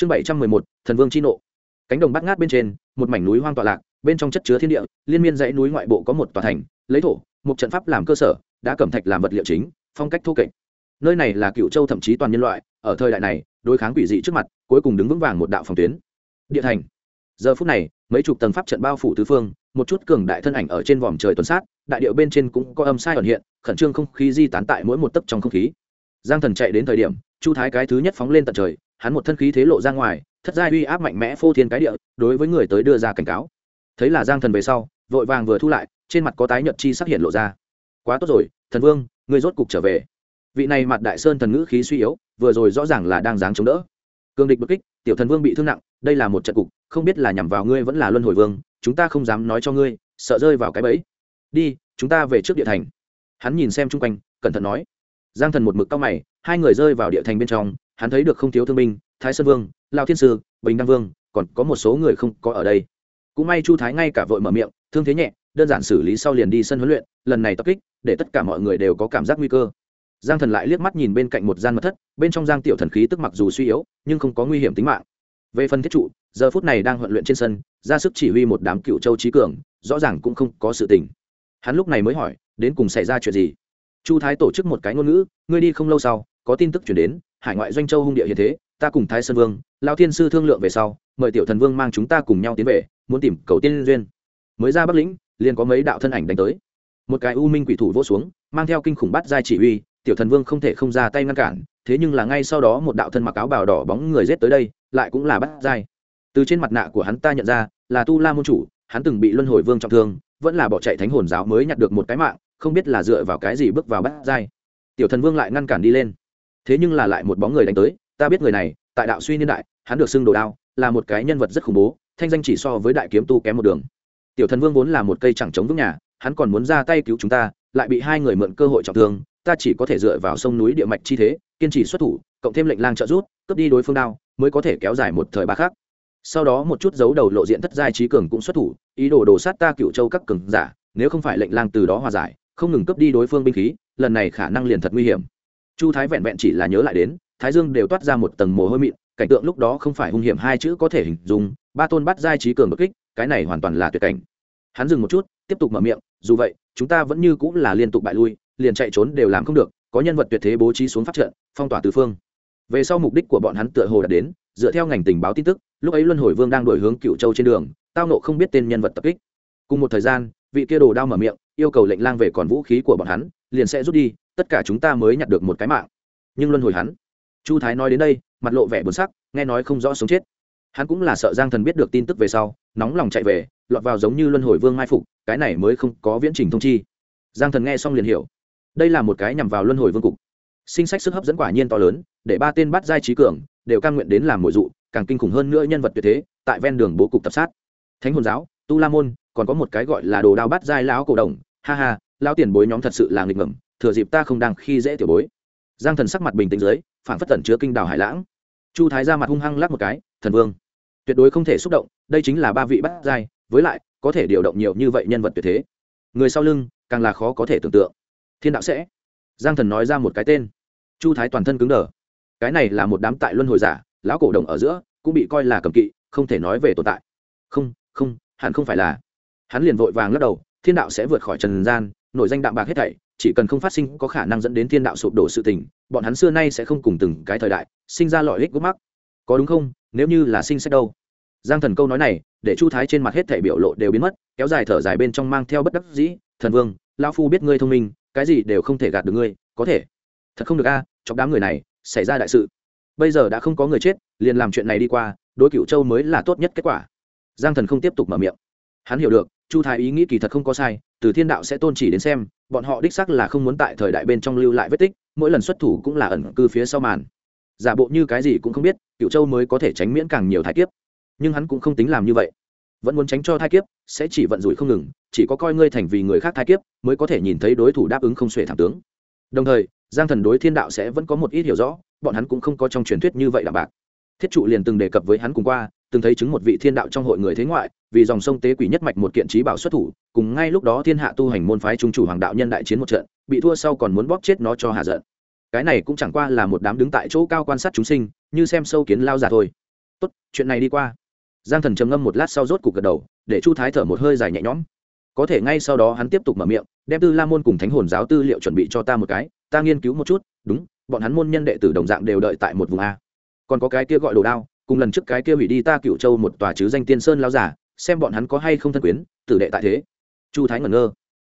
chương bảy trăm mười một, thần vương chi nộ. Cánh đồng bắt ngát bên trên, một mảnh núi hoang tọa lạc, bên trong chất chứa thiên địa, liên miên dãy núi ngoại bộ có một tòa thành, lấy thổ, một trận pháp làm cơ sở, đã cẩm thạch làm vật liệu chính, phong cách thô kệch. Nơi này là cựu châu thậm chí toàn nhân loại, ở thời đại này, đối kháng quỷ dị trước mặt, cuối cùng đứng vững vàng một đạo phòng tuyến. Địa thành. Giờ phút này, mấy chục tầng pháp trận bao phủ tứ phương, một chút cường đại thân ảnh ở trên vòm trời tuần sát, đại điệu bên trên cũng có âm sai ẩn hiện, khẩn trương không khí di tán tại mỗi một tấc trong không khí. Giang thần chạy đến thời điểm, chu thái cái thứ nhất phóng lên tận trời hắn một thân khí thế lộ ra ngoài, thất giai uy áp mạnh mẽ phô thiên cái địa, đối với người tới đưa ra cảnh cáo. Thấy là giang thần về sau, vội vàng vừa thu lại, trên mặt có tái nhợt chi sắc hiện lộ ra. Quá tốt rồi, thần vương, ngươi rốt cục trở về. Vị này mặt đại sơn thần ngữ khí suy yếu, vừa rồi rõ ràng là đang dáng chống đỡ. Cương địch bất kích, tiểu thần vương bị thương nặng, đây là một trận cục, không biết là nhằm vào ngươi vẫn là luân hồi vương, chúng ta không dám nói cho ngươi, sợ rơi vào cái bẫy. Đi, chúng ta về trước địa thành. Hắn nhìn xem chung quanh, cẩn thận nói. Giang thần một mực cao mày, hai người rơi vào địa thành bên trong hắn thấy được không thiếu thương binh, thái sơn vương, lao thiên sư, bình đăng vương, còn có một số người không có ở đây. Cũng may chu thái ngay cả vội mở miệng, thương thế nhẹ, đơn giản xử lý sau liền đi sân huấn luyện, lần này tập kích, để tất cả mọi người đều có cảm giác nguy cơ. Giang thần lại liếc mắt nhìn bên cạnh một gian mật thất, bên trong giang tiểu thần khí tức mặc dù suy yếu, nhưng không có nguy hiểm tính mạng. Về phần thiết trụ, giờ phút này đang huấn luyện trên sân, ra sức chỉ huy một đám cựu châu trí cường, rõ ràng cũng không có sự tình. Hắn lúc này mới hỏi, đến cùng xảy ra chuyện gì? Chu thái tổ chức một cái ngôn ngữ, ngươi đi không lâu sau, có tin tức chuyển đến hải ngoại doanh châu hung địa hiện thế, ta cùng thái sơn vương lao thiên sư thương lượng về sau, mời tiểu thần vương mang chúng ta cùng nhau tiến về, muốn tìm cầu tiên duyên. Mới ra bắc lĩnh, liền có mấy đạo thân ảnh đánh tới. Một cái u minh quỷ thủ vỗ xuống, mang theo kinh khủng bắt giai chỉ huy tiểu thần vương không thể không ra tay ngăn cản, thế nhưng là ngay sau đó một đạo thân mặc áo bào đỏ bóng người rết tới đây, lại cũng là bắt giai. Từ trên mặt nạ của hắn ta nhận ra, là tu la môn chủ, hắn từng bị luân hồi vương trọng thương, vẫn là bỏ chạy thánh hồn giáo mới nhặt được một cái mạng, không biết là dựa vào cái gì bước vào bắt giai. Tiểu thần vương lại ngăn cản đi lên thế nhưng là lại một bóng người đánh tới, ta biết người này, tại đạo suy niên đại, hắn được xưng đồ đao, là một cái nhân vật rất khủng bố, thanh danh chỉ so với đại kiếm tu kém một đường. Tiểu thần vương vốn là một cây chẳng chống vững nhà, hắn còn muốn ra tay cứu chúng ta, lại bị hai người mượn cơ hội trọng thương, ta chỉ có thể dựa vào sông núi địa mạch chi thế, kiên trì xuất thủ, cộng thêm lệnh lang trợ rút cướp đi đối phương đao, mới có thể kéo dài một thời ba khác sau đó một chút dấu đầu lộ diện thất giai trí cường cũng xuất thủ, ý đồ đồ sát ta cựu châu các cường giả, nếu không phải lệnh lang từ đó hòa giải, không ngừng cướp đi đối phương binh khí, lần này khả năng liền thật nguy hiểm chu thái vẹn vẹn chỉ là nhớ lại đến, thái dương đều toát ra một tầng mồ hôi mịn, cảnh tượng lúc đó không phải hung hiểm hai chữ có thể hình dung, ba tôn bắt giai trí cường bất kích, cái này hoàn toàn là tuyệt cảnh. Hắn dừng một chút, tiếp tục mở miệng, dù vậy, chúng ta vẫn như cũng là liên tục bại lui, liền chạy trốn đều làm không được, có nhân vật tuyệt thế bố trí xuống phát trận, phong tỏa tứ phương. Về sau mục đích của bọn hắn tựa hồ đã đến, dựa theo ngành tình báo tin tức, lúc ấy luân hồi vương đang đổi hướng cựu châu trên đường, tao nộ không biết tên nhân vật tập kích. Cùng một thời gian, vị kia đồ đao mở miệng, yêu cầu lệnh lang về còn vũ khí của bọn hắn, liền sẽ rút đi tất cả chúng ta mới nhặt được một cái mạng. Nhưng luân hồi hắn. Chu thái nói đến đây, mặt lộ vẻ buồn sắc, nghe nói không rõ sống chết. Hắn cũng là sợ giang thần biết được tin tức về sau, nóng lòng chạy về, lọt vào giống như luân hồi vương mai phục, cái này mới không có viễn trình thông chi. Giang thần nghe xong liền hiểu. Đây là một cái nhằm vào luân hồi vương cục. Sinh sách sức hấp dẫn quả nhiên to lớn, để ba tên bắt giai trí cường đều căn nguyện đến làm mồi dụ, càng kinh khủng hơn nữa nhân vật tuyệt thế, tại ven đường bố cục tập sát. Thánh hồn giáo, tu la môn, còn có một cái gọi là đồ đao bắt giai lão cổ đồng. Ha ha, lão tiền bối nhóm thật sự là nghịch ngầm thừa dịp ta không đang khi dễ tiểu bối. Giang thần sắc mặt bình tĩnh dưới, phản phất tẩn chứa kinh đào hải lãng. Chu thái ra mặt hung hăng lắc một cái, thần vương, tuyệt đối không thể xúc động, đây chính là ba vị bắt giai, với lại, có thể điều động nhiều như vậy nhân vật tuyệt thế. Người sau lưng, càng là khó có thể tưởng tượng. Thiên đạo sẽ. Giang thần nói ra một cái tên. Chu thái toàn thân cứng đờ. Cái này là một đám tại luân hồi giả, lão cổ đồng ở giữa, cũng bị coi là cầm kỵ, không thể nói về tồn tại. Không không, hẳn không phải là. Hắn liền vội vàng lắc đầu, thiên đạo sẽ vượt khỏi trần gian, nổi danh đạm bạc hết thảy chỉ cần không phát sinh có khả năng dẫn đến thiên đạo sụp đổ sự tình bọn hắn xưa nay sẽ không cùng từng cái thời đại sinh ra loại ích gốc mắc. Có đúng không? Nếu như là sinh sách đâu? Giang thần câu nói này để chu thái trên mặt hết thể biểu lộ đều biến mất kéo dài thở dài bên trong mang theo bất đắc dĩ thần vương lao phu biết ngươi thông minh cái gì đều không thể gạt được ngươi có thể. Thật không được a à, trong đám người này xảy ra đại sự. Bây giờ đã không có người chết liền làm chuyện này đi qua đối cựu châu mới là tốt nhất kết quả. Giang thần không tiếp tục mở miệng. Hắn hiểu được chu thái ý nghĩ kỳ thật không có sai từ thiên đạo sẽ tôn chỉ đến xem bọn họ đích sắc là không muốn tại thời đại bên trong lưu lại vết tích, mỗi lần xuất thủ cũng là ẩn cư phía sau màn. Giả bộ như cái gì cũng không biết cựu châu mới có thể tránh miễn càng nhiều thái kiếp. Nhưng hắn cũng không tính làm như vậy. Vẫn muốn tránh cho thai kiếp, sẽ chỉ vận rủi không ngừng, chỉ có coi ngươi thành vì người khác thai kiếp, mới có thể nhìn thấy đối thủ đáp ứng không xuể thảm tướng. Đồng thời, giang thần đối thiên đạo sẽ vẫn có một ít hiểu rõ, bọn hắn cũng không có trong truyền thuyết như vậy đạm bạc. Thiết trụ liền từng đề cập với hắn cùng qua từng thấy chứng một vị thiên đạo trong hội người thế ngoại, vì dòng sông tế quỷ nhất mạch một kiện trí bảo xuất thủ, cùng ngay lúc đó thiên hạ tu hành môn phái trung chủ hoàng đạo nhân đại chiến một trận, bị thua sau còn muốn bóp chết nó cho hạ giận. Cái này cũng chẳng qua là một đám đứng tại chỗ cao quan sát chúng sinh, như xem sâu kiến lao giả thôi. Tốt, chuyện này đi qua. Giang thần trầm ngâm một lát sau rốt cục gật đầu, để chu thái thở một hơi dài nhẹ nhõm. Có thể ngay sau đó hắn tiếp tục mở miệng, đem tư la môn cùng thánh hồn giáo tư liệu chuẩn bị cho ta một cái, ta nghiên cứu một chút, đúng, bọn hắn môn nhân đệ tử đồng dạng đều đợi tại một vùng a. Còn có cái kia gọi đồ đao cùng lần trước cái kia hủy đi ta cựu châu một tòa chứ danh tiên sơn lao giả, xem bọn hắn có hay không thân quyến, tử đệ tại thế. Chu thái ngẩn ngơ.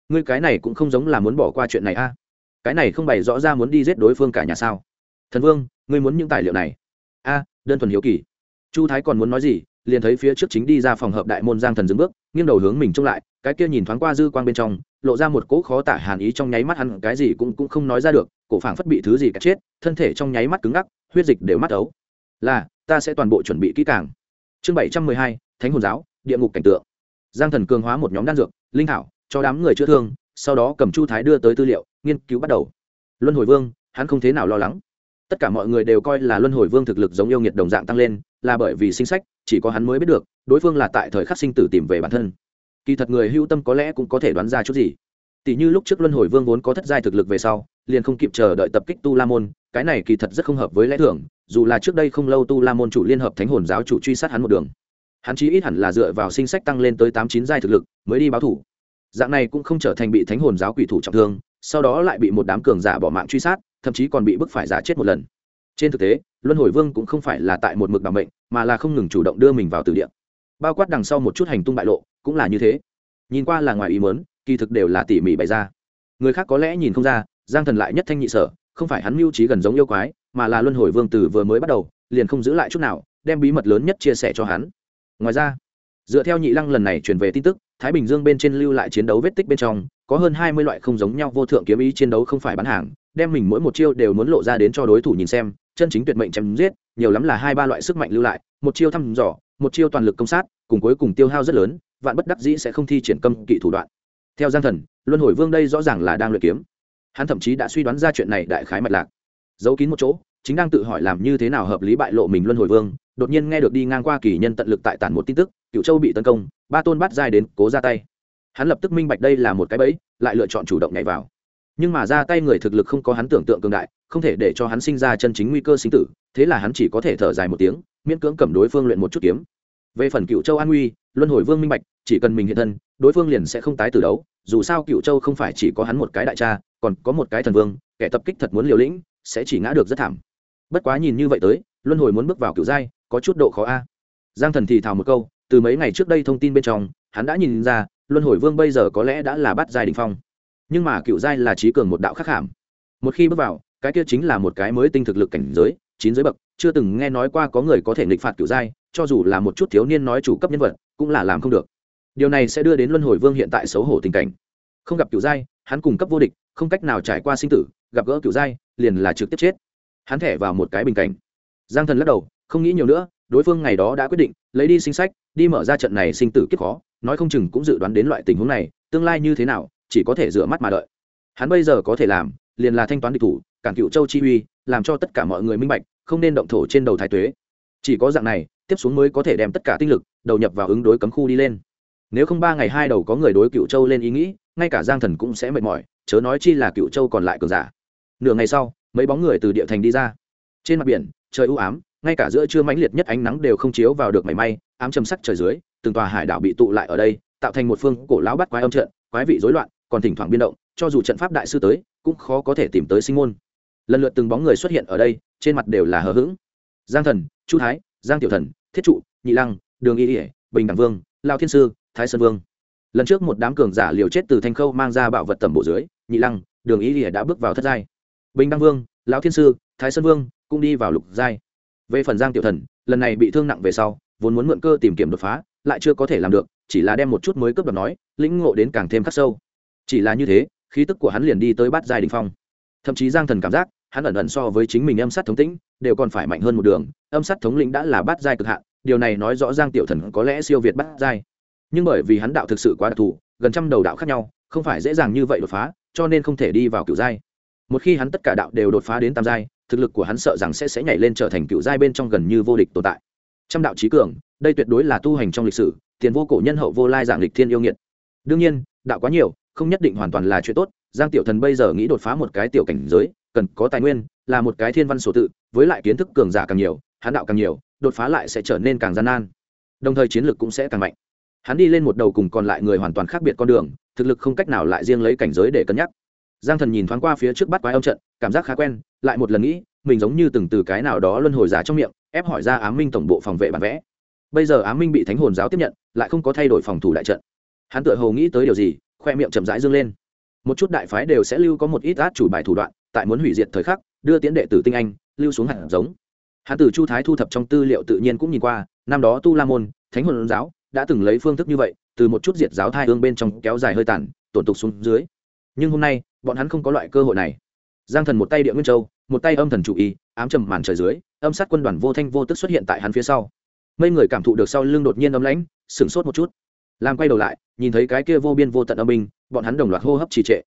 Ngươi cái này cũng không giống là muốn bỏ qua chuyện này a. Cái này không bày rõ ra muốn đi giết đối phương cả nhà sao? Thần vương, ngươi muốn những tài liệu này? A, đơn thuần hiếu kỳ. Chu thái còn muốn nói gì, liền thấy phía trước chính đi ra phòng hợp đại môn giang thần dừng bước, nghiêng đầu hướng mình trông lại, cái kia nhìn thoáng qua dư quang bên trong, lộ ra một cỗ khó tả hàn ý trong nháy mắt hắn, cái gì cũng cũng không nói ra được, cổ phảng phất bị thứ gì cả chết, thân thể trong nháy mắt cứng ngắc, huyết dịch đều mắt ấu. Là ta sẽ toàn bộ chuẩn bị kỹ càng. Chương bảy trăm mười hai, thánh hồn giáo, địa ngục cảnh tượng. Giang thần cường hóa một nhóm đan dược, linh thảo, cho đám người chữa thương, sau đó cầm chu thái đưa tới tư liệu, nghiên cứu bắt đầu. Luân hồi vương, hắn không thế nào lo lắng. Tất cả mọi người đều coi là luân hồi vương thực lực giống yêu nghiệt đồng dạng tăng lên, là bởi vì sinh sách, chỉ có hắn mới biết được, đối phương là tại thời khắc sinh tử tìm về bản thân. Kỳ thật người hưu tâm có lẽ cũng có thể đoán ra chút gì. Tỷ như lúc trước luân hồi vương vốn có thất giai thực lực về sau liền không kịp chờ đợi tập kích tu la môn, cái này kỳ thật rất không hợp với lẽ thường, dù là trước đây không lâu tu la môn chủ liên hợp thánh hồn giáo chủ truy sát hắn một đường. Hắn chí ít hẳn là dựa vào sinh sách tăng lên tới tám chín giai thực lực, mới đi báo thủ. Dạng này cũng không trở thành bị thánh hồn giáo quỷ thủ trọng thương, sau đó lại bị một đám cường giả bỏ mạng truy sát, thậm chí còn bị bức phải giả chết một lần. Trên thực tế, luân hồi vương cũng không phải là tại một mực bằng bệnh mà là không ngừng chủ động đưa mình vào từ địa. Bao quát đằng sau một chút hành tung bại lộ, cũng là như thế. Nhìn qua là ngoài ý mớn kỳ thực đều là tỉ mỉ bày ra. Người khác có lẽ nhìn không ra giang thần lại nhất thanh nhị sở, không phải hắn mưu trí gần giống yêu quái, mà là luân hồi vương tử vừa mới bắt đầu, liền không giữ lại chút nào, đem bí mật lớn nhất chia sẻ cho hắn. Ngoài ra, dựa theo nhị lăng lần này truyền về tin tức, thái bình dương bên trên lưu lại chiến đấu vết tích bên trong, có hơn hai mươi loại không giống nhau vô thượng kiếm ý chiến đấu không phải bán hàng, đem mình mỗi một chiêu đều muốn lộ ra đến cho đối thủ nhìn xem, chân chính tuyệt mệnh chém giết, nhiều lắm là hai ba loại sức mạnh lưu lại, một chiêu thăm dò, một chiêu toàn lực công sát, cùng cuối cùng tiêu hao rất lớn, vạn bất đắc dĩ sẽ không thi triển cấm kỵ thủ đoạn. Theo giang thần, luân hồi vương đây rõ ràng là đang luyện kiếm hắn thậm chí đã suy đoán ra chuyện này đại khái mạch lạc. Giấu kín một chỗ, chính đang tự hỏi làm như thế nào hợp lý bại lộ mình luân hồi vương, đột nhiên nghe được đi ngang qua kỳ nhân tận lực tại tản một tin tức, cựu châu bị tấn công, ba tôn bắt dài đến cố ra tay. Hắn lập tức minh bạch đây là một cái bẫy, lại lựa chọn chủ động nhảy vào. Nhưng mà ra tay người thực lực không có hắn tưởng tượng cường đại, không thể để cho hắn sinh ra chân chính nguy cơ sinh tử, thế là hắn chỉ có thể thở dài một tiếng, miễn cưỡng cầm đối phương luyện một chút kiếm. Về phần cựu châu an nguy, luân hồi vương minh bạch, chỉ cần mình hiện thân, đối phương liền sẽ không tái từ đấu, dù sao cựu châu không phải chỉ có hắn một cái đại cha còn có một cái thần vương, kẻ tập kích thật muốn liều lĩnh, sẽ chỉ ngã được rất thảm. Bất quá nhìn như vậy tới, luân hồi muốn bước vào cựu giai, có chút độ khó a. Giang thần thì thào một câu, từ mấy ngày trước đây thông tin bên trong, hắn đã nhìn ra, luân hồi vương bây giờ có lẽ đã là bắt giai đình phong. Nhưng mà cựu giai là trí cường một đạo khắc hàm một khi bước vào, cái kia chính là một cái mới tinh thực lực cảnh giới, chín giới bậc, chưa từng nghe nói qua có người có thể nghịch phạt cựu giai, cho dù là một chút thiếu niên nói chủ cấp nhân vật, cũng là làm không được. Điều này sẽ đưa đến luân hồi vương hiện tại xấu hổ tình cảnh không gặp cựu giai, hắn cùng cấp vô địch, không cách nào trải qua sinh tử, gặp gỡ cựu giai, liền là trực tiếp chết. Hắn thẻ vào một cái bình cảnh. Giang thần lắc đầu, không nghĩ nhiều nữa, đối phương ngày đó đã quyết định, lấy đi sinh sách, đi mở ra trận này sinh tử kiếp khó, nói không chừng cũng dự đoán đến loại tình huống này, tương lai như thế nào, chỉ có thể rửa mắt mà đợi. Hắn bây giờ có thể làm, liền là thanh toán địch thủ, cản cựu châu chi uy, làm cho tất cả mọi người minh bạch, không nên động thổ trên đầu thái tuế. Chỉ có dạng này, tiếp xuống mới có thể đem tất cả tinh lực, đầu nhập vào ứng đối cấm khu đi lên nếu không ba ngày hai đầu có người đối cựu châu lên ý nghĩ, ngay cả giang thần cũng sẽ mệt mỏi, chớ nói chi là cựu châu còn lại cường giả. Nửa ngày sau, mấy bóng người từ địa thành đi ra. Trên mặt biển, trời ưu ám, ngay cả giữa trưa mãnh liệt nhất ánh nắng đều không chiếu vào được mảy may, ám châm sắc trời dưới, từng tòa hải đảo bị tụ lại ở đây, tạo thành một phương cổ lão bắt quái âm trận, quái vị rối loạn, còn thỉnh thoảng biên động, cho dù trận pháp đại sư tới, cũng khó có thể tìm tới sinh môn. Lần lượt từng bóng người xuất hiện ở đây, trên mặt đều là hờ hững. Giang thần, chu thái, giang tiểu thần, thiết trụ, nhị lăng, đường y ỉa bình đẳng vương lao thiên sư thái sơn vương. Lần trước một đám cường giả liều chết từ thanh khâu mang ra bạo vật tầm bộ dưới, nhị lăng, đường ý lìa đã bước vào thất giai. Bình đăng vương, lão thiên sư, thái sơn vương cũng đi vào lục giai. Về phần giang tiểu thần, lần này bị thương nặng về sau, vốn muốn mượn cơ tìm kiếm đột phá, lại chưa có thể làm được, chỉ là đem một chút mới cướp đoạt nói, lĩnh ngộ đến càng thêm khắc sâu. Chỉ là như thế, khí tức của hắn liền đi tới bát giai đình phong. Thậm chí giang thần cảm giác, hắn ẩn ẩn so với chính mình âm sát thống tĩnh, đều còn phải mạnh hơn một đường, âm sát thống lĩnh đã là bát giai cực hạn, điều này nói rõ giang tiểu thần có lẽ siêu việt bát giai nhưng bởi vì hắn đạo thực sự quá đặc thù, gần trăm đầu đạo khác nhau, không phải dễ dàng như vậy đột phá, cho nên không thể đi vào cựu giai. Một khi hắn tất cả đạo đều đột phá đến tam giai, thực lực của hắn sợ rằng sẽ sẽ nhảy lên trở thành cựu giai bên trong gần như vô địch tồn tại. Trăm đạo trí cường, đây tuyệt đối là tu hành trong lịch sử, tiền vô cổ nhân hậu vô lai giảng lịch thiên yêu nghiệt. Đương nhiên, đạo quá nhiều, không nhất định hoàn toàn là chuyện tốt, giang tiểu thần bây giờ nghĩ đột phá một cái tiểu cảnh giới, cần có tài nguyên, là một cái thiên văn sổ tự, với lại kiến thức cường giả càng nhiều, hắn đạo càng nhiều, đột phá lại sẽ trở nên càng gian nan. Đồng thời chiến lược cũng sẽ càng mạnh hắn đi lên một đầu cùng còn lại người hoàn toàn khác biệt con đường, thực lực không cách nào lại riêng lấy cảnh giới để cân nhắc. Giang thần nhìn thoáng qua phía trước bắt quái âm trận, cảm giác khá quen, lại một lần nghĩ, mình giống như từng từ cái nào đó luân hồi giá trong miệng, ép hỏi ra ám minh tổng bộ phòng vệ bản vẽ. Bây giờ ám minh bị thánh hồn giáo tiếp nhận, lại không có thay đổi phòng thủ đại trận. Hắn tự hồ nghĩ tới điều gì, khoe miệng chậm rãi dương lên. Một chút đại phái đều sẽ lưu có một ít át chủ bài thủ đoạn, tại muốn hủy diệt thời khắc, đưa tiến đệ tử tinh anh, lưu xuống hạt giống. Hắn tử chu thái thu thập trong tư liệu tự nhiên cũng nhìn qua, năm đó tu la môn, thánh hồn giáo đã từng lấy phương thức như vậy, từ một chút diệt giáo thai hương bên trong kéo dài hơi tàn, tổn tục xuống dưới. Nhưng hôm nay, bọn hắn không có loại cơ hội này. Giang thần một tay địa nguyên châu, một tay âm thần chủ y, ám trầm màn trời dưới, âm sát quân đoàn vô thanh vô tức xuất hiện tại hắn phía sau. Mấy người cảm thụ được sau lưng đột nhiên âm lãnh, sửng sốt một chút. Làm quay đầu lại, nhìn thấy cái kia vô biên vô tận âm binh, bọn hắn đồng loạt hô hấp trì trệ.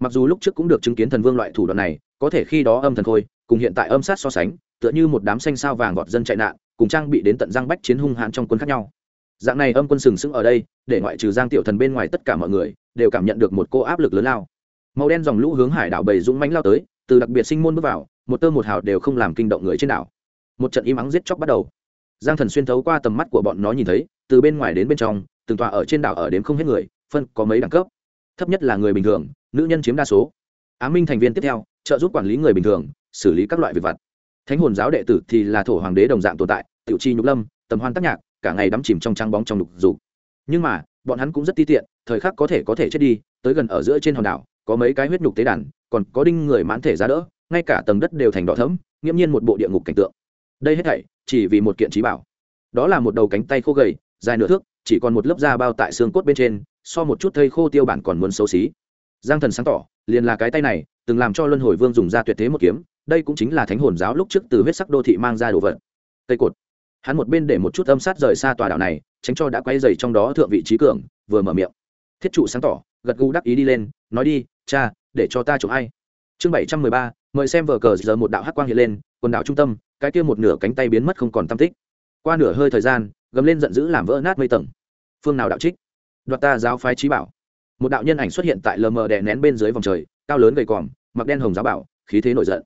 Mặc dù lúc trước cũng được chứng kiến thần vương loại thủ đoạn này, có thể khi đó âm thần khôi cùng hiện tại âm sát so sánh, tựa như một đám xanh sao vàng gọt dân chạy nạn, cùng trang bị đến tận giang bách chiến hung hãn trong quân khác nhau dạng này âm quân sừng sững ở đây, để ngoại trừ giang tiểu thần bên ngoài tất cả mọi người, đều cảm nhận được một cô áp lực lớn lao. Màu đen dòng lũ hướng hải đảo bầy dũng mánh lao tới, từ đặc biệt sinh môn bước vào, một tơ một hào đều không làm kinh động người trên đảo. Một trận im ắng giết chóc bắt đầu. Giang thần xuyên thấu qua tầm mắt của bọn nó nhìn thấy, từ bên ngoài đến bên trong, từng tòa ở trên đảo ở đếm không hết người, phân có mấy đẳng cấp. Thấp nhất là người bình thường, nữ nhân chiếm đa số. Á minh thành viên tiếp theo, trợ giúp quản lý người bình thường, xử lý các loại việc vặt. Thánh hồn giáo đệ tử thì là thổ hoàng đế đồng dạng tồn tại, tiểu chi nhục lâm, tầm hoan tác nhạc cả ngày đắm chìm trong trăng bóng trong lục dục. Nhưng mà, bọn hắn cũng rất ti tiện, thời khắc có thể có thể chết đi, tới gần ở giữa trên hòn đảo, có mấy cái huyết nhục tế đàn, còn có đinh người mãn thể ra đỡ, ngay cả tầng đất đều thành đỏ thẫm, nghiễm nhiên một bộ địa ngục cảnh tượng. Đây hết thảy, chỉ vì một kiện trí bảo. Đó là một đầu cánh tay khô gầy, dài nửa thước, chỉ còn một lớp da bao tại xương cốt bên trên, so một chút thây khô tiêu bản còn muốn xấu xí. Giang thần sáng tỏ, liền là cái tay này, từng làm cho luân hồi vương dùng ra tuyệt thế một kiếm, đây cũng chính là thánh hồn giáo lúc trước từ huyết sắc đô thị mang ra đồ vật. Cây cột hắn một bên để một chút âm sát rời xa tòa đảo này, tránh cho đã quay dày trong đó thượng vị trí cường, vừa mở miệng. Thiết trụ sáng tỏ, gật gù đắc ý đi lên, nói đi, cha, để cho ta chụp ai? Chương bảy trăm mười ba, mời xem vờ cờ giờ một đạo hắc quang hiện lên, quần đảo trung tâm, cái kia một nửa cánh tay biến mất không còn tam tích. Qua nửa hơi thời gian, gầm lên giận dữ làm vỡ nát mây tầng. Phương nào đạo trích? Đoạt ta giáo phái trí bảo. Một đạo nhân ảnh xuất hiện tại lờ mờ đè nén bên dưới vòng trời, cao lớn gầy còm, mặc đen hồng giáo bảo, khí thế nổi giận.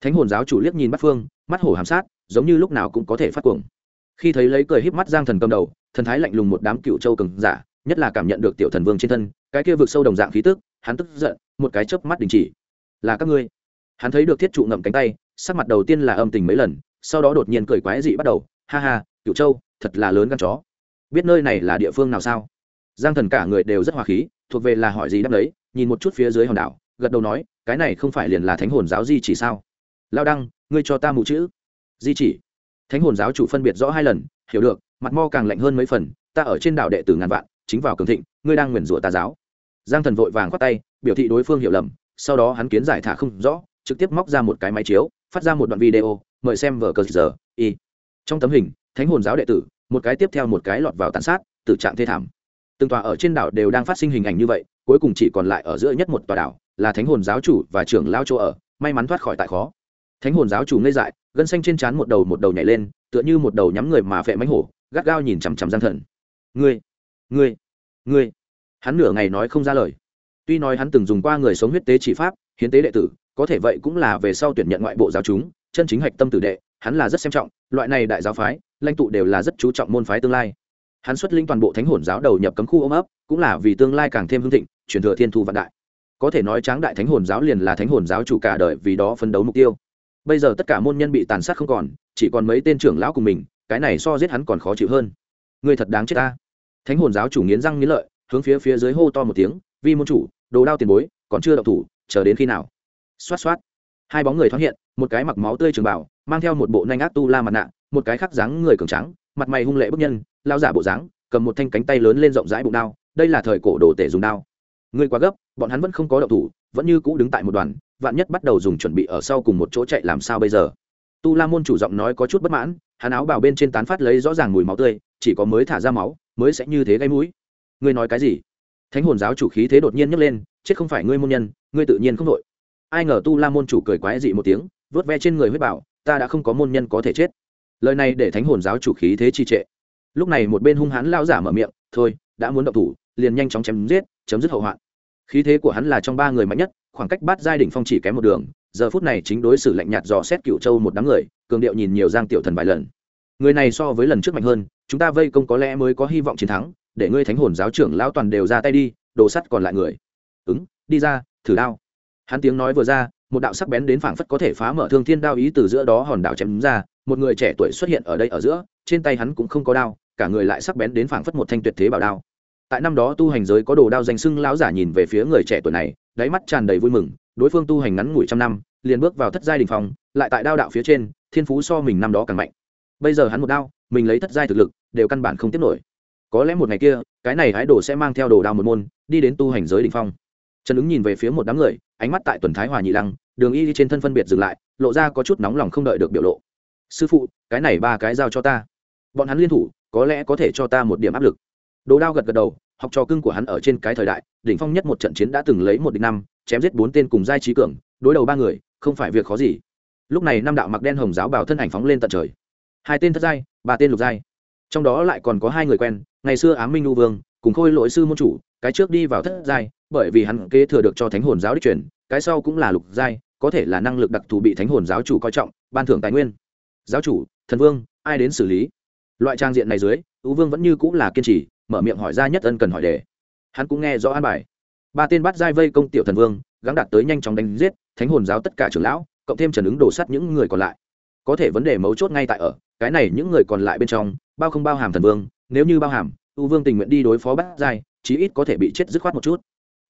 Thánh hồn giáo chủ liếc nhìn bắt phương, mắt hổ hàm sát, giống như lúc nào cũng có thể phát cuồng khi thấy lấy cười híp mắt giang thần cầm đầu, thần thái lạnh lùng một đám cựu châu cường giả, nhất là cảm nhận được tiểu thần vương trên thân, cái kia vượt sâu đồng dạng khí tức, hắn tức giận, một cái chớp mắt đình chỉ. Là các ngươi? Hắn thấy được thiết trụ ngậm cánh tay, sắc mặt đầu tiên là âm tình mấy lần, sau đó đột nhiên cười quái dị bắt đầu, ha ha, cựu châu, thật là lớn gan chó. Biết nơi này là địa phương nào sao? Giang thần cả người đều rất hòa khí, thuộc về là hỏi gì đáp đấy nhìn một chút phía dưới hòn đảo, gật đầu nói, cái này không phải liền là thánh hồn giáo di chỉ sao? Lao đăng, ngươi cho ta mụ chữ. Di chỉ? Thánh hồn giáo chủ phân biệt rõ hai lần, hiểu được, mặt mo càng lạnh hơn mấy phần, ta ở trên đảo đệ tử ngàn vạn, chính vào cường thịnh, ngươi đang nguyền rủa tà giáo. Giang thần vội vàng khoát tay, biểu thị đối phương hiểu lầm, sau đó hắn kiến giải thả không rõ, trực tiếp móc ra một cái máy chiếu, phát ra một đoạn video, mời xem vở cờ giờ, y. Trong tấm hình, thánh hồn giáo đệ tử, một cái tiếp theo một cái lọt vào tàn sát tự trạng thê thảm. Từng tòa ở trên đảo đều đang phát sinh hình ảnh như vậy, cuối cùng chỉ còn lại ở giữa nhất một tòa đảo, là thánh hồn giáo chủ và trưởng lao chỗ ở, may mắn thoát khỏi tại khó. Thánh hồn giáo chủ ngây dại gân xanh trên trán một đầu một đầu nhảy lên, tựa như một đầu nhắm người mà vẽ mánh hổ, gắt gao nhìn chằm chằm giang thần. Ngươi ngươi ngươi. Hắn nửa ngày nói không ra lời. Tuy nói hắn từng dùng qua người sống huyết tế chỉ pháp, hiến tế đệ tử, có thể vậy cũng là về sau tuyển nhận ngoại bộ giáo chúng, chân chính hạch tâm tử đệ, hắn là rất xem trọng, loại này đại giáo phái, lãnh tụ đều là rất chú trọng môn phái tương lai. Hắn xuất linh toàn bộ thánh hồn giáo đầu nhập cấm khu ôm ấp, cũng là vì tương lai càng thêm hưng thịnh, truyền thừa thiên thu vạn đại. Có thể nói tráng đại thánh hồn giáo liền là thánh hồn giáo chủ cả đời vì đó phấn đấu mục tiêu bây giờ tất cả môn nhân bị tàn sát không còn, chỉ còn mấy tên trưởng lão cùng mình, cái này so giết hắn còn khó chịu hơn. Người thật đáng chết ta. Thánh hồn giáo chủ nghiến răng nghiến lợi, hướng phía phía dưới hô to một tiếng, vi môn chủ, đồ đao tiền bối, còn chưa đậu thủ, chờ đến khi nào? Xoát xoát. Hai bóng người thoát hiện, một cái mặc máu tươi trường bảo mang theo một bộ nanh ác tu la mặt nạ, một cái khắc dáng người cường trắng mặt mày hung lệ bức nhân lao giả bộ dáng, cầm một thanh cánh tay lớn lên rộng rãi bụng đao, đây là thời cổ đồ tể dùng đao. Người quá gấp, bọn hắn vẫn không có đậu thủ vẫn như cũ đứng tại một đoàn, vạn nhất bắt đầu dùng chuẩn bị ở sau cùng một chỗ chạy làm sao bây giờ? Tu la môn chủ giọng nói có chút bất mãn, hắn áo bào bên trên tán phát lấy rõ ràng mùi máu tươi, chỉ có mới thả ra máu, mới sẽ như thế gây mũi. Ngươi nói cái gì? Thánh hồn giáo chủ khí thế đột nhiên nhấc lên, chết không phải ngươi môn nhân, ngươi tự nhiên không đội. Ai ngờ tu la môn chủ cười quái dị một tiếng vớt ve trên người huyết bảo, ta đã không có môn nhân có thể chết. Lời này để thánh hồn giáo chủ khí thế trì trệ. Lúc này một bên hung hãn lao giả mở miệng, thôi, đã muốn động thủ, liền nhanh chóng chém giết, chấm dứt hậu hoạn khí thế của hắn là trong ba người mạnh nhất, khoảng cách bát giai đỉnh phong chỉ kém một đường, giờ phút này chính đối xử lạnh nhạt dò xét cựu châu một đám người, cường điệu nhìn nhiều giang tiểu thần vài lần. Người này so với lần trước mạnh hơn, chúng ta vây công có lẽ mới có hy vọng chiến thắng, để ngươi thánh hồn giáo trưởng lão toàn đều ra tay đi, đồ sắt còn lại người. Ứng, đi ra, thử đao. Hắn tiếng nói vừa ra, một đạo sắc bén đến phảng phất có thể phá mở thương thiên đao ý từ giữa đó hòn đảo chém ra, một người trẻ tuổi xuất hiện ở đây ở giữa, trên tay hắn cũng không có đao, cả người lại sắc bén đến phảng phất một thanh tuyệt thế bảo đao tại năm đó tu hành giới có đồ đao danh sưng lão giả nhìn về phía người trẻ tuổi này, đáy mắt tràn đầy vui mừng, đối phương tu hành ngắn ngủi trăm năm, liền bước vào thất giai đình phong, lại tại đao đạo phía trên, thiên phú so mình năm đó càng mạnh. Bây giờ hắn một đao, mình lấy thất giai thực lực, đều căn bản không tiếp nổi. Có lẽ một ngày kia, cái này hái đồ sẽ mang theo đồ đao một môn, đi đến tu hành giới đình phong. Trần ứng nhìn về phía một đám người, ánh mắt tại tuần thái hòa nhị lăng, đường y trên thân phân biệt dừng lại, lộ ra có chút nóng lòng không đợi được biểu lộ. Sư phụ, cái này ba cái giao cho ta. Bọn hắn liên thủ, có lẽ có thể cho ta một điểm áp lực đồ đao gật gật đầu, học trò cưng của hắn ở trên cái thời đại, đỉnh phong nhất một trận chiến đã từng lấy một địch năm, chém giết bốn tên cùng giai trí cường, đối đầu ba người, không phải việc khó gì. Lúc này năm đạo mặc đen hồng giáo bảo thân ảnh phóng lên tận trời. Hai tên thất giai, ba tên lục giai. Trong đó lại còn có hai người quen, ngày xưa ám minh lưu vương, cùng khôi lỗi sư môn chủ, cái trước đi vào thất giai, bởi vì hắn kế thừa được cho thánh hồn giáo đích truyền, cái sau cũng là lục giai, có thể là năng lực đặc thù bị thánh hồn giáo chủ coi trọng, ban thưởng tài nguyên. Giáo chủ, thần vương, ai đến xử lý? Loại trang diện này dưới ưu vương vẫn như cũng là kiên trì mở miệng hỏi ra nhất ân cần hỏi đề. Hắn cũng nghe rõ an bài. Ba tên bắt giai vây công tiểu thần vương, gắng đạt tới nhanh chóng đánh giết, thánh hồn giáo tất cả trưởng lão, cộng thêm trần ứng đổ sắt những người còn lại. Có thể vấn đề mấu chốt ngay tại ở, cái này những người còn lại bên trong, bao không bao hàm thần vương, nếu như bao hàm, u vương tình nguyện đi đối phó bắt giai, chí ít có thể bị chết dứt khoát một chút.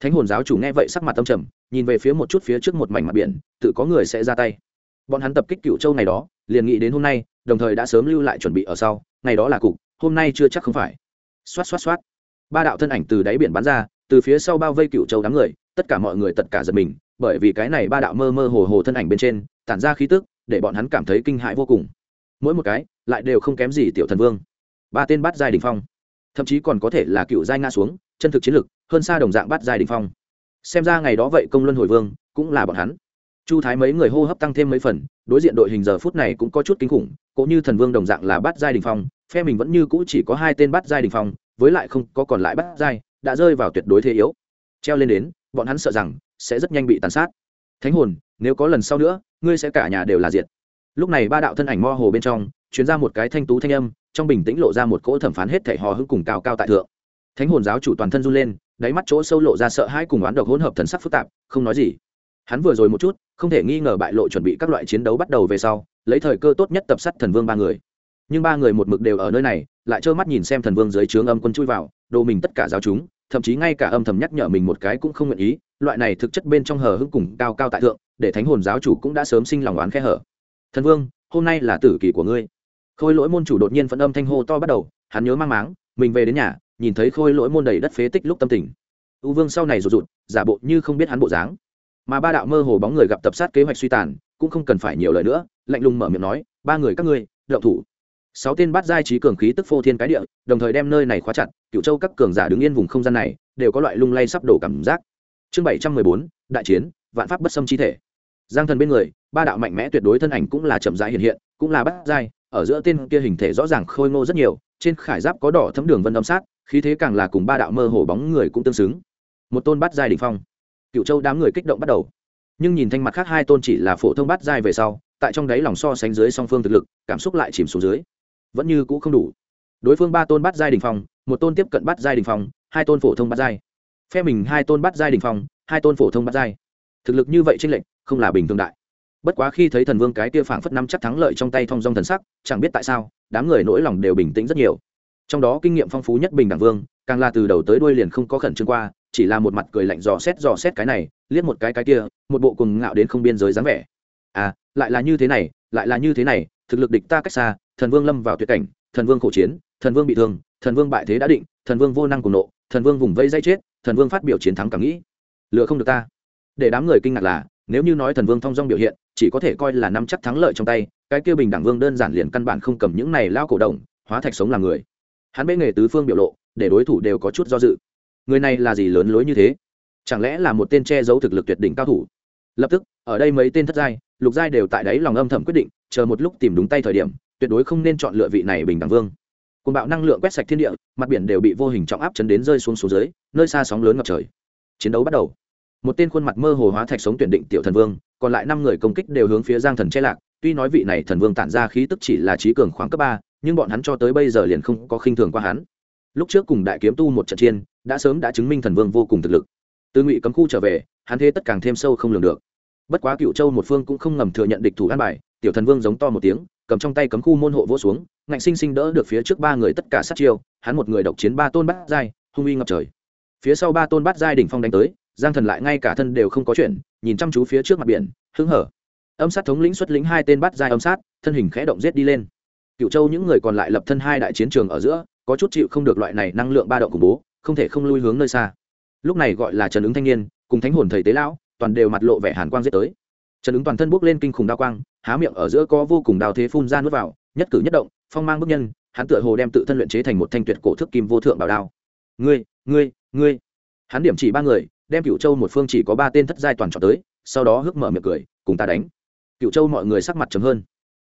Thánh hồn giáo chủ nghe vậy sắc mặt tâm trầm, nhìn về phía một chút phía trước một mảnh mặt biển, tự có người sẽ ra tay. Bọn hắn tập kích cựu châu này đó, liền nghĩ đến hôm nay, đồng thời đã sớm lưu lại chuẩn bị ở sau, ngày đó là cục, hôm nay chưa chắc không phải xoát xoát xoát. Ba đạo thân ảnh từ đáy biển bắn ra, từ phía sau bao vây cựu châu đám người, tất cả mọi người tất cả giật mình, bởi vì cái này ba đạo mơ mơ hồ hồ thân ảnh bên trên, tản ra khí tức, để bọn hắn cảm thấy kinh hãi vô cùng. Mỗi một cái, lại đều không kém gì tiểu thần vương. Ba tên bắt giai đình phong. Thậm chí còn có thể là cựu giai nga xuống, chân thực chiến lực, hơn xa đồng dạng bắt giai đình phong. Xem ra ngày đó vậy công luân hồi vương, cũng là bọn hắn. Chu thái mấy người hô hấp tăng thêm mấy phần, đối diện đội hình giờ phút này cũng có chút kinh khủng, cũng như thần vương đồng dạng là bắt giai đình phong phe mình vẫn như cũ chỉ có hai tên bắt giai đình phong, với lại không có còn lại bắt giai, đã rơi vào tuyệt đối thế yếu. Treo lên đến, bọn hắn sợ rằng sẽ rất nhanh bị tàn sát. Thánh hồn, nếu có lần sau nữa, ngươi sẽ cả nhà đều là diệt. Lúc này ba đạo thân ảnh mo hồ bên trong chuyến ra một cái thanh tú thanh âm, trong bình tĩnh lộ ra một cỗ thẩm phán hết thể hò hưng cùng cao cao tại thượng. Thánh hồn giáo chủ toàn thân run lên, đáy mắt chỗ sâu lộ ra sợ hãi cùng oán độc hỗn hợp thần sắc phức tạp, không nói gì. Hắn vừa rồi một chút, không thể nghi ngờ bại lộ chuẩn bị các loại chiến đấu bắt đầu về sau, lấy thời cơ tốt nhất tập sát thần vương ba người nhưng ba người một mực đều ở nơi này, lại trơ mắt nhìn xem thần vương dưới trướng âm quân chui vào, đồ mình tất cả giáo chúng, thậm chí ngay cả âm thầm nhắc nhở mình một cái cũng không nguyện ý, loại này thực chất bên trong hờ hững cùng cao cao tại thượng, để thánh hồn giáo chủ cũng đã sớm sinh lòng oán khe hở. Thần vương, hôm nay là tử kỳ của ngươi. Khôi lỗi môn chủ đột nhiên phẫn âm thanh hô to bắt đầu, hắn nhớ mang máng, mình về đến nhà, nhìn thấy khôi lỗi môn đầy đất phế tích lúc tâm tình. U vương sau này rụt rụt, giả bộ như không biết hắn bộ dáng. Mà ba đạo mơ hồ bóng người gặp tập sát kế hoạch suy tàn, cũng không cần phải nhiều lời nữa, lạnh lùng mở miệng nói, ba người các ngươi đậu thủ sáu tên bát giai trí cường khí tức phô thiên cái địa, đồng thời đem nơi này khóa chặt cựu châu các cường giả đứng yên vùng không gian này, đều có loại lung lay sắp đổ cảm giác. Chương bảy trăm mười bốn, đại chiến, vạn pháp bất xâm chi thể. Giang thần bên người, ba đạo mạnh mẽ tuyệt đối thân ảnh cũng là chậm rãi hiện hiện, cũng là bát giai, ở giữa tên kia hình thể rõ ràng khôi ngô rất nhiều, trên khải giáp có đỏ thấm đường vân âm sát, khí thế càng là cùng ba đạo mơ hồ bóng người cũng tương xứng. Một tôn bát giai đ ỉ n h phong. Cựu châu đám người kích động bắt đầu. Nhưng nhìn thanh mặt khác hai tôn chỉ là phổ thông bát giai về sau, tại trong đáy lòng so sánh dưới song phương thực lực, cảm xúc lại chìm xuống dưới vẫn như cũ không đủ. Đối phương ba tôn bắt giai đình phong, một tôn tiếp cận bắt giai đình phong, hai tôn phổ thông bắt giai. Phe mình hai tôn bắt giai đình phong, hai tôn phổ thông bắt giai. Thực lực như vậy tranh lệch, không là bình thường đại. Bất quá khi thấy thần vương cái tia phảng phất năm chắc thắng lợi trong tay thong dong thần sắc, chẳng biết tại sao, đám người nỗi lòng đều bình tĩnh rất nhiều. Trong đó kinh nghiệm phong phú nhất bình đẳng vương, càng là từ đầu tới đuôi liền không có khẩn trương qua, chỉ là một mặt cười lạnh dò xét dò xét cái này, liếc một cái cái kia, một bộ cùng ngạo đến không biên giới dáng vẻ. À lại là như thế này, lại là như thế này, thực lực địch ta cách xa thần vương lâm vào tuyệt cảnh, thần vương khổ chiến, thần vương bị thương, thần vương bại thế đã định, thần vương vô năng cùng nộ, thần vương vùng vây dây chết, thần vương phát biểu chiến thắng cảm nghĩ. Lựa không được ta. Để đám người kinh ngạc là, nếu như nói thần vương thong dong biểu hiện, chỉ có thể coi là năm chắc thắng lợi trong tay, cái kia bình đẳng vương đơn giản liền căn bản không cầm những này lao cổ đồng hóa thạch sống làm người. Hắn bế nghề tứ phương biểu lộ, để đối thủ đều có chút do dự. Người này là gì lớn lối như thế? Chẳng lẽ là một tên che giấu thực lực tuyệt đỉnh cao thủ? Lập tức, ở đây mấy tên thất giai, lục giai đều tại đấy lòng âm thầm quyết định, chờ một lúc tìm đúng tay thời điểm tuyệt đối không nên chọn lựa vị này bình đẳng vương. Cùng bạo năng lượng quét sạch thiên địa, mặt biển đều bị vô hình trọng áp chấn đến rơi xuống xuống dưới, nơi xa sóng lớn ngập trời. Chiến đấu bắt đầu. Một tên khuôn mặt mơ hồ hóa thạch sống tuyển định tiểu thần vương, còn lại năm người công kích đều hướng phía giang thần che lạc. Tuy nói vị này thần vương tản ra khí tức chỉ là trí cường khoáng cấp ba, nhưng bọn hắn cho tới bây giờ liền không có khinh thường qua hắn. Lúc trước cùng đại kiếm tu một trận chiến, đã sớm đã chứng minh thần vương vô cùng thực lực. Từ ngụy cấm khu trở về, hắn thế tất càng thêm sâu không lường được. Bất quá cựu châu một phương cũng không ngầm thừa nhận địch thủ an bài, tiểu thần vương giống to một tiếng cầm trong tay cấm khu môn hộ vỗ xuống, ngạnh sinh sinh đỡ được phía trước ba người tất cả sát chiêu, hắn một người độc chiến ba tôn bát giai, hung uy ngập trời. Phía sau ba tôn bát giai đỉnh phong đánh tới, giang thần lại ngay cả thân đều không có chuyện nhìn chăm chú phía trước mặt biển, hứng hở. Âm sát thống lĩnh xuất lĩnh hai tên bát giai âm sát, thân hình khẽ động giết đi lên. Cựu châu những người còn lại lập thân hai đại chiến trường ở giữa, có chút chịu không được loại này năng lượng ba động khủng bố, không thể không lui hướng nơi xa. Lúc này gọi là trần ứng thanh niên, cùng thánh hồn thầy tế lão, toàn đều mặt lộ vẻ hàn quang giết tới. Trần ứng toàn thân bốc lên kinh khủng đa quang há miệng ở giữa có vô cùng đào thế phun ra nuốt vào, nhất cử nhất động, phong mang bước nhân, hắn tựa hồ đem tự thân luyện chế thành một thanh tuyệt cổ thước kim vô thượng bảo đao. Ngươi ngươi ngươi. Hắn điểm chỉ ba người, đem cựu châu một phương chỉ có ba tên thất giai toàn trọt tới, sau đó hước mở miệng cười, cùng ta đánh. Cựu châu mọi người sắc mặt chấm hơn.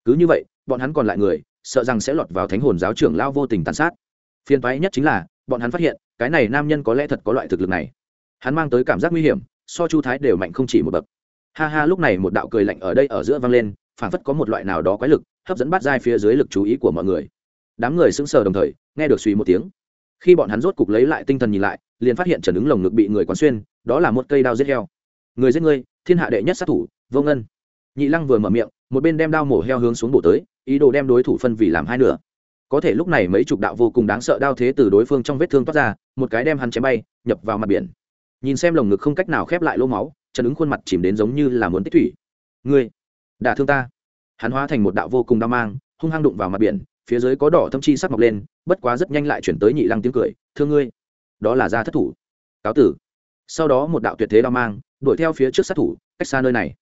Cứ như vậy, bọn hắn còn lại người, sợ rằng sẽ lọt vào thánh hồn giáo trưởng lao vô tình tàn sát. Phiên toái nhất chính là, bọn hắn phát hiện, cái này nam nhân có lẽ thật có loại thực lực này. Hắn mang tới cảm giác nguy hiểm, so chu thái đều mạnh không chỉ một bậc. Ha ha, lúc này một đạo cười lạnh ở đây ở giữa vang lên phản phất có một loại nào đó quái lực, hấp dẫn bắt dai phía dưới lực chú ý của mọi người. Đám người sững sờ đồng thời, nghe được suy một tiếng. Khi bọn hắn rốt cục lấy lại tinh thần nhìn lại, liền phát hiện trần ứng lồng ngực bị người quán xuyên, đó là một cây đao giết heo. Người giết người thiên hạ đệ nhất sát thủ, vô ngân. Nhị lăng vừa mở miệng, một bên đem đao mổ heo hướng xuống bổ tới, ý đồ đem đối thủ phân vì làm hai nửa. Có thể lúc này mấy chục đạo vô cùng đáng sợ đao thế từ đối phương trong vết thương toát ra, một cái đem hắn chém bay, nhập vào mặt biển. Nhìn xem lồng ngực không cách nào khép lại lỗ máu, trần ứng khuôn mặt chìm đến giống như là muốn tích thủy. Ngươi đả thương ta. Hắn hóa thành một đạo vô cùng đao mang, hung hăng đụng vào mặt biển, phía dưới có đỏ thâm chi sắc mọc lên, bất quá rất nhanh lại chuyển tới nhị lăng tiếng cười thương ngươi, đó là gia thất thủ. Cáo tử. Sau đó một đạo tuyệt thế đao mang, đuổi theo phía trước sát thủ, cách xa nơi này.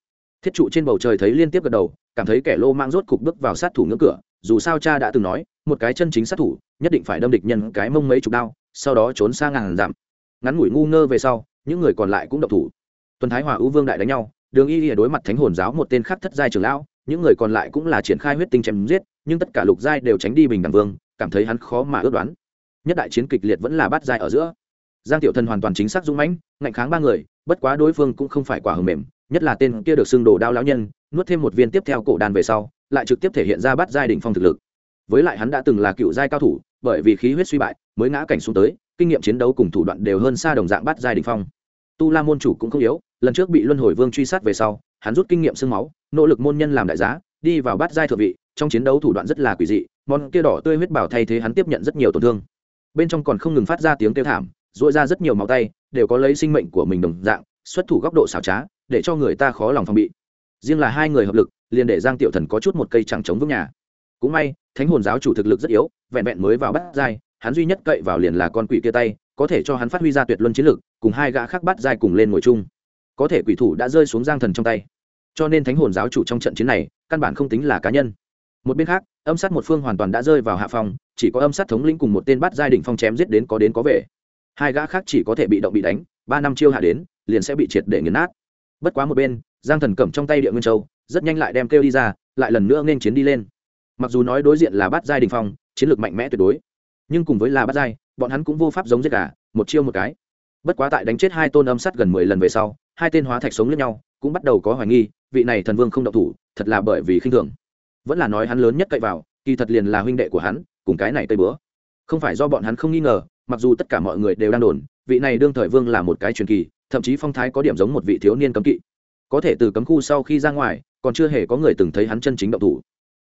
Thiết trụ trên bầu trời thấy liên tiếp gật đầu, cảm thấy kẻ lô mang rốt cục bước vào sát thủ ngưỡng cửa, dù sao cha đã từng nói, một cái chân chính sát thủ, nhất định phải đâm địch nhân cái mông mấy chục đao, sau đó trốn xa ngàn dặm. Ngắn ngủi ngu ngơ về sau, những người còn lại cũng độc thủ. Tuần thái hòa ưu vương đại đánh nhau đường y đối mặt thánh hồn giáo một tên khác thất giai trưởng lão, những người còn lại cũng là triển khai huyết tinh chém giết, nhưng tất cả lục giai đều tránh đi bình đẳng vương, cảm thấy hắn khó mà ước đoán. Nhất đại chiến kịch liệt vẫn là bát giai ở giữa. Giang tiểu thần hoàn toàn chính xác dũng mãnh, ngạnh kháng ba người, bất quá đối phương cũng không phải quả hờ mềm, nhất là tên kia được xưng đồ đao lão nhân, nuốt thêm một viên tiếp theo cổ đàn về sau, lại trực tiếp thể hiện ra bát giai đỉnh phong thực lực. Với lại hắn đã từng là cựu giai cao thủ, bởi vì khí huyết suy bại, mới ngã cảnh xuống tới, kinh nghiệm chiến đấu cùng thủ đoạn đều hơn xa đồng dạng bát giai đỉnh phong. Tu la môn chủ cũng không yếu lần trước bị luân hồi vương truy sát về sau, hắn rút kinh nghiệm sương máu, nỗ lực môn nhân làm đại giá, đi vào bắt giai thượng vị, trong chiến đấu thủ đoạn rất là quỷ dị, món kia đỏ tươi huyết bảo thay thế hắn tiếp nhận rất nhiều tổn thương. Bên trong còn không ngừng phát ra tiếng kêu thảm dội ra rất nhiều máu tay, đều có lấy sinh mệnh của mình đồng dạng, xuất thủ góc độ xảo trá, để cho người ta khó lòng phòng bị. Riêng là hai người hợp lực, liền để giang tiểu thần có chút một cây chẳng chống vững nhà. Cũng may, thánh hồn giáo chủ thực lực rất yếu, vẹn vẹn mới vào bắt giai, hắn duy nhất cậy vào liền là con quỷ kia tay, có thể cho hắn phát huy ra tuyệt luân chiến lực, cùng hai gã khác bắt giai cùng lên ngồi chung có thể quỷ thủ đã rơi xuống giang thần trong tay. Cho nên thánh hồn giáo chủ trong trận chiến này, căn bản không tính là cá nhân. Một bên khác, âm sát một phương hoàn toàn đã rơi vào hạ phòng chỉ có âm sát thống lĩnh cùng một tên bắt giai đỉnh phong chém giết đến có đến có về. Hai gã khác chỉ có thể bị động bị đánh, ba năm chiêu hạ đến, liền sẽ bị triệt để nghiền nát. Bất quá một bên, giang thần cầm trong tay địa nguyên châu, rất nhanh lại đem kêu đi ra, lại lần nữa nên chiến đi lên. Mặc dù nói đối diện là bát giai đình phong, chiến lược mạnh mẽ tuyệt đối, nhưng cùng với là bát giai, bọn hắn cũng vô pháp giống giết cả, một chiêu một cái. Bất quá tại đánh chết hai tôn âm sát gần mười lần về sau hai tên hóa thạch sống lẫn nhau, cũng bắt đầu có hoài nghi, vị này thần vương không động thủ, thật là bởi vì khinh thường. Vẫn là nói hắn lớn nhất cậy vào, kỳ thật liền là huynh đệ của hắn, cùng cái này tây bữa không phải do bọn hắn không nghi ngờ, mặc dù tất cả mọi người đều đang đồn, vị này đương thời vương là một cái truyền kỳ, thậm chí phong thái có điểm giống một vị thiếu niên cấm kỵ. Có thể từ cấm khu sau khi ra ngoài, còn chưa hề có người từng thấy hắn chân chính động thủ.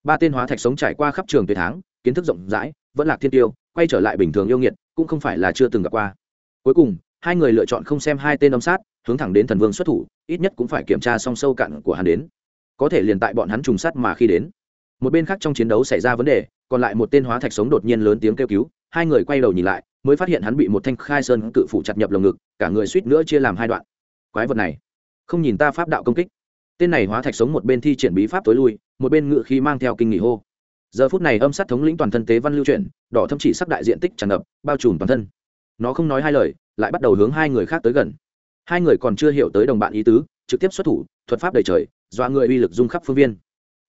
Ba tên hóa thạch sống trải qua khắp trường tuyệt tháng kiến thức rộng rãi, vẫn là thiên tiêu, quay trở lại bình thường yêu nghiệt, cũng không phải là chưa từng gặp qua. Cuối cùng hai người lựa chọn không xem hai tên âm sát, hướng thẳng đến thần vương xuất thủ, ít nhất cũng phải kiểm tra song sâu cạn của hắn đến. Có thể liền tại bọn hắn trùng sát mà khi đến. Một bên khác trong chiến đấu xảy ra vấn đề, còn lại một tên hóa thạch sống đột nhiên lớn tiếng kêu cứu, hai người quay đầu nhìn lại, mới phát hiện hắn bị một thanh khai sơn cự phủ chặt nhập lồng ngực, cả người suýt nữa chia làm hai đoạn. Quái vật này, không nhìn ta pháp đạo công kích. Tên này hóa thạch sống một bên thi triển bí pháp tối lui, một bên ngự khí mang theo kinh nghỉ hô. Giờ phút này âm sát thống lĩnh toàn thân tế văn lưu chuyển, đỏ thâm chỉ sắc đại diện tích tràn ngập, bao trùm toàn thân nó không nói hai lời, lại bắt đầu hướng hai người khác tới gần. Hai người còn chưa hiểu tới đồng bạn ý tứ, trực tiếp xuất thủ, thuật pháp đầy trời, dọa người uy lực dung khắp phương viên.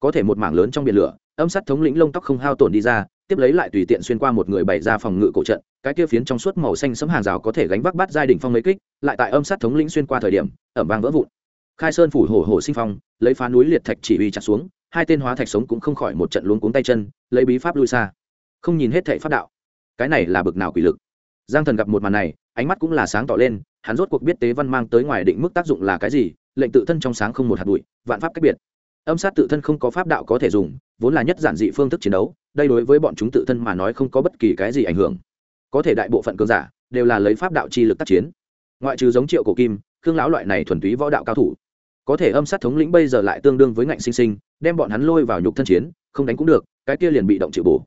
Có thể một mảng lớn trong biển lửa, âm sát thống lĩnh lông tóc không hao tổn đi ra, tiếp lấy lại tùy tiện xuyên qua một người bày ra phòng ngự cổ trận, cái kia phiến trong suốt màu xanh sấm hàng rào có thể gánh vác bát giai đỉnh phong mấy kích, lại tại âm sát thống lĩnh xuyên qua thời điểm, ẩm vang vỡ vụn. Khai sơn phủ hổ hổ sinh phong, lấy phá núi liệt thạch chỉ uy chặt xuống, hai tên hóa thạch sống cũng không khỏi một trận luống cuống tay chân, lấy bí pháp lui xa. Không nhìn hết thệ pháp đạo. Cái này là bực nào quỷ lực giang thần gặp một màn này, ánh mắt cũng là sáng tỏ lên, hắn rốt cuộc biết tế văn mang tới ngoài định mức tác dụng là cái gì, lệnh tự thân trong sáng không một hạt bụi, vạn pháp cách biệt. Âm sát tự thân không có pháp đạo có thể dùng, vốn là nhất giản dị phương thức chiến đấu, đây đối với bọn chúng tự thân mà nói không có bất kỳ cái gì ảnh hưởng. Có thể đại bộ phận cường giả đều là lấy pháp đạo chi lực tác chiến. Ngoại trừ giống triệu cổ kim, khương lão loại này thuần túy võ đạo cao thủ, có thể âm sát thống lĩnh bây giờ lại tương đương với ngạnh sinh sinh, đem bọn hắn lôi vào nhục thân chiến, không đánh cũng được, cái kia liền bị động chịu bổ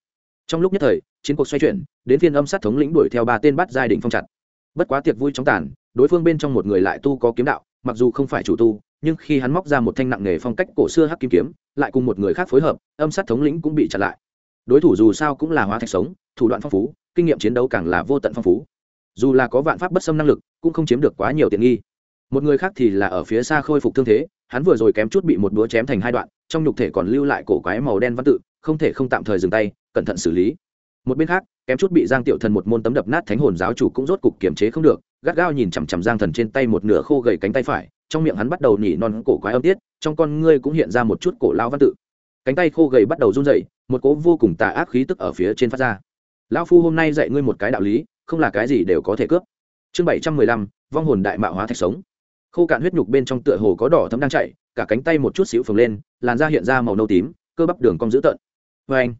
trong lúc nhất thời, chiến cuộc xoay chuyển, đến phiên âm sát thống lĩnh đuổi theo ba tên bắt giai đình phong chặt. Bất quá tiệc vui chóng tàn, đối phương bên trong một người lại tu có kiếm đạo, mặc dù không phải chủ tu, nhưng khi hắn móc ra một thanh nặng nghề phong cách cổ xưa hắc kim kiếm, lại cùng một người khác phối hợp, âm sát thống lĩnh cũng bị chặn lại. Đối thủ dù sao cũng là hóa thạch sống, thủ đoạn phong phú, kinh nghiệm chiến đấu càng là vô tận phong phú. Dù là có vạn pháp bất xâm năng lực, cũng không chiếm được quá nhiều tiện nghi. Một người khác thì là ở phía xa khôi phục thương thế, hắn vừa rồi kém chút bị một búa chém thành hai đoạn, trong nhục thể còn lưu lại cổ quái màu đen văn tự, không thể không tạm thời dừng tay cẩn thận xử lý. Một bên khác, kém chút bị giang tiểu thần một môn tấm đập nát thánh hồn giáo chủ cũng rốt cục kiềm chế không được, gắt gao nhìn chằm chằm giang thần trên tay một nửa khô gầy cánh tay phải, trong miệng hắn bắt đầu nhỉ non cổ quái âm tiết, trong con ngươi cũng hiện ra một chút cổ lao văn tự. Cánh tay khô gầy bắt đầu run rẩy, một cố vô cùng tà ác khí tức ở phía trên phát ra. Lão phu, hôm nay dạy ngươi một cái đạo lý, không là cái gì đều có thể cướp. Chương bảy trăm mười lăm, vong hồn đại mạo hóa thạch sống. Khô cạn huyết nhục bên trong tựa hồ có đỏ thấm đang chạy cả cánh tay một chút xíu phồng lên, làn da hiện ra màu nâu tím, cơ bắp đường cong dữ tợn. Vê anh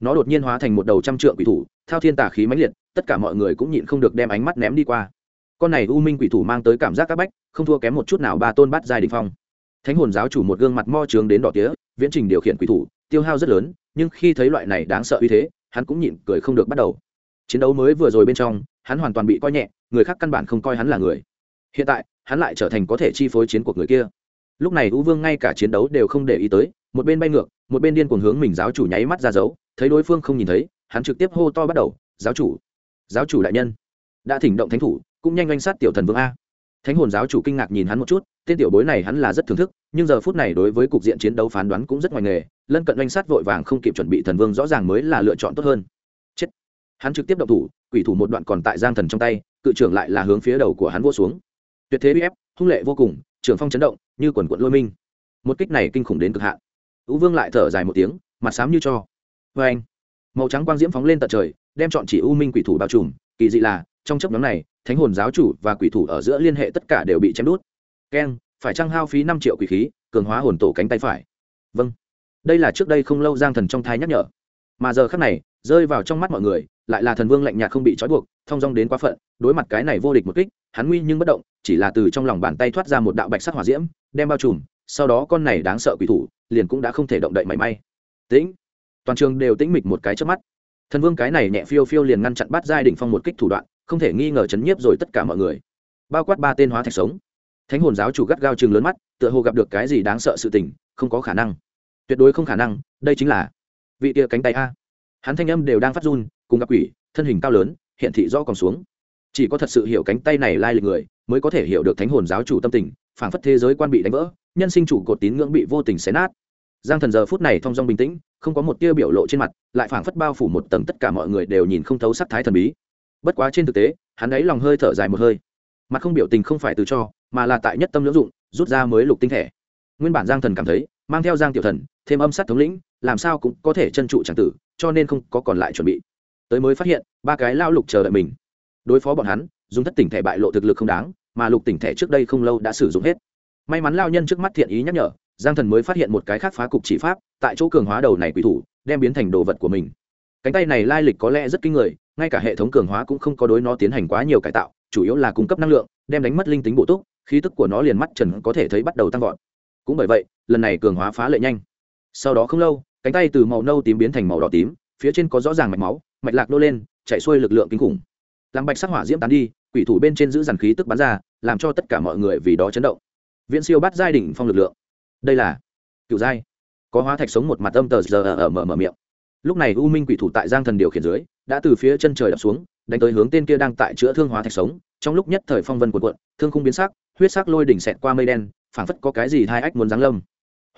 nó đột nhiên hóa thành một đầu trăm trượng quỷ thủ, thao thiên tả khí mãnh liệt, tất cả mọi người cũng nhịn không được đem ánh mắt ném đi qua. Con này u minh quỷ thủ mang tới cảm giác các bách, không thua kém một chút nào ba tôn bắt giai đình phong. Thánh hồn giáo chủ một gương mặt mo trướng đến đỏ tía, viễn trình điều khiển quỷ thủ, tiêu hao rất lớn, nhưng khi thấy loại này đáng sợ uy thế, hắn cũng nhịn cười không được bắt đầu. Chiến đấu mới vừa rồi bên trong, hắn hoàn toàn bị coi nhẹ, người khác căn bản không coi hắn là người. Hiện tại, hắn lại trở thành có thể chi phối chiến cuộc người kia. Lúc này u vương ngay cả chiến đấu đều không để ý tới, một bên bay ngược, một bên điên cuồng hướng mình giáo chủ nháy mắt ra dấu thấy đối phương không nhìn thấy, hắn trực tiếp hô to bắt đầu, giáo chủ giáo chủ đại nhân. Đã thỉnh động thánh thủ, cũng nhanh oanh sát tiểu thần vương a. Thánh hồn giáo chủ kinh ngạc nhìn hắn một chút, tên tiểu bối này hắn là rất thưởng thức, nhưng giờ phút này đối với cục diện chiến đấu phán đoán cũng rất ngoài nghề, lân cận oanh sát vội vàng không kịp chuẩn bị thần vương rõ ràng mới là lựa chọn tốt hơn. Chết. Hắn trực tiếp động thủ, quỷ thủ một đoạn còn tại giang thần trong tay, cự trưởng lại là hướng phía đầu của hắn vô xuống. Tuyệt thế bị ép, hung lệ vô cùng, trường phong chấn động, như quần quận lôi minh. Một kích này kinh khủng đến cực hạn. Ú vương lại thở dài một tiếng, mặt xám như cho vê anh, màu trắng quang diễm phóng lên tận trời, đem chọn chỉ u minh quỷ thủ bao trùm. Kỳ dị là, trong chấp nhóm này, thánh hồn giáo chủ và quỷ thủ ở giữa liên hệ tất cả đều bị chém đút. Keng, phải trăng hao phí năm triệu quỷ khí, cường hóa hồn tổ cánh tay phải? Vâng. Đây là trước đây không lâu giang thần trong thai nhắc nhở. Mà giờ khắc này, rơi vào trong mắt mọi người, lại là thần vương lạnh nhạt không bị trói buộc thong dong đến quá phận, đối mặt cái này vô địch một kích, hắn nguy nhưng bất động, chỉ là từ trong lòng bàn tay thoát ra một đạo bạch sắc hỏa diễm, đem bao trùm, sau đó con này đáng sợ quỷ thủ, liền cũng đã không thể động đậy mảy may. Tĩnh toàn trường đều tĩnh mịch một cái trước mắt. Thần vương cái này nhẹ phiêu phiêu liền ngăn chặn bắt giai đỉnh phong một kích thủ đoạn, không thể nghi ngờ chấn nhiếp rồi tất cả mọi người. Bao quát ba tên hóa thạch sống. Thánh hồn giáo chủ gắt gao chừng lớn mắt, tựa hồ gặp được cái gì đáng sợ sự tình, không có khả năng. Tuyệt đối không khả năng, đây chính là vị tia cánh tay a. Hắn thanh âm đều đang phát run, cùng gặp quỷ, thân hình cao lớn, hiện thị rõ còn xuống. Chỉ có thật sự hiểu cánh tay này lai lịch người, mới có thể hiểu được thánh hồn giáo chủ tâm tình, phảng phất thế giới quan bị đánh vỡ, nhân sinh chủ cột tín ngưỡng bị vô tình xé nát giang thần giờ phút này thong dong bình tĩnh, không có một tia biểu lộ trên mặt, lại phảng phất bao phủ một tầng tất cả mọi người đều nhìn không thấu sắc thái thần bí. Bất quá trên thực tế, hắn ấy lòng hơi thở dài một hơi. Mặt không biểu tình không phải từ cho, mà là tại nhất tâm lưỡng dụng, rút ra mới lục tinh thể. Nguyên bản giang thần cảm thấy, mang theo giang tiểu thần, thêm âm sát thống lĩnh, làm sao cũng có thể chân trụ tràng tử, cho nên không có còn lại chuẩn bị. Tới mới phát hiện, ba cái lao lục chờ đợi mình. Đối phó bọn hắn, dùng thất tỉnh thẻ bại lộ thực lực không đáng, mà lục tỉnh thẻ trước đây không lâu đã sử dụng hết. May mắn lao nhân trước mắt thiện ý nhắc nhở giang thần mới phát hiện một cái khác phá cục chỉ pháp, tại chỗ cường hóa đầu này quỷ thủ, đem biến thành đồ vật của mình. Cánh tay này lai lịch có lẽ rất kinh người, ngay cả hệ thống cường hóa cũng không có đối nó tiến hành quá nhiều cải tạo, chủ yếu là cung cấp năng lượng, đem đánh mất linh tính bổ túc, khí tức của nó liền mắt trần có thể thấy bắt đầu tăng vọt. Cũng bởi vậy, lần này cường hóa phá lệ nhanh. Sau đó không lâu, cánh tay từ màu nâu tím biến thành màu đỏ tím, phía trên có rõ ràng mạch máu, mạch lạc nô lên chạy xuôi lực lượng kinh khủng. Làm bạch sắc hỏa diễm tán đi, quỷ thủ bên trên giữ dàn khí tức bắn ra, làm cho tất cả mọi người vì đó chấn động. Viễn siêu bắt giai đỉnh phong lực lượng đây là cựu giai. Có hóa thạch sống một mặt âm tờ giờ ở mở mở miệng. Lúc này u minh quỷ thủ tại giang thần điều khiển dưới, đã từ phía chân trời đập xuống, đánh tới hướng tên kia đang tại chữa thương hóa thạch sống. Trong lúc nhất thời phong vân cuộn cuộn, thương khung biến sắc, huyết sắc lôi đỉnh xẹt qua mây đen, phảng phất có cái gì hai ách muốn giáng lâm.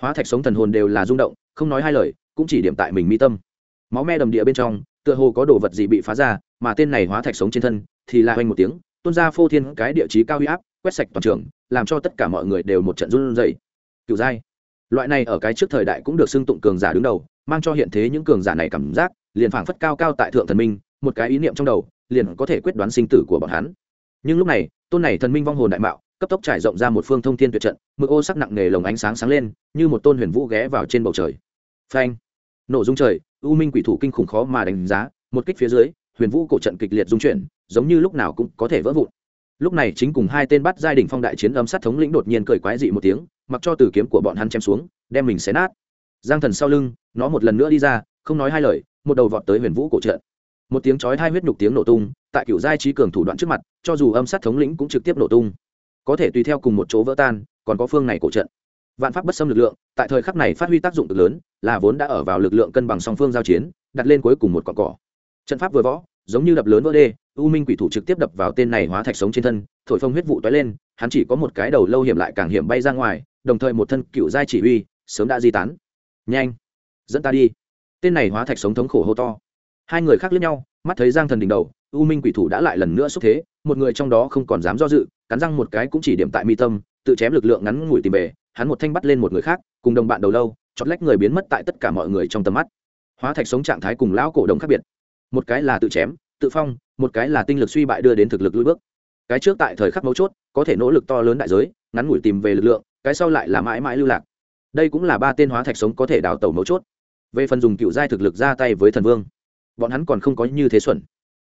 Hóa thạch sống thần hồn đều là rung động, không nói hai lời, cũng chỉ điểm tại mình mi tâm. Máu me đầm địa bên trong, tựa hồ có đồ vật gì bị phá ra, mà tên này hóa thạch sống trên thân thì là hoành một tiếng, tuôn ra phô thiên cái địa chí cao huy áp, quét sạch toàn trường, làm cho tất cả mọi người đều một trận run rẩy cựu giai. Loại này ở cái trước thời đại cũng được xưng tụng cường giả đứng đầu, mang cho hiện thế những cường giả này cảm giác, liền phảng phất cao cao tại thượng thần minh, một cái ý niệm trong đầu, liền có thể quyết đoán sinh tử của bọn hắn. Nhưng lúc này, tôn này thần minh vong hồn đại mạo, cấp tốc trải rộng ra một phương thông thiên tuyệt trận, mực ô sắc nặng nề lồng ánh sáng sáng lên, như một tôn huyền vũ ghé vào trên bầu trời. Phanh! Nổ dung trời, u minh quỷ thủ kinh khủng khó mà đánh giá, một kích phía dưới, huyền vũ cổ trận kịch liệt dung chuyển, giống như lúc nào cũng có thể vỡ vụn. Lúc này chính cùng hai tên bắt giai đỉnh phong đại chiến âm sát thống lĩnh đột nhiên cười quái dị một tiếng mặc cho từ kiếm của bọn hắn chém xuống, đem mình xé nát. Giang thần sau lưng, nó một lần nữa đi ra, không nói hai lời, một đầu vọt tới huyền vũ cổ trận. Một tiếng chói hai huyết nhục tiếng nổ tung, tại cựu giai trí cường thủ đoạn trước mặt, cho dù âm sát thống lĩnh cũng trực tiếp nổ tung. Có thể tùy theo cùng một chỗ vỡ tan, còn có phương này cổ trận. Vạn pháp bất xâm lực lượng, tại thời khắc này phát huy tác dụng cực lớn, là vốn đã ở vào lực lượng cân bằng song phương giao chiến, đặt lên cuối cùng một cọn cỏ. Trận pháp vừa võ giống như đập lớn vỡ đê u minh quỷ thủ trực tiếp đập vào tên này hóa thạch sống trên thân thổi phông huyết vụ toái lên hắn chỉ có một cái đầu lâu hiểm lại càng hiểm bay ra ngoài đồng thời một thân cựu giai chỉ huy sớm đã di tán. Nhanh dẫn ta đi. Tên này hóa thạch sống thống khổ hô to. Hai người khác lướt nhau mắt thấy giang thần đỉnh đầu u minh quỷ thủ đã lại lần nữa xúc thế một người trong đó không còn dám do dự cắn răng một cái cũng chỉ điểm tại mi tâm tự chém lực lượng ngắn ngủi tìm bể, hắn một thanh bắt lên một người khác cùng đồng bạn đầu lâu chót lách người biến mất tại tất cả mọi người trong tầm mắt. Hóa thạch sống trạng thái cùng lão cổ đồng khác biệt một cái là tự chém, tự phong, một cái là tinh lực suy bại đưa đến thực lực lùi bước. Cái trước tại thời khắc mấu chốt, có thể nỗ lực to lớn đại giới, ngắn ngủi tìm về lực lượng, cái sau lại là mãi mãi lưu lạc. Đây cũng là ba tên hóa thạch sống có thể đào tẩu mấu chốt. Về phần dùng cựu giai thực lực ra tay với thần vương, bọn hắn còn không có như thế xuẩn.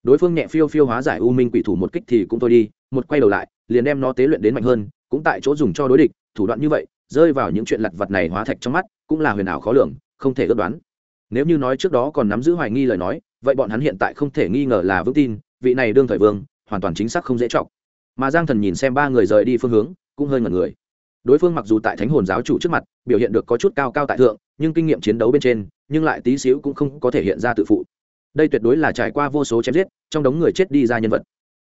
Đối phương nhẹ phiêu phiêu hóa giải u minh quỷ thủ một kích thì cũng thôi đi, một quay đầu lại, liền đem nó tế luyện đến mạnh hơn, cũng tại chỗ dùng cho đối địch, thủ đoạn như vậy, rơi vào những chuyện lặt vặt này hóa thạch trong mắt, cũng là huyền ảo khó lường, không thể ước đoán. Nếu như nói trước đó còn nắm giữ hoài nghi lời nói vậy bọn hắn hiện tại không thể nghi ngờ là vững tin, vị này đương thời vương, hoàn toàn chính xác không dễ chọc. Mà giang thần nhìn xem ba người rời đi phương hướng, cũng hơi ngẩn người. Đối phương mặc dù tại thánh hồn giáo chủ trước mặt, biểu hiện được có chút cao cao tại thượng, nhưng kinh nghiệm chiến đấu bên trên, nhưng lại tí xíu cũng không có thể hiện ra tự phụ. Đây tuyệt đối là trải qua vô số chém giết, trong đống người chết đi ra nhân vật.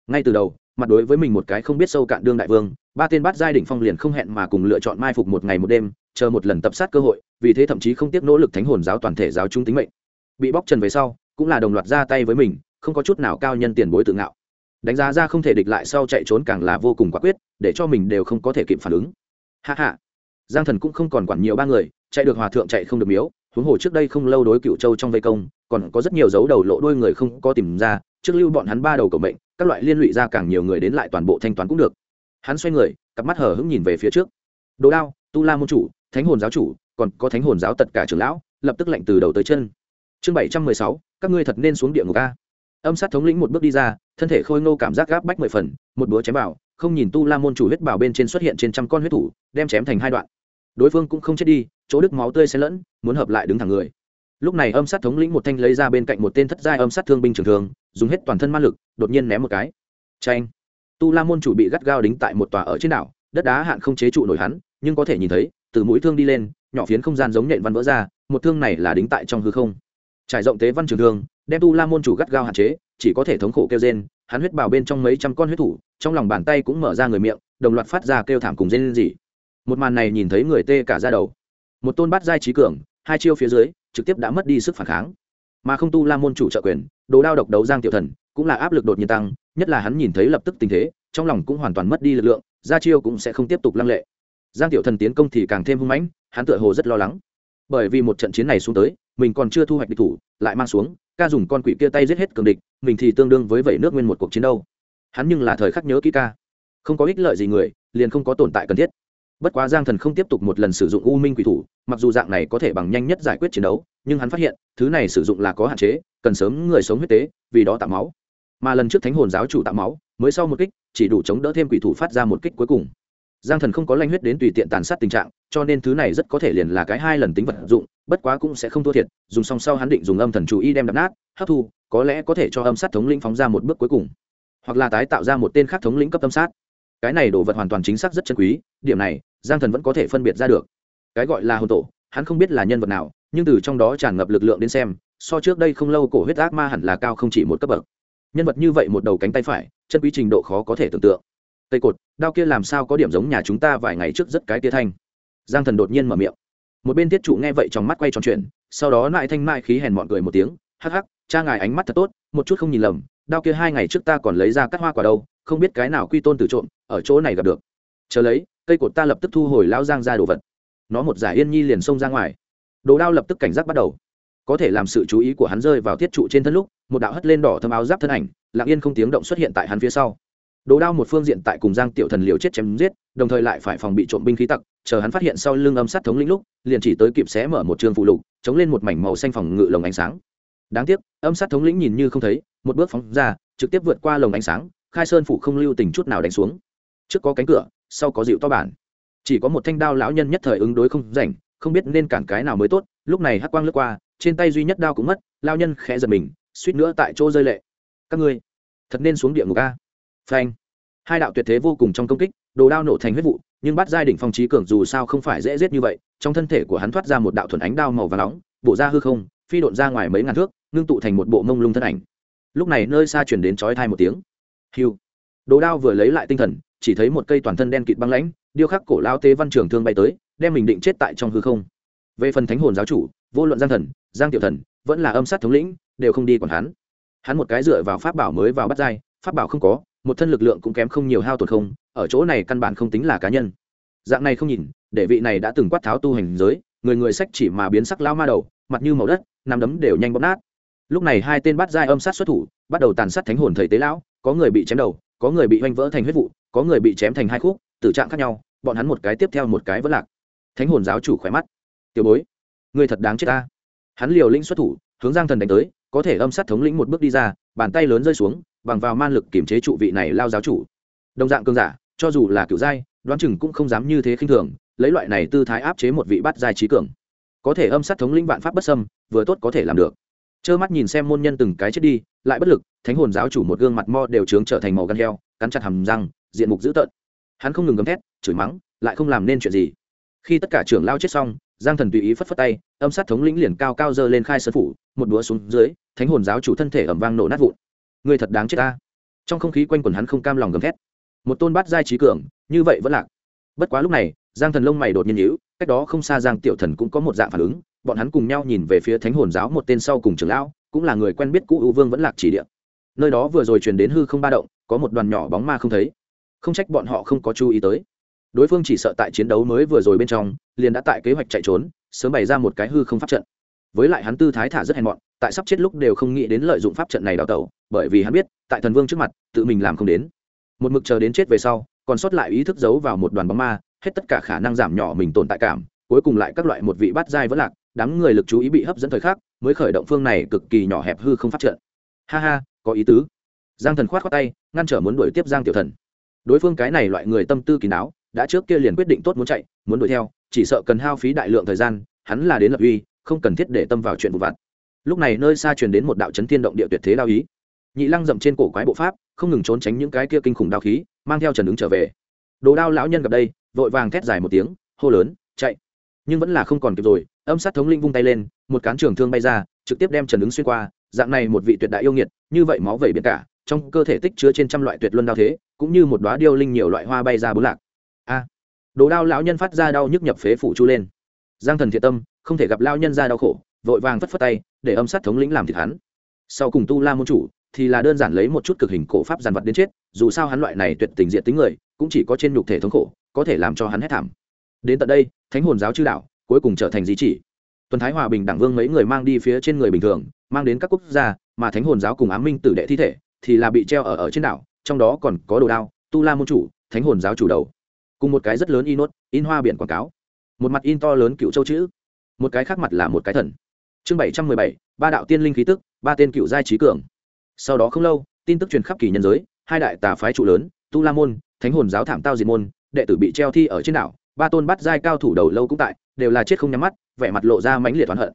Ngay từ đầu, mặt đối với mình một cái không biết sâu cạn đương đại vương, ba tên bát giai đỉnh phong liền không hẹn mà cùng lựa chọn mai phục một ngày một đêm, chờ một lần tập sát cơ hội, vì thế thậm chí không tiếc nỗ lực thánh hồn giáo toàn thể giáo trung tính mệnh. Bị bóc trần về sau cũng là đồng loạt ra tay với mình, không có chút nào cao nhân tiền bối tự ngạo. Đánh giá ra không thể địch lại sau chạy trốn càng là vô cùng quả quyết, để cho mình đều không có thể kịp phản ứng. Hạ hạ giang thần cũng không còn quản nhiều ba người, chạy được hòa thượng chạy không được miếu, huống hồ trước đây không lâu đối cựu châu trong vây công, còn có rất nhiều dấu đầu lộ đuôi người không có tìm ra, trước lưu bọn hắn ba đầu cầu mệnh, các loại liên lụy ra càng nhiều người đến lại toàn bộ thanh toán cũng được. Hắn xoay người, cặp mắt hở hững nhìn về phía trước. Đồ đao, tu la môn chủ, thánh hồn giáo chủ, còn có thánh hồn giáo tất cả trưởng lão, lập tức lệnh từ đầu tới chân chương bảy trăm mười sáu, các ngươi thật nên xuống địa ngục a. Âm sát thống lĩnh một bước đi ra, thân thể khôi ngô cảm giác gáp bách mười phần, một búa chém vào, không nhìn tu la môn chủ huyết bảo bên trên xuất hiện trên trăm con huyết thủ, đem chém thành hai đoạn. Đối phương cũng không chết đi, chỗ đức máu tươi xen lẫn, muốn hợp lại đứng thẳng người. Lúc này âm sát thống lĩnh một thanh lấy ra bên cạnh một tên thất giai âm sát thương binh trường thường, dùng hết toàn thân ma lực, đột nhiên ném một cái. Tranh tu la môn chủ bị gắt gao đính tại một tòa ở trên đảo, đất đá hạn không chế trụ nổi hắn, nhưng có thể nhìn thấy, từ mũi thương đi lên, nhỏ phiến không gian giống nhện văn vỡ ra, một thương này là đính tại trong hư không trải rộng tế văn trường thương, đem tu la môn chủ gắt gao hạn chế, chỉ có thể thống khổ kêu rên, hắn huyết bào bên trong mấy trăm con huyết thủ, trong lòng bàn tay cũng mở ra người miệng, đồng loạt phát ra kêu thảm cùng rên gì một màn này nhìn thấy người tê cả ra đầu. Một tôn bát giai trí cường, hai chiêu phía dưới, trực tiếp đã mất đi sức phản kháng. Mà không tu la môn chủ trợ quyền, đồ đao độc đấu giang tiểu thần, cũng là áp lực đột nhiên tăng, nhất là hắn nhìn thấy lập tức tình thế, trong lòng cũng hoàn toàn mất đi lực lượng, ra chiêu cũng sẽ không tiếp tục lăng lệ. Giang tiểu thần tiến công thì càng thêm hung mãnh, hắn tựa hồ rất lo lắng bởi vì một trận chiến này xuống tới, mình còn chưa thu hoạch địch thủ, lại mang xuống, ca dùng con quỷ kia tay giết hết cường địch, mình thì tương đương với vẩy nước nguyên một cuộc chiến đâu. Hắn nhưng là thời khắc nhớ kỹ ca. Không có ích lợi gì người, liền không có tồn tại cần thiết. Bất quá giang thần không tiếp tục một lần sử dụng u minh quỷ thủ, mặc dù dạng này có thể bằng nhanh nhất giải quyết chiến đấu, nhưng hắn phát hiện, thứ này sử dụng là có hạn chế, cần sớm người sống huyết tế, vì đó tạo máu. Mà lần trước thánh hồn giáo chủ tạo máu, mới sau một kích, chỉ đủ chống đỡ thêm quỷ thủ phát ra một kích cuối cùng giang thần không có lanh huyết đến tùy tiện tàn sát tình trạng, cho nên thứ này rất có thể liền là cái hai lần tính vật dụng, bất quá cũng sẽ không thua thiệt, dùng xong sau hắn định dùng âm thần chú ý đem đập nát, hấp thu, có lẽ có thể cho âm sát thống lĩnh phóng ra một bước cuối cùng. Hoặc là tái tạo ra một tên khác thống lĩnh cấp âm sát. Cái này đồ vật hoàn toàn chính xác rất chân quý, điểm này, giang thần vẫn có thể phân biệt ra được. Cái gọi là hồn tổ, hắn không biết là nhân vật nào, nhưng từ trong đó tràn ngập lực lượng đến xem, so trước đây không lâu cổ huyết ác ma hẳn là cao không chỉ một cấp bậc. Nhân vật như vậy một đầu cánh tay phải, chân quý trình độ khó có thể tưởng tượng tây cột, đao kia làm sao có điểm giống nhà chúng ta vài ngày trước rất cái tia thanh. Giang thần đột nhiên mở miệng. Một bên tiết trụ nghe vậy trong mắt quay tròn chuyện sau đó lại thanh mại khí hèn mọi người một tiếng, hắc hắc, cha ngài ánh mắt thật tốt, một chút không nhìn lầm, đao kia hai ngày trước ta còn lấy ra cắt hoa quả đâu, không biết cái nào quy tôn từ trộm, ở chỗ này gặp được. Chờ lấy, cây cột ta lập tức thu hồi lão giang ra đồ vật. Nó một giải yên nhi liền xông ra ngoài. Đồ đao lập tức cảnh giác bắt đầu. Có thể làm sự chú ý của hắn rơi vào thiết trụ trên thân lúc, một đạo hất lên đỏ thâm áo giáp thân ảnh, lặng yên không tiếng động xuất hiện tại hắn phía sau đồ đao một phương diện tại cùng giang tiểu thần liều chết chém giết, đồng thời lại phải phòng bị trộm binh khí tặc, chờ hắn phát hiện sau lưng âm sát thống lĩnh lúc, liền chỉ tới kịp xé mở một trường phụ lục, chống lên một mảnh màu xanh phòng ngự lồng ánh sáng. Đáng tiếc, âm sát thống lĩnh nhìn như không thấy, một bước phóng ra, trực tiếp vượt qua lồng ánh sáng, khai sơn phủ không lưu tình chút nào đánh xuống. Trước có cánh cửa, sau có dịu to bản. Chỉ có một thanh đao lão nhân nhất thời ứng đối không rảnh, không biết nên cản cái nào mới tốt, lúc này hắc quang lướt qua, trên tay duy nhất đao cũng mất lao nhân khẽ giật mình, suýt nữa tại chỗ rơi lệ. Các ngươi, thật nên xuống địa ngục a phanh. Hai đạo tuyệt thế vô cùng trong công kích, đồ đao nổ thành huyết vụ, nhưng bắt giai đỉnh phong trí cường dù sao không phải dễ giết như vậy, trong thân thể của hắn thoát ra một đạo thuần ánh đao màu và nóng bộ ra hư không, phi độn ra ngoài mấy ngàn thước, ngưng tụ thành một bộ mông lung thân ảnh. Lúc này nơi xa chuyển đến chói thai một tiếng. Hiu đồ đao vừa lấy lại tinh thần, chỉ thấy một cây toàn thân đen kịt băng lãnh, điêu khắc cổ lao tế văn trường thương bay tới, đem mình định chết tại trong hư không. Về phần thánh hồn giáo chủ, vô luận giang thần, giang tiểu thần, vẫn là âm sát thống lĩnh, đều không đi còn hắn. Hắn một cái dựa vào pháp bảo mới vào bắt giai, pháp bảo không có một thân lực lượng cũng kém không nhiều hao tổn không, ở chỗ này căn bản không tính là cá nhân. Dạng này không nhìn, để vị này đã từng quát tháo tu hành giới, người người sách chỉ mà biến sắc lao ma đầu, mặt như màu đất nằm đấm đều nhanh bóp nát. Lúc này hai tên bắt giai âm sát xuất thủ, bắt đầu tàn sát thánh hồn thầy tế lão, có người bị chém đầu, có người bị oanh vỡ thành huyết vụ, có người bị chém thành hai khúc, tử trạng khác nhau, bọn hắn một cái tiếp theo một cái vẫn lạc. Thánh hồn giáo chủ khỏe mắt. Tiểu bối người thật đáng chết ta. Hắn liều lĩnh xuất thủ, hướng giang thần đánh tới có thể âm sát thống lĩnh một bước đi ra, bàn tay lớn rơi xuống, bằng vào man lực kiểm chế trụ vị này lao giáo chủ. Đồng dạng cương giả, cho dù là cựu giai, đoán chừng cũng không dám như thế khinh thường, lấy loại này tư thái áp chế một vị bắt giai trí cường. Có thể âm sát thống lĩnh vạn pháp bất xâm, vừa tốt có thể làm được. Trơ mắt nhìn xem môn nhân từng cái chết đi, lại bất lực, thánh hồn giáo chủ một gương mặt mo đều trướng trở thành màu gan heo, cắn chặt hầm răng, diện mục dữ tợn. Hắn không ngừng gầm thét, chửi mắng, lại không làm nên chuyện gì. Khi tất cả trưởng lao chết xong, giang thần tùy ý phất phất tay, âm sát thống lĩnh liền cao cao dơ lên khai sơn phủ một đũa xuống dưới, thánh hồn giáo chủ thân thể ẩm vang nổ nát vụn. Người thật đáng chết ta. Trong không khí quanh quần hắn không cam lòng gầm thét. Một tôn bát giai trí cường, như vậy vẫn lạc. Bất quá lúc này, giang thần lông mày đột nhiên nhíu, cách đó không xa giang tiểu thần cũng có một dạng phản ứng, bọn hắn cùng nhau nhìn về phía thánh hồn giáo một tên sau cùng trưởng lão, cũng là người quen biết cũ ưu vương vẫn lạc chỉ địa. Nơi đó vừa rồi truyền đến hư không ba động, có một đoàn nhỏ bóng ma không thấy. Không trách bọn họ không có chú ý tới. Đối phương chỉ sợ tại chiến đấu mới vừa rồi bên trong, liền đã tại kế hoạch chạy trốn, sớm bày ra một cái hư không pháp trận với lại hắn tư thái thả rất hèn mọn, tại sắp chết lúc đều không nghĩ đến lợi dụng pháp trận này đào tẩu, bởi vì hắn biết, tại thần vương trước mặt, tự mình làm không đến. Một mực chờ đến chết về sau, còn sót lại ý thức giấu vào một đoàn bóng ma, hết tất cả khả năng giảm nhỏ mình tồn tại cảm, cuối cùng lại các loại một vị bát giai vẫn lạc, đám người lực chú ý bị hấp dẫn thời khắc, mới khởi động phương này cực kỳ nhỏ hẹp hư không phát trận. Ha ha, có ý tứ. Giang thần khoát khoát tay, ngăn trở muốn đuổi tiếp giang tiểu thần. Đối phương cái này loại người tâm tư kỳ não đã trước kia liền quyết định tốt muốn chạy, muốn đuổi theo, chỉ sợ cần hao phí đại lượng thời gian, hắn là đến lập uy không cần thiết để tâm vào chuyện vụ vặt. Lúc này nơi xa truyền đến một đạo chấn thiên động địa tuyệt thế đao ý. Nhị lăng dậm trên cổ quái bộ pháp, không ngừng trốn tránh những cái kia kinh khủng đao khí, mang theo trần ứng trở về. Đồ đao lão nhân gặp đây, vội vàng thét dài một tiếng, hô lớn, chạy. Nhưng vẫn là không còn kịp rồi, âm sát thống linh vung tay lên, một cán trường thương bay ra, trực tiếp đem trần ứng xuyên qua, dạng này một vị tuyệt đại yêu nghiệt, như vậy máu vẩy biển cả, trong cơ thể tích chứa trên trăm loại tuyệt luân đao thế, cũng như một đoá điêu linh nhiều loại hoa bay ra bốn lạc. A. Đồ đao lão nhân phát ra đau nhức nhập phế phủ chu lên. Giang thần thiện tâm không thể gặp lao nhân ra đau khổ, vội vàng phất phất tay, để âm sát thống lĩnh làm thịt hắn. Sau cùng tu la môn chủ thì là đơn giản lấy một chút cực hình cổ pháp giàn vật đến chết, dù sao hắn loại này tuyệt tình diện tính người, cũng chỉ có trên nhục thể thống khổ, có thể làm cho hắn hết thảm. Đến tận đây, thánh hồn giáo chư đạo cuối cùng trở thành di chỉ. Tuần thái hòa bình đẳng vương mấy người mang đi phía trên người bình thường, mang đến các quốc gia, mà thánh hồn giáo cùng ám minh tử đệ thi thể thì là bị treo ở ở trên đảo, trong đó còn có đồ đao, tu la môn chủ, thánh hồn giáo chủ đầu. Cùng một cái rất lớn in nốt, in hoa biển quảng cáo. Một mặt in to lớn cựu châu chữ một cái khác mặt là một cái thần. Chương bảy trăm mười bảy, ba đạo tiên linh khí tức, ba tên cựu giai trí cường. Sau đó không lâu, tin tức truyền khắp kỳ nhân giới, hai đại tà phái trụ lớn, tu la môn, thánh hồn giáo thảm tao diệt môn, đệ tử bị treo thi ở trên đảo, ba tôn bắt giai cao thủ đầu lâu cũng tại, đều là chết không nhắm mắt, vẻ mặt lộ ra mãnh liệt oán hận.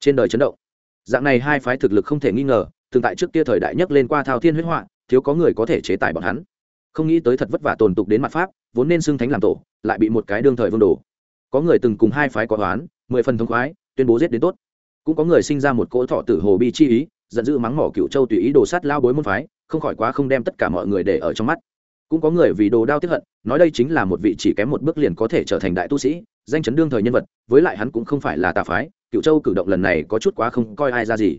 Trên đời chấn động. Dạng này hai phái thực lực không thể nghi ngờ, thường tại trước kia thời đại nhất lên qua thao thiên huyết họa, thiếu có người có thể chế tài bọn hắn. Không nghĩ tới thật vất vả tồn tục đến mặt pháp, vốn nên xưng thánh làm tổ, lại bị một cái đương thời vương đồ. Có người từng cùng hai phái có oán mười phần thông khoái, tuyên bố giết đến tốt. Cũng có người sinh ra một cỗ thọ tử hồ bi chi ý, giận dữ mắng mỏ cựu châu tùy ý đồ sát lao bối môn phái, không khỏi quá không đem tất cả mọi người để ở trong mắt. Cũng có người vì đồ đao tiếp hận, nói đây chính là một vị chỉ kém một bước liền có thể trở thành đại tu sĩ, danh chấn đương thời nhân vật, với lại hắn cũng không phải là tà phái, cựu châu cử động lần này có chút quá không coi ai ra gì.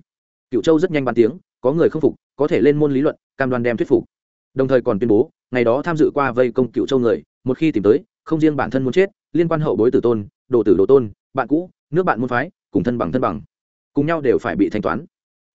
Cựu châu rất nhanh bàn tiếng, có người không phục, có thể lên môn lý luận, cam đoan đem thuyết phục. Đồng thời còn tuyên bố, ngày đó tham dự qua vây công cựu châu người, một khi tìm tới, không riêng bản thân muốn chết, liên quan hậu bối tử tôn, đồ tử đồ tôn bạn cũ, nước bạn môn phái, cùng thân bằng thân bằng. Cùng nhau đều phải bị thanh toán.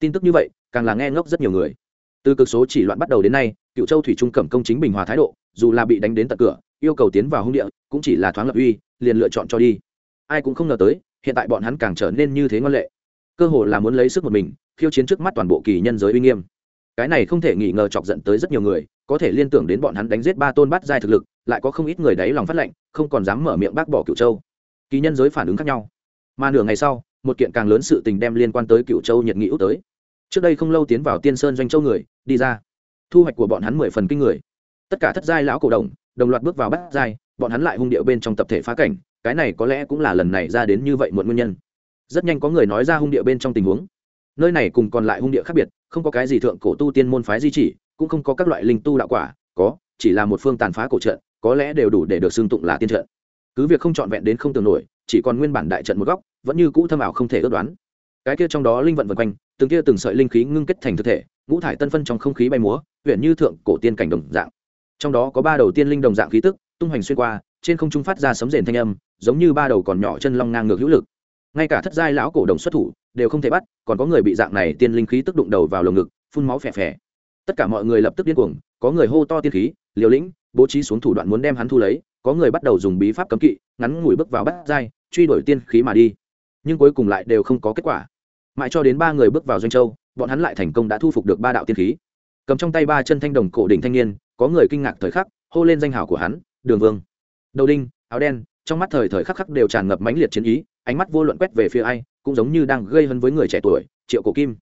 Tin tức như vậy, càng là nghe ngốc rất nhiều người. Từ cực số chỉ loạn bắt đầu đến nay, cựu châu thủy trung cẩm công chính bình hòa thái độ, dù là bị đánh đến tận cửa, yêu cầu tiến vào hung địa, cũng chỉ là thoáng lập uy, liền lựa chọn cho đi. Ai cũng không ngờ tới, hiện tại bọn hắn càng trở nên như thế ngoan lệ. Cơ hội là muốn lấy sức một mình, khiêu chiến trước mắt toàn bộ kỳ nhân giới uy nghiêm. Cái này không thể nghi ngờ chọc giận tới rất nhiều người, có thể liên tưởng đến bọn hắn đánh giết ba tôn bắt giai thực lực, lại có không ít người đáy lòng phát lệnh, không còn dám mở miệng bác bỏ cựu châu kỳ nhân giới phản ứng khác nhau. Mà nửa ngày sau, một kiện càng lớn sự tình đem liên quan tới cựu châu nhiệt nghị út tới. Trước đây không lâu tiến vào tiên sơn doanh châu người, đi ra. Thu hoạch của bọn hắn mười phần kinh người. Tất cả thất giai lão cổ đồng đồng loạt bước vào bắt giai, bọn hắn lại hung điệu bên trong tập thể phá cảnh, cái này có lẽ cũng là lần này ra đến như vậy một nguyên nhân. Rất nhanh có người nói ra hung địa bên trong tình huống. Nơi này cùng còn lại hung địa khác biệt, không có cái gì thượng cổ tu tiên môn phái di chỉ, cũng không có các loại linh tu đạo quả, có, chỉ là một phương tàn phá cổ trận, có lẽ đều đủ để được xưng tụng là tiên trận cứ việc không trọn vẹn đến không tưởng nổi, chỉ còn nguyên bản đại trận một góc, vẫn như cũ thâm ảo không thể ước đoán. Cái kia trong đó linh vận vần quanh, từng kia từng sợi linh khí ngưng kết thành thực thể, ngũ thải tân phân trong không khí bay múa huyện như thượng cổ tiên cảnh đồng dạng. Trong đó có ba đầu tiên linh đồng dạng khí tức, tung hoành xuyên qua, trên không trung phát ra sấm rền thanh âm, giống như ba đầu còn nhỏ chân long ngang ngược hữu lực. Ngay cả thất giai lão cổ đồng xuất thủ, đều không thể bắt, còn có người bị dạng này tiên linh khí tức đụng đầu vào lồng ngực, phun máu phè phè. Tất cả mọi người lập tức điên cuồng, có người hô to tiên khí, liều lĩnh, bố trí xuống thủ đoạn muốn đem hắn thu lấy có người bắt đầu dùng bí pháp cấm kỵ ngắn ngủi bước vào bắt dai, truy đuổi tiên khí mà đi. Nhưng cuối cùng lại đều không có kết quả. Mãi cho đến ba người bước vào doanh châu bọn hắn lại thành công đã thu phục được ba đạo tiên khí. Cầm trong tay ba chân thanh đồng cổ đỉnh thanh niên có người kinh ngạc thời khắc hô lên danh hào của hắn đường vương. Đầu đinh áo đen trong mắt thời thời khắc khắc đều tràn ngập mãnh liệt chiến ý ánh mắt vô luận quét về phía ai cũng giống như đang gây hấn với người trẻ tuổi triệu cổ kim.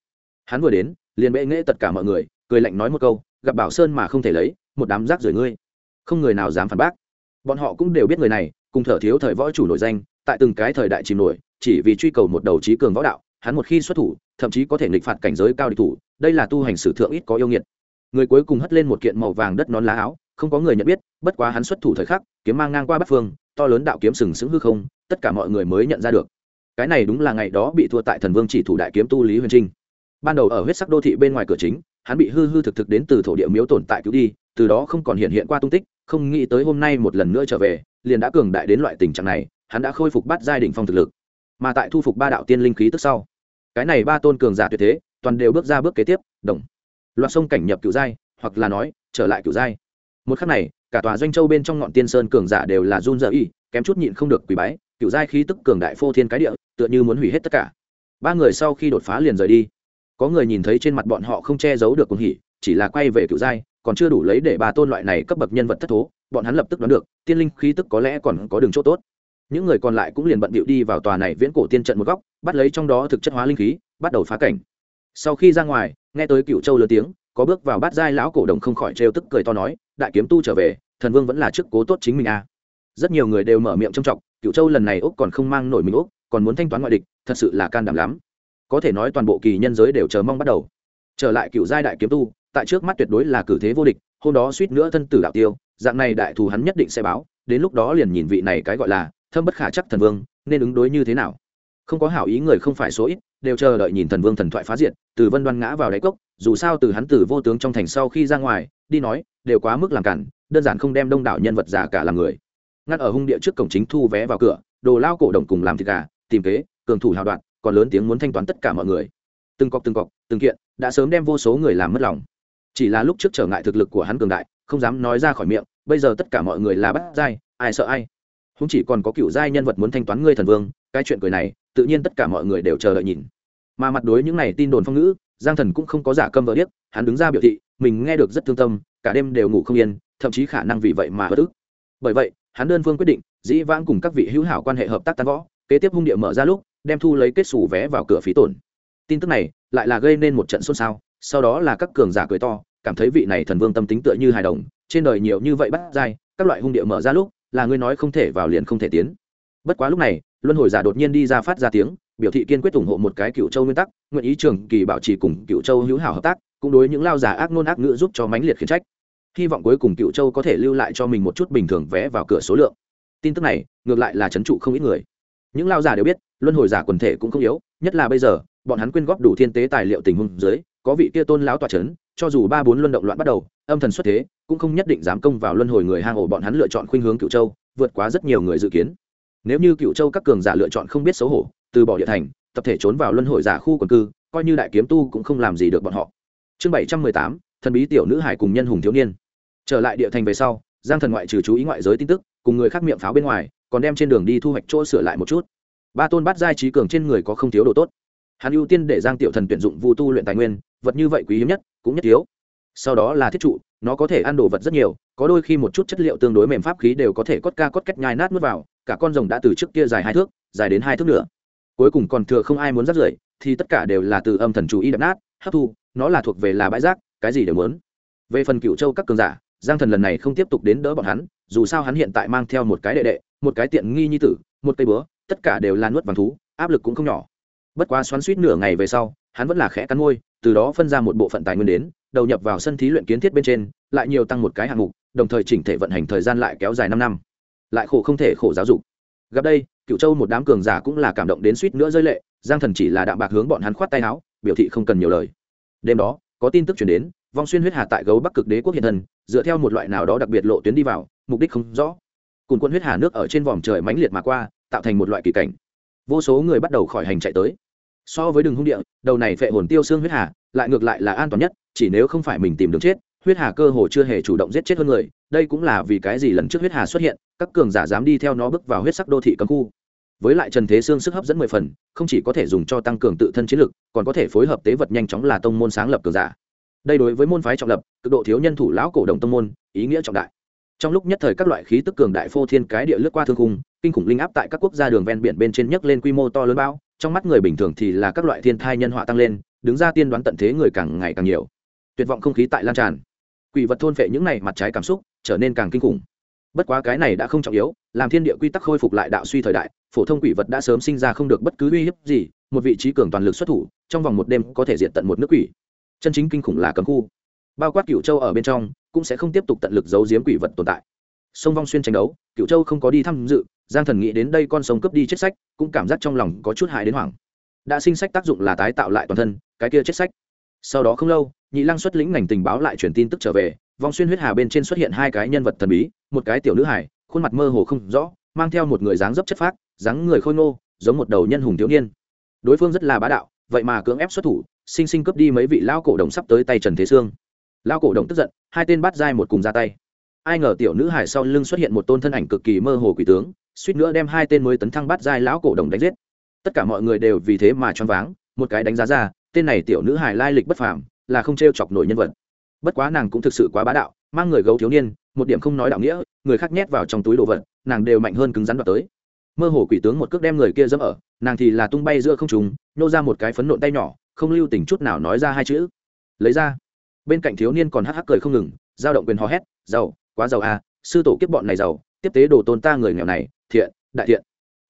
Hắn vừa đến liền bệ nghễ tất cả mọi người cười lạnh nói một câu gặp bảo sơn mà không thể lấy một đám rác rưởi ngươi. Không người nào dám phản bác bọn họ cũng đều biết người này, cùng thở thiếu thời võ chủ nổi danh, tại từng cái thời đại chìm nổi, chỉ vì truy cầu một đầu trí cường võ đạo, hắn một khi xuất thủ, thậm chí có thể nghịch phạt cảnh giới cao địch thủ, đây là tu hành sử thượng ít có yêu nghiệt. Người cuối cùng hất lên một kiện màu vàng đất nón lá áo, không có người nhận biết, bất quá hắn xuất thủ thời khắc, kiếm mang ngang qua bắc phương, to lớn đạo kiếm sừng sững hư không, tất cả mọi người mới nhận ra được. Cái này đúng là ngày đó bị thua tại thần vương chỉ thủ đại kiếm tu lý huyền trinh. Ban đầu ở huyết sắc đô thị bên ngoài cửa chính, hắn bị hư hư thực thực đến từ thổ địa miếu tồn tại cứu đi, từ đó không còn hiện hiện qua tung tích không nghĩ tới hôm nay một lần nữa trở về, liền đã cường đại đến loại tình trạng này, hắn đã khôi phục bắt giai đỉnh phong thực lực. Mà tại thu phục ba đạo tiên linh khí tức sau, cái này ba tôn cường giả tuyệt thế, toàn đều bước ra bước kế tiếp, đồng. Loạt sông cảnh nhập cựu giai, hoặc là nói, trở lại cựu giai. Một khắc này, cả tòa doanh châu bên trong ngọn tiên sơn cường giả đều là run dở y kém chút nhịn không được quỳ bái cựu giai khí tức cường đại phô thiên cái địa, tựa như muốn hủy hết tất cả. Ba người sau khi đột phá liền rời đi. Có người nhìn thấy trên mặt bọn họ không che giấu được cuồng hỉ, chỉ là quay về cựu giai còn chưa đủ lấy để ba tôn loại này cấp bậc nhân vật thất thố, bọn hắn lập tức đoán được, tiên linh khí tức có lẽ còn có đường chỗ tốt. Những người còn lại cũng liền bận bịu đi vào tòa này viễn cổ tiên trận một góc, bắt lấy trong đó thực chất hóa linh khí, bắt đầu phá cảnh. Sau khi ra ngoài, nghe tới cựu châu lớn tiếng, có bước vào bát giai lão cổ đồng không khỏi trêu tức cười to nói, đại kiếm tu trở về, thần vương vẫn là chức cố tốt chính mình a. À. rất nhiều người đều mở miệng trông trọng cựu châu lần này úc còn không mang nổi mình úc còn muốn thanh toán ngoại địch, thật sự là can đảm lắm. Có thể nói toàn bộ kỳ nhân giới đều chờ mong bắt đầu. Trở lại cựu giai đại kiếm tu tại trước mắt tuyệt đối là cử thế vô địch, hôm đó suýt nữa thân tử đạo tiêu, dạng này đại thù hắn nhất định sẽ báo, đến lúc đó liền nhìn vị này cái gọi là thâm bất khả chắc thần vương, nên ứng đối như thế nào. Không có hảo ý người không phải số ít, đều chờ đợi nhìn thần vương thần thoại phá diện từ vân đoan ngã vào đáy cốc, dù sao từ hắn từ vô tướng trong thành sau khi ra ngoài, đi nói, đều quá mức làm cản, đơn giản không đem đông đảo nhân vật giả cả làm người. Ngắt ở hung địa trước cổng chính thu vé vào cửa, đồ lao cổ đồng cùng làm thịt gà, tìm kế, cường thủ hào đoạn, còn lớn tiếng muốn thanh toán tất cả mọi người. Từng cọc từng cọc, từng kiện, đã sớm đem vô số người làm mất lòng chỉ là lúc trước trở ngại thực lực của hắn cường đại, không dám nói ra khỏi miệng, bây giờ tất cả mọi người là bắt dai, ai sợ ai. Không chỉ còn có cựu giai nhân vật muốn thanh toán ngươi thần vương, cái chuyện cười này, tự nhiên tất cả mọi người đều chờ đợi nhìn. Mà mặt đối những này tin đồn phong ngữ, giang thần cũng không có giả câm vợ điếc, hắn đứng ra biểu thị, mình nghe được rất thương tâm, cả đêm đều ngủ không yên, thậm chí khả năng vì vậy mà bất ức. Bởi vậy, hắn đơn phương quyết định, dĩ vãng cùng các vị hữu hảo quan hệ hợp tác tan võ kế tiếp hung địa mở ra lúc, đem thu lấy kết xù vé vào cửa phí tổn. Tin tức này, lại là gây nên một trận xôn xao sau đó là các cường giả cười to, cảm thấy vị này thần vương tâm tính tựa như hài đồng, trên đời nhiều như vậy bắt dai, các loại hung địa mở ra lúc, là ngươi nói không thể vào liền không thể tiến. Bất quá lúc này, luân hồi giả đột nhiên đi ra phát ra tiếng, biểu thị kiên quyết ủng hộ một cái cựu châu nguyên tắc, nguyện ý trường kỳ bảo trì cùng cựu châu hữu hảo hợp tác, cũng đối những lao giả ác nôn ác ngữ giúp cho mãnh liệt khiển trách. Hy vọng cuối cùng cựu châu có thể lưu lại cho mình một chút bình thường vé vào cửa số lượng. Tin tức này, ngược lại là trấn trụ không ít người. Những lao giả đều biết, luân hồi giả quần thể cũng không yếu, nhất là bây giờ, bọn hắn quyên góp đủ thiên tế tài liệu tình huống dưới có vị kia tôn lão tọa trấn, cho dù ba bốn luân động loạn bắt đầu, âm thần xuất thế, cũng không nhất định dám công vào luân hồi người hang ổ bọn hắn lựa chọn khuynh hướng cựu châu, vượt quá rất nhiều người dự kiến. Nếu như cựu châu các cường giả lựa chọn không biết xấu hổ, từ bỏ địa thành, tập thể trốn vào luân hội giả khu quần cư, coi như đại kiếm tu cũng không làm gì được bọn họ. Chương bảy trăm mười tám, thần bí tiểu nữ hải cùng nhân hùng thiếu niên. Trở lại địa thành về sau, giang thần ngoại trừ chú ý ngoại giới tin tức, cùng người khác miệng pháo bên ngoài, còn đem trên đường đi thu hoạch chỗ sửa lại một chút. Ba tôn bát giai trí cường trên người có không thiếu đồ tốt. Hắn ưu tiên để giang tiểu thần tuyển dụng vu tu luyện tài nguyên vật như vậy quý hiếm nhất, cũng nhất thiếu. Sau đó là thiết trụ, nó có thể ăn đồ vật rất nhiều, có đôi khi một chút chất liệu tương đối mềm pháp khí đều có thể cốt ca cốt cách nhai nát n vào, cả con rồng đã từ trước kia dài hai thước, dài đến hai thước nữa. Cuối cùng còn thừa không ai muốn rắt rưởi, thì tất cả đều là từ âm thần chú ý đập nát, hấp thu, nó là thuộc về là bãi rác, cái gì đều muốn. Về phần cựu châu các cường giả, giang thần lần này không tiếp tục đến đỡ bọn hắn, dù sao hắn hiện tại mang theo một cái đệ đệ, một cái tiện nghi nhi tử, một cây búa, tất cả đều là nuốt vàng thú, áp lực cũng không nhỏ. Bất quá xoắn suýt nửa ngày về sau, hắn vẫn là khẽ cắn môi từ đó phân ra một bộ phận tài nguyên đến, đầu nhập vào sân thí luyện kiến thiết bên trên, lại nhiều tăng một cái hạng mục, đồng thời chỉnh thể vận hành thời gian lại kéo dài năm năm. Lại khổ không thể khổ giáo dục. Gặp đây cựu châu một đám cường giả cũng là cảm động đến suýt nữa rơi lệ, giang thần chỉ là đạm bạc hướng bọn hắn khoát tay áo, biểu thị không cần nhiều lời. Đêm đó, có tin tức chuyển đến, vong xuyên huyết hà tại gấu bắc cực đế quốc hiện thân, dựa theo một loại nào đó đặc biệt lộ tuyến đi vào, mục đích không rõ. Cùng quân huyết hà nước ở trên vòm trời mãnh liệt mà qua, tạo thành một loại kỳ cảnh. Vô số người bắt đầu khỏi hành chạy tới so với đường hung địa, đầu này phệ hồn tiêu xương huyết hà, lại ngược lại là an toàn nhất, chỉ nếu không phải mình tìm đường chết, huyết hà cơ hồ chưa hề chủ động giết chết hơn người, đây cũng là vì cái gì lần trước huyết hà xuất hiện, các cường giả dám đi theo nó bước vào huyết sắc đô thị cấm khu. Với lại trần thế xương sức hấp dẫn mười phần, không chỉ có thể dùng cho tăng cường tự thân chiến lực, còn có thể phối hợp tế vật nhanh chóng là tông môn sáng lập cường giả. Đây đối với môn phái trọng lập, cực độ thiếu nhân thủ lão cổ động tông môn, ý nghĩa trọng đại. Trong lúc nhất thời các loại khí tức cường đại phô thiên cái địa lướt qua thương khung, kinh khủng linh áp tại các quốc gia đường ven biển bên trên nhấc lên quy mô to lớn bao trong mắt người bình thường thì là các loại thiên thai nhân họa tăng lên, đứng ra tiên đoán tận thế người càng ngày càng nhiều. Tuyệt vọng không khí tại lan tràn. Quỷ vật thôn phệ những này mặt trái cảm xúc trở nên càng kinh khủng. Bất quá cái này đã không trọng yếu, làm thiên địa quy tắc khôi phục lại đạo suy thời đại, phổ thông quỷ vật đã sớm sinh ra không được bất cứ uy hiếp gì, một vị trí cường toàn lực xuất thủ, trong vòng một đêm có thể diện tận một nước quỷ. Chân chính kinh khủng là cấm khu. Bao quát cựu châu ở bên trong, cũng sẽ không tiếp tục tận lực giấu giếm quỷ vật tồn tại. Sông vong xuyên tranh đấu cựu châu không có đi tham dự giang thần nghĩ đến đây con sông cướp đi chết sách, cũng cảm giác trong lòng có chút hại đến hoảng. Đã sinh sách tác dụng là tái tạo lại toàn thân, cái kia chết sách. Sau đó không lâu, nhị lăng xuất lĩnh ngành tình báo lại truyền tin tức trở về, vong xuyên huyết hà bên trên xuất hiện hai cái nhân vật thần bí, một cái tiểu nữ hải khuôn mặt mơ hồ không rõ, mang theo một người dáng dấp chất phác, dáng người khôi ngô, giống một đầu nhân hùng thiếu niên. Đối phương rất là bá đạo, vậy mà cưỡng ép xuất thủ, sinh sinh cướp đi mấy vị lao cổ đồng sắp tới tay trần thế sương. Lao cổ đồng tức giận, hai tên bắt dai một cùng ra tay. Ai ngờ tiểu nữ hải sau lưng xuất hiện một tôn thân ảnh cực kỳ mơ hồ quỷ tướng suýt nữa đem hai tên mới tấn thăng bắt giai lão cổ đồng đánh giết. Tất cả mọi người đều vì thế mà choáng váng, một cái đánh giá ra, tên này tiểu nữ hải lai lịch bất phàm, là không t r e o chọc nổi nhân vật. Bất quá nàng cũng thực sự quá bá đạo, mang người gấu thiếu niên, một điểm không nói đạo nghĩa, người khác nhét vào trong túi đồ vật, nàng đều mạnh hơn cứng rắn đoạt tới. Mơ hồ quỷ tướng một cước đem người kia dẫm ở, nàng thì là tung bay giữa không trùng nô ra một cái phấn nộn tay nhỏ, không lưu tình chút nào nói ra hai chữ. Lấy ra. Bên cạnh thiếu niên còn hắc hắc cười không ngừng dao động quyền hò hét, giàu, quá giàu à sư tổ kiếp bọn này giàu tiếp tế đồ tôn ta người nghèo này, thiện, đại thiện.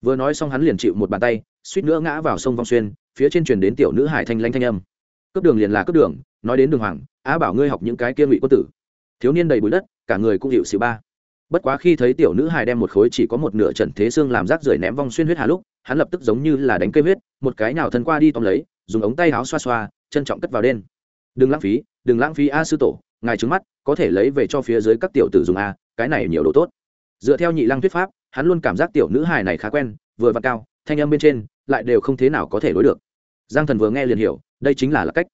Vừa nói xong hắn liền chịu một bàn tay, suýt nữa ngã vào sông vong xuyên, phía trên truyền đến tiểu nữ hải thanh lanh thanh âm. Cướp đường liền là cướp đường, nói đến đường hoàng, á bảo ngươi học những cái kia ngụy quân tử. Thiếu niên đầy bụi đất, cả người cũng hiệu xì ba. Bất quá khi thấy tiểu nữ hài đem một khối chỉ có một nửa trần thế xương làm rác rưởi ném vong xuyên huyết hà lúc, hắn lập tức giống như là đánh cây huyết, một cái nào thân qua đi tóm lấy, dùng ống tay áo xoa xoa, trân trọng cất vào đen. Đừng lãng phí, đừng lãng phí a sư tổ, ngài trứng mắt, có thể lấy về cho phía dưới các tiểu tử dùng a, cái này nhiều đồ tốt dựa theo nhị lăng thuyết pháp hắn luôn cảm giác tiểu nữ hài này khá quen vừa và cao thanh âm bên trên lại đều không thế nào có thể đối được. Giang thần vừa nghe liền hiểu đây chính là là cách.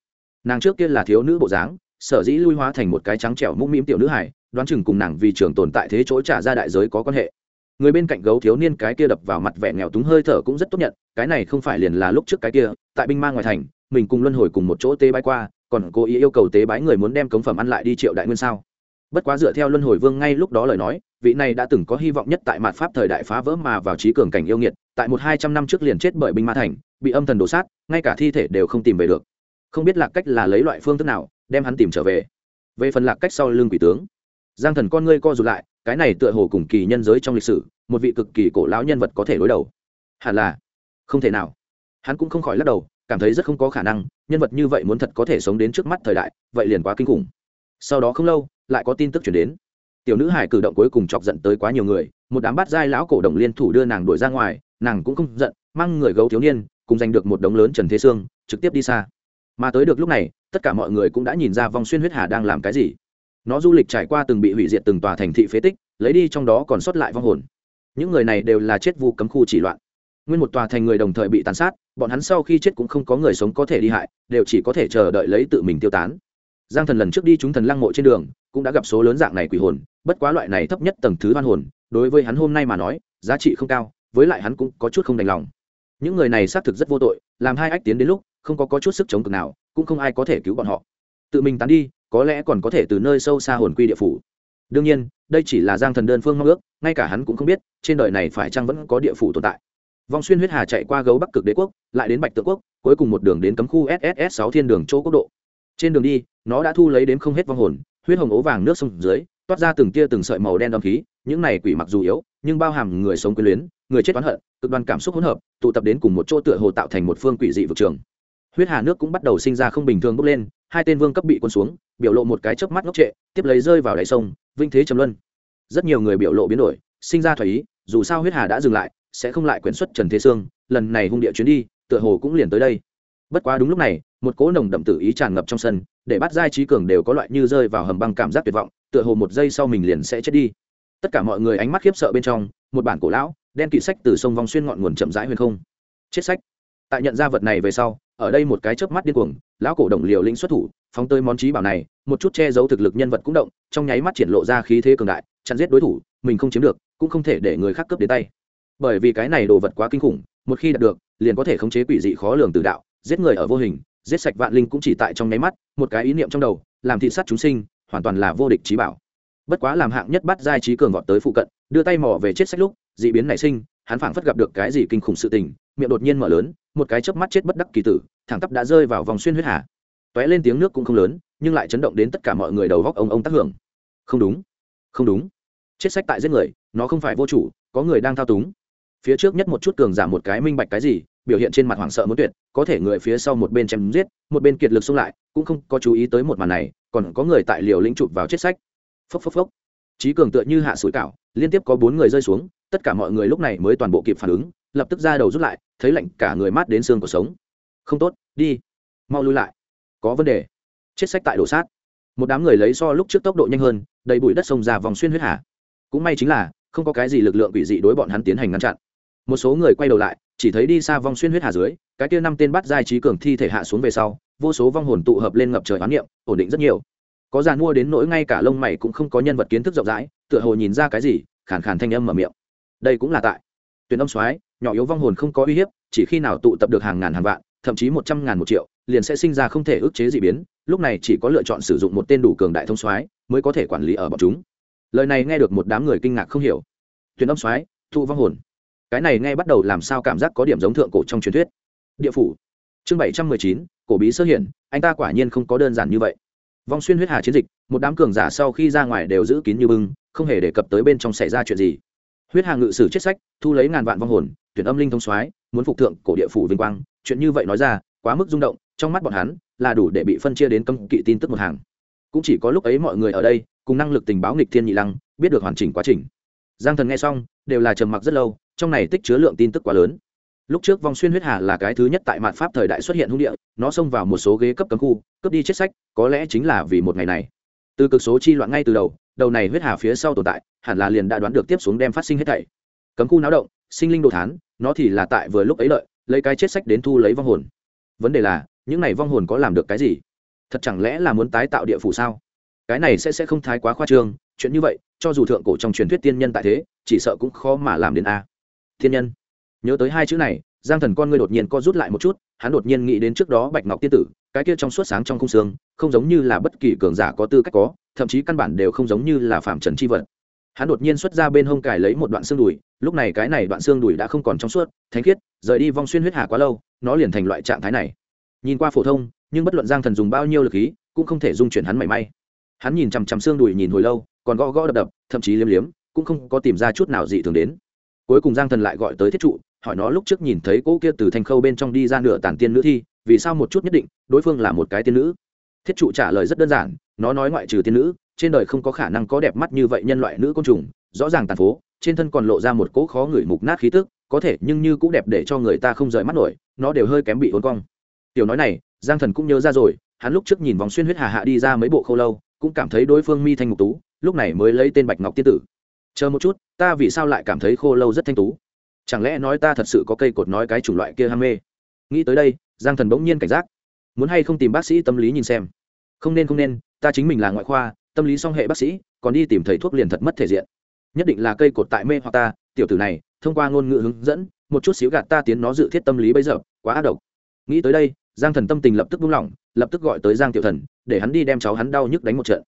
Nàng trước kia là thiếu nữ bộ dáng sở dĩ lui hóa thành một cái trắng trẻo mũm mĩm tiểu nữ hài, đoán chừng cùng nàng vì trường tồn tại thế chỗ trả ra đại giới có quan hệ. Người bên cạnh gấu thiếu niên cái kia đập vào mặt vẻ nghèo túng hơi thở cũng rất tốt nhận cái này không phải liền là lúc trước cái kia tại binh ma ngoài thành mình cùng luân hồi cùng một chỗ tế bái qua còn cố ý yêu cầu tế bái người muốn đem cống phẩm ăn lại đi triệu đại nguyên sao? Bất quá dựa theo luân hồi vương ngay lúc đó lời nói, vị này đã từng có hy vọng nhất tại mạt pháp thời đại phá vỡ mà vào trí cường cảnh yêu nghiệt, tại một hai trăm năm trước liền chết bởi binh ma thành, bị âm thần đổ sát, ngay cả thi thể đều không tìm về được. Không biết lạc cách là lấy loại phương thức nào, đem hắn tìm trở về. Về phần lạc cách sau lưng quỷ tướng, giang thần con ngươi co rụt lại, cái này tựa hồ cùng kỳ nhân giới trong lịch sử, một vị cực kỳ cổ lão nhân vật có thể đối đầu. Hẳn là, không thể nào. Hắn cũng không khỏi lắc đầu, cảm thấy rất không có khả năng, nhân vật như vậy muốn thật có thể sống đến trước mắt thời đại, vậy liền quá kinh khủng sau đó không lâu, lại có tin tức chuyển đến. Tiểu nữ hải cử động cuối cùng chọc giận tới quá nhiều người, một đám bát giai lão cổ động liên thủ đưa nàng đuổi ra ngoài, nàng cũng không giận, mang người gấu thiếu niên, cùng giành được một đống lớn trần thế sương, trực tiếp đi xa. Mà tới được lúc này, tất cả mọi người cũng đã nhìn ra vòng xuyên huyết hà đang làm cái gì. Nó du lịch trải qua từng bị hủy diệt từng tòa thành thị phế tích, lấy đi trong đó còn sót lại vong hồn. Những người này đều là chết vu cấm khu chỉ loạn. Nguyên một tòa thành người đồng thời bị tàn sát, bọn hắn sau khi chết cũng không có người sống có thể đi hại, đều chỉ có thể chờ đợi lấy tự mình tiêu tán giang thần lần trước đi chúng thần lăng mộ trên đường cũng đã gặp số lớn dạng này quỷ hồn bất quá loại này thấp nhất tầng thứ hoan hồn đối với hắn hôm nay mà nói giá trị không cao với lại hắn cũng có chút không đành lòng. Những người này xác thực rất vô tội làm hai ách tiến đến lúc không có, có chút sức chống cực nào cũng không ai có thể cứu bọn họ. Tự mình tán đi có lẽ còn có thể từ nơi sâu xa hồn quy địa phủ. Đương nhiên đây chỉ là giang thần đơn phương mong ước ngay cả hắn cũng không biết trên đời này phải chăng vẫn có địa phủ tồn tại. Vong xuyên huyết hà chạy qua gấu bắc cực đế quốc lại đến bạch tượng quốc cuối cùng một đường đến cấm khu sss sáu thiên đường chỗ quốc độ. Trên đường đi nó đã thu lấy đến không hết vong hồn, huyết hồng ố vàng nước sông dưới, toát ra từng tia từng sợi màu đen đom khí, những này quỷ mặc dù yếu, nhưng bao hàm người sống quyến luyến, người chết oán hận, cực đoan cảm xúc hỗn hợp, tụ tập đến cùng một chỗ tựa hồ tạo thành một phương quỷ dị vực trường. Huyết hà nước cũng bắt đầu sinh ra không bình thường bốc lên, hai tên vương cấp bị quân xuống, biểu lộ một cái chớp mắt ngốc trệ, tiếp lấy rơi vào đáy sông, vinh thế trầm luân. Rất nhiều người biểu lộ biến đổi, sinh ra thoái ý, dù sao huyết hà đã dừng lại, sẽ không lại quyển xuất trần thế sương, lần này hung địa chuyến đi, tựa hồ cũng liền tới đây bất quá đúng lúc này, một cỗ nồng đậm tự ý tràn ngập trong sân, để bắt giai trí cường đều có loại như rơi vào hầm băng cảm giác tuyệt vọng, tựa hồ một giây sau mình liền sẽ chết đi. Tất cả mọi người ánh mắt khiếp sợ bên trong, một bản cổ lão, đen kỵ sách từ sông vòng xuyên ngọn nguồn chậm rãi huyền không. Chết sách. Tại nhận ra vật này về sau, ở đây một cái chớp mắt điên cuồng, lão cổ đồng liều lĩnh xuất thủ, phóng tới món trí bảo này, một chút che giấu thực lực nhân vật cũng động, trong nháy mắt triển lộ ra khí thế cường đại, chặn giết đối thủ, mình không chiếm được, cũng không thể để người khác cướp đến tay. Bởi vì cái này đồ vật quá kinh khủng, một khi đạt được, liền có thể khống chế quỷ dị khó lường từ đạo giết người ở vô hình, giết sạch vạn linh cũng chỉ tại trong nháy mắt, một cái ý niệm trong đầu, làm thị sát chúng sinh, hoàn toàn là vô địch trí bảo. Bất quá làm hạng nhất bắt giai trí cường vọt tới phụ cận, đưa tay mò về chết sách lúc d ị biến nảy sinh, hắn phảng phất gặp được cái gì kinh khủng sự tình, miệng đột nhiên mở lớn, một cái chớp mắt chết bất đắc kỳ tử, thẳng tắp đã rơi vào vòng xuyên huyết hà. T ó é lên tiếng nước cũng không lớn, nhưng lại chấn động đến tất cả mọi người đầu góc ông ông tác hưởng. Không đúng không đúng. Chết sách tại giết người, nó không phải vô chủ, có người đang thao túng. Phía trước nhất một chút cường giảm một cái minh bạch cái gì biểu hiện trên mặt hoảng sợ muốn tuyệt, có thể người phía sau một bên chém giết, một bên kiệt lực xông lại, cũng không có chú ý tới một màn này, còn có người tại liều lĩnh chụp vào chết sách. Phốc phốc phốc. Trí cường tựa như hạ sủi cảo, liên tiếp có bốn người rơi xuống, tất cả mọi người lúc này mới toàn bộ kịp phản ứng, lập tức ra đầu rút lại, thấy lạnh cả người mát đến xương cuộc sống. Không tốt, đi, mau lui lại, có vấn đề. Chết sách tại đổ sát. Một đám người lấy so lúc trước tốc độ nhanh hơn, đầy bụi đất sông ra vòng xuyên huyết hà. Cũng may chính là, không có cái gì lực lượng quỷ dị đối bọn hắn tiến hành ngăn chặn. Một số người quay đầu lại chỉ thấy đi xa vong xuyên huyết hà dưới, cái kia năm tên bắt giai trí cường thi thể hạ xuống về sau, vô số vong hồn tụ hợp lên ngập trời oán niệm, ổn định rất nhiều. Có giàn mua đến nỗi ngay cả lông mày cũng không có nhân vật kiến thức rộng rãi, tựa hồ nhìn ra cái gì, khàn khàn thanh âm mở miệng. Đây cũng là tại. Tuyển âm soái, nhỏ yếu vong hồn không có uy hiếp, chỉ khi nào tụ tập được hàng ngàn hàng vạn, thậm chí một trăm ngàn một triệu, liền sẽ sinh ra không thể ức chế d ị biến, lúc này chỉ có lựa chọn sử dụng một tên đủ cường đại thông soái mới có thể quản lý ở bọn chúng. Lời này nghe được một đám người kinh ngạc không hiểu. Tuyển âm soái thụ vong hồn cái này nghe bắt đầu làm sao cảm giác có điểm giống thượng cổ trong truyền thuyết. Địa phủ. Chương bảy trăm mười chín, cổ bí sơ hiển, anh ta quả nhiên không có đơn giản như vậy. Vong xuyên huyết hà chiến dịch, một đám cường giả sau khi ra ngoài đều giữ kín như bưng, không hề đề cập tới bên trong xảy ra chuyện gì. Huyết hà ngự sử chết sách, thu lấy ngàn vạn vong hồn, tuyển âm linh thông soái, muốn phục thượng cổ địa phủ vinh quang, chuyện như vậy nói ra, quá mức rung động, trong mắt bọn hắn là đủ để bị phân chia đến cấm kỵ tin tức một hàng. Cũng chỉ có lúc ấy mọi người ở đây, cùng năng lực tình báo nghịch thiên nhị lăng, biết được hoàn chỉnh quá trình. Giang thần nghe xong, đều là trầm mặc rất lâu trong này tích chứa lượng tin tức quá lớn. Lúc trước vong xuyên huyết hà là cái thứ nhất tại mạn pháp thời đại xuất hiện hung địa, nó xông vào một số ghế cấp cấm khu, cướp đi chết sách, có lẽ chính là vì một ngày này. Từ cực số chi loạn ngay từ đầu đầu này huyết hà phía sau tồn tại, hẳn là liền đã đoán được tiếp xuống đem phát sinh hết thảy. Cấm khu náo động, sinh linh đồ thán, nó thì là tại vừa lúc ấy lợi, lấy cái chết sách đến thu lấy vong hồn. Vấn đề là, những này vong hồn có làm được cái gì? Thật chẳng lẽ là muốn tái tạo địa phủ sao? Cái này sẽ sẽ không thái quá khoa trương, chuyện như vậy, cho dù thượng cổ trong truyền thuyết tiên nhân tại thế, chỉ sợ cũng khó mà làm đến a thiên nhân. Nhớ tới hai chữ này, giang thần con ngươi đột nhiên co rút lại một chút, hắn đột nhiên nghĩ đến trước đó bạch ngọc tiên tử, cái kia trong suốt sáng trong khung xương, không giống như là bất kỳ cường giả có tư cách có, thậm chí căn bản đều không giống như là phạm trần c h i vật. Hắn đột nhiên xuất ra bên hông cải lấy một đoạn xương đùi, lúc này cái này đoạn xương đùi đã không còn trong suốt, thánh khiết, rời đi vong xuyên huyết hà quá lâu, nó liền thành loại trạng thái này. Nhìn qua phổ thông, nhưng bất luận giang thần dùng bao nhiêu lực khí, cũng không thể dung chuyển hắn mảy may. Hắn nhìn chằm chằm xương đùi nhìn hồi lâu, còn gõ gõ đập đập, thậm chí liếm liếm, cũng không có tìm ra chút nào dị thường đến cuối cùng giang thần lại gọi tới thiết trụ, hỏi nó lúc trước nhìn thấy cỗ kia từ thanh khâu bên trong đi ra nửa tản tiên nữ thi, vì sao một chút nhất định, đối phương là một cái tiên nữ? Thiết trụ trả lời rất đơn giản, nó nói ngoại trừ tiên nữ, trên đời không có khả năng có đẹp mắt như vậy nhân loại nữ côn trùng, rõ ràng tàn phố, trên thân còn lộ ra một cỗ khó ngửi mục nát khí tức, có thể nhưng như cũng đẹp để cho người ta không rời mắt nổi, nó đều hơi kém bị ốn cong. Tiểu nói này, giang thần cũng nhớ ra rồi, hắn lúc trước nhìn vòng xuyên huyết hà hạ đi ra mấy bộ khâu lâu, cũng cảm thấy đối phương mi thanh ngục tú, lúc này mới lấy tên bạch ngọc tiên tử chờ một chút, ta vì sao lại cảm thấy khô lâu rất thanh tú? Chẳng lẽ nói ta thật sự có cây cột nói cái chủng loại kia ham mê? Nghĩ tới đây, giang thần bỗng nhiên cảnh giác. Muốn hay không tìm bác sĩ tâm lý nhìn xem? Không nên không nên, ta chính mình là ngoại khoa, tâm lý song hệ bác sĩ, còn đi tìm thầy thuốc liền thật mất thể diện. Nhất định là cây cột tại mê hoặc ta, tiểu tử này, thông qua ngôn ngữ hướng dẫn, một chút xíu gạt ta tiến nó dự thiết tâm lý bây giờ, quá ác độc. Nghĩ tới đây, giang thần tâm tình lập tức buông lỏng, lập tức gọi tới giang tiểu thần, để hắn đi đem cháu hắn đau nhức đánh một trận.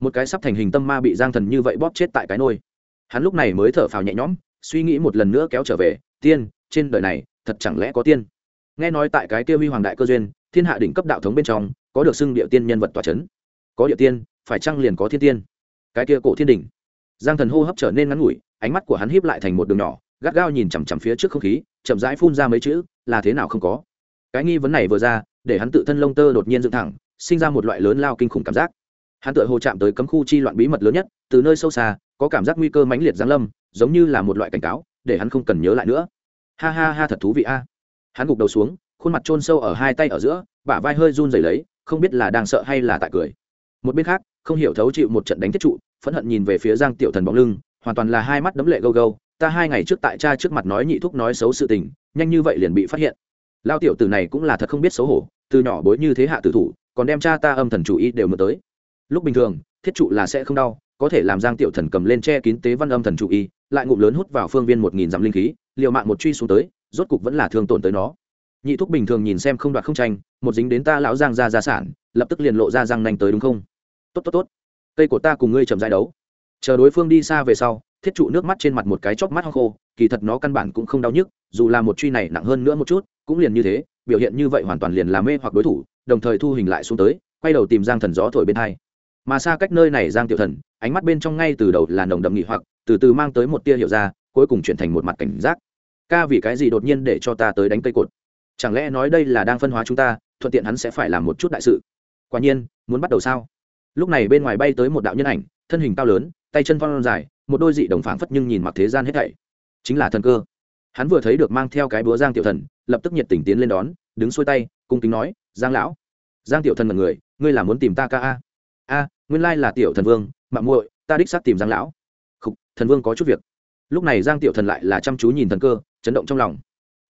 Một cái sắp thành hình tâm ma bị giang thần như vậy bóp chết tại cái nôi hắn lúc này mới thở phào nhẹ nhõm, suy nghĩ một lần nữa kéo trở về, tiên, trên đời này thật chẳng lẽ có tiên? Nghe nói tại cái kia huy hoàng đại cơ duyên, thiên hạ đỉnh cấp đạo thống bên trong, có được xưng địa tiên nhân vật tòa c h ấ n có địa tiên, phải chăng liền có thiên tiên? Cái kia cổ thiên đỉnh. Giang thần hô hấp trở nên ngắn ngủi, ánh mắt của hắn híp lại thành một đường nhỏ, gắt gao nhìn chằm chằm phía trước không khí, chậm rãi phun ra mấy chữ, là thế nào không có? Cái nghi vấn này vừa ra, để hắn tự thân lông tơ đột nhiên dựng thẳng, sinh ra một loại lớn lao kinh khủng cảm giác. Hắn tự hồ chạm tới cấm khu chi loạn bí mật lớn nhất, từ nơi sâu xa có cảm giác nguy cơ mãnh liệt giáng lâm, giống như là một loại cảnh cáo, để hắn không cần nhớ lại nữa. Ha ha ha, thật thú vị a. Hắn gục đầu xuống, khuôn mặt trôn sâu ở hai tay ở giữa, bả vai hơi run rẩy lấy, không biết là đang sợ hay là tại cười. Một bên khác, không hiểu thấu chịu một trận đánh thiết trụ, phẫn hận nhìn về phía giang tiểu thần bóng lưng, hoàn toàn là hai mắt đấm lệ gâu gâu, ta hai ngày trước tại cha trước mặt nói nhị thúc nói xấu sự tình, nhanh như vậy liền bị phát hiện. Lao tiểu tử này cũng là thật không biết xấu hổ, từ nhỏ bối như thế hạ tử thủ, còn đem cha ta âm thần chủ y đều mượn tới. Lúc bình thường, thiết trụ là sẽ không đau có thể làm giang tiểu thần cầm lên che kín tế văn âm thần chủ y, lại ngụm lớn hút vào phương viên một nghìn dặm linh khí, liều mạng một truy xuống tới, rốt cục vẫn là thương tổn tới nó. Nhị thúc bình thường nhìn xem không đoạt không tranh, một dính đến ta lão giang ra gia sản, lập tức liền lộ ra răng nanh tới đúng không? Tốt tốt tốt. Cây của ta cùng ngươi chậm giải đấu. Chờ đối phương đi xa về sau, thiết trụ nước mắt trên mặt một cái chóp mắt ho khô, kỳ thật nó căn bản cũng không đau nhức, dù là một truy này nặng hơn nữa một chút, cũng liền như thế, biểu hiện như vậy hoàn toàn liền làm mê hoặc đối thủ, đồng thời thu hình lại xuống tới, quay đầu tìm giang thần gió thổi bên hai mà xa cách nơi này giang tiểu thần, ánh mắt bên trong ngay từ đầu là nồng đậm nghị hoặc, từ từ mang tới một tia hiểu ra, cuối cùng chuyển thành một mặt cảnh giác. Ca, vì cái gì đột nhiên để cho ta tới đánh cây cột? Chẳng lẽ nói đây là đang phân hóa chúng ta, thuận tiện hắn sẽ phải làm một chút đại sự? Quả nhiên, muốn bắt đầu sao? Lúc này bên ngoài bay tới một đạo nhân ảnh, thân hình cao lớn, tay chân phong dài, một đôi dị đồng phảng phất nhưng nhìn mặc thế gian hết thảy. Chính là thần cơ. Hắn vừa thấy được mang theo cái búa giang tiểu thần, lập tức nhiệt tình tiến lên đón, đứng xuôi tay, cung kính nói, giang lão. Giang tiểu thần là người, ngươi là muốn tìm ta ca a? A nguyên lai là tiểu thần vương mạng muội ta đích xác tìm giang lão. Khúc, thần vương có chút việc. Lúc này giang tiểu thần lại là chăm chú nhìn thần cơ chấn động trong lòng.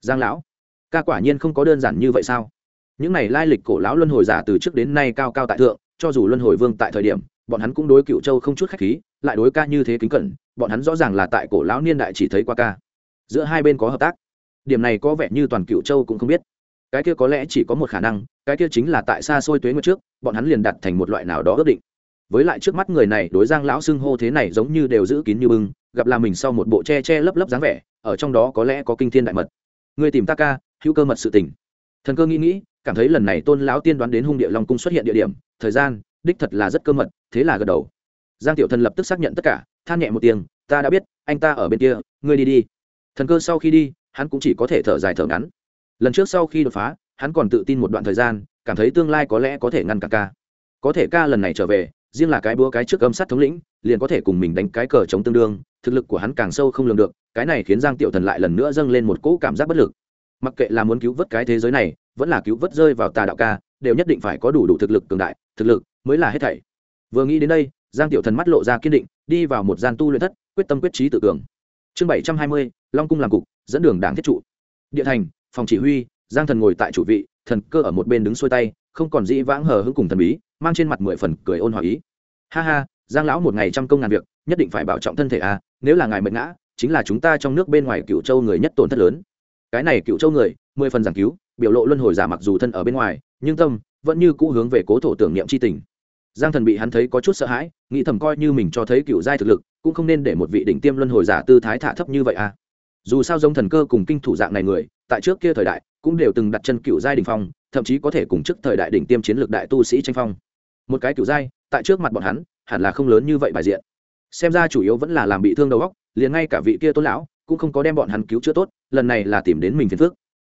Giang lão ca quả nhiên không có đơn giản như vậy sao? Những này lai lịch cổ lão luân hồi giả từ trước đến nay cao cao tại thượng cho dù luân hồi vương tại thời điểm bọn hắn cũng đối cựu châu không chút khách khí lại đối ca như thế kính cẩn bọn hắn rõ ràng là tại cổ lão niên đại chỉ thấy qua ca. Giữa hai bên có hợp tác. Điểm này có vẻ như toàn cựu châu cũng không biết. Cái kia có lẽ chỉ có một khả năng cái kia chính là tại xa xôi tuế nguyệt trước bọn hắn liền đặt thành một loại nào đó ước định với lại trước mắt người này, đối giang lão xưng hô thế này giống như đều giữ kín như bưng, gặp là mình sau một bộ che che lấp lấp dáng vẻ, ở trong đó có lẽ có kinh thiên đại mật. Người tìm ta ca, hữu cơ mật sự tình. Thần cơ nghĩ nghĩ, cảm thấy lần này tôn lão tiên đoán đến hung địa long cung xuất hiện địa điểm, thời gian, đích thật là rất cơ mật, thế là gật đầu. Giang tiểu thần lập tức xác nhận tất cả, than nhẹ một tiếng, ta đã biết, anh ta ở bên kia, ngươi đi đi. Thần cơ sau khi đi, hắn cũng chỉ có thể thở dài thở ngắn. Lần trước sau khi đột phá, hắn còn tự tin một đoạn thời gian, cảm thấy tương lai có lẽ có thể ngăn cả ca. Có thể ca lần này trở về riêng là cái búa cái trước âm sát thống lĩnh, liền có thể cùng mình đánh cái cờ chống tương đương, thực lực của hắn càng sâu không lường được, cái này khiến giang tiểu thần lại lần nữa dâng lên một cỗ cảm giác bất lực. Mặc kệ là muốn cứu vớt cái thế giới này, vẫn là cứu vớt rơi vào tà đạo ca, đều nhất định phải có đủ đủ thực lực cường đại, thực lực mới là hết thảy. Vừa nghĩ đến đây, giang tiểu thần mắt lộ ra kiên định, đi vào một gian tu luyện thất, quyết tâm quyết trí tự cường. Chương bảy trăm hai mươi, long cung làm cục, dẫn đường đảng thiết trụ. Địa thành, phòng chỉ huy, giang thần ngồi tại chủ vị, thần cơ ở một bên đứng xuôi tay, không còn dĩ vãng hờ hững cùng thần bí mang trên mặt mười phần cười ôn hòa ý. Ha ha, giang lão một ngày trăm công ngàn việc, nhất định phải bảo trọng thân thể à nếu là ngài mệt ngã, chính là chúng ta trong nước bên ngoài cựu châu người nhất tổn thất lớn. Cái này cựu châu người, mười phần giảng cứu, biểu lộ luân hồi giả mặc dù thân ở bên ngoài, nhưng tâm vẫn như cũ hướng về cố thổ tưởng niệm c h i tình. Giang thần bị hắn thấy có chút sợ hãi, nghĩ thầm coi như mình cho thấy cựu giai thực lực, cũng không nên để một vị đỉnh tiêm luân hồi giả tư thái thả thấp như vậy à. Dù sao giống thần cơ cùng kinh thủ dạng này người, tại trước kia thời đại, cũng đều từng đặt chân cựu giai đình phong, thậm chí có thể cùng trước thời đại đỉnh tiêm chiến lược đại tu sĩ tranh phong một cái cựu giai tại trước mặt bọn hắn, hẳn là không lớn như vậy bài diện. Xem ra chủ yếu vẫn là làm bị thương đầu óc, liền ngay cả vị kia tôn lão cũng không có đem bọn hắn cứu chữa tốt, lần này là tìm đến mình phiền phước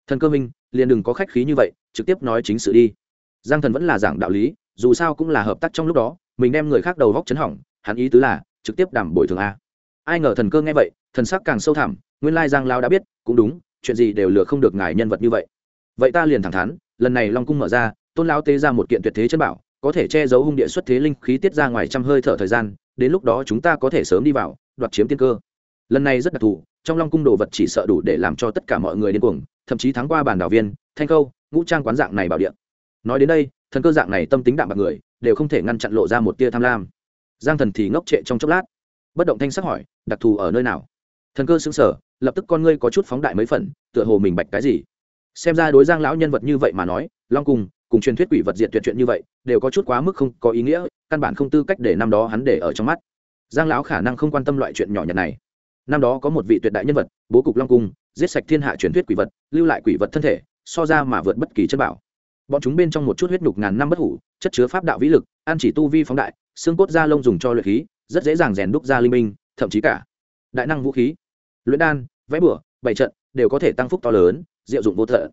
thần cơ minh, liền đừng có khách khí như vậy, trực tiếp nói chính sự đi. Giang thần vẫn là giảng đạo lý, dù sao cũng là hợp tác trong lúc đó, mình đem người khác đầu góc chấn hỏng, hắn ý tứ là trực tiếp đảm bồi thường a. Ai ngờ thần cơ nghe vậy, thần sắc càng sâu thẳm, nguyên lai giang lao đã biết, cũng đúng, chuyện gì đều lừa không được ngài nhân vật như vậy. Vậy ta liền thẳng thắn, lần này long cung mở ra, tôn lão tế ra một kiện tuyệt thế chân bảo có thể che giấu hung địa xuất thế linh khí tiết ra ngoài trăm hơi thở thời gian, đến lúc đó chúng ta có thể sớm đi vào, đoạt chiếm tiên cơ. Lần này rất đặc thù, trong long cung đồ vật chỉ sợ đủ để làm cho tất cả mọi người điên cuồng, thậm chí thắng qua bản đảo viên, thanh câu ngũ trang quán dạng này bảo điện nói đến đây, thần cơ dạng này tâm tính đạm bạc người, đều không thể ngăn chặn lộ ra một tia tham lam. Giang thần thì ngốc trệ trong chốc lát. Bất động thanh sắc hỏi, đặc thù ở nơi nào? Thần cơ xứng sở lập tức con ngươi có chút phóng đại mấy phần, tựa hồ mình bạch cái gì? Xem ra đối giang lão nhân vật như vậy mà nói, long cung cùng truyền thuyết quỷ vật diện tuyệt chuyện như vậy, đều có chút quá mức không có ý nghĩa, căn bản không tư cách để năm đó hắn để ở trong mắt. Giang lão khả năng không quan tâm loại chuyện nhỏ nhặt này. Năm đó có một vị tuyệt đại nhân vật, bố cục long cung, giết sạch thiên hạ truyền thuyết quỷ vật, lưu lại quỷ vật thân thể, so ra mà vượt bất kỳ chất bảo. Bọn chúng bên trong một chút huyết nhục ngàn năm bất hủ, chất chứa pháp đạo vĩ lực, an chỉ tu vi phóng đại, xương cốt da lông dùng cho luyện khí, rất dễ dàng rèn đúc ra linh minh, thậm chí cả đại năng vũ khí. Luyện đan, vẽ bửa bảy trận đều có thể tăng phúc to lớn, diệu dụng vô thợ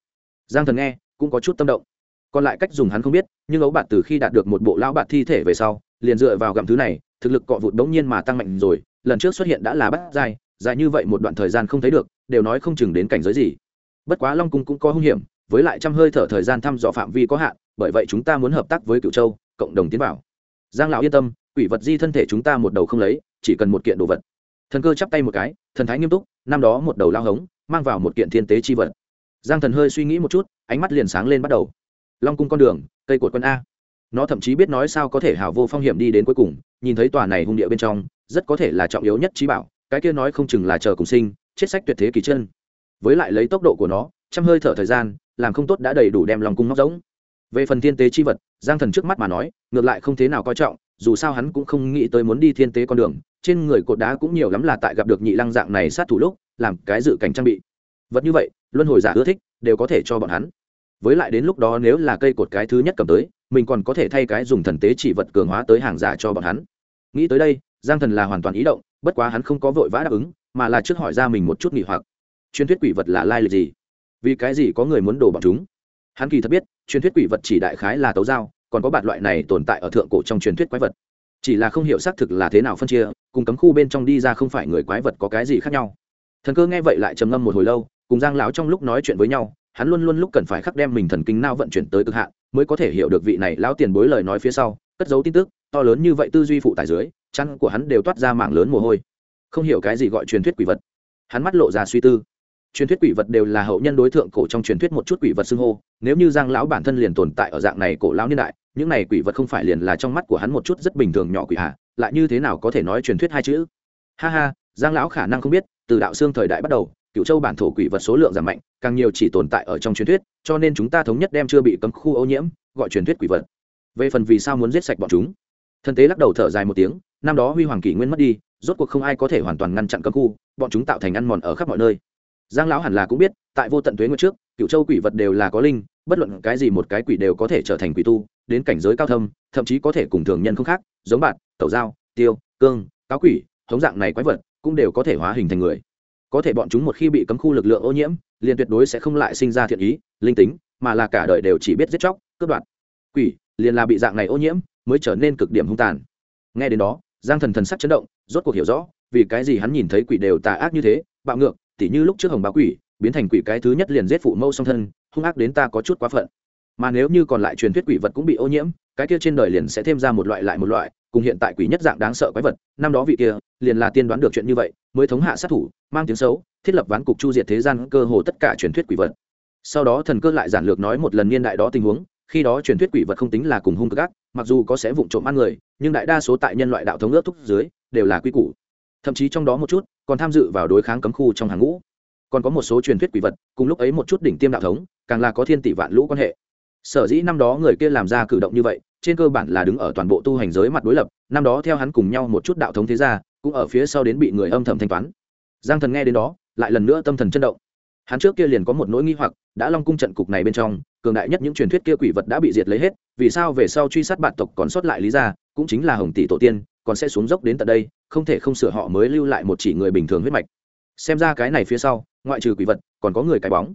giang thần nghe, cũng có chút tâm động còn lại cách dùng hắn không biết, nhưng ấu bạt từ khi đạt được một bộ lão bạt thi thể về sau, liền dựa vào gặm thứ này, thực lực cọ vụt đống nhiên mà tăng mạnh rồi, lần trước xuất hiện đã là bắt dài dài như vậy một đoạn thời gian không thấy được, đều nói không chừng đến cảnh giới gì. Bất quá long cung cũng có hung hiểm, với lại trăm hơi thở thời gian thăm dò phạm vi có hạn, bởi vậy chúng ta muốn hợp tác với cựu châu, cộng đồng tiến bảo giang lão yên tâm, quỷ vật di thân thể chúng ta một đầu không lấy, chỉ cần một kiện đồ vật. Thần cơ chắp tay một cái, thần thái nghiêm túc, năm đó một đầu lao hống, mang vào một kiện thiên tế chi vật. Giang thần hơi suy nghĩ một chút, ánh mắt liền sáng lên bắt đầu long cung con đường, cây cột quân a. Nó thậm chí biết nói sao có thể hào vô phong hiểm đi đến cuối cùng, nhìn thấy tòa này hung địa bên trong, rất có thể là trọng yếu nhất trí bảo, cái kia nói không chừng là chờ cùng sinh, chết sách tuyệt thế kỳ chân. Với lại lấy tốc độ của nó, trăm hơi thở thời gian, làm không tốt đã đầy đủ đem lòng cung móc giống về phần thiên tế chi vật, giang thần trước mắt mà nói, ngược lại không thế nào coi trọng, dù sao hắn cũng không nghĩ tới muốn đi thiên tế con đường, trên người cột đá cũng nhiều lắm là tại gặp được nhị lăng dạng này sát thủ lúc, làm cái dự cảnh trang bị. Vật như vậy, luân hồi giả ưa thích, đều có thể cho bọn hắn với lại đến lúc đó nếu là cây cột cái thứ nhất cầm tới, mình còn có thể thay cái dùng thần tế chỉ vật cường hóa tới hàng giả cho bọn hắn. Nghĩ tới đây, giang thần là hoàn toàn ý động, bất quá hắn không có vội vã đáp ứng, mà là trước hỏi ra mình một chút nghỉ hoặc. Truyền thuyết quỷ vật là lai lịch gì? Vì cái gì có người muốn đổ bọn chúng? Hắn kỳ thật biết, truyền thuyết quỷ vật chỉ đại khái là tấu giao còn có bạt loại này tồn tại ở thượng cổ trong truyền thuyết quái vật. Chỉ là không hiểu xác thực là thế nào phân chia, cùng cấm khu bên trong đi ra không phải người quái vật có cái gì khác nhau. Thần cơ nghe vậy lại trầm ngâm một hồi lâu, cùng giang lão trong lúc nói chuyện với nhau hắn luôn luôn lúc cần phải khắc đem mình thần kinh não vận chuyển tới cực hạn, mới có thể hiểu được vị này lão tiền bối lời nói phía sau, cất dấu tin tức, to lớn như vậy tư duy phụ tải dưới chăn của hắn đều toát ra mạng lớn mồ hôi. Không hiểu cái gì gọi truyền thuyết quỷ vật. Hắn mắt lộ ra suy tư. Truyền thuyết quỷ vật đều là hậu nhân đối tượng cổ trong truyền thuyết một chút quỷ vật xưng hô, nếu như giang lão bản thân liền tồn tại ở dạng này cổ lão niên đại, những này quỷ vật không phải liền là trong mắt của hắn một chút rất bình thường nhỏ quỷ hạ, lại như thế nào có thể nói truyền thuyết hai chữ? Ha ha, giang lão khả năng không biết, từ đạo xương thời đại bắt đầu cựu châu bản thổ quỷ vật số lượng giảm mạnh, càng nhiều chỉ tồn tại ở trong truyền thuyết, cho nên chúng ta thống nhất đem chưa bị cấm khu ô nhiễm, gọi truyền thuyết quỷ vật. Về phần vì sao muốn giết sạch bọn chúng thân tế lắc đầu thở dài một tiếng, năm đó huy hoàng kỷ nguyên mất đi, rốt cuộc không ai có thể hoàn toàn ngăn chặn cấm khu, bọn chúng tạo thành ăn mòn ở khắp mọi nơi. Giang lão hẳn là cũng biết, tại vô tận tuế ngược trước cựu châu quỷ vật đều là có linh, bất luận cái gì một cái quỷ đều có thể trở thành quỷ tu, đến cảnh giới cao thâm, thậm chí có thể cùng thường nhân không khác, giống bạn, tẩu dao, tiêu, cương, cáo quỷ, hống dạng này quái vật, cũng đều có thể hóa hình thành người có thể bọn chúng một khi bị cấm khu lực lượng ô nhiễm, liền tuyệt đối sẽ không lại sinh ra thiện ý, linh tính, mà là cả đời đều chỉ biết giết chóc, cướp đoạt. Quỷ, liền là bị dạng này ô nhiễm, mới trở nên cực điểm hung tàn. Nghe đến đó, giang thần thần sắc chấn động, rốt cuộc hiểu rõ, vì cái gì hắn nhìn thấy quỷ đều tà ác như thế, bạo ngược, tỉ như lúc trước hồng báo quỷ, biến thành quỷ cái thứ nhất liền giết phụ mâu song thân, hung ác đến ta có chút quá phận. Mà nếu như còn lại truyền thuyết quỷ vật cũng bị ô nhiễm cái kia trên đời liền sẽ thêm ra một loại lại một loại, cùng hiện tại quỷ nhất dạng đáng sợ quái vật, năm đó vị kia, liền là tiên đoán được chuyện như vậy, mới thống hạ sát thủ, mang tiếng xấu, thiết lập ván cục chu diệt thế gian cơ hồ tất cả truyền thuyết quỷ vật. Sau đó thần cơ lại giản lược nói một lần niên đại đó tình huống, khi đó truyền thuyết quỷ vật không tính là cùng hung cực ác mặc dù có sẽ vụng trộm ăn người, nhưng đại đa số tại nhân loại đạo thống ước thúc dưới, đều là quy củ. Thậm chí trong đó một chút, còn tham dự vào đối kháng cấm khu trong hàng ngũ. Còn có một số truyền thuyết quỷ vật, cùng lúc ấy một chút đỉnh tiêm đạo thống, càng là có thiên tỷ vạn lũ quan hệ. Sở dĩ năm đó người kia làm ra cử động như vậy trên cơ bản là đứng ở toàn bộ tu hành giới mặt đối lập, năm đó theo hắn cùng nhau một chút đạo thống thế gia, cũng ở phía sau đến bị người âm thầm thanh toán. Giang thần nghe đến đó, lại lần nữa tâm thần chân động. Hắn trước kia liền có một nỗi nghi hoặc, đã long cung trận cục này bên trong, cường đại nhất những truyền thuyết kia quỷ vật đã bị diệt lấy hết, vì sao về sau truy sát bản tộc còn sót lại lý ra cũng chính là hồng tỷ tổ tiên, còn sẽ xuống dốc đến tận đây, không thể không sửa họ mới lưu lại một chỉ người bình thường huyết mạch. Xem ra cái này phía sau, ngoại trừ quỷ vật, còn có người cái bóng.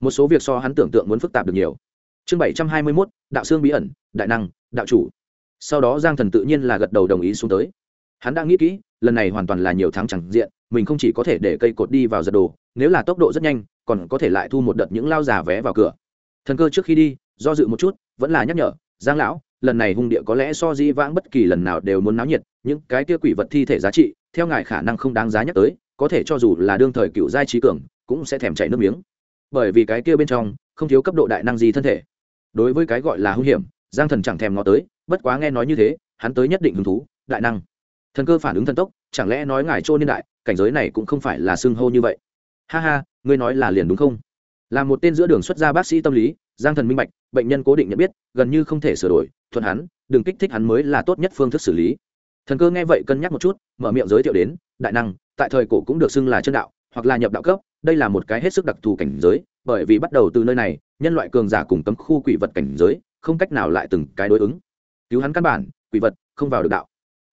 Một số việc so hắn tưởng tượng muốn phức tạp được nhiều. Chương bảy trăm hai mươi mốt, đạo xương bí ẩn, đại năng đạo chủ. Sau đó giang thần tự nhiên là gật đầu đồng ý xuống tới. Hắn đã nghĩ kỹ, lần này hoàn toàn là nhiều tháng chẳng diện, mình không chỉ có thể để cây cột đi vào giật đồ, nếu là tốc độ rất nhanh, còn có thể lại thu một đợt những lao già vé vào cửa. Thần cơ trước khi đi, do dự một chút, vẫn là nhắc nhở, giang lão, lần này hung địa có lẽ so di vãng bất kỳ lần nào đều muốn náo nhiệt, những cái kia quỷ vật thi thể giá trị, theo ngài khả năng không đáng giá nhắc tới, có thể cho dù là đương thời cựu giai trí cường, cũng sẽ thèm chảy nước miếng. Bởi vì cái kia bên trong, không thiếu cấp độ đại năng gì thân thể. Đối với cái gọi là hung hiểm giang thần chẳng thèm ngó tới, bất quá nghe nói như thế, hắn tới nhất định hứng thú, đại năng. Thần cơ phản ứng thần tốc, chẳng lẽ nói ngài trôn niên đại, cảnh giới này cũng không phải là xưng hô như vậy? Ha ha, ngươi nói là liền đúng không? Là một tên giữa đường xuất gia bác sĩ tâm lý, giang thần minh bạch, bệnh nhân cố định nhận biết, gần như không thể sửa đổi, thuận hắn, đừng kích thích hắn mới là tốt nhất phương thức xử lý. Thần cơ nghe vậy cân nhắc một chút, mở miệng giới thiệu đến, đại năng, tại thời cổ cũng được xưng là chân đạo, hoặc là nhập đạo cấp, đây là một cái hết sức đặc thù cảnh giới, bởi vì bắt đầu từ nơi này, nhân loại cường giả cùng cấm khu quỷ vật cảnh giới không cách nào lại từng cái đối ứng. Cứu hắn căn bản, quỷ vật, không vào được đạo.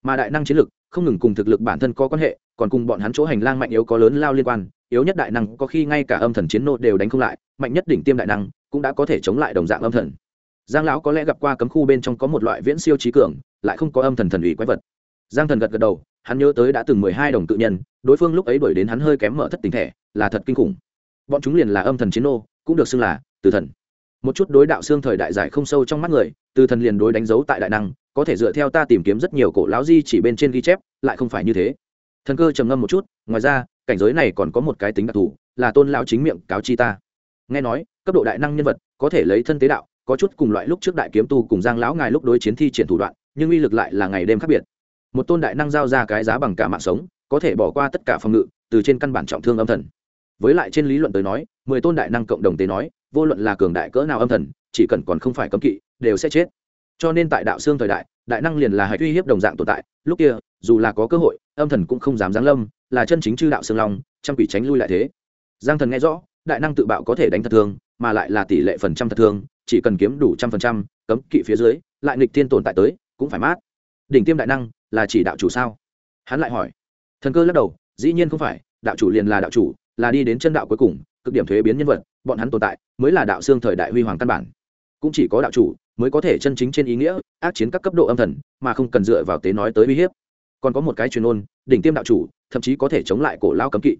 Mà đại năng chiến lực, không ngừng cùng thực lực bản thân có quan hệ, còn cùng bọn hắn chỗ hành lang mạnh yếu có lớn lao liên quan, yếu nhất đại năng có khi ngay cả âm thần chiến nô đều đánh không lại, mạnh nhất đỉnh tiêm đại năng cũng đã có thể chống lại đồng dạng âm thần. Giang lão có lẽ gặp qua cấm khu bên trong có một loại viễn siêu trí cường, lại không có âm thần thần ủy quái vật. Giang thần gật gật đầu, hắn nhớ tới đã từng mười hai đồng tự nhân, đối phương lúc ấy đuổi đến hắn hơi kém mở thất tình thể, là thật kinh khủng. Bọn chúng liền là âm thần chiến nô cũng được xưng là từ thần một chút đối đạo xương thời đại giải không sâu trong mắt người, từ thần liền đối đánh dấu tại đại năng, có thể dựa theo ta tìm kiếm rất nhiều cổ lão di chỉ bên trên ghi chép, lại không phải như thế. Thần cơ trầm ngâm một chút, ngoài ra, cảnh giới này còn có một cái tính đặc thù, là tôn lão chính miệng cáo chi ta. Nghe nói, cấp độ đại năng nhân vật, có thể lấy thân tế đạo, có chút cùng loại lúc trước đại kiếm tu cùng giang lão ngài lúc đối chiến thi triển thủ đoạn, nhưng uy lực lại là ngày đêm khác biệt. Một tôn đại năng giao ra cái giá bằng cả mạng sống, có thể bỏ qua tất cả phòng ngự, từ trên căn bản trọng thương âm thần. Với lại trên lý luận tới nói, mười tôn đại năng cộng đồng tế nói vô luận là cường đại cỡ nào âm thần, chỉ cần còn không phải cấm kỵ, đều sẽ chết. Cho nên tại đạo xương thời đại đại năng liền là hạch uy hiếp đồng dạng tồn tại. Lúc kia, dù là có cơ hội, âm thần cũng không dám giáng lâm, là chân chính chư đạo xương long, trăm quỷ tránh lui lại thế. Giang thần nghe rõ, đại năng tự bạo có thể đánh thật thương, mà lại là tỷ lệ phần trăm thật thương, chỉ cần kiếm đủ trăm phần trăm, cấm kỵ phía dưới, lại nghịch thiên tồn tại tới, cũng phải mát. Đỉnh tiêm đại năng, là chỉ đạo chủ sao? Hắn lại hỏi. Thần cơ lắc đầu, dĩ nhiên không phải, đạo chủ liền là đạo chủ, là đi đến chân đạo cuối cùng cực điểm thuế biến nhân vật, bọn hắn tồn tại, mới là đạo xương thời đại huy hoàng căn bản. Cũng chỉ có đạo chủ mới có thể chân chính trên ý nghĩa ác chiến các cấp độ âm thần, mà không cần dựa vào tế nói tới uy hiếp. Còn có một cái truyền ôn, đỉnh tiêm đạo chủ, thậm chí có thể chống lại cổ lao cấm kỵ.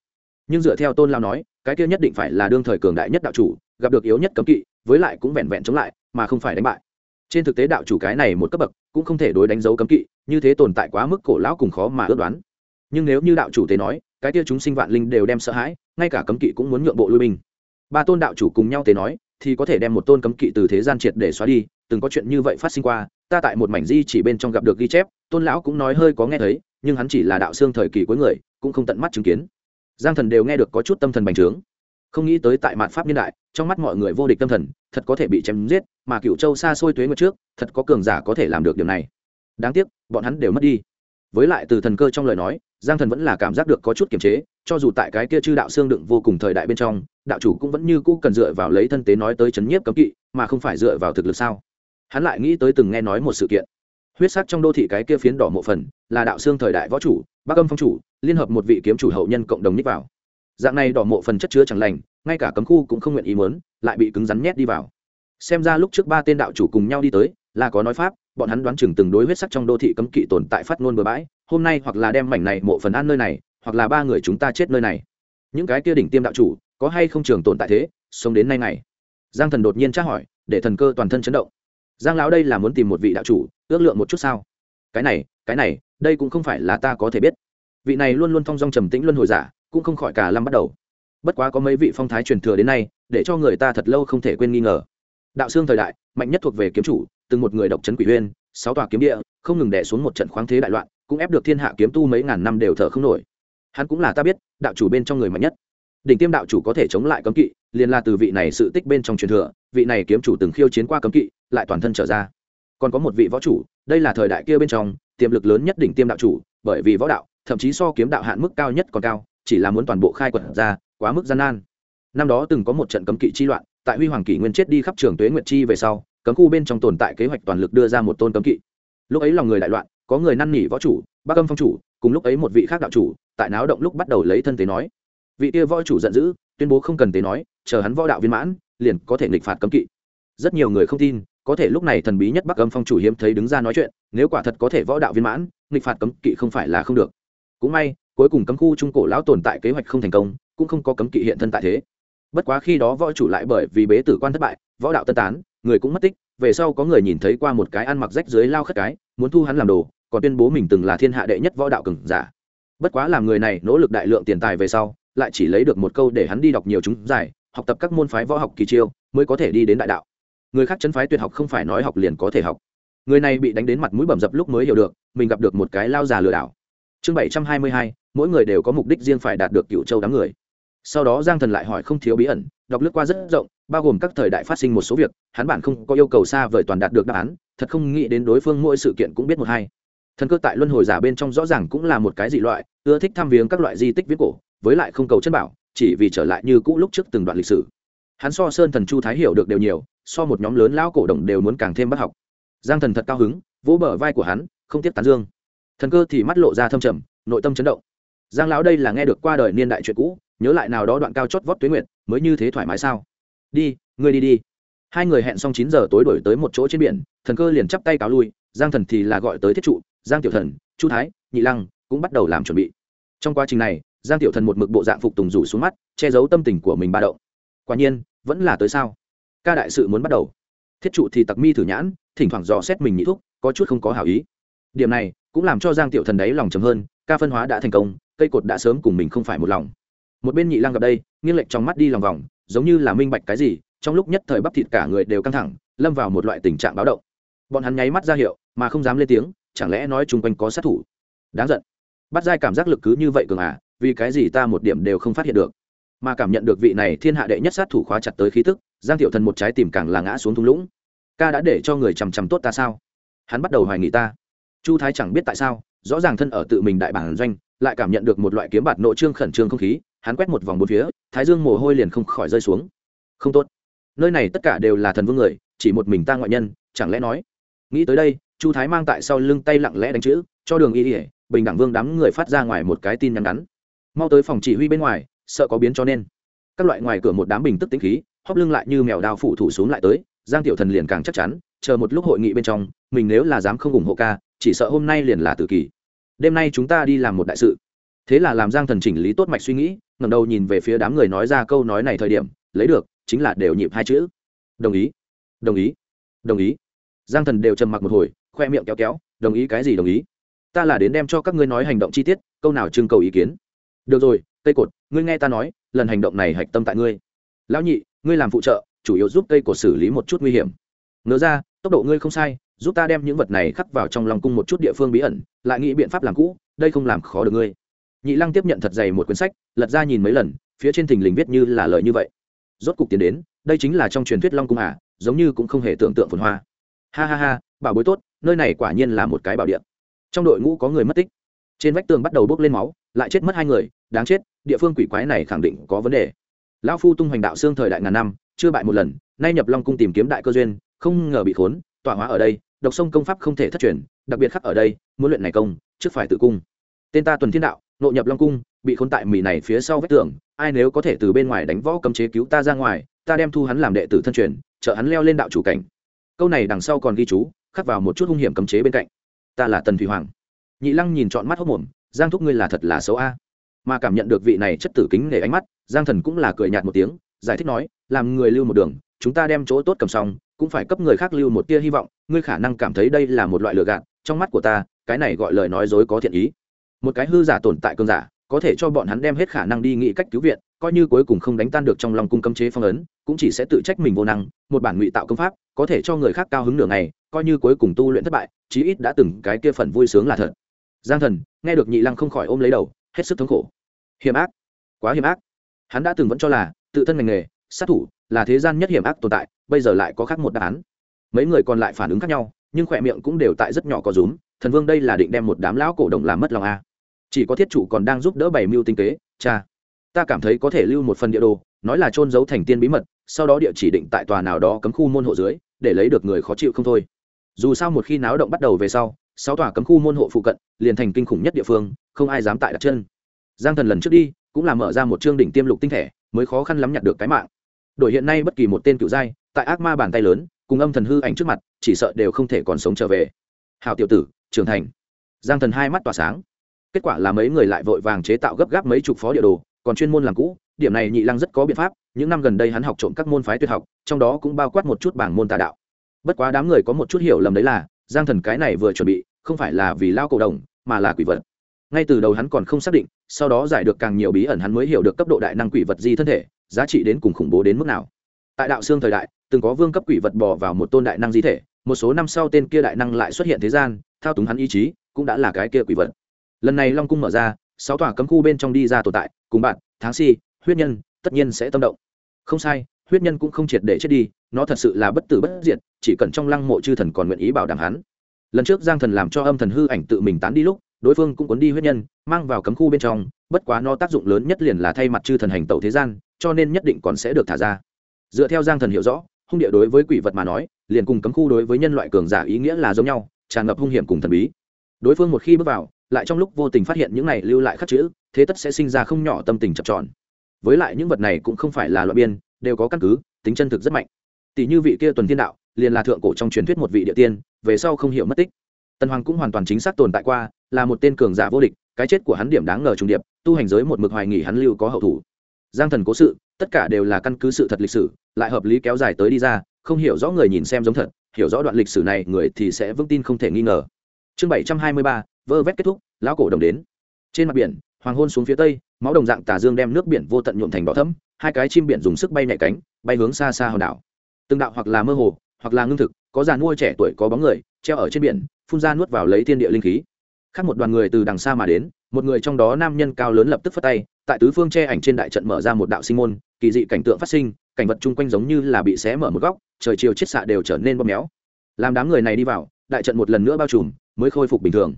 Nhưng dựa theo tôn lao nói, cái kia nhất định phải là đương thời cường đại nhất đạo chủ, gặp được yếu nhất cấm kỵ, với lại cũng vẹn vẹn chống lại, mà không phải đánh bại. Trên thực tế đạo chủ cái này một cấp bậc cũng không thể đối đánh dấu cấm kỵ, như thế tồn tại quá mức cổ lão cùng khó mà ước đoán. Nhưng nếu như đạo chủ tế nói cái kia chúng sinh vạn linh đều đem sợ hãi, ngay cả cấm kỵ cũng muốn nhượng bộ lui binh. Ba tôn đạo chủ cùng nhau tế nói, thì có thể đem một tôn cấm kỵ từ thế gian triệt để xóa đi, từng có chuyện như vậy phát sinh qua, ta tại một mảnh di chỉ bên trong gặp được ghi chép, tôn lão cũng nói hơi có nghe thấy, nhưng hắn chỉ là đạo xương thời kỳ cuối người, cũng không tận mắt chứng kiến. Giang thần đều nghe được có chút tâm thần bành trướng. Không nghĩ tới tại mạn pháp niên đại, trong mắt mọi người vô địch tâm thần, thật có thể bị chém giết, mà cựu châu xa xôi tuế ngược trước, thật có cường giả có thể làm được điều này. Đáng tiếc, bọn hắn đều mất đi với lại từ thần cơ trong lời nói, giang thần vẫn là cảm giác được có chút kiềm chế, cho dù tại cái kia chư đạo xương đựng vô cùng thời đại bên trong, đạo chủ cũng vẫn như cũ cần dựa vào lấy thân tế nói tới chấn nhiếp cấm kỵ, mà không phải dựa vào thực lực sao? Hắn lại nghĩ tới từng nghe nói một sự kiện. Huyết sắc trong đô thị cái kia phiến đỏ mộ phần, là đạo xương thời đại võ chủ, bắc âm phong chủ, liên hợp một vị kiếm chủ hậu nhân cộng đồng nhích vào. Dạng này đỏ mộ phần chất chứa chẳng lành, ngay cả cấm khu cũng không nguyện ý mớn lại bị cứng rắn nhét đi vào. Xem ra lúc trước ba tên đạo chủ cùng nhau đi tới, là có nói pháp bọn hắn đoán chừng từng đối huyết sắc trong đô thị cấm kỵ tồn tại phát ngôn bừa bãi, hôm nay hoặc là đem mảnh này mộ phần ăn nơi này, hoặc là ba người chúng ta chết nơi này. Những cái kia đỉnh tiêm đạo chủ, có hay không trường tồn tại thế, sống đến nay này giang thần đột nhiên tra hỏi, để thần cơ toàn thân chấn động. Giang lão đây là muốn tìm một vị đạo chủ, ước lượng một chút sao? Cái này cái này, đây cũng không phải là ta có thể biết. Vị này luôn luôn thong dong trầm tĩnh luân hồi giả, cũng không khỏi cả lâm bắt đầu. Bất quá có mấy vị phong thái truyền thừa đến nay, để cho người ta thật lâu không thể quên nghi ngờ. Đạo xương thời đại, mạnh nhất thuộc về kiếm chủ từng một người độc trấn quỷ huyên, sáu tòa kiếm địa, không ngừng đẻ xuống một trận khoáng thế đại loạn, cũng ép được thiên hạ kiếm tu mấy ngàn năm đều thở không nổi. Hắn cũng là ta biết, đạo chủ bên trong người mạnh nhất. Đỉnh tiêm đạo chủ có thể chống lại cấm kỵ, liền là từ vị này sự tích bên trong truyền thừa, vị này kiếm chủ từng khiêu chiến qua cấm kỵ, lại toàn thân trở ra. Còn có một vị võ chủ, đây là thời đại kia bên trong, tiềm lực lớn nhất đỉnh tiêm đạo chủ, bởi vì võ đạo, thậm chí so kiếm đạo hạn mức cao nhất còn cao, chỉ là muốn toàn bộ khai quật ra, quá mức gian nan. Năm đó từng có một trận cấm kỵ chi loạn, tại huy hoàng kỷ nguyên chết đi khắp trường tuế nguyệt chi về sau cấm khu bên trong tồn tại kế hoạch toàn lực đưa ra một tôn cấm kỵ. Lúc ấy lòng người đại loạn, có người năn nỉ võ chủ bác âm phong chủ, cùng lúc ấy một vị khác đạo chủ, tại náo động lúc bắt đầu lấy thân tế nói. Vị kia võ chủ giận dữ, tuyên bố không cần tế nói, chờ hắn võ đạo viên mãn, liền có thể nghịch phạt cấm kỵ. Rất nhiều người không tin, có thể lúc này thần bí nhất bắc âm phong chủ hiếm thấy đứng ra nói chuyện, nếu quả thật có thể võ đạo viên mãn, nghịch phạt cấm kỵ không phải là không được. Cũng may, cuối cùng cấm khu trung cổ lão tồn tại kế hoạch không thành công, cũng không có cấm kỵ hiện thân tại thế. Bất quá khi đó võ chủ lại bởi vì bế tử quan thất bại, võ đạo tân tán người cũng mất tích, về sau có người nhìn thấy qua một cái ăn mặc rách dưới lao khất cái, muốn thu hắn làm đồ, còn tuyên bố mình từng là thiên hạ đệ nhất võ đạo cừng giả. Bất quá làm người này nỗ lực đại lượng tiền tài về sau, lại chỉ lấy được một câu để hắn đi đọc nhiều chúng giải, học tập các môn phái võ học kỳ chiêu, mới có thể đi đến đại đạo. Người khác chân phái tuyệt học không phải nói học liền có thể học. Người này bị đánh đến mặt mũi bầm dập lúc mới hiểu được, mình gặp được một cái lao già lừa đảo. Chương bảy trăm hai mươi hai, mỗi người đều có mục đích riêng phải đạt được cựu châu đám người. Sau đó giang thần lại hỏi không thiếu bí ẩn, đọc lướt qua rất rộng bao gồm các thời đại phát sinh một số việc, hắn bản không có yêu cầu xa vời toàn đạt được đáp án, thật không nghĩ đến đối phương mỗi sự kiện cũng biết một hai. Thần cơ tại luân hồi giả bên trong rõ ràng cũng là một cái dị loại, ưa thích tham viếng các loại di tích viết cổ, với lại không cầu chân bảo, chỉ vì trở lại như cũ lúc trước từng đoạn lịch sử. Hắn so sơn thần chu thái hiểu được đều nhiều, so một nhóm lớn lão cổ đồng đều muốn càng thêm bắt học. Giang thần thật cao hứng, vỗ bờ vai của hắn, không tiếp tán dương. Thần cơ thì mắt lộ ra thâm trầm, nội tâm chấn động. Giang lão đây là nghe được qua đời niên đại chuyện cũ, nhớ lại nào đó đoạn cao chót vót tuyến nguyện mới như thế thoải mái sao? Đi, ngươi đi đi. Hai người hẹn xong chín giờ tối đổi tới một chỗ trên biển, thần cơ liền chắp tay cáo lui, giang thần thì là gọi tới thiết trụ, giang tiểu thần, chu thái, nhị lăng cũng bắt đầu làm chuẩn bị. Trong quá trình này, giang tiểu thần một mực bộ dạng phục tùng rủ xuống mắt, che giấu tâm tình của mình ba động. Quả nhiên, vẫn là tới sao? Ca đại sự muốn bắt đầu. Thiết trụ thì tặc mi thử nhãn, thỉnh thoảng dò xét mình nhị thúc, có chút không có hảo ý. Điểm này cũng làm cho giang tiểu thần đấy lòng chấm hơn, ca phân hóa đã thành công, cây cột đã sớm cùng mình không phải một lòng. Một bên nhị lăng gặp đây, nghiêng lệch trong mắt đi lòng vòng giống như là minh bạch cái gì, trong lúc nhất thời bắp thịt cả người đều căng thẳng, lâm vào một loại tình trạng báo động. Bọn hắn nháy mắt ra hiệu, mà không dám lên tiếng, chẳng lẽ nói chung quanh có sát thủ? Đáng giận. Bắt dai cảm giác lực cứ như vậy cường à vì cái gì ta một điểm đều không phát hiện được? Mà cảm nhận được vị này thiên hạ đệ nhất sát thủ khóa chặt tới khí tức, giang tiểu thần một trái tìm càng là ngã xuống thung lũng. Ca đã để cho người chằm chằm tốt ta sao? Hắn bắt đầu hoài nghị ta. Chu thái chẳng biết tại sao, rõ ràng thân ở tự mình đại bản doanh, lại cảm nhận được một loại kiếm bạt nội trương khẩn trương không khí hắn quét một vòng bốn phía, thái dương mồ hôi liền không khỏi rơi xuống. Không tốt. Nơi này tất cả đều là thần vương người, chỉ một mình ta ngoại nhân, chẳng lẽ nói? Nghĩ tới đây, chu thái mang tại sau lưng tay lặng lẽ đánh chữ, cho đường y ỉa bình đẳng vương đám người phát ra ngoài một cái tin nhắn ngắn. Mau tới phòng chỉ huy bên ngoài, sợ có biến cho nên. Các loại ngoài cửa một đám bình tức tính khí, hóp lưng lại như mèo đao phủ thủ xuống lại tới, giang tiểu thần liền càng chắc chắn, chờ một lúc hội nghị bên trong, mình nếu là dám không ủng hộ ca, chỉ sợ hôm nay liền là tự kỳ. Đêm nay chúng ta đi làm một đại sự thế là làm giang thần chỉnh lý tốt mạch suy nghĩ, ngẩng đầu nhìn về phía đám người nói ra câu nói này thời điểm, lấy được, chính là đều nhịp hai chữ. Đồng ý. Đồng ý. Đồng ý. Giang thần đều trầm mặc một hồi, khoe miệng kéo kéo, đồng ý cái gì đồng ý? Ta là đến đem cho các ngươi nói hành động chi tiết, câu nào trưng cầu ý kiến? Được rồi, cây cột, ngươi nghe ta nói, lần hành động này hạch tâm tại ngươi. Lão nhị, ngươi làm phụ trợ, chủ yếu giúp cây cột xử lý một chút nguy hiểm. Ngớ ra, tốc độ ngươi không sai, giúp ta đem những vật này khắc vào trong lòng cung một chút địa phương bí ẩn, lại nghĩ biện pháp làm cũ, đây không làm khó được ngươi nhị lăng tiếp nhận thật dày một quyển sách, lật ra nhìn mấy lần, phía trên thình lình viết như là lời như vậy. Rốt cục tiến đến, đây chính là trong truyền thuyết long cung à giống như cũng không hề tưởng tượng phồn hoa. Ha ha ha, bảo bối tốt, nơi này quả nhiên là một cái bảo điện trong đội ngũ có người mất tích. Trên vách tường bắt đầu bốc lên máu, lại chết mất hai người, đáng chết, địa phương quỷ quái này khẳng định có vấn đề. Lão phu tung hoành đạo xương thời đại ngàn năm, chưa bại một lần, nay nhập long cung tìm kiếm đại cơ duyên, không ngờ bị khốn, tọa hóa ở đây, độc sông công pháp không thể thất truyền, đặc biệt khắc ở đây, muốn luyện này công, trước phải tự cung. Tên ta tuần thiên đạo nộ nhập long cung, bị khốn tại mì này phía sau vách tường, ai nếu có thể từ bên ngoài đánh võ cấm chế cứu ta ra ngoài, ta đem thu hắn làm đệ tử thân truyền, trợ hắn leo lên đạo chủ cảnh. Câu này đằng sau còn ghi chú, khắc vào một chút hung hiểm cấm chế bên cạnh. Ta là tần thủy hoàng. Nhị lăng nhìn trọn mắt hốc mồm, giang thúc ngươi là thật là xấu a. Mà cảm nhận được vị này chất tử kính nể ánh mắt, giang thần cũng là cười nhạt một tiếng, giải thích nói, làm người lưu một đường, chúng ta đem chỗ tốt cầm xong, cũng phải cấp người khác lưu một tia hy vọng, ngươi khả năng cảm thấy đây là một loại lừa gạt, trong mắt của ta, cái này gọi lời nói dối có thiện ý một cái hư giả tồn tại cơn giả, có thể cho bọn hắn đem hết khả năng đi nghĩ cách cứu viện, coi như cuối cùng không đánh tan được trong lòng cung cấm chế phong ấn, cũng chỉ sẽ tự trách mình vô năng, một bản ngụy tạo công pháp, có thể cho người khác cao hứng nửa ngày, coi như cuối cùng tu luyện thất bại, chí ít đã từng cái kia phần vui sướng là thật. Giang thần, nghe được nhị lăng không khỏi ôm lấy đầu, hết sức thống khổ. Hiểm ác. Quá hiểm ác. Hắn đã từng vẫn cho là, tự thân ngành nghề, sát thủ, là thế gian nhất hiểm ác tồn tại, bây giờ lại có khác một đáp án. Mấy người còn lại phản ứng khác nhau, nhưng khỏe miệng cũng đều tại rất nhỏ có rúm, thần vương đây là định đem một đám lão cổ động làm mất lòng a chỉ có thiết chủ còn đang giúp đỡ bảy mưu tinh kế. Cha, ta cảm thấy có thể lưu một phần địa đồ, nói là trôn giấu thành tiên bí mật, sau đó địa chỉ định tại tòa nào đó cấm khu môn hộ dưới, để lấy được người khó chịu không thôi. Dù sao một khi náo động bắt đầu về sau, sáu tòa cấm khu môn hộ phụ cận, liền thành kinh khủng nhất địa phương, không ai dám tại đặt chân. Giang thần lần trước đi, cũng là mở ra một chương đỉnh tiêm lục tinh thể, mới khó khăn lắm nhặt được cái mạng. Đổi hiện nay bất kỳ một tên cựu giai, tại ác ma bàn tay lớn, cùng âm thần hư ảnh trước mặt, chỉ sợ đều không thể còn sống trở về. Hào tiểu tử, trưởng thành. Giang thần hai mắt tỏa sáng kết quả là mấy người lại vội vàng chế tạo gấp gáp mấy chục phó địa đồ, còn chuyên môn làm cũ, điểm này nhị lăng rất có biện pháp, những năm gần đây hắn học trộm các môn phái tuyệt học, trong đó cũng bao quát một chút bảng môn tà đạo. Bất quá đám người có một chút hiểu lầm đấy là, giang thần cái này vừa chuẩn bị, không phải là vì lao cổ đồng, mà là quỷ vật. Ngay từ đầu hắn còn không xác định, sau đó giải được càng nhiều bí ẩn hắn mới hiểu được cấp độ đại năng quỷ vật di thân thể, giá trị đến cùng khủng bố đến mức nào. Tại đạo xương thời đại, từng có vương cấp quỷ vật bò vào một tôn đại năng di thể, một số năm sau tên kia đại năng lại xuất hiện thế gian, thao túng hắn ý chí, cũng đã là cái kia quỷ vật lần này long cung mở ra, sáu tòa cấm khu bên trong đi ra tồn tại, cùng bạn, tháng si, huyết nhân, tất nhiên sẽ tâm động. Không sai, huyết nhân cũng không triệt để chết đi, nó thật sự là bất tử bất diệt, chỉ cần trong lăng mộ chư thần còn nguyện ý bảo đảm hắn. Lần trước giang thần làm cho âm thần hư ảnh tự mình tán đi lúc, đối phương cũng cuốn đi huyết nhân, mang vào cấm khu bên trong, bất quá nó tác dụng lớn nhất liền là thay mặt chư thần hành tẩu thế gian, cho nên nhất định còn sẽ được thả ra. Dựa theo giang thần hiểu rõ, hung địa đối với quỷ vật mà nói, liền cùng cấm khu đối với nhân loại cường giả ý nghĩa là giống nhau, tràn ngập hung hiểm cùng thần bí. Đối phương một khi bước vào lại trong lúc vô tình phát hiện những này lưu lại khắc chữ, thế tất sẽ sinh ra không nhỏ tâm tình chập tròn. Với lại những vật này cũng không phải là loại biên, đều có căn cứ, tính chân thực rất mạnh. Tỷ như vị kia tuần thiên đạo, liền là thượng cổ trong truyền thuyết một vị địa tiên, về sau không hiểu mất tích. Tần hoàng cũng hoàn toàn chính xác tồn tại qua, là một tên cường giả vô địch, cái chết của hắn điểm đáng ngờ trùng điệp, tu hành giới một mực hoài nghỉ hắn lưu có hậu thủ. Giang thần cố sự, tất cả đều là căn cứ sự thật lịch sử, lại hợp lý kéo dài tới đi ra, không hiểu rõ người nhìn xem giống thật, hiểu rõ đoạn lịch sử này, người thì sẽ vững tin không thể nghi ngờ. Chương bảy trăm hai mươi ba vơ vét kết thúc, lão cổ đồng đến. Trên mặt biển, hoàng hôn xuống phía tây, máu đồng dạng tà dương đem nước biển vô tận nhuộm thành đỏ thấm hai cái chim biển dùng sức bay nhẹ cánh, bay hướng xa xa hòn đảo. Từng đạo hoặc là mơ hồ, hoặc là ngưng thực, có già nuôi trẻ tuổi, có bóng người, treo ở trên biển, phun ra nuốt vào lấy thiên địa linh khí. Khác một đoàn người từ đằng xa mà đến, một người trong đó nam nhân cao lớn lập tức phất tay, tại tứ phương che ảnh trên đại trận mở ra một đạo sinh môn, kỳ dị cảnh tượng phát sinh, cảnh vật chung quanh giống như là bị xé mở một góc, trời chiều chiết xạ đều trở nên bóp méo. Làm đám người này đi vào, đại trận một lần nữa bao trùm, mới khôi phục bình thường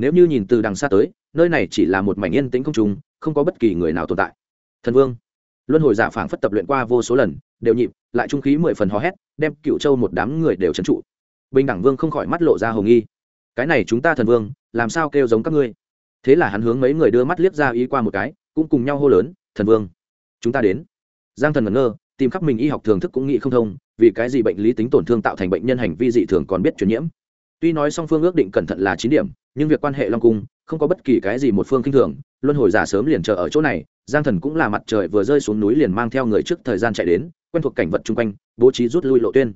nếu như nhìn từ đằng xa tới, nơi này chỉ là một mảnh yên tĩnh công trùng không có bất kỳ người nào tồn tại. Thần vương, luân hồi giả phảng phất tập luyện qua vô số lần, đều nhịp, lại trung khí mười phần hò hét, đem cựu châu một đám người đều trấn trụ. Bình đẳng vương không khỏi mắt lộ ra hồng nghi. Cái này chúng ta thần vương, làm sao kêu giống các ngươi? Thế là hắn hướng mấy người đưa mắt liếc ra ý qua một cái, cũng cùng nhau hô lớn, thần vương, chúng ta đến. Giang thần ngẩn ngơ, tìm khắp mình y học thường thức cũng nghĩ không thông, vì cái gì bệnh lý tính tổn thương tạo thành bệnh nhân hành vi dị thường còn biết truyền nhiễm. Tuy nói song phương ước định cẩn thận là chín điểm nhưng việc quan hệ long cung không có bất kỳ cái gì một phương kinh thường luân hồi giả sớm liền chờ ở chỗ này giang thần cũng là mặt trời vừa rơi xuống núi liền mang theo người trước thời gian chạy đến quen thuộc cảnh vật chung quanh bố trí rút lui lộ tuyên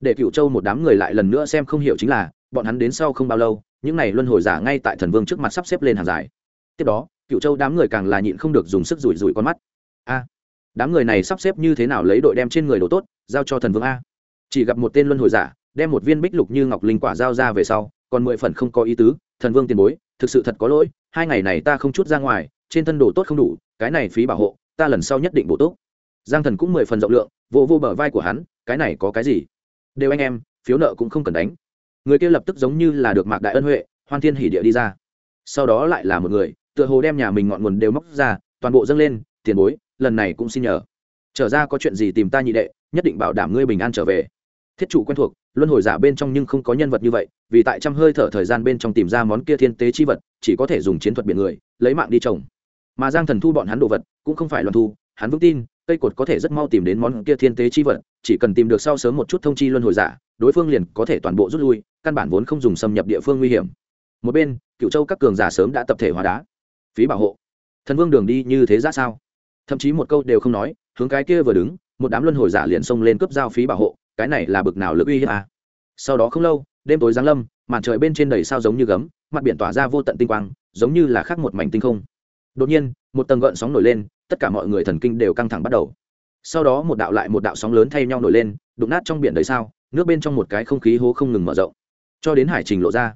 để cựu châu một đám người lại lần nữa xem không hiểu chính là bọn hắn đến sau không bao lâu những n à y luân hồi giả ngay tại thần vương trước mặt sắp xếp lên hàng dài tiếp đó cựu châu đám người càng là nhịn không được dùng sức rủi rủi con mắt a đám người này sắp xếp như thế nào lấy đội đem trên người đồ tốt giao cho thần vương a chỉ gặp một tên luân hồi giả đem một viên bích lục như ngọc linh quả giao ra về sau còn mười phần không có ý tứ thần vương tiền bối, thực sự thật có lỗi, hai ngày này ta không chút ra ngoài, trên thân đồ tốt không đủ, cái này phí bảo hộ, ta lần sau nhất định bổ tốt giang thần cũng mười phần rộng lượng, vô vô bờ vai của hắn, cái này có cái gì? Đều anh em, phiếu nợ cũng không cần đánh. Người kia lập tức giống như là được mạc đại ân huệ, hoan thiên hỉ địa đi ra. Sau đó lại là một người, tựa hồ đem nhà mình ngọn nguồn đều móc ra, toàn bộ dâng lên, tiền bối, lần này cũng xin nhờ. Trở ra có chuyện gì tìm ta nhị đệ, nhất định bảo đảm ngươi bình an trở về thiết chủ quen thuộc, luân hồi giả bên trong nhưng không có nhân vật như vậy, vì tại trăm hơi thở thời gian bên trong tìm ra món kia thiên tế chi vật, chỉ có thể dùng chiến thuật biển người, lấy mạng đi trồng. Mà giang thần thu bọn hắn đồ vật, cũng không phải loạn thu, hắn vững tin, cây cột có thể rất mau tìm đến món kia thiên tế chi vật, chỉ cần tìm được sau sớm một chút thông chi luân hồi giả, đối phương liền có thể toàn bộ rút lui, căn bản vốn không dùng xâm nhập địa phương nguy hiểm. Một bên cựu châu các cường giả sớm đã tập thể hóa đá. Phí bảo hộ. Thần vương đường đi như thế ra sao? Thậm chí một câu đều không nói, hướng cái kia vừa đứng, một đám luân hồi giả liền xông lên cướp giao phí bảo hộ cái này là bực nào lực uy hiếp à. sau đó không lâu, đêm tối giáng lâm, màn trời bên trên đầy sao giống như gấm, mặt biển tỏa ra vô tận tinh quang, giống như là khác một mảnh tinh không. Đột nhiên, một tầng gợn sóng nổi lên, tất cả mọi người thần kinh đều căng thẳng bắt đầu. Sau đó một đạo lại một đạo sóng lớn thay nhau nổi lên, đụng nát trong biển đầy sao, nước bên trong một cái không khí hố không ngừng mở rộng. Cho đến hải trình lộ ra,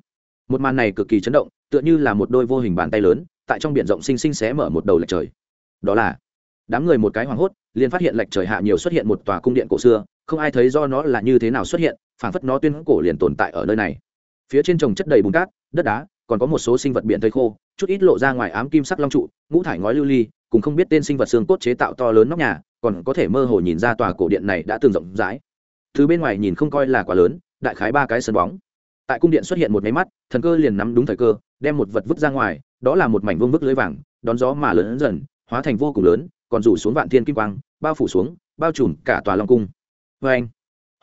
một màn này cực kỳ chấn động, tựa như là một đôi vô hình bàn tay lớn, tại trong biển rộng xinh xinh xé mở một đầu lệch trời. Đó là, đám người một cái hoảng hốt, liền phát hiện lệch trời hạ nhiều xuất hiện một tòa cung điện cổ xưa không ai thấy do nó là như thế nào xuất hiện, phảng phất nó tuyên cổ liền tồn tại ở nơi này. Phía trên trồng chất đầy bùn cát, đất đá, còn có một số sinh vật biển thây khô, chút ít lộ ra ngoài ám kim sắc long trụ, ngũ thải ngói lưu ly, cùng không biết tên sinh vật xương cốt chế tạo to lớn nóc nhà, còn có thể mơ hồ nhìn ra tòa cổ điện này đã từng rộng rãi. Thứ bên ngoài nhìn không coi là quá lớn, đại khái ba cái sân bóng. Tại cung điện xuất hiện một máy mắt, thần cơ liền nắm đúng thời cơ, đem một vật vứt ra ngoài, đó là một mảnh vương vức lưới vàng, đón gió mà lớn dần, hóa thành vô cùng lớn, còn rủ xuống vạn thiên kim quang, bao phủ xuống, bao trùm cả tòa long cung vê anh,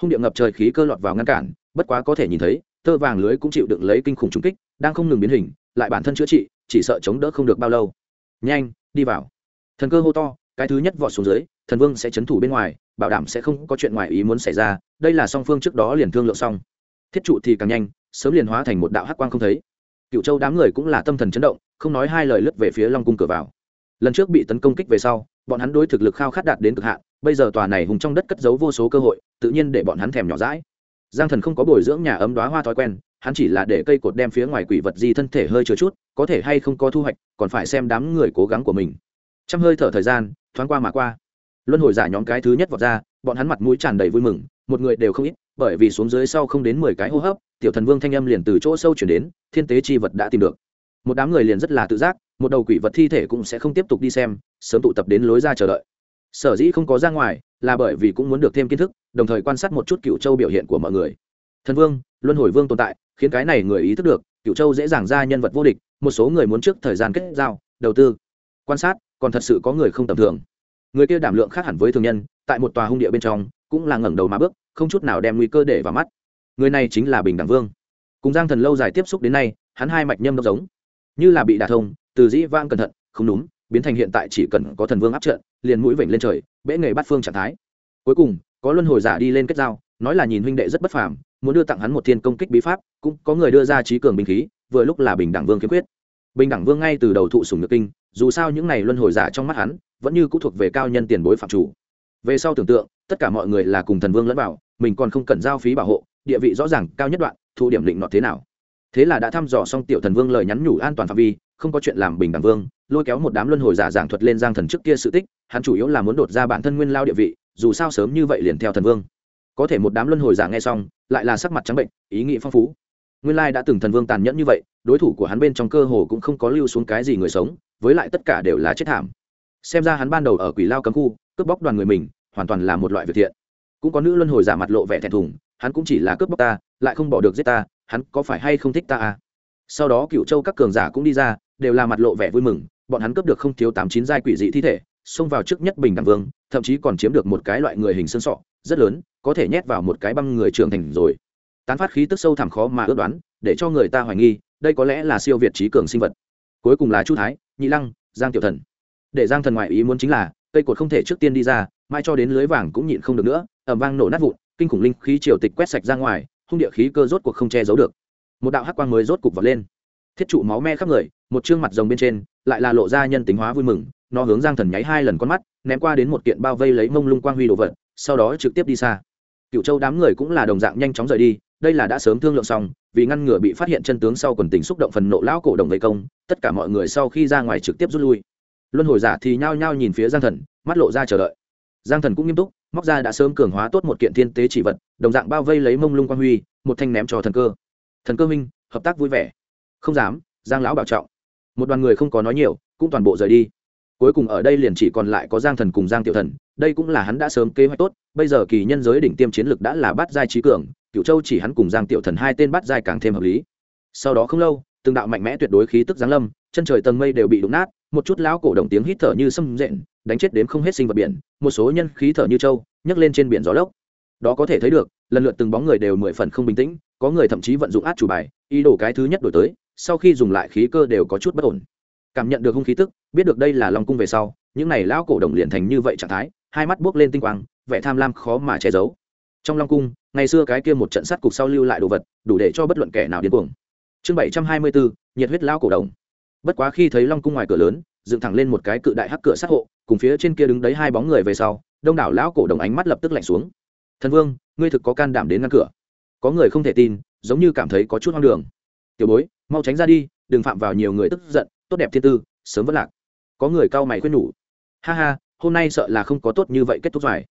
hung điệu ngập trời khí cơ lọt vào ngăn cản, bất quá có thể nhìn thấy, tơ vàng lưới cũng chịu đựng lấy kinh khủng trúng kích, đang không ngừng biến hình, lại bản thân chữa trị, chỉ sợ chống đỡ không được bao lâu. Nhanh, đi vào. Thần cơ hô to, cái thứ nhất vọt xuống dưới, thần vương sẽ chấn thủ bên ngoài, bảo đảm sẽ không có chuyện ngoài ý muốn xảy ra, đây là song phương trước đó liền thương lượng xong. Thiết trụ thì càng nhanh, sớm liền hóa thành một đạo hắc quang không thấy. Cựu châu đám người cũng là tâm thần chấn động, không nói hai lời lướt về phía long cung cửa vào. Lần trước bị tấn công kích về sau bọn hắn đối thực lực khao khát đạt đến cực hạn, bây giờ tòa này hùng trong đất cất giấu vô số cơ hội, tự nhiên để bọn hắn thèm nhỏ rãi giang thần không có bồi dưỡng nhà ấm đoá hoa thói quen, hắn chỉ là để cây cột đem phía ngoài quỷ vật di thân thể hơi chừa chút, có thể hay không có thu hoạch, còn phải xem đám người cố gắng của mình. Trăm hơi thở thời gian, thoáng qua mà qua. Luân hồi giả nhóm cái thứ nhất vọt ra, bọn hắn mặt mũi tràn đầy vui mừng, một người đều không ít, bởi vì xuống dưới sau không đến mười cái hô hấp, tiểu thần vương thanh âm liền từ chỗ sâu chuyển đến, thiên tế chi vật đã tìm được một đám người liền rất là tự giác, một đầu quỷ vật thi thể cũng sẽ không tiếp tục đi xem, sớm tụ tập đến lối ra chờ đợi. Sở dĩ không có ra ngoài, là bởi vì cũng muốn được thêm kiến thức, đồng thời quan sát một chút cựu châu biểu hiện của mọi người. Thần vương, luân hồi vương tồn tại, khiến cái này người ý thức được cựu châu dễ dàng ra nhân vật vô địch, một số người muốn trước thời gian kết giao, đầu tư, quan sát, còn thật sự có người không tầm thường. Người kia đảm lượng khác hẳn với thường nhân, tại một tòa hung địa bên trong, cũng là ngẩng đầu mà bước, không chút nào đem nguy cơ để vào mắt. Người này chính là bình đẳng vương. Cùng giang thần lâu dài tiếp xúc đến nay, hắn hai mạch nhâm đốc giống như là bị đả thông, từ dĩ vang cẩn thận, không đúng, biến thành hiện tại chỉ cần có thần vương áp trận, liền mũi vểnh lên trời bẽ nghề bắt phương trạng thái. Cuối cùng, có luân hồi giả đi lên kết giao, nói là nhìn huynh đệ rất bất phàm, muốn đưa tặng hắn một thiên công kích bí pháp, cũng có người đưa ra trí cường binh khí, vừa lúc là bình đẳng vương kiếm quyết. Bình đẳng vương ngay từ đầu thụ sùng nước kinh, dù sao những này luân hồi giả trong mắt hắn, vẫn như cũng thuộc về cao nhân tiền bối phạm chủ. Về sau tưởng tượng, tất cả mọi người là cùng thần vương lẫn vào, mình còn không cần giao phí bảo hộ, địa vị rõ ràng cao nhất đoạn, thụ điểm định nọ thế nào thế là đã thăm dò xong tiểu thần vương lời nhắn nhủ an toàn phạm vi, không có chuyện làm bình đẳng vương, lôi kéo một đám luân hồi giả giảng thuật lên giang thần trước kia sự tích, hắn chủ yếu là muốn đột ra bản thân nguyên lao địa vị, dù sao sớm như vậy liền theo thần vương. Có thể một đám luân hồi giả nghe xong, lại là sắc mặt trắng bệnh, ý nghĩ phong phú. Nguyên lai đã từng thần vương tàn nhẫn như vậy, đối thủ của hắn bên trong cơ hồ cũng không có lưu xuống cái gì người sống, với lại tất cả đều là chết thảm. Xem ra hắn ban đầu ở quỷ lao cấm khu, cướp bóc đoàn người mình, hoàn toàn là một loại việc thiện. Cũng có nữ luân hồi giả mặt lộ vẻ thẹn thùng, hắn cũng chỉ là cướp bóc ta, lại không bỏ được giết ta hắn có phải hay không thích ta à? Sau đó cựu châu các cường giả cũng đi ra, đều là mặt lộ vẻ vui mừng, bọn hắn cướp được không thiếu tám chín giai quỷ dị thi thể, xông vào trước nhất bình đẳng vương, thậm chí còn chiếm được một cái loại người hình sơn sọ, rất lớn, có thể nhét vào một cái băng người trưởng thành rồi. Tán phát khí tức sâu thẳm khó mà ước đoán, để cho người ta hoài nghi, đây có lẽ là siêu việt trí cường sinh vật. Cuối cùng là chu thái, nhị lăng, giang tiểu thần. Để giang thần ngoại ý muốn chính là, cây cột không thể trước tiên đi ra mai cho đến lưới vàng cũng nhịn không được nữa ẩm vang nổ nát vụn, kinh khủng linh khí triều tịch quét sạch ra ngoài hung địa khí cơ rốt cuộc không che giấu được. Một đạo hắc quang mới rốt cục vọt lên. Thiết trụ máu me khắp người, một chương mặt rồng bên trên, lại là lộ ra nhân tính hóa vui mừng, nó hướng giang thần nháy hai lần con mắt, ném qua đến một kiện bao vây lấy mông lung quang huy đồ vật, sau đó trực tiếp đi xa. Cựu châu đám người cũng là đồng dạng nhanh chóng rời đi, đây là đã sớm thương lượng xong, vì ngăn ngừa bị phát hiện chân tướng sau quần tình xúc động phần nộ lão cổ đồng vây công, tất cả mọi người sau khi ra ngoài trực tiếp rút lui. Luân hồi giả thì nhao nhao nhìn phía giang thần, mắt lộ ra chờ đợi. Giang thần cũng nghiêm túc móc ra đã sớm cường hóa tốt một kiện thiên tế chỉ vật, đồng dạng bao vây lấy mông lung quang huy, một thanh ném cho thần cơ. Thần cơ minh hợp tác vui vẻ. Không dám, giang lão bảo trọng. Một đoàn người không có nói nhiều, cũng toàn bộ rời đi. Cuối cùng ở đây liền chỉ còn lại có giang thần cùng giang tiểu thần, đây cũng là hắn đã sớm kế hoạch tốt, bây giờ kỳ nhân giới đỉnh tiêm chiến lực đã là bát giai trí cường cựu châu chỉ hắn cùng giang tiểu thần hai tên bát giai càng thêm hợp lý. Sau đó không lâu, từng đạo mạnh mẽ tuyệt đối khí tức giáng lâm, chân trời tầng mây đều bị đụng nát, một chút lão cổ đồng tiếng hít thở như sâm rện đánh chết đến không hết sinh vật biển, một số nhân khí thở như trâu, nhấc lên trên biển gió lốc. Đó có thể thấy được, lần lượt từng bóng người đều mười phần không bình tĩnh, có người thậm chí vận dụng át chủ bài, ý đồ cái thứ nhất đổi tới, sau khi dùng lại khí cơ đều có chút bất ổn. Cảm nhận được hung khí tức, biết được đây là long cung về sau, những này lão cổ đồng liền thành như vậy trạng thái, hai mắt buốc lên tinh quang, vẻ tham lam khó mà che giấu. Trong long cung, ngày xưa cái kia một trận sát cục sau lưu lại đồ vật, đủ để cho bất luận kẻ nào điên cuồng. Chương bảy trăm hai mươi bốn, nhiệt huyết lão cổ đồng. Bất quá khi thấy long cung ngoài cửa lớn, dựng thẳng lên một cái cự đại hắc cửa sát hộ cùng phía trên kia đứng đấy hai bóng người về sau, đông đảo lão cổ đồng ánh mắt lập tức lạnh xuống. Thần vương, ngươi thực có can đảm đến ngăn cửa. Có người không thể tin, giống như cảm thấy có chút hoang đường. Tiểu bối, mau tránh ra đi, đừng phạm vào nhiều người tức giận, tốt đẹp thiên tư, sớm vất lạc. Có người cau mày khuyên nhủ. Ha ha, hôm nay sợ là không có tốt như vậy kết thúc dài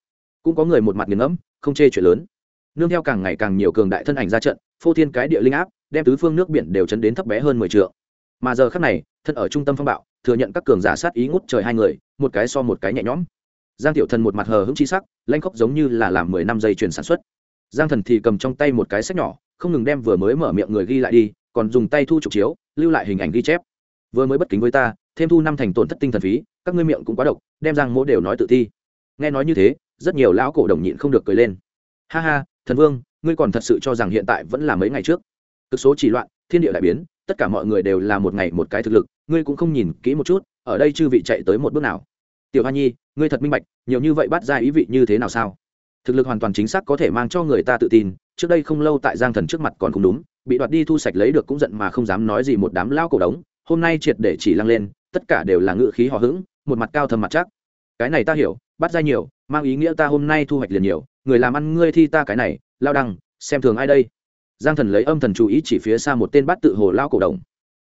cũng có người một mặt nghiền ngẫm, không chê chuyện lớn. Nương theo càng ngày càng nhiều cường đại thân ảnh ra trận, phô thiên cái địa linh áp, đem tứ phương nước biển đều chấn đến thấp bé hơn mười t mà giờ khác này, thân ở trung tâm phong bạo thừa nhận các cường giả sát ý ngút trời hai người, một cái so một cái nhẹ nhõm. Giang tiểu thần một mặt hờ hững chi sắc, lanh khóc giống như là làm mười năm dây truyền sản xuất. Giang thần thì cầm trong tay một cái sách nhỏ, không ngừng đem vừa mới mở miệng người ghi lại đi, còn dùng tay thu trục chiếu, lưu lại hình ảnh ghi chép. Vừa mới bất kính với ta, thêm thu năm thành tổn thất tinh thần phí, các ngươi miệng cũng quá độc, đem giang mỗ đều nói tự thi. Nghe nói như thế, rất nhiều lão cổ đồng nhịn không được cười lên. Ha ha, thần vương, ngươi còn thật sự cho rằng hiện tại vẫn là mấy ngày trước? Cực số chỉ loạn, thiên địa đại biến tất cả mọi người đều là một ngày một cái thực lực, ngươi cũng không nhìn kỹ một chút, ở đây chư vị chạy tới một bước nào. Tiểu hoa nhi, ngươi thật minh bạch, nhiều như vậy bắt ra ý vị như thế nào sao? Thực lực hoàn toàn chính xác có thể mang cho người ta tự tin, trước đây không lâu tại giang thần trước mặt còn không đúng, bị đoạt đi thu sạch lấy được cũng giận mà không dám nói gì một đám lao cổ đống, hôm nay triệt để chỉ lăng lên, tất cả đều là ngự khí hò hững, một mặt cao thầm mặt chắc. Cái này ta hiểu, bắt ra nhiều, mang ý nghĩa ta hôm nay thu hoạch liền nhiều, người làm ăn ngươi thi ta cái này, lao đăng, xem thường ai đây? Giang thần lấy âm thần chú ý chỉ phía xa một tên bát tự hồ lao cổ đồng.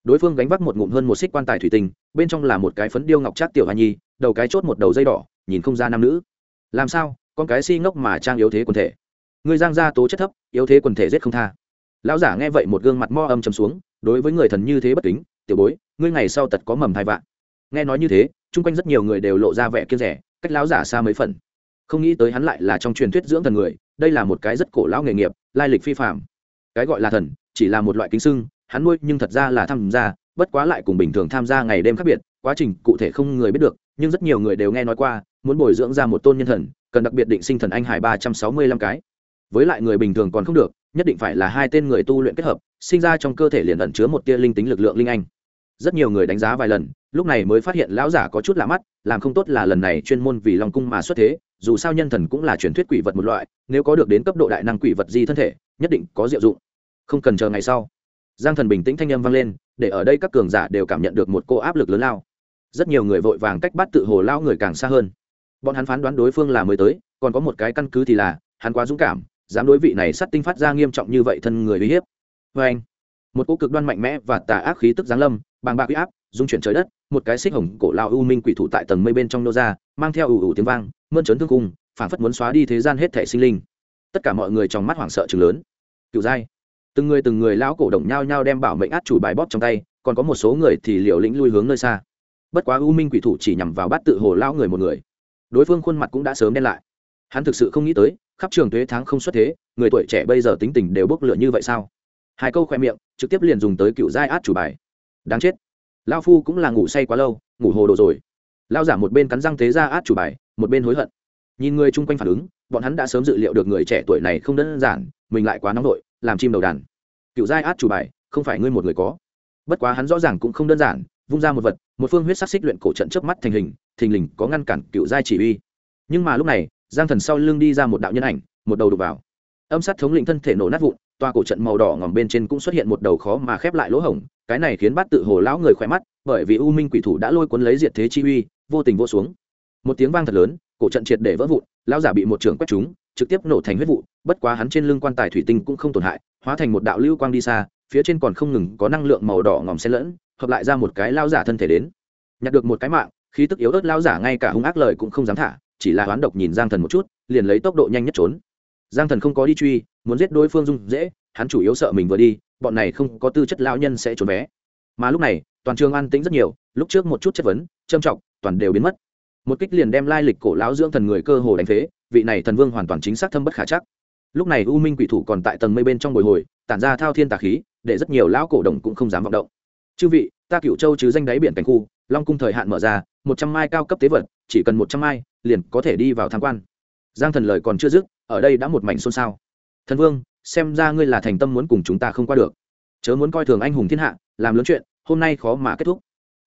Đối phương gánh vác một ngụm hơn một xích quan tài thủy tinh, bên trong là một cái phấn điêu ngọc trác tiểu hoa nhi, đầu cái chốt một đầu dây đỏ, nhìn không ra nam nữ. Làm sao? Con cái si ngốc mà trang yếu thế quần thể. Người giang gia tố chất thấp, yếu thế quần thể giết không tha. Lão giả nghe vậy một gương mặt mo âm chầm xuống, đối với người thần như thế bất kính, tiểu bối, ngươi ngày sau tật có mầm thai vạn. Nghe nói như thế, chung quanh rất nhiều người đều lộ ra vẻ kiên rẻ, cách lão giả xa mấy phần. Không nghĩ tới hắn lại là trong truyền thuyết dưỡng thần người, đây là một cái rất cổ lão nghề nghiệp, lai lịch phi phạm cái gọi là thần, chỉ là một loại kính sưng hắn nuôi nhưng thật ra là tham gia, bất quá lại cùng bình thường tham gia ngày đêm khác biệt, quá trình cụ thể không người biết được, nhưng rất nhiều người đều nghe nói qua, muốn bồi dưỡng ra một tôn nhân thần, cần đặc biệt định sinh thần anh hải ba trăm sáu mươi lăm cái. Với lại người bình thường còn không được, nhất định phải là hai tên người tu luyện kết hợp, sinh ra trong cơ thể liền ẩn chứa một tia linh tính lực lượng linh anh. Rất nhiều người đánh giá vài lần, lúc này mới phát hiện lão giả có chút lạ mắt, làm không tốt là lần này chuyên môn vì lòng cung mà xuất thế, dù sao nhân thần cũng là truyền thuyết quỷ vật một loại, nếu có được đến cấp độ đại năng quỷ vật di thân thể, nhất định có diệu dụng không cần chờ ngày sau. Giang thần bình tĩnh thanh âm vang lên, để ở đây các cường giả đều cảm nhận được một cô áp lực lớn lao. Rất nhiều người vội vàng cách bắt tự hồ lao người càng xa hơn. Bọn hắn phán đoán đối phương là mới tới, còn có một cái căn cứ thì là, hắn quá dũng cảm, dám đối vị này sát tinh phát ra nghiêm trọng như vậy thân người uy hiếp. Vê anh, một cô cực đoan mạnh mẽ và tà ác khí tức giáng lâm, bàng bạc uy áp dung chuyển trời đất, một cái xích hồng cổ lao u minh quỷ thủ tại tầng mây bên trong nô ra, mang theo ủ ủ tiếng vang, mơn trớn thương cung phảng phất muốn xóa đi thế gian hết thể sinh linh. Tất cả mọi người trong mắt hoảng sợ chừng lớn. Cựu giai từng người từng người lão cổ đồng nhau nhau đem bảo mệnh át chủ bài bóp trong tay, còn có một số người thì liều lĩnh lui hướng nơi xa. Bất quá u minh quỷ thủ chỉ nhằm vào bát tự hồ lao người một người. Đối phương khuôn mặt cũng đã sớm đen lại. Hắn thực sự không nghĩ tới, khắp trường thuế tháng không xuất thế, người tuổi trẻ bây giờ tính tình đều bốc lửa như vậy sao? Hai câu khoe miệng, trực tiếp liền dùng tới cựu giai át chủ bài. Đáng chết. Lao phu cũng là ngủ say quá lâu, ngủ hồ đồ rồi. Lao giả một bên cắn răng thế ra át chủ bài, một bên hối hận. Nhìn người chung quanh phản ứng, bọn hắn đã sớm dự liệu được người trẻ tuổi này không đơn giản, mình lại quá nóng vội làm chim đầu đàn. Cựu giai át chủ bài, không phải ngươi một người có. Bất quá hắn rõ ràng cũng không đơn giản, vung ra một vật, một phương huyết sắc xích luyện cổ trận trước mắt thành hình, thình lình có ngăn cản cựu giai chỉ uy. Nhưng mà lúc này, giang thần sau lưng đi ra một đạo nhân ảnh, một đầu đục vào. Âm sát thống lĩnh thân thể nổ nát vụn, toa cổ trận màu đỏ ngòm bên trên cũng xuất hiện một đầu khó mà khép lại lỗ hổng, cái này khiến bát tự hồ lão người khỏe mắt, bởi vì u minh quỷ thủ đã lôi cuốn lấy diệt thế chi uy, vô tình vô xuống. Một tiếng vang thật lớn, cổ trận triệt để vỡ vụn, lão giả bị một trường quét trúng trực tiếp nổ thành huyết vụ, bất quá hắn trên lưng quan tài thủy tinh cũng không tổn hại, hóa thành một đạo lưu quang đi xa, phía trên còn không ngừng có năng lượng màu đỏ ngòm xen lẫn, hợp lại ra một cái lao giả thân thể đến. Nhặt được một cái mạng, khí tức yếu ớt lao giả ngay cả hung ác lời cũng không dám thả, chỉ là hoán độc nhìn giang thần một chút, liền lấy tốc độ nhanh nhất trốn. Giang thần không có đi truy, muốn giết đối phương dung dễ, hắn chủ yếu sợ mình vừa đi, bọn này không có tư chất lao nhân sẽ trốn vé mà lúc này, toàn trường an tĩnh rất nhiều, lúc trước một chút chất vấn trâm trọng, toàn đều biến mất một kích liền đem lai lịch cổ lão dưỡng thần người cơ hồ đánh phế, vị này thần vương hoàn toàn chính xác thâm bất khả chắc. Lúc này u minh quỷ thủ còn tại tầng mây bên trong bồi hồi, tản ra thao thiên tà khí, để rất nhiều lão cổ đồng cũng không dám vọng động. Chư vị, ta cựu châu chứ danh đáy biển cảnh khu, long cung thời hạn mở ra, một trăm mai cao cấp tế vật, chỉ cần một trăm mai, liền có thể đi vào tham quan. Giang thần lời còn chưa dứt, ở đây đã một mảnh xôn xao. Thần vương, xem ra ngươi là thành tâm muốn cùng chúng ta không qua được. Chớ muốn coi thường anh hùng thiên hạ, làm lớn chuyện, hôm nay khó mà kết thúc.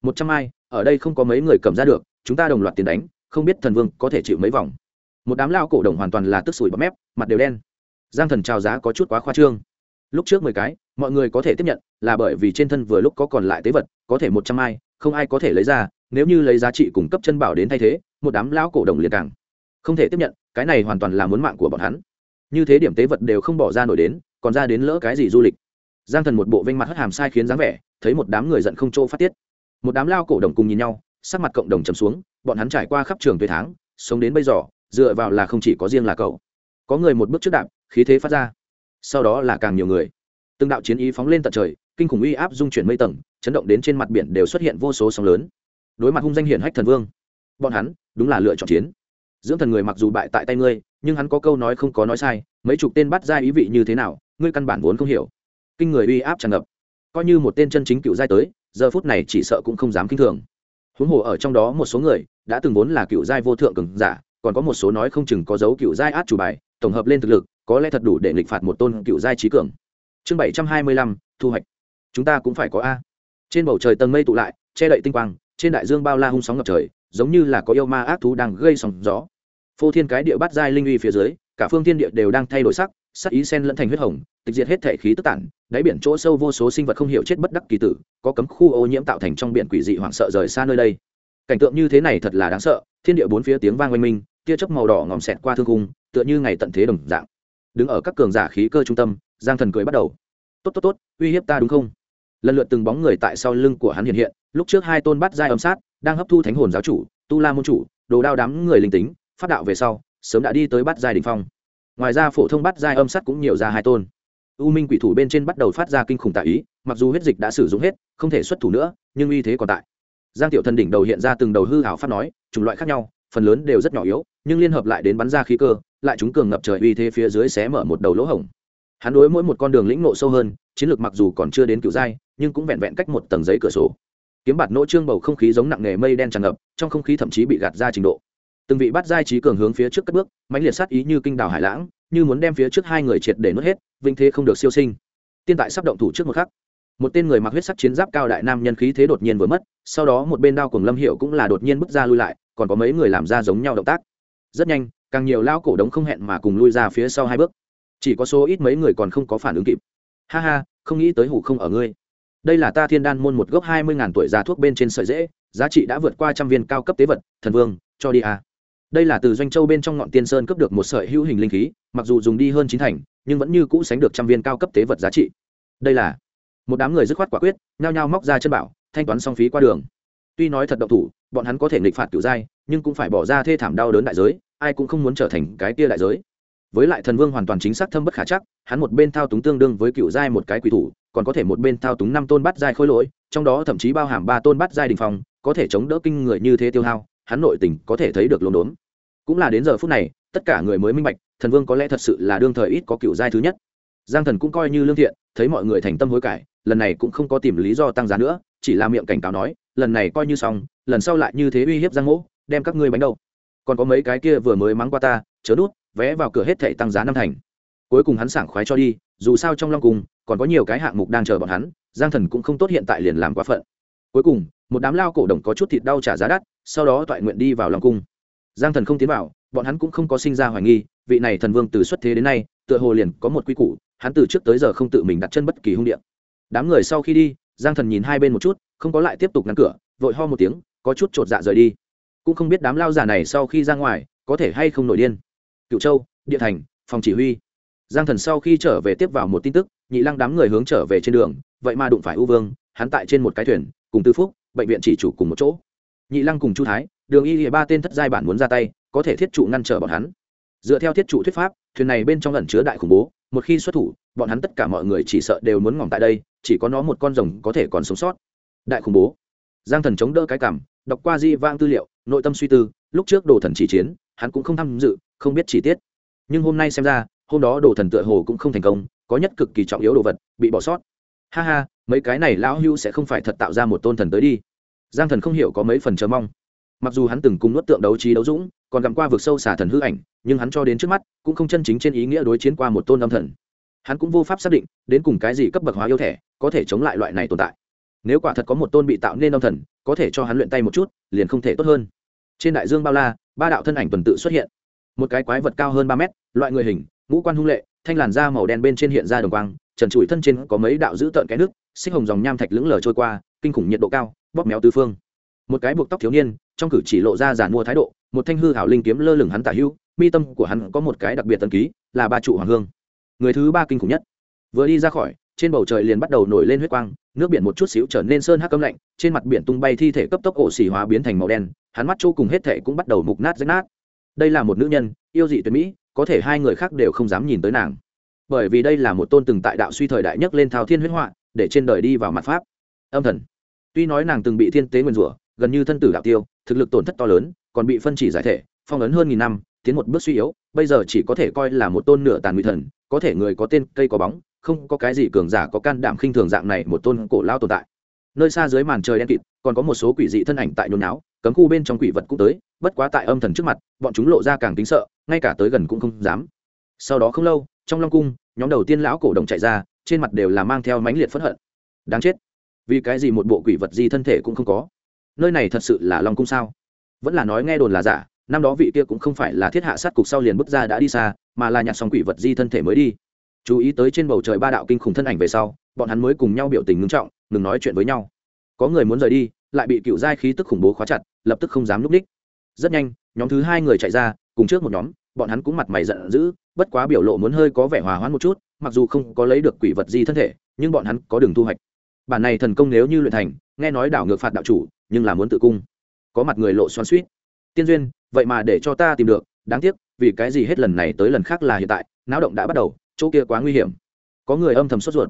Một trăm mai, ở đây không có mấy người cầm ra được chúng ta đồng loạt tiền đánh, không biết thần vương có thể chịu mấy vòng. Một đám lao cổ đồng hoàn toàn là tức sủi bắp mép, mặt đều đen. Giang thần trào giá có chút quá khoa trương. Lúc trước mười cái, mọi người có thể tiếp nhận, là bởi vì trên thân vừa lúc có còn lại tế vật, có thể một trăm ai, không ai có thể lấy ra, nếu như lấy giá trị cung cấp chân bảo đến thay thế, một đám lão cổ đồng liền càng không thể tiếp nhận, cái này hoàn toàn là muốn mạng của bọn hắn. Như thế điểm tế vật đều không bỏ ra nổi đến, còn ra đến lỡ cái gì du lịch. Giang thần một bộ vinh mặt hất hàm sai khiến dáng vẻ, thấy một đám người giận không chỗ phát tiết. Một đám lao cổ đồng cùng nhìn nhau sắc mặt cộng đồng trầm xuống, bọn hắn trải qua khắp trường tuế tháng, sống đến bây giờ, dựa vào là không chỉ có riêng là cậu. Có người một bước trước đạp, khí thế phát ra. Sau đó là càng nhiều người. Từng đạo chiến ý phóng lên tận trời, kinh khủng uy áp dung chuyển mây tầng, chấn động đến trên mặt biển đều xuất hiện vô số sóng lớn. Đối mặt hung danh hiển hách thần vương, bọn hắn đúng là lựa chọn chiến. Dưỡng thần người mặc dù bại tại tay ngươi, nhưng hắn có câu nói không có nói sai, mấy chục tên bắt ra ý vị như thế nào, ngươi căn bản vốn không hiểu. Kinh người uy áp tràn ngập. Coi như một tên chân chính cựu giai tới, giờ phút này chỉ sợ cũng không dám kinh thường huống hồ ở trong đó một số người đã từng vốn là cựu giai vô thượng cường giả, còn có một số nói không chừng có dấu cựu giai át chủ bài, tổng hợp lên thực lực, có lẽ thật đủ để nghịch phạt một tôn cựu giai trí cường. Chương bảy trăm hai mươi lăm, thu hoạch. Chúng ta cũng phải có a. Trên bầu trời tầng mây tụ lại, che đậy tinh quang, trên đại dương bao la hung sóng ngập trời, giống như là có yêu ma ác thú đang gây sóng gió. Phô thiên cái địa bát giai linh uy phía dưới, cả phương thiên địa đều đang thay đổi sắc sắc ý sen lẫn thành huyết hồng, tịch diệt hết thể khí tức tản, đáy biển chỗ sâu vô số sinh vật không hiểu chết bất đắc kỳ tử, có cấm khu ô nhiễm tạo thành trong biển quỷ dị hoảng sợ rời xa nơi đây. Cảnh tượng như thế này thật là đáng sợ, thiên địa bốn phía tiếng vang oanh minh, tia chớp màu đỏ ngòm xẹt qua thương cung tựa như ngày tận thế đồng dạng. Đứng ở các cường giả khí cơ trung tâm, giang thần cười bắt đầu. Tốt tốt tốt, uy hiếp ta đúng không? Lần lượt từng bóng người tại sau lưng của hắn hiện hiện, lúc trước hai tôn bắt giai âm sát, đang hấp thu thánh hồn giáo chủ, tu la môn chủ, đồ đao đám người linh tính, phát đạo về sau, sớm đã đi tới bắt giai đình phong ngoài ra phổ thông bắt giai âm sắt cũng nhiều ra hai tôn. U minh quỷ thủ bên trên bắt đầu phát ra kinh khủng tạ ý, mặc dù huyết dịch đã sử dụng hết, không thể xuất thủ nữa, nhưng uy thế còn tại. Giang tiểu thần đỉnh đầu hiện ra từng đầu hư hảo phát nói, chủng loại khác nhau, phần lớn đều rất nhỏ yếu, nhưng liên hợp lại đến bắn ra khí cơ, lại chúng cường ngập trời uy thế phía dưới xé mở một đầu lỗ hổng. Hắn đối mỗi một con đường lĩnh nộ sâu hơn, chiến lược mặc dù còn chưa đến cựu giai, nhưng cũng vẹn vẹn cách một tầng giấy cửa sổ. Kiếm bạt nỗ trương bầu không khí giống nặng nề mây đen tràn ngập, trong không khí thậm chí bị gạt ra trình độ từng vị bắt giai trí cường hướng phía trước cất bước, mãnh liệt sát ý như kinh đảo hải lãng, như muốn đem phía trước hai người triệt để nuốt hết vinh thế không được siêu sinh. Tiên tại sắp động thủ trước một khắc, một tên người mặc huyết sắc chiến giáp cao đại nam nhân khí thế đột nhiên vừa mất, sau đó một bên đao cùng lâm hiệu cũng là đột nhiên bước ra lui lại, còn có mấy người làm ra giống nhau động tác. Rất nhanh, càng nhiều lao cổ đống không hẹn mà cùng lui ra phía sau hai bước. Chỉ có số ít mấy người còn không có phản ứng kịp. Ha ha, không nghĩ tới hủ không ở ngươi. Đây là ta thiên đan môn một gốc hai mươi ngàn tuổi già thuốc bên trên sợi dễ giá trị đã vượt qua trăm viên cao cấp tế vật, thần vương, cho đi à đây là từ doanh châu bên trong ngọn tiên sơn cướp được một sợi hữu hình linh khí, mặc dù dùng đi hơn chín thành, nhưng vẫn như cũ sánh được trăm viên cao cấp tế vật giá trị. Đây là một đám người dứt khoát quả quyết, nhao nhao móc ra chân bảo, thanh toán song phí qua đường. Tuy nói thật độc thủ, bọn hắn có thể nghịch phạt Cựu giai, nhưng cũng phải bỏ ra thê thảm đau đớn đại giới, ai cũng không muốn trở thành cái kia đại giới. Với lại thần vương hoàn toàn chính xác thâm bất khả chắc, hắn một bên thao túng tương đương với cựu giai một cái quỷ thủ, còn có thể một bên thao túng năm tôn bắt giai khôi lỗi, trong đó thậm chí bao hàm ba tôn bắt giai đình phòng có thể chống đỡ kinh người như thế tiêu hao hắn nội tình có thể thấy được lồn đốn cũng là đến giờ phút này, tất cả người mới minh bạch, thần vương có lẽ thật sự là đương thời ít có cựu giai thứ nhất. Giang thần cũng coi như lương thiện, thấy mọi người thành tâm hối cải, lần này cũng không có tìm lý do tăng giá nữa, chỉ là miệng cảnh cáo nói, lần này coi như xong, lần sau lại như thế uy hiếp giang mỗ, đem các ngươi bánh đâu còn có mấy cái kia vừa mới mắng qua ta, chớ đút vé vào cửa hết thảy tăng giá năm thành. Cuối cùng hắn sảng khoái cho đi, dù sao trong long cung, còn có nhiều cái hạng mục đang chờ bọn hắn, giang thần cũng không tốt hiện tại liền làm quá phận cuối cùng, một đám lao cổ đồng có chút thịt đau trả giá đắt, sau đó toại nguyện đi vào long cung. Giang thần không tiến vào, bọn hắn cũng không có sinh ra hoài nghi, vị này thần vương từ xuất thế đến nay, tựa hồ liền có một quy củ, hắn từ trước tới giờ không tự mình đặt chân bất kỳ hung điện đám người sau khi đi, giang thần nhìn hai bên một chút, không có lại tiếp tục ngăn cửa, vội ho một tiếng, có chút chột dạ rời đi. Cũng không biết đám lao giả này sau khi ra ngoài, có thể hay không nổi điên. Cựu châu, địa thành, phòng chỉ huy. Giang thần sau khi trở về tiếp vào một tin tức, nhị lăng đám người hướng trở về trên đường, vậy mà đụng phải u vương, hắn tại trên một cái thuyền cùng tư phúc, bệnh viện chỉ chủ cùng một chỗ. Nhị lăng cùng chu thái, đường y ba tên thất giai bản muốn ra tay, có thể thiết trụ ngăn trở bọn hắn. Dựa theo thiết trụ thuyết pháp, thuyền này bên trong ẩn chứa đại khủng bố, một khi xuất thủ, bọn hắn tất cả mọi người chỉ sợ đều muốn ngỏm tại đây, chỉ có nó một con rồng có thể còn sống sót. Đại khủng bố. Giang thần chống đỡ cái cảm, đọc qua di vang tư liệu, nội tâm suy tư, lúc trước đồ thần chỉ chiến, hắn cũng không tham dự, không biết chi tiết. Nhưng hôm nay xem ra, hôm đó đồ thần tựa hồ cũng không thành công, có nhất cực kỳ trọng yếu đồ vật, bị bỏ sót ha ha, mấy cái này lão hưu sẽ không phải thật tạo ra một tôn thần tới đi. Giang thần không hiểu có mấy phần chờ mong. Mặc dù hắn từng cùng nuốt tượng đấu trí đấu dũng, còn gặm qua vực sâu xả thần hư ảnh, nhưng hắn cho đến trước mắt, cũng không chân chính trên ý nghĩa đối chiến qua một tôn âm thần. Hắn cũng vô pháp xác định, đến cùng cái gì cấp bậc hóa yêu thẻ có thể chống lại loại này tồn tại. Nếu quả thật có một tôn bị tạo nên âm thần, có thể cho hắn luyện tay một chút, liền không thể tốt hơn. Trên đại dương bao la, ba đạo thân ảnh tuần tự xuất hiện. Một cái quái vật cao hơn ba mét, loại người hình, ngũ quan hung lệ, thanh làn da màu đen bên trên hiện ra đồng quang trần trụi thân trên có mấy đạo giữ tợn cái nước, xích hồng dòng nham thạch lững lờ trôi qua, kinh khủng nhiệt độ cao, bóp méo tứ phương. Một cái buộc tóc thiếu niên, trong cử chỉ lộ ra giàn mua thái độ, một thanh hư hảo linh kiếm lơ lửng hắn tả hưu, mi tâm của hắn có một cái đặc biệt tân ký, là ba trụ hoàng hương. Người thứ ba kinh khủng nhất. Vừa đi ra khỏi, trên bầu trời liền bắt đầu nổi lên huyết quang, nước biển một chút xíu trở nên sơn hắc cấm lạnh, trên mặt biển tung bay thi thể cấp tốc ổ xỉ hóa biến thành màu đen, hắn mắt chỗ cùng hết thể cũng bắt đầu mục nát rách nát. Đây là một nữ nhân, yêu dị tuyệt mỹ, có thể hai người khác đều không dám nhìn tới nàng bởi vì đây là một tôn từng tại đạo suy thời đại nhất lên thao thiên huyết họa, để trên đời đi vào mặt pháp. Âm thần. Tuy nói nàng từng bị thiên tế nguyên rủa, gần như thân tử đạo tiêu, thực lực tổn thất to lớn, còn bị phân chỉ giải thể, phong ấn hơn nghìn năm, tiến một bước suy yếu, bây giờ chỉ có thể coi là một tôn nửa tàn nguy thần, có thể người có tên cây có bóng, không có cái gì cường giả có can đảm khinh thường dạng này một tôn cổ lao tồn tại. Nơi xa dưới màn trời đen kịt, còn có một số quỷ dị thân ảnh tại nhốn náo cấm khu bên trong quỷ vật cũng tới, bất quá tại âm thần trước mặt, bọn chúng lộ ra càng tính sợ, ngay cả tới gần cũng không dám sau đó không lâu, trong long cung, nhóm đầu tiên lão cổ đồng chạy ra, trên mặt đều là mang theo mãnh liệt phẫn hận. Đáng chết. Vì cái gì một bộ quỷ vật gì thân thể cũng không có? Nơi này thật sự là long cung sao? Vẫn là nói nghe đồn là giả, năm đó vị kia cũng không phải là thiết hạ sát cục sau liền bước ra đã đi xa, mà là nhặt xong quỷ vật di thân thể mới đi. Chú ý tới trên bầu trời ba đạo kinh khủng thân ảnh về sau, bọn hắn mới cùng nhau biểu tình ngưng trọng, ngừng nói chuyện với nhau. Có người muốn rời đi, lại bị cựu giai khí tức khủng bố khóa chặt, lập tức không dám núp đích. Rất nhanh, nhóm thứ hai người chạy ra, cùng trước một nhóm bọn hắn cũng mặt mày giận dữ, bất quá biểu lộ muốn hơi có vẻ hòa hoãn một chút, mặc dù không có lấy được quỷ vật di thân thể, nhưng bọn hắn có đường thu hoạch. Bản này thần công nếu như luyện thành, nghe nói đảo ngược phạt đạo chủ, nhưng là muốn tự cung. Có mặt người lộ xoan suýt tiên duyên, vậy mà để cho ta tìm được, đáng tiếc, vì cái gì hết lần này tới lần khác là hiện tại, náo động đã bắt đầu, chỗ kia quá nguy hiểm. Có người âm thầm sốt ruột.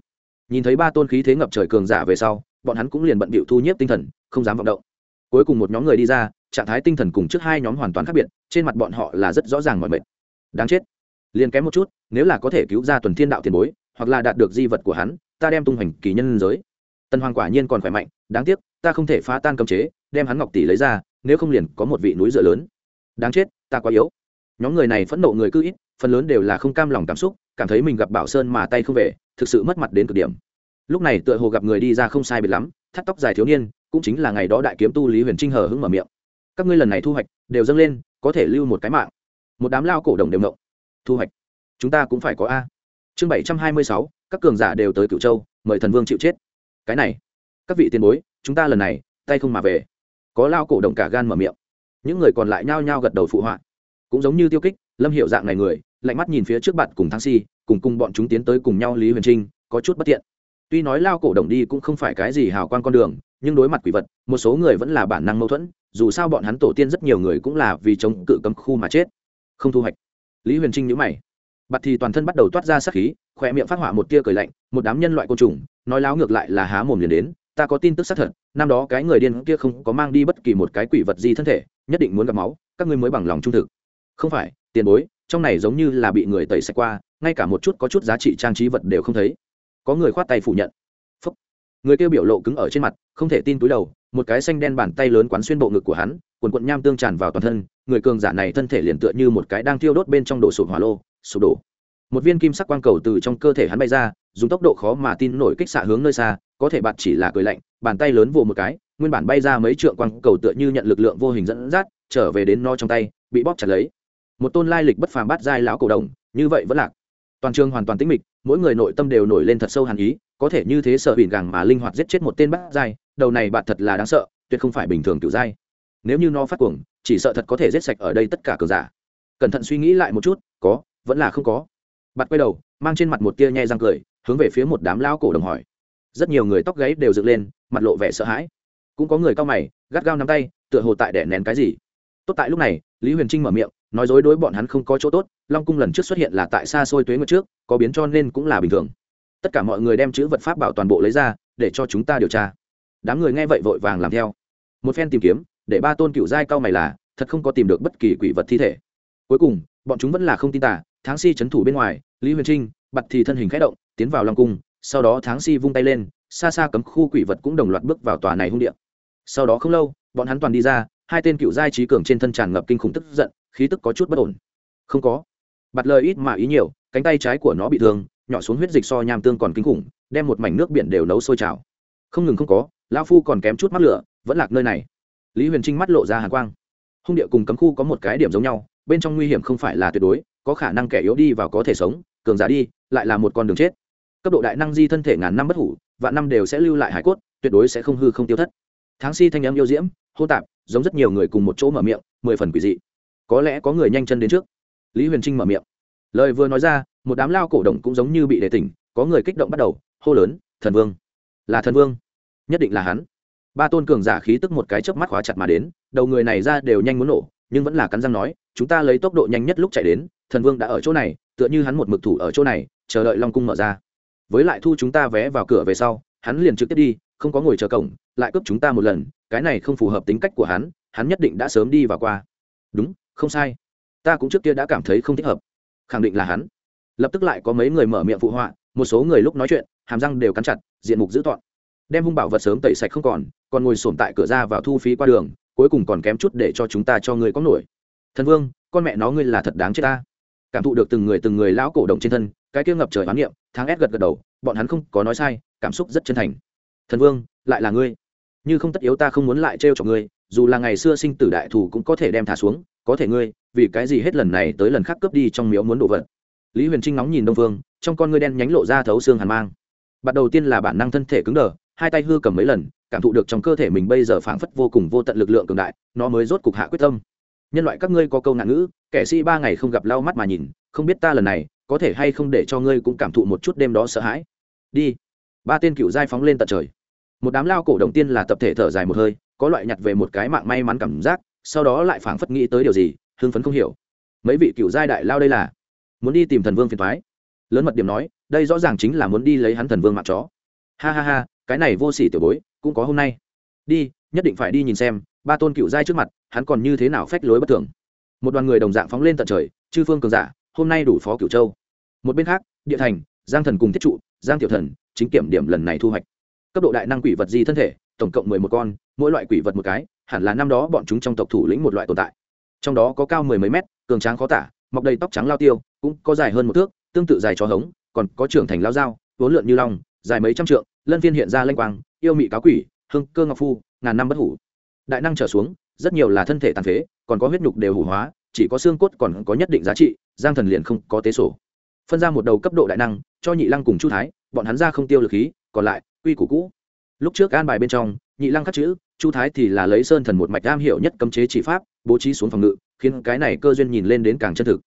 Nhìn thấy ba tôn khí thế ngập trời cường giả về sau, bọn hắn cũng liền bận bịu thu nhiếp tinh thần, không dám vọng động cuối cùng một nhóm người đi ra, trạng thái tinh thần cùng trước hai nhóm hoàn toàn khác biệt, trên mặt bọn họ là rất rõ ràng mọi mệt. Đáng chết. Liền kém một chút, nếu là có thể cứu ra tuần thiên đạo tiền bối, hoặc là đạt được di vật của hắn, ta đem tung hoành kỳ nhân giới. Tần hoàng quả nhiên còn khỏe mạnh, đáng tiếc, ta không thể phá tan cấm chế, đem hắn ngọc tỷ lấy ra, nếu không liền có một vị núi dựa lớn. Đáng chết, ta quá yếu. Nhóm người này phẫn nộ người cứ ít, phần lớn đều là không cam lòng cảm xúc, cảm thấy mình gặp bảo sơn mà tay không về, thực sự mất mặt đến cực điểm. Lúc này tựa hồ gặp người đi ra không sai biệt lắm, thắt tóc dài thiếu niên cũng chính là ngày đó đại kiếm tu lý huyền trinh hờ hững mở miệng. Các ngươi lần này thu hoạch, đều dâng lên, có thể lưu một cái mạng. Một đám lao cổ đồng đều mộng thu hoạch. Chúng ta cũng phải có a. Chương bảy trăm hai mươi sáu, các cường giả đều tới cựu châu, mời thần vương chịu chết. Cái này. Các vị tiền bối, chúng ta lần này, tay không mà về. Có lao cổ đồng cả gan mở miệng. Những người còn lại nhao nhao gật đầu phụ họa. Cũng giống như tiêu kích, lâm hiệu dạng này người, lạnh mắt nhìn phía trước bạn cùng thang si, cùng cùng bọn chúng tiến tới cùng nhau lý huyền trinh, có chút bất tiện. Tuy nói lao cổ đồng đi cũng không phải cái gì hào quan con đường nhưng đối mặt quỷ vật, một số người vẫn là bản năng mâu thuẫn, dù sao bọn hắn tổ tiên rất nhiều người cũng là vì chống cự cấm khu mà chết. Không thu hoạch. Lý huyền trinh nhữ mày. Bặt thì toàn thân bắt đầu toát ra sát khí khỏe miệng phát họa một tia cười lạnh, một đám nhân loại côn trùng, nói láo ngược lại là há mồm liền đến, ta có tin tức xác thật, năm đó cái người điên kia không có mang đi bất kỳ một cái quỷ vật gì thân thể, nhất định muốn gặp máu, các ngươi mới bằng lòng trung thực. Không phải, tiền bối, trong này giống như là bị người tẩy sạch qua, ngay cả một chút có chút giá trị trang trí vật đều không thấy. Có người khoát tay phủ nhận người kia biểu lộ cứng ở trên mặt, không thể tin túi đầu, một cái xanh đen bàn tay lớn quán xuyên bộ ngực của hắn, quần quận nham tương tràn vào toàn thân, người cường giả này thân thể liền tựa như một cái đang thiêu đốt bên trong đổ sụp hỏa lô, sụp đổ. Một viên kim sắc quang cầu từ trong cơ thể hắn bay ra, dùng tốc độ khó mà tin nổi kích xạ hướng nơi xa, có thể bạn chỉ là cười lạnh, bàn tay lớn vồ một cái, nguyên bản bay ra mấy trượng quang cầu tựa như nhận lực lượng vô hình dẫn dắt, trở về đến no trong tay, bị bóp chặt lấy. Một tôn lai lịch bất phàm bát giai lão cổ đồng, như vậy vẫn lạc. Toàn trường hoàn toàn tĩnh mịch, mỗi người nội tâm đều nổi lên thật sâu hàn ý có thể như thế sợ bỉn gàng mà linh hoạt giết chết một tên bát giai, đầu này bạn thật là đáng sợ, tuyệt không phải bình thường kiểu giai. Nếu như nó phát cuồng, chỉ sợ thật có thể giết sạch ở đây tất cả cờ giả. Cẩn thận suy nghĩ lại một chút, có, vẫn là không có. Bạn quay đầu, mang trên mặt một tia nhai răng cười, hướng về phía một đám lão cổ đồng hỏi. Rất nhiều người tóc gáy đều dựng lên, mặt lộ vẻ sợ hãi. Cũng có người cao mày, gắt gao nắm tay, tựa hồ tại đẻ nén cái gì. Tốt tại lúc này, lý huyền trinh mở miệng, nói dối đối bọn hắn không có chỗ tốt, long cung lần trước xuất hiện là tại xa xôi tuế ngược trước, có biến cho nên cũng là bình thường tất cả mọi người đem chữ vật pháp bảo toàn bộ lấy ra, để cho chúng ta điều tra. Đám người nghe vậy vội vàng làm theo. Một phen tìm kiếm, để ba tôn cựu giai cao mày là, thật không có tìm được bất kỳ quỷ vật thi thể. Cuối cùng, bọn chúng vẫn là không tin tả tháng si trấn thủ bên ngoài, lý huyền trinh bặt thì thân hình k h ẽ động, tiến vào long cung, sau đó tháng si vung tay lên, xa xa cấm khu quỷ vật cũng đồng loạt bước vào tòa này hung điện sau đó không lâu, bọn hắn toàn đi ra, hai tên cựu giai trí cường trên thân tràn ngập kinh khủng tức giận, khí tức có chút bất ổn. Không có. Bặt lời ít mà ý nhiều, cánh tay trái của nó bị thương nhỏ xuống huyết dịch so nham tương còn kinh khủng, đem một mảnh nước biển đều nấu sôi trào. Không ngừng không có, lão phu còn kém chút mắt lửa, vẫn lạc nơi này. Lý huyền trinh mắt lộ ra hàn quang. Hung địa cùng cấm khu có một cái điểm giống nhau, bên trong nguy hiểm không phải là tuyệt đối, có khả năng kẻ yếu đi vào có thể sống, cường giả đi, lại là một con đường chết. Cấp độ đại năng di thân thể ngàn năm bất hủ, vạn năm đều sẽ lưu lại hải cốt, tuyệt đối sẽ không hư không tiêu thất. Tháng si thanh âm yêu diễm, hô tạp, giống rất nhiều người cùng một chỗ mở miệng, mười phần quỷ dị. Có lẽ có người nhanh chân đến trước. Lý huyền trinh mở miệng. Lời vừa nói ra một đám lao cổ động cũng giống như bị đề tỉnh, có người kích động bắt đầu, hô lớn, thần vương, là thần vương, nhất định là hắn. Ba tôn cường giả khí tức một cái chớp mắt khóa chặt mà đến, đầu người này ra đều nhanh muốn nổ, nhưng vẫn là cắn răng nói, chúng ta lấy tốc độ nhanh nhất lúc chạy đến, thần vương đã ở chỗ này, tựa như hắn một mực thủ ở chỗ này, chờ đợi long cung mở ra. Với lại thu chúng ta vé vào cửa về sau, hắn liền trực tiếp đi, không có ngồi chờ cổng, lại cướp chúng ta một lần, cái này không phù hợp tính cách của hắn hắn nhất định đã sớm đi và qua. Đúng, không sai. Ta cũng trước kia đã cảm thấy không thích hợp. Khẳng định là hắn lập tức lại có mấy người mở miệng phụ họa, một số người lúc nói chuyện, hàm răng đều cắn chặt, diện mục dữ tọn đem hung bảo vật sớm tẩy sạch không còn còn ngồi sổm tại cửa ra vào thu phí qua đường, cuối cùng còn kém chút để cho chúng ta cho người có nổi. Thần vương, con mẹ nó ngươi là thật đáng chết ta. Cảm thụ được từng người từng người lão cổ động trên thân, cái kia ngập trời hoán niệm tháng ép gật gật đầu, bọn hắn không có nói sai, cảm xúc rất chân thành. Thần vương, lại là ngươi. Như không tất yếu ta không muốn lại trêu cho ngươi, dù là ngày xưa sinh tử đại thù cũng có thể đem thả xuống, có thể ngươi, vì cái gì hết lần này tới lần khác cướp đi trong miếu muốn đổ vật lý huyền trinh nóng nhìn đông phương, trong con ngươi đen nhánh lộ ra thấu xương hàn mang. Bắt đầu tiên là bản năng thân thể cứng đờ, hai tay hư cầm mấy lần, cảm thụ được trong cơ thể mình bây giờ phảng phất vô cùng vô tận lực lượng cường đại, nó mới rốt cục hạ quyết tâm. Nhân loại các ngươi có câu nạn ngữ, kẻ sĩ ba ngày không gặp lau mắt mà nhìn, không biết ta lần này có thể hay không để cho ngươi cũng cảm thụ một chút đêm đó sợ hãi. Đi. Ba tên cựu giai phóng lên tận trời. Một đám lao cổ động tiên là tập thể thở dài một hơi, có loại nhặt về một cái mạng may mắn cảm giác, sau đó lại phảng phất nghĩ tới điều gì, hưng phấn không hiểu. Mấy vị cựu giai đại lao đây là? Muốn đi tìm thần vương phiền thoái. Lớn mật điểm nói, đây rõ ràng chính là muốn đi lấy hắn thần vương mạng chó. Ha ha ha, cái này vô sỉ tiểu bối, cũng có hôm nay. Đi, nhất định phải đi nhìn xem, ba tôn cựu giai trước mặt, hắn còn như thế nào phách lối bất thường. Một đoàn người đồng dạng phóng lên tận trời, chư phương cường giả, hôm nay đủ phó cựu châu. Một bên khác, địa thành, giang thần cùng thiết trụ, giang tiểu thần, chính kiểm điểm lần này thu hoạch. Cấp độ đại năng quỷ vật di thân thể, tổng cộng mười một con, mỗi loại quỷ vật một cái, hẳn là năm đó bọn chúng trong tộc thủ lĩnh một loại tồn tại. Trong đó có cao mười mấy mét, cường tráng khó tả mọc đầy tóc trắng lao tiêu, cũng có dài hơn một thước, tương tự dài chó hống, còn có trưởng thành lao dao, vốn lượn như long, dài mấy trăm trượng, lân phiên hiện ra lanh quang, yêu mị cáo quỷ hưng cơ ngọc phu, ngàn năm bất hủ. Đại năng trở xuống, rất nhiều là thân thể tàn phế, còn có huyết nhục đều hủ hóa, chỉ có xương cốt còn có nhất định giá trị, giang thần liền không có tế sổ. Phân ra một đầu cấp độ đại năng, cho nhị lăng cùng chu thái, bọn hắn ra không tiêu lực khí, còn lại, quy củ cũ. Lúc trước an bài bên trong, nhị lăng khắc chữ, chu thái thì là lấy sơn thần một mạch am hiểu nhất cấm chế chỉ pháp bố trí xuống phòng ngự, khiến cái này cơ duyên nhìn lên đến càng chân thực.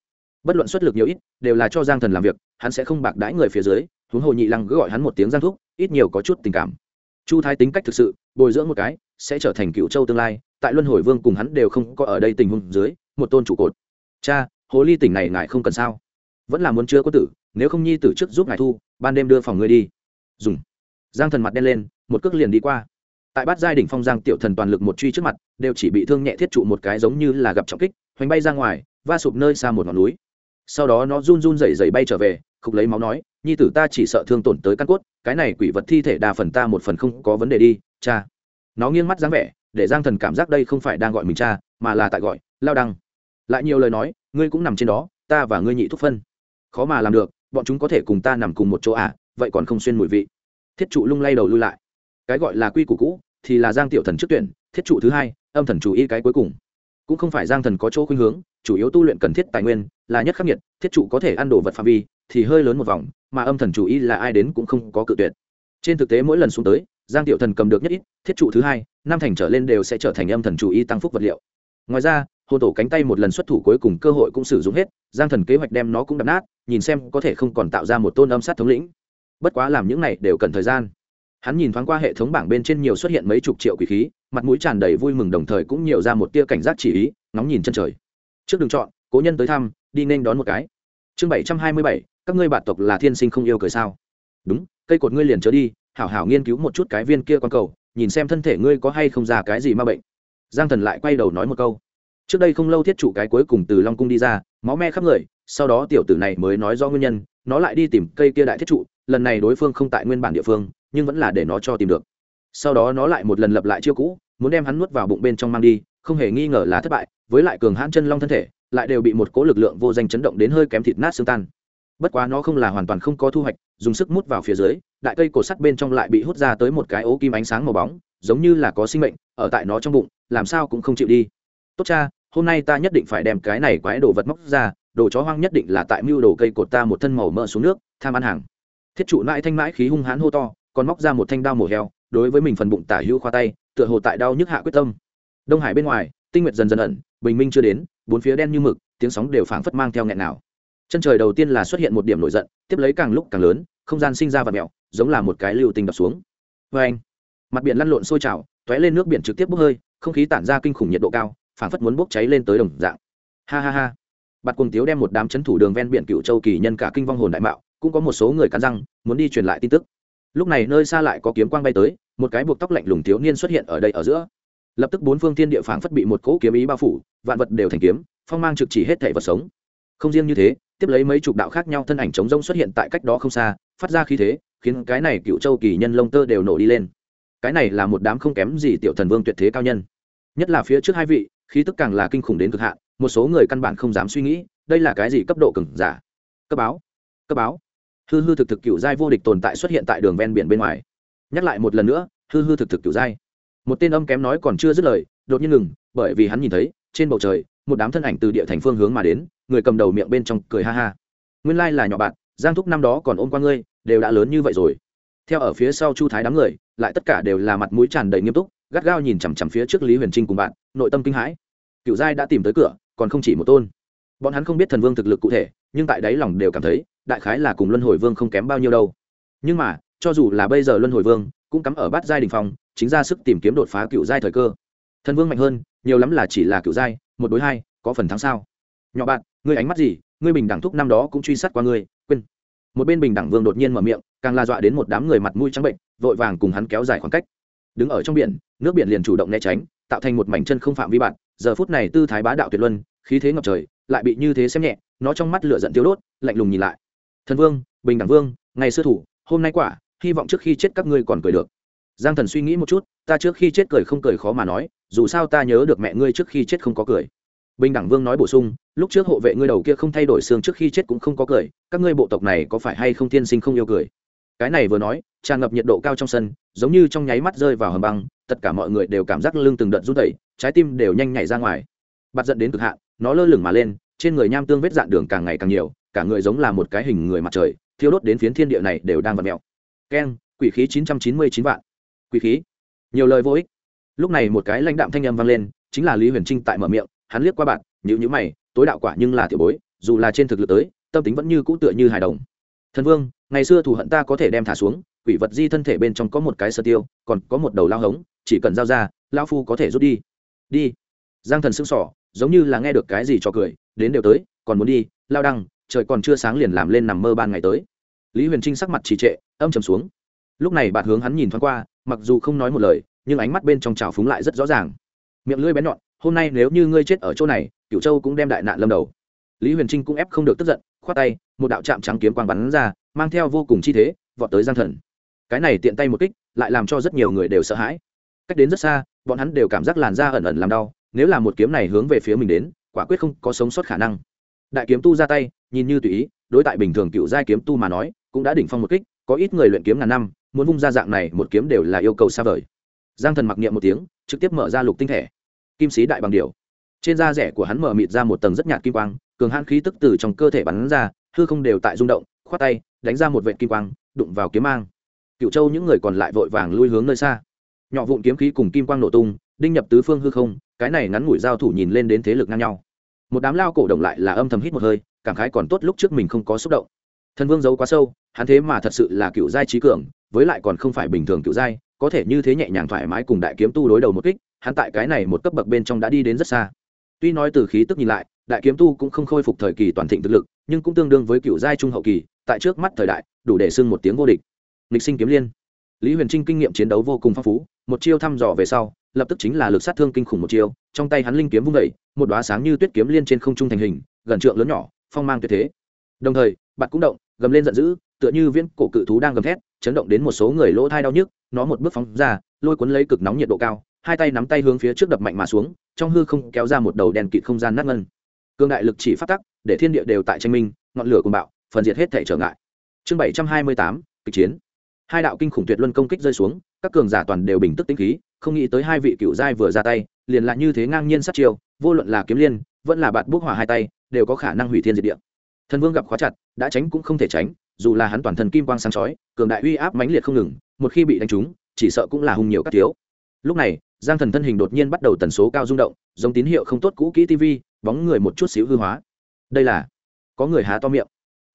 Bất luận xuất lực nhiều ít, đều là cho giang thần làm việc, hắn sẽ không bạc đãi người phía dưới, huống hồ nhị lăng cứ gọi hắn một tiếng giang thúc, ít nhiều có chút tình cảm. Chu thái tính cách thực sự, bồi dưỡng một cái, sẽ trở thành cựu châu tương lai, tại luân hồi vương cùng hắn đều không có ở đây tình huống dưới, một tôn trụ cột. Cha, hồ ly tỉnh này ngài không cần sao? Vẫn là muốn chưa có tử, nếu không nhi tử trước giúp ngài thu, ban đêm đưa phòng ngươi đi. Dùng. Giang thần mặt đen lên, một cước liền đi qua tại bát giai đỉnh phong giang tiểu thần toàn lực một truy trước mặt, đều chỉ bị thương nhẹ thiết trụ một cái giống như là gặp trọng kích, hoành bay ra ngoài, va sụp nơi xa một ngọn núi. Sau đó nó run run rẩy rẩy bay trở về, khục lấy máu nói, nhi tử ta chỉ sợ thương tổn tới căn cốt, cái này quỷ vật thi thể đa phần ta một phần không có vấn đề đi, cha. Nó nghiêng mắt dáng vẻ, để giang thần cảm giác đây không phải đang gọi mình cha, mà là tại gọi, lao đăng. Lại nhiều lời nói, ngươi cũng nằm trên đó, ta và ngươi nhị thúc phân. Khó mà làm được, bọn chúng có thể cùng ta nằm cùng một chỗ à vậy còn không xuyên mùi vị. Thiết trụ lung lay đầu lui lại cái gọi là quy củ cũ thì là giang tiểu thần trước tuyển, thiết trụ thứ hai, âm thần chủ y cái cuối cùng. Cũng không phải giang thần có chỗ khuynh hướng, chủ yếu tu luyện cần thiết tài nguyên là nhất khắc nghiệt, thiết trụ có thể ăn đồ vật phạm vi thì hơi lớn một vòng, mà âm thần chủ y là ai đến cũng không có cự tuyệt. Trên thực tế mỗi lần xuống tới, giang tiểu thần cầm được nhất ít, thiết trụ thứ hai, năm thành trở lên đều sẽ trở thành âm thần chủ y tăng phúc vật liệu. Ngoài ra, hồn tổ cánh tay một lần xuất thủ cuối cùng cơ hội cũng sử dụng hết, giang thần kế hoạch đem nó cũng đập nát, nhìn xem có thể không còn tạo ra một tôn âm sát thống lĩnh. Bất quá làm những này đều cần thời gian hắn nhìn thoáng qua hệ thống bảng bên trên nhiều xuất hiện mấy chục triệu quỷ khí, mặt mũi tràn đầy vui mừng đồng thời cũng nhiều ra một tia cảnh giác chỉ ý, ngóng nhìn chân trời. Trước đường chọn, cố nhân tới thăm, đi nên đón một cái. Chương bảy trăm hai mươi bảy, các ngươi bạn tộc là thiên sinh không yêu cười sao? Đúng, cây cột ngươi liền trở đi, hảo hảo nghiên cứu một chút cái viên kia q cầu, nhìn xem thân thể ngươi có hay không ra cái gì ma bệnh. Giang thần lại quay đầu nói một câu. Trước đây không lâu thiết chủ cái cuối cùng từ long cung đi ra, máu me khắp người, sau đó tiểu tử này mới nói do nguyên nhân, nó lại đi tìm cây kia đại thiết trụ, lần này đối phương không tại nguyên bản địa phương nhưng vẫn là để nó cho tìm được. Sau đó nó lại một lần lập lại chiêu cũ, muốn đem hắn nuốt vào bụng bên trong mang đi, không hề nghi ngờ là thất bại, với lại cường hãn chân long thân thể, lại đều bị một cố lực lượng vô danh chấn động đến hơi kém thịt nát xương tan. Bất quá nó không là hoàn toàn không có thu hoạch, dùng sức mút vào phía dưới, đại cây cổ sắt bên trong lại bị hút ra tới một cái ố kim ánh sáng màu bóng, giống như là có sinh mệnh, ở tại nó trong bụng, làm sao cũng không chịu đi. Tốt cha, hôm nay ta nhất định phải đem cái này quái đồ vật móc ra, đồ chó hoang nhất định là tại mưu đồ cây cột ta một thân màu mỡ xuống nước, tham ăn hàng. Thiết trụ mãi thanh mãi khí hung hãn hô to còn móc ra một thanh đao mổ heo, đối với mình phần bụng tả hữu khoa tay, tựa hồ tại đau nhức hạ quyết tâm. Đông hải bên ngoài, tinh nguyệt dần dần ẩn, bình minh chưa đến, bốn phía đen như mực, tiếng sóng đều phảng phất mang theo nghẹn nào. Chân trời đầu tiên là xuất hiện một điểm nổi giận, tiếp lấy càng lúc càng lớn, không gian sinh ra và mẹo giống là một cái lưu tình đập xuống. Vê anh, mặt biển lăn lộn sôi trào t ó é lên nước biển trực tiếp bốc hơi, không khí tản ra kinh khủng nhiệt độ cao, phảng phất muốn bốc cháy lên tới đồng dạng. Ha ha ha. Bạt cùng tiếu đem một đám c h ấ n thủ đường ven biển cựu châu kỳ nhân cả kinh vong hồn đại mạo, cũng có một số người cắn răng, muốn đi truyền lại tin tức lúc này nơi xa lại có kiếm quang bay tới, một cái buộc tóc lạnh lùng thiếu niên xuất hiện ở đây ở giữa. Lập tức bốn phương thiên địa phảng phất bị một cỗ kiếm ý bao phủ, vạn vật đều thành kiếm, phong mang trực chỉ hết thể vật sống. Không riêng như thế, tiếp lấy mấy chục đạo khác nhau thân ảnh chống rông xuất hiện tại cách đó không xa, phát ra khí thế, khiến cái này cựu châu kỳ nhân lông tơ đều nổ đi lên. Cái này là một đám không kém gì tiểu thần vương tuyệt thế cao nhân. Nhất là phía trước hai vị, khí tức càng là kinh khủng đến cực hạn, một số người căn bản không dám suy nghĩ, đây là cái gì cấp độ cứng giả? Cấp báo cấp báo hư hư thực thực cựu giai vô địch tồn tại xuất hiện tại đường ven biển bên ngoài. Nhắc lại một lần nữa, hư hư thực thực cựu giai một tên âm kém nói còn chưa dứt lời, đột nhiên ngừng, bởi vì hắn nhìn thấy, trên bầu trời, một đám thân ảnh từ địa thành phương hướng mà đến, người cầm đầu miệng bên trong cười ha ha. Nguyên lai là nhỏ bạn, giang thúc năm đó còn ôm qua ngươi, đều đã lớn như vậy rồi. Theo ở phía sau chu thái đám người, lại tất cả đều là mặt mũi tràn đầy nghiêm túc, gắt gao nhìn chằm chằm phía trước lý huyền trinh cùng bạn, nội tâm kinh hãi. Cựu giai đã tìm tới cửa, còn không chỉ một tôn. Bọn hắn không biết thần vương thực lực cụ thể, nhưng tại đáy lòng đều cảm thấy đại khái là cùng luân hồi vương không kém bao nhiêu đâu. Nhưng mà, cho dù là bây giờ luân hồi vương, cũng cắm ở bát giai đình phong, chính ra sức tìm kiếm đột phá cựu giai thời cơ. Thần vương mạnh hơn, nhiều lắm là chỉ là cựu giai, một đối hai, có phần thắng sao. Nhỏ bạn, ngươi ánh mắt gì, ngươi bình đẳng thúc năm đó cũng truy sát qua ngươi, quên. Một bên bình đẳng vương đột nhiên mở miệng, càng la dọa đến một đám người mặt mũi trắng bệnh, vội vàng cùng hắn kéo dài khoảng cách. Đứng ở trong biển, nước biển liền chủ động né tránh, tạo thành một mảnh chân không phạm vi bạn. Giờ phút này tư thái bá đạo tuyệt luân, khí thế ngập trời, lại bị như thế xem nhẹ, nó trong mắt lửa giận tiêu đốt, lạnh lùng nhìn lại thần vương, bình đẳng vương, ngày xưa thủ, hôm nay quả, hy vọng trước khi chết các ngươi còn cười được. Giang thần suy nghĩ một chút, ta trước khi chết cười không cười khó mà nói, dù sao ta nhớ được mẹ ngươi trước khi chết không có cười. Bình đẳng vương nói bổ sung, lúc trước hộ vệ ngươi đầu kia không thay đổi xương trước khi chết cũng không có cười, các ngươi bộ tộc này có phải hay không tiên sinh không yêu cười? Cái này vừa nói, tràn ngập nhiệt độ cao trong sân, giống như trong nháy mắt rơi vào hầm băng, tất cả mọi người đều cảm giác lưng từng đợt run tẩy trái tim đều nhanh nhảy ra ngoài. Bạt giận đến cực hạn, nó lơ lửng mà lên, trên người nham tương vết dạn đường càng ngày càng nhiều cả người giống là một cái hình người mặt trời, thiêu đốt đến phiến thiên địa này đều đang vật mèo. Keng, quỷ khí chín trăm chín mươi chín vạn. Quỷ khí. Nhiều lời vô ích. Lúc này một cái lãnh đạm thanh âm vang lên, chính là lý huyền trinh tại mở miệng, hắn liếc qua bạn nhữ nhữ mày, tối đạo quả nhưng là tiểu bối, dù là trên thực lực tới, tâm tính vẫn như cũ tựa như hài đồng. Thần vương, ngày xưa thù hận ta có thể đem thả xuống, quỷ vật di thân thể bên trong có một cái sơ tiêu, còn có một đầu lao hống, chỉ cần giao ra, lao phu có thể rút đi. Đi. Giang thần sững sỏ giống như là nghe được cái gì cho cười, đến đều tới, còn muốn đi, lao đăng trời còn chưa sáng liền làm lên nằm mơ ban ngày tới. Lý huyền trinh sắc mặt trì trệ, âm trầm xuống. Lúc này bạn hướng hắn nhìn thoáng qua, mặc dù không nói một lời, nhưng ánh mắt bên trong trào phúng lại rất rõ ràng. Miệng lưỡi bén nhọn, hôm nay nếu như ngươi chết ở chỗ này, cửu châu cũng đem đại nạn lâm đầu. Lý huyền trinh cũng ép không được tức giận, khoát tay, một đạo chạm trắng kiếm quang bắn ra, mang theo vô cùng chi thế, vọt tới giang thần. Cái này tiện tay một kích, lại làm cho rất nhiều người đều sợ hãi. Cách đến rất xa, bọn hắn đều cảm giác làn da ẩn ẩn làm đau, nếu là một kiếm này hướng về phía mình đến, quả quyết không có sống sót khả năng. Đại kiếm tu ra tay nhìn như tùy ý, đối tại bình thường cựu giai kiếm tu mà nói, cũng đã đỉnh phong một kích, có ít người luyện kiếm ngàn năm, muốn vung ra dạng này một kiếm đều là yêu cầu xa vời. Giang thần mặc niệm một tiếng, trực tiếp mở ra lục tinh thể. Kim sĩ đại bằng điều trên da rẻ của hắn mở mịt ra một tầng rất nhạt kim quang, cường hãn khí tức từ trong cơ thể bắn ra, hư không đều tại rung động, khoát tay, đánh ra một vệ kim quang, đụng vào kiếm mang. Cựu châu những người còn lại vội vàng lui hướng nơi xa. Nhỏ vụn kiếm khí cùng kim quang nổ tung, đinh nhập tứ phương hư không, cái này ngắn ngủi giao thủ nhìn lên đến thế lực ngang nhau. Một đám lao cổ động lại là âm thầm hít một hơi cảm khái còn tốt lúc trước mình không có xúc động. Thần vương giấu quá sâu, hắn thế mà thật sự là cựu giai trí cường, với lại còn không phải bình thường cựu giai, có thể như thế nhẹ nhàng thoải mái cùng đại kiếm tu đối đầu một kích, hắn tại cái này một cấp bậc bên trong đã đi đến rất xa. Tuy nói từ khí tức nhìn lại, đại kiếm tu cũng không khôi phục thời kỳ toàn thịnh thực lực, nhưng cũng tương đương với cựu giai trung hậu kỳ, tại trước mắt thời đại, đủ để xưng một tiếng vô địch. Lịch sinh kiếm liên. Lý huyền trinh kinh nghiệm chiến đấu vô cùng phong phú, một chiêu thăm dò về sau, lập tức chính là lực sát thương kinh khủng một chiêu, trong tay hắn linh kiếm vung vẩy một đoá sáng như tuyết kiếm liên trên không trung thành hình, gần trượng lớn nhỏ phong mang tuyệt thế. Đồng thời, bạn cũng động, gầm lên giận dữ, tựa như viễn cổ cự thú đang gầm thét, chấn động đến một số người lỗ thai đau nhức, nó một bước phóng ra, lôi cuốn lấy cực nóng nhiệt độ cao, hai tay nắm tay hướng phía trước đập mạnh mà xuống, trong hư không kéo ra một đầu đèn kịt không gian nát ngân. Cương đại lực chỉ phát tắc, để thiên địa đều tại tranh minh, ngọn lửa cùng bạo, phần diệt hết thể trở ngại. Chương bảy trăm hai mươi tám, kịch chiến. Hai đạo kinh khủng tuyệt luân công kích rơi xuống, các cường giả toàn đều bình tức tinh khí, không nghĩ tới hai vị cựu giai vừa ra tay, liền lại như thế ngang nhiên sát chiêu, vô luận là kiếm liên vẫn là bạt bút hỏa hai tay, đều có khả năng hủy thiên diệt địa. Thần vương gặp khóa chặt, đã tránh cũng không thể tránh, dù là hắn toàn thân kim quang sáng chói, cường đại uy áp mãnh liệt không ngừng, một khi bị đánh trúng, chỉ sợ cũng là hung nhiều các thiếu. Lúc này, giang thần thân hình đột nhiên bắt đầu tần số cao rung động, giống tín hiệu không tốt cũ kỹ tv bóng người một chút xíu hư hóa. Đây là, có người há to miệng.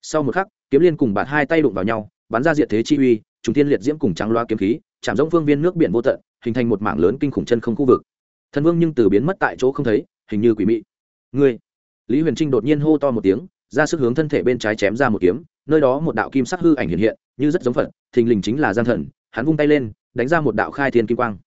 Sau một khắc, kiếm liên cùng bạt hai tay đụng vào nhau, bắn ra diện thế chi uy chúng tiên liệt diễm cùng trắng loa kiếm khí, chạm giống phương viên nước biển vô tận, hình thành một mảng lớn kinh khủng chân không khu vực. Thần vương nhưng từ biến mất tại chỗ không thấy, hình như quỷ mị ngươi. Lý huyền trinh đột nhiên hô to một tiếng, ra sức hướng thân thể bên trái chém ra một kiếm, nơi đó một đạo kim sắc hư ảnh hiện hiện, như rất giống phật, thình lình chính là giang thần, hắn vung tay lên, đánh ra một đạo khai thiên kim quang.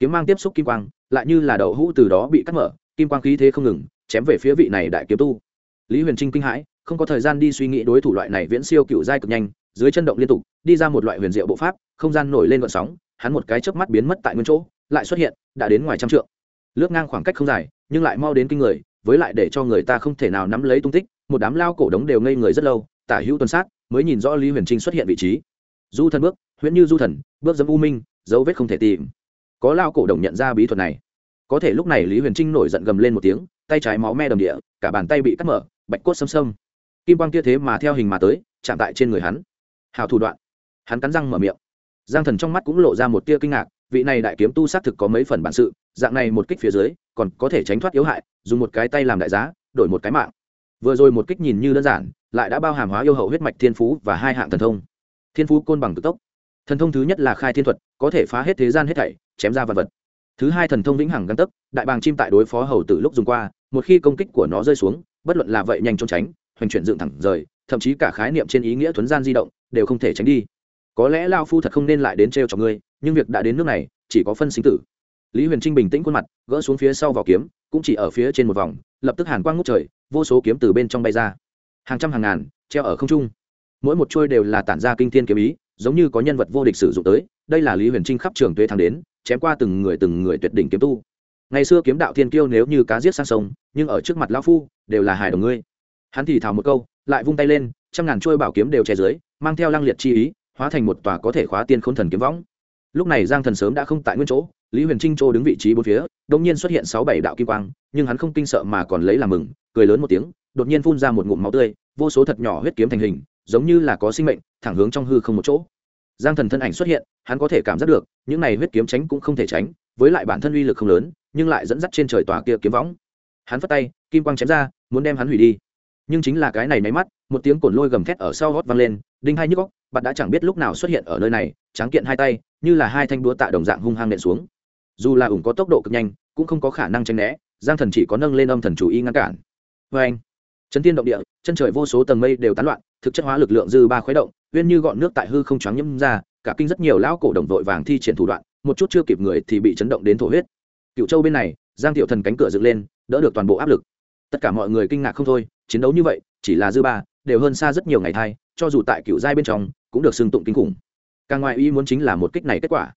Kiếm mang tiếp xúc kim quang, lại như là đậu hũ từ đó bị cắt mở, kim quang khí thế không ngừng, chém về phía vị này đại kiếm tu. Lý huyền trinh kinh hãi, không có thời gian đi suy nghĩ đối thủ loại này viễn siêu cựu giai cực nhanh, dưới chân động liên tục, đi ra một loại huyền diệu bộ pháp, không gian nổi lên gợn sóng, hắn một cái chớp mắt biến mất tại nguyên chỗ, lại xuất hiện, đã đến ngoài trăm trượng. Lướt ngang khoảng cách không dài, nhưng lại mau đến kinh người với lại để cho người ta không thể nào nắm lấy tung tích, một đám lao cổ đống đều ngây người rất lâu, tả hữu tuần sát mới nhìn rõ lý huyền trinh xuất hiện vị trí. Du thần bước, huyễn như du thần, bước dẫm u minh, dấu vết không thể tìm. Có lao cổ đồng nhận ra bí thuật này. Có thể lúc này lý huyền trinh nổi giận gầm lên một tiếng, tay trái máu me đầm địa, cả bàn tay bị cắt mở, bạch cốt xâm xâm. Kim quang kia thế mà theo hình mà tới, chạm tại trên người hắn. Hào thủ đoạn. Hắn cắn răng mở miệng. Giang thần trong mắt cũng lộ ra một tia kinh ngạc vị này đại kiếm tu xác thực có mấy phần bản sự, dạng này một kích phía dưới, còn có thể tránh thoát yếu hại, dùng một cái tay làm đại giá, đổi một cái mạng. Vừa rồi một kích nhìn như đơn giản, lại đã bao hàm hóa yêu hậu huyết mạch thiên phú và hai hạng thần thông. Thiên phú côn bằng cực tốc. Thần thông thứ nhất là khai thiên thuật, có thể phá hết thế gian hết thảy, chém ra vật vật. Thứ hai thần thông vĩnh hằng găng tấc, đại bàng chim tại đối phó hầu từ lúc dùng qua, một khi công kích của nó rơi xuống, bất luận là vậy nhanh trốn tránh, hoành chuyển dựng thẳng rời, thậm chí cả khái niệm trên ý nghĩa thuấn gian di động, đều không thể tránh đi. Có lẽ lao phu thật không nên lại đến trêu cho ngươi nhưng việc đã đến nước này, chỉ có phân sinh tử. Lý huyền trinh bình tĩnh khuôn mặt, gỡ xuống phía sau vỏ kiếm, cũng chỉ ở phía trên một vòng, lập tức hàn quang ngút trời, vô số kiếm từ bên trong bay ra. Hàng trăm hàng ngàn, treo ở không trung. Mỗi một chuôi đều là tản ra kinh thiên kiếm ý, giống như có nhân vật vô địch sử dụng tới, đây là lý huyền trinh khắp trường tuế thắng đến, chém qua từng người từng người tuyệt đỉnh kiếm tu. Ngày xưa kiếm đạo thiên kiêu nếu như cá giết sang sông, nhưng ở trước mặt lão phu, đều là hài đồng ngươi. Hắn thì thào một câu, lại vung tay lên, trăm ngàn chuôi bảo kiếm đều che dưới, mang theo lăng liệt chi ý, hóa thành một tòa có thể khóa tiên khôn thần kiếm võng lúc này giang thần sớm đã không tại nguyên chỗ, lý huyền trinh chỗ đứng vị trí bốn phía đông nhiên xuất hiện sáu bảy đạo kim quang, nhưng hắn không kinh sợ mà còn lấy làm mừng, cười lớn một tiếng, đột nhiên phun ra một ngụm máu tươi, vô số thật nhỏ huyết kiếm thành hình, giống như là có sinh mệnh, thẳng hướng trong hư không một chỗ. Giang thần thân ảnh xuất hiện, hắn có thể cảm giác được, những này huyết kiếm tránh cũng không thể tránh, với lại bản thân uy lực không lớn, nhưng lại dẫn dắt trên trời tòa kia kiếm võng. Hắn phất tay, kim quang chém ra, muốn đem hắn hủy đi nhưng chính là cái này nháy mắt, một tiếng cồn lôi gầm thét ở sau gót vang lên, đinh hai nhức góc, bạn đã chẳng biết lúc nào xuất hiện ở nơi này, tráng kiện hai tay, như là hai thanh đúa tạ đồng dạng hung hăng nện xuống. Dù là ủng có tốc độ cực nhanh, cũng không có khả năng tranh né, giang thần chỉ có nâng lên âm thần chủ y ngăn cản. Vê anh, chấn tiên động địa, chân trời vô số tầng mây đều tán loạn, thực chất hóa lực lượng dư ba khuấy động uyên như gọn nước tại hư không choáng nhâm ra, cả kinh rất nhiều lão cổ đồng vội vàng thi triển thủ đoạn, một chút chưa kịp người thì bị chấn động đến thổ huyết. Cựu châu bên này, giang tiểu thần cánh cửa dựng lên, đỡ được toàn bộ áp lực tất cả mọi người kinh ngạc không thôi, chiến đấu như vậy, chỉ là dư ba, đều hơn xa rất nhiều ngày thai, cho dù tại cựu giai bên trong, cũng được xưng tụng kinh khủng. Càng ngoài ý muốn chính là một kích này kết quả.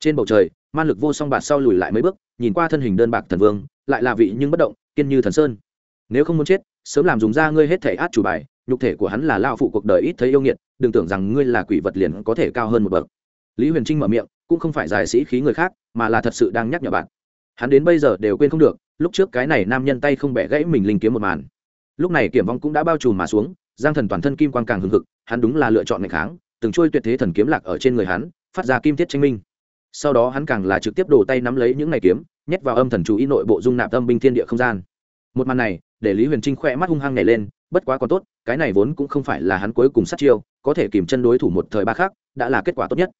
Trên bầu trời, man lực vô song bạt sau lùi lại mấy bước, nhìn qua thân hình đơn bạc thần vương, lại là vị nhưng bất động, kiên như thần sơn. Nếu không muốn chết, sớm làm dùng ra ngươi hết thể át chủ bài, nhục thể của hắn là lao phụ cuộc đời ít thấy yêu nghiệt, đừng tưởng rằng ngươi là quỷ vật liền có thể cao hơn một bậc. Lý huyền trinh mở miệng, cũng không phải giải sĩ khí người khác, mà là thật sự đang nhắc nhở bạn hắn đến bây giờ đều quên không được, lúc trước cái này nam nhân tay không bẻ gãy mình linh kiếm một màn. Lúc này kiểm vong cũng đã bao trùm mà xuống, giang thần toàn thân kim quang càng hừng hực, hắn đúng là lựa chọn ngày kháng, từng trôi tuyệt thế thần kiếm lạc ở trên người hắn, phát ra kim thiết tranh minh. Sau đó hắn càng là trực tiếp đổ tay nắm lấy những ngày kiếm, nhét vào âm thần chú ý nội bộ dung nạp âm binh thiên địa không gian. Một màn này, để lý huyền trinh khỏe mắt hung hăng nhảy lên, bất quá còn tốt, cái này vốn cũng không phải là hắn cuối cùng sát chiêu, có thể kìm chân đối thủ một thời ba khác đã là kết quả tốt nhất.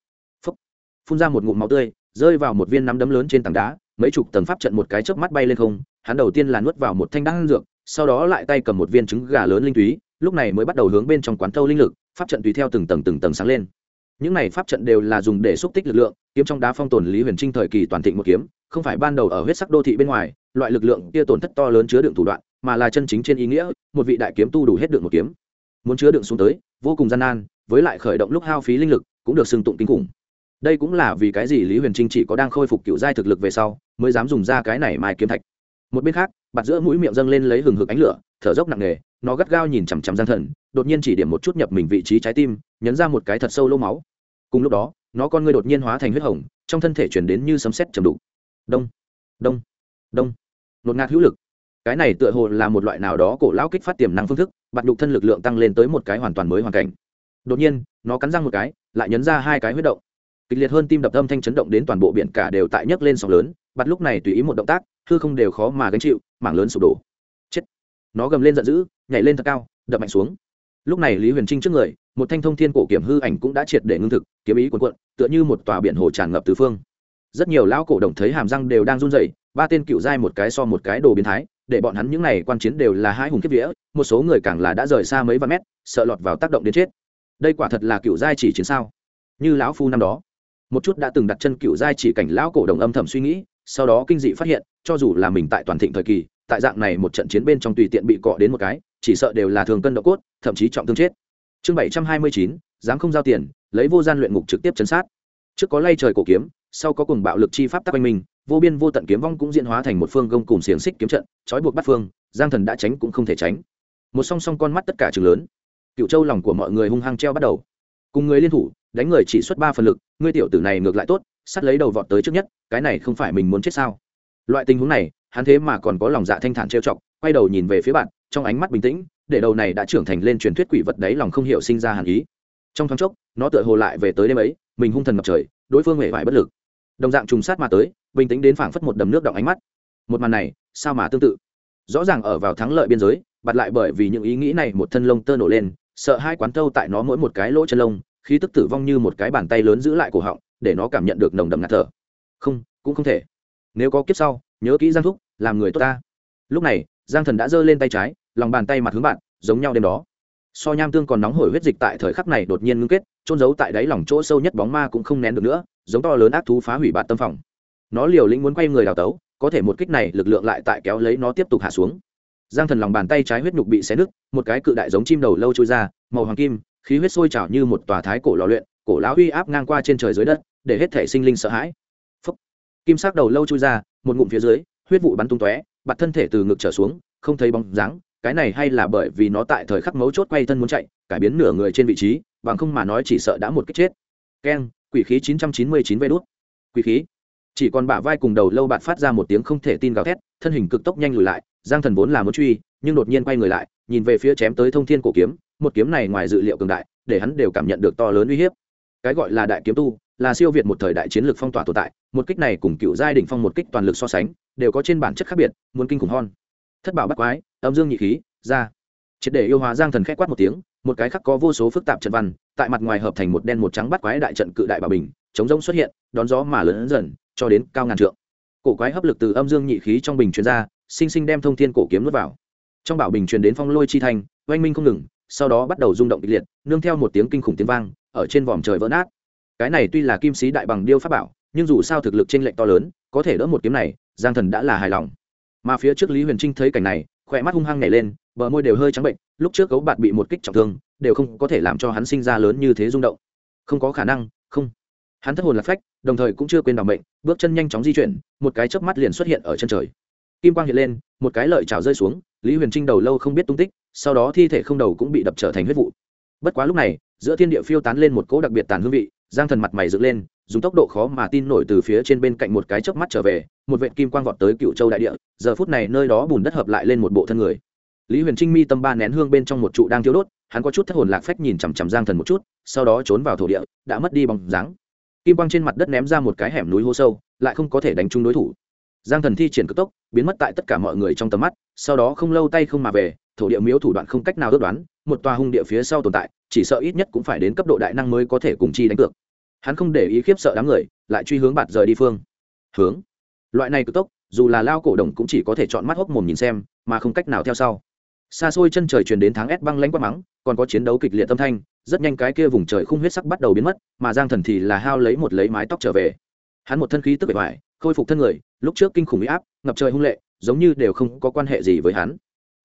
Phúc. phun ra một ngụm máu tươi, rơi vào một viên nắm đấm lớn trên tảng đá mấy chục tầng pháp trận một cái chớp mắt bay lên không, hắn đầu tiên là nuốt vào một thanh đan dược, sau đó lại tay cầm một viên trứng gà lớn linh túy, lúc này mới bắt đầu hướng bên trong quán thâu linh lực, pháp trận tùy theo từng tầng từng tầng sáng lên. Những này pháp trận đều là dùng để xúc tích lực lượng, kiếm trong đá phong tồn lý huyền trinh thời kỳ toàn thịnh một kiếm, không phải ban đầu ở huyết sắc đô thị bên ngoài, loại lực lượng kia tổn thất to lớn chứa đựng thủ đoạn, mà là chân chính trên ý nghĩa, một vị đại kiếm tu đủ hết được một kiếm. Muốn chứa đựng xuống tới, vô cùng gian nan, với lại khởi động lúc hao phí linh lực, cũng được xưng tụng kinh khủng. Đây cũng là vì cái gì lý huyền trinh chỉ có đang khôi phục cựu giai thực lực về sau mới dám dùng ra cái này mai kiếm thạch. Một bên khác, bạt giữa mũi miệng dâng lên lấy hừng hực ánh lửa, thở dốc nặng nề, nó gắt gao nhìn chằm chằm gian thần, đột nhiên chỉ điểm một chút nhập mình vị trí trái tim, nhấn ra một cái thật sâu lỗ máu. Cùng lúc đó, nó con ngươi đột nhiên hóa thành huyết hồng, trong thân thể chuyển đến như sấm sét chầm đục. Đông đông đông. Nột ngạt hữu lực. Cái này tựa hồ là một loại nào đó cổ lão kích phát tiềm năng phương thức, bạt đục thân lực lượng tăng lên tới một cái hoàn toàn mới hoàn cảnh. Đột nhiên, nó cắn răng một cái, lại nhấn ra hai cái huyết động. Kịch liệt hơn tim đập âm thanh chấn động đến toàn bộ biển cả đều tại nhấc lên sóng lớn bắt lúc này tùy ý một động tác, hư không đều khó mà gánh chịu, mảng lớn sụp đổ. Chết. Nó gầm lên giận dữ, nhảy lên thật cao, đập mạnh xuống. Lúc này lý huyền trinh trước người, một thanh thông thiên cổ kiểm hư ảnh cũng đã triệt để ngưng thực, kiếm ý cuồn cuộn, tựa như một tòa biển hồ tràn ngập tứ phương. Rất nhiều lão cổ đồng thấy hàm răng đều đang run rẩy, ba tên cựu giai một cái so một cái đồ biến thái, để bọn hắn những này quan chiến đều là hai hùng kiếp vía, một số người càng là đã rời xa mấy vạn mét, sợ lọt vào tác động đến chết. Đây quả thật là cựu giai chỉ chiến sao? Như lão phu năm đó. Một chút đã từng đặt chân cựu giai chỉ cảnh lão cổ đồng âm thầm suy nghĩ sau đó kinh dị phát hiện, cho dù là mình tại toàn thịnh thời kỳ, tại dạng này một trận chiến bên trong tùy tiện bị cọ đến một cái, chỉ sợ đều là thường cân độ cốt, thậm chí trọng thương chết. Chương bảy trăm hai mươi chín, dám không giao tiền, lấy vô gian luyện ngục trực tiếp chấn sát. Trước có lay trời cổ kiếm, sau có cùng bạo lực chi pháp tác quanh minh, vô biên vô tận kiếm vong cũng diễn hóa thành một phương gông cùng xiềng xích kiếm trận, trói buộc bắt phương, giang thần đã tránh cũng không thể tránh. Một song song con mắt tất cả trường lớn. Cựu châu lòng của mọi người hung hăng treo bắt đầu. Cùng người liên thủ, đánh người chỉ xuất ba phần lực, ngươi tiểu tử này ngược lại tốt sắt lấy đầu vọt tới trước nhất, cái này không phải mình muốn chết sao? Loại tình huống này, hắn thế mà còn có lòng dạ thanh thản trêu chọc, quay đầu nhìn về phía bạn, trong ánh mắt bình tĩnh, để đầu này đã trưởng thành lên truyền thuyết quỷ vật đấy lòng không hiểu sinh ra hàn ý. Trong thoáng chốc, nó tựa hồ lại về tới đêm ấy, mình hung thần ngập trời, đối phương hề vải bất lực. Đồng dạng trùng sát mà tới, bình tĩnh đến phảng phất một đầm nước động ánh mắt. Một màn này, sao mà tương tự? Rõ ràng ở vào thắng lợi biên giới bật lại bởi vì những ý nghĩ này một thân lông tơ nổ lên, sợ hai quán thâu tại nó mỗi một cái lỗ chân lông, khí tức tử vong như một cái bàn tay lớn giữ lại cổ họng để nó cảm nhận được nồng đậm ngạt thở. Không, cũng không thể. Nếu có kiếp sau, nhớ kỹ giang thúc, làm người tốt ta. Lúc này, giang thần đã giơ lên tay trái, lòng bàn tay mặt hướng bạn, giống nhau đêm đó. So nham tương còn nóng hổi huyết dịch tại thời khắc này đột nhiên ngưng kết trôn giấu tại đáy lòng chỗ sâu nhất bóng ma cũng không nén được nữa, giống to lớn ác thú phá hủy bạn tâm phòng. Nó liều lĩnh muốn quay người đào tấu, có thể một kích này lực lượng lại tại kéo lấy nó tiếp tục hạ xuống. Giang thần lòng bàn tay trái huyết nhục bị xé nứt, một cái cự đại giống chim đầu lâu trôi ra, màu hoàng kim, khí huyết sôi trào như một tòa thái cổ lò luyện cổ lão uy áp ngang qua trên trời dưới đất, để hết thể sinh linh sợ hãi. Phúc. kim sắc đầu lâu chui ra, một ngụm phía dưới, huyết vụ bắn tung tóe, bạt thân thể từ ngực trở xuống, không thấy bóng dáng, cái này hay là bởi vì nó tại thời khắc mấu chốt quay thân muốn chạy, cải biến nửa người trên vị trí, bằng không mà nói chỉ sợ đã một cái chết. Keng, quỷ khí 999 vê đốt quỷ khí. Chỉ còn bả vai cùng đầu lâu bạn phát ra một tiếng không thể tin gào thét, thân hình cực tốc nhanh lùi lại, giang thần vốn là muốn truy, nhưng đột nhiên quay người lại, nhìn về phía chém tới thông thiên cổ kiếm, một kiếm này ngoài dự liệu cường đại, để hắn đều cảm nhận được to lớn uy hiếp cái gọi là đại kiếm tu, là siêu việt một thời đại chiến lược phong tỏa tồn tại, một kích này cùng cựu giai đỉnh phong một kích toàn lực so sánh, đều có trên bản chất khác biệt, muốn kinh khủng hơn. Thất bảo bắt quái, âm dương nhị khí, ra. Triệt để yêu hóa giang thần khét quát một tiếng, một cái khắc có vô số phức tạp trận văn, tại mặt ngoài hợp thành một đen một trắng bắt quái đại trận cự đại bảo bình, chống rông xuất hiện, đón gió mà lớn dần, cho đến cao ngàn trượng. Cổ quái hấp lực từ âm dương nhị khí trong bình truyền ra, sinh sinh đem thông thiên cổ kiếm nuốt vào. Trong bảo bình truyền đến phong lôi chi thanh, oanh minh không ngừng, sau đó bắt đầu rung động kịch liệt, nương theo một tiếng kinh khủng tiếng vang ở trên vòm trời vỡ nát. Cái này tuy là kim sĩ đại bằng điêu pháp bảo, nhưng dù sao thực lực trên lệnh to lớn, có thể đỡ một kiếm này, giang thần đã là hài lòng. Mà phía trước lý huyền trinh thấy cảnh này, khỏe mắt hung hăng nhảy lên, bờ môi đều hơi trắng bệnh, lúc trước gấu bạt bị một kích trọng thương, đều không có thể làm cho hắn sinh ra lớn như thế rung động. Không có khả năng, không. Hắn thất hồn lạc phách, đồng thời cũng chưa quên đảm bệnh bước chân nhanh chóng di chuyển, một cái chớp mắt liền xuất hiện ở chân trời. Kim quang hiện lên, một cái lợi chảo rơi xuống, lý huyền trinh đầu lâu không biết tung tích, sau đó thi thể không đầu cũng bị đập trở thành huyết vụ. Bất quá lúc này giữa thiên địa phiêu tán lên một cỗ đặc biệt tàn hương vị, giang thần mặt mày dựng lên, dùng tốc độ khó mà tin nổi từ phía trên bên cạnh một cái chớp mắt trở về, một vệ kim quang vọt tới cựu châu đại địa, giờ phút này nơi đó bùn đất hợp lại lên một bộ thân người. Lý huyền trinh mi tâm ba nén hương bên trong một trụ đang thiếu đốt, hắn có chút thất hồn lạc phách nhìn chằm chằm giang thần một chút, sau đó trốn vào thổ địa, đã mất đi bóng dáng. Kim quang trên mặt đất ném ra một cái hẻm núi hô sâu, lại không có thể đánh trúng đối thủ. Giang thần thi triển cực tốc, biến mất tại tất cả mọi người trong tầm mắt, sau đó không lâu tay không mà về, thổ địa miếu thủ đoạn không cách nào đốt đoán một tòa hung địa phía sau tồn tại, chỉ sợ ít nhất cũng phải đến cấp độ đại năng mới có thể cùng chi đánh cược. Hắn không để ý khiếp sợ đám người, lại truy hướng bạt rời đi phương. Hướng. Loại này cực tốc, dù là lao cổ đồng cũng chỉ có thể chọn mắt hốc mồm nhìn xem, mà không cách nào theo sau. Xa xôi chân trời truyền đến tháng ép băng lanh quát mắng, còn có chiến đấu kịch liệt tâm thanh, rất nhanh cái kia vùng trời khung huyết sắc bắt đầu biến mất, mà giang thần thì là hao lấy một lấy mái tóc trở về. Hắn một thân khí tức bề ngoài, khôi phục thân người, lúc trước kinh khủng huy áp, ngập trời hung lệ, giống như đều không có quan hệ gì với hắn.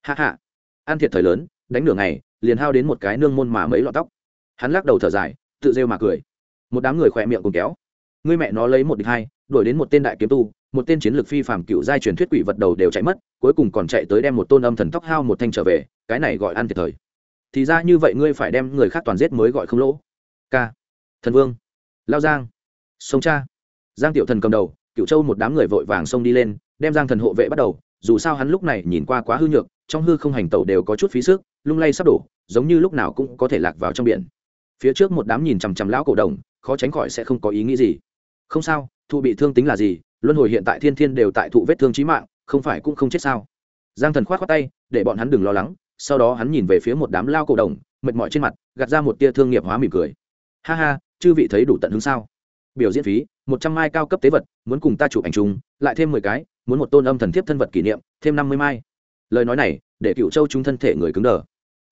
Hạ hạ an thiệt thời lớn, đánh nửa ngày liền hao đến một cái nương môn mà mấy lọn tóc. Hắn lắc đầu thở dài, tự rêu mà cười. Một đám người khỏe miệng cùng kéo. Ngươi mẹ nó lấy một địch hai, đuổi đến một tên đại kiếm tu, một tên chiến lược phi phàm cựu giai truyền thuyết quỷ vật đầu đều chạy mất, cuối cùng còn chạy tới đem một tôn âm thần tóc hao một thanh trở về, cái này gọi ăn thiệt thời. Thì ra như vậy ngươi phải đem người khác toàn giết mới gọi không lỗ. K thần vương. Lao giang. Sông cha. Giang tiểu thần cầm đầu cựu châu một đám người vội vàng xông đi lên, đem giang thần hộ vệ bắt đầu dù sao hắn lúc này nhìn qua quá hư nhược, trong hư không hành tẩu đều có chút phí sức, lung lay sắp đổ, giống như lúc nào cũng có thể lạc vào trong biển. Phía trước một đám nhìn chằm chằm lão cổ đồng, khó tránh khỏi sẽ không có ý nghĩ gì. Không sao, thụ bị thương tính là gì, luân hồi hiện tại thiên thiên đều tại thụ vết thương trí mạng, không phải cũng không chết sao? Giang thần k h o á t khoác tay, để bọn hắn đừng lo lắng, sau đó hắn nhìn về phía một đám lao cổ đồng, mệt mỏi trên mặt, gạt ra một tia thương nghiệp hóa mỉm cười. Ha ha, chư vị thấy đủ tận hứng sao? Biểu diễn phí một trăm mai cao cấp tế vật, muốn cùng ta chụp ảnh chung, lại thêm mười cái, muốn một tôn âm thần thiếp thân vật kỷ niệm, thêm năm mươi mai. Lời nói này, để cựu châu chúng thân thể người cứng đờ.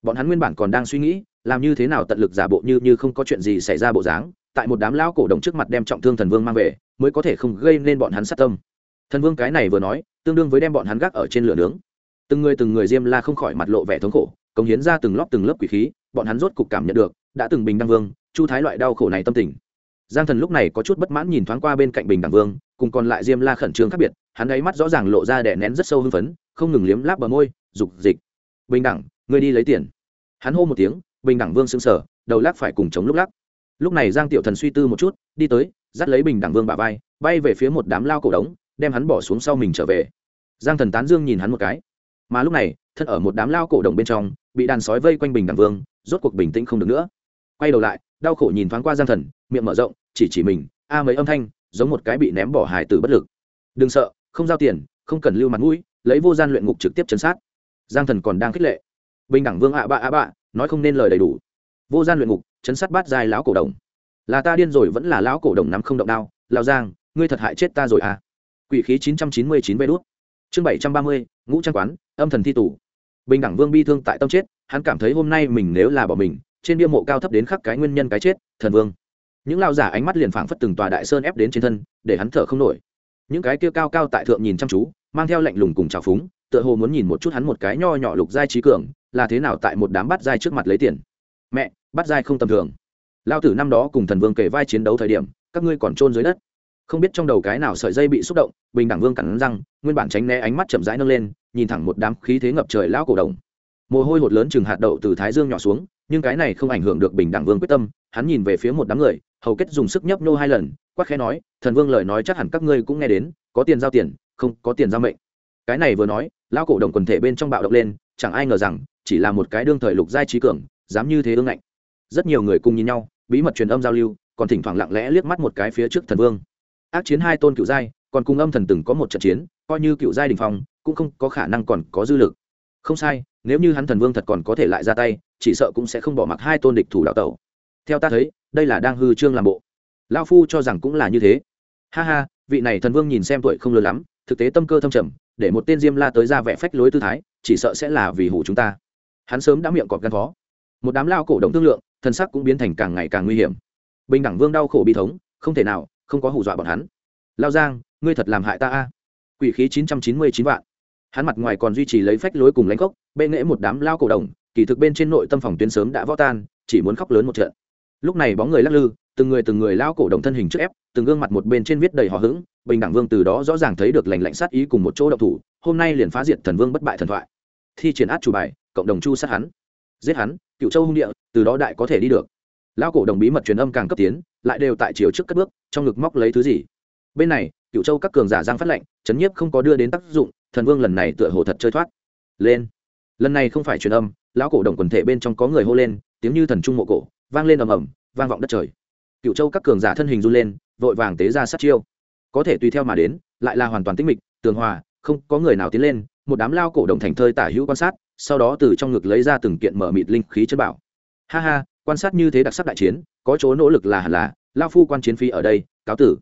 Bọn hắn nguyên bản còn đang suy nghĩ, làm như thế nào tận lực giả bộ như như không có chuyện gì xảy ra bộ dáng, tại một đám lão cổ đồng trước mặt đem trọng thương thần vương mang về, mới có thể không gây nên bọn hắn sát tâm. Thần vương cái này vừa nói, tương đương với đem bọn hắn gác ở trên lửa nướng. Từng người từng người diêm la không khỏi mặt lộ vẻ thống khổ, cống hiến ra từng lóp từng lớp quỷ khí, bọn hắn rốt cục cảm nhận được, đã từng bình đăng vương, chu thái loại đau khổ này tâm tình giang thần lúc này có chút bất mãn nhìn thoáng qua bên cạnh bình đẳng vương, cùng còn lại diêm la khẩn trương khác biệt, hắn ấy mắt rõ ràng lộ ra đè nén rất sâu hưng phấn, không ngừng liếm láp bờ môi, dục dịch. Bình đẳng, ngươi đi lấy tiền. Hắn hô một tiếng, bình đẳng vương sững sờ, đầu lắc phải cùng chống lúc lắc. Lúc này giang tiểu thần suy tư một chút, đi tới, dắt lấy bình đẳng vương bả vai, bay về phía một đám lao cổ đống, đem hắn bỏ xuống sau mình trở về. Giang thần tán dương nhìn hắn một cái. Mà lúc này, thân ở một đám lao cổ đồng bên trong, bị đàn sói vây quanh bình đẳng vương, rốt cuộc bình tĩnh không được nữa. Quay đầu lại, đau khổ nhìn thoáng qua giang thần miệng mở rộng, chỉ chỉ mình, a à mấy âm thanh, giống một cái bị ném bỏ hài tử bất lực. Đừng sợ, không giao tiền, không cần lưu mặt mũi, lấy vô gian luyện ngục trực tiếp chấn sát. Giang thần còn đang khích lệ. Bình đẳng vương ạ bạ ạ bạ, nói không nên lời đầy đủ. Vô gian luyện ngục, chấn sát bát dài lão cổ đồng. Là ta điên rồi vẫn là lão cổ đồng nắm không động đao. Lao giang, ngươi thật hại chết ta rồi à? Quỷ khí chín trăm chín mươi chín vê đốt chương bảy trăm ba mươi, ngũ trang quán, âm thần thi tủ bình đẳng vương bi thương tại tâm chết, hắn cảm thấy hôm nay mình nếu là bỏ mình, trên bia mộ cao thấp đến khắc cái nguyên nhân cái chết, thần vương những lao giả ánh mắt liền phảng phất từng tòa đại sơn ép đến trên thân, để hắn thở không nổi. Những cái kia cao cao tại thượng nhìn chăm chú, mang theo lạnh lùng cùng trào phúng, tựa hồ muốn nhìn một chút hắn một cái nho nhỏ lục giai trí cường, là thế nào tại một đám bắt giai trước mặt lấy tiền. Mẹ, bắt giai không tầm thường. Lao tử năm đó cùng thần vương kể vai chiến đấu thời điểm, các ngươi còn trôn dưới đất. Không biết trong đầu cái nào sợi dây bị xúc động, bình đẳng vương cắn răng, nguyên bản tránh né ánh mắt chậm rãi nâng lên, nhìn thẳng một đám khí thế ngập trời lão cổ đồng. Mồ hôi hột lớn chừng hạt đậu từ thái dương nhỏ xuống, nhưng cái này không ảnh hưởng được bình đẳng vương quyết tâm, hắn nhìn về phía một đám người hầu kết dùng sức nhấp nhô hai lần quắc khẽ nói, thần vương lời nói chắc hẳn các ngươi cũng nghe đến, có tiền giao tiền, không, có tiền giao mệnh. Cái này vừa nói, lão cổ đồng quần thể bên trong bạo động lên, chẳng ai ngờ rằng, chỉ là một cái đương thời lục giai trí cường, dám như thế ương ngạnh. Rất nhiều người cùng nhìn nhau, bí mật truyền âm giao lưu, còn thỉnh thoảng lặng lẽ liếc mắt một cái phía trước thần vương. Ác chiến hai tôn cựu giai, còn cùng âm thần từng có một trận chiến, coi như cựu giai đình phong, cũng không có khả năng còn có dư lực. Không sai, nếu như hắn thần vương thật còn có thể lại ra tay, chỉ sợ cũng sẽ không bỏ mặc hai tôn địch thủ đạo tẩu. Theo ta thấy đây là đang hư trương làm bộ. Lao phu cho rằng cũng là như thế. Ha ha, vị này thần vương nhìn xem tuổi không lớn lắm, thực tế tâm cơ thâm trầm, để một tên diêm la tới ra vẻ phách lối tư thái, chỉ sợ sẽ là vì hủ chúng ta. Hắn sớm đã miệng cọp gắn phó một đám lao cổ động thương lượng, thần sắc cũng biến thành càng ngày càng nguy hiểm. Bình đẳng vương đau khổ bi thống, không thể nào, không có hù dọa bọn hắn. Lao giang, ngươi thật làm hại ta a. Quỷ khí chín trăm chín mươi chín vạn. Hắn mặt ngoài còn duy trì lấy phách lối cùng lãnh cốc bệ nghễ một đám lao cổ đồng kỳ thực bên trên nội tâm phòng tuyến sớm đã võ tan, chỉ muốn khóc lớn một trận lúc này bóng người lắc lư, từng người từng người lao cổ đồng thân hình trước ép, từng gương mặt một bên trên viết đầy hò hững, bình đẳng vương từ đó rõ ràng thấy được lành lạnh sát ý cùng một chỗ độc thủ, hôm nay liền phá diệt thần vương bất bại thần thoại. Thi triển át chủ bài, cộng đồng chu sát hắn. Giết hắn cựu châu hung địa, từ đó đại có thể đi được. Lao cổ đồng bí mật truyền âm càng cấp tiến, lại đều tại chiều trước cất bước, trong ngực móc lấy thứ gì. Bên này cựu châu các cường giả giang phát lệnh, chấn nhiếp không có đưa đến tác dụng, thần vương lần này tựa hồ thật chơi thoát. Lên. Lần này không phải truyền âm lão cổ đồng quần thể bên trong có người hô lên, tiếng như thần trung mộ cổ, vang lên ầm ầm, vang vọng đất trời. Cựu châu các cường giả thân hình run lên, vội vàng tế ra sát chiêu. Có thể tùy theo mà đến, lại là hoàn toàn tĩnh mịch, tường hòa, không có người nào tiến lên, một đám lao cổ đồng thành thơi tả hữu quan sát, sau đó từ trong ngực lấy ra từng kiện mở mịt linh khí chân bảo. Ha ha, quan sát như thế đặc sắc đại chiến, có chỗ nỗ lực là hẳn là lao phu quan chiến phi ở đây, cáo tử.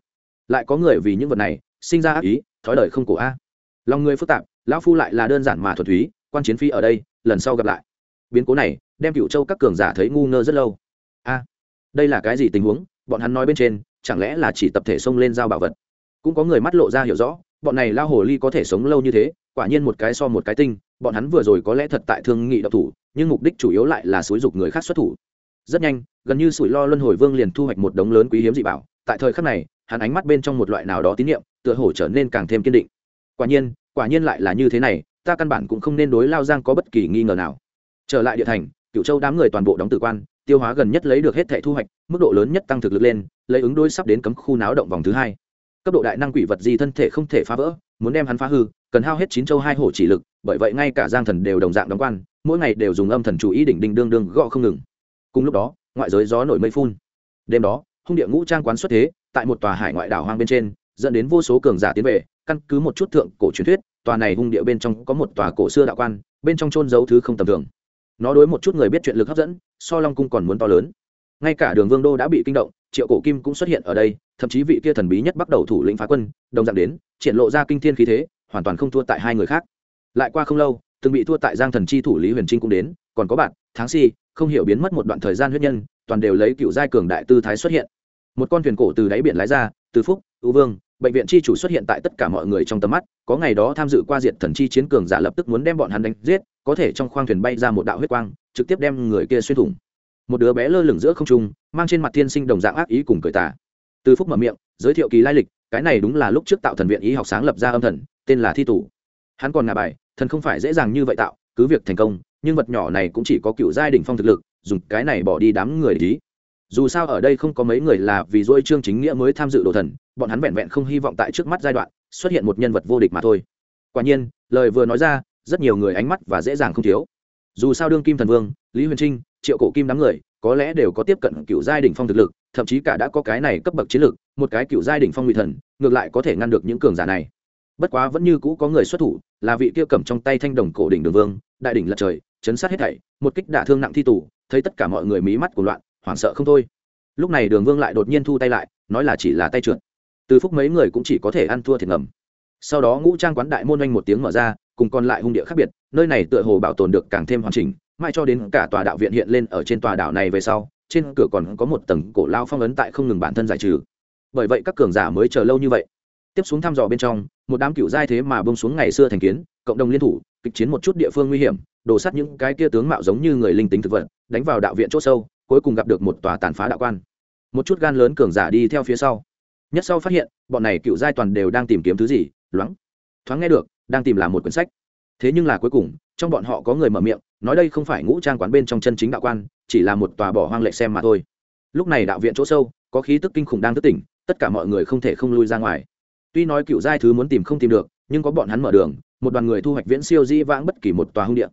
Lại có người vì những vật này, sinh ra ác ý, thói đời không cổ a. Lòng người phức tạp, lão phu lại là đơn giản mà thuật túy, quan chiến phi ở đây, lần sau gặp lại biến cố này đem cựu châu các cường giả thấy ngu ngơ rất lâu. A, đây là cái gì tình huống? Bọn hắn nói bên trên, chẳng lẽ là chỉ tập thể xông lên giao bảo vật? Cũng có người mắt lộ ra hiểu rõ, bọn này lao hồ ly có thể sống lâu như thế, quả nhiên một cái so một cái tinh, bọn hắn vừa rồi có lẽ thật tại thương nghị độc thủ, nhưng mục đích chủ yếu lại là xúi dục người khác xuất thủ. Rất nhanh, gần như sủi lo luân hồi vương liền thu hoạch một đống lớn quý hiếm dị bảo, tại thời khắc này, hắn ánh mắt bên trong một loại nào đó tín nhiệm tựa hồ trở nên càng thêm kiên định. Quả nhiên quả nhiên lại là như thế này, ta căn bản cũng không nên đối lao giang có bất kỳ nghi ngờ nào trở lại địa thành cựu châu đám người toàn bộ đóng tử quan, tiêu hóa gần nhất lấy được hết thẻ thu hoạch, mức độ lớn nhất tăng thực lực lên, lấy ứng đối sắp đến cấm khu náo động vòng thứ hai. Cấp độ đại năng quỷ vật gì thân thể không thể phá vỡ, muốn đem hắn phá hư, cần hao hết chín châu hai hổ chỉ lực, bởi vậy ngay cả giang thần đều đồng dạng đóng quan, mỗi ngày đều dùng âm thần chủ ý đỉnh đỉnh đương đương gõ không ngừng. Cùng lúc đó, ngoại giới gió nổi mây phun. Đêm đó, hung địa ngũ trang quán xuất thế, tại một tòa hải ngoại đảo hoang bên trên, dẫn đến vô số cường giả tiến về, căn cứ một chút thượng cổ truyền thuyết, tòa này hung địa bên trong có một tòa cổ xưa đạo quan, bên trong trôn giấu thứ không tầm thường nó đối một chút người biết chuyện lực hấp dẫn, so long cung còn muốn to lớn. Ngay cả đường vương đô đã bị kinh động, triệu cổ kim cũng xuất hiện ở đây, thậm chí vị kia thần bí nhất bắt đầu thủ lĩnh phá quân, đồng dạng đến, triển lộ ra kinh thiên khí thế, hoàn toàn không thua tại hai người khác. Lại qua không lâu, từng bị thua tại giang thần chi thủ lý huyền trinh cũng đến, còn có bạn, tháng si, không hiểu biến mất một đoạn thời gian huyết nhân, toàn đều lấy cựu giai cường đại tư thái xuất hiện. Một con thuyền cổ từ đáy biển lái ra, từ phúc ưu vương, bệnh viện chi chủ xuất hiện tại tất cả mọi người trong tầm mắt, có ngày đó tham dự qua diện thần chi chiến cường giả lập tức muốn đem bọn hắn đánh giết có thể trong khoang thuyền bay ra một đạo huyết quang, trực tiếp đem người kia xuyên thủng. Một đứa bé lơ lửng giữa không trung, mang trên mặt thiên sinh đồng dạng ác ý cùng cười tả từ phúc mở miệng, giới thiệu kỳ lai lịch, cái này đúng là lúc trước tạo thần viện ý học sáng lập ra âm thần, tên là thi tủ hắn còn ngà bài, thần không phải dễ dàng như vậy tạo, cứ việc thành công, nhưng vật nhỏ này cũng chỉ có cựu giai đ phong thực lực, dùng cái này bỏ đi đám người ý. dù sao ở đây không có mấy người là vì dôi trương chính nghĩa mới tham dự đồ thần, bọn hắn vẹn vẹn không hy vọng tại trước mắt giai đoạn, xuất hiện một nhân vật vô địch mà thôi. Quả nhiên, lời vừa nói ra rất nhiều người ánh mắt và dễ dàng không thiếu. Dù sao đương kim thần vương, lý huyền trinh, triệu cổ kim đám người, có lẽ đều có tiếp cận cựu giai đ phong thực lực, thậm chí cả đã có cái này cấp bậc chiến lực, một cái cựu giai đ phong nguy thần, ngược lại có thể ngăn được những cường giả này. Bất quá vẫn như cũ có người xuất thủ, là vị kia cầm trong tay thanh đồng cổ đỉnh đường vương, đại đỉnh lật trời, chấn sát hết thảy, một kích đả thương nặng thi tù, thấy tất cả mọi người mí mắt của loạn, hoảng sợ không thôi. Lúc này đường vương lại đột nhiên thu tay lại, nói là chỉ là tay trượt. Từ phúc mấy người cũng chỉ có thể ăn thua thiệt ngầm. Sau đó ngũ trang quán đại môn oanh một tiếng mở ra cùng còn lại hung địa khác biệt, nơi này tựa hồ bảo tồn được càng thêm hoàn chỉnh, mãi cho đến cả tòa đạo viện hiện lên ở trên tòa đảo này về sau, trên cửa còn có một tầng cổ lao phong ấn tại không ngừng bản thân giải trừ. Bởi vậy các cường giả mới chờ lâu như vậy. Tiếp xuống thăm dò bên trong, một đám cựu giai thế mà bông xuống ngày xưa thành kiến, cộng đồng liên thủ, kịch chiến một chút địa phương nguy hiểm đổ sát những cái kia tướng mạo giống như người linh tính thực vật, đánh vào đạo viện c h ỗ sâu, cuối cùng gặp được một tòa tàn phá đạo quan. Một chút gan lớn cường giả đi theo phía sau. Nhất sau phát hiện, bọn này cựu giai toàn đều đang tìm kiếm thứ gì, loáng. Thoáng nghe được đang tìm làm một quyển sách. Thế nhưng là cuối cùng, trong bọn họ có người mở miệng, nói đây không phải ngũ trang quán bên trong chân chính đạo quan, chỉ là một tòa bỏ hoang lệ xem mà thôi. Lúc này đạo viện chỗ sâu, có khí tức kinh khủng đang thức tỉnh, tất cả mọi người không thể không lui ra ngoài. Tuy nói cựu giai thứ muốn tìm không tìm được, nhưng có bọn hắn mở đường, một đoàn người thu hoạch viễn siêu di vãng bất kỳ một tòa hung điện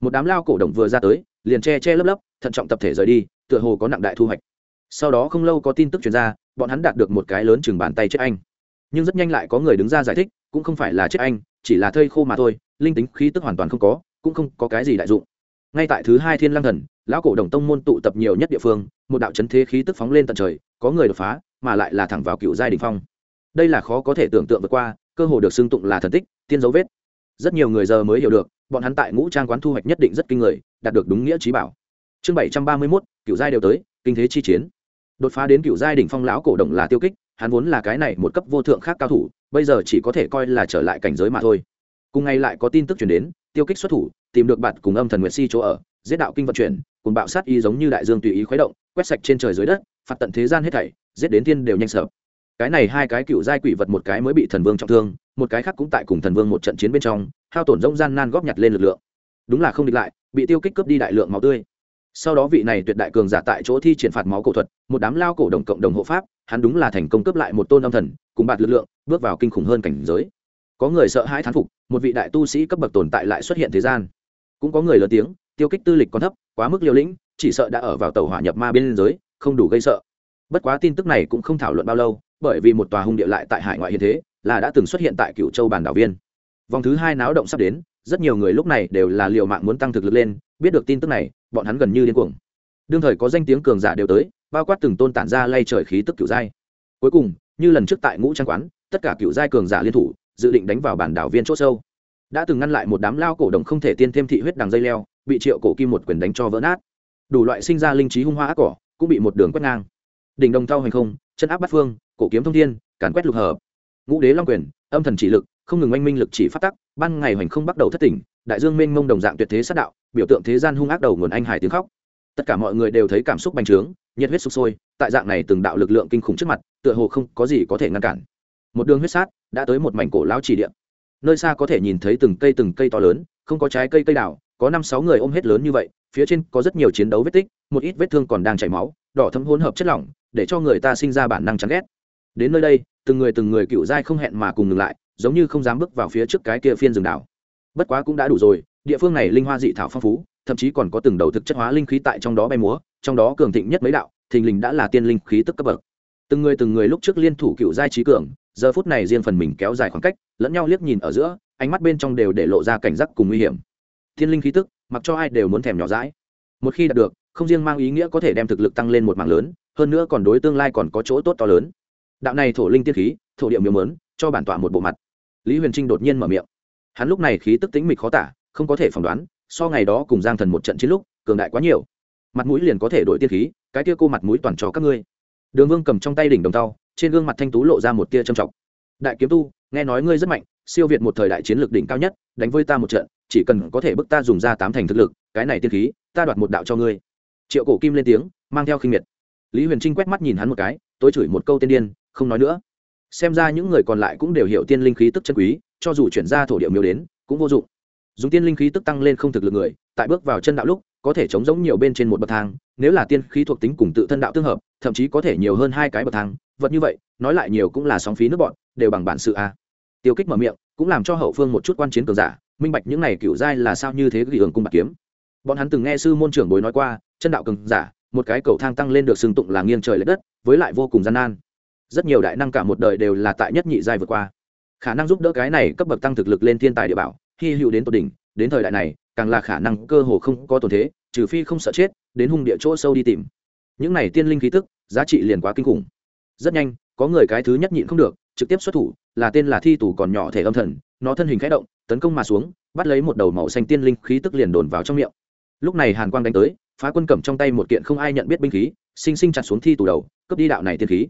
một đám lao cổ động vừa ra tới, liền che che lấp lấp, thận trọng tập thể rời đi, tựa hồ có nặng đại thu hoạch. Sau đó không lâu có tin tức chuyển ra, bọn hắn đạt được một cái lớn chừng bàn tay chết anh. Nhưng rất nhanh lại có người đứng ra giải thích, cũng không phải là chết anh chỉ là thây khô mà thôi, linh tính khí tức hoàn toàn không có, cũng không có cái gì đại dụng. Ngay tại thứ hai thiên lang thần, lão cổ đồng tông môn tụ tập nhiều nhất địa phương, một đạo chấn thế khí tức phóng lên tận trời, có người đột phá, mà lại là thẳng vào cựu giai đình phong. Đây là khó có thể tưởng tượng vượt qua, cơ hồ được xưng tụng là thần tích, tiên dấu vết. Rất nhiều người giờ mới hiểu được, bọn hắn tại ngũ trang quán thu hoạch nhất định rất kinh người, đạt được đúng nghĩa trí bảo. Chương bảy trăm ba mươi mốt, cựu giai đều tới, kinh thế chi chiến. Đột phá đến cựu giai đỉnh phong lão cổ động là tiêu kích, hắn vốn là cái này một cấp vô thượng khác cao thủ bây giờ chỉ có thể coi là trở lại cảnh giới mà thôi. Cùng ngày lại có tin tức chuyển đến, tiêu kích xuất thủ, tìm được bạn cùng âm thần nguyệt si chỗ ở, giết đạo kinh vận chuyển, cùng bạo sát y giống như đại dương tùy ý khuấy động, quét sạch trên trời dưới đất, phạt tận thế gian hết thảy, giết đến thiên đều nhanh sợ. Cái này hai cái cựu giai quỷ vật một cái mới bị thần vương trọng thương, một cái khác cũng tại cùng thần vương một trận chiến bên trong, hao tổn rông gian nan góp nhặt lên lực lượng. Đúng là không địch lại, bị tiêu kích cướp đi đại lượng máu tươi. Sau đó vị này tuyệt đại cường giả tại chỗ thi triển phạt máu cổ thuật, một đám lao cổ đồng cộng đồng hộ pháp hắn đúng là thành công cướp lại một tôn âm thần, cùng bạt lực lượng, bước vào kinh khủng hơn cảnh giới. Có người sợ hãi thán phục, một vị đại tu sĩ cấp bậc tồn tại lại xuất hiện thế gian. Cũng có người lớn tiếng, tiêu kích tư lịch còn thấp, quá mức liều lĩnh, chỉ sợ đã ở vào tàu hỏa nhập ma bên giới, không đủ gây sợ. Bất quá tin tức này cũng không thảo luận bao lâu, bởi vì một tòa hung địa lại tại hải ngoại hiện thế, là đã từng xuất hiện tại cựu châu bản đảo viên. Vòng thứ hai náo động sắp đến, rất nhiều người lúc này đều là liều mạng muốn tăng thực lực lên, biết được tin tức này, bọn hắn gần như điên cuồng. Đương thời có danh tiếng cường giả đều tới bao quát từng tôn tản ra lay trời khí tức cựu giai. Cuối cùng, như lần trước tại ngũ trang quán, tất cả cựu giai cường giả liên thủ, dự định đánh vào bản đảo viên c h ỗ sâu. Đã từng ngăn lại một đám lao cổ đồng không thể tiên thêm thị huyết đằng dây leo, bị triệu cổ kim một quyền đánh cho vỡ nát. Đủ loại sinh ra linh trí hung hoa ác cỏ, cũng bị một đường quét ngang. Đỉnh đồng thao hành không, chân áp bát phương, cổ kiếm thông thiên, càn quét lục hợp. Ngũ đế long quyền, âm thần chỉ lực, không ngừng oanh minh lực chỉ phát tắc, ban ngày hoành không bắt đầu thất tỉnh, đại dương mênh mông đồng dạng tuyệt thế sát đạo, biểu tượng thế gian hung ác đầu nguồn anh hải tiếng khóc. Tất cả mọi người đều thấy cảm xúc bành trướng nhiệt huyết sục sôi, tại dạng này từng đạo lực lượng kinh khủng trước mặt, tựa hồ không có gì có thể ngăn cản. Một đường huyết sát đã tới một mảnh cổ lão chỉ điện nơi xa có thể nhìn thấy từng cây từng cây to lớn, không có trái cây cây đào, có năm sáu người ôm hết lớn như vậy, phía trên có rất nhiều chiến đấu vết tích, một ít vết thương còn đang chảy máu, đỏ thấm hỗn hợp chất lỏng, để cho người ta sinh ra bản năng chán ghét. Đến nơi đây, từng người từng người cựu dai không hẹn mà cùng ngừng lại, giống như không dám bước vào phía trước cái kia phiên rừng đảo. Bất quá cũng đã đủ rồi, địa phương này linh hoa dị thảo phong phú, thậm chí còn có từng đầu thực chất hóa linh khí tại trong đó bay múa trong đó cường thịnh nhất mấy đạo, thình lình đã là tiên linh khí tức cấp bậc. Từng người từng người lúc trước liên thủ cựu giai trí cường, giờ phút này riêng phần mình kéo dài khoảng cách, lẫn nhau liếc nhìn ở giữa, ánh mắt bên trong đều để lộ ra cảnh giác cùng nguy hiểm. Thiên linh khí tức, mặc cho ai đều muốn thèm nhỏ dãi. Một khi đạt được, không riêng mang ý nghĩa có thể đem thực lực tăng lên một mảng lớn, hơn nữa còn đối tương lai còn có chỗ tốt to lớn. Đạo này thổ linh tiên khí, thổ điệu miêu mớn, cho bản tọa một bộ mặt. Lý huyền trinh đột nhiên mở miệng. Hắn lúc này khí tức tính mịch khó tả, không có thể phỏng đoán, so ngày đó cùng giang thần một trận chiến lúc, cường đại quá nhiều mặt mũi liền có thể đổi tiên khí, cái tia cô mặt mũi toàn cho các ngươi. Đường vương cầm trong tay đỉnh đồng tao trên gương mặt thanh tú lộ ra một tia trầm trọng. Đại kiếm tu, nghe nói ngươi rất mạnh, siêu việt một thời đại chiến lược đỉnh cao nhất, đánh với ta một trận, chỉ cần có thể bức ta dùng ra tám thành thực lực, cái này tiên khí, ta đoạt một đạo cho ngươi. Triệu cổ kim lên tiếng, mang theo khinh miệt. Lý huyền trinh quét mắt nhìn hắn một cái, tối chửi một câu tiên điên, không nói nữa. Xem ra những người còn lại cũng đều hiểu tiên linh khí tức chân quý, cho dù chuyển ra thổ địa miêu đến, cũng vô dụng. Dùng tiên linh khí tức tăng lên không thực lực người, tại bước vào chân đạo lúc có thể chống giống nhiều bên trên một bậc thang, nếu là tiên khí thuộc tính cùng tự thân đạo tương hợp, thậm chí có thể nhiều hơn hai cái bậc thang, vật như vậy, nói lại nhiều cũng là sóng phí nước bọn, đều bằng bản sự a. Tiêu kích mở miệng, cũng làm cho hậu phương một chút quan chiến cường giả, minh bạch những này cựu giai là sao như thế ghi hưởng cung bạc kiếm. Bọn hắn từng nghe sư môn trưởng bối nói qua, chân đạo cường giả, một cái cầu thang tăng lên được xưng tụng là nghiêng trời l ệ đất, với lại vô cùng gian nan. Rất nhiều đại năng cả một đời đều là tại nhất nhị giai vượt qua. Khả năng giúp đỡ cái này cấp bậc tăng thực lực lên thiên tài địa bảo, hy hữu đến tột đỉnh, đến thời đại này càng là khả năng cơ hồ không có tổn thế, trừ phi không sợ chết, đến hung địa chỗ sâu đi tìm. Những này tiên linh khí tức, giá trị liền quá kinh khủng. Rất nhanh, có người cái thứ nhất nhịn không được, trực tiếp xuất thủ, là tên là thi tù còn nhỏ thể âm thần, nó thân hình khẽ động, tấn công mà xuống, bắt lấy một đầu màu xanh tiên linh khí tức liền đồn vào trong miệng. Lúc này hàn quang đánh tới, phá quân cầm trong tay một kiện không ai nhận biết binh khí, sinh sinh chặt xuống thi tù đầu, cướp đi đạo này tiên khí.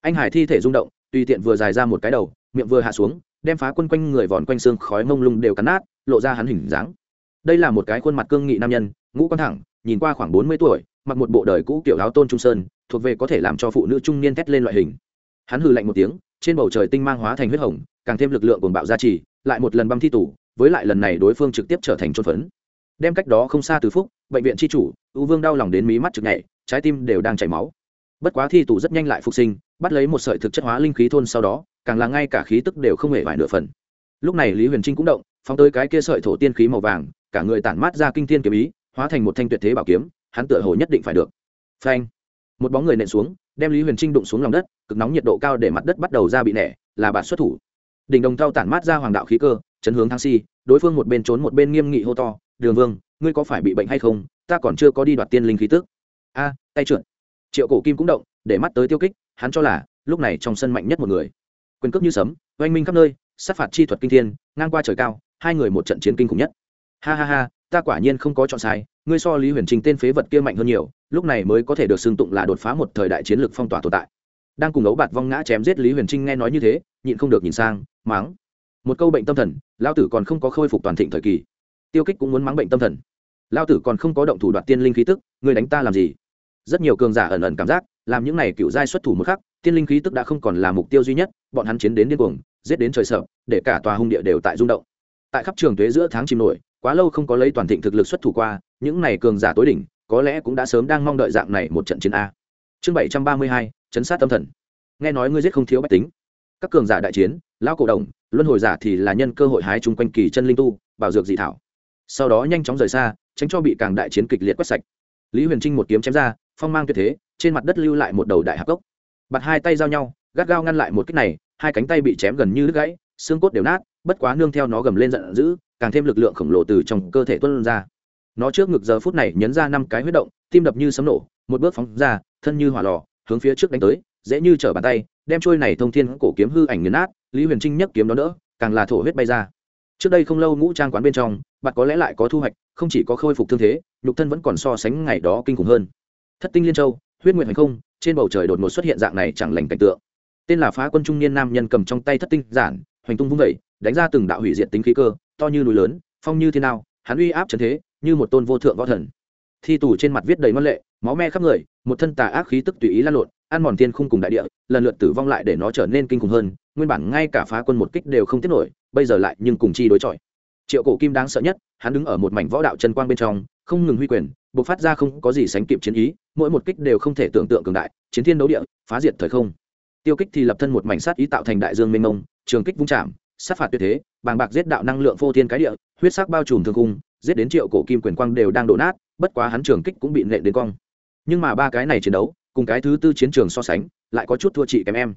Anh hải thi thể rung động, tùy tiện vừa dài ra một cái đầu, miệng vừa hạ xuống, đem phá quân quanh người vòn quanh xương khói mông lung đều cắn nát, lộ ra hắn hình dáng đây là một cái khuôn mặt cương nghị nam nhân, ngũ quan thẳng, nhìn qua khoảng bốn mươi tuổi, mặc một bộ đời cũ kiểu áo tôn trung sơn, thuộc về có thể làm cho phụ nữ trung niên thét lên loại hình. Hắn hừ lạnh một tiếng, trên bầu trời tinh mang hóa thành huyết hồng, càng thêm lực lượng cuồng bạo gia trì, lại một lần băm thi tủ với lại lần này đối phương trực tiếp trở thành trôn phấn. Đem cách đó không xa từ phúc, bệnh viện tri chủ ưu vương đau lòng đến mí mắt trực nhảy, trái tim đều đang chảy máu. Bất quá thi tủ rất nhanh lại phục sinh, bắt lấy một sợi thực chất hóa linh khí thôn sau đó, càng là ngay cả khí tức đều không hề vài nửa phần. Lúc này lý huyền trinh cũng động, phóng tới cái kia sợi thổ tiên khí màu vàng cả người tản mát ra kinh thiên kiếm ý, hóa thành một thanh tuyệt thế bảo kiếm, hắn tựa hồ nhất định phải được. Phanh! Một bóng người nện xuống, đem lý huyền trinh đụng xuống lòng đất, cực nóng nhiệt độ cao để mặt đất bắt đầu ra bị nẻ, là bạn xuất thủ. Đỉnh đồng thao tản mát ra hoàng đạo khí cơ, chấn hướng thang si, đối phương một bên trốn một bên nghiêm nghị hô to, đường vương, ngươi có phải bị bệnh hay không? Ta còn chưa có đi đoạt tiên linh khí tức. A, tay trượt. Triệu cổ kim cũng động, để mắt tới tiêu kích, hắn cho là lúc này trong sân mạnh nhất một người. Quyền cước như sấm, oanh minh khắp nơi, sát phạt chi thuật kinh thiên, ngang qua trời cao, hai người một trận chiến kinh khủng nhất ha ha ha, ta quả nhiên không có chọn sai, ngươi so lý huyền trình tên phế vật kia mạnh hơn nhiều, lúc này mới có thể được xưng tụng là đột phá một thời đại chiến lược phong tỏa tồn tại. Đang cùng ấu bạt vong ngã chém giết lý huyền trinh nghe nói như thế, nhịn không được nhìn sang, mắng. Một câu bệnh tâm thần lao tử còn không có khôi phục toàn thịnh thời kỳ. Tiêu kích cũng muốn mắng bệnh tâm thần. Lao tử còn không có động thủ đoạt tiên linh khí tức, ngươi đánh ta làm gì? Rất nhiều cường giả ẩn ẩn cảm giác, làm những này cựu giai xuất thủ một khắc, tiên linh khí tức đã không còn là mục tiêu duy nhất, bọn hắn chiến đến điên cuồng, giết đến trời sợ, để cả tòa hung địa đều tại rung động. Tại khắp trường tuế giữa tháng chìm nổi quá lâu không có lấy toàn thịnh thực lực xuất thủ qua, những này cường giả tối đỉnh, có lẽ cũng đã sớm đang mong đợi dạng này một trận chiến a. Chương bảy trăm ba mươi hai, chấn sát tâm thần. Nghe nói ngươi giết không thiếu bách tính. Các cường giả đại chiến, lão cổ đồng, luân hồi giả thì là nhân cơ hội hái chung quanh kỳ chân linh tu, bảo dược dị thảo. Sau đó nhanh chóng rời xa, tránh cho bị càng đại chiến kịch liệt quét sạch. Lý huyền trinh một kiếm chém ra, phong mang tuyệt thế, trên mặt đất lưu lại một đầu đại hạc cốc. Bặt hai tay giao nhau, gắt gao ngăn lại một kích này, hai cánh tay bị chém gần như đứt gãy, xương cốt đều nát, bất quá nương theo nó gầm lên giận dữ càng thêm lực lượng khổng lồ từ trong cơ thể tuân ra. Nó trước ngực giờ phút này nhấn ra năm cái huyết động, tim đập như sấm nổ, một bước phóng ra, thân như hỏa lò, hướng phía trước đánh tới, dễ như trở bàn tay, đem trôi này thông thiên cổ kiếm hư ảnh nghiền nát, lý huyền trinh nhấc kiếm đó đỡ, càng là thổ huyết bay ra. Trước đây không lâu ngũ trang quán bên trong, bạn có lẽ lại có thu hoạch, không chỉ có khôi phục thương thế, nhục thân vẫn còn so sánh ngày đó kinh khủng hơn. Thất tinh liên châu, huyết nguyện hành không, trên bầu trời đột ngột xuất hiện dạng này chẳng lành cảnh tượng. Tên là phá quân trung niên nam nhân cầm trong tay thất tinh giản, hoành tung vung vẩy đánh ra từng đạo hủy diệt tính khí cơ to như núi lớn, phong như thế nào hắn uy áp trần thế, như một tôn vô thượng võ thần. Thi tù trên mặt viết đầy ngân lệ, máu me khắp người, một thân tà ác khí tức tùy ý lan lộn, ăn mòn tiên khung cùng đại địa, lần lượt tử vong lại để nó trở nên kinh khủng hơn, nguyên bản ngay cả phá quân một kích đều không tiết nổi, bây giờ lại nhưng cùng chi đối chọi. Triệu cổ kim đáng sợ nhất, hắn đứng ở một mảnh võ đạo chân quang bên trong, không ngừng huy quyền buộc phát ra không có gì sánh kịp chiến ý, mỗi một kích đều không thể tưởng tượng cường đại, chiến thiên đấu địa, phá diệt thời không. Tiêu kích thì lập thân một mảnh sát ý tạo thành đại dương mênh mông, trường kích vung chạm, sát phạt tuyệt thế bàng bạc giết đạo năng lượng phô thiên cái địa, huyết sắc bao trùm thương cung giết đến triệu cổ kim quyền quang đều đang đổ nát, bất quá hắn trường kích cũng bị nện đến cong. Nhưng mà ba cái này chiến đấu, cùng cái thứ tư chiến trường so sánh, lại có chút thua chị kém em.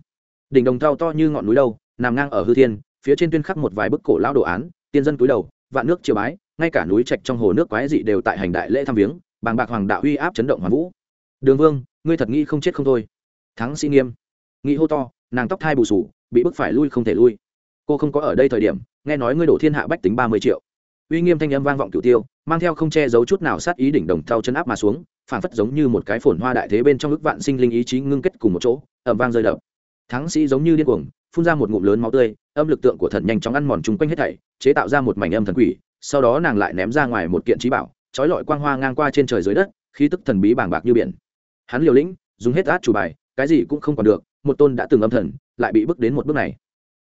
Đỉnh đồng thao to như ngọn núi đâu, nằm ngang ở hư thiên, phía trên tuyên khắc một vài bức cổ lão đồ án, tiên dân túi đầu, vạn nước chiều bái, ngay cả núi trạch trong hồ nước quái dị đều tại hành đại lễ thăm viếng, bàng bạc hoàng đạo uy áp chấn động hoàn vũ. Đường vương, ngươi thật nghĩ không chết không thôi. Thắng sĩ nghiêm. Nghĩ hô to, nàng tóc thai bù sù, bị bức phải lui không thể lui. Cô không có ở đây thời điểm nghe nói ngươi đổ thiên hạ bách tính ba mươi triệu. Uy nghiêm thanh âm vang vọng cửu tiêu, mang theo không che giấu chút nào sát ý đỉnh đồng thau chân áp mà xuống phản phất giống như một cái phồn hoa đại thế bên trong ức vạn sinh linh ý chí ngưng kết cùng một chỗ ẩm vang rơi đập. Thắng sĩ giống như điên cuồng, phun ra một ngụm lớn máu tươi, âm lực tượng của thần nhanh chóng ăn mòn chung quanh hết thảy, chế tạo ra một mảnh âm thần quỷ, sau đó nàng lại ném ra ngoài một kiện trí bảo, trói lọi quang hoa ngang qua trên trời dưới đất, khí tức thần bí bàng bạc như biển. Hắn liều lĩnh, dùng hết át chủ bài, cái gì cũng không còn được, một tôn đã từng âm thần, lại bị bước đến một bước này.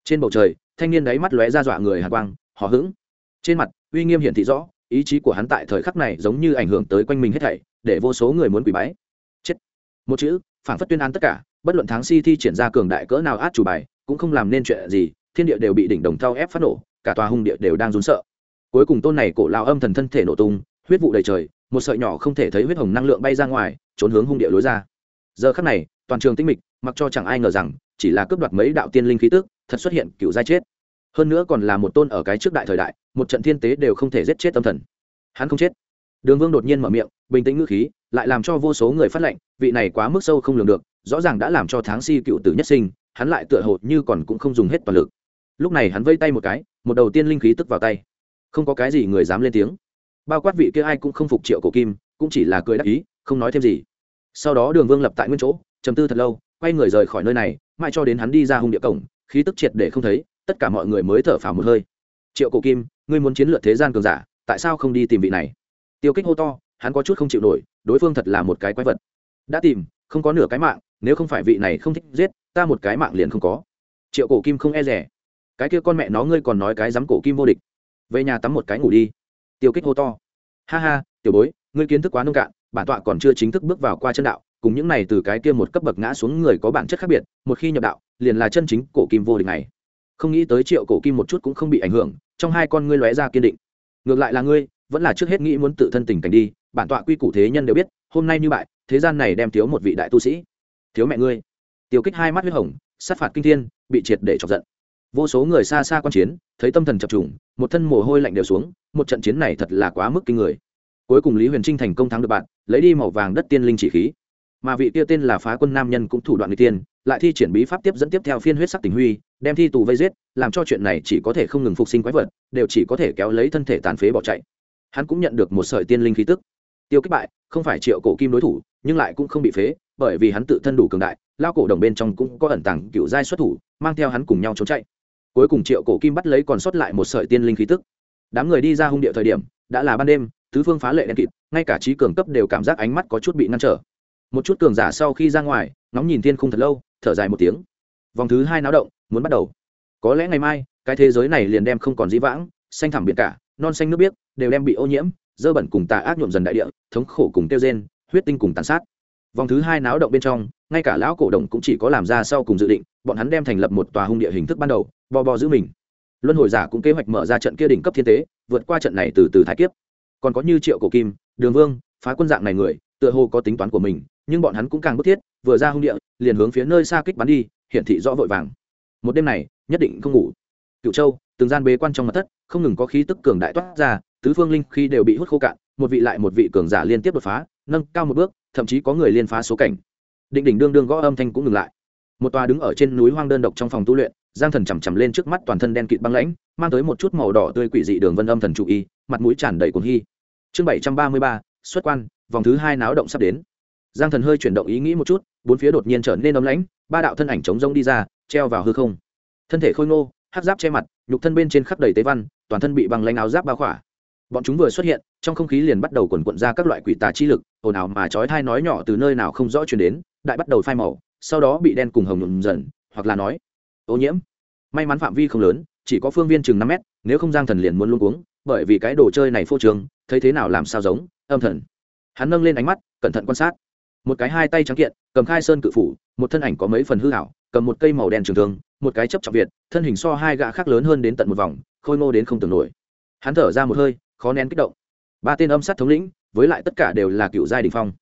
Trên bầu trời thanh niên đáy mắt lóe ra dọa người hạ quang hò hững. Trên mặt, uy nghiêm hiển thị rõ, ý chí của hắn tại thời khắc này giống như ảnh hưởng tới quanh mình hết thảy, để vô số người muốn quỷ bái. Chết. Một chữ phản phất tuyên án tất cả, bất luận tháng si thi triển ra cường đại cỡ nào át chủ bài, cũng không làm nên chuyện gì, thiên địa đều bị đỉnh đồng thao ép phát nổ, cả tòa hung địa đều đang run sợ. Cuối cùng tôn này cổ lao âm thần thân thể nổ tung, huyết vụ đầy trời, một sợi nhỏ không thể thấy huyết hồng năng lượng bay ra ngoài, trốn hướng hung địa lối ra. Giờ khắc này, toàn trường tinh mịch, mặc cho chẳng ai ngờ rằng, chỉ là cướp đoạt mấy đạo tiên linh khí tức thật xuất hiện cựu giai chết. Hơn nữa còn là một tôn ở cái trước đại thời đại, một trận thiên tế đều không thể giết chết tâm thần. Hắn không chết. Đường vương đột nhiên mở miệng, bình tĩnh ngữ khí, lại làm cho vô số người phát lệnh, vị này quá mức sâu không lường được, rõ ràng đã làm cho tháng si cựu tử nhất sinh, hắn lại tựa hồ như còn cũng không dùng hết toàn lực. Lúc này hắn vây tay một cái, một đầu tiên linh khí tức vào tay. Không có cái gì người dám lên tiếng. Bao quát vị kia ai cũng không phục triệu cổ kim, cũng chỉ là cười đắc ý, không nói thêm gì. Sau đó đường vương lập tại nguyên chỗ chầm tư thật lâu quay người rời khỏi nơi này, mãi cho đến hắn đi ra hung địa cổng, khí tức triệt để không thấy, tất cả mọi người mới thở phào một hơi. Triệu cổ kim, ngươi muốn chiến lược thế gian cường giả, tại sao không đi tìm vị này? Tiêu kích hô to, hắn có chút không chịu nổi, đối phương thật là một cái quái vật. Đã tìm, không có nửa cái mạng, nếu không phải vị này không thích giết, ta một cái mạng liền không có. Triệu cổ kim không e rẻ cái kia con mẹ nó ngươi còn nói cái dám cổ kim vô địch. Về nhà tắm một cái ngủ đi. Tiêu kích hô to. Ha ha, tiểu bối, ngươi kiến thức quá nông cạn, bản tọa còn chưa chính thức bước vào qua chân đạo cùng những này từ cái kia một cấp bậc ngã xuống người có bản chất khác biệt, một khi nhập đạo, liền là chân chính cổ kim vô địch này. Không nghĩ tới triệu cổ kim một chút cũng không bị ảnh hưởng, trong hai con ngươi lóe ra kiên định. Ngược lại là ngươi, vẫn là trước hết nghĩ muốn tự thân tình cảnh đi, bản tọa quy củ thế nhân đều biết, hôm nay như bại, thế gian này đem thiếu một vị đại tu sĩ. Thiếu mẹ ngươi. Tiêu kích hai mắt huyết hồng, sát phạt kinh thiên, bị triệt để chọc giận. Vô số người xa xa quan chiến, thấy tâm thần chập trùng, một thân mồ hôi lạnh đều xuống, một trận chiến này thật là quá mức kinh người. Cuối cùng lý huyền trinh thành công thắng được bạn, lấy đi màu vàng đất tiên linh chỉ khí mà vị kia tên là phá quân nam nhân cũng thủ đoạn người tiên, lại thi triển bí pháp tiếp dẫn tiếp theo phiên huyết sắc tình huy, đem thi tù vây giết, làm cho chuyện này chỉ có thể không ngừng phục sinh quái vật, đều chỉ có thể kéo lấy thân thể tàn phế bỏ chạy. Hắn cũng nhận được một sợi tiên linh khí tức. Tiêu kích bại, không phải triệu cổ kim đối thủ, nhưng lại cũng không bị phế, bởi vì hắn tự thân đủ cường đại lao cổ đồng bên trong cũng có ẩn tàng cựu giai xuất thủ, mang theo hắn cùng nhau trốn chạy. Cuối cùng triệu cổ kim bắt lấy còn sót lại một sợi tiên linh khí tức. Đám người đi ra hung địa thời điểm, đã là ban đêm, tứ phương phá lệ đen kịt, ngay cả trí cường cấp đều cảm giác ánh mắt có chút bị ngăn trở một chút cường giả sau khi ra ngoài, ngóng nhìn thiên khung thật lâu, thở dài một tiếng. Vòng thứ hai náo động, muốn bắt đầu. Có lẽ ngày mai, cái thế giới này liền đem không còn dĩ vãng, xanh thẳm biển cả, non xanh nước biếc, đều đem bị ô nhiễm, dơ bẩn cùng tà ác nhuộm dần đại địa, thống khổ cùng tiêu rên, huyết tinh cùng tàn sát. Vòng thứ hai náo động bên trong, ngay cả lão cổ động cũng chỉ có làm ra sau cùng dự định, bọn hắn đem thành lập một tòa hung địa hình thức ban đầu bò bò giữ mình. Luân hồi giả cũng kế hoạch mở ra trận kia đỉnh cấp thiên tế, vượt qua trận này từ từ thái kiếp. Còn có như triệu cổ kim, đường vương, phá quân dạng này người, tựa hồ có tính toán của mình nhưng bọn hắn cũng càng bức thiết, vừa ra hung địa, liền hướng phía nơi xa kích bắn đi, hiển thị rõ vội vàng. Một đêm này, nhất định không ngủ. Cựu châu, từng gian bế quan trong mặt thất, không ngừng có khí tức cường đại toát ra, tứ phương linh khi đều bị hút khô cạn, một vị lại một vị cường giả liên tiếp đột phá, nâng cao một bước, thậm chí có người liên phá số cảnh. Định đỉnh đương đương gõ âm thanh cũng ngừng lại. Một tòa đứng ở trên núi hoang đơn độc trong phòng tu luyện, giang thần chằm chằm lên trước mắt toàn thân đen kịt băng lãnh, mang tới một chút màu đỏ tươi quỷ dị đường vân âm thần chủ y, mặt mũi tràn đầy cuồng hy. Chương bảy trăm ba mươi ba, xuất quan, vòng thứ hai náo động sắp đến giang thần hơi chuyển động ý nghĩ một chút, bốn phía đột nhiên trở nên ấm lãnh, ba đạo thân ảnh trống rông đi ra, treo vào hư không. Thân thể khôi ngô hát giáp che mặt, nhục thân bên trên khắp đầy tế văn, toàn thân bị băng lanh áo giáp bao khỏa. Bọn chúng vừa xuất hiện, trong không khí liền bắt đầu quần quận ra các loại quỷ tà chi lực, ồn ào mà chói thai nói nhỏ từ nơi nào không rõ chuyển đến, đại bắt đầu phai màu, sau đó bị đen cùng hồng nhuộm dần, hoặc là nói, ô nhiễm. May mắn phạm vi không lớn, chỉ có phương viên chừng năm mét, nếu không giang thần liền muốn luôn uống bởi vì cái đồ chơi này phô trường thấy thế nào làm sao giống, âm thần. Hắn nâng lên ánh mắt, cẩn thận quan sát một cái hai tay trắng kiện, cầm khai sơn cự phủ, một thân ảnh có mấy phần hư hảo cầm một cây màu đen trường thương, một cái chấp trọng việt, thân hình so hai gã khác lớn hơn đến tận một vòng, khôi ngô đến không tưởng nổi. Hắn thở ra một hơi, khó nén kích động. Ba tên âm sát thống lĩnh, với lại tất cả đều là cựu giai đình phong.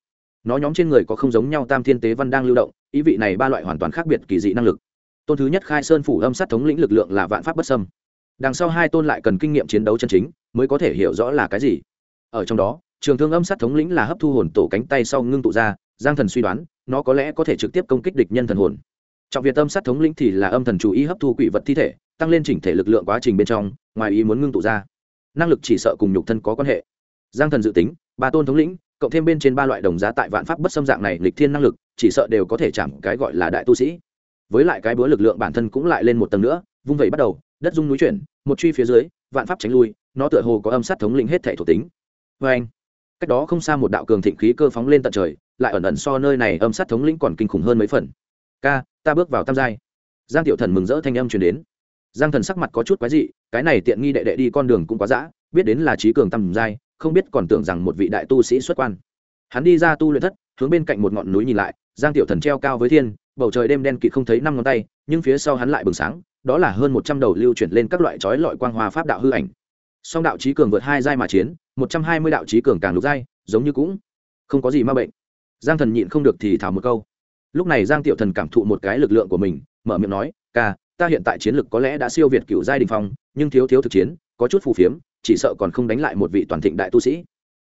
Nó nhóm trên người có không giống nhau tam thiên tế văn đang lưu động, ý vị này ba loại hoàn toàn khác biệt kỳ dị năng lực. Tôn thứ nhất khai sơn phủ âm sát thống lĩnh lực lượng là vạn pháp bất sâm đằng sau hai tôn lại cần kinh nghiệm chiến đấu chân chính, mới có thể hiểu rõ là cái gì. Ở trong đó, trường thương âm sát thống lĩnh là hấp thu hồn tổ cánh tay sau ngưng tụ ra giang thần suy đoán, nó có lẽ có thể trực tiếp công kích địch nhân thần hồn. Trọng việt âm sát thống lĩnh thì là âm thần chú ý hấp thu quỷ vật thi thể, tăng lên chỉnh thể lực lượng quá trình bên trong, ngoài ý muốn ngưng tụ ra. Năng lực chỉ sợ cùng nhục thân có quan hệ. Giang thần dự tính, ba tôn thống lĩnh, cộng thêm bên trên ba loại đồng giá tại vạn pháp bất xâm dạng này lịch thiên năng lực, chỉ sợ đều có thể chạm cái gọi là đại tu sĩ. Với lại cái bữa lực lượng bản thân cũng lại lên một tầng nữa, vung vẩy bắt đầu, đất dung núi chuyển, một truy phía dưới, vạn pháp tránh lui, nó tựa hồ có âm sát thống lĩnh hết thể thuộc tính. Vê anh cách đó không xa một đạo cường thịnh khí cơ phóng lên tận trời, lại ẩn ẩn so nơi này âm sát thống lĩnh còn kinh khủng hơn mấy phần. Ca, ta bước vào tam giai. Giang tiểu thần mừng rỡ thanh âm truyền đến. Giang thần sắc mặt có chút quái dị, cái này tiện nghi đệ đệ đi con đường cũng quá dã, biết đến là trí cường tam giai, không biết còn tưởng rằng một vị đại tu sĩ xuất quan. Hắn đi ra tu luyện thất, hướng bên cạnh một ngọn núi nhìn lại, giang tiểu thần treo cao với thiên, bầu trời đêm đen kịt không thấy năm ngón tay, nhưng phía sau hắn lại bừng sáng, đó là hơn một trăm đầu lưu chuyển lên các loại trói lọi quang hoa pháp đạo hư ảnh song đạo trí cường vượt hai giai mà chiến, một trăm hai mươi đạo trí cường càng lục giai, giống như cũng không có gì ma bệnh. Giang thần nhịn không được thì thảo một câu. Lúc này giang tiểu thần cảm thụ một cái lực lượng của mình, mở miệng nói, ca, ta hiện tại chiến lực có lẽ đã siêu việt cựu giai đình phong, nhưng thiếu thiếu thực chiến, có chút phù phiếm, chỉ sợ còn không đánh lại một vị toàn thịnh đại tu sĩ.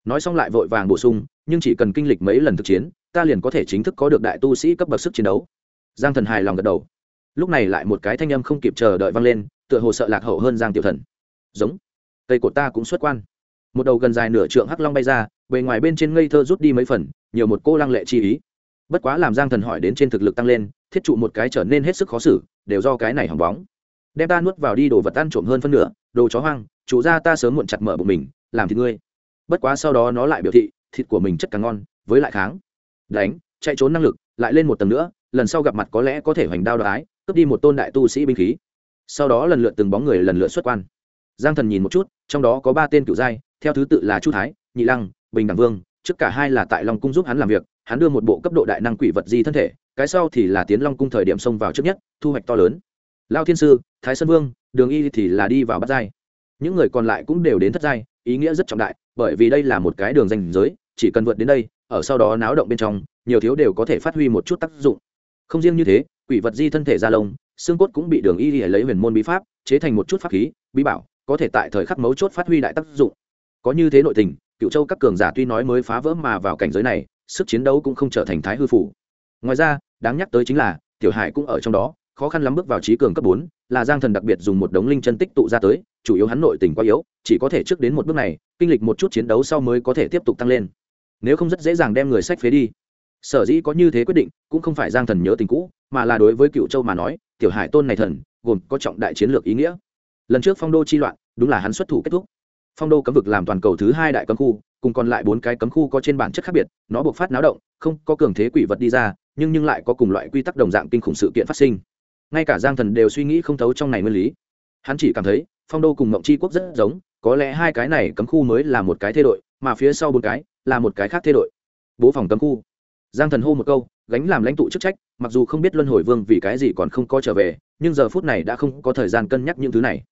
Nói xong lại vội vàng bổ sung, nhưng chỉ cần kinh lịch mấy lần thực chiến, ta liền có thể chính thức có được đại tu sĩ cấp bậc sức chiến đấu. Giang thần hài lòng gật đầu. Lúc này lại một cái thanh âm không kịp chờ đợi vang lên, tựa hồ sợ lạc hậu hơn giang tiểu thần. Giống cây cột ta cũng xuất quan. Một đầu gần dài nửa trượng hắc long bay ra, bề ngoài bên trên ngây thơ rút đi mấy phần, nhiều một cô lăng lệ chi ý. Bất quá làm giang thần hỏi đến trên thực lực tăng lên, thiết trụ một cái trở nên hết sức khó xử, đều do cái này hỏng bóng. Đem ta nuốt vào đi, đồ vật ăn trộm hơn phân nửa, đồ chó hoang, chủ ra ta sớm muộn chặt mở bụng mình, làm thịt ngươi. Bất quá sau đó nó lại biểu thị, thịt của mình chất càng ngon, với lại kháng. Đánh, chạy trốn năng lực, lại lên một tầng nữa, lần sau gặp mặt có lẽ có thể hoành đao đái cướp đi một tôn đại tu sĩ binh khí. Sau đó lần lượt từng bóng người lần lượt xuất quan giang thần nhìn một chút, trong đó có ba tên cựu giai, theo thứ tự là chu thái, nhị lăng, bình đẳng vương, trước cả hai là tại long cung giúp hắn làm việc, hắn đưa một bộ cấp độ đại năng quỷ vật di thân thể, cái sau thì là tiến long cung thời điểm xông vào trước nhất, thu hoạch to lớn. Lao thiên sư, thái sơn vương, đường y thì là đi vào bắt giai. Những người còn lại cũng đều đến thất giai, ý nghĩa rất trọng đại, bởi vì đây là một cái đường danh giới, chỉ cần vượt đến đây, ở sau đó náo động bên trong, nhiều thiếu đều có thể phát huy một chút tác dụng. Không riêng như thế, quỷ vật di thân thể ra lông, xương cốt cũng bị đường y lấy huyền môn bí pháp, chế thành một chút pháp khí, bí bảo có thể tại thời khắc mấu chốt phát huy đại tác dụng. Có như thế nội tình, cựu châu các cường giả tuy nói mới phá vỡ mà vào cảnh giới này, sức chiến đấu cũng không trở thành thái hư phủ. Ngoài ra, đáng nhắc tới chính là, tiểu hải cũng ở trong đó, khó khăn lắm bước vào trí cường cấp bốn, là giang thần đặc biệt dùng một đống linh chân tích tụ ra tới, chủ yếu hắn nội tình quá yếu, chỉ có thể trước đến một bước này, kinh lịch một chút chiến đấu sau mới có thể tiếp tục tăng lên. Nếu không rất dễ dàng đem người sách phế đi. Sở dĩ có như thế quyết định, cũng không phải giang thần nhớ tình cũ, mà là đối với cựu châu mà nói, tiểu hải tôn này thần, gồm có trọng đại chiến lược ý nghĩa lần trước phong đô chi loạn, đúng là hắn xuất thủ kết thúc. Phong đô cấm vực làm toàn cầu thứ hai đại cấm khu, cùng còn lại bốn cái cấm khu có trên bản chất khác biệt, nó buộc phát náo động, không có cường thế quỷ vật đi ra, nhưng nhưng lại có cùng loại quy tắc đồng dạng kinh khủng sự kiện phát sinh. Ngay cả giang thần đều suy nghĩ không thấu trong này nguyên lý. Hắn chỉ cảm thấy, phong đô cùng mộng c quốc rất giống, có lẽ hai cái này cấm khu mới là một cái thay đổi mà phía sau bốn cái là một cái khác thay đổi bố phòng cấm khu. Giang thần hô một câu, gánh làm lãnh tụ chức trách, mặc dù không biết luân hồi vương vì cái gì còn không có trở về, nhưng giờ phút này đã không có thời gian cân nhắc những thứ này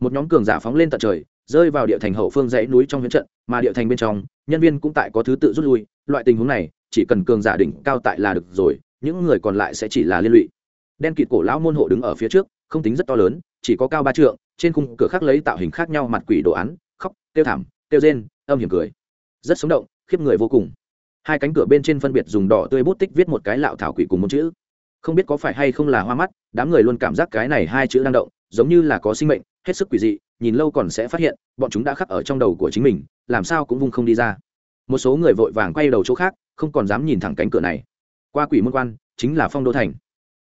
một nhóm cường giả phóng lên tận trời, rơi vào địa thành hậu phương dãy núi trong huyễn trận, mà địa thành bên trong, nhân viên cũng tại có thứ tự rút lui, loại tình huống này, chỉ cần cường giả đỉnh cao tại là được rồi, những người còn lại sẽ chỉ là liên lụy. Đen kịt cổ lão môn hộ đứng ở phía trước, không tính rất to lớn, chỉ có cao ba trượng, trên khung cửa khác lấy tạo hình khác nhau mặt quỷ đồ án, khóc tiêu thảm tiêu rên, âm hiểm cười. Rất sống động, khiếp người vô cùng. Hai cánh cửa bên trên phân biệt dùng đỏ tươi bút tích viết một cái lạo thảo quỷ cùng một chữ. Không biết có phải hay không là hoa mắt, đám người luôn cảm giác cái này hai chữ đang động, giống như là có sinh mệnh hết sức quỷ dị, nhìn lâu còn sẽ phát hiện, bọn chúng đã khắc ở trong đầu của chính mình, làm sao cũng vung không đi ra. Một số người vội vàng quay đầu chỗ khác, không còn dám nhìn thẳng cánh cửa này. Qua quỷ môn quan, chính là phong đô thành.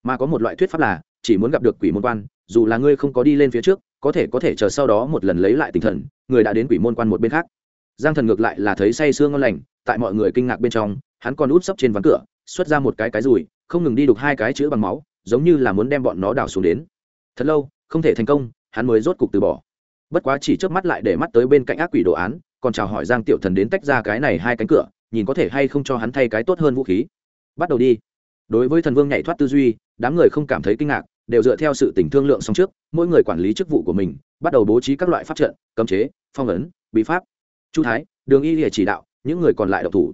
Mà có một loại thuyết pháp là, chỉ muốn gặp được quỷ môn quan, dù là ngươi không có đi lên phía trước, có thể có thể chờ sau đó một lần lấy lại tinh thần, người đã đến quỷ môn quan một bên khác. Giang thần ngược lại là thấy say sương ngon lành, tại mọi người kinh ngạc bên trong, hắn còn út sấp trên ván cửa, xuất ra một cái cái rùi, không ngừng đi đục hai cái chữ bằng máu, giống như là muốn đem bọn nó đào xuống đến. Thật lâu, không thể thành công hắn mới rốt cục từ bỏ. Bất quá chỉ trước mắt lại để mắt tới bên cạnh ác quỷ đồ án, còn chào hỏi giang tiểu thần đến tách ra cái này hai cánh cửa, nhìn có thể hay không cho hắn thay cái tốt hơn vũ khí. Bắt đầu đi. Đối với thần vương nhảy thoát tư duy, đám người không cảm thấy kinh ngạc, đều dựa theo sự tình thương lượng xong trước, mỗi người quản lý chức vụ của mình, bắt đầu bố trí các loại pháp trận, cấm chế, phong ấn, bí pháp. Chu thái, đường y lìa chỉ đạo, những người còn lại độc thủ.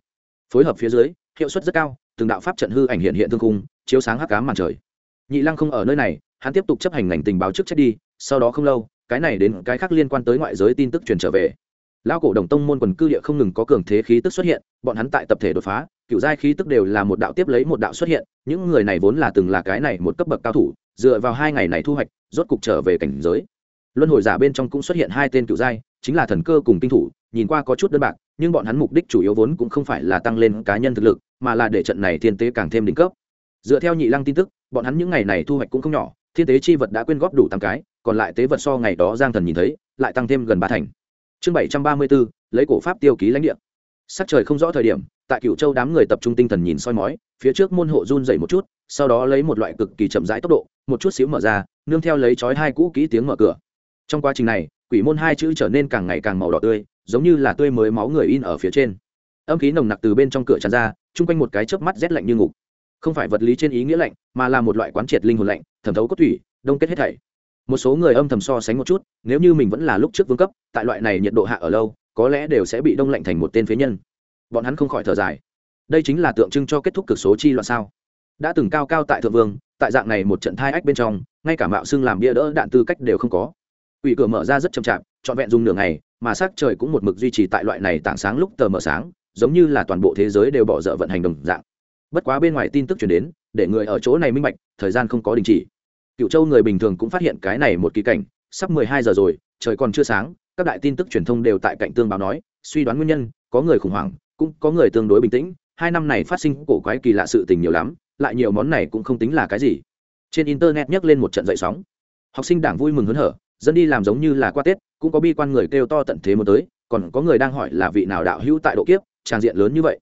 Phối hợp phía dưới, hiệu suất rất cao, từng đạo pháp trận hư ảnh hiện hiện thương cung chiếu sáng hắc cám màn trời. Nhị lăng không ở nơi này, hắn tiếp tục chấp hành ngành tình báo trước chết đi sau đó không lâu, cái này đến cái khác liên quan tới ngoại giới tin tức truyền trở về. Lao cổ đồng tông môn quần cư địa không ngừng có cường thế khí tức xuất hiện, bọn hắn tại tập thể đột phá, cựu giai khí tức đều là một đạo tiếp lấy một đạo xuất hiện, những người này vốn là từng là cái này một cấp bậc cao thủ, dựa vào hai ngày này thu hoạch, rốt cục trở về cảnh giới. Luân hồi giả bên trong cũng xuất hiện hai tên cựu giai, chính là thần cơ cùng tinh thủ, nhìn qua có chút đơn bạc, nhưng bọn hắn mục đích chủ yếu vốn cũng không phải là tăng lên cá nhân thực lực, mà là để trận này thiên tế càng thêm đỉnh cấp. Dựa theo nhị lăng tin tức, bọn hắn những ngày này thu hoạch cũng không nhỏ, thiên tế chi vật đã quyên góp đủ tám cái còn lại tế vật so ngày đó giang thần nhìn thấy, lại tăng thêm gần ba thành. Chương bảy trăm ba mươi bốn lấy cổ pháp tiêu ký lãnh địa. Sắc trời không rõ thời điểm, tại cựu châu đám người tập trung tinh thần nhìn soi mói, phía trước môn hộ run dày một chút, sau đó lấy một loại cực kỳ chậm rãi tốc độ, một chút xíu mở ra, nương theo lấy chói hai cũ kỹ tiếng mở cửa. Trong quá trình này, quỷ môn hai chữ trở nên càng ngày càng màu đỏ tươi, giống như là tươi mới máu người in ở phía trên. Âm khí nồng nặc từ bên trong cửa tràn ra, chung quanh một cái chớp mắt rét lạnh như ngục. Không phải vật lý trên ý nghĩa lạnh, mà là một loại quán triệt linh hồn lạnh, thẩm thấu cốt thủy, đông kết hết thảy một số người âm thầm so sánh một chút, nếu như mình vẫn là lúc trước vương cấp, tại loại này nhiệt độ hạ ở lâu, có lẽ đều sẽ bị đông lạnh thành một tên phế nhân. Bọn hắn không khỏi thở dài. Đây chính là tượng trưng cho kết thúc cực số chi loạn sao? Đã từng cao cao tại thượng vương, tại dạng này một trận thai ách bên trong, ngay cả mạo xưng làm bia đỡ đạn tư cách đều không có. Quỷ cửa mở ra rất chậm chạp, trọn vẹn dùng nửa ngày, mà sắc trời cũng một mực duy trì tại loại này tảng sáng lúc tờ mở sáng, giống như là toàn bộ thế giới đều bỏ dở vận hành đồng dạng. Bất quá bên ngoài tin tức chuyển đến, để người ở chỗ này minh bạch, thời gian không có đình chỉ cựu châu người bình thường cũng phát hiện cái này một kỳ cảnh, sắp mười hai giờ rồi, trời còn chưa sáng, các đại tin tức truyền thông đều tại cạnh tương báo nói, suy đoán nguyên nhân, có người khủng hoảng, cũng có người tương đối bình tĩnh, hai năm này phát sinh cổ quái kỳ lạ sự tình nhiều lắm, lại nhiều món này cũng không tính là cái gì. Trên internet nhắc lên một trận dậy sóng. Học sinh đảng vui mừng hớn hở, dân đi làm giống như là qua tết, cũng có bi quan người kêu to tận thế muốn tới, còn có người đang hỏi là vị nào đạo hữu tại độ kiếp, tràng diện lớn như vậy.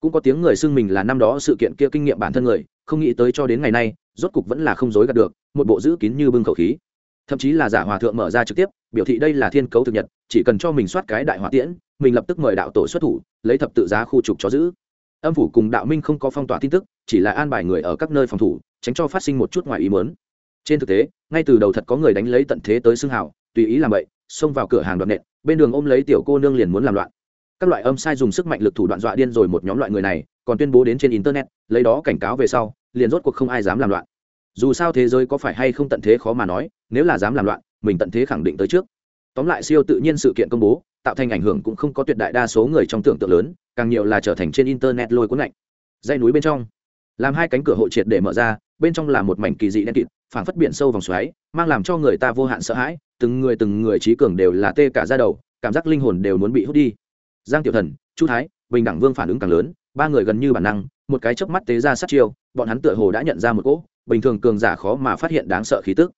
Cũng có tiếng người xưng mình là năm đó sự kiện kia kinh nghiệm bản thân người, không nghĩ tới cho đến ngày nay, rốt cục vẫn là không dối gạt được một bộ giữ kín như bưng khẩu khí. Thậm chí là giả hòa thượng mở ra trực tiếp, biểu thị đây là thiên cấu thực nhật, chỉ cần cho mình soát cái đại hòa tiễn, mình lập tức mời đạo tổ xuất thủ, lấy thập tự giá khu trục cho giữ. Âm phủ cùng đạo minh không có phong tỏa tin tức, chỉ là an bài người ở các nơi phòng thủ, tránh cho phát sinh một chút ngoài ý mớn trên thực tế, ngay từ đầu thật có người đánh lấy tận thế tới xương hào, tùy ý làm vậy, xông vào cửa hàng đoạn nện, bên đường ôm lấy tiểu cô nương liền muốn làm loạn. Các loại âm sai dùng sức mạnh lực thủ đoạn dọa điên rồi một nhóm loại người này, còn tuyên bố đến trên internet, lấy đó cảnh cáo về sau, liền rốt cuộc không ai dám làm loạn dù sao thế giới có phải hay không tận thế khó mà nói, nếu là dám làm loạn, mình tận thế khẳng định tới trước. Tóm lại siêu tự nhiên sự kiện công bố, tạo thành ảnh hưởng cũng không có tuyệt đại đa số người trong tưởng tượng lớn, càng nhiều là trở thành trên internet lôi cuốn lạnh. Dây núi bên trong, làm hai cánh cửa hộ triệt để mở ra, bên trong là một mảnh kỳ dị đen kịt, phảng phất biển sâu vòng xoáy, mang làm cho người ta vô hạn sợ hãi, từng người từng người trí cường đều là tê cả ra đầu, cảm giác linh hồn đều muốn bị hút đi. Giang tiểu thần, chu thái, bình đẳng vương phản ứng càng lớn, ba người gần như bản năng, một cái chớp mắt tế ra sát chiêu, bọn hắn tựa hồ đã nhận ra một cỗ bình thường cường giả khó mà phát hiện đáng sợ khí tức.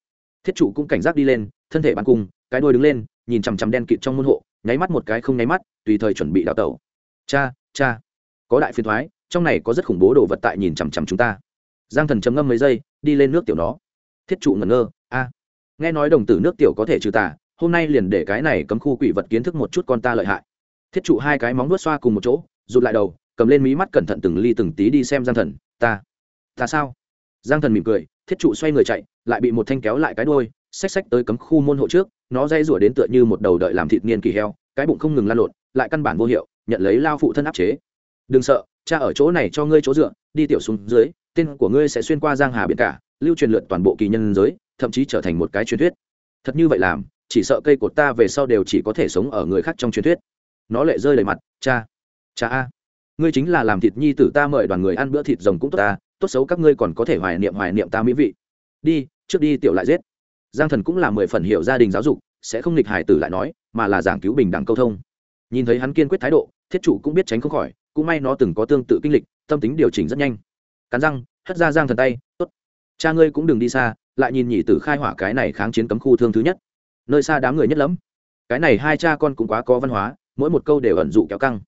Thiết trụ cũng cảnh giác đi lên, thân thể bắn cung cái đuôi đứng lên, nhìn chằm chằm đen kịt trong môn hộ, nháy mắt một cái không nháy mắt, tùy thời chuẩn bị đào tẩu. Cha cha, có đại phiền thoái, trong này có rất khủng bố đồ vật tại nhìn chằm chằm chúng ta. Giang thần chấm ngâm mấy giây, đi lên nước tiểu nó. Thiết trụ ngẩn ngơ, a, nghe nói đồng tử nước tiểu có thể trừ tà, hôm nay liền để cái này cấm khu quỷ vật kiến thức một chút con ta lợi hại. Thiết trụ hai cái móng nuốt xoa cùng một chỗ, rụt lại đầu, cầm lên mí mắt cẩn thận từng ly từng tí đi xem giang thần. Ta ta sao? Giang thần mỉm cười, thiết trụ xoay người chạy, lại bị một thanh kéo lại cái đôi xách xách tới cấm khu môn hộ trước, nó dây rủa đến tựa như một đầu đợi làm thịt niên kỳ heo, cái bụng không ngừng lan lộn, lại căn bản vô hiệu, nhận lấy lao phụ thân áp chế. Đừng sợ, cha ở chỗ này cho ngươi chỗ dựa, đi tiểu xuống dưới, tên của ngươi sẽ xuyên qua giang hà biển cả, lưu truyền lượn toàn bộ kỳ nhân giới, thậm chí trở thành một cái truyền thuyết. Thật như vậy làm, chỉ sợ cây cột ta về sau đều chỉ có thể sống ở người khác trong truyền thuyết. Nó lệ rơi đầy mặt, cha cha a, ngươi chính là làm thịt nhi tử ta mời đoàn người ăn bữa thịt rồng cũng tốt ta tốt xấu các ngươi còn có thể hoài niệm hoài niệm ta mỹ vị. Đi, trước đi tiểu lại giết. Giang thần cũng là mười phần hiểu gia đình giáo dục, sẽ không nghịch hải tử lại nói, mà là giảng cứu bình đẳng câu thông. Nhìn thấy hắn kiên quyết thái độ, thiết chủ cũng biết tránh không khỏi, cũng may nó từng có tương tự kinh lịch, tâm tính điều chỉnh rất nhanh. Cắn răng, hất ra giang thần tay, tốt. Cha ngươi cũng đừng đi xa, lại nhìn nhị tử khai hỏa cái này kháng chiến cấm khu thương thứ nhất. Nơi xa đám người nhất lắm cái này hai cha con cũng quá có văn hóa, mỗi một câu đều ẩn dụ kéo căng.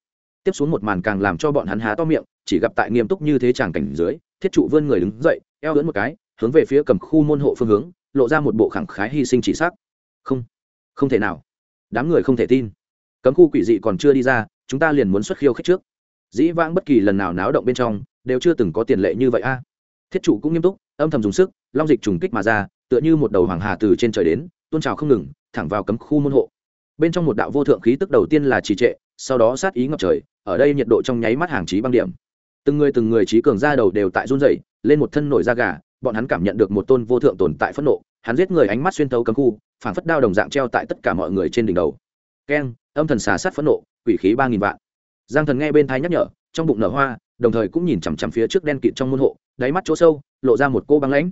Tiếp xuống một màn càng làm cho bọn hắn há to miệng, chỉ gặp tại nghiêm túc như thế chàng cảnh dưới thiết trụ vươn người đứng dậy, eo lưỡn một cái, hướng về phía cầm khu môn hộ phương hướng, lộ ra một bộ khẳng khái hy sinh chỉ sắc. Không không thể nào. Đám người không thể tin. Cấm khu quỷ dị còn chưa đi ra, chúng ta liền muốn xuất khiêu khích trước. Dĩ vãng bất kỳ lần nào náo động bên trong, đều chưa từng có tiền lệ như vậy a. Thiết trụ cũng nghiêm túc, âm thầm dùng sức, long dịch trùng kích mà ra, tựa như một đầu hoàng hà từ trên trời đến tôn trào không ngừng, thẳng vào cấm khu môn hộ. Bên trong một đạo vô thượng khí tức đầu tiên là trì trệ, sau đó sát ý ngập trời, ở đây nhiệt độ trong nháy mắt hàng trí băng điểm từng người từng người trí cường ra đầu đều tại run rẩy, lên một thân nổi da gà, bọn hắn cảm nhận được một tôn vô thượng tồn tại phẫn nộ, hắn giết người ánh mắt xuyên tấu cấm khu, phảng phất đao đồng dạng treo tại tất cả mọi người trên đỉnh đầu. Keng, âm thần xà sát phẫn nộ, quỷ khí ba nghìn vạn. Giang thần nghe bên thái nhắc nhở, trong bụng nở hoa, đồng thời cũng nhìn chằm chằm phía trước đen kịt trong môn hộ, đáy mắt chỗ sâu, lộ ra một cô băng lãnh.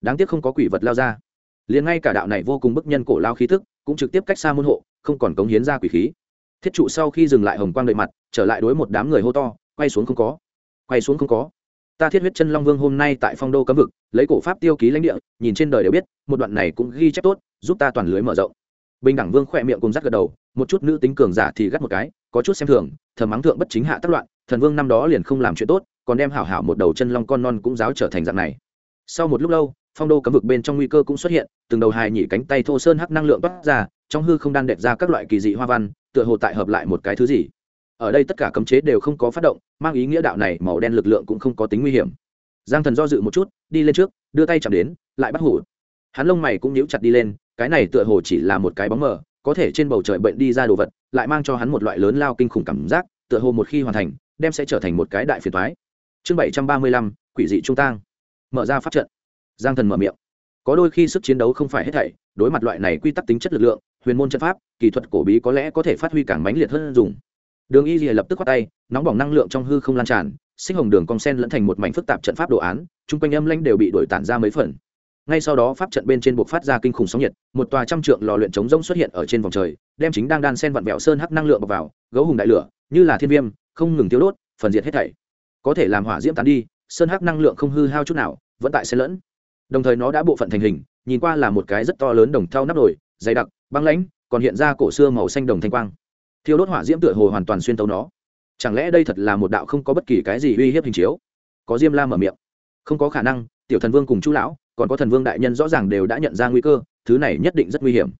Đáng tiếc không có quỷ vật lao ra. Liền ngay cả đạo này vô cùng bức nhân cổ lao khí thức cũng trực tiếp cách xa môn hộ, không còn cống hiến ra quỷ khí. Thiết trụ sau khi dừng lại hồng quang đợi mặt, trở lại đối một đám người hô to, quay xuống không có quay xuống không có. Ta thiết huyết chân long vương hôm nay tại phong đô cấm vực, lấy cổ pháp tiêu ký lãnh địa, nhìn trên đời đều biết, một đoạn này cũng ghi chép tốt, giúp ta toàn lưới mở rộng. Bình đẳng vương khỏe miệng cùng rắc gật đầu, một chút nữ tính cường giả thì gắt một cái, có chút xem thường thờ mắng thượng bất chính hạ tác loạn, thần vương năm đó liền không làm chuyện tốt, còn đem hảo hảo một đầu chân long con non cũng giáo trở thành dạng này. Sau một lúc lâu, phong đô cấm vực bên trong nguy cơ cũng xuất hiện, từng đầu hài nhỉ cánh tay thô sơn hắc năng lượng toát ra, trong hư không đan đẹp ra các loại kỳ dị hoa văn, tựa hồ tại hợp lại một cái thứ gì ở đây tất cả cấm chế đều không có phát động, mang ý nghĩa đạo này màu đen lực lượng cũng không có tính nguy hiểm. Giang thần do dự một chút, đi lên trước, đưa tay chạm đến, lại bắt hủ. Hắn lông mày cũng nhíu chặt đi lên, cái này tựa hồ chỉ là một cái bóng mờ, có thể trên bầu trời bệnh đi ra đồ vật, lại mang cho hắn một loại lớn lao kinh khủng cảm giác, tựa hồ một khi hoàn thành, đem sẽ trở thành một cái đại phiền thoái chương bảy trăm ba mươi lăm, quỷ dị trung tang. Mở ra pháp trận. Giang thần mở miệng. Có đôi khi sức chiến đấu không phải hết thảy, đối mặt loại này quy tắc tính chất lực lượng, huyền môn trận pháp, kỹ thuật cổ bí có lẽ có thể phát huy càng mãnh liệt hơn dùng đường y lập tức khoát tay, nóng bỏng năng lượng trong hư không lan tràn sinh hồng đường cong sen lẫn thành một mảnh phức tạp trận pháp đồ án, chung quanh âm lãnh đều bị đổi tản ra mấy phần. Ngay sau đó pháp trận bên trên buộc phát ra kinh khủng sóng nhiệt, một tòa trăm trượng lò luyện chống rông xuất hiện ở trên vòng trời, đem chính đang đan sen vặn vẹo sơn hắc năng lượng vào, gấu hùng đại lửa, như là thiên viêm, không ngừng tiêu đốt, phần diệt hết thảy. Có thể làm hỏa diễm tán đi, sơn hắc năng lượng không hư hao chút nào, vẫn tại xen lẫn. Đồng thời nó đã bộ phận thành hình, nhìn qua là một cái rất to lớn đồng thau nắp nổi dày đặc, băng lãnh, còn hiện ra cổ xưa màu xanh đồng thanh quang thiêu đốt hỏa diễm tựa hồ hoàn toàn xuyên tấu nó. Chẳng lẽ đây thật là một đạo không có bất kỳ cái gì uy hiếp hình chiếu? Có diêm la mở miệng. Không có khả năng, tiểu thần vương cùng chú lão, còn có thần vương đại nhân rõ ràng đều đã nhận ra nguy cơ, thứ này nhất định rất nguy hiểm.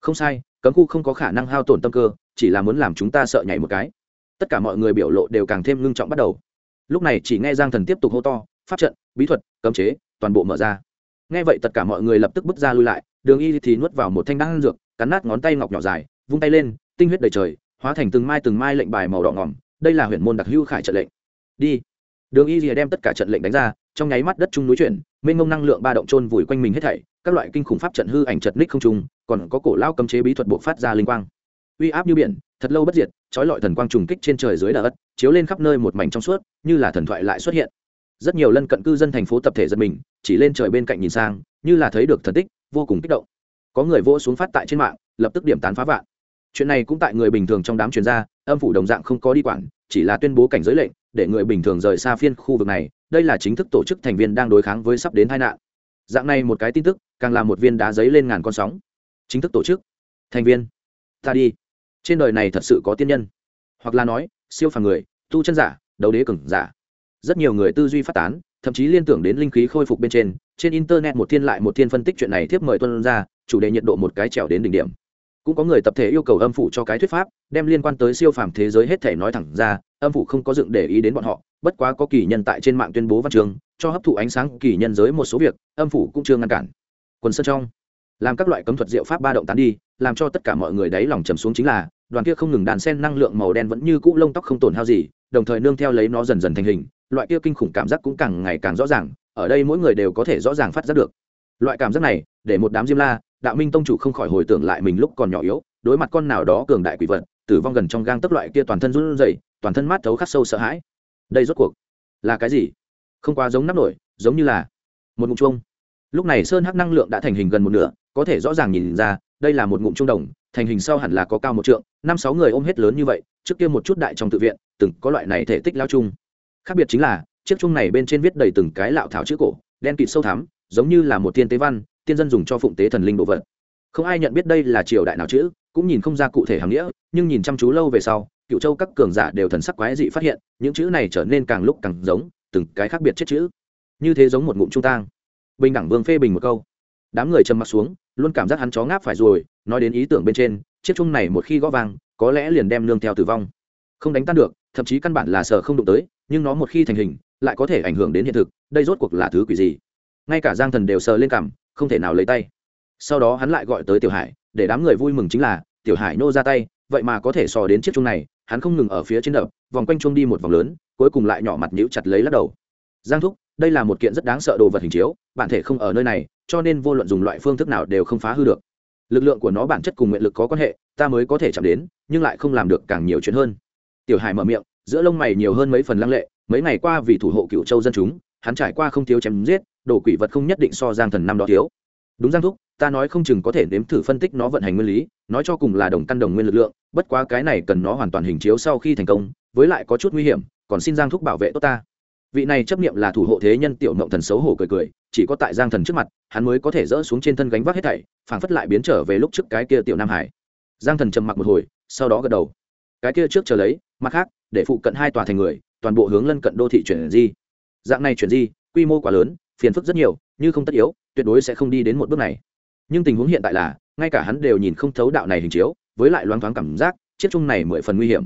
Không sai, cấm khu không có khả năng hao tổn tâm cơ, chỉ là muốn làm chúng ta sợ nhảy một cái. Tất cả mọi người biểu lộ đều càng thêm ngưng trọng bắt đầu. Lúc này chỉ nghe giang thần tiếp tục hô to, pháp trận, bí thuật, cấm chế, toàn bộ mở ra. Nghe vậy tất cả mọi người lập tức bước ra lui lại, đường y thì nuốt vào một thanh đan dược, cắn nát ngón tay ngọc nhỏ dài, vung tay lên, tinh huyết đầy trời hóa thành từng mai từng mai lệnh bài màu đỏ ngỏm, đây là huyện môn đặc hưu khải trận lệnh. Đi. Đường y rìa đem tất cả trận lệnh đánh ra, trong nháy mắt đất trung núi chuyển, mênh ngông năng lượng ba động trôn vùi quanh mình hết thảy, các loại kinh khủng pháp trận hư ảnh chật ních không trung, còn có cổ lao cấm chế bí thuật buộc phát ra linh quang. Uy áp như biển, thật lâu bất diệt, trói lọi thần quang trùng kích trên trời dưới đất chiếu lên khắp nơi một mảnh trong suốt, như là thần thoại lại xuất hiện. Rất nhiều lân cận cư dân thành phố tập thể giật mình, chỉ lên trời bên cạnh nhìn sang, như là thấy được thần tích, vô cùng kích động. Có người vỗ xuống phát tại trên mạng, lập tức điểm tán phá vạn chuyện này cũng tại người bình thường trong đám chuyên gia, âm phủ đồng dạng không có đi quản, chỉ là tuyên bố cảnh giới lệnh, để người bình thường rời xa phiên khu vực này, đây là chính thức tổ chức thành viên đang đối kháng với sắp đến tai nạn. Dạng này một cái tin tức, càng là một viên đá giấy lên ngàn con sóng. Chính thức tổ chức. Thành viên, ta đi. Trên đời này thật sự có tiên nhân. Hoặc là nói, siêu phàm người, tu chân giả, đấu đế cường giả. Rất nhiều người tư duy phát tán, thậm chí liên tưởng đến linh khí khôi phục bên trên trên internet một thiên lại một thiên phân tích chuyện này tiếp mời tuân ra, chủ đề nhiệt độ một cái trèo đến đỉnh điểm cũng có người tập thể yêu cầu âm phủ cho cái thuyết pháp, đem liên quan tới siêu phàm thế giới hết thể nói thẳng ra, âm phủ không có dựng để ý đến bọn họ, bất quá có kỳ nhân tại trên mạng tuyên bố văn trường, cho hấp thụ ánh sáng kỳ nhân giới một số việc, âm phủ cũng chưa ngăn cản. Quần sân trong, làm các loại cấm thuật diệu pháp ba động tán đi, làm cho tất cả mọi người đáy lòng trầm xuống chính là, đoàn kia không ngừng đàn sen năng lượng màu đen vẫn như cũ lông tóc không tổn hao gì, đồng thời nương theo lấy nó dần dần thành hình, loại kia kinh khủng cảm giác cũng càng ngày càng rõ ràng, ở đây mỗi người đều có thể rõ ràng phát giác được. Loại cảm giác này, để một đám diêm la đạo minh tông chủ không khỏi hồi tưởng lại mình lúc còn nhỏ yếu, đối mặt con nào đó cường đại quỷ vật, tử vong gần trong gang tấp loại kia toàn thân run rẩy, toàn thân mát thấu khắc sâu sợ hãi. Đây rốt cuộc là cái gì? Không quá giống nắp nổi, giống như là một ngụm chuông. Lúc này sơn hắc năng lượng đã thành hình gần một nửa, có thể rõ ràng nhìn ra, đây là một ngụm trung đồng, thành hình sau hẳn là có cao một trượng, năm sáu người ôm hết lớn như vậy, trước kia một chút đại trong tự viện, từng có loại này thể tích lao chung. Khác biệt chính là, chiếc chung này bên trên viết đầy từng cái lạo thảo chữ cổ, đen kịt sâu thắm, giống như là một tiên tế văn tiên dân dùng cho phụng tế thần linh đồ vật. Không ai nhận biết đây là triều đại nào chữ, cũng nhìn không ra cụ thể hàm nghĩa, nhưng nhìn chăm chú lâu về sau, cựu châu các cường giả đều thần sắc quái dị phát hiện, những chữ này trở nên càng lúc càng giống, từng cái khác biệt chết chữ. Như thế giống một ngụm trung tang. Bình đẳng vương phê bình một câu. Đám người trầm mặc xuống, luôn cảm giác hắn chó ngáp phải rồi, nói đến ý tưởng bên trên, chiếc chung này một khi gõ vang, có lẽ liền đem nương theo tử vong. Không đánh tan được, thậm chí căn bản là sợ không đụng tới, nhưng nó một khi thành hình, lại có thể ảnh hưởng đến hiện thực, đây rốt cuộc là thứ quỷ gì? Ngay cả giang thần đều sờ lên cằm không thể nào lấy tay. Sau đó hắn lại gọi tới tiểu hải, để đám người vui mừng chính là, tiểu hải nô ra tay, vậy mà có thể sò đến chiếc chuông này, hắn không ngừng ở phía trên đập, vòng quanh chuông đi một vòng lớn, cuối cùng lại nhỏ mặt nhíu chặt lấy lắc đầu. Giang thúc, đây là một kiện rất đáng sợ đồ vật hình chiếu, bản thể không ở nơi này, cho nên vô luận dùng loại phương thức nào đều không phá hư được. Lực lượng của nó bản chất cùng nguyện lực có quan hệ, ta mới có thể chạm đến, nhưng lại không làm được càng nhiều chuyện hơn. Tiểu hải mở miệng, giữa lông mày nhiều hơn mấy phần lăng lệ, mấy ngày qua vì thủ hộ cựu châu dân chúng, hắn trải qua không thiếu chém giết đồ quỷ vật không nhất định so giang thần năm đó thiếu. Đúng giang thúc, ta nói không chừng có thể nếm thử phân tích nó vận hành nguyên lý, nói cho cùng là đồng căn đồng nguyên lực lượng, bất quá cái này cần nó hoàn toàn hình chiếu sau khi thành công, với lại có chút nguy hiểm, còn xin giang thúc bảo vệ tốt ta. Vị này chấp nghiệm là thủ hộ thế nhân tiểu mộng thần xấu hổ cười cười, chỉ có tại giang thần trước mặt, hắn mới có thể dỡ xuống trên thân gánh vác hết thảy, phảng phất lại biến trở về lúc trước cái kia tiểu nam hải. Giang thần trầm mặc một hồi, sau đó gật đầu. Cái kia trước chờ lấy, mặt khác, để phụ cận hai tòa thành người, toàn bộ hướng lân cận đô thị chuyển di. Dạng này chuyển di, quy mô quá lớn phiền phức rất nhiều, như không tất yếu, tuyệt đối sẽ không đi đến một bước này. Nhưng tình huống hiện tại là, ngay cả hắn đều nhìn không thấu đạo này hình chiếu, với lại loáng thoáng cảm giác, chiếc chung này mười phần nguy hiểm.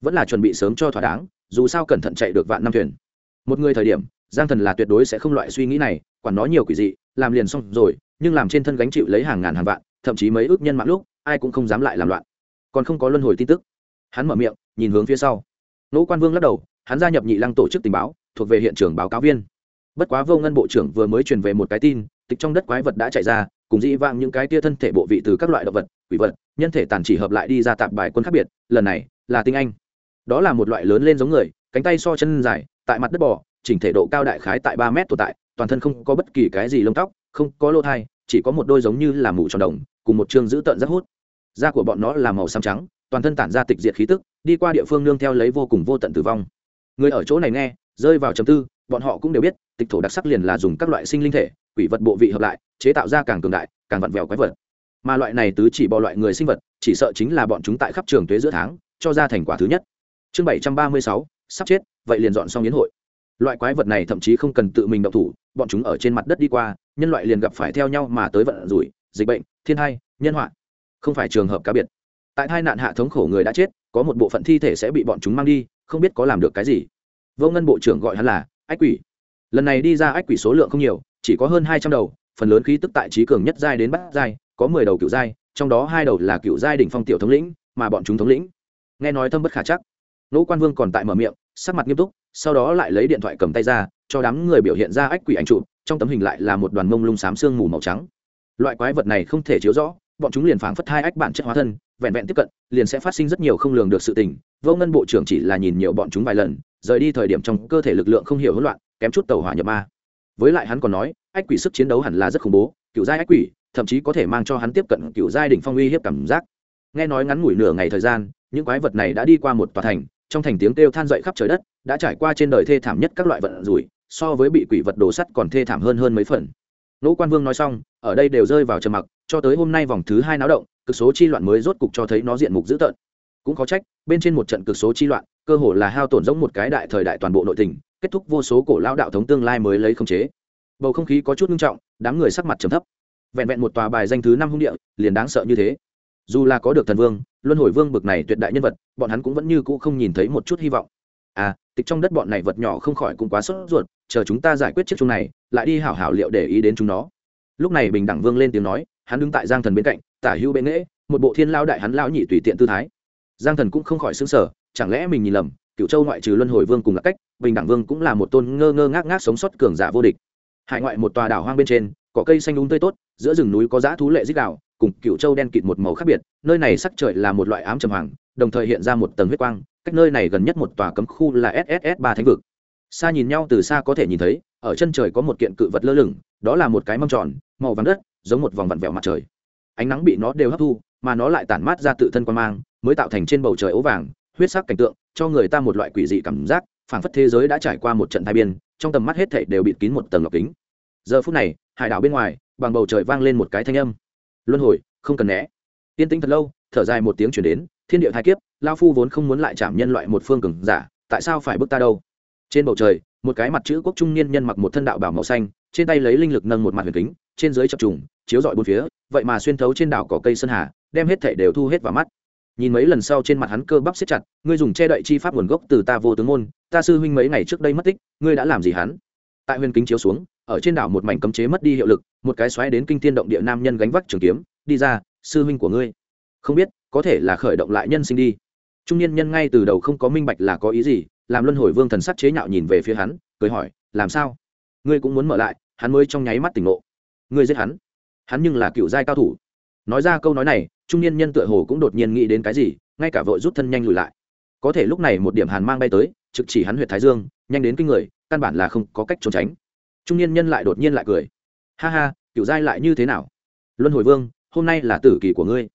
Vẫn là chuẩn bị sớm cho thỏa đáng, dù sao cẩn thận chạy được vạn năm thuyền. Một người thời điểm, giang thần là tuyệt đối sẽ không loại suy nghĩ này, quản nó nhiều quỷ dị, làm liền xong rồi, nhưng làm trên thân gánh chịu lấy hàng ngàn hàng vạn, thậm chí mấy ước nhân mạng lúc, ai cũng không dám lại làm loạn. Còn không có luân hồi tin tức. Hắn mở miệng, nhìn hướng phía sau. Nỗ quan vương lắc đầu, hắn gia nhập nhị lăng tổ chức tình báo, thuộc về hiện trường báo cáo viên bất quá vô ngân bộ trưởng vừa mới truyền về một cái tin, tịch trong đất quái vật đã chạy ra, cùng dĩ vang những cái tia thân thể bộ vị từ các loại động vật, quỷ vật, nhân thể tàn chỉ hợp lại đi ra tạp bài quân khác biệt, lần này là tinh anh. Đó là một loại lớn lên giống người, cánh tay so chân dài, tại mặt đất bò, chỉnh thể độ cao đại khái tại ba mét tồn tại, toàn thân không có bất kỳ cái gì lông tóc, không có lô thai, chỉ có một đôi giống như là mũ tròn đồng, cùng một chương giữ tợn rất hút. Da của bọn nó là màu xám trắng, toàn thân tản ra tịch diệt khí tức, đi qua địa phương nương theo lấy vô cùng vô tận tử vong. Người ở chỗ này nghe rơi vào chấm tư, bọn họ cũng đều biết, tịch thổ đặc sắc liền là dùng các loại sinh linh thể, quỷ vật bộ vị hợp lại, chế tạo ra càng cường đại, càng vặn vẹo quái vật. Mà loại này tứ chỉ bò loại người sinh vật, chỉ sợ chính là bọn chúng tại khắp trường tuế giữa tháng, cho ra thành quả thứ nhất. Chương bảy trăm ba mươi sáu, sắp chết, vậy liền dọn xong yến hội. Loại quái vật này thậm chí không cần tự mình động thủ, bọn chúng ở trên mặt đất đi qua, nhân loại liền gặp phải theo nhau mà tới vận rủi, dịch bệnh, thiên hai nhân họa. Không phải trường hợp cá biệt. Tại hai nạn hạ thống khổ người đã chết, có một bộ phận thi thể sẽ bị bọn chúng mang đi, không biết có làm được cái gì vô ngân bộ trưởng gọi hắn là ách quỷ. Lần này đi ra ách quỷ số lượng không nhiều, chỉ có hơn hai trăm đầu, phần lớn khí tức tại trí cường nhất giai đến bát giai, có mười đầu cựu giai, trong đó hai đầu là cựu giai đỉnh phong tiểu thống lĩnh, mà bọn chúng thống lĩnh. Nghe nói thâm bất khả chắc. Nỗ quan vương còn tại mở miệng, sắc mặt nghiêm túc, sau đó lại lấy điện thoại cầm tay ra, cho đám người biểu hiện ra ách quỷ ảnh trụ trong tấm hình lại là một đoàn mông lung xám sương mù màu trắng. Loại quái vật này không thể chiếu rõ bọn chúng liền phảng phất hai ách bản chất hóa thân, vẹn vẹn tiếp cận, liền sẽ phát sinh rất nhiều không lường được sự tình. Vô ngân bộ trưởng chỉ là nhìn nhiều bọn chúng vài lần, rời đi thời điểm trong cơ thể lực lượng không hiểu hỗn loạn, kém chút tàu hỏa nhập ma. Với lại hắn còn nói, ách quỷ sức chiến đấu hẳn là rất khủng bố, cựu giai ách quỷ, thậm chí có thể mang cho hắn tiếp cận cựu giai đỉnh phong uy hiếp cảm giác. Nghe nói ngắn ngủi nửa ngày thời gian, những quái vật này đã đi qua một tòa thành, trong thành tiếng kêu than dậy khắp trời đất, đã trải qua trên đời thê thảm nhất các loại vận rủi, so với bị quỷ vật đồ sắt còn thê thảm hơn hơn mấy phần. Nỗ quan vương nói xong, ở đây đều rơi vào trầm mặc cho tới hôm nay vòng thứ hai náo động, cực số chi loạn mới rốt cục cho thấy nó diện mục dữ tợn. Cũng có trách, bên trên một trận cực số chi loạn, cơ hồ là hao tổn giống một cái đại thời đại toàn bộ nội tình, kết thúc vô số cổ lao đạo thống tương lai mới lấy không chế. Bầu không khí có chút nghiêm trọng, đám người sắc mặt trầm thấp. Vẹn vẹn một tòa bài danh thứ năm hung địa, liền đáng sợ như thế. Dù là có được thần vương, luân hồi vương bực này tuyệt đại nhân vật, bọn hắn cũng vẫn như cũ không nhìn thấy một chút hy vọng. À tịch trong đất bọn này vật nhỏ không khỏi cũng quá sốt ruột, chờ chúng ta giải quyết chiếc chung này, lại đi hảo hảo liệu để ý đến chúng nó. Lúc này bình đẳng vương lên tiếng nói hắn đứng tại giang thần bên cạnh, tả hữu bệ nghễ, một bộ thiên lao đại hắn lao nhị tùy tiện tư thái. Giang thần cũng không khỏi xứng sở chẳng lẽ mình nhìn lầm, cựu châu ngoại trừ luân hồi vương cùng là cách, bình đẳng vương cũng là một tôn ngơ ngơ ngác ngác sống sót cường giả vô địch. Hải ngoại một tòa đảo hoang bên trên, có cây xanh đúng tươi tốt, giữa rừng núi có dã thú lệ dích đảo cùng cựu châu đen kịt một màu khác biệt, nơi này sắc trời là một loại ám trầm hoàng, đồng thời hiện ra một tầng huyết quang, cách nơi này gần nhất một tòa cấm khu là sss ba thánh vực. Xa nhìn nhau từ xa có thể nhìn thấy, ở chân trời có một kiện cự vật lơ lửng, đó là một cái mâm tròn, màu vàng đất giống một vòng vặn vẹo mặt trời. Ánh nắng bị nó đều hấp thu, mà nó lại tản mát ra tự thân quan mang, mới tạo thành trên bầu trời ố vàng, huyết sắc cảnh tượng, cho người ta một loại quỷ dị cảm giác, phảng phất thế giới đã trải qua một trận thai biên trong tầm mắt hết thảy đều bịt kín một tầng lọc kính. Giờ phút này, hải đảo bên ngoài, bằng bầu trời vang lên một cái thanh âm. Luân hồi, không cần né. Yên tĩnh thật lâu, thở dài một tiếng chuyển đến, thiên địa thái kiếp, lao phu vốn không muốn lại chạm nhân loại một phương cường giả, tại sao phải bước ta đâu? Trên bầu trời, một cái mặt chữ quốc trung niên nhân mặc một thân đạo bảo màu xanh, trên tay lấy linh lực nâng một mặt huyền kính trên dưới chập trùng, chiếu dọi bốn phía, vậy mà xuyên thấu trên đảo cỏ cây sơn hà, đem hết thể đều thu hết vào mắt. Nhìn mấy lần sau trên mặt hắn cơ bắp siết chặt, ngươi dùng che đậy chi pháp nguồn gốc từ ta vô tướng môn, ta sư huynh mấy ngày trước đây mất tích, ngươi đã làm gì hắn? Tại huyền kính chiếu xuống, ở trên đảo một mảnh cấm chế mất đi hiệu lực, một cái xoáy đến kinh thiên động địa nam nhân gánh vác trường kiếm, đi ra, sư huynh của ngươi. Không biết, có thể là khởi động lại nhân sinh đi. Trung niên nhân ngay từ đầu không có minh bạch là có ý gì, làm luân hồi vương thần sắc chế nhạo nhìn về phía hắn, cười hỏi, làm sao? Ngươi cũng muốn mở lại? Hắn mới trong nháy mắt tỉnh ngộ ngươi giết hắn. Hắn nhưng là cựu giai cao thủ. Nói ra câu nói này, trung niên nhân tựa hồ cũng đột nhiên nghĩ đến cái gì, ngay cả vội rút thân nhanh lùi lại. Có thể lúc này một điểm hàn mang bay tới, trực chỉ hắn huyệt thái dương, nhanh đến kinh người, căn bản là không có cách trốn tránh. Trung niên nhân lại đột nhiên lại cười. Ha ha, cựu giai lại như thế nào? Luân hồi vương, hôm nay là tử kỳ của ngươi.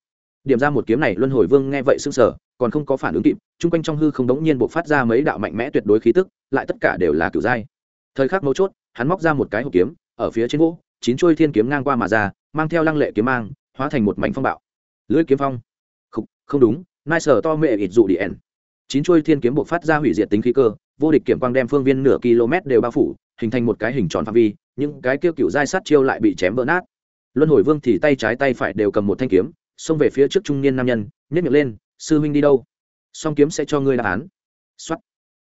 Điểm ra một kiếm này, luân hồi vương nghe vậy sững sờ, còn không có phản ứng kịp, chung quanh trong hư không đống nhiên buộc phát ra mấy đạo mạnh mẽ tuyệt đối khí tức, lại tất cả đều là cựu giai. Thời khắc mấu chốt, hắn móc ra một cái hộp kiếm, ở phía trên gỗ chín chuôi thiên kiếm ngang qua mà ra mang theo lăng lệ kiếm mang hóa thành một mảnh phong bạo. Lưỡi kiếm phong. Không, không đúng nai sở to mẹ ịt dụ đi chín chuôi thiên kiếm buộc phát ra hủy diệt tính khí cơ vô địch kiểm quang đem phương viên nửa km đều bao phủ hình thành một cái hình tròn phạm vi những cái kêu cựu giai sát chiêu lại bị chém vỡ nát. Luân hồi vương thì tay trái tay phải đều cầm một thanh kiếm xông về phía trước trung niên nam nhân nhét miệng lên sư huynh đi đâu? Song kiếm sẽ cho ngươi đáp án. Xuất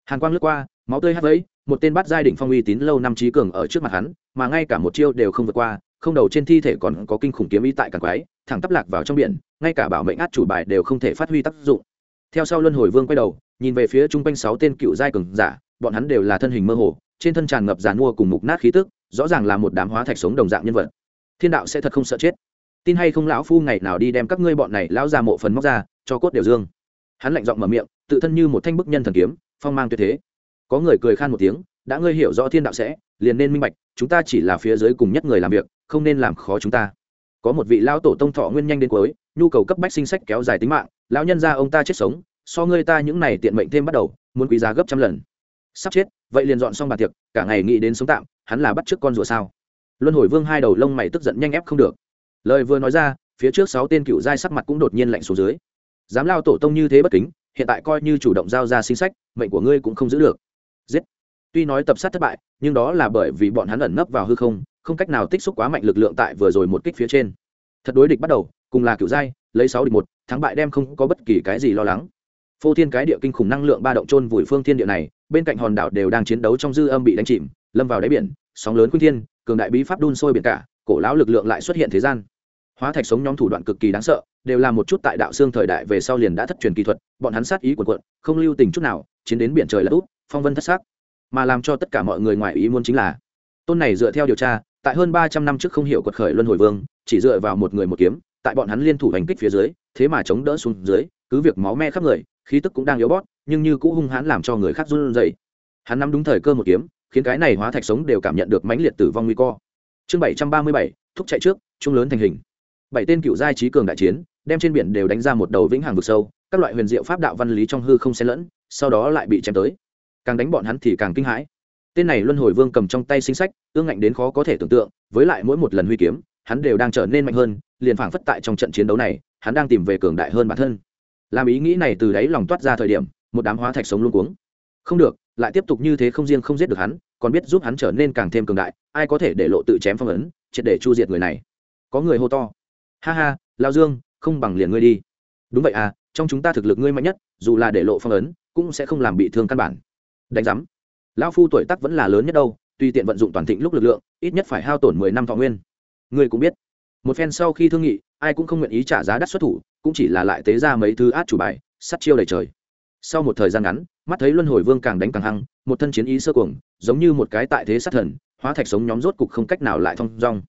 hàn quang lướt qua máu tươi hắt vẫy, một tên bắt giai đỉnh phong uy tín lâu năm trí cường ở trước mặt hắn, mà ngay cả một chiêu đều không vượt qua, không đầu trên thi thể còn có kinh khủng kiếm ý tại càng quái thẳng tắp lạc vào trong biển, ngay cả bảo mệnh át chủ bài đều không thể phát huy tác dụng. Theo sau luân hồi vương quay đầu, nhìn về phía chung quanh sáu tên cựu giai cường giả, bọn hắn đều là thân hình mơ hồ, trên thân tràn ngập giàn mua cùng mục nát khí tức, rõ ràng là một đám hóa thạch sống đồng dạng nhân vật. Thiên đạo sẽ thật không sợ chết. Tin hay không lão phu ngày nào đi đem các ngươi bọn này lão ra mộ phần móc ra, cho cốt đều dương. Hắn lạnh giọng mở miệng, tự thân như một thanh bức nhân thần kiếm, phong mang tuyệt thế có người cười khan một tiếng, đã ngươi hiểu rõ thiên đạo sẽ, liền nên minh bạch, chúng ta chỉ là phía dưới cùng nhất người làm việc, không nên làm khó chúng ta. Có một vị lão tổ tông thọ nguyên nhanh đến cuối, nhu cầu cấp bách sinh sách kéo dài tính mạng, lão nhân ra ông ta chết sống, so ngươi ta những này tiện mệnh thêm bắt đầu, muốn quý giá gấp trăm lần. Sắp chết, vậy liền dọn xong bàn tiệc, cả ngày nghĩ đến sống tạm, hắn là bắt t con rùa sao? Luân hồi vương hai đầu lông mày tức giận nhanh ép không được. Lời vừa nói ra, phía trước sáu tên cựu giai sắc mặt cũng đột nhiên lạnh xuống dưới. Dám lao tổ tông như thế bất kính, hiện tại coi như chủ động giao ra sinh sách, mệnh của ngươi cũng không giữ được giết. Tuy nói tập sát thất bại, nhưng đó là bởi vì bọn hắn ẩn nấp vào hư không không cách nào tích xúc quá mạnh lực lượng tại vừa rồi một kích phía trên. Thật đối địch bắt đầu, cùng là cựu giai lấy sáu địch một, thắng bại đem không có bất kỳ cái gì lo lắng. Phô thiên cái địa kinh khủng năng lượng ba động trôn vùi phương thiên địa này, bên cạnh hòn đảo đều đang chiến đấu trong dư âm bị đánh chìm, lâm vào đáy biển, sóng lớn khuyên thiên, cường đại bí pháp đun sôi biển cả, cổ lão lực lượng lại xuất hiện thế gian. Hóa thạch sống nhóm thủ đoạn cực kỳ đáng sợ, đều là một chút tại đạo xương thời đại về sau liền đã thất truyền kỹ thuật, bọn hắn sát ý quần quận không lưu tình chút nào chiến đến biển trời là út, phong vân thất xác mà làm cho tất cả mọi người ngoài ý muốn chính là, tôn này dựa theo điều tra, tại hơn ba trăm năm trước không hiểu quật khởi luân hồi vương, chỉ dựa vào một người một kiếm, tại bọn hắn liên thủ hành kích phía dưới, thế mà chống đỡ xuống dưới, cứ việc máu me khắp người, khí tức cũng đang yếu bót nhưng như cũ hung hãn làm cho người khác run rẩy. Hắn nắm đúng thời cơ một kiếm, khiến cái này hóa thạch sống đều cảm nhận được mãnh liệt tử vong nguy cơ. Chương bảy trăm ba mươi bảy, thúc chạy trước trung lớn thành hình. Bảy tên cựu giai trí cường đại chiến, đem trên biển đều đánh ra một đầu vĩnh hằng vực sâu, các loại huyền diệu pháp đạo văn lý trong hư không xen lẫn sau đó lại bị chém tới. Càng đánh bọn hắn thì càng kinh hãi. Tên này luân hồi vương cầm trong tay sinh sách, ương ngạnh đến khó có thể tưởng tượng, với lại mỗi một lần huy kiếm, hắn đều đang trở nên mạnh hơn, liền phảng phất tại trong trận chiến đấu này, hắn đang tìm về cường đại hơn bản thân. Làm ý nghĩ này từ đáy lòng toát ra thời điểm, một đám hóa thạch sống luôn cuống. Không được, lại tiếp tục như thế không riêng không giết được hắn, còn biết giúp hắn trở nên càng thêm cường đại, ai có thể để lộ tự chém phong ấn, triệt để chu diệt người này. Có người hô to. Ha ha, lao dương, không bằng liền ngươi đi. Đúng vậy à trong chúng ta thực lực ngươi mạnh nhất, dù là để lộ phong ấn cũng sẽ không làm bị thương căn bản. Đánh giám. Lão phu tuổi tác vẫn là lớn nhất đâu tùy tiện vận dụng toàn thịnh lúc lực lượng, ít nhất phải hao tổn mười năm thọ nguyên. Ngươi cũng biết. Một phen sau khi thương nghị, ai cũng không nguyện ý trả giá đắt xuất thủ, cũng chỉ là lại tế ra mấy thứ át chủ bài, sắt chiêu đầy trời. Sau một thời gian ngắn, mắt thấy luân hồi vương càng đánh càng hăng, một thân chiến ý sơ cuồng, giống như một cái tại thế sát thần, hóa thạch sống nhóm rốt cục không cách nào lại thong dong.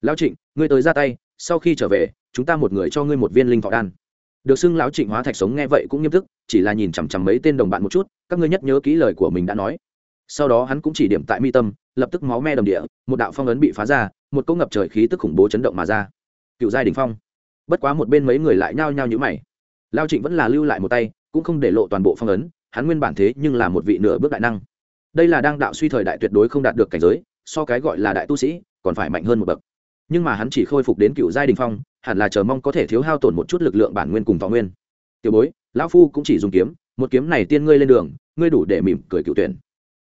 Lão trịnh, ngươi tới ra tay, sau khi trở về, chúng ta một người cho ngươi một viên linh thọ đan được xưng lão trịnh hóa thạch sống nghe vậy cũng nghiêm túc, chỉ là nhìn chằm chằm mấy tên đồng bạn một chút, các ngươi nhất nhớ kỹ lời của mình đã nói. Sau đó hắn cũng chỉ điểm tại mi tâm, lập tức máu me đầm địa, một đạo phong ấn bị phá ra, một cỗ ngập trời khí tức khủng bố chấn động mà ra. Cựu giai đình phong. Bất quá một bên mấy người lại nhao nhao như mày. Lao trịnh vẫn là lưu lại một tay, cũng không để lộ toàn bộ phong ấn, hắn nguyên bản thế nhưng là một vị nửa bước đại năng. Đây là đang đạo suy thời đại tuyệt đối không đạt được cảnh giới, so cái gọi là đại tu sĩ, còn phải mạnh hơn một bậc. Nhưng mà hắn chỉ khôi phục đến cựu giai đình phong hẳn là chờ mong có thể thiếu hao tổn một chút lực lượng bản nguyên cùng võ nguyên. Tiểu bối, lão phu cũng chỉ dùng kiếm, một kiếm này tiên ngươi lên đường, ngươi đủ để mỉm cười cựu tuyển.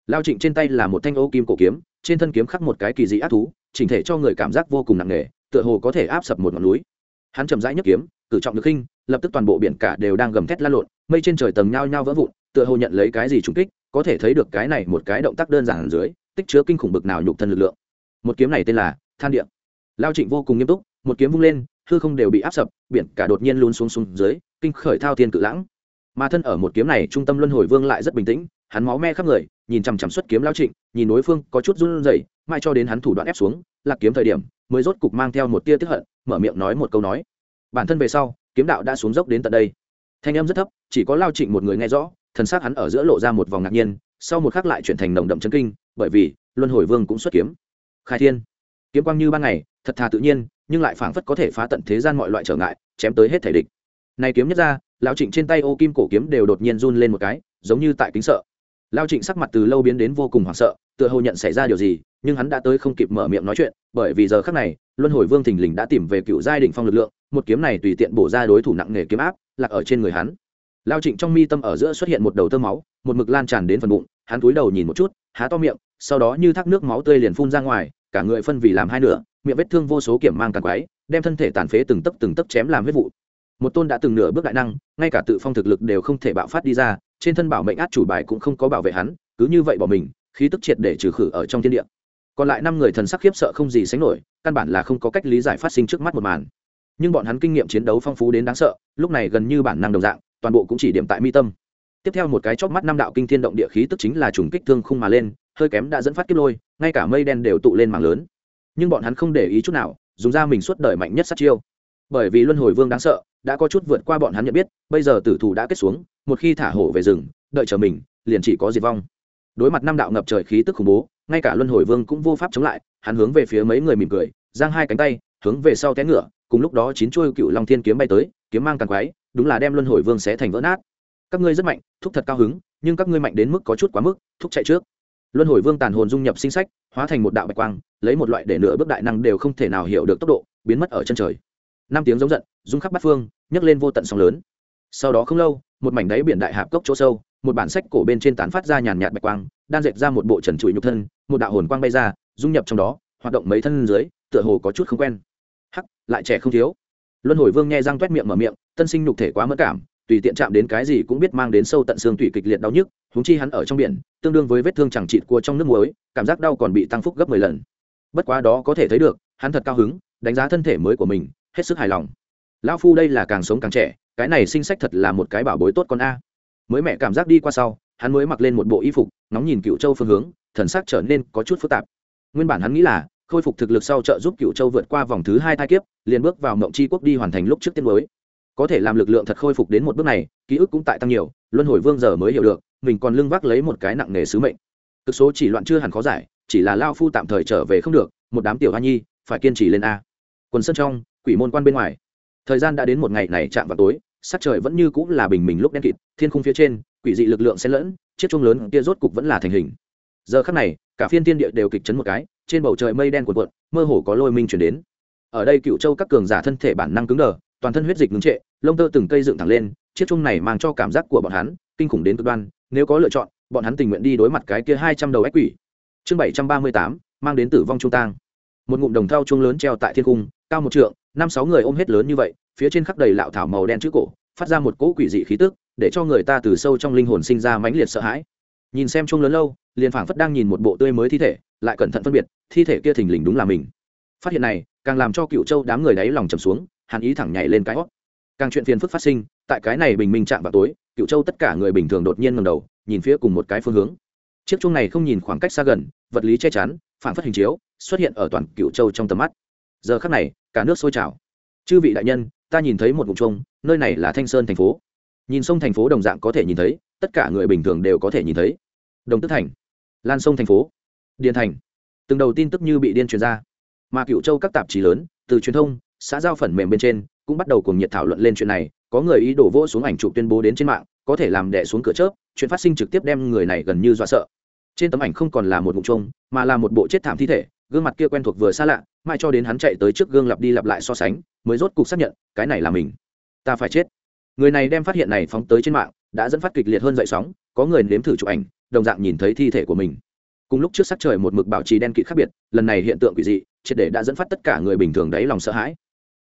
Lao trịnh trên tay là một thanh ô kim cổ kiếm, trên thân kiếm khắc một cái kỳ dị ác thú, chỉnh thể cho người cảm giác vô cùng nặng nề, tựa hồ có thể áp sập một ngọn núi. Hắn chậm rãi nhấc kiếm, cử trọng được khinh, lập tức toàn bộ biển cả đều đang gầm thét la lộn, mây trên trời tầng nhao nhao vỡ vụn, tựa hồ nhận lấy cái gì trùng kích, có thể thấy được cái này một cái động tác đơn giản ở dưới, tích chứa kinh khủng bực nào nhục thân lực lượng. Một kiếm này tên là than điện lao trịnh vô cùng nghiêm túc, một kiếm vung lên hư không đều bị áp sập, biển cả đột nhiên luôn xuống xuống dưới, kinh khởi thao thiên cự lãng. Mà thân ở một kiếm này, trung tâm luân hồi vương lại rất bình tĩnh, hắn máu me khắp người, nhìn chằm chằm xuất kiếm lao trịnh, nhìn đối phương có chút run rẩy mai cho đến hắn thủ đoạn ép xuống, lạc kiếm thời điểm, mới rốt cục mang theo một tia tức hận, mở miệng nói một câu nói. Bản thân về sau, kiếm đạo đã xuống dốc đến tận đây. Thanh âm rất thấp, chỉ có lao trịnh một người nghe rõ, thần xác hắn ở giữa lộ ra một vòng ngạc nhiên, sau một khắc lại chuyển thành nồng đậm chấn kinh, bởi vì luân hồi vương cũng xuất kiếm. Khai thiên kiếm quang như ban ngày, thật thà tự nhiên, nhưng lại phảng phất có thể phá tận thế gian mọi loại trở ngại, chém tới hết thể địch. Này kiếm nhất ra, lão trịnh trên tay ô kim cổ kiếm đều đột nhiên run lên một cái, giống như tại kính sợ. Lao trịnh sắc mặt từ lâu biến đến vô cùng hoảng sợ, tựa hồ nhận xảy ra điều gì, nhưng hắn đã tới không kịp mở miệng nói chuyện, bởi vì giờ khắc này, luân hồi vương thình lình đã tìm về cựu giai đ phong lực lượng, một kiếm này tùy tiện bổ ra đối thủ nặng nề kiếm áp, lạc ở trên người hắn. Lao trịnh trong mi tâm ở giữa xuất hiện một đầu tơ máu, một mực lan tràn đến phần bụng, hắn cúi đầu nhìn một chút, há to miệng, sau đó như thác nước máu tươi liền phun ra ngoài cả người phân vì làm hai nửa, miệng vết thương vô số kiểm mang càng quái, đem thân thể tàn phế từng tấc từng tấc chém làm huyết vụ. Một tôn đã từng nửa bước đại năng, ngay cả tự phong thực lực đều không thể bạo phát đi ra, trên thân bảo mệnh át chủ bài cũng không có bảo vệ hắn, cứ như vậy bỏ mình, khí tức triệt để trừ khử ở trong thiên địa. Còn lại năm người thần sắc khiếp sợ không gì sánh nổi, căn bản là không có cách lý giải phát sinh trước mắt một màn. Nhưng bọn hắn kinh nghiệm chiến đấu phong phú đến đáng sợ, lúc này gần như bản năng đồng dạng, toàn bộ cũng chỉ điểm tại mi tâm. Tiếp theo một cái chóp mắt năm đạo kinh thiên động địa khí tức chính là trùng kích thương khung mà lên hơi kém đã dẫn phát kiếp lôi, ngay cả mây đen đều tụ lên mảng lớn. Nhưng bọn hắn không để ý chút nào, dùng ra mình suốt đời mạnh nhất sát chiêu. Bởi vì luân hồi vương đáng sợ, đã có chút vượt qua bọn hắn nhận biết, bây giờ tử thủ đã kết xuống, một khi thả hổ về rừng, đợi chờ mình, liền chỉ có diệt vong. Đối mặt năm đạo ngập trời khí tức khủng bố, ngay cả luân hồi vương cũng vô pháp chống lại, hắn hướng về phía mấy người mỉm cười, giang hai cánh tay, hướng về sau té ngựa, cùng lúc đó chín chuôi cựu long thiên kiếm bay tới, kiếm mang càng quái, đúng là đem luân hồi vương xé thành vỡ nát. Các ngươi rất mạnh, thúc thật cao hứng, nhưng các ngươi mạnh đến mức có chút quá mức, thúc chạy trước luân hồi vương tàn hồn dung nhập sinh sách, hóa thành một đạo bạch quang, lấy một loại để nửa bước đại năng đều không thể nào hiểu được tốc độ, biến mất ở chân trời. Năm tiếng giống giận, rung khắp bát phương, nhấc lên vô tận sóng lớn. Sau đó không lâu, một mảnh đáy biển đại hạp cốc chỗ sâu, một bản sách cổ bên trên tán phát ra nhàn nhạt bạch quang, đan dệt ra một bộ trần trụi nhục thân, một đạo hồn quang bay ra, dung nhập trong đó, hoạt động mấy thân dưới, tựa hồ có chút không quen. Hắc, lại trẻ không thiếu. Luân hồi vương nghe răng toét miệng mở miệng, tân sinh nhục thể quá mất cảm tùy tiện chạm đến cái gì cũng biết mang đến sâu tận xương tủy kịch liệt đau nhức húng chi hắn ở trong biển, tương đương với vết thương chẳng trịt cua trong nước muối, cảm giác đau còn bị tăng phúc gấp mười lần. Bất quá đó có thể thấy được, hắn thật cao hứng, đánh giá thân thể mới của mình, hết sức hài lòng. Lão phu đây là càng sống càng trẻ, cái này sinh sách thật là một cái bảo bối tốt con a. Mới mẹ cảm giác đi qua sau, hắn mới mặc lên một bộ y phục nóng nhìn cựu châu phương hướng, thần sắc trở nên có chút phức tạp. Nguyên bản hắn nghĩ là, khôi phục thực lực sau trợ giúp cựu châu vượt qua vòng thứ hai thai kiếp, liền bước vào mộng c quốc đi hoàn thành lúc trước tiên mới có thể làm lực lượng thật khôi phục đến một bước này, ký ức cũng tại tăng nhiều, luân hồi vương giờ mới hiểu được, mình còn lưng vác lấy một cái nặng nề sứ mệnh. Cực số chỉ loạn chưa hẳn khó giải, chỉ là lao phu tạm thời trở về không được, một đám tiểu hoa nhi, phải kiên trì lên a. Quần sân trong, quỷ môn quan bên ngoài. Thời gian đã đến một ngày này chạm vào tối, sắc trời vẫn như cũng là bình mình lúc đen kịt, thiên khung phía trên, quỷ dị lực lượng xen lẫn, chiếc chuông lớn kia rốt cục vẫn là thành hình. Giờ khắc này, cả phiên tiên địa đều kịch chấn một cái, trên bầu trời mây đen cuộn cuộn, mơ hồ có lôi minh chuyển đến. Ở đây cựu châu các cường giả thân thể bản năng cứng đờ toàn thân huyết dịch ngưng trệ, lông tơ từng cây dựng thẳng lên, chiếc chung này mang cho cảm giác của bọn hắn kinh khủng đến cực đoan, nếu có lựa chọn, bọn hắn tình nguyện đi đối mặt cái kia hai trăm đầu ách quỷ. Chương bảy trăm ba mươi tám, mang đến tử vong trung tang. Một ngụm đồng thau chuông lớn treo tại thiên cung, cao một trượng, năm sáu người ôm hết lớn như vậy, phía trên khắp đầy lạo thảo màu đen chữ cổ, phát ra một cỗ quỷ dị khí tức, để cho người ta từ sâu trong linh hồn sinh ra mãnh liệt sợ hãi. Nhìn xem chuông lớn lâu, liền phảng phất đang nhìn một bộ tươi mới thi thể, lại cẩn thận phân biệt, thi thể kia thình lình đúng là mình. Phát hiện này, càng làm cho cựu châu đám người đáy lòng trầm xuống hàn ý thẳng nhảy lên cái hót. Càng chuyện phiền phức phát sinh, tại cái này bình minh chạm vào tối, cựu châu tất cả người bình thường đột nhiên ngầm đầu, nhìn phía cùng một cái phương hướng. Chiếc chuông này không nhìn khoảng cách xa gần, vật lý che chắn, phản phất hình chiếu, xuất hiện ở toàn cựu châu trong tầm mắt. Giờ khắc này, cả nước sôi trào. Chư vị đại nhân, ta nhìn thấy một vùng chuông, nơi này là thanh sơn thành phố. Nhìn sông thành phố đồng dạng có thể nhìn thấy, tất cả người bình thường đều có thể nhìn thấy. Đồng tức thành, lan sông thành phố, Điền thành. Từng đầu tin tức như bị điên truyền ra. Mà cựu châu các tạp chí lớn, từ truyền thông xã giao phần mềm bên trên, cũng bắt đầu cùng nhiệt thảo luận lên chuyện này, có người ý đổ vỗ xuống ảnh chụp tuyên bố đến trên mạng, có thể làm đẻ xuống cửa chớp, chuyện phát sinh trực tiếp đem người này gần như dọa sợ. Trên tấm ảnh không còn là một vụ trông mà là một bộ chết thảm thi thể, gương mặt kia quen thuộc vừa xa lạ mai cho đến hắn chạy tới trước gương lặp đi lặp lại so sánh, mới rốt cục xác nhận, cái này là mình. Ta phải chết. Người này đem phát hiện này phóng tới trên mạng, đã dẫn phát kịch liệt hơn dậy sóng, có người nếm thử chụp ảnh, đồng dạng nhìn thấy thi thể của mình. Cùng lúc trước sắc trời một mực bảo trì đen kịt khác biệt, lần này hiện tượng quỷ dị, triệt để đã dẫn phát tất cả người bình thường đáy lòng sợ hãi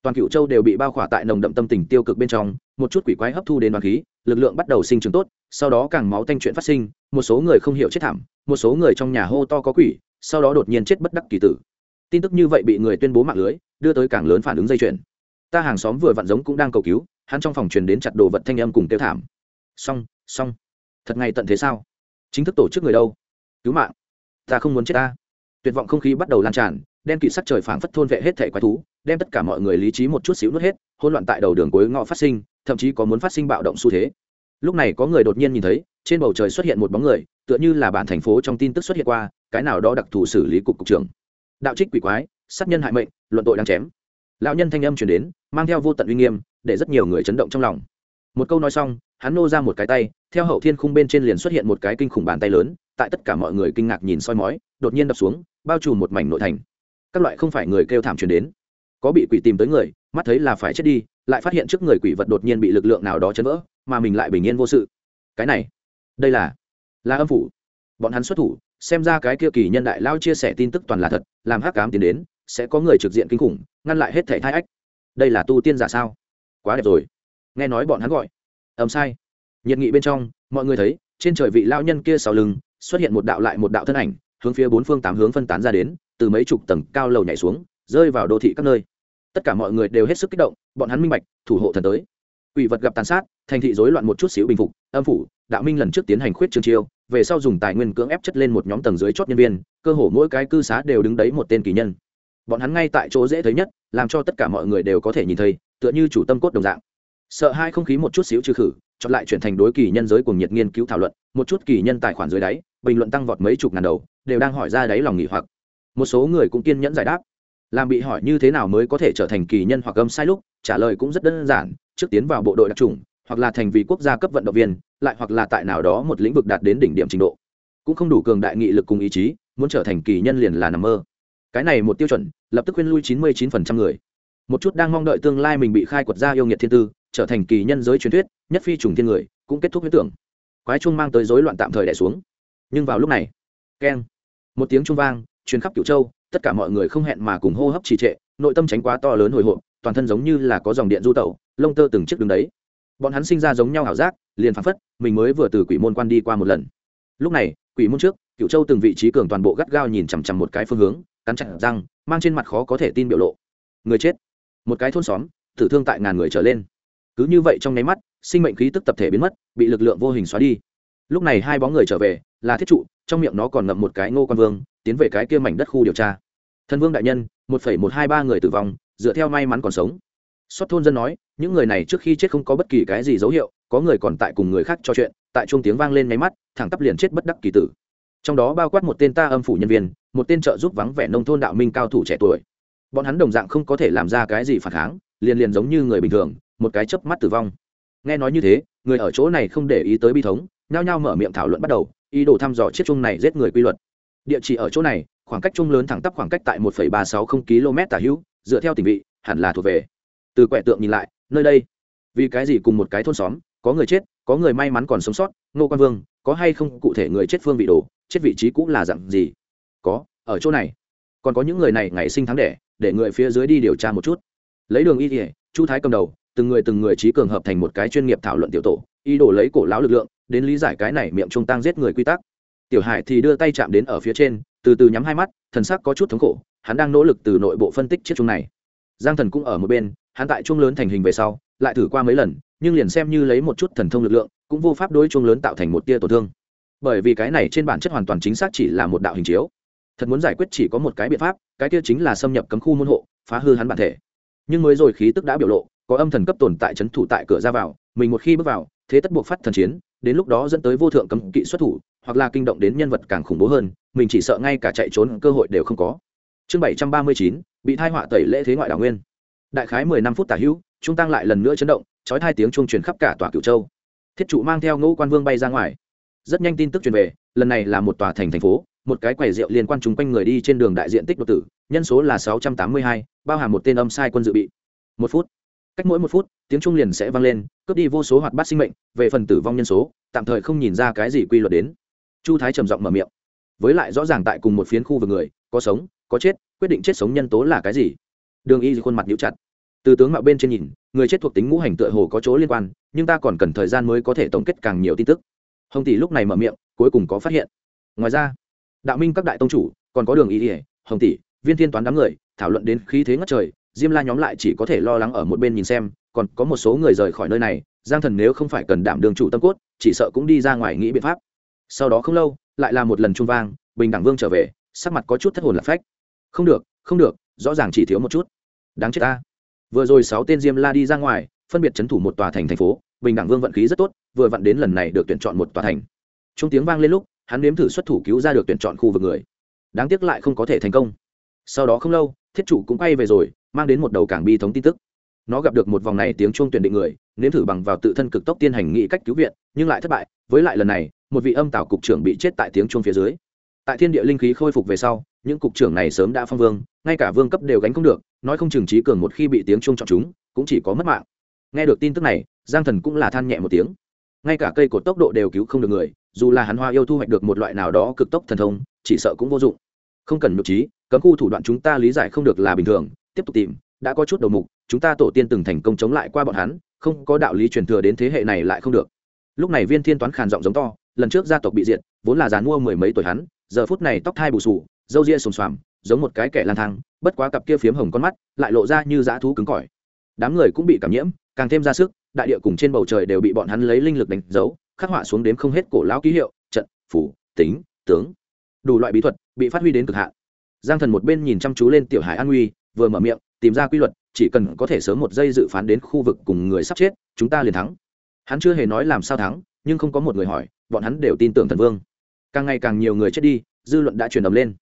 toàn cựu châu đều bị bao khỏa tại nồng đậm tâm tình tiêu cực bên trong, một chút quỷ quái hấp thu đến đoàn khí, lực lượng bắt đầu sinh trưởng tốt, sau đó càng máu tanh chuyện phát sinh, một số người không hiểu chết thảm, một số người trong nhà hô to có quỷ, sau đó đột nhiên chết bất đắc kỳ tử. Tin tức như vậy bị người tuyên bố mạng lưới, đưa tới càng lớn phản ứng dây chuyển. ta hàng xóm vừa vặn giống cũng đang cầu cứu, hắn trong phòng truyền đến chặt đồ vật thanh âm cùng tiêu thảm. Xong xong. Thật ngày tận thế sao? Chính thức tổ chức người đâu? Cứu mạng. Ta không muốn chết ta. Tuyệt vọng không khí bắt đầu lan tràn đen kịt sắc trời phảng phất thôn vệ hết thể quái thú, đem tất cả mọi người lý trí một chút xíu nuốt hết, hỗn loạn tại đầu đường cuối ngõ phát sinh, thậm chí có muốn phát sinh bạo động xu thế. Lúc này có người đột nhiên nhìn thấy, trên bầu trời xuất hiện một bóng người, tựa như là bản thành phố trong tin tức xuất hiện qua, cái nào đó đặc thù xử lý cục cục trưởng. Đạo trích quỷ quái, sát nhân hại mệnh, luận tội đang chém. Lão nhân thanh âm chuyển đến, mang theo vô tận uy nghiêm, để rất nhiều người chấn động trong lòng. Một câu nói xong, hắn nô ra một cái tay, theo hậu thiên khung bên trên liền xuất hiện một cái kinh khủng bàn tay lớn, tại tất cả mọi người kinh ngạc nhìn soi mói, đột nhiên đập xuống, bao trùm một mảnh nội thành các loại không phải người kêu thảm truyền đến. Có bị quỷ tìm tới người, mắt thấy là phải chết đi, lại phát hiện trước người quỷ vật đột nhiên bị lực lượng nào đó chấn vỡ, mà mình lại bình yên vô sự. Cái này, đây là là âm phủ. Bọn hắn xuất thủ, xem ra cái kia kỳ nhân đại lao chia sẻ tin tức toàn là thật, làm hắc cám tiến đến, sẽ có người trực diện kinh khủng, ngăn lại hết thể thai ách. Đây là tu tiên giả sao? Quá đẹp rồi. Nghe nói bọn hắn gọi. Ầm sai. Nhiệt nghị bên trong, mọi người thấy, trên trời vị lao nhân kia sau lưng, xuất hiện một đạo lại một đạo thân ảnh, hướng phía bốn phương tám hướng phân tán ra đến từ mấy chục tầng cao lầu nhảy xuống, rơi vào đô thị các nơi. Tất cả mọi người đều hết sức kích động, bọn hắn minh bạch, thủ hộ thần tới. Quỷ vật gặp tàn sát, thành thị rối loạn một chút xíu bình phục, âm phủ, đạo minh lần trước tiến hành khuyết trường chiêu, về sau dùng tài nguyên cưỡng ép chất lên một nhóm tầng dưới chót nhân viên, cơ hồ mỗi cái cư xá đều đứng đấy một tên kỳ nhân. Bọn hắn ngay tại chỗ dễ thấy nhất, làm cho tất cả mọi người đều có thể nhìn thấy, tựa như chủ tâm cốt đồng dạng. Sợ hai không khí một chút xíu trừ khử, chọn lại chuyển thành đối kỳ nhân giới cùng nhiệt nghiên cứu thảo luận, một chút kỳ nhân tài khoản dưới đáy, bình luận tăng vọt mấy chục ngàn đầu, đều đang hỏi ra đáy lòng nghỉ hoặc một số người cũng kiên nhẫn giải đáp. Làm bị hỏi như thế nào mới có thể trở thành kỳ nhân hoặc âm sai lúc, trả lời cũng rất đơn giản, trước tiến vào bộ đội đặc trùng, hoặc là thành vì quốc gia cấp vận động viên, lại hoặc là tại nào đó một lĩnh vực đạt đến đỉnh điểm trình độ. Cũng không đủ cường đại nghị lực cùng ý chí, muốn trở thành kỳ nhân liền là nằm mơ. Cái này một tiêu chuẩn, lập tức khuyên lui chín mươi chín phần trăm người. Một chút đang mong đợi tương lai mình bị khai quật ra yêu nghiệt thiên tư, trở thành kỳ nhân giới truyền thuyết, nhất phi trùng thiên người, cũng kết thúc huyết tưởng. Quái chuông mang tới rối loạn tạm thời đẻ xuống. Nhưng vào lúc này, keng, một tiếng chuông vang chuyến khắp cửu châu, tất cả mọi người không hẹn mà cùng hô hấp trì trệ, nội tâm tránh quá to lớn hồi hộp, toàn thân giống như là có dòng điện du tẩu, lông tơ từng chiếc đứng đấy. Bọn hắn sinh ra giống nhau ảo giác, liền phán phất, mình mới vừa từ quỷ môn quan đi qua một lần. Lúc này, quỷ môn trước cựu châu từng vị trí cường toàn bộ gắt gao nhìn chằm chằm một cái phương hướng, cắn chặt răng, mang trên mặt khó có thể tin biểu lộ. Người chết. Một cái thôn xóm, tử thương tại ngàn người trở lên. Cứ như vậy trong nháy mắt, sinh mệnh khí tức tập thể biến mất, bị lực lượng vô hình xóa đi. Lúc này hai bóng người trở về, là thiết trụ, trong miệng nó còn ngậm một cái ngô quan vương tiến về cái kia mảnh đất khu điều tra. Thần vương đại nhân, một phẩy một hai ba người tử vong, dựa theo may mắn còn sống. Xuất thôn dân nói, những người này trước khi chết không có bất kỳ cái gì dấu hiệu, có người còn tại cùng người khác trò chuyện, tại trung tiếng vang lên máy mắt, thẳng tắp liền chết bất đắc kỳ tử. Trong đó bao quát một tên ta âm phủ nhân viên, một tên trợ giúp vắng vẻ nông thôn đạo minh cao thủ trẻ tuổi. Bọn hắn đồng dạng không có thể làm ra cái gì phản kháng, liền liền giống như người bình thường, một cái chớp mắt tử vong. Nghe nói như thế, người ở chỗ này không để ý tới bi thống, nhao nhao mở miệng thảo luận bắt đầu, ý đồ thăm dò chiếc chung này giết người quy luật địa chỉ ở chỗ này, khoảng cách chung lớn thẳng tắp khoảng cách tại một ba sáu không km tả hữu, dựa theo tỉnh vị, hẳn là thuộc về. Từ quẻ tượng nhìn lại, nơi đây. Vì cái gì cùng một cái thôn xóm, có người chết, có người may mắn còn sống sót, ngô quan vương, có hay không cụ thể người chết phương vị đồ, chết vị trí cũng là dặn gì? Có, ở chỗ này. Còn có những người này ngày sinh tháng đẻ, để người phía dưới đi điều tra một chút. Lấy đường y thể chu thái cầm đầu, từng người từng người trí cường hợp thành một cái chuyên nghiệp thảo luận tiểu tổ, ý đồ lấy cổ lão lực lượng, đến lý giải cái này miệng trung tăng giết người quy tắc tiểu hải thì đưa tay chạm đến ở phía trên, từ từ nhắm hai mắt, thần sắc có chút thống khổ, hắn đang nỗ lực từ nội bộ phân tích chiếc chung này. Giang thần cũng ở một bên, hắn tại chung lớn thành hình về sau, lại thử qua mấy lần, nhưng liền xem như lấy một chút thần thông lực lượng, cũng vô pháp đối chung lớn tạo thành một tia tổn thương. Bởi vì cái này trên bản chất hoàn toàn chính xác chỉ là một đạo hình chiếu. Thật muốn giải quyết chỉ có một cái biện pháp, cái kia chính là xâm nhập cấm khu môn hộ, phá hư hắn bản thể. Nhưng mới rồi khí tức đã biểu lộ, có âm thần cấp tồn tại c h ấ n thủ tại cửa ra vào, mình một khi bước vào thế tất buộc phát thần chiến, đến lúc đó dẫn tới vô thượng cấm kỵ xuất thủ, hoặc là kinh động đến nhân vật càng khủng bố hơn, mình chỉ sợ ngay cả chạy trốn cơ hội đều không có. Chương bảy trăm ba mươi chín, bị thai họa tẩy lễ thế ngoại đảo nguyên. Đại khái mười năm phút tả hữu trung tăng lại lần nữa chấn động trói hai tiếng chuông truyền khắp cả tòa cửu châu. Thiết trụ mang theo ngũ quan vương bay ra ngoài. Rất nhanh tin tức truyền về, lần này là một tòa thành thành phố, một cái quầy rượu liên quan chung quanh người đi trên đường đại diện tích đột tử, nhân số là sáu trăm tám mươi hai, bao hàm một tên âm sai quân dự bị. Một phút cách mỗi một phút, tiếng trung liền sẽ vang lên, cướp đi vô số hoạt bát sinh mệnh, về phần tử vong nhân số, tạm thời không nhìn ra cái gì quy luật đến. Chu thái trầm giọng mở miệng. Với lại rõ ràng tại cùng một phiến khu vực người, có sống, có chết, quyết định chết sống nhân tố là cái gì? Đường y khuôn mặt nhíu chặt. Từ tướng mạo bên trên nhìn, người chết thuộc tính ngũ hành tựa hồ có chỗ liên quan, nhưng ta còn cần thời gian mới có thể tổng kết càng nhiều tin tức. Hồng tỷ lúc này mở miệng, cuối cùng có phát hiện. Ngoài ra, đạo minh các đại tông chủ, còn có đường Y hồng tỷ, viên thiên toán đám người, thảo luận đến khí thế ngất trời diêm la nhóm lại chỉ có thể lo lắng ở một bên nhìn xem, còn có một số người rời khỏi nơi này, giang thần nếu không phải cần đảm đường chủ tâm cốt, chỉ sợ cũng đi ra ngoài nghĩ biện pháp. Sau đó không lâu, lại là một lần trung vang, bình đẳng vương trở về, sắc mặt có chút thất hồn lạc phách. Không được không được, rõ ràng chỉ thiếu một chút. Đáng chết ta. Vừa rồi sáu tên diêm la đi ra ngoài, phân biệt c h ấ n thủ một tòa thành thành phố, bình đẳng vương vận khí rất tốt, vừa vặn đến lần này được tuyển chọn một tòa thành. Trung tiếng vang lên lúc, hắn nếm thử xuất thủ cứu ra được tuyển chọn khu vực người. Đáng tiếc lại không có thể thành công. Sau đó không lâu, thiết chủ cũng quay về rồi mang đến một đầu cảng bi thống tin tức. Nó gặp được một vòng này tiếng chuông tuyển định người, nếm thử bằng vào tự thân cực tốc tiên hành nghị cách cứu viện, nhưng lại thất bại. Với lại lần này, một vị âm tảo cục trưởng bị chết tại tiếng chuông phía dưới. Tại thiên địa linh khí khôi phục về sau, những cục trưởng này sớm đã phong vương, ngay cả vương cấp đều gánh không được, nói không chừng trí cường một khi bị tiếng chuông chọn chúng, cũng chỉ có mất mạng. Nghe được tin tức này, giang thần cũng là than nhẹ một tiếng. Ngay cả cây cột tốc độ đều cứu không được người, dù là hắn hoa yêu thu hoạch được một loại nào đó cực tốc thần thông, chỉ sợ cũng vô dụng. Không cần nhục trí, cấm khu thủ đoạn chúng ta lý giải không được là bình thường tiếp tục tìm, đã có chút đầu mục, chúng ta tổ tiên từng thành công chống lại qua bọn hắn, không có đạo lý truyền thừa đến thế hệ này lại không được. Lúc này viên thiên toán khàn giọng giống to, lần trước gia tộc bị diệt, vốn là dàn mua mười mấy tuổi hắn, giờ phút này tóc thai bù sù râu ria xồm xoàm, giống một cái kẻ lang thang, bất quá cặp kia phiếm hồng con mắt, lại lộ ra như dã thú cứng cỏi. Đám người cũng bị cảm nhiễm, càng thêm ra sức, đại địa cùng trên bầu trời đều bị bọn hắn lấy linh lực đánh dấu, khắc họa xuống đếm không hết cổ lão ký hiệu, trận, phủ, tính, tướng. Đủ loại bí thuật, bị phát huy đến cực hạn. Giang thần một bên nhìn chăm chú lên tiểu hải an uy vừa mở miệng, tìm ra quy luật, chỉ cần có thể sớm một giây dự phán đến khu vực cùng người sắp chết, chúng ta liền thắng. Hắn chưa hề nói làm sao thắng, nhưng không có một người hỏi, bọn hắn đều tin tưởng thần vương. Càng ngày càng nhiều người chết đi, dư luận đã chuyển đ lên.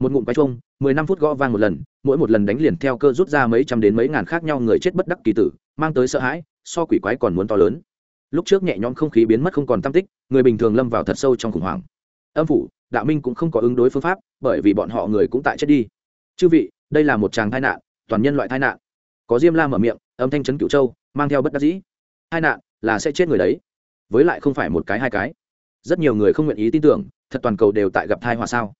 Một ngụm quái trông mười năm phút gõ vang một lần, mỗi một lần đánh liền theo cơ rút ra mấy trăm đến mấy ngàn khác nhau người chết bất đắc kỳ tử, mang tới sợ hãi, so quỷ quái còn muốn to lớn. Lúc trước nhẹ nhõm không khí biến mất không còn tam tích, người bình thường lâm vào thật sâu trong khủng hoảng. Âm phủ, đạo minh cũng không có ứng đối phương pháp, bởi vì bọn họ người cũng tại chết đi. Chư vị đây là một tràng tai nạn, toàn nhân loại tai nạn. Có diêm la mở miệng, âm thanh trấn cửu châu, mang theo bất đắc dĩ. Tai nạn là sẽ chết người đấy, với lại không phải một cái hai cái. Rất nhiều người không nguyện ý tin tưởng, thật toàn cầu đều tại gặp thai họa sao.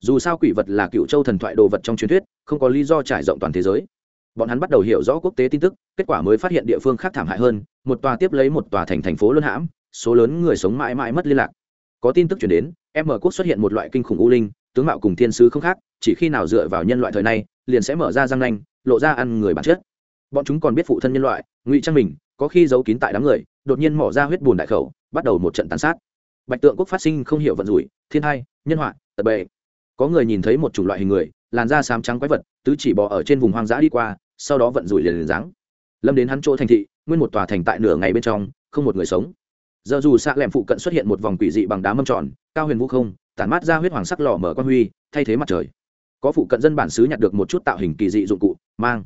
Dù sao quỷ vật là cựu châu thần thoại đồ vật trong truyền thuyết, không có lý do trải rộng toàn thế giới. Bọn hắn bắt đầu hiểu rõ quốc tế tin tức, kết quả mới phát hiện địa phương khác thảm hại hơn, một tòa tiếp lấy một tòa thành thành phố luân hãm, số lớn người sống mãi mãi mất liên lạc. Có tin tức chuyển đến, m quốc xuất hiện một loại kinh khủng u linh, tướng mạo cùng thiên sứ không khác, chỉ khi nào dựa vào nhân loại thời nay liền sẽ mở ra răng nanh, lộ ra ăn người bản chất. Bọn chúng còn biết phụ thân nhân loại, ngụy trang mình, có khi giấu kín tại đám người, đột nhiên mỏ ra huyết bùn đại khẩu, bắt đầu một trận tàn sát. Bạch tượng quốc phát sinh không hiểu vận rủi, thiên hai, nhân họa, tật bệ. Có người nhìn thấy một chủng loại hình người, làn da xám trắng quái vật, tứ chỉ bò ở trên vùng hoang dã đi qua, sau đó vận rủi liền liền dáng. Lâm đến hắn chỗ thành thị, nguyên một tòa thành tại nửa ngày bên trong, không một người sống. Giờ dù xạ lẻm phụ cận xuất hiện một vòng quỷ dị bằng đá mâm tròn, cao huyền vũ không, tản mát ra huyết hoàng sắc lò mở quan huy, thay thế mặt trời có phụ cận dân bản xứ nhặt được một chút tạo hình kỳ dị dụng cụ, mang.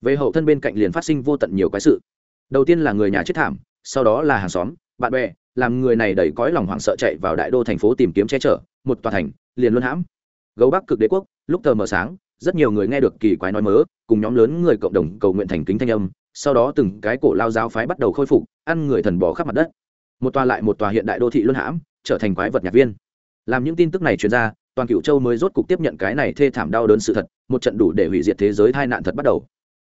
Về hậu thân bên cạnh liền phát sinh vô tận nhiều quái sự. Đầu tiên là người nhà chết thảm, sau đó là hàng xóm, bạn bè, làm người này đẩy cõi lòng hoảng sợ chạy vào đại đô thành phố tìm kiếm che chở, một tòa thành, liền luôn hãm. Gấu bắc cực đế quốc, lúc tờ mờ sáng, rất nhiều người nghe được kỳ quái nói mớ, cùng nhóm lớn người cộng đồng cầu nguyện thành kính thanh âm, sau đó từng cái cổ lao giáo phái bắt đầu khôi phục, ăn người thần bỏ khắp mặt đất. Một tòa lại một tòa hiện đại đô thị luân hãm, trở thành quái vật nhạc viên. Làm những tin tức này truyền ra toàn cựu châu mới rốt cục tiếp nhận cái này thê thảm đau đớn sự thật, một trận đủ để hủy diệt thế giới tai nạn thật bắt đầu.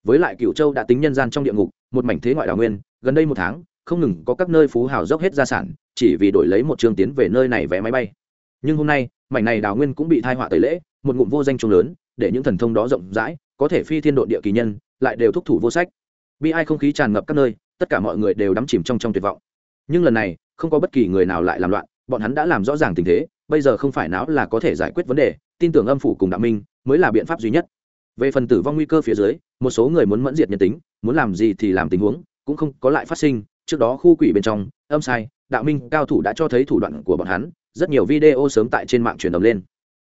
Với lại cựu châu đã tính nhân gian trong địa ngục, một mảnh thế ngoại đào nguyên, gần đây một tháng, không ngừng có các nơi phú hào dốc hết gia sản, chỉ vì đổi lấy một trường tiến về nơi này vé máy bay. Nhưng hôm nay, mảnh này đào nguyên cũng bị thai họa tẩy lễ, một ngụm vô danh trung lớn, để những thần thông đó rộng rãi, có thể phi thiên độ địa kỳ nhân, lại đều thúc thủ vô sách. Bi ai không khí tràn ngập các nơi, tất cả mọi người đều đắm chìm trong trong tuyệt vọng. Nhưng lần này, không có bất kỳ người nào lại làm loạn bọn hắn đã làm rõ ràng tình thế, bây giờ không phải não là có thể giải quyết vấn đề, tin tưởng âm phủ cùng đạo minh mới là biện pháp duy nhất. Về phần tử vong nguy cơ phía dưới, một số người muốn mẫn diệt nhân tính, muốn làm gì thì làm tình huống, cũng không có lại phát sinh. Trước đó khu quỷ bên trong, âm sai, đạo minh, cao thủ đã cho thấy thủ đoạn của bọn hắn, rất nhiều video sớm tại trên mạng truyền đồng lên.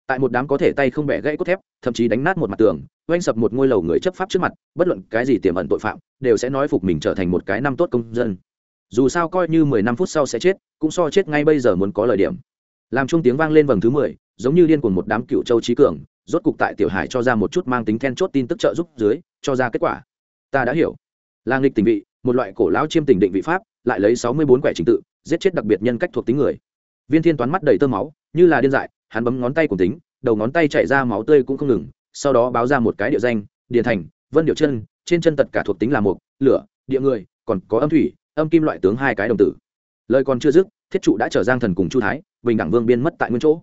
Tại một đám có thể tay không bẻ gãy cốt thép, thậm chí đánh nát một mặt tường, oanh sập một ngôi lầu người chấp pháp trước mặt, bất luận cái gì tiềm ẩn tội phạm, đều sẽ nói phục mình trở thành một cái năm tốt công dân dù sao coi như mười năm phút sau sẽ chết, cũng so chết ngay bây giờ muốn có lời điểm. Làm chung tiếng vang lên vầng thứ mười, giống như điên cuồng một đám cựu châu trí cường, rốt cục tại tiểu hải cho ra một chút mang tính then chốt tin tức trợ giúp dưới, cho ra kết quả. Ta đã hiểu. Là nghịch tình vị, một loại cổ lão chiêm tình định vị pháp, lại lấy sáu mươi bốn quẻ trình tự, giết chết đặc biệt nhân cách thuộc tính người. Viên thiên toán mắt đầy tơ máu, như là điên dại, hắn bấm ngón tay cùng tính, đầu ngón tay chạy ra máu tươi cũng không ngừng, sau đó báo ra một cái địa danh, điền thành, vân điệu chân, trên chân tất cả thuộc tính là mục, lửa, địa người, còn có âm thủy âm kim loại tướng hai cái đồng tử. Lời còn chưa dứt, thiết trụ đã trở giang thần cùng chu thái, bình đẳng vương biên mất tại nguyên chỗ.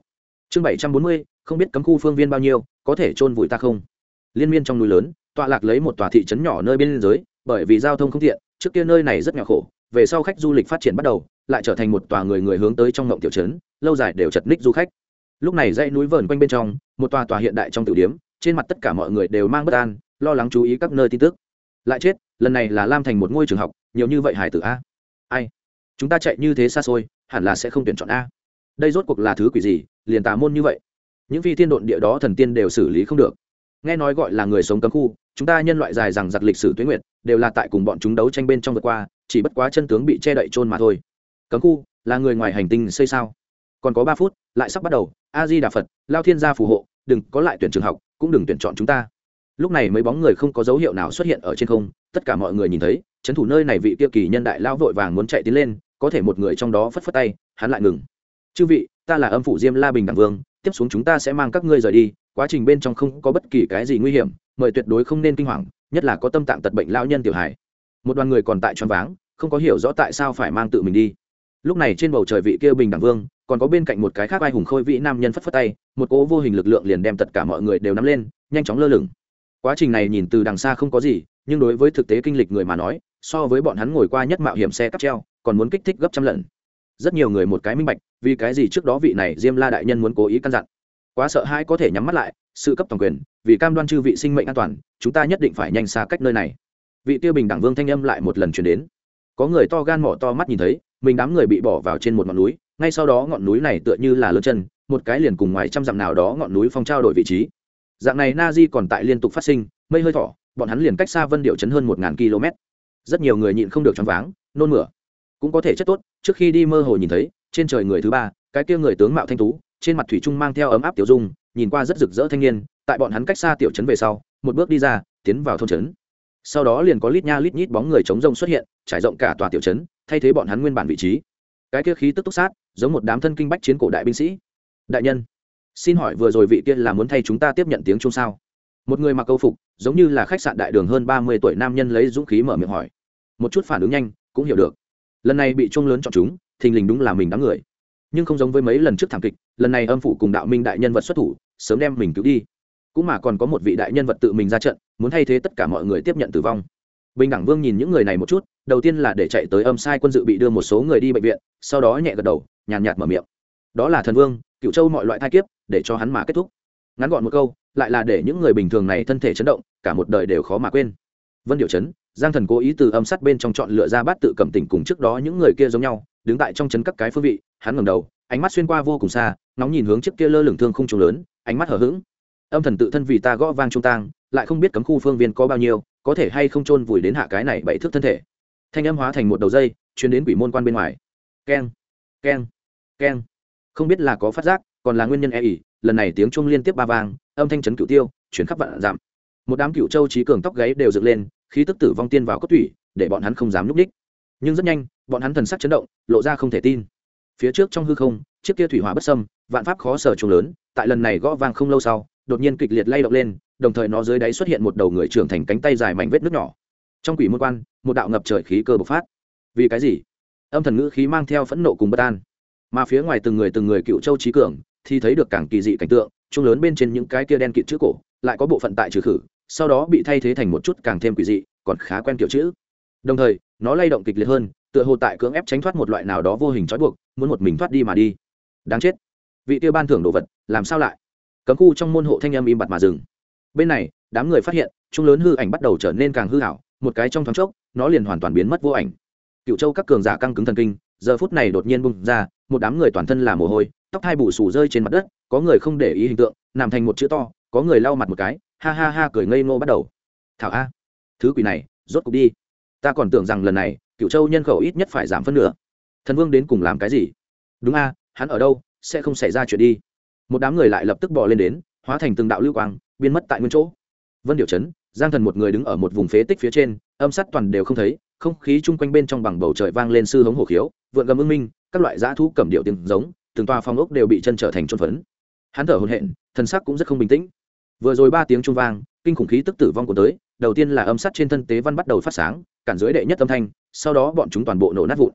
Chương bảy trăm bốn mươi, không biết cấm khu phương viên bao nhiêu, có thể chôn vùi ta không? Liên miên trong núi lớn, tọa lạc lấy một tòa thị trấn nhỏ nơi biên giới, bởi vì giao thông không tiện, trước kia nơi này rất nhỏ khổ, về sau khách du lịch phát triển bắt đầu, lại trở thành một tòa người người hướng tới trong ngộng tiểu trấn, lâu dài đều chật ních du khách. Lúc này dãy núi vờn quanh bên trong, một tòa tòa hiện đại trong tiểu điếm, trên mặt tất cả mọi người đều mang bất an, lo lắng chú ý các nơi tin tức. Lại chết lần này là lam thành một ngôi trường học, nhiều như vậy hải tử a. Ai? Chúng ta chạy như thế xa xôi, hẳn là sẽ không tuyển chọn a. Đây rốt cuộc là thứ quỷ gì, liền tà môn như vậy? Những phi thiên độn địa đó thần tiên đều xử lý không được. Nghe nói gọi là người sống cấm khu, chúng ta nhân loại dài rằng giặc lịch sử tuyến nguyệt, đều là tại cùng bọn chúng đấu tranh bên trong vượt qua, chỉ bất quá chân tướng bị che đậy trôn mà thôi. Cấm khu, là người ngoài hành tinh xây sao? Còn có ba phút, lại sắp bắt đầu, a di đà phật, lao thiên gia phù hộ, đừng có lại tuyển trường học, cũng đừng tuyển chọn chúng ta. Lúc này mấy bóng người không có dấu hiệu nào xuất hiện ở trên không tất cả mọi người nhìn thấy trấn thủ nơi này vị kia kỳ nhân đại lao vội vàng muốn chạy tiến lên, có thể một người trong đó phất phất tay, hắn lại ngừng. Chư vị, ta là âm phủ diêm la bình đẳng vương, tiếp xuống chúng ta sẽ mang các ngươi rời đi, quá trình bên trong không có bất kỳ cái gì nguy hiểm, mời tuyệt đối không nên kinh hoàng, nhất là có tâm tạng tật bệnh lao nhân tiểu hải một đoàn người còn tại choáng váng, không có hiểu rõ tại sao phải mang tự mình đi. Lúc này trên bầu trời vị kia bình đẳng vương, còn có bên cạnh một cái khác ai hùng khôi vị nam nhân phất phất tay, một cỗ vô hình lực lượng liền đem tất cả mọi người đều nắm lên, nhanh chóng lơ lửng. Quá trình này nhìn từ đằng xa không có gì nhưng đối với thực tế kinh lịch người mà nói, so với bọn hắn ngồi qua nhất mạo hiểm xe cắp treo, còn muốn kích thích gấp trăm lần. Rất nhiều người một cái minh bạch, vì cái gì trước đó vị này diêm la đại nhân muốn cố ý căn dặn. Quá sợ hãi có thể nhắm mắt lại, sự cấp toàn quyền, vì cam đoan chư vị sinh mệnh an toàn, chúng ta nhất định phải nhanh xa cách nơi này. Vị tiêu bình đẳng vương thanh âm lại một lần chuyển đến. Có người to gan mỏ to mắt nhìn thấy, mình đám người bị bỏ vào trên một ngọn núi, ngay sau đó ngọn núi này tựa như là lớn chân, một cái liền cùng ngoài trăm dặm nào đó ngọn núi phong trao đổi vị trí. Dạng này na di còn tại liên tục phát sinh, mây hơi thỏ bọn hắn liền cách xa vân điệu chấn hơn một ngàn km. Rất nhiều người nhịn không được choáng váng, nôn mửa. Cũng có thể chất tốt, trước khi đi mơ hồ nhìn thấy, trên trời người thứ ba, cái kia người tướng mạo thanh tú, trên mặt thủy trung mang theo ấm áp tiểu dung, nhìn qua rất rực rỡ thanh niên, tại bọn hắn cách xa tiểu trấn về sau, một bước đi ra, tiến vào thôn trấn. Sau đó liền có lít nha lít nhít bóng người chống rông xuất hiện, trải rộng cả tòa tiểu trấn, thay thế bọn hắn nguyên bản vị trí. Cái kia khí tức túc sát, giống một đám thân kinh bách chiến cổ đại binh sĩ. Đại nhân, xin hỏi vừa rồi vị kia là muốn thay chúng ta tiếp nhận tiếng chung sao? Một người mặc câu phục giống như là khách sạn đại đường hơn ba mươi tuổi nam nhân lấy dũng khí mở miệng hỏi. Một chút phản ứng nhanh, cũng hiểu được. Lần này bị trông lớn chọn chúng, thình lình đúng là mình đám người. Nhưng không giống với mấy lần trước thảm kịch, lần này âm phủ cùng đạo minh đại nhân vật xuất thủ, sớm đem mình cứu đi. Cũng mà còn có một vị đại nhân vật tự mình ra trận, muốn thay thế tất cả mọi người tiếp nhận tử vong. Bình đẳng vương nhìn những người này một chút, đầu tiên là để chạy tới âm sai quân dự bị đưa một số người đi bệnh viện, sau đó nhẹ gật đầu, nhàn nhạt mở miệng. Đó là thần vương, cựu châu mọi loại thai kiếp, để cho hắn mà kết thúc. Ngắn gọn một câu lại là để những người bình thường này thân thể chấn động, cả một đời đều khó mà quên. Vân điệu chấn giang thần cố ý từ âm sát bên trong chọn lựa ra bát tự cầm tỉnh cùng trước đó những người kia giống nhau, đứng tại trong chấn các cái phương vị, hắn ngầm đầu, ánh mắt xuyên qua vô cùng xa nóng nhìn hướng trước kia lơ lửng thương không trùng lớn, ánh mắt hở h ữ g âm thần tự thân vì ta gõ vang trung tang, lại không biết cấm khu phương viên có bao nhiêu, có thể hay không chôn vùi đến hạ cái này bậy thước thân thể. Thanh âm hóa thành một đầu dây chuyến đến quỷ môn quan bên ngoài. Keng keng keng. Không biết là có phát giác, còn là nguyên nhân e ỉ lần này tiếng chuông liên tiếp ba vang âm thanh chấn cửu tiêu, chuyển khắp vạn giảm một đám cựu châu trí cường tóc gáy đều dựng lên, khí tức tử vong tiên vào cốt thủy để bọn hắn không dám núp đích nhưng rất nhanh, bọn hắn thần sắc chấn động, lộ ra không thể tin. Phía trước trong hư không, chiếc kia thủy hỏa bất sâm vạn pháp khó sở trùng lớn, tại lần này gõ vang không lâu sau, đột nhiên kịch liệt lay động lên, đồng thời nó dưới đáy xuất hiện một đầu người trưởng thành cánh tay dài mảnh vết nước nhỏ. Trong quỷ môn quan, một đạo ngập trời khí cơ bộc phát. Vì cái gì? Âm thần ngữ khí mang theo phẫn nộ cùng bất an. Mà phía ngoài từng người từng người cựu châu trí cường, thì thấy được càng kỳ dị cảnh tượng chung lớn bên trên những cái kia đen kịt chữ cổ, lại có bộ phận tại trừ khử, sau đó bị thay thế thành một chút càng thêm quỷ dị, còn khá quen kiểu chữ. Đồng thời, nó lay động kịch liệt hơn, tựa hồ tại cưỡng ép tránh thoát một loại nào đó vô hình trói buộc, muốn một mình thoát đi mà đi. Đáng chết. Vị tiêu ban thưởng đồ vật, làm sao lại? Cấm khu trong môn hộ thanh âm im bặt mà dừng. Bên này, đám người phát hiện, chung lớn hư ảnh bắt đầu trở nên càng hư hảo một cái trong thoáng chốc, nó liền hoàn toàn biến mất vô ảnh. Cựu châu các cường giả căng cứng thần kinh, giờ phút này đột nhiên bung ra, một đám người toàn thân là mồ hôi tóc hai bù sù rơi trên mặt đất, có người không để ý hình tượng, nằm thành một chữ to, có người lau mặt một cái, ha ha ha cười ngây ngô bắt đầu. Thảo a, thứ quỷ này, rốt cục đi. Ta còn tưởng rằng lần này cựu châu nhân khẩu ít nhất phải giảm phân nửa. Thần vương đến cùng làm cái gì? Đúng a, hắn ở đâu, sẽ không xảy ra chuyện đi. Một đám người lại lập tức bỏ lên đến, hóa thành từng đạo lưu quang, biến mất tại nguyên chỗ. Vân điệu chấn giang thần một người đứng ở một vùng phế tích phía trên, âm sắt toàn đều không thấy, không khí chung quanh bên trong bằng bầu trời vang lên sư hống hổ khiếu, vượn gầm ưng minh, các loại dã thú cầm điệu tiếng giống từng tòa phong ốc đều bị chân trở thành trôn phấn. Hắn thở hồn hện thân sắc cũng rất không bình tĩnh. Vừa rồi ba tiếng trung vang, kinh khủng khí tức tử vong của tới, đầu tiên là âm sắt trên thân tế văn bắt đầu phát sáng, cản dưới đệ nhất âm thanh, sau đó bọn chúng toàn bộ nổ nát vụn.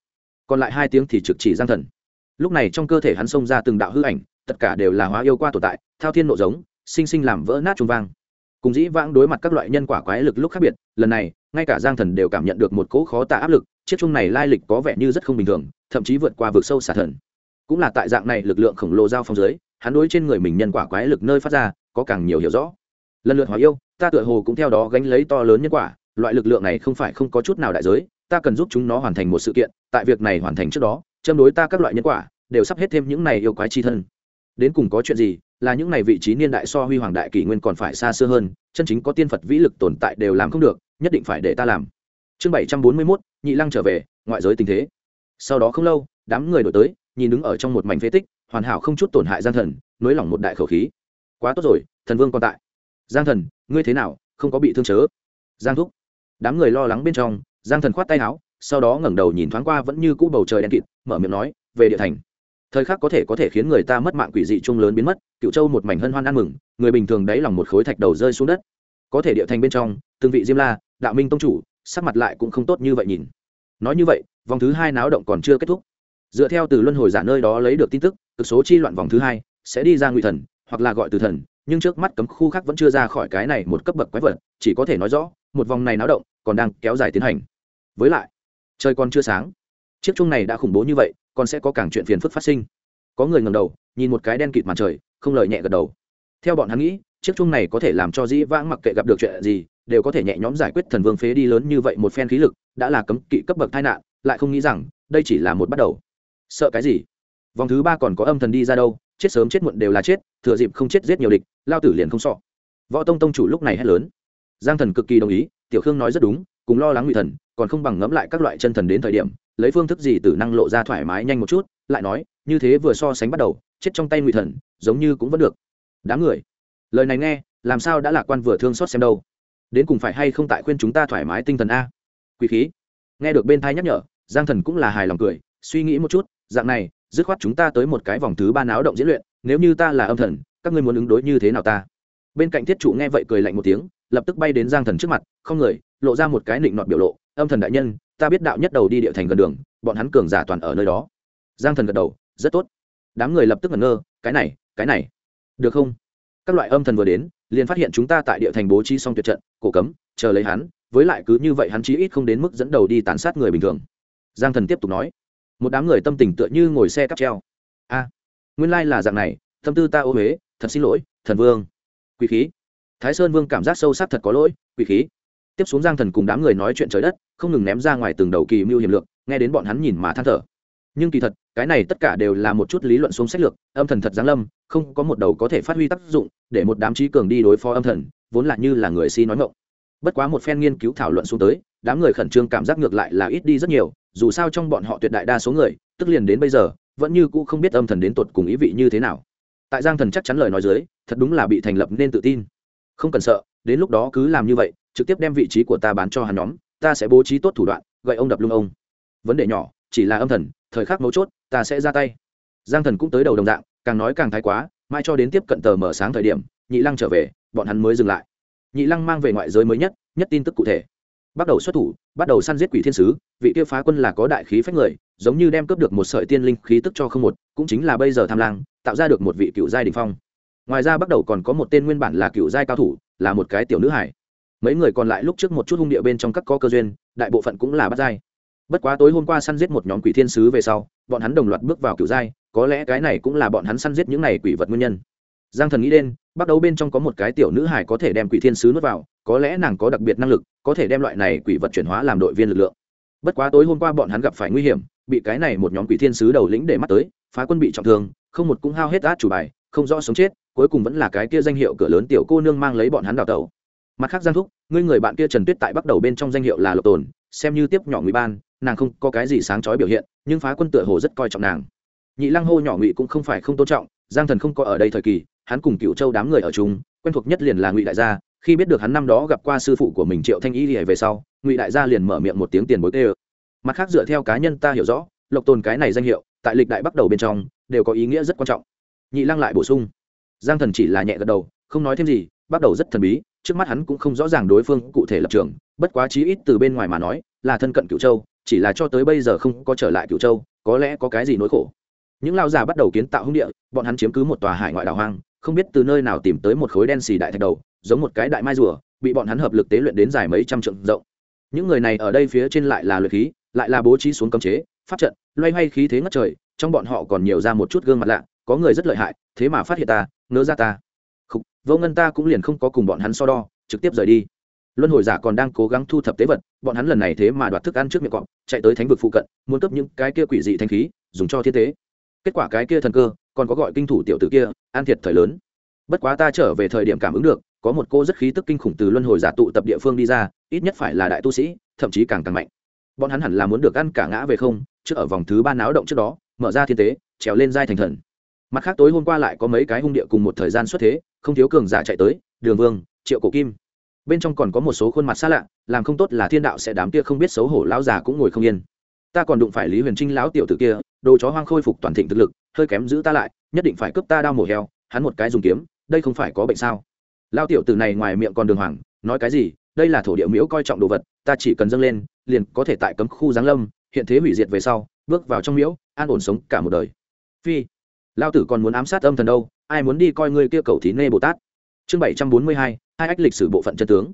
Còn lại hai tiếng thì trực chỉ giang thần. Lúc này trong cơ thể hắn xông ra từng đạo hư ảnh, tất cả đều là hóa yêu qua tồn tại, thao thiên nộ giống, sinh sinh làm vỡ nát trung vang. Cùng dĩ vãng đối mặt các loại nhân quả quái lực lúc khác biệt, lần này, ngay cả giang thần đều cảm nhận được một cỗ khó tả áp lực, chiếc chung này lai lịch có vẻ như rất không bình thường, thậm chí vượt qua vực sâu xả thần cũng là tại dạng này lực lượng khổng lồ giao phong dưới, hắn đối trên người mình nhân quả quái lực nơi phát ra, có càng nhiều hiểu rõ. Lần lượt hóa yêu, ta tựa hồ cũng theo đó gánh lấy to lớn nhân quả, loại lực lượng này không phải không có chút nào đại giới, ta cần giúp chúng nó hoàn thành một sự kiện, tại việc này hoàn thành trước đó, châm đối ta các loại nhân quả, đều sắp hết thêm những này yêu quái chi thân. Đến cùng có chuyện gì, là những này vị trí niên đại so huy hoàng đại kỷ nguyên còn phải xa xưa hơn, chân chính có tiên phật vĩ lực tồn tại đều làm không được, nhất định phải để ta làm. Chương bảy trăm bốn mươi mốt, nhị lăng trở về, ngoại giới tình thế. Sau đó không lâu, đám người đổi tới nhìn đứng ở trong một mảnh phế tích, hoàn hảo không chút tổn hại gian thần, nới lỏng một đại khẩu khí. Quá tốt rồi, thần vương còn tại. Giang thần, ngươi thế nào, không có bị thương chớ? Giang thúc. Đám người lo lắng bên trong, giang thần khoát tay áo, sau đó ngẩng đầu nhìn thoáng qua vẫn như cũ bầu trời đen kịt, mở miệng nói, về địa thành. Thời khắc có thể có thể khiến người ta mất mạng quỷ dị chung lớn biến mất cựu châu một mảnh hân hoan ăn mừng, người bình thường đáy lòng một khối thạch đầu rơi xuống đất. Có thể địa thành bên trong từng vị diêm la, đạo minh tông chủ, sắc mặt lại cũng không tốt như vậy nhìn. Nói như vậy, vòng thứ hai náo động còn chưa kết thúc dựa theo từ luân hồi giả nơi đó lấy được tin tức, cực số chi loạn vòng thứ hai sẽ đi ra ngụy thần, hoặc là gọi từ thần, nhưng trước mắt cấm khu khác vẫn chưa ra khỏi cái này một cấp bậc quái vật, chỉ có thể nói rõ, một vòng này náo động còn đang kéo dài tiến hành. Với lại, trời còn chưa sáng. Chiếc chung này đã khủng bố như vậy, còn sẽ có càng chuyện phiền phức phát sinh. Có người ngầm đầu, nhìn một cái đen kịt màn trời, không lời nhẹ gật đầu. Theo bọn hắn nghĩ, chiếc chung này có thể làm cho dĩ vãng mặc kệ gặp được chuyện gì, đều có thể nhẹ nhõm giải quyết thần vương phế đi lớn như vậy một phen khí lực, đã là cấm kỵ cấp bậc tai nạn, lại không nghĩ rằng đây chỉ là một bắt đầu sợ cái gì? Vòng thứ ba còn có âm thần đi ra đâu? Chết sớm chết muộn đều là chết, thừa dịp không chết giết nhiều địch, lao tử liền không sọ võ tông tông chủ lúc này hét lớn. Giang thần cực kỳ đồng ý, tiểu khương nói rất đúng, cùng lo lắng ngụy thần, còn không bằng ngẫm lại các loại chân thần đến thời điểm, lấy phương thức gì tử năng lộ ra thoải mái nhanh một chút, lại nói, như thế vừa so sánh bắt đầu, chết trong tay ngụy thần, giống như cũng vẫn được. Đám người, lời này nghe, làm sao đã lạc quan vừa thương xót xem đâu? Đến cùng phải hay không tại khuyên chúng ta thoải mái tinh thần a? Quý khí. Nghe được bên thai nhắc nhở, giang thần cũng là hài lòng cười, suy nghĩ một chút dạng này, dứt khoát chúng ta tới một cái vòng thứ ba náo động diễn luyện, nếu như ta là âm thần, các ngươi muốn ứng đối như thế nào ta? Bên cạnh thiết trụ nghe vậy cười lạnh một tiếng, lập tức bay đến giang thần trước mặt, không người, lộ ra một cái nịnh nọt biểu lộ, âm thần đại nhân, ta biết đạo nhất đầu đi địa thành gần đường, bọn hắn cường giả toàn ở nơi đó. Giang thần gật đầu, rất tốt. Đám người lập tức ngẩn ngơ, cái này cái này, được không? Các loại âm thần vừa đến, liền phát hiện chúng ta tại địa thành bố trí xong tuyệt trận, cổ cấm, chờ lấy hắn, với lại cứ như vậy hắn chí ít không đến mức dẫn đầu đi tàn sát người bình thường. Giang thần tiếp tục nói một đám người tâm tình tựa như ngồi xe cắp treo. A, nguyên lai là dạng này, tâm tư ta ô huế thật xin lỗi, thần vương. Quỷ khí. Thái sơn vương cảm giác sâu sắc thật có lỗi, quỷ khí. Tiếp xuống giang thần cùng đám người nói chuyện trời đất, không ngừng ném ra ngoài từng đầu kỳ mưu hiểm lượng nghe đến bọn hắn nhìn mà than thở. Nhưng kỳ thật, cái này tất cả đều là một chút lý luận xuống sách lược, âm thần thật giáng lâm, không có một đầu có thể phát huy tác dụng, để một đám trí cường đi đối phó âm thần, vốn là như là người si nói ngộng bất quá một phen nghiên cứu thảo luận xuống tới đám người khẩn trương cảm giác ngược lại là ít đi rất nhiều, dù sao trong bọn họ tuyệt đại đa số người, tức liền đến bây giờ, vẫn như cũ không biết âm thần đến tột cùng ý vị như thế nào. Tại giang thần chắc chắn lời nói dưới, thật đúng là bị thành lập nên tự tin. Không cần sợ, đến lúc đó cứ làm như vậy, trực tiếp đem vị trí của ta bán cho hắn nhóm, ta sẽ bố trí tốt thủ đoạn, gậy ông đập lung ông. Vấn đề nhỏ, chỉ là âm thần, thời khắc mấu chốt, ta sẽ ra tay. Giang thần cũng tới đầu đồng dạng, càng nói càng thái quá, mai cho đến tiếp cận tờ mở sáng thời điểm, nhị lăng trở về, bọn hắn mới dừng lại. Nhị lăng mang về ngoại giới mới nhất nhất tin tức cụ thể bắt đầu xuất thủ, bắt đầu săn giết quỷ thiên sứ, vị kia phá quân là có đại khí phách người, giống như đem cướp được một sợi tiên linh khí tức cho không một, cũng chính là bây giờ tham lang, tạo ra được một vị cựu giai đình phong. Ngoài ra bắt đầu còn có một tên nguyên bản là cựu giai cao thủ, là một cái tiểu nữ hải. Mấy người còn lại lúc trước một chút hung địa bên trong các có cơ duyên, đại bộ phận cũng là bắt giai. Bất quá tối hôm qua săn giết một nhóm quỷ thiên sứ về sau, bọn hắn đồng loạt bước vào cựu giai, có lẽ cái này cũng là bọn hắn săn giết những này quỷ vật nguyên nhân. Giang thần nghĩ đến, bắt đầu bên trong có một cái tiểu nữ hải có thể đem quỷ thiên sứ nuốt vào có lẽ nàng có đặc biệt năng lực có thể đem loại này quỷ vật chuyển hóa làm đội viên lực lượng. Bất quá tối hôm qua bọn hắn gặp phải nguy hiểm bị cái này một nhóm quỷ thiên sứ đầu lĩnh để mắt tới phá quân bị trọng thương không một cũng hao hết át chủ bài không rõ sống chết cuối cùng vẫn là cái kia danh hiệu cửa lớn tiểu cô nương mang lấy bọn hắn đào tẩu. Mặt khác giang thúc ngươi người bạn kia trần tuyết tại bắt đầu bên trong danh hiệu là lộc tồn xem như tiếp nhỏ ngụy ban nàng không có cái gì sáng chói biểu hiện nhưng phá quân tựa hồ rất coi trọng nàng. Nhị lăng hô nhỏ ngụy cũng không phải không tôn trọng giang thần không có ở đây thời kỳ hắn cùng cựu châu đám người ở chúng, quen thuộc nhất liền là ngụy đại gia khi biết được hắn năm đó gặp qua sư phụ của mình triệu thanh y về sau, ngụy đại gia liền mở miệng một tiếng tiền bối tê ơ mặt khác dựa theo cá nhân ta hiểu rõ, lộc tồn cái này danh hiệu, tại lịch đại bắt đầu bên trong, đều có ý nghĩa rất quan trọng. Nhị lăng lại bổ sung. Giang thần chỉ là nhẹ gật đầu, không nói thêm gì, bắt đầu rất thần bí, trước mắt hắn cũng không rõ ràng đối phương cụ thể lập trường, bất quá chí ít từ bên ngoài mà nói, là thân cận cựu châu, chỉ là cho tới bây giờ không có trở lại cựu châu, có lẽ có cái gì nỗi khổ. Những lao già bắt đầu kiến tạo hung địa, bọn hắn chiếm cứ một tòa hải ngoại đảo hoang, không biết từ nơi nào tìm tới một khối đen xì đại thạch đầu giống một cái đại mai rùa bị bọn hắn hợp lực tế luyện đến dài mấy trăm trượng rộng. Những người này ở đây phía trên lại là luyện khí lại là bố trí xuống cấm chế pháp trận loay hoay khí thế ngất trời trong bọn họ còn nhiều ra một chút gương mặt lạ có người rất lợi hại thế mà phát hiện ta ngớ ra ta. Khúc, vô ngân ta cũng liền không có cùng bọn hắn so đo trực tiếp rời đi. Luân hồi giả còn đang cố gắng thu thập tế vật bọn hắn lần này thế mà đoạt thức ăn trước miệng cọp chạy tới thánh vực phụ cận muốn cấp những cái kia quỷ dị thanh khí dùng cho thiên tế. Kết quả cái kia thần cơ còn có gọi kinh thủ tiểu tử kia an thiệt thời lớn bất quá ta trở về thời điểm cảm ứng được, có một cô rất khí tức kinh khủng từ luân hồi giả tụ tập địa phương đi ra, ít nhất phải là đại tu sĩ, thậm chí càng càng mạnh. Bọn hắn hẳn là muốn được ăn cả ngã về không trước ở vòng thứ ba náo động trước đó, mở ra thiên tế, trèo lên giai thành thần. Mặt khác tối hôm qua lại có mấy cái hung địa cùng một thời gian xuất thế, không thiếu cường giả chạy tới, đường vương, triệu cổ kim. Bên trong còn có một số khuôn mặt xa lạ, làm không tốt là thiên đạo sẽ đám kia không biết xấu hổ lão già cũng ngồi không yên. Ta còn đụng phải lý huyền trinh lão tiểu tử kia, đồ chó hoang khôi phục toàn thịnh thực lực, hơi kém giữ ta lại, nhất định phải cướp ta đao mổ heo, hắn một cái dùng kiếm đây không phải có bệnh sao? Lao tiểu tử này ngoài miệng còn đường hoàng, nói cái gì? Đây là thổ địa miễu coi trọng đồ vật, ta chỉ cần dâng lên, liền có thể tại cấm khu giáng lâm, hiện thế hủy diệt về sau, bước vào trong miễu an ổn sống cả một đời. Phi. Lao tử còn muốn ám sát âm thần đâu, ai muốn đi coi ngươi kia cầu thí nê bồ tát? Chương bảy trăm bốn mươi hai hai ách lịch sử bộ phận chân tướng.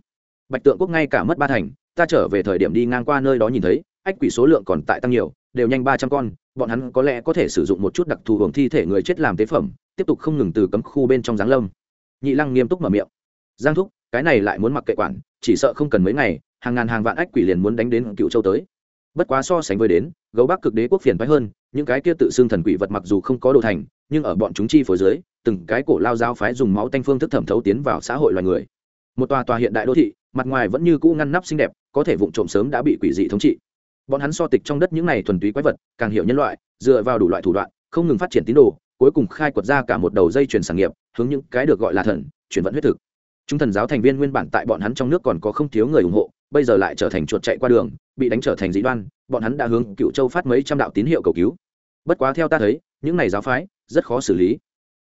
Bạch tượng quốc ngay cả mất ba thành, ta trở về thời điểm đi ngang qua nơi đó nhìn thấy, ách quỷ số lượng còn tại tăng nhiều, đều nhanh ba trăm con bọn hắn có lẽ có thể sử dụng một chút đặc thù hưởng thi thể người chết làm tế phẩm, tiếp tục không ngừng từ cấm khu bên trong giáng lâm. Nhị lăng nghiêm túc mở miệng. Giang thúc, cái này lại muốn mặc kệ quản, chỉ sợ không cần mấy ngày, hàng ngàn hàng vạn ách quỷ liền muốn đánh đến cựu châu tới. Bất quá so sánh với đến, gấu bắc cực đế quốc phiền thoái hơn, những cái kia tự xưng thần quỷ vật mặc dù không có đồ thành, nhưng ở bọn chúng chi phối dưới, từng cái cổ lao giáo phái dùng máu tanh phương thức thẩm thấu tiến vào xã hội loài người. Một tòa tòa hiện đại đô thị, mặt ngoài vẫn như cũ ngăn nắp xinh đẹp, có thể vụng trộm sớm đã bị quỷ dị thống trị bọn hắn so tịch trong đất những này thuần túy quái vật, càng hiểu nhân loại, dựa vào đủ loại thủ đoạn, không ngừng phát triển tín đồ, cuối cùng khai quật ra cả một đầu dây chuyển sản nghiệp, hướng những cái được gọi là thần, chuyển vận huyết thực. Chúng thần giáo thành viên nguyên bản tại bọn hắn trong nước còn có không thiếu người ủng hộ, bây giờ lại trở thành chuột chạy qua đường, bị đánh trở thành dĩ đoan, bọn hắn đã hướng cựu châu phát mấy trăm đạo tín hiệu cầu cứu. Bất quá theo ta thấy, những này giáo phái, rất khó xử lý.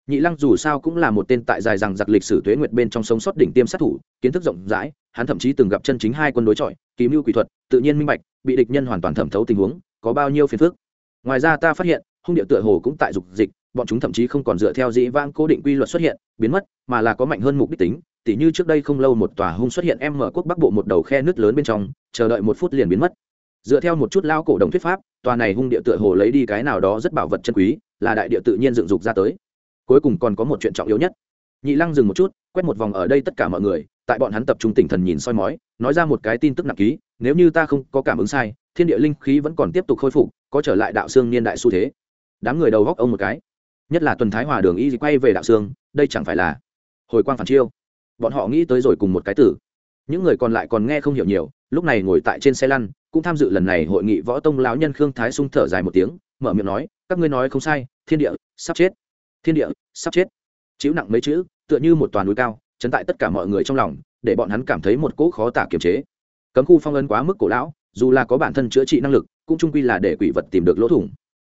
Nhị lăng dù sao cũng là một tên tại dài rằng giặc lịch sử tuế nguyệt bên trong sống sót đỉnh tiêm sát thủ, kiến thức rộng rãi, hắn thậm chí từng gặp chân chính hai quân đối chọi kỳ mưu quỷ thuật, tự nhiên minh bạch, bị địch nhân hoàn toàn thẩm thấu tình huống, có bao nhiêu phiền phức. Ngoài ra ta phát hiện, hung địa tựa hồ cũng tại dục dịch, bọn chúng thậm chí không còn dựa theo dĩ vãng cố định quy luật xuất hiện, biến mất, mà là có mạnh hơn mục đích tính. Tỉ như trước đây không lâu một tòa hung xuất hiện em mở quốc bắc bộ một đầu khe nước lớn bên trong, chờ đợi một phút liền biến mất. Dựa theo một chút lao cổ đồng thuyết pháp, tòa này hung địa tựa hồ lấy đi cái nào đó rất bảo vật chân quý, là đại địa tự nhiên dựng dục ra tới. Cuối cùng còn có một chuyện trọng yếu nhất. Nhị lăng dừng một chút, quét một vòng ở đây tất cả mọi người tại bọn hắn tập trung tinh thần nhìn soi mói, nói ra một cái tin tức nặng ký, nếu như ta không có cảm ứng sai, thiên địa linh khí vẫn còn tiếp tục khôi phục, có trở lại đạo xương niên đại xu thế. Đám người đầu góc ông một cái. Nhất là tuần thái hòa đường y quay về đạo xương, đây chẳng phải là hồi quang phản chiêu. Bọn họ nghĩ tới rồi cùng một cái tử. Những người còn lại còn nghe không hiểu nhiều, lúc này ngồi tại trên xe lăn, cũng tham dự lần này hội nghị võ tông lão nhân khương thái sung thở dài một tiếng, mở miệng nói, các ngươi nói không sai, thiên địa, sắp chết. Thiên địa, sắp chết. Chịu nặng mấy chữ, tựa như một toàn núi cao chấn tại tất cả mọi người trong lòng, để bọn hắn cảm thấy một cỗ khó tả kiềm chế. Cấm khu phong ấn quá mức cổ lão, dù là có bản thân chữa trị năng lực, cũng trung quy là để quỷ vật tìm được lỗ thủng.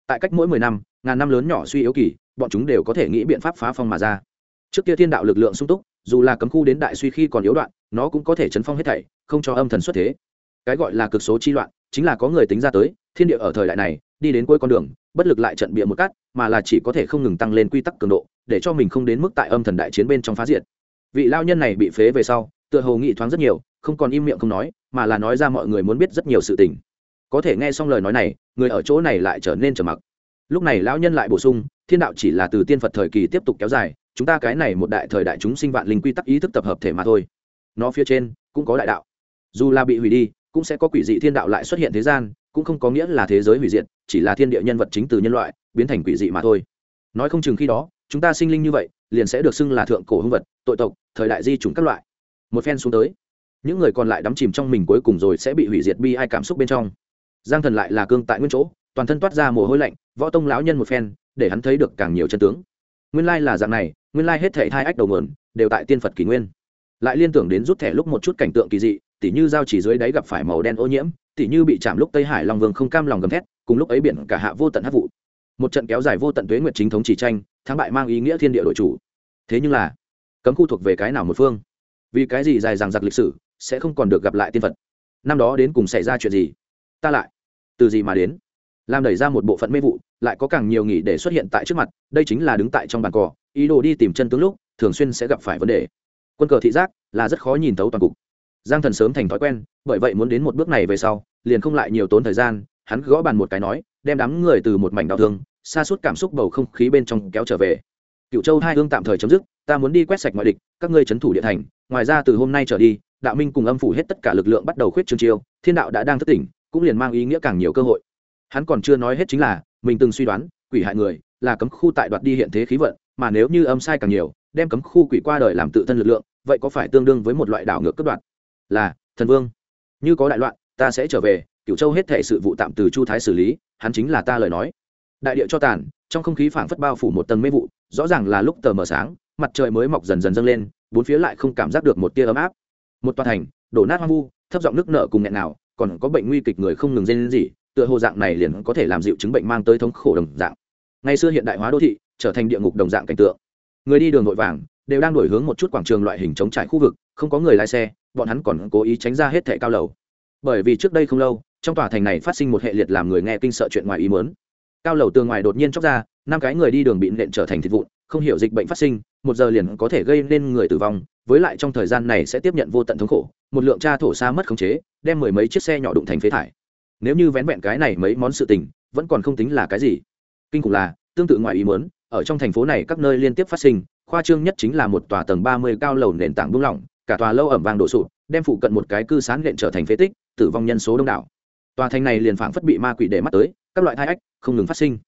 Tại cách mỗi mười năm, ngàn năm lớn nhỏ suy yếu kỳ, bọn chúng đều có thể nghĩ biện pháp phá phong mà ra. Trước kia thiên đạo lực lượng sung túc, dù là cấm khu đến đại suy khi còn yếu đoạn, nó cũng có thể chấn phong hết thảy, không cho âm thần xuất thế. Cái gọi là cực số chi loạn, chính là có người tính ra tới, thiên địa ở thời đại này, đi đến cuối con đường, bất lực lại trận bịa một cắt mà là chỉ có thể không ngừng tăng lên quy tắc cường độ, để cho mình không đến mức tại âm thần đại chiến bên trong phá diệt vị lao nhân này bị phế về sau, tựa hồ nghị thoáng rất nhiều, không còn im miệng không nói, mà là nói ra mọi người muốn biết rất nhiều sự tình. Có thể nghe xong lời nói này, người ở chỗ này lại trở nên trầm mặc. Lúc này lão nhân lại bổ sung, thiên đạo chỉ là từ tiên phật thời kỳ tiếp tục kéo dài, chúng ta cái này một đại thời đại chúng sinh vạn linh quy tắc ý thức tập hợp thể mà thôi. Nó phía trên cũng có đại đạo. Dù là bị hủy đi, cũng sẽ có quỷ dị thiên đạo lại xuất hiện thế gian, cũng không có nghĩa là thế giới hủy diệt, chỉ là thiên địa nhân vật chính từ nhân loại biến thành quỷ dị mà thôi. Nói không chừng khi đó, chúng ta sinh linh như vậy liền sẽ được xưng là thượng cổ hung vật, tội tộc, thời đại di chủng các loại. Một phen xuống tới, những người còn lại đắm chìm trong mình cuối cùng rồi sẽ bị hủy diệt bi ai cảm xúc bên trong. Giang thần lại là cương tại nguyên chỗ, toàn thân toát ra mồ hôi lạnh, võ tông lão nhân một phen, để hắn thấy được càng nhiều chân tướng. Nguyên lai là dạng này, nguyên lai hết thể hai ách đầu mườn đều tại tiên phật kỷ nguyên. Lại liên tưởng đến rút thẻ lúc một chút cảnh tượng kỳ dị, tỉ như giao chỉ dưới đáy gặp phải màu đen ô nhiễm, tỉ như bị chạm lúc tây hải long vương không cam lòng gầm thét, cùng lúc ấy biển cả hạ vô tận hát vụ. Một trận kéo dài vô tận tuế nguyệt chính thống chỉ tranh, thắng bại mang ý nghĩa thiên địa đội chủ thế nhưng là, cấm khu thuộc về cái nào một phương? Vì cái gì dài dằng dặc lịch sử sẽ không còn được gặp lại tiên phật? Năm đó đến cùng xảy ra chuyện gì? Ta lại, từ gì mà đến? Làm đẩy ra một bộ phận mê vụ, lại có càng nhiều nghỉ để xuất hiện tại trước mặt, đây chính là đứng tại trong bàn cỏ, ý đồ đi tìm chân tướng lúc, thường xuyên sẽ gặp phải vấn đề. Quân cờ thị giác là rất khó nhìn thấu toàn cục. Giang thần sớm thành thói quen, bởi vậy muốn đến một bước này về sau, liền không lại nhiều tốn thời gian, hắn gõ bàn một cái nói, đem đám người từ một mảnh đau thương, xa suốt cảm xúc bầu không khí bên trong kéo trở về cựu châu hai hương tạm thời chấm dứt, ta muốn đi quét sạch mọi địch, các ngươi trấn thủ địa thành, ngoài ra từ hôm nay trở đi, đạo minh cùng âm phủ hết tất cả lực lượng bắt đầu khuyết trương chiêu, thiên đạo đã đang thất tỉnh, cũng liền mang ý nghĩa càng nhiều cơ hội. Hắn còn chưa nói hết chính là, mình từng suy đoán, quỷ hại người, là cấm khu tại đoạt đi hiện thế khí vận, mà nếu như âm sai càng nhiều, đem cấm khu quỷ qua đời làm tự thân lực lượng, vậy có phải tương đương với một loại đảo ngược cấp đoạt? Là, thần vương, như có đại loạn, ta sẽ trở về, cửu châu hết thể sự vụ tạm từ chu thái xử lý, hắn chính là ta lời nói. Đại địa cho tàn, trong không khí phảng phất bao phủ một tầng mê vụ rõ ràng là lúc tờ mờ sáng, mặt trời mới mọc dần dần dâng lên, bốn phía lại không cảm giác được một tia ấm áp. Một tòa thành, đổ nát hoang vu, thấp giọng nước nợ cùng nghẹn nào còn có bệnh nguy kịch người không ngừng dên gì tựa hồ dạng này liền có thể làm dịu chứng bệnh mang tới thống khổ đồng dạng. Ngày xưa hiện đại hóa đô thị, trở thành địa ngục đồng dạng cảnh tượng. Người đi đường vội vàng, đều đang đổi hướng một chút quảng trường loại hình chống trải khu vực, không có người lái xe, bọn hắn còn cố ý tránh ra hết thẻ cao lầu. Bởi vì trước đây không lâu, trong tòa thành này phát sinh một hệ liệt làm người nghe kinh sợ chuyện ngoài ý mớn cao lầu tường ngoài đột nhiên chóc ra năm cái người đi đường bị nện trở thành thịt vụn, không hiểu dịch bệnh phát sinh, một giờ liền có thể gây nên người tử vong, với lại trong thời gian này sẽ tiếp nhận vô tận thống khổ, một lượng cha thổ xa mất khống chế, đem mười mấy chiếc xe nhỏ đụng thành phế thải. Nếu như vén vẹn cái này mấy món sự tình, vẫn còn không tính là cái gì. Kinh khủng là, tương tự ngoài ý muốn, ở trong thành phố này các nơi liên tiếp phát sinh, khoa trương nhất chính là một tòa tầng ba mươi cao lầu nền tảng buông lỏng, cả tòa lâu ẩm vàng đổ sụp, đem phụ cận một cái cư sán lện trở thành phế tích, tử vong nhân số đông đảo. Tòa thành này liền phảng phất bị ma quỷ để mắt tới, các loại thai ách, không ngừng phát sinh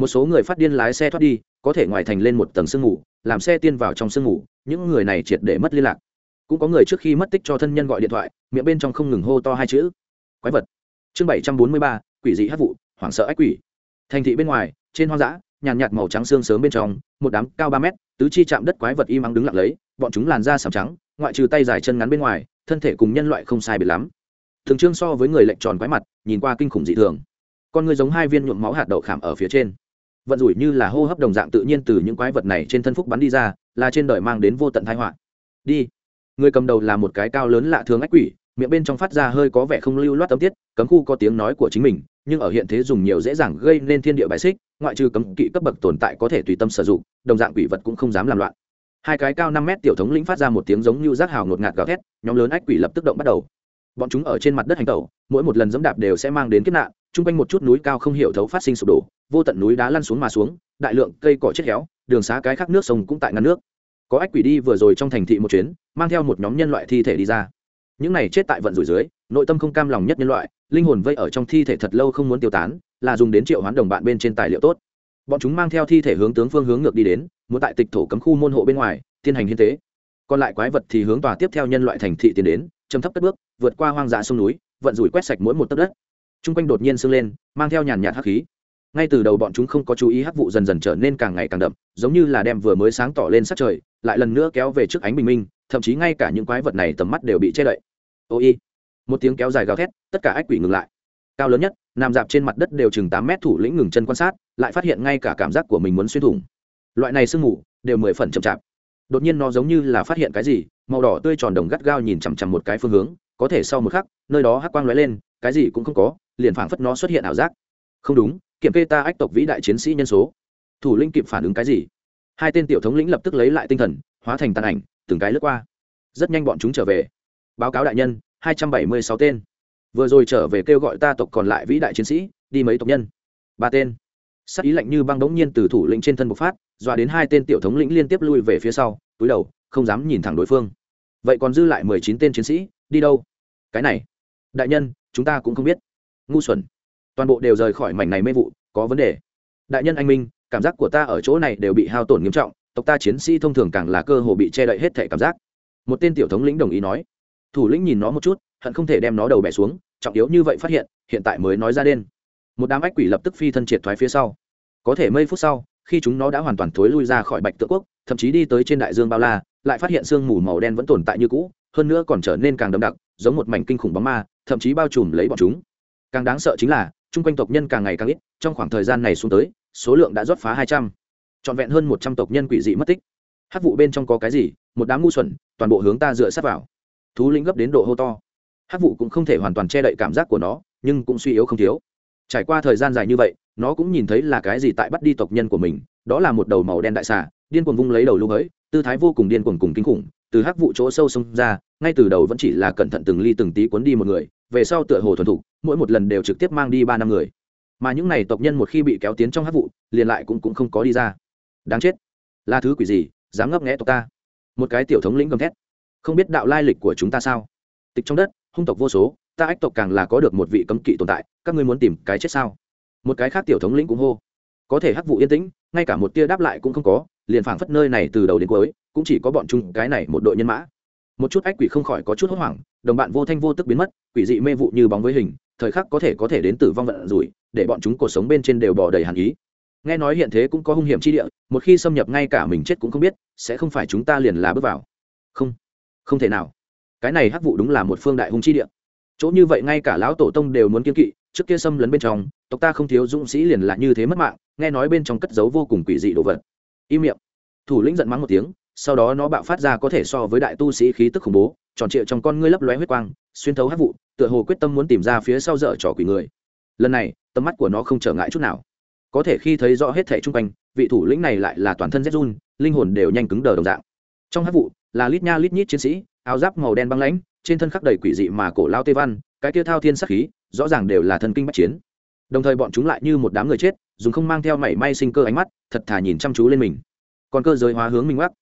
một số người phát điên lái xe thoát đi, có thể ngoài thành lên một tầng sương ngủ làm xe tiên vào trong sương ngủ những người này triệt để mất liên lạc. Cũng có người trước khi mất tích cho thân nhân gọi điện thoại, miệng bên trong không ngừng hô to hai chữ. Quái vật. Chương bảy trăm bốn mươi ba, quỷ dị hát vụ, hoảng sợ ách quỷ. Thành thị bên ngoài, trên hoang dã, nhàn nhạt màu trắng xương sớm bên trong, một đám cao ba mét, tứ chi chạm đất quái vật im ắng đứng lặng lấy, bọn chúng làn da sàm trắng, ngoại trừ tay dài chân ngắn bên ngoài, thân thể cùng nhân loại không sai biệt lắm. Thường trương so với người lệnh tròn quái mặt, nhìn qua kinh khủng dị thường. Con người giống hai viên nhuộm máu hạt đậu khảm ở phía trên vận rủi như là hô hấp đồng dạng tự nhiên từ những quái vật này trên thân phúc bắn đi ra, là trên đời mang đến vô tận thái họa. Đi. Người cầm đầu là một cái cao lớn lạ thường ách quỷ, miệng bên trong phát ra hơi có vẻ không lưu loát tấm tiết, cấm khu có tiếng nói của chính mình, nhưng ở hiện thế dùng nhiều dễ dàng gây nên thiên địa bài xích, ngoại trừ cấm kỵ cấp bậc tồn tại có thể tùy tâm sử dụng, đồng dạng quỷ vật cũng không dám làm loạn. Hai cái cao năm mét tiểu thống lĩnh phát ra một tiếng giống như rác hào ngột ngạt gào thét, nhóm lớn ách quỷ lập tức động bắt đầu. Bọn chúng ở trên mặt đất hành tẩu, mỗi một lần dẫm đạp đều sẽ mang đến kết nạn, chung quanh một chút núi cao không hiểu thấu phát sinh sụp đổ vô tận núi đá lăn xuống mà xuống, đại lượng cây cỏ chết héo, đường xá cái khác nước sông cũng tại ngăn nước. Có ách quỷ đi vừa rồi trong thành thị một chuyến, mang theo một nhóm nhân loại thi thể đi ra. Những này chết tại vận rủi dưới, nội tâm không cam lòng nhất nhân loại, linh hồn vây ở trong thi thể thật lâu không muốn tiêu tán, là dùng đến triệu hoán đồng bạn bên trên tài liệu tốt. Bọn chúng mang theo thi thể hướng tướng phương hướng ngược đi đến, muốn tại tịch thổ cấm khu môn hộ bên ngoài, tiến hành hiến tế. Còn lại quái vật thì hướng tòa tiếp theo nhân loại thành thị tiến đến châm thấp cất bước, vượt qua hoang dã sông núi, vận rủi quét sạch mỗi một tấc đất. T r u n g quanh đột nhiên sưng lên, mang theo nhàn nhạt hắc khí ngay từ đầu bọn chúng không có chú ý hắc vụ dần dần trở nên càng ngày càng đậm, giống như là đem vừa mới sáng tỏ lên sát trời, lại lần nữa kéo về trước ánh bình minh, thậm chí ngay cả những quái vật này tầm mắt đều bị che đậy. Ô y, một tiếng kéo dài gào thét, tất cả ách quỷ ngừng lại. Cao lớn nhất, nằm dạp trên mặt đất đều chừng tám mét thủ lĩnh ngừng chân quan sát, lại phát hiện ngay cả cảm giác của mình muốn xuyên thủng. Loại này sương mù, đều mười phần chậm chạp. Đột nhiên nó giống như là phát hiện cái gì, màu đỏ tươi tròn đồng gắt gao nhìn chằm chằm một cái phương hướng, có thể sau một khắc, nơi đó hắc quang lóe lên, cái gì cũng không có, liền phảng phất nó xuất hiện ảo giác. Không đúng kiểm kê ta ách tộc vĩ đại chiến sĩ nhân số. Thủ lĩnh kịp phản ứng cái gì? Hai tên tiểu thống lĩnh lập tức lấy lại tinh thần, hóa thành tàn ảnh, từng cái lướt qua. Rất nhanh bọn chúng trở về. Báo cáo đại nhân, hai trăm bảy mươi sáu tên. Vừa rồi trở về kêu gọi ta tộc còn lại vĩ đại chiến sĩ, đi mấy tộc nhân? Ba tên. Sắc ý lạnh như băng đống nhiên từ thủ lĩnh trên thân bộc phát, dọa đến hai tên tiểu thống lĩnh liên tiếp lui về phía sau, túi đầu, không dám nhìn thẳng đối phương. Vậy còn dư lại mười chín tên chiến sĩ, đi đâu? Cái này. Đại nhân, chúng ta cũng không biết. Ngu xuẩn toàn bộ đều rời khỏi mảnh này mê vụ, có vấn đề. Đại nhân anh minh, cảm giác của ta ở chỗ này đều bị hao tổn nghiêm trọng, tộc ta chiến sĩ thông thường càng là cơ hồ bị che đậy hết thể cảm giác. Một tên tiểu thống lĩnh đồng ý nói. Thủ lĩnh nhìn nó một chút, hận không thể đem nó đầu bẻ xuống, trọng yếu như vậy phát hiện hiện tại mới nói ra đen. Một đám ách quỷ lập tức phi thân triệt thoái phía sau. Có thể mấy phút sau, khi chúng nó đã hoàn toàn thối lui ra khỏi bạch tự quốc, thậm chí đi tới trên đại dương bao la, lại phát hiện sương mù màu đen vẫn tồn tại như cũ, hơn nữa còn trở nên càng đậm đặc, giống một mảnh kinh khủng bóng ma, thậm chí bao trùm lấy bọn chúng. Càng đáng sợ chính là chung quanh tộc nhân càng ngày càng ít, trong khoảng thời gian này xuống tới, số lượng đã rót phá hai trăm. Trọn vẹn hơn một trăm tộc nhân quỷ dị mất tích. Hát vụ bên trong có cái gì? Một đám ngu xuẩn, toàn bộ hướng ta dựa sát vào. Thú lĩnh gấp đến độ hô to. Hát vụ cũng không thể hoàn toàn che đậy cảm giác của nó, nhưng cũng suy yếu không thiếu. Trải qua thời gian dài như vậy, nó cũng nhìn thấy là cái gì tại bắt đi tộc nhân của mình, đó là một đầu màu đen đại xà, điên cuồng vung lấy đầu lưu hới tư thái vô cùng điên cuồng cùng kinh khủng từ hắc vụ chỗ sâu xông ra ngay từ đầu vẫn chỉ là cẩn thận từng ly từng tí cuốn đi một người về sau tựa hồ thuần thục mỗi một lần đều trực tiếp mang đi ba năm người. Mà những này tộc nhân một khi bị kéo tiến trong hắc vụ liền lại cũng, cũng không có đi ra. Đáng chết. Là thứ quỷ gì dám ngấp nghẽ tộc ta? Một cái tiểu thống lĩnh gầm thét. Không biết đạo lai lịch của chúng ta sao? Tịch trong đất hung tộc vô số ta ách tộc càng là có được một vị cấm kỵ tồn tại các ngươi muốn tìm cái chết sao? Một cái khác tiểu thống lĩnh cũng hô. Có thể hắc vụ yên tĩnh ngay cả một tia đáp lại cũng không có liền phảng phất nơi này từ đầu đến cuối cũng chỉ có bọn chúng cái này một đội nhân mã. Một chút ách quỷ không khỏi có chút hốt hoảng, đồng bạn vô thanh vô tức biến mất, quỷ dị mê vụ như bóng với hình, thời khắc có thể có thể đến tử vong vận rủi, để bọn chúng cuộc sống bên trên đều bỏ đầy hàn ý. Nghe nói hiện thế cũng có hung hiểm chi địa, một khi xâm nhập ngay cả mình chết cũng không biết, sẽ không phải chúng ta liền là bước vào. Không không thể nào. Cái này hắc vụ đúng là một phương đại hung chi địa. Chỗ như vậy ngay cả lão tổ tông đều muốn kiên kỵ, trước kia xâm lấn bên trong, tộc ta không thiếu dũng sĩ liền là như thế mất mạng, nghe nói bên trong cất giấu vô cùng quỷ dị đồ vật. Im miệng. Thủ lĩnh giận mắng một tiếng sau đó nó bạo phát ra có thể so với đại tu sĩ khí tức khủng bố, tròn trịa trong con ngươi lấp lóe huyết quang, xuyên thấu hát vụ, tựa hồ quyết tâm muốn tìm ra phía sau dở trò quỷ người. Lần này, tầm mắt của nó không trở ngại chút nào. Có thể khi thấy rõ hết thẻ chung quanh, vị thủ lĩnh này lại là toàn thân rét run, linh hồn đều nhanh cứng đờ đồng dạng. Trong hát vụ, là lít nha lít nhít chiến sĩ, áo giáp màu đen băng lãnh, trên thân khắc đầy quỷ dị mà cổ lao tê văn, cái kia thao thiên sắc khí, rõ ràng đều là thân kinh bách chiến. Đồng thời bọn chúng lại như một đám người chết, dùng không mang theo mảy may sinh cơ ánh mắt, thật thà nhìn chăm chú lên mình. Còn cơ giới hóa hướng mình mắc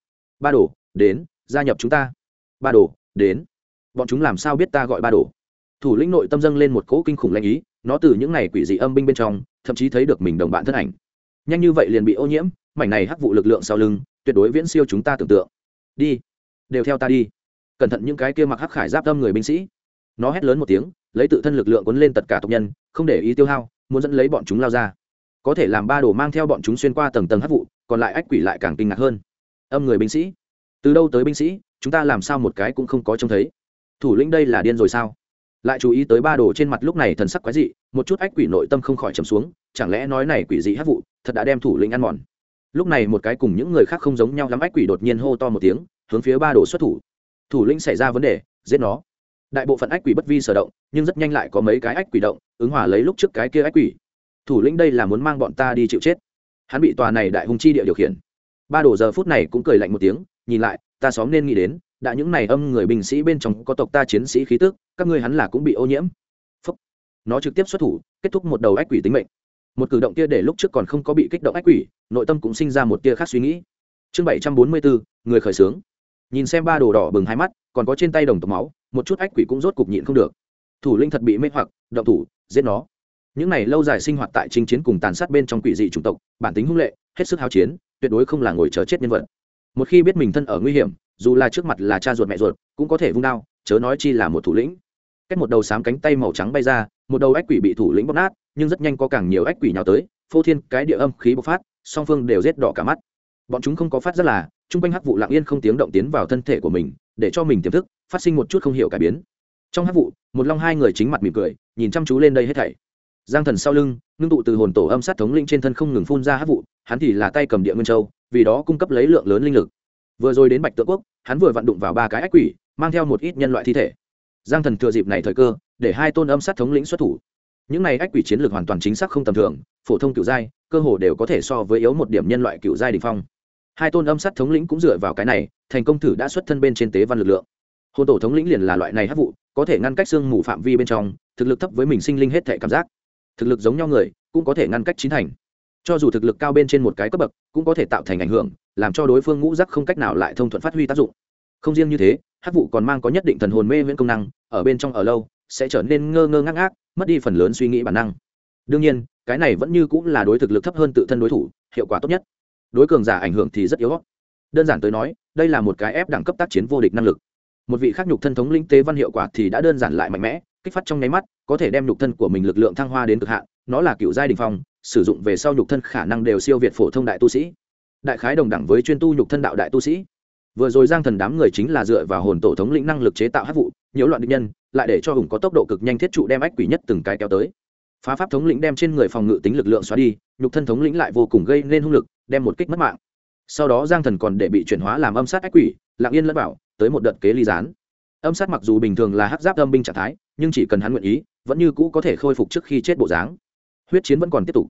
ba đồ, đến, gia nhập chúng ta. Ba đồ, đến. Bọn chúng làm sao biết ta gọi ba đồ? Thủ lĩnh nội tâm dâng lên một cỗ kinh khủng lãnh ý, nó từ những ngày quỷ dị âm binh bên trong, thậm chí thấy được mình đồng bạn thân ảnh. Nhanh như vậy liền bị ô nhiễm, mảnh này hắc vụ lực lượng sau lưng, tuyệt đối viễn siêu chúng ta tưởng tượng. Đi, đều theo ta đi. Cẩn thận những cái kia mặc hắc khải giáp tâm người binh sĩ. Nó hét lớn một tiếng, lấy tự thân lực lượng cuốn lên tất cả tộc nhân, không để ý tiêu hao, muốn dẫn lấy bọn chúng lao ra. Có thể làm ba đồ mang theo bọn chúng xuyên qua tầng tầng hắc vụ, còn lại ách quỷ lại càng kinh ngạc hơn âm người binh sĩ. Từ đâu tới binh sĩ, chúng ta làm sao một cái cũng không có trông thấy. Thủ lĩnh đây là điên rồi sao? Lại chú ý tới ba đồ trên mặt lúc này thần sắc quái dị, một chút ách quỷ nội tâm không khỏi trầm xuống, chẳng lẽ nói này quỷ dị hắc vụ, thật đã đem thủ lĩnh ăn mòn. Lúc này một cái cùng những người khác không giống nhau lắm, ách quỷ đột nhiên hô to một tiếng, hướng phía ba đồ xuất thủ. Thủ lĩnh xảy ra vấn đề, giết nó. Đại bộ phận ách quỷ bất vi sở động, nhưng rất nhanh lại có mấy cái ách quỷ động, ứng hòa lấy lúc trước cái kia ách quỷ. Thủ lĩnh đây là muốn mang bọn ta đi chịu chết. Hắn bị tòa này đại hùng chi địa điều khiển ba đồ giờ phút này cũng cười lạnh một tiếng, nhìn lại, ta xóm nên nghĩ đến, đã những này âm người binh sĩ bên trong có tộc ta chiến sĩ khí tức, các ngươi hắn là cũng bị ô nhiễm. Phúc. nó trực tiếp xuất thủ, kết thúc một đầu ách quỷ tính mệnh. Một cử động kia để lúc trước còn không có bị kích động ách quỷ, nội tâm cũng sinh ra một tia khác suy nghĩ. Chương bảy trăm bốn mươi bốn, người khởi xướng. Nhìn xem ba đồ đỏ bừng hai mắt, còn có trên tay đồng tộc máu, một chút ách quỷ cũng rốt cục nhịn không được. Thủ linh thật bị mê hoặc, động thủ, giết nó. Những này lâu dài sinh hoạt tại chinh chiến cùng tàn sát bên trong quỷ dị chủng tộc, bản tính hung lệ, hết sức hao chiến tuyệt đối không là ngồi chờ chết nhân vật. Một khi biết mình thân ở nguy hiểm, dù là trước mặt là cha ruột mẹ ruột, cũng có thể vung đao, chớ nói chi là một thủ lĩnh. Cách một đầu sám cánh tay màu trắng bay ra, một đầu ách quỷ bị thủ lĩnh bóc nát, nhưng rất nhanh có càng nhiều ách quỷ nhào tới, phô thiên cái địa âm khí bộc phát, song phương đều rết đỏ cả mắt. Bọn chúng không có phát rất là, trung quanh hắc vụ lặng yên không tiếng động tiến vào thân thể của mình, để cho mình tiềm thức, phát sinh một chút không hiểu cải biến. Trong hắc vụ, một long hai người chính mặt mỉm cười, nhìn chăm chú lên đây hết thảy. Giang thần sau lưng, ngưng tụ từ hồn tổ âm sát thống linh trên thân không ngừng phun ra hắc vụ hắn thì là tay cầm địa nguyên châu, vì đó cung cấp lấy lượng lớn linh lực. Vừa rồi đến bạch tượng quốc, hắn vừa vặn đụng vào ba cái ách quỷ, mang theo một ít nhân loại thi thể. Giang thần thừa dịp này thời cơ, để hai tôn âm sát thống lĩnh xuất thủ. Những này ách quỷ chiến lược hoàn toàn chính xác không tầm thường, phổ thông cựu giai, cơ hồ đều có thể so với yếu một điểm nhân loại cựu giai đình phong. Hai tôn âm sát thống lĩnh cũng dựa vào cái này, thành công thử đã xuất thân bên trên tế văn lực lượng. Hôn tổ thống lĩnh liền là loại này hấp vụ, có thể ngăn cách xương mù phạm vi bên trong, thực lực thấp với mình sinh linh hết thể cảm giác. Thực lực giống nhau người, cũng có thể ngăn cách chín thành cho dù thực lực cao bên trên một cái cấp bậc, cũng có thể tạo thành ảnh hưởng, làm cho đối phương ngũ giác không cách nào lại thông thuận phát huy tác dụng. Không riêng như thế hát vụ còn mang có nhất định thần hồn mê viễn công năng, ở bên trong ở lâu, sẽ trở nên ngơ ngơ ngác ngác, mất đi phần lớn suy nghĩ bản năng. Đương nhiên, cái này vẫn như cũng là đối thực lực thấp hơn tự thân đối thủ, hiệu quả tốt nhất. Đối cường giả ảnh hưởng thì rất yếu đơn giản tới nói, đây là một cái ép đẳng cấp tác chiến vô địch năng lực. Một vị khác nhục thân thống linh tế văn hiệu quả thì đã đơn giản lại mạnh mẽ, kích phát trong nháy mắt, có thể đem nhục thân của mình lực lượng thăng hoa đến cực hạn, nó là cựu giai đình phong sử dụng về sau nhục thân khả năng đều siêu việt phổ thông đại tu sĩ. Đại khái đồng đẳng với chuyên tu nhục thân đạo đại tu sĩ. Vừa rồi giang thần đám người chính là dựa vào hồn tổ thống lĩnh năng lực chế tạo hát vụ, nhiễu loạn định nhân, lại để cho hùng có tốc độ cực nhanh thiết trụ đem ách quỷ nhất từng cái kéo tới. Phá pháp thống lĩnh đem trên người phòng ngự tính lực lượng xóa đi, nhục thân thống lĩnh lại vô cùng gây nên hung lực, đem một kích mất mạng. Sau đó giang thần còn để bị chuyển hóa làm âm sát ách quỷ, lặng yên lẫn bảo, tới một đợt kế ly gián. Âm sát mặc dù bình thường là hát giáp âm binh trạng thái, nhưng chỉ cần hắn nguyện ý, vẫn như cũ có thể khôi phục trước khi chết bộ dáng. Huyết chiến vẫn còn tiếp tục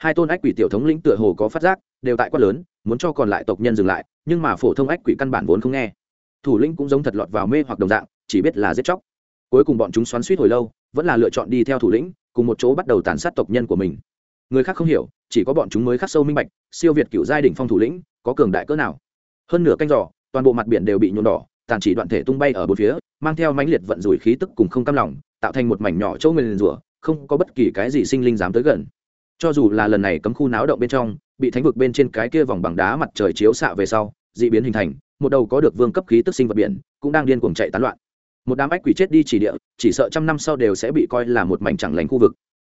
hai tôn ách quỷ tiểu thống lĩnh tựa hồ có phát giác, đều tại quát lớn, muốn cho còn lại tộc nhân dừng lại, nhưng mà phổ thông ách quỷ căn bản vốn không nghe. Thủ lĩnh cũng giống thật lọt vào mê hoặc đồng dạng, chỉ biết là giết chóc. Cuối cùng bọn chúng xoắn suýt hồi lâu, vẫn là lựa chọn đi theo thủ lĩnh, cùng một chỗ bắt đầu tàn sát tộc nhân của mình. Người khác không hiểu, chỉ có bọn chúng mới khắc sâu minh bạch, siêu việt cựu giai đ phong thủ lĩnh, có cường đại cỡ nào. Hơn nửa canh giỏ toàn bộ mặt biển đều bị nhuộm đỏ, tàn chỉ đoạn thể tung bay ở bốn phía, mang theo mãnh liệt vận rủi khí tức cùng không cam lòng, tạo thành một mảnh nhỏ chỗ người liền rủa, không có bất kỳ cái gì sinh linh dám tới gần cho dù là lần này cấm khu náo động bên trong, bị thánh vực bên trên cái kia vòng bằng đá mặt trời chiếu xạ về sau d ị biến hình thành, một đầu có được vương cấp khí tức sinh vật biển, cũng đang điên cuồng chạy tán loạn. Một đám ách quỷ chết đi chỉ địa, chỉ sợ trăm năm sau đều sẽ bị coi là một mảnh chẳng lành khu vực.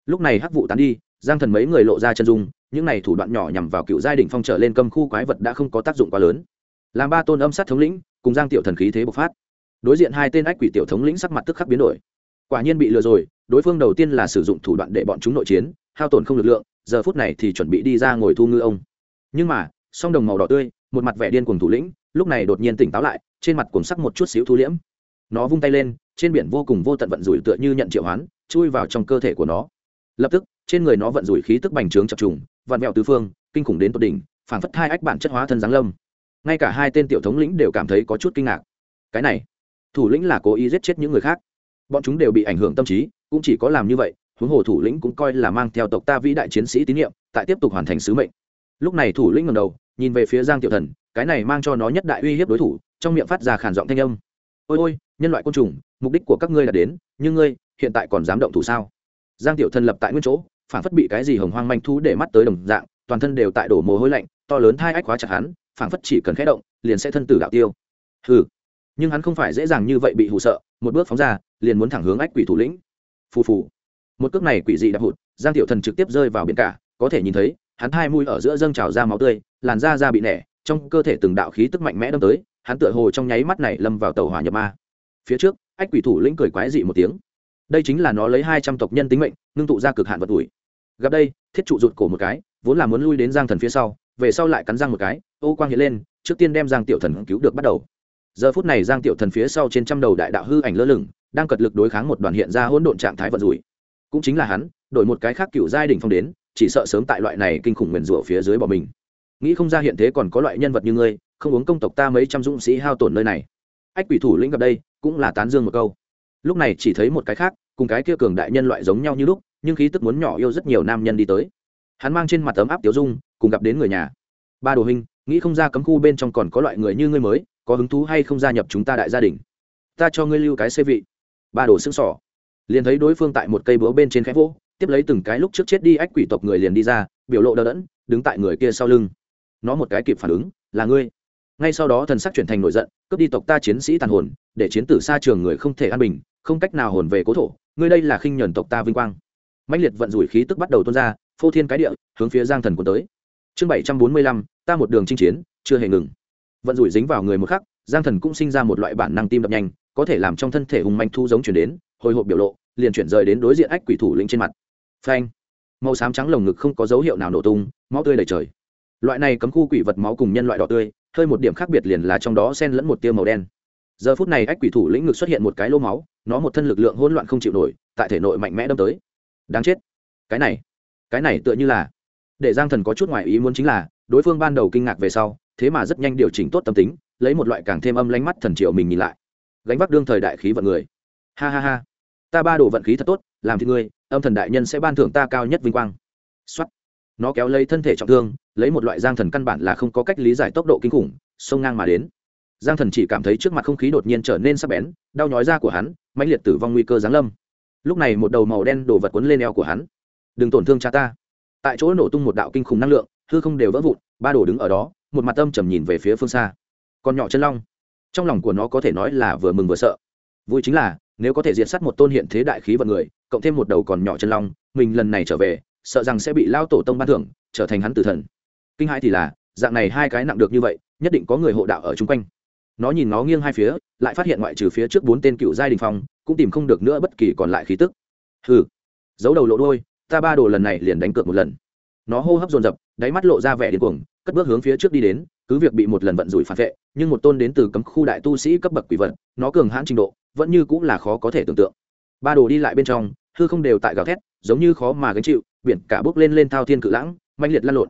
Lúc này hắc vụ tán đi, giang thần mấy người lộ ra chân dung, những này thủ đoạn nhỏ nhằm vào cựu giai đình phong trở lên cấm khu quái vật đã không có tác dụng quá lớn. Làm ba tôn âm sát thống lĩnh, cùng giang tiểu thần khí thế bộc phát. Đối diện hai tên ách quỷ tiểu thống lĩnh sắc mặt tức khắc biến đổi. Quả nhiên bị lừa rồi, đối phương đầu tiên là sử dụng thủ đoạn để bọn chúng nội chiến hao tổn không lực lượng, giờ phút này thì chuẩn bị đi ra ngồi thu ngư ông. Nhưng mà, song đồng màu đỏ tươi, một mặt vẻ điên cuồng thủ lĩnh, lúc này đột nhiên tỉnh táo lại, trên mặt cuồng sắc một chút xíu thu liễm. Nó vung tay lên, trên biển vô cùng vô tận vận rủi tựa như nhận triệu hoán, chui vào trong cơ thể của nó. Lập tức, trên người nó vận rủi khí tức bành trướng chập trùng, vặn vẹo tứ phương, kinh khủng đến tột đỉnh, phảng phất hai ách bản chất hóa thân giáng lâm. Ngay cả hai tên tiểu thống lĩnh đều cảm thấy có chút kinh ngạc. Cái này, thủ lĩnh là cố ý giết chết những người khác. Bọn chúng đều bị ảnh hưởng tâm trí, cũng chỉ có làm như vậy huống hồ thủ lĩnh cũng coi là mang theo tộc ta vĩ đại chiến sĩ tín nhiệm, tại tiếp tục hoàn thành sứ mệnh. Lúc này thủ lĩnh ngầm đầu, nhìn về phía giang tiểu thần, cái này mang cho nó nhất đại uy hiếp đối thủ, trong miệng phát ra khản giọng thanh âm. Ôi ôi, nhân loại côn trùng, mục đích của các ngươi là đến, nhưng ngươi hiện tại còn dám động thủ sao? Giang tiểu thần lập tại nguyên chỗ, phản phất bị cái gì hồng hoang manh thú để mắt tới đồng dạng, toàn thân đều tại đổ mồ hôi lạnh, to lớn thai ách khóa chặt hắn, phản phất chỉ cần khẽ động, liền sẽ thân tử đạo tiêu. Hừ. Nhưng hắn không phải dễ dàng như vậy bị hụ sợ, một bước phóng ra, liền muốn thẳng hướng ách quỷ thủ lĩnh. Phù phù một cước này quỷ dị đạp hụt, giang tiểu thần trực tiếp rơi vào biển cả, có thể nhìn thấy, hắn hai mũi ở giữa dâng trào ra máu tươi, làn da da bị nẻ, trong cơ thể từng đạo khí tức mạnh mẽ đâm tới, hắn tựa hồ trong nháy mắt này lâm vào tàu hỏa nhập ma. Phía trước, ách quỷ thủ lĩnh cười quái dị một tiếng. Đây chính là nó lấy hai trăm tộc nhân tính mệnh, ngưng tụ ra cực hạn vật ủi gặp đây, thiết trụ rụt cổ một cái, vốn là muốn lui đến giang thần phía sau, về sau lại cắn răng một cái, ô quang hiện lên, trước tiên đem giang tiểu thần cứu được bắt đầu. Giờ phút này giang tiểu thần phía sau trên trăm đầu đại đạo hư ảnh lơ lửng, đang cật lực đối kháng một đoàn hiện ra hỗn độn trạng thái vận rủi cũng chính là hắn, đổi một cái khác cựu giai đình phong đến, chỉ sợ sớm tại loại này kinh khủng nguyền rủa phía dưới bỏ mình. Nghĩ không ra hiện thế còn có loại nhân vật như ngươi, không uống công tộc ta mấy trăm dũng sĩ hao tổn nơi này. Ách quỷ thủ lĩnh gặp đây, cũng là tán dương một câu. Lúc này chỉ thấy một cái khác, cùng cái kia cường đại nhân loại giống nhau như lúc, nhưng khí tức muốn nhỏ yêu rất nhiều nam nhân đi tới. Hắn mang trên mặt tấm áp tiểu dung, cùng gặp đến người nhà. Ba đồ hình nghĩ không ra cấm khu bên trong còn có loại người như ngươi mới, có hứng thú hay không gia nhập chúng ta đại gia đình? Ta cho ngươi lưu cái xê vị. Ba đồ xương sỏ liền thấy đối phương tại một cây búa bên trên khẽ vỗ, tiếp lấy từng cái lúc trước chết đi ách quỷ tộc người liền đi ra, biểu lộ đờ đẫn, đứng tại người kia sau lưng. Nó một cái kịp phản ứng, là ngươi. Ngay sau đó thần sắc chuyển thành nổi giận, cướp đi tộc ta chiến sĩ tàn hồn, để chiến tử xa trường người không thể an bình, không cách nào hồn về cố thổ, ngươi đây là khinh nhuần tộc ta vinh quang. Mạnh liệt vận rủi khí tức bắt đầu tuôn ra, phô thiên cái địa, hướng phía giang thần quân tới. Chương bảy trăm bốn mươi lăm, ta một đường chinh chiến, chưa hề ngừng. Vận rủi dính vào người một khắc, giang thần cũng sinh ra một loại bản năng tim đập nhanh, có thể làm trong thân thể hùng manh thu giống chuyển đến hồi hộp biểu lộ, liền chuyển rời đến đối diện ách quỷ thủ lĩnh trên mặt. Phanh. Màu xám trắng lồng ngực không có dấu hiệu nào nổ tung, máu tươi đầy trời. Loại này cấm khu quỷ vật máu cùng nhân loại đỏ tươi, hơi một điểm khác biệt liền là trong đó xen lẫn một tia màu đen. Giờ phút này ách quỷ thủ lĩnh ngực xuất hiện một cái lô máu, nó một thân lực lượng hỗn loạn không chịu nổi, tại thể nội mạnh mẽ đâm tới. Đáng chết. Cái này cái này tựa như là, để giang thần có chút ngoại ý muốn chính là, đối phương ban đầu kinh ngạc về sau, thế mà rất nhanh điều chỉnh tốt tâm tính, lấy một loại càng thêm âm lánh mắt thần triệu mình nhìn lại. Gánh vác đương thời đại khí vận người. Ha ha ha ta ba đồ vận khí thật tốt, làm thì ngươi, âm thần đại nhân sẽ ban thưởng ta cao nhất vinh quang. Xuất nó kéo lấy thân thể trọng thương, lấy một loại giang thần căn bản là không có cách lý giải tốc độ kinh khủng, xông ngang mà đến. Giang thần chỉ cảm thấy trước mặt không khí đột nhiên trở nên sắc bén, đau nhói da của hắn, mãnh liệt tử vong nguy cơ giáng lâm. Lúc này một đầu màu đen đổ vật quấn lên eo của hắn. Đừng tổn thương cha ta. Tại chỗ nổ tung một đạo kinh khủng năng lượng, hư không đều vỡ vụn, ba đồ đứng ở đó, một mặt âm trầm nhìn về phía phương xa. Con nhỏ chân long. Trong lòng của nó có thể nói là vừa mừng vừa sợ. Vui chính là nếu có thể diệt sát một tôn hiện thế đại khí vận người, cộng thêm một đầu còn nhỏ chân long, mình lần này trở về, sợ rằng sẽ bị lao tổ tông ban thưởng, trở thành hắn tử thần. Kinh hai thì là, dạng này hai cái nặng được như vậy, nhất định có người hộ đạo ở chung quanh. Nó nhìn nó nghiêng hai phía, lại phát hiện ngoại trừ phía trước bốn tên cựu giai đình phong, cũng tìm không được nữa bất kỳ còn lại khí tức. Hừ, giấu đầu lộ đôi ta ba đồ lần này liền đánh cược một lần. Nó hô hấp dồn dập, đáy mắt lộ ra vẻ điên cuồng, cất bước hướng phía trước đi đến, cứ việc bị một lần vận rủi phản vệ, nhưng một tôn đến từ cấm khu đại tu sĩ cấp bậc quỷ vật, nó cường hãn trình độ vẫn như cũng là khó có thể tưởng tượng. Ba đồ đi lại bên trong, hư không đều tại gào thét, giống như khó mà gánh chịu, biển cả bước lên lên thao thiên cự lãng mạnh liệt lăn lộn.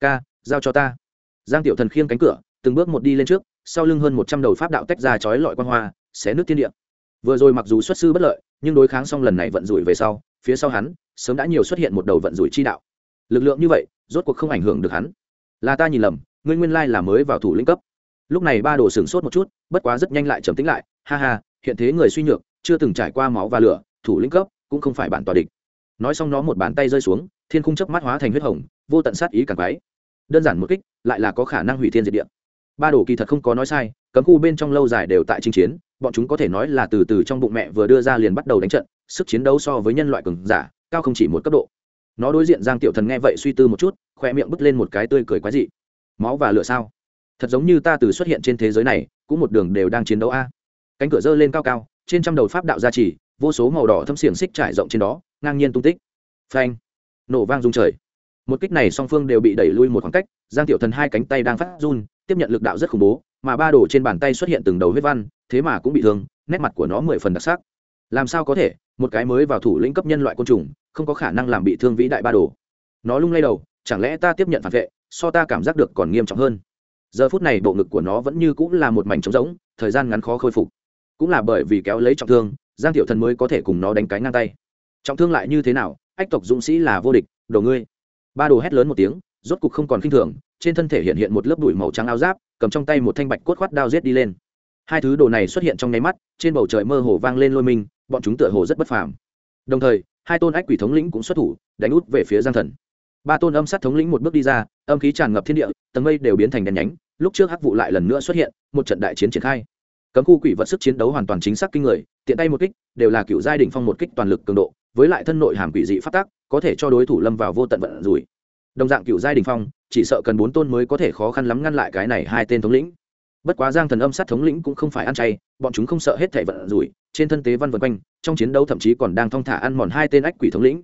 Ca, giao cho ta. Giang tiểu thần khiêng cánh cửa, từng bước một đi lên trước, sau lưng hơn một trăm đầu pháp đạo tách ra chói lọi quan hoa, xé nước thiên địa. Vừa rồi mặc dù xuất sư bất lợi, nhưng đối kháng xong lần này vận rủi về sau, phía sau hắn, sớm đã nhiều xuất hiện một đầu vận rủi chi đạo. Lực lượng như vậy, rốt cuộc không ảnh hưởng được hắn. Là ta nhìn lầm, ngươi nguyên lai là mới vào thủ lĩnh cấp. Lúc này ba đồ sửng sốt một chút, bất quá rất nhanh lại trầm tính lại, ha ha hiện thế người suy nhược, chưa từng trải qua máu và lửa, thủ lĩnh cấp, cũng không phải bản tòa địch. Nói xong nó một bàn tay rơi xuống, thiên khung chớp mắt hóa thành huyết hồng, vô tận sát ý càng quái. Đơn giản một kích, lại là có khả năng hủy thiên diệt địa. Ba đồ kỳ thật không có nói sai, cấm khu bên trong lâu dài đều tại chinh chiến, bọn chúng có thể nói là từ từ trong bụng mẹ vừa đưa ra liền bắt đầu đánh trận, sức chiến đấu so với nhân loại cường giả, cao không chỉ một cấp độ. Nó đối diện giang tiểu thần nghe vậy suy tư một chút, khoe miệng bứt lên một cái tươi cười quái dị. Máu và lửa sao? Thật giống như ta từ xuất hiện trên thế giới này, cũng một đường đều đang chiến đấu a cánh cửa dơ lên cao cao, trên trăm đầu pháp đạo gia trì, vô số màu đỏ thâm xiềng xích trải rộng trên đó, ngang nhiên tung tích. Phanh! Nổ vang rung trời. Một kích này song phương đều bị đẩy lui một khoảng cách, giang tiểu thần hai cánh tay đang phát run, tiếp nhận lực đạo rất khủng bố, mà ba đồ trên bàn tay xuất hiện từng đầu huyết văn, thế mà cũng bị thương, nét mặt của nó mười phần đặc sắc. Làm sao có thể, một cái mới vào thủ lĩnh cấp nhân loại côn trùng, không có khả năng làm bị thương vĩ đại ba đồ. Nó lung lay đầu, chẳng lẽ ta tiếp nhận phản vệ, so ta cảm giác được còn nghiêm trọng hơn? Giờ phút này bộ ngực của nó vẫn như cũng là một mảnh trống rỗng, thời gian ngắn khó khôi phục cũng là bởi vì kéo lấy trọng thương, giang tiểu thần mới có thể cùng nó đánh cái ngang tay. Trọng thương lại như thế nào? Ách tộc dũng sĩ là vô địch, đồ ngươi. Ba đồ hét lớn một tiếng, rốt cục không còn khinh thường, trên thân thể hiện hiện một lớp bụi màu trắng áo giáp, cầm trong tay một thanh bạch cốt khoát đao giết đi lên. Hai thứ đồ này xuất hiện trong nháy mắt, trên bầu trời mơ hồ vang lên lôi mình bọn chúng tựa hồ rất bất phàm. Đồng thời, hai tôn ách quỷ thống lĩnh cũng xuất thủ, đánh út về phía giang thần. Ba tôn âm sát thống lĩnh một bước đi ra, âm khí tràn ngập thiên địa, tầng mây đều biến thành đèn nhánh, lúc trước hắc vụ lại lần nữa xuất hiện, một trận đại chiến triển khai cấm khu quỷ vật sức chiến đấu hoàn toàn chính xác kinh người, tiện tay một kích, đều là cựu giai đ phong một kích toàn lực cường độ, với lại thân nội hàm quỷ dị phát tác, có thể cho đối thủ lâm vào vô tận vận rủi. Đồng dạng cựu giai đình phong, chỉ sợ cần bốn tôn mới có thể khó khăn lắm ngăn lại cái này hai tên thống lĩnh. Bất quá giang thần âm sát thống lĩnh cũng không phải ăn chay, bọn chúng không sợ hết thể vận rủi, trên thân tế văn vân quanh, trong chiến đấu thậm chí còn đang thong thả ăn mòn hai tên ách quỷ thống lĩnh.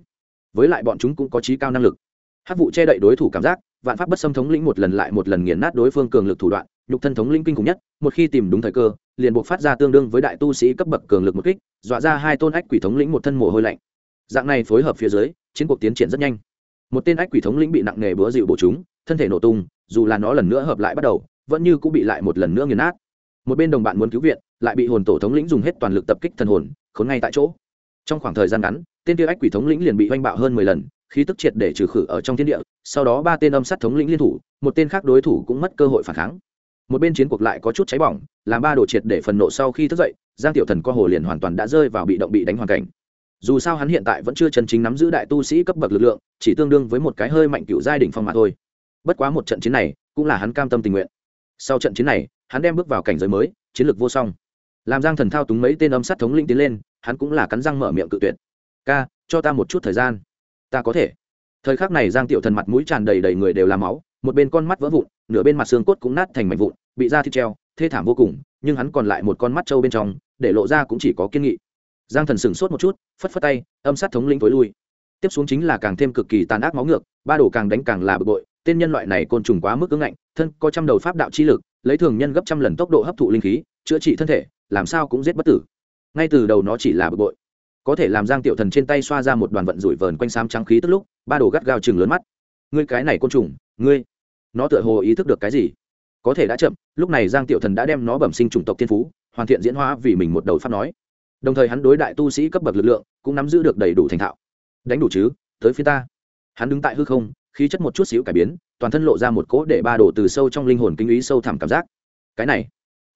Với lại bọn chúng cũng có trí cao năng lực. Hát vụ che đậy đối thủ cảm giác, vạn pháp bất xâm thống lĩnh một lần lại một lần nghiền nát đối phương cường lực thủ đoạn, nhục thân thống lĩnh kinh khủng nhất, một khi tìm đúng thời cơ liền buộc phát ra tương đương với đại tu sĩ cấp bậc cường lực một kích, dọa ra hai tôn ách quỷ thống lĩnh một thân mồ hôi lạnh. Dạng này phối hợp phía dưới, chiến cuộc tiến triển rất nhanh. Một tên ách quỷ thống lĩnh bị nặng nề búa dịu bổ chúng, thân thể nổ tung, dù là nó lần nữa hợp lại bắt đầu, vẫn như cũng bị lại một lần nữa nghiền nát. Một bên đồng bạn muốn cứu viện, lại bị hồn tổ thống lĩnh dùng hết toàn lực tập kích thần hồn, khốn ngay tại chỗ. Trong khoảng thời gian ngắn, tên tiêu ách quỷ thống lĩnh liền bị oanh bạo hơn mười lần, khí tức triệt để trừ khử ở trong thiên địa, sau đó ba tên âm sát thống lĩnh liên thủ, một tên khác đối thủ cũng mất cơ hội phản kháng một bên chiến cuộc lại có chút cháy bỏng, làm ba đồ triệt để phần nộ sau khi thức dậy, giang tiểu thần co hồ liền hoàn toàn đã rơi vào bị động bị đánh hoàn cảnh. Dù sao hắn hiện tại vẫn chưa chân chính nắm giữ đại tu sĩ cấp bậc lực lượng, chỉ tương đương với một cái hơi mạnh cựu giai đ ỉ n h phong m à thôi. Bất quá một trận chiến này, cũng là hắn cam tâm tình nguyện. Sau trận chiến này, hắn đem bước vào cảnh giới mới, chiến lược vô song. Làm giang thần thao túng mấy tên âm sát thống linh tiến lên, hắn cũng là cắn răng mở miệng cự tuyệt. Ca, cho ta một chút thời gian. Ta có thể. Thời khắc này giang tiểu thần mặt mũi tràn đầy đầy người đều làm máu, một bên con mắt vỡ vụn, nửa bên mặt xương cốt cũng nát thành mảnh vụn bị da thịt treo, thê thảm vô cùng, nhưng hắn còn lại một con mắt trâu bên trong, để lộ ra cũng chỉ có kiên nghị. Giang thần sửng sốt một chút, phất phất tay, âm sát thống lĩnh tối lui. Tiếp xuống chính là càng thêm cực kỳ tàn ác máu ngược, ba đồ càng đánh càng là bực bội, tên nhân loại này côn trùng quá mức ứng ngạnh, thân có trăm đầu pháp đạo chi lực, lấy thường nhân gấp trăm lần tốc độ hấp thụ linh khí, chữa trị thân thể, làm sao cũng giết bất tử. Ngay từ đầu nó chỉ là bực bội. Có thể làm giang tiểu thần trên tay xoa ra một đoàn vận rủi vờn quanh xám trắng khí tức lúc, ba đồ gắt gao chừng lớn mắt. Ngươi cái này côn trùng, ngươi, nó tựa hồ ý thức được cái gì? Có thể đã chậm, lúc này giang tiểu thần đã đem nó bẩm sinh chủng tộc thiên phú, hoàn thiện diễn hóa vì mình một đầu pháp nói. Đồng thời hắn đối đại tu sĩ cấp bậc lực lượng cũng nắm giữ được đầy đủ thành thạo. Đánh đủ chứ, tới phía ta. Hắn đứng tại hư không, khí chất một chút xíu cải biến, toàn thân lộ ra một cỗ để ba đổ từ sâu trong linh hồn kinh ý sâu thẳm cảm giác. Cái này,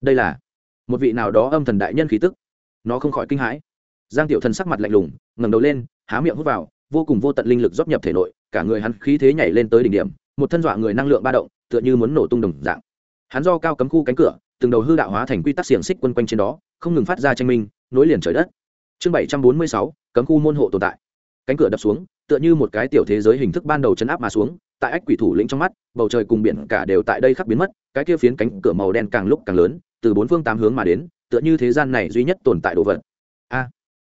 đây là một vị nào đó âm thần đại nhân khí tức. Nó không khỏi kinh hãi. Giang tiểu thần sắc mặt lạnh lùng, ngẩng đầu lên, há miệng hút vào, vô cùng vô tận linh lực dốc nhập thể nội, cả người hắn khí thế nhảy lên tới đỉnh điểm, một thân dọa người năng lượng ba động, tựa như muốn nổ tung đồng dạng hắn do cao cấm khu cánh cửa, từng đầu hư đạo hóa thành quy tắc xiềng xích quân quanh trên đó, không ngừng phát ra tranh minh, nối liền trời đất. Chương bảy trăm bốn mươi sáu, cấm khu môn hộ tồn tại. Cánh cửa đập xuống, tựa như một cái tiểu thế giới hình thức ban đầu chấn áp mà xuống, tại ách quỷ thủ lĩnh trong mắt, bầu trời cùng biển cả đều tại đây khắc biến mất, cái kia phiến cánh cửa màu đen càng lúc càng lớn, từ bốn phương tám hướng mà đến, tựa như thế gian này duy nhất tồn tại đồ vật. A,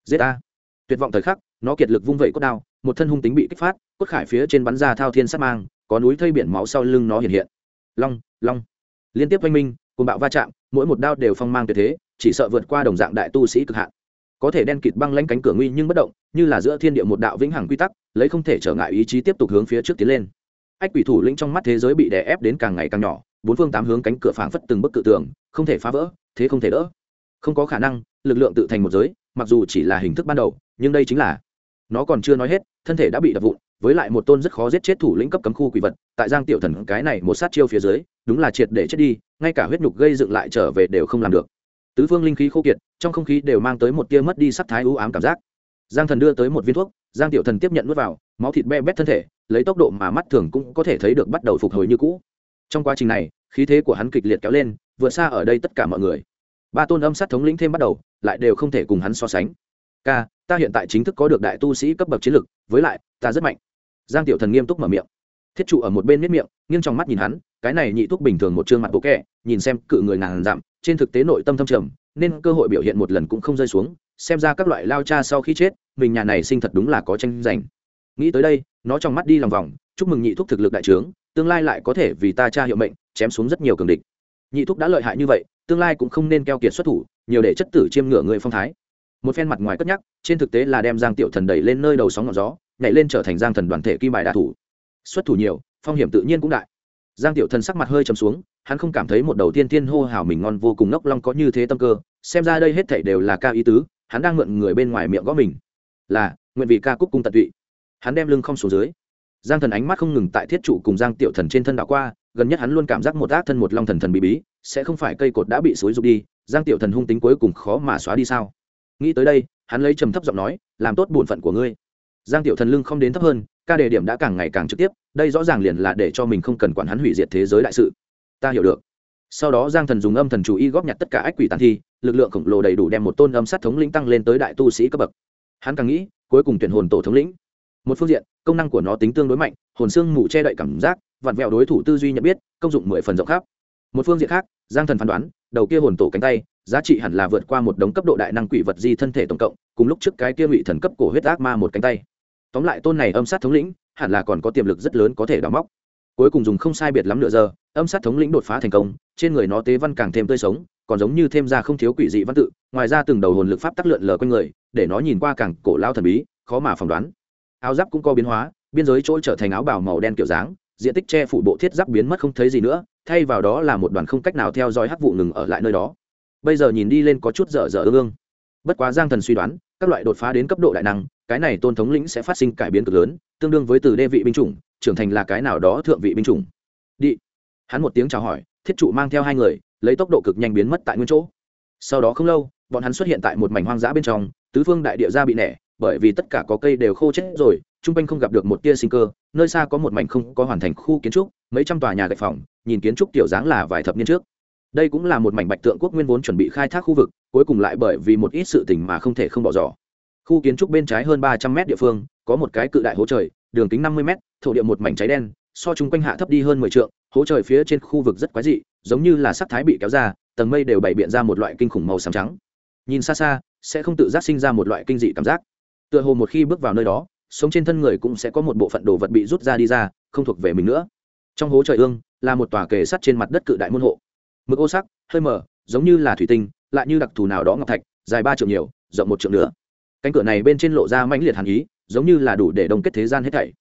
giết a. Tuyệt vọng thời khắc, nó kiệt lực vung vẩy cốt đao, một thân hung tính bị kích phát, cốt khải phía trên bắn ra thao thiên sát mang, có núi thây biển máu sau lưng nó hiện hiện. Long long liên tiếp oanh minh cùng bạo va chạm, mỗi một đao đều phong mang tuyệt thế, chỉ sợ vượt qua đồng dạng đại tu sĩ cực hạn. Có thể đen kịt băng lanh cánh cửa nguy nhưng bất động, như là giữa thiên địa một đạo vĩnh hằng quy tắc, lấy không thể trở ngại ý chí tiếp tục hướng phía trước tiến lên. Ách quỷ thủ lĩnh trong mắt thế giới bị đè ép đến càng ngày càng nhỏ, bốn phương tám hướng cánh cửa phảng phất từng bức cự tường, không thể phá vỡ, thế không thể đỡ. Không có khả năng, lực lượng tự thành một giới, mặc dù chỉ là hình thức ban đầu, nhưng đây chính là, nó còn chưa nói hết, thân thể đã bị đập vụn với lại một tôn rất khó giết chết thủ lĩnh cấp cấm khu quỷ vật, tại giang tiểu thần cái này một sát chiêu phía dưới, đúng là triệt để chết đi, ngay cả huyết nhục gây dựng lại trở về đều không làm được. Tứ phương linh khí khô kiệt, trong không khí đều mang tới một tia mất đi sắc thái ưu ám cảm giác. Giang thần đưa tới một viên thuốc, giang tiểu thần tiếp nhận n u ố t vào, máu thịt be bét thân thể, lấy tốc độ mà mắt thường cũng có thể thấy được bắt đầu phục hồi như cũ. Trong quá trình này, khí thế của hắn kịch liệt kéo lên, vượt xa ở đây tất cả mọi người. Ba tôn âm sát thống lĩnh thêm bắt đầu, lại đều không thể cùng hắn so sánh. K ta hiện tại chính thức có được đại tu sĩ cấp bậc chiến lực, với lại, ta rất mạnh giang tiểu thần nghiêm túc mở miệng. Thiết trụ ở một bên miết miệng, nghiêng trong mắt nhìn hắn, cái này nhị thuốc bình thường một chương mặt bộ kẹ nhìn xem cự người ngàn dặm, trên thực tế nội tâm thâm trầm, nên cơ hội biểu hiện một lần cũng không rơi xuống, xem ra các loại lao cha sau khi chết, mình nhà này sinh thật đúng là có tranh giành. Nghĩ tới đây, nó trong mắt đi lòng vòng, chúc mừng nhị thuốc thực lực đại trướng, tương lai lại có thể vì ta cha hiệu mệnh, chém xuống rất nhiều cường địch. Nhị thuốc đã lợi hại như vậy, tương lai cũng không nên keo kiệt xuất thủ, nhiều để chất tử chiêm ngửa người phong thái. Một phen mặt ngoài cất nhắc, trên thực tế là đem giang tiểu thần đẩy lên nơi đầu sóng ngọn gió nhảy lên trở thành giang thần đoàn thể kim bài đạ thủ. Xuất thủ nhiều, phong hiểm tự nhiên cũng đại. Giang tiểu thần sắc mặt hơi trầm xuống, hắn không cảm thấy một đầu tiên tiên hô hào mình ngon vô cùng ngốc long có như thế tâm cơ, xem ra đây hết thảy đều là ca ý tứ, hắn đang mượn người bên ngoài miệng gõ mình. Là, nguyện vị ca cúc cung tận tụy. Hắn đem lưng không xuống dưới. Giang thần ánh mắt không ngừng tại thiết trụ cùng giang tiểu thần trên thân đảo qua, gần nhất hắn luôn cảm giác một ác thân một long thần thần bí bí, sẽ không phải cây cột đã bị xối rục đi, giang tiểu thần hung tính cuối cùng khó mà xóa đi sao? Nghĩ tới đây, hắn lấy trầm thấp giọng nói, làm tốt bổn phận của ngươi giang tiểu thần lưng không đến thấp hơn, ca đề điểm đã càng ngày càng trực tiếp, đây rõ ràng liền là để cho mình không cần quản hắn hủy diệt thế giới đại sự. Ta hiểu được. Sau đó giang thần dùng âm thần chủ y góp nhặt tất cả ách quỷ tàn thi, lực lượng khổng lồ đầy đủ đem một tôn âm sát thống lĩnh tăng lên tới đại tu sĩ cấp bậc. Hắn càng nghĩ, cuối cùng tuyển hồn tổ thống lĩnh. Một phương diện, công năng của nó tính tương đối mạnh, hồn xương mù che đậy cảm giác, vặn vẹo đối thủ tư duy nhận biết, công dụng mười phần rộng khắp. Một phương diện khác, giang thần phán đoán, đầu kia hồn tổ cánh tay, giá trị hẳn là vượt qua một đống cấp độ đại năng quỷ vật di thân thể tổng cộng, cùng lúc trước cái kia ngụy thần cấp cổ huyết ác ma một cánh tay tóm lại tôn này âm sát thống lĩnh, hẳn là còn có tiềm lực rất lớn có thể đào móc. Cuối cùng dùng không sai biệt lắm nửa giờ, âm sát thống lĩnh đột phá thành công, trên người nó tế văn càng thêm tươi sống, còn giống như thêm ra không thiếu quỷ dị văn tự, ngoài ra từng đầu hồn lực pháp tắc lượn lờ quanh người, để nó nhìn qua càng cổ lao thần bí, khó mà phỏng đoán. Áo giáp cũng có biến hóa, biên giới chỗ trở thành áo bào màu đen kiểu dáng, diện tích che phủ bộ thiết giáp biến mất không thấy gì nữa, thay vào đó là một đoàn không cách nào theo dõi hắc vụ ngừng ở lại nơi đó. Bây giờ nhìn đi lên có chút dở dở ương ương. Bất quá giang thần suy đoán, các loại đột phá đến cấp độ đại năng cái này tôn thống lĩnh sẽ phát sinh cải biến cực lớn, tương đương với từ đê vị binh chủng, trưởng thành là cái nào đó thượng vị binh chủng. Đi. Hắn một tiếng chào hỏi, thiết trụ mang theo hai người, lấy tốc độ cực nhanh biến mất tại nguyên chỗ. Sau đó không lâu, bọn hắn xuất hiện tại một mảnh hoang dã bên trong, tứ phương đại địa ra bị nẻ, bởi vì tất cả có cây đều khô chết rồi, chung quanh không gặp được một tia sinh cơ, nơi xa có một mảnh không có hoàn thành khu kiến trúc, mấy trăm tòa nhà gạch phòng, nhìn kiến trúc tiểu dáng là vài thập niên trước. Đây cũng là một mảnh bạch tượng quốc nguyên vốn chuẩn bị khai thác khu vực, cuối cùng lại bởi vì một ít sự tình mà không thể không bỏ dỏ khu kiến trúc bên trái hơn ba trăm mét địa phương, có một cái cự đại hố trời, đường kính năm mươi mét, thổ địa một mảnh cháy đen, so chung quanh hạ thấp đi hơn mười t hố trời phía trên khu vực rất quái dị, giống như là sắc thái bị kéo ra, tầng mây đều bày biện ra một loại kinh khủng màu xám trắng. Nhìn xa xa, sẽ không tự giác sinh ra một loại kinh dị cảm giác. Tựa hồ một khi bước vào nơi đó, sống trên thân người cũng sẽ có một bộ phận đồ vật bị rút ra đi ra, không thuộc về mình nữa. Trong hố trời ương, là một tòa kề sắt trên mặt đất cự đại môn hộ. Mực ô sắc, hơi mở giống như là thủy tinh, lại như đặc thù nào đó ngọc thạch, dài ba triệu nhiều, rộng một triệu nữa cánh cửa này bên trên lộ ra mãnh liệt hàn ý, giống như là đủ để đông kết thế gian hết thảy.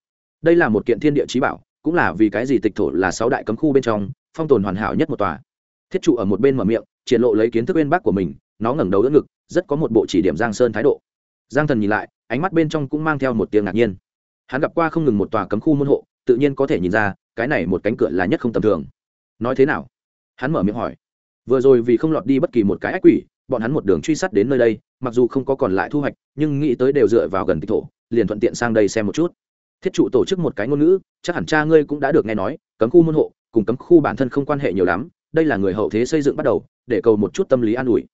Đây là một kiện thiên địa trí bảo, cũng là vì cái gì tịch thổ là sáu đại cấm khu bên trong, phong tồn hoàn hảo nhất một tòa. Thiết trụ ở một bên mở miệng, triển lộ lấy kiến thức bên bác của mình, nó ngẩng đầu đỡ ngực, rất có một bộ chỉ điểm giang sơn thái độ. Giang thần nhìn lại, ánh mắt bên trong cũng mang theo một tiếng ngạc nhiên. Hắn gặp qua không ngừng một tòa cấm khu môn hộ, tự nhiên có thể nhìn ra, cái này một cánh cửa là nhất không tầm thường. Nói thế nào? Hắn mở miệng hỏi. Vừa rồi vì không lọt đi bất kỳ một cái ách quỷ bọn hắn một đường truy sát đến nơi đây, mặc dù không có còn lại thu hoạch, nhưng nghĩ tới đều dựa vào gần tịch thổ, liền thuận tiện sang đây xem một chút. Thiết trụ tổ chức một cái ngôn ngữ, chắc hẳn cha ngươi cũng đã được nghe nói, cấm khu môn hộ, cùng cấm khu bản thân không quan hệ nhiều lắm, đây là người hậu thế xây dựng bắt đầu, để cầu một chút tâm lý an ủi.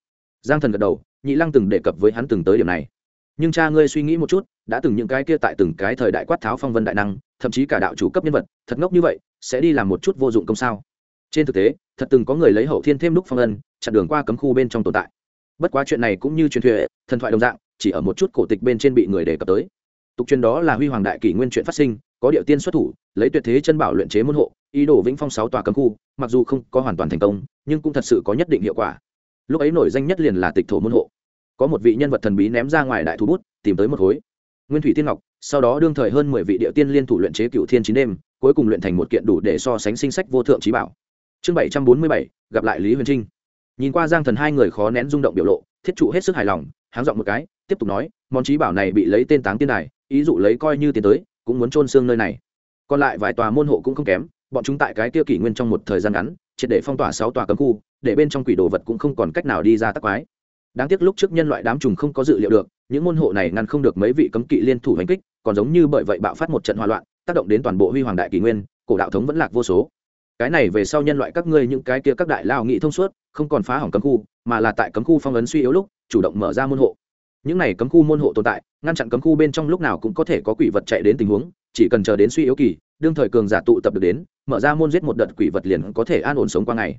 Giang thần gật đầu, nhị lăng từng đề cập với hắn từng tới điểm này. Nhưng cha ngươi suy nghĩ một chút, đã từng những cái kia tại từng cái thời đại quát tháo phong vân đại năng, thậm chí cả đạo chủ cấp nhân vật, thật ngốc như vậy, sẽ đi làm một chút vô dụng công sao? Trên thực tế, thật từng có người lấy hậu thiên thêm đúc phong ân, chặn đường qua cấm khu bên trong tồn tại bất quá chuyện này cũng như truyền thuyết, thần thoại đồng dạng, chỉ ở một chút cổ tịch bên trên bị người đề cập tới. Tục truyền đó là huy hoàng đại kỷ nguyên chuyện phát sinh, có điệu tiên xuất thủ, lấy tuyệt thế chân bảo luyện chế môn hộ, ý đồ vĩnh phong sáu tòa cấm khu, mặc dù không có hoàn toàn thành công, nhưng cũng thật sự có nhất định hiệu quả. Lúc ấy nổi danh nhất liền là tịch thổ môn hộ. Có một vị nhân vật thần bí ném ra ngoài đại thú bút, tìm tới một khối. Nguyên thủy tiên ngọc, sau đó đương thời hơn mười vị địa tiên liên thủ luyện chế cựu thiên chín đêm, cuối cùng luyện thành một kiện đủ để so sánh sinh sách vô thượng trí bảo. Chương bảy trăm bốn mươi bảy, gặp lại lý huyền trinh nhìn qua giang thần hai người khó nén rung động biểu lộ, thiết trụ hết sức hài lòng, háng dọn một cái, tiếp tục nói, món trí bảo này bị lấy tên táng tiên đài, ý dụ lấy coi như tiến tới, cũng muốn trôn xương nơi này. Còn lại vài tòa môn hộ cũng không kém, bọn chúng tại cái kia kỷ nguyên trong một thời gian ngắn, triệt để phong tỏa sáu tòa cấm khu, để bên trong quỷ đồ vật cũng không còn cách nào đi ra tắc quái. Đáng tiếc lúc trước nhân loại đám trùng không có dự liệu được, những môn hộ này ngăn không được mấy vị cấm kỵ liên thủ hành kích, còn giống như bởi vậy bạo phát một trận hòa loạn, tác động đến toàn bộ huy hoàng đại kỷ nguyên, cổ đạo thống vẫn lạc vô số cái này về sau nhân loại các ngươi những cái kia các đại lao nghị thông suốt, không còn phá hỏng cấm khu, mà là tại cấm khu phong ấn suy yếu lúc, chủ động mở ra môn hộ. Những này cấm khu môn hộ tồn tại, ngăn chặn cấm khu bên trong lúc nào cũng có thể có quỷ vật chạy đến tình huống, chỉ cần chờ đến suy yếu kỳ, đương thời cường giả tụ tập được đến, mở ra môn giết một đợt quỷ vật liền có thể an ổn sống qua ngày.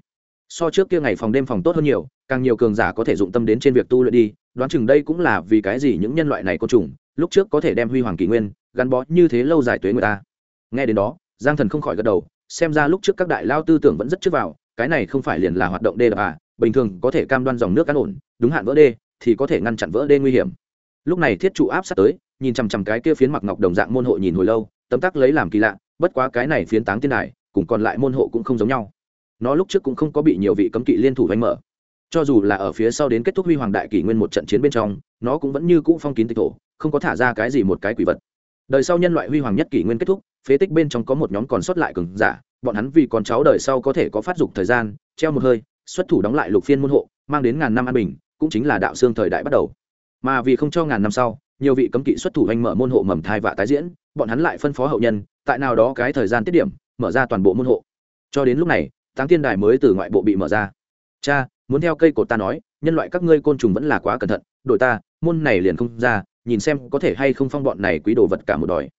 So trước kia ngày phòng đêm phòng tốt hơn nhiều, càng nhiều cường giả có thể dụng tâm đến trên việc tu luyện đi, đoán chừng đây cũng là vì cái gì những nhân loại này côn trùng, lúc trước có thể đem huy hoàng kỷ nguyên gắn bó như thế lâu dài tuế người ta. Nghe đến đó, giang thần không khỏi gật đầu xem ra lúc trước các đại lao tư tưởng vẫn rất trước vào, cái này không phải liền là hoạt động đê đập à bình thường có thể cam đoan dòng nước ăn ổn, đúng hạn vỡ đê, thì có thể ngăn chặn vỡ đê nguy hiểm. Lúc này thiết trụ áp sát tới, nhìn chằm chằm cái kia phiến mặc ngọc đồng dạng môn hộ nhìn hồi lâu, tấm tắc lấy làm kỳ lạ, bất quá cái này phiến táng tiên đài, cùng còn lại môn hộ cũng không giống nhau. Nó lúc trước cũng không có bị nhiều vị cấm kỵ liên thủ vánh mở. Cho dù là ở phía sau đến kết thúc huy hoàng đại kỷ nguyên một trận chiến bên trong, nó cũng vẫn như cũ phong kín tịch thổ, không có thả ra cái gì một cái quỷ vật. Đời sau nhân loại huy hoàng nhất kỷ nguyên kết thúc phế tích bên trong có một nhóm còn sót lại cường giả, bọn hắn vì con cháu đời sau có thể có phát dục thời gian, treo một hơi, xuất thủ đóng lại lục phiên môn hộ, mang đến ngàn năm an bình, cũng chính là đạo xương thời đại bắt đầu. Mà vì không cho ngàn năm sau, nhiều vị cấm kỵ xuất thủ anh mở môn hộ mầm thai vạ tái diễn, bọn hắn lại phân phó hậu nhân, tại nào đó cái thời gian tiết điểm, mở ra toàn bộ môn hộ. Cho đến lúc này, táng tiên đài mới từ ngoại bộ bị mở ra. Cha, muốn theo cây cột ta nói, nhân loại các ngươi côn trùng vẫn là quá cẩn thận đội ta, môn này liền không ra, nhìn xem có thể hay không phong bọn này quý đồ vật cả một đòi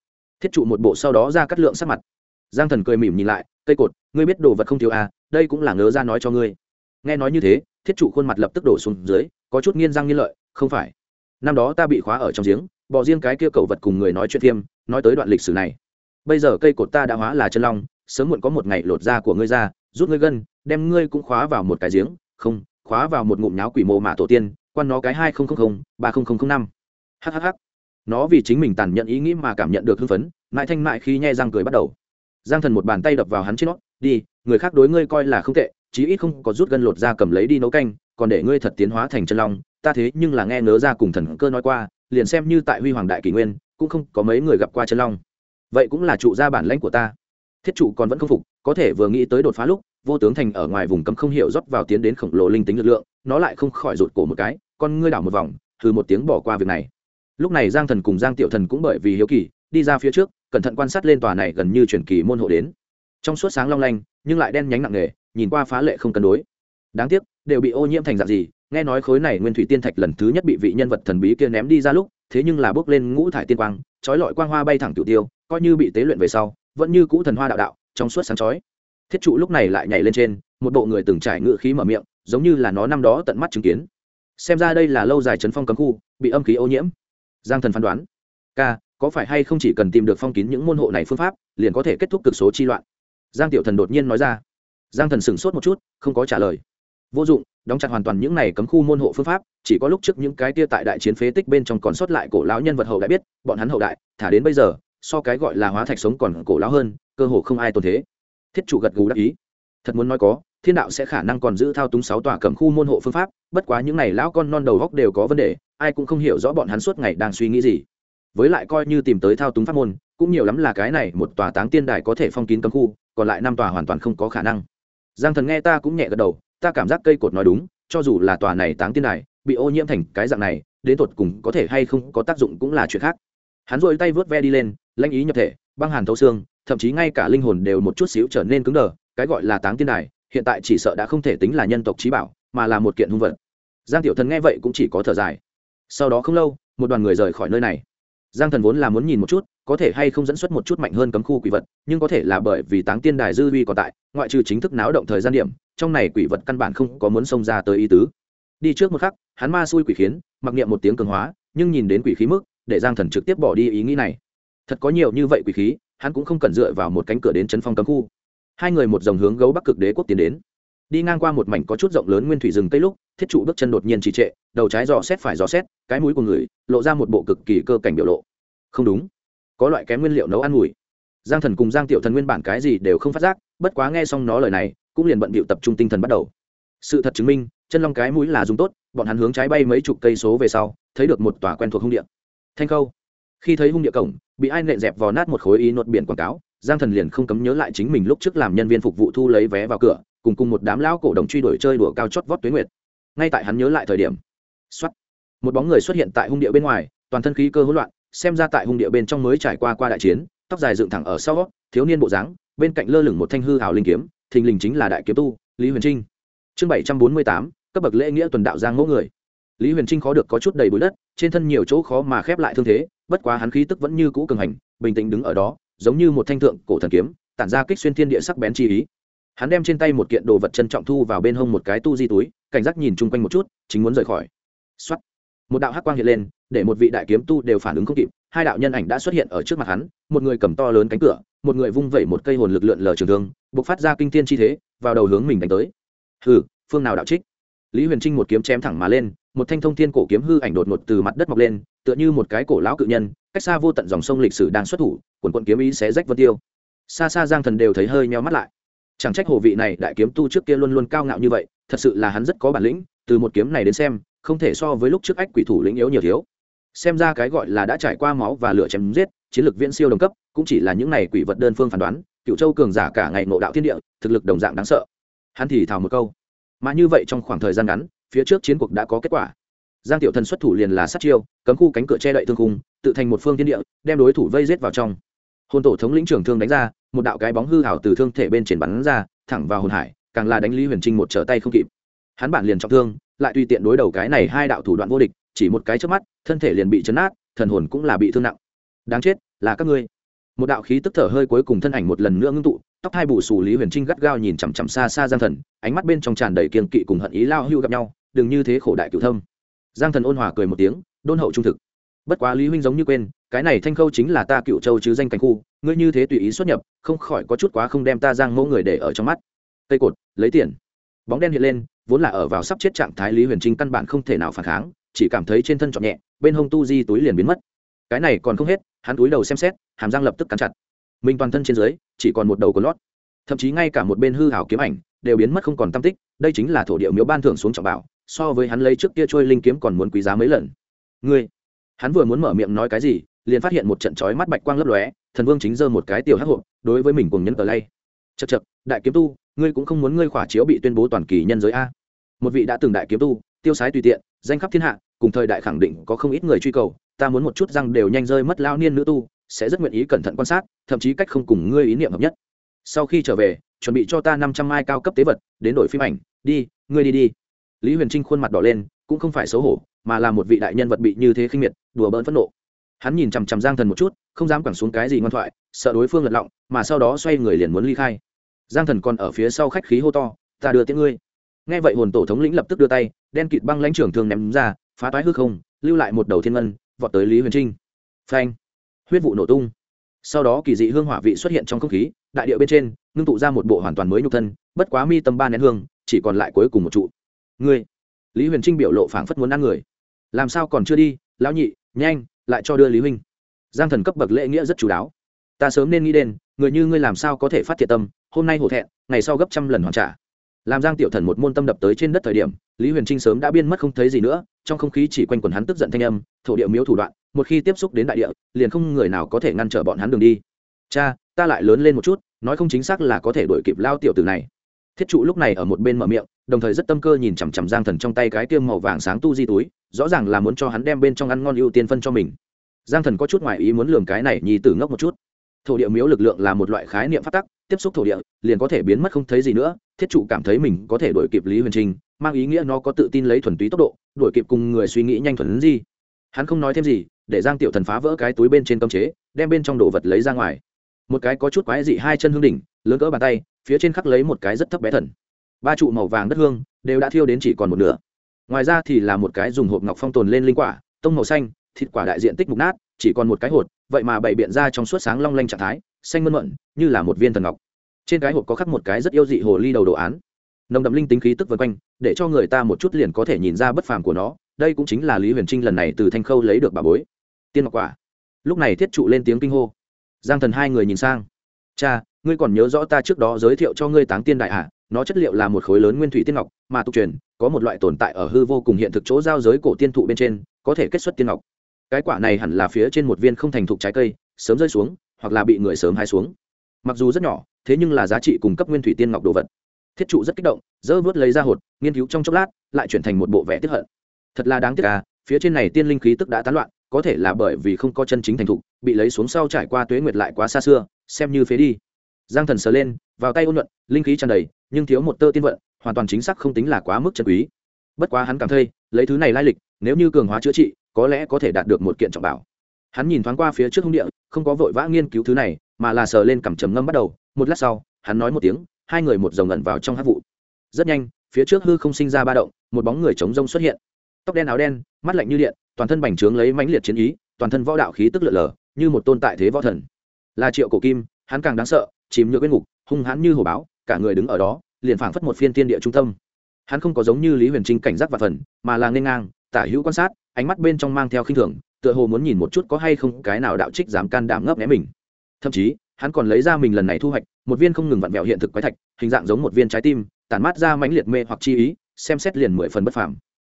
thiết trụ một bộ sau đó ra cắt lượng sắc mặt. Giang thần cười mỉm nhìn lại, cây cột, ngươi biết đồ vật không thiếu à đây cũng là ngớ ra nói cho ngươi. Nghe nói như thế, thiết trụ khuôn mặt lập tức đổ xuống dưới, có chút nghiên răng nghiên lợi, không phải. Năm đó ta bị khóa ở trong giếng, bỏ riêng cái kia cầu vật cùng người nói chuyện thiêm nói tới đoạn lịch sử này. Bây giờ cây cột ta đã hóa là chân long, sớm muộn có một ngày lột da của ngươi ra, rút ngươi gân, đem ngươi cũng khóa vào một cái giếng, không, khóa vào một ngụm nháo quỷ mộ mạ tổ tiên, quan nó cái hai nghìn ba nghìn năm. Hhh nó vì chính mình tàn nhận ý nghĩ mà cảm nhận được hưng phấn, mãi thanh mại khi nhai răng cười bắt đầu. Giang thần một bàn tay đập vào hắn trên nó, đi, người khác đối ngươi coi là không tệ, chí ít không có rút gân lột ra cầm lấy đi nấu canh, còn để ngươi thật tiến hóa thành chân long, ta thế nhưng là nghe nớ ra cùng thần cơ nói qua, liền xem như tại huy hoàng đại kỷ nguyên, cũng không có mấy người gặp qua chân long. Vậy cũng là trụ gia bản lãnh của ta. Thiết trụ còn vẫn không phục, có thể vừa nghĩ tới đột phá lúc, vô tướng thành ở ngoài vùng cấm không hiểu rót vào tiến đến khổng lồ linh tính lực lượng, nó lại không khỏi rụt cổ một cái, con ngươi đảo một vòng từ một tiếng bỏ qua việc này lúc này giang thần cùng giang tiểu thần cũng bởi vì hiếu kỳ, đi ra phía trước, cẩn thận quan sát lên tòa này gần như truyền kỳ môn hộ đến. Trong suốt sáng long lanh, nhưng lại đen nhánh nặng nề, nhìn qua phá lệ không cân đối. Đáng tiếc, đều bị ô nhiễm thành dạng gì, nghe nói khối này nguyên thủy tiên thạch lần thứ nhất bị vị nhân vật thần bí kia ném đi ra lúc, thế nhưng là bước lên ngũ thải tiên quang, trói lọi quang hoa bay thẳng tiểu tiêu, coi như bị tế luyện về sau, vẫn như cũ thần hoa đạo đạo, trong suốt sáng chói. Thiết trụ lúc này lại nhảy lên trên, một bộ người từng trải ngự khí mở miệng, giống như là nó năm đó tận mắt chứng kiến. Xem ra đây là lâu dài chấn phong cấm khu, bị âm khí ô nhiễm giang thần phán đoán k có phải hay không chỉ cần tìm được phong kín những môn hộ này phương pháp, liền có thể kết thúc cực số chi loạn? Giang tiểu thần đột nhiên nói ra. Giang thần sửng sốt một chút, không có trả lời. Vô dụng, đóng chặt hoàn toàn những này cấm khu môn hộ phương pháp, chỉ có lúc trước những cái tia tại đại chiến phế tích bên trong còn sót lại cổ lão nhân vật hậu đại biết, bọn hắn hậu đại, thả đến bây giờ, so cái gọi là hóa thạch sống còn cổ lão hơn, cơ hồ không ai tồn thế. Thiết chủ gật gù đắc ý. Thật muốn nói có, thiên đạo sẽ khả năng còn giữ thao túng sáu tòa cấm khu môn hộ phương pháp, bất quá những này lão con non đầu góc đều có vấn đề ai cũng không hiểu rõ bọn hắn suốt ngày đang suy nghĩ gì. Với lại coi như tìm tới thao túng pháp môn, cũng nhiều lắm là cái này một tòa táng tiên đài có thể phong kín cấm khu, còn lại năm tòa hoàn toàn không có khả năng. Giang thần nghe ta cũng nhẹ gật đầu, ta cảm giác cây cột nói đúng, cho dù là tòa này táng tiên đài, bị ô nhiễm thành cái dạng này, đến tột cùng có thể hay không có tác dụng cũng là chuyện khác. Hắn dội tay vớt ve đi lên lanh ý nhập thể, băng hàn thấu xương, thậm chí ngay cả linh hồn đều một chút xíu trở nên cứng đờ, cái gọi là táng tiên đài, hiện tại chỉ sợ đã không thể tính là nhân tộc trí bảo, mà là một kiện hung vật. Giang tiểu thần nghe vậy cũng chỉ có thở dài sau đó không lâu, một đoàn người rời khỏi nơi này. Giang thần vốn là muốn nhìn một chút, có thể hay không dẫn xuất một chút mạnh hơn cấm khu quỷ vật, nhưng có thể là bởi vì táng tiên đài dư vi còn tại, ngoại trừ chính thức náo động thời gian điểm, trong này quỷ vật căn bản không có muốn xông ra tới ý tứ. Đi trước một khắc, hắn ma xui quỷ khiến, mặc niệm một tiếng cường hóa, nhưng nhìn đến quỷ khí mức, để giang thần trực tiếp bỏ đi ý nghĩ này. Thật có nhiều như vậy quỷ khí, hắn cũng không cần dựa vào một cánh cửa đến chấn phong cấm khu. Hai người một dòng hướng gấu bắc cực đế quốc tiến đến đi ngang qua một mảnh có chút rộng lớn nguyên thủy rừng tây lúc, thiết trụ bước chân đột nhiên trì trệ, đầu trái dò xét phải dò xét, cái mũi của người, lộ ra một bộ cực kỳ cơ cảnh biểu lộ. Không đúng. Có loại kém nguyên liệu nấu ăn mùi. Giang thần cùng giang tiểu thần nguyên bản cái gì đều không phát giác, bất quá nghe xong nó lời này, cũng liền bận bịu tập trung tinh thần bắt đầu. Sự thật chứng minh, chân long cái mũi là dùng tốt, bọn hắn hướng trái bay mấy chục cây số về sau, thấy được một tòa quen thuộc hung địa. Thanh khâu. Khi thấy hung địa cổng, bị ai nện dẹp vò nát một khối ý nốt biển quảng cáo, giang thần liền không cấm nhớ lại chính mình lúc trước làm nhân viên phục vụ thu lấy vé vào cửa cùng cùng một đám lão cổ đồng truy đuổi chơi đùa cao chót vót tuyến nguyệt. Ngay tại hắn nhớ lại thời điểm xuất một bóng người xuất hiện tại hung địa bên ngoài, toàn thân khí cơ hỗn loạn, xem ra tại hung địa bên trong mới trải qua qua đại chiến, tóc dài dựng thẳng ở sau, thiếu niên bộ dáng, bên cạnh lơ lửng một thanh hư hào linh kiếm, thình lình chính là đại kiếm tu, lý huyền trinh. Chương bảy trăm bốn mươi tám, cấp bậc lễ nghĩa tuần đạo giang ngỗ người. Lý huyền trinh khó được có chút đầy bụi đất, trên thân nhiều chỗ khó mà khép lại thương thế, bất quá hắn khí tức vẫn như cũ cường hành, bình tĩnh đứng ở đó, giống như một thanh thượng cổ thần kiếm, tản ra kích xuyên thiên địa sắc bén chi ý hắn đem trên tay một kiện đồ vật trân trọng thu vào bên hông một cái tu di túi, cảnh giác nhìn chung quanh một chút, chính muốn rời khỏi. Xuất một đạo hắc quang hiện lên, để một vị đại kiếm tu đều phản ứng không kịp, hai đạo nhân ảnh đã xuất hiện ở trước mặt hắn, một người cầm to lớn cánh cửa, một người vung vẩy một cây hồn lực lượn lờ trường thương buộc phát ra kinh tiên chi thế, vào đầu hướng mình đánh tới. Hừ, phương nào đạo trích? Lý huyền trinh một kiếm chém thẳng mà lên, một thanh thông thiên cổ kiếm hư ảnh đột ngột từ mặt đất mọc lên, tựa như một cái cổ lão cự nhân, cách xa vô tận dòng sông lịch sử đang xuất thủ, quần quận kiếm ý sẽ rách vân tiêu. Xa xa giang thần đều thấy hơi nheo mắt lại chẳng trách hồ vị này đại kiếm tu trước kia luôn luôn cao ngạo như vậy, thật sự là hắn rất có bản lĩnh, từ một kiếm này đến xem, không thể so với lúc trước ách quỷ thủ lĩnh yếu nhiều thiếu. Xem ra cái gọi là đã trải qua máu và lửa chém giết, chiến lược viễn siêu đồng cấp, cũng chỉ là những này quỷ vật đơn phương phán đoán, cựu châu cường giả cả ngày ngộ đạo thiên địa, thực lực đồng dạng đáng sợ. Hắn thì thào một câu. Mà như vậy trong khoảng thời gian ngắn, phía trước chiến cuộc đã có kết quả. Giang tiểu thần xuất thủ liền là sát chiêu, cấm khu cánh cửa che đậy thương khung, tự thành một phương thiên địa, đem đối thủ vây rết vào trong hồn tổ thống lĩnh trưởng thương đánh ra, một đạo cái bóng hư hảo từ thương thể bên trên bắn ra, thẳng vào hồn hải, càng là đánh lý huyền trinh một trở tay không kịp. Hắn bản liền trọng thương, lại tùy tiện đối đầu cái này hai đạo thủ đoạn vô địch, chỉ một cái trước mắt, thân thể liền bị chấn át thần hồn cũng là bị thương nặng. Đáng chết, là các ngươi. Một đạo khí tức thở hơi cuối cùng thân ảnh một lần nữa ngưng tụ, tóc hai bù xù lý huyền trinh gắt gao nhìn chằm chằm xa xa giang thần, ánh mắt bên trong tràn đầy kiên kỵ cùng hận ý lao hưu gặp nhau, đừng như thế khổ đại cựu thâm. Giang thần ôn hòa cười một tiếng, đôn hậu trung thực. Bất quá lý huynh giống như quên cái này thanh khâu chính là ta cựu châu chứ danh cảnh khu, ngươi như thế tùy ý xuất nhập, không khỏi có chút quá không đem ta giang mẫu người để ở trong mắt. Cây cột, lấy tiền. Bóng đen hiện lên, vốn là ở vào sắp chết trạng thái lý huyền trinh căn bản không thể nào phản kháng, chỉ cảm thấy trên thân trọn nhẹ, bên hông tu di túi liền biến mất. Cái này còn không hết, hắn túi đầu xem xét, hàm răng lập tức cắn chặt. Mình toàn thân trên dưới, chỉ còn một đầu có lót. Thậm chí ngay cả một bên hư hảo kiếm ảnh, đều biến mất không còn tam tích, đây chính là thổ địa miếu ban thưởng xuống trọng bảo, so với hắn lấy trước kia trôi linh kiếm còn muốn quý giá mấy lần. Ngươi, hắn vừa muốn mở miệng nói cái gì liền phát hiện một trận chói mắt bạch quang lấp lóe, thần vương chính giơ một cái tiểu hắc hộp, đối với mình cùng nhân tờ lay. Chật chật đại kiếm tu, ngươi cũng không muốn ngươi khỏa chiếu bị tuyên bố toàn kỳ nhân giới a. Một vị đã từng đại kiếm tu, tiêu sái tùy tiện, danh khắp thiên hạ, cùng thời đại khẳng định có không ít người truy cầu, ta muốn một chút răng đều nhanh rơi mất lao niên nữ tu, sẽ rất nguyện ý cẩn thận quan sát, thậm chí cách không cùng ngươi ý niệm hợp nhất. Sau khi trở về, chuẩn bị cho ta năm trăm mai cao cấp tế vật, đến đổi phim ảnh, đi, ngươi đi đi. Lý huyền trinh khuôn mặt đỏ lên, cũng không phải xấu hổ, mà là một vị đại nhân vật bị như thế khinh miệt, đùa bỡn phẫn nộ hắn nhìn chằm chằm giang thần một chút, không dám quẳng xuống cái gì ngoan thoại, sợ đối phương lật lọng, mà sau đó xoay người liền muốn ly khai. Giang thần còn ở phía sau khách khí hô to, ta đưa tiếng ngươi. Nghe vậy hồn tổ thống lĩnh lập tức đưa tay, đen kịt băng lãnh trưởng thường ném ra, phá toái hư không, lưu lại một đầu thiên ngân, vọt tới lý huyền trinh. Phanh! Huyết vụ nổ tung. Sau đó kỳ dị hương hỏa vị xuất hiện trong không khí, đại điệu bên trên, ngưng tụ ra một bộ hoàn toàn mới nhục thân, bất quá mi tâm ba nén hương, chỉ còn lại cuối cùng một trụ. Ngươi! Lý huyền trinh biểu lộ phảng phất muốn ăn người. Làm sao còn chưa đi, lão nhị, nhanh lại cho đưa lý huynh. Giang thần cấp bậc lễ nghĩa rất chú đáo. Ta sớm nên nghĩ đến, người như ngươi làm sao có thể phát thiệt tâm, hôm nay hổ thẹn, ngày sau gấp trăm lần hoàn trả. Làm giang tiểu thần một môn tâm đập tới trên đất thời điểm, lý huyền trinh sớm đã biên mất không thấy gì nữa, trong không khí chỉ quanh quần hắn tức giận thanh âm, thổ địa miếu thủ đoạn, một khi tiếp xúc đến đại địa, liền không người nào có thể ngăn trở bọn hắn đường đi. Cha, ta lại lớn lên một chút, nói không chính xác là có thể đuổi kịp lao tiểu tử này. Thiết trụ lúc này ở một bên mở miệng đồng thời rất tâm cơ nhìn chằm chằm giang thần trong tay cái tiêm màu vàng sáng tu di túi, rõ ràng là muốn cho hắn đem bên trong ăn ngon ưu tiên phân cho mình. Giang thần có chút ngoài ý muốn lường cái này nhì tử ngốc một chút. Thổ địa miếu lực lượng là một loại khái niệm phát tắc, tiếp xúc thổ địa, liền có thể biến mất không thấy gì nữa, thiết trụ cảm thấy mình có thể đổi kịp lý huyền trinh mang ý nghĩa nó có tự tin lấy thuần túy tốc độ đổi kịp cùng người suy nghĩ nhanh thuần gì. Hắn không nói thêm gì, để giang tiểu thần phá vỡ cái túi bên trên cơm chế, đem bên trong đồ vật lấy ra ngoài. Một cái có chút quái dị hai chân hương đỉnh, lớn cỡ bàn tay, phía trên khắc lấy một cái rất thấp bé thần ba trụ màu vàng đất hương đều đã thiêu đến chỉ còn một nửa. Ngoài ra thì là một cái dùng hộp ngọc phong tồn lên linh quả, tông màu xanh, thịt quả đại diện tích mục nát, chỉ còn một cái hột, vậy mà bày biện ra trong suốt sáng long lanh trạng thái, xanh mơn mận, như là một viên thần ngọc. Trên cái hộp có khắc một cái rất yêu dị hồ ly đầu đồ án. Nồng đậm linh tính khí tức vân quanh, để cho người ta một chút liền có thể nhìn ra bất phàm của nó, đây cũng chính là lý huyền trinh lần này từ thanh khâu lấy được bà bối. Tiên ngọc quả. Lúc này thiết trụ lên tiếng kinh hô. Giang thần hai người nhìn sang. Cha, ngươi còn nhớ rõ ta trước đó giới thiệu cho ngươi táng tiên đại hạ nó chất liệu là một khối lớn nguyên thủy tiên ngọc, mà tục truyền, có một loại tồn tại ở hư vô cùng hiện thực chỗ giao giới cổ tiên thụ bên trên, có thể kết xuất tiên ngọc. Cái quả này hẳn là phía trên một viên không thành thục trái cây, sớm rơi xuống, hoặc là bị người sớm hái xuống. Mặc dù rất nhỏ, thế nhưng là giá trị cung cấp nguyên thủy tiên ngọc đồ vật. Thiết trụ rất kích động dỡ vớt lấy ra hột, nghiên cứu trong chốc lát, lại chuyển thành một bộ vẽ tiếp hận. Thật là đáng tiếc à phía trên này tiên linh khí tức đã tán loạn, có thể là bởi vì không có chân chính thành thục, bị lấy xuống sau trải qua tuế nguyệt lại quá xa xưa, xem như phế đi. Giang thần sờ lên, vào tay ôn nhuận, linh khí tràn đầy nhưng thiếu một tơ tiên vận, hoàn toàn chính xác không tính là quá mức chân quý. Bất quá hắn cảm thấy, lấy thứ này lai lịch, nếu như cường hóa chữa trị, có lẽ có thể đạt được một kiện trọng bảo. Hắn nhìn thoáng qua phía trước hông địa, không có vội vã nghiên cứu thứ này, mà là sờ lên cằm trầm ngâm bắt đầu. Một lát sau, hắn nói một tiếng, hai người một dòng ẩn vào trong hát vụ. Rất nhanh, phía trước hư không sinh ra ba động, một bóng người chống rông xuất hiện. Tóc đen áo đen, mắt lạnh như điện, toàn thân bành trướng lấy mãnh liệt chiến ý, toàn thân võ đạo khí tức lượn lờ, như một tôn tại thế võ thần. Là triệu cổ kim, hắn càng đáng sợ, chìm nhựa bên ngục, hung hãn như hồ báo cả người đứng ở đó, liền phảng phất một phiên tiên địa trung tâm. Hắn không có giống như lý huyền trinh cảnh giác và phần, mà là nên ngang, tả hữu quan sát, ánh mắt bên trong mang theo khinh thường, tựa hồ muốn nhìn một chút có hay không cái nào đạo trích dám can đảm ngấp nghé mình. Thậm chí, hắn còn lấy ra mình lần này thu hoạch, một viên không ngừng vặn vẹo hiện thực quái thạch, hình dạng giống một viên trái tim, tản mát ra mãnh liệt mê hoặc chi ý, xem xét liền mười phần bất phàm.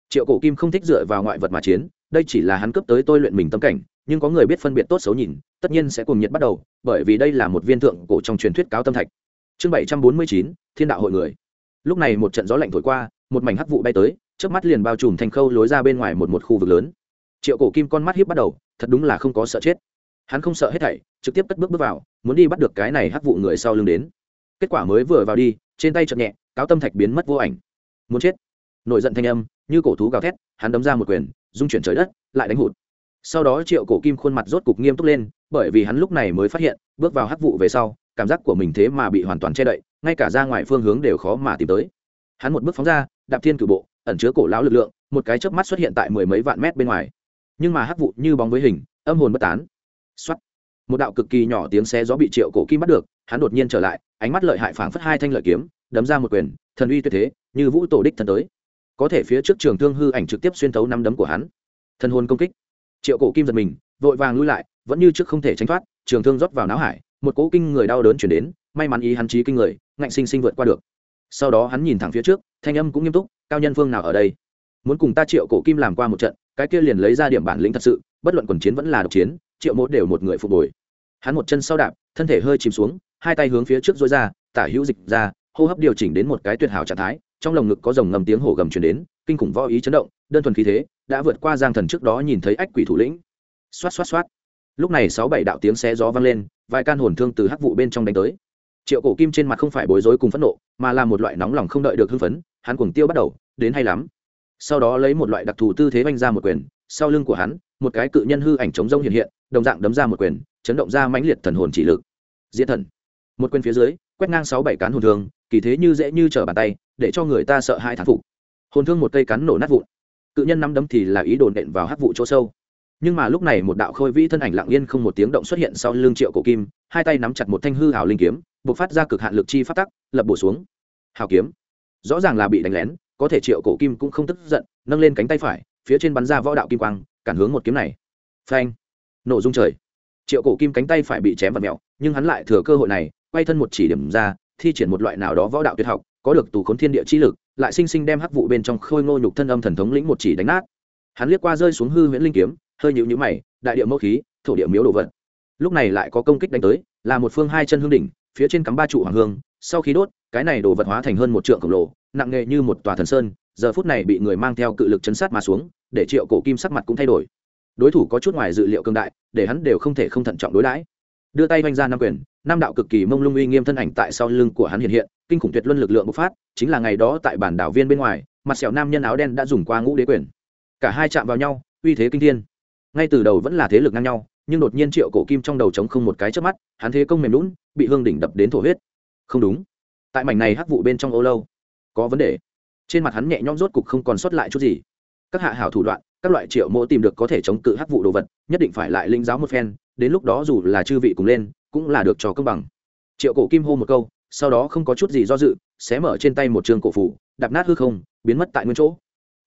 Triệu cổ kim không thích dựa vào ngoại vật mà chiến, đây chỉ là hắn cấp tới tôi luyện mình tâm cảnh, nhưng có người biết phân biệt tốt xấu nhìn, tất nhiên sẽ cùng nhiệt bắt đầu, bởi vì đây là một viên thượng cổ trong truyền thuyết cáo tâm thạch chương bảy trăm bốn mươi chín, thiên đạo hội người. Lúc này một trận gió lạnh thổi qua, một mảnh hắc vụ bay tới trước mắt liền bao trùm thành khâu lối ra bên ngoài một một khu vực lớn. Triệu cổ kim con mắt hiếp bắt đầu, thật đúng là không có sợ chết. Hắn không sợ hết thảy, trực tiếp cất bước bước vào, muốn đi bắt được cái này hắc vụ người sau lưng đến. Kết quả mới vừa vào đi, trên tay chậm nhẹ, cáo tâm thạch biến mất vô ảnh. Muốn chết. Nổi giận thanh âm, như cổ thú gào thét, hắn đấm ra một quyền dung chuyển trời đất, lại đánh hụt. Sau đó triệu cổ kim khuôn mặt rốt cục nghiêm túc lên, bởi vì hắn lúc này mới phát hiện, bước vào hắc vụ về sau cảm giác của mình thế mà bị hoàn toàn che đậy, ngay cả ra ngoài phương hướng đều khó mà tìm tới. Hắn một bước phóng ra, đạp thiên cử bộ, ẩn chứa cổ lão lực lượng, một cái chớp mắt xuất hiện tại mười mấy vạn mét bên ngoài. Nhưng mà hắc vụ như bóng với hình, âm hồn bất tán. Xuất một đạo cực kỳ nhỏ tiếng xe gió bị triệu cổ kim bắt được, hắn đột nhiên trở lại, ánh mắt lợi hại phảng phất hai thanh lợi kiếm, đấm ra một quyền, thần uy tuyệt thế, như vũ tổ đích thần tới. Có thể phía trước trường thương hư ảnh trực tiếp xuyên thấu năm đấm của hắn. Thân hồn công kích. Triệu cổ kim giật mình, vội vàng lui lại, vẫn như trước không thể tránh thoát, trường thương rót vào não hải một cỗ kinh người đau đớn chuyển đến, may mắn ý hắn trí kinh người, ngạnh sinh sinh vượt qua được. Sau đó hắn nhìn thẳng phía trước, thanh âm cũng nghiêm túc, cao nhân phương nào ở đây? Muốn cùng ta triệu cổ kim làm qua một trận, cái kia liền lấy ra điểm bản lĩnh thật sự, bất luận quần chiến vẫn là độc chiến, triệu mốt đều một người phục hồi. Hắn một chân sau đạp, thân thể hơi chìm xuống, hai tay hướng phía trước dối ra, tả hữu dịch ra, hô hấp điều chỉnh đến một cái tuyệt hảo trạng thái, trong lồng ngực có dòng ngầm tiếng hổ gầm chuyển đến, kinh khủng võ ý chấn động, đơn thuần khí thế, đã vượt qua giang thần trước đó nhìn thấy ách quỷ thủ lĩnh. Xoát xoát xoát lúc này sáu bảy đạo tiếng xé gió vang lên, vài can hồn thương từ hắc vụ bên trong đánh tới. Triệu cổ kim trên mặt không phải bối rối cùng phẫn nộ, mà là một loại nóng lòng không đợi được hưng phấn, hắn cuồng tiêu bắt đầu, đến hay lắm. Sau đó lấy một loại đặc thù tư thế vanh ra một quyền, sau lưng của hắn, một cái cự nhân hư ảnh chống rông hiện hiện, đồng dạng đấm ra một quyền, chấn động ra mãnh liệt thần hồn chỉ lực. Diễn thần. Một quyền phía dưới, quét ngang sáu bảy cán hồn thương, kỳ thế như dễ như trở bàn tay, để cho người ta sợ hai thán phục. Hồn thương một cây cắn nổ nát vụn. Cự nhân nắm đấm thì là ý đồn đện vào hắc vụ chỗ sâu nhưng mà lúc này một đạo khôi vĩ thân ảnh lặng yên không một tiếng động xuất hiện sau lưng triệu cổ kim, hai tay nắm chặt một thanh hư hào linh kiếm buộc phát ra cực hạn lực chi phát tắc, lập bổ xuống. Hào kiếm. Rõ ràng là bị đánh lén, có thể triệu cổ kim cũng không tức giận, nâng lên cánh tay phải, phía trên bắn ra võ đạo kim quang, cản hướng một kiếm này. Phanh. Nổ dung trời. Triệu cổ kim cánh tay phải bị chém vật mẹo nhưng hắn lại thừa cơ hội này, quay thân một chỉ điểm ra, thi triển một loại nào đó võ đạo tuyệt học, có được tù khốn thiên địa chi lực, lại sinh sinh đem hắc vụ bên trong khôi ngô nhục thân âm thần thống lĩnh một chỉ đánh nát. Hắn liếc qua rơi xuống hư huyễn linh kiếm hơi nhịu nhữ mày, đại địa mẫu khí, thổ địa miếu đồ vật. Lúc này lại có công kích đánh tới, là một phương hai chân hương đỉnh, phía trên cắm ba trụ hoàng hương, sau khi đốt, cái này đồ vật hóa thành hơn một trượng khổng lồ, nặng nề như một tòa thần sơn, giờ phút này bị người mang theo cự lực chấn sát mà xuống, để triệu cổ kim sắc mặt cũng thay đổi. Đối thủ có chút ngoài dự liệu cương đại, để hắn đều không thể không thận trọng đối đãi. Đưa tay vanh ra năm quyền, năm đạo cực kỳ mông lung uy nghiêm thân ảnh tại sau lưng của hắn hiện hiện, kinh khủng tuyệt luân lực lượng bộc phát, chính là ngày đó tại bản đảo viên bên ngoài, mặt sẹo nam nhân áo đen đã dùng qua ngũ đế quyền. Cả hai chạm vào nhau, uy thế kinh thiên ngay từ đầu vẫn là thế lực ngang nhau, nhưng đột nhiên triệu cổ kim trong đầu trống không một cái trước mắt, hắn thế công mềm lún bị hương đỉnh đập đến thổ huyết. Không đúng. Tại mảnh này hắc vụ bên trong ô lâu, có vấn đề. Trên mặt hắn nhẹ nhõm rốt cục không còn sót lại chút gì. Các hạ hảo thủ đoạn, các loại triệu mỗ tìm được có thể chống cự hắc vụ đồ vật, nhất định phải lại linh giáo một phen, đến lúc đó dù là chư vị cùng lên, cũng là được trò công bằng. Triệu cổ kim hô một câu, sau đó không có chút gì do dự, xé mở trên tay một trường cổ phủ, đạp nát hư không, biến mất tại nguyên chỗ.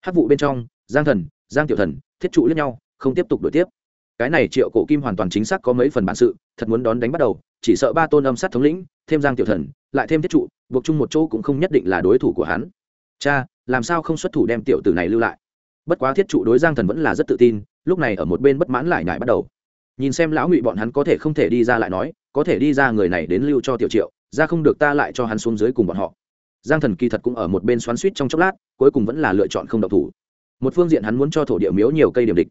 Hắc vụ bên trong, giang thần, giang tiểu thần, thiết trụ lẫn nhau không tiếp tục đổi tiếp. Cái này triệu cổ kim hoàn toàn chính xác có mấy phần bản sự, thật muốn đón đánh bắt đầu, chỉ sợ ba tôn âm sát thống lĩnh, thêm giang tiểu thần, lại thêm thiết trụ, buộc chung một chỗ cũng không nhất định là đối thủ của hắn. Cha, làm sao không xuất thủ đem tiểu tử này lưu lại? Bất quá thiết trụ đối giang thần vẫn là rất tự tin, lúc này ở một bên bất mãn lại nhải bắt đầu. Nhìn xem lão ngụy bọn hắn có thể không thể đi ra lại nói, có thể đi ra người này đến lưu cho tiểu triệu, ra không được ta lại cho hắn xuống dưới cùng bọn họ. Giang thần kỳ thật cũng ở một bên xoắn suýt trong chốc lát, cuối cùng vẫn là lựa chọn không độc thủ. Một phương diện hắn muốn cho thổ địa miếu nhiều cây điểm địch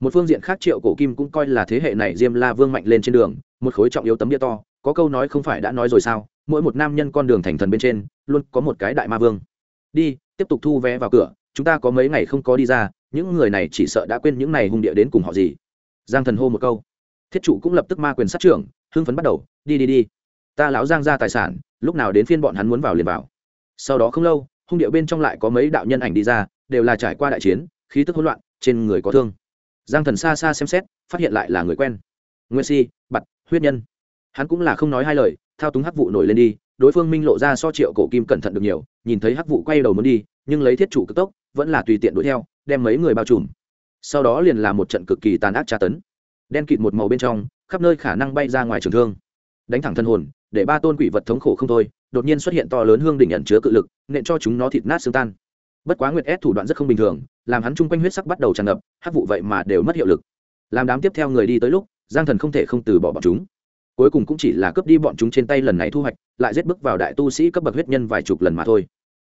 một phương diện khác triệu cổ kim cũng coi là thế hệ này diêm la vương mạnh lên trên đường, một khối trọng yếu tấm địa to, có câu nói không phải đã nói rồi sao, mỗi một nam nhân con đường thành thần bên trên, luôn có một cái đại ma vương. Đi, tiếp tục thu vé vào cửa, chúng ta có mấy ngày không có đi ra, những người này chỉ sợ đã quên những này hung địa đến cùng họ gì. Giang thần hô một câu. Thiết trụ cũng lập tức ma quyền sát trưởng, hưng phấn bắt đầu, đi đi đi. Ta lão giang ra tài sản, lúc nào đến phiên bọn hắn muốn vào liền vào. Sau đó không lâu, hung địa bên trong lại có mấy đạo nhân ảnh đi ra, đều là trải qua đại chiến, khí tức hỗn loạn, trên người có thương giang thần xa xa xem xét, phát hiện lại là người quen. Nguyên si bặt huyết nhân. Hắn cũng là không nói hai lời, thao túng hắc vụ nổi lên đi, đối phương minh lộ ra so triệu cổ kim cẩn thận được nhiều, nhìn thấy hắc vụ quay đầu muốn đi, nhưng lấy thiết chủ cực tốc, vẫn là tùy tiện đuổi theo, đem mấy người bao trùm. Sau đó liền là một trận cực kỳ tàn ác tra tấn. Đen kịt một màu bên trong, khắp nơi khả năng bay ra ngoài trường thương. Đánh thẳng thân hồn, để ba tôn quỷ vật thống khổ không thôi, đột nhiên xuất hiện to lớn hương đỉnh ẩn chứa cự lực, nện cho chúng nó thịt nát xương tan. Bất quá nguyệt ép thủ đoạn rất không bình thường làm hắn chung quanh huyết sắc bắt đầu tràn ngập, hắc vụ vậy mà đều mất hiệu lực. Làm đám tiếp theo người đi tới lúc, giang thần không thể không từ bỏ bọn chúng. Cuối cùng cũng chỉ là cướp đi bọn chúng trên tay lần này thu hoạch, lại giết bước vào đại tu sĩ cấp bậc huyết nhân vài chục lần mà thôi.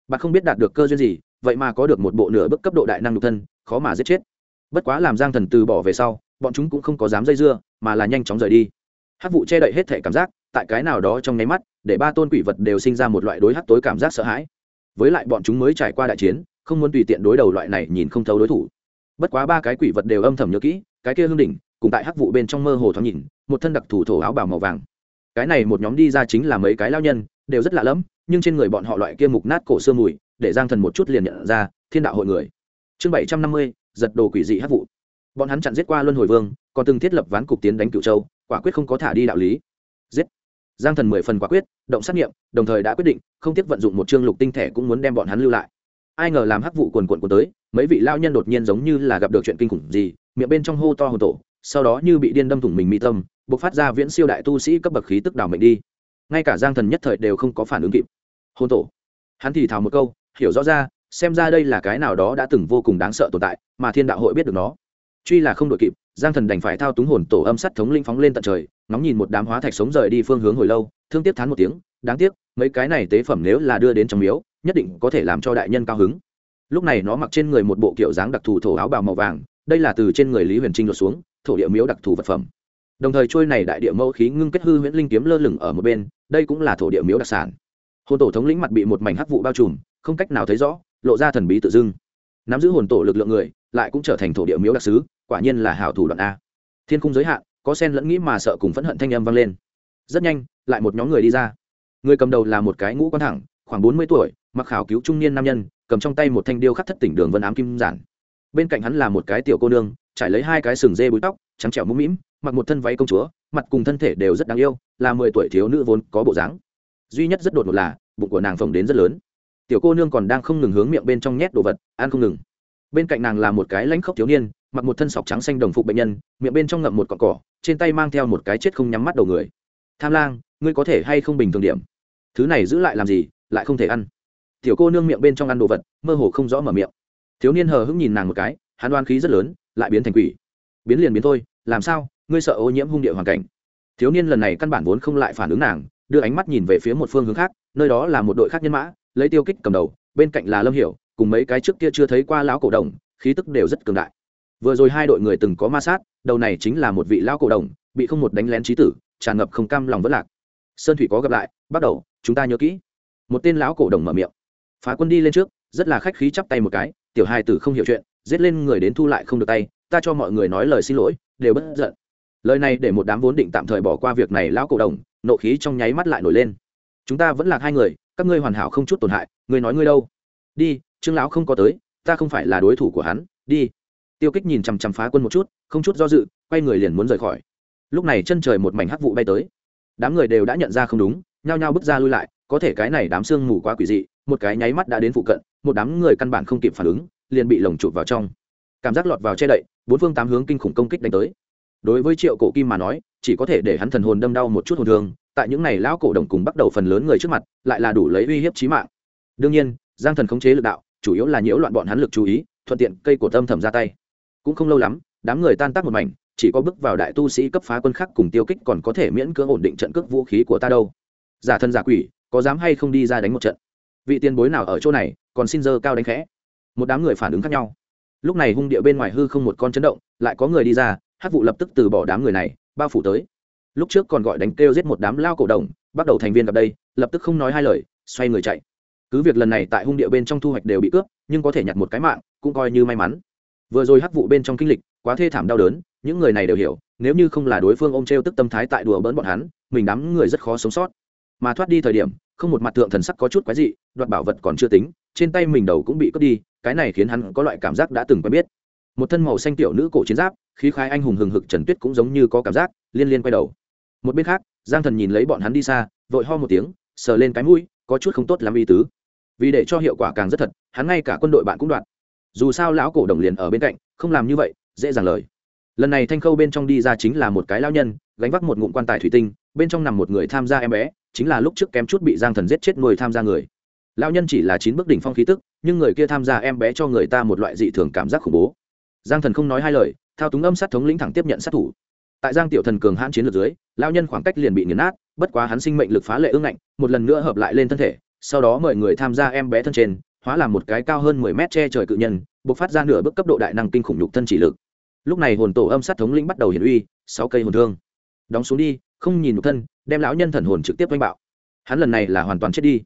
Bạn không biết đạt được cơ duyên gì, vậy mà có được một bộ nửa bức cấp độ đại năng nhục thân, khó mà giết chết. Bất quá làm giang thần từ bỏ về sau, bọn chúng cũng không có dám dây dưa, mà là nhanh chóng rời đi. Hát vụ che đậy hết thể cảm giác, tại cái nào đó trong nháy mắt, để ba tôn quỷ vật đều sinh ra một loại đối hát tối cảm giác sợ hãi. Với lại bọn chúng mới trải qua đại chiến không muốn tùy tiện đối đầu loại này nhìn không thấu đối thủ. Bất quá ba cái quỷ vật đều âm thầm nhớ kỹ, cái kia hương đỉnh, cùng tại hắc vụ bên trong mơ hồ thoáng nhìn, một thân đặc thủ thổ áo bào màu vàng. Cái này một nhóm đi ra chính là mấy cái lao nhân, đều rất lạ lẫm, nhưng trên người bọn họ loại kia mục nát cổ xương mùi, để giang thần một chút liền nhận ra, thiên đạo hội người. Chương bảy trăm năm mươi, giật đồ quỷ dị hắc vụ bọn hắn chặn giết qua luân hồi vương, còn từng thiết lập ván cục tiến đánh cựu châu, quả quyết không có thả đi đạo lý. Giết. Giang thần mười phần quả quyết, động xác nghiệm, đồng thời đã quyết định, không tiếp vận dụng một chương lục tinh thể cũng muốn đem bọn hắn lưu lại ai ngờ làm hắc vụ quần quần quần tới, mấy vị lao nhân đột nhiên giống như là gặp được chuyện kinh khủng gì, miệng bên trong hô to hồn tổ, sau đó như bị điên đâm thủng mình mi tâm buộc phát ra viễn siêu đại tu sĩ cấp bậc khí tức đảo mệnh đi. Ngay cả giang thần nhất thời đều không có phản ứng kịp. Hôn tổ. Hắn thì thào một câu, hiểu rõ ra, xem ra đây là cái nào đó đã từng vô cùng đáng sợ tồn tại, mà thiên đạo hội biết được nó. Truy là không đội kịp, giang thần đành phải thao túng hồn tổ âm sắt thống linh phóng lên tận trời, ngóng nhìn một đám hóa thạch sống rời đi phương hướng hồi lâu, thương tiếc thán một tiếng, đáng tiếc mấy cái này tế phẩm nếu là đưa đến trong miếu, nhất định có thể làm cho đại nhân cao hứng. Lúc này nó mặc trên người một bộ kiểu dáng đặc thù thổ áo bào màu vàng, đây là từ trên người lý huyền trinh lột xuống, thổ địa miếu đặc thù vật phẩm. Đồng thời trôi này đại địa mẫu khí ngưng kết hư huyễn linh kiếm lơ lửng ở một bên, đây cũng là thổ địa miếu đặc sản. Hồn tổ thống lĩnh mặt bị một mảnh hắc vụ bao trùm, không cách nào thấy rõ, lộ ra thần bí tự dưng. Nắm giữ hồn tổ lực lượng người, lại cũng trở thành thổ địa miếu đặc sứ, quả nhiên là hảo thủ đoạn a. Thiên cung giới hạn, có sen lẫn nghĩ mà sợ cùng phẫn hận thanh âm vang lên. Rất nhanh, lại một nhóm người đi ra người cầm đầu là một cái ngũ quan thẳng, khoảng bốn mươi tuổi, mặc khảo cứu trung niên nam nhân, cầm trong tay một thanh điêu khắc thất tỉnh đường vân ám kim giản. Bên cạnh hắn là một cái tiểu cô nương, trải lấy hai cái sừng dê búi tóc, trắng trẻo mũm mĩm, mặc một thân váy công chúa, mặt cùng thân thể đều rất đáng yêu, là mười tuổi thiếu nữ vốn có bộ dáng. Duy nhất rất đột ngột là, bụng của nàng phồng đến rất lớn. Tiểu cô nương còn đang không ngừng hướng miệng bên trong nhét đồ vật, ăn không ngừng. Bên cạnh nàng là một cái lãnh khốc thiếu niên, mặc một thân sọc trắng xanh đồng phục bệnh nhân, miệng bên trong ngậm một cọn cỏ, trên tay mang theo một cái chết không nhắm mắt đầu người. Tham lang, ngươi có thể hay không bình thường điểm? Thứ này giữ lại làm gì, lại không thể ăn. Tiểu cô nương miệng bên trong ăn đồ vật, mơ hồ không rõ mở miệng. Thiếu niên hờ hững nhìn nàng một cái, hắn đoan khí rất lớn, lại biến thành quỷ. Biến liền biến thôi, làm sao, ngươi sợ ô nhiễm hung địa hoàn cảnh. Thiếu niên lần này căn bản vốn không lại phản ứng nàng, đưa ánh mắt nhìn về phía một phương hướng khác, nơi đó là một đội khác nhân mã, lấy tiêu kích cầm đầu, bên cạnh là lâm hiểu, cùng mấy cái trước kia chưa thấy qua lão cổ đồng, khí tức đều rất cường đại. Vừa rồi hai đội người từng có ma sát, đầu này chính là một vị lão cổ đồng, bị không một đánh lén trí tử, tràn ngập không cam lòng vất lạc. Sơn thủy có gặp lại, bắt đầu chúng ta nhớ kỹ. Một tên lão cổ đồng mở miệng. Phá quân đi lên trước, rất là khách khí chắp tay một cái, tiểu hai tử không hiểu chuyện, giết lên người đến thu lại không được tay, ta cho mọi người nói lời xin lỗi, đều bất giận. Lời này để một đám vốn định tạm thời bỏ qua việc này lão cổ đồng, nộ khí trong nháy mắt lại nổi lên. Chúng ta vẫn là hai người, các ngươi hoàn hảo không chút tổn hại, ngươi nói ngươi đâu? Đi, trương lão không có tới, ta không phải là đối thủ của hắn, đi. Tiêu kích nhìn chằm chằm phá quân một chút, không chút do dự, quay người liền muốn rời khỏi. Lúc này chân trời một mảnh hắc vụ bay tới. Đám người đều đã nhận ra không đúng nhao nhao bước ra lui lại, có thể cái này đám sương mù quá quỷ dị, một cái nháy mắt đã đến phụ cận, một đám người căn bản không kịp phản ứng, liền bị lồng chụp vào trong. Cảm giác lọt vào che đậy, bốn phương tám hướng kinh khủng công kích đánh tới. Đối với triệu cổ kim mà nói, chỉ có thể để hắn thần hồn đâm đau một chút hồn thương tại những này lão cổ đồng cùng bắt đầu phần lớn người trước mặt, lại là đủ lấy uy hiếp chí mạng. Đương nhiên, giang thần khống chế lực đạo, chủ yếu là nhiễu loạn bọn hắn lực chú ý, thuận tiện cây của tâm thầm ra tay. Cũng không lâu lắm, đám người tan tác một mảnh, chỉ có bước vào đại tu sĩ cấp phá quân khác cùng tiêu kích còn có thể miễn cưỡng ổn định trận cước vũ khí của ta đâu giả thân giả quỷ, có dám hay không đi ra đánh một trận? Vị tiền bối nào ở chỗ này, còn xin dơ cao đánh khẽ. Một đám người phản ứng khác nhau. Lúc này hung địa bên ngoài hư không một con chấn động, lại có người đi ra hát vụ lập tức từ bỏ đám người này, bao phủ tới. Lúc trước còn gọi đánh kêu giết một đám lao cổ đồng, bắt đầu thành viên gặp đây, lập tức không nói hai lời, xoay người chạy. Cứ việc lần này tại hung địa bên trong thu hoạch đều bị cướp, nhưng có thể nhặt một cái mạng, cũng coi như may mắn. Vừa rồi hắc vụ bên trong kinh lịch, quá thê thảm đau đớn, những người này đều hiểu, nếu như không là đối phương ôm t r e o tức tâm thái tại đùa bỡn bọn hắn, mình đám người rất khó sống sót mà thoát đi thời điểm, không một mặt tượng thần sắc có chút quái dị, đoạt bảo vật còn chưa tính, trên tay mình đầu cũng bị cướp đi, cái này khiến hắn có loại cảm giác đã từng quen biết. Một thân màu xanh tiểu nữ cổ chiến giáp, khí khai anh hùng hừng hực trần tuyết cũng giống như có cảm giác, liên liên quay đầu. Một bên khác, giang thần nhìn lấy bọn hắn đi xa, vội ho một tiếng, sờ lên cái mũi, có chút không tốt làm y tứ. Vì để cho hiệu quả càng rất thật, hắn ngay cả quân đội bạn cũng đoạn dù sao lão cổ đồng liền ở bên cạnh, không làm như vậy, dễ dàng lời. Lần này thanh khâu bên trong đi ra chính là một cái lao nhân, gánh vác một ngụm quan tài thủy tinh bên trong nằm một người tham gia em bé, chính là lúc trước kém chút bị giang thần giết chết nuôi tham gia người. Lão nhân chỉ là chín bước đỉnh phong khí tức, nhưng người kia tham gia em bé cho người ta một loại dị thường cảm giác khủng bố. Giang thần không nói hai lời, thao túng âm sát thống lĩnh thẳng tiếp nhận sát thủ. Tại giang tiểu thần cường hãn chiến lược dưới, lão nhân khoảng cách liền bị nghiền nát, bất quá hắn sinh mệnh lực phá lệ ương ngạnh, một lần nữa hợp lại lên thân thể, sau đó mời người tham gia em bé thân trên, hóa làm một cái cao hơn mười mét che trời cự nhân buộc phát ra nửa bước cấp độ đại năng kinh khủng nhục thân chỉ lực. Lúc này hồn tổ âm sát thống lĩnh bắt đầu hiển uy, sáu cây hồn thương. Đóng xuống đi không nhìn nhục thân, đem lão nhân thần hồn trực tiếp oanh bạo. Hắn lần này là hoàn toàn chết đi.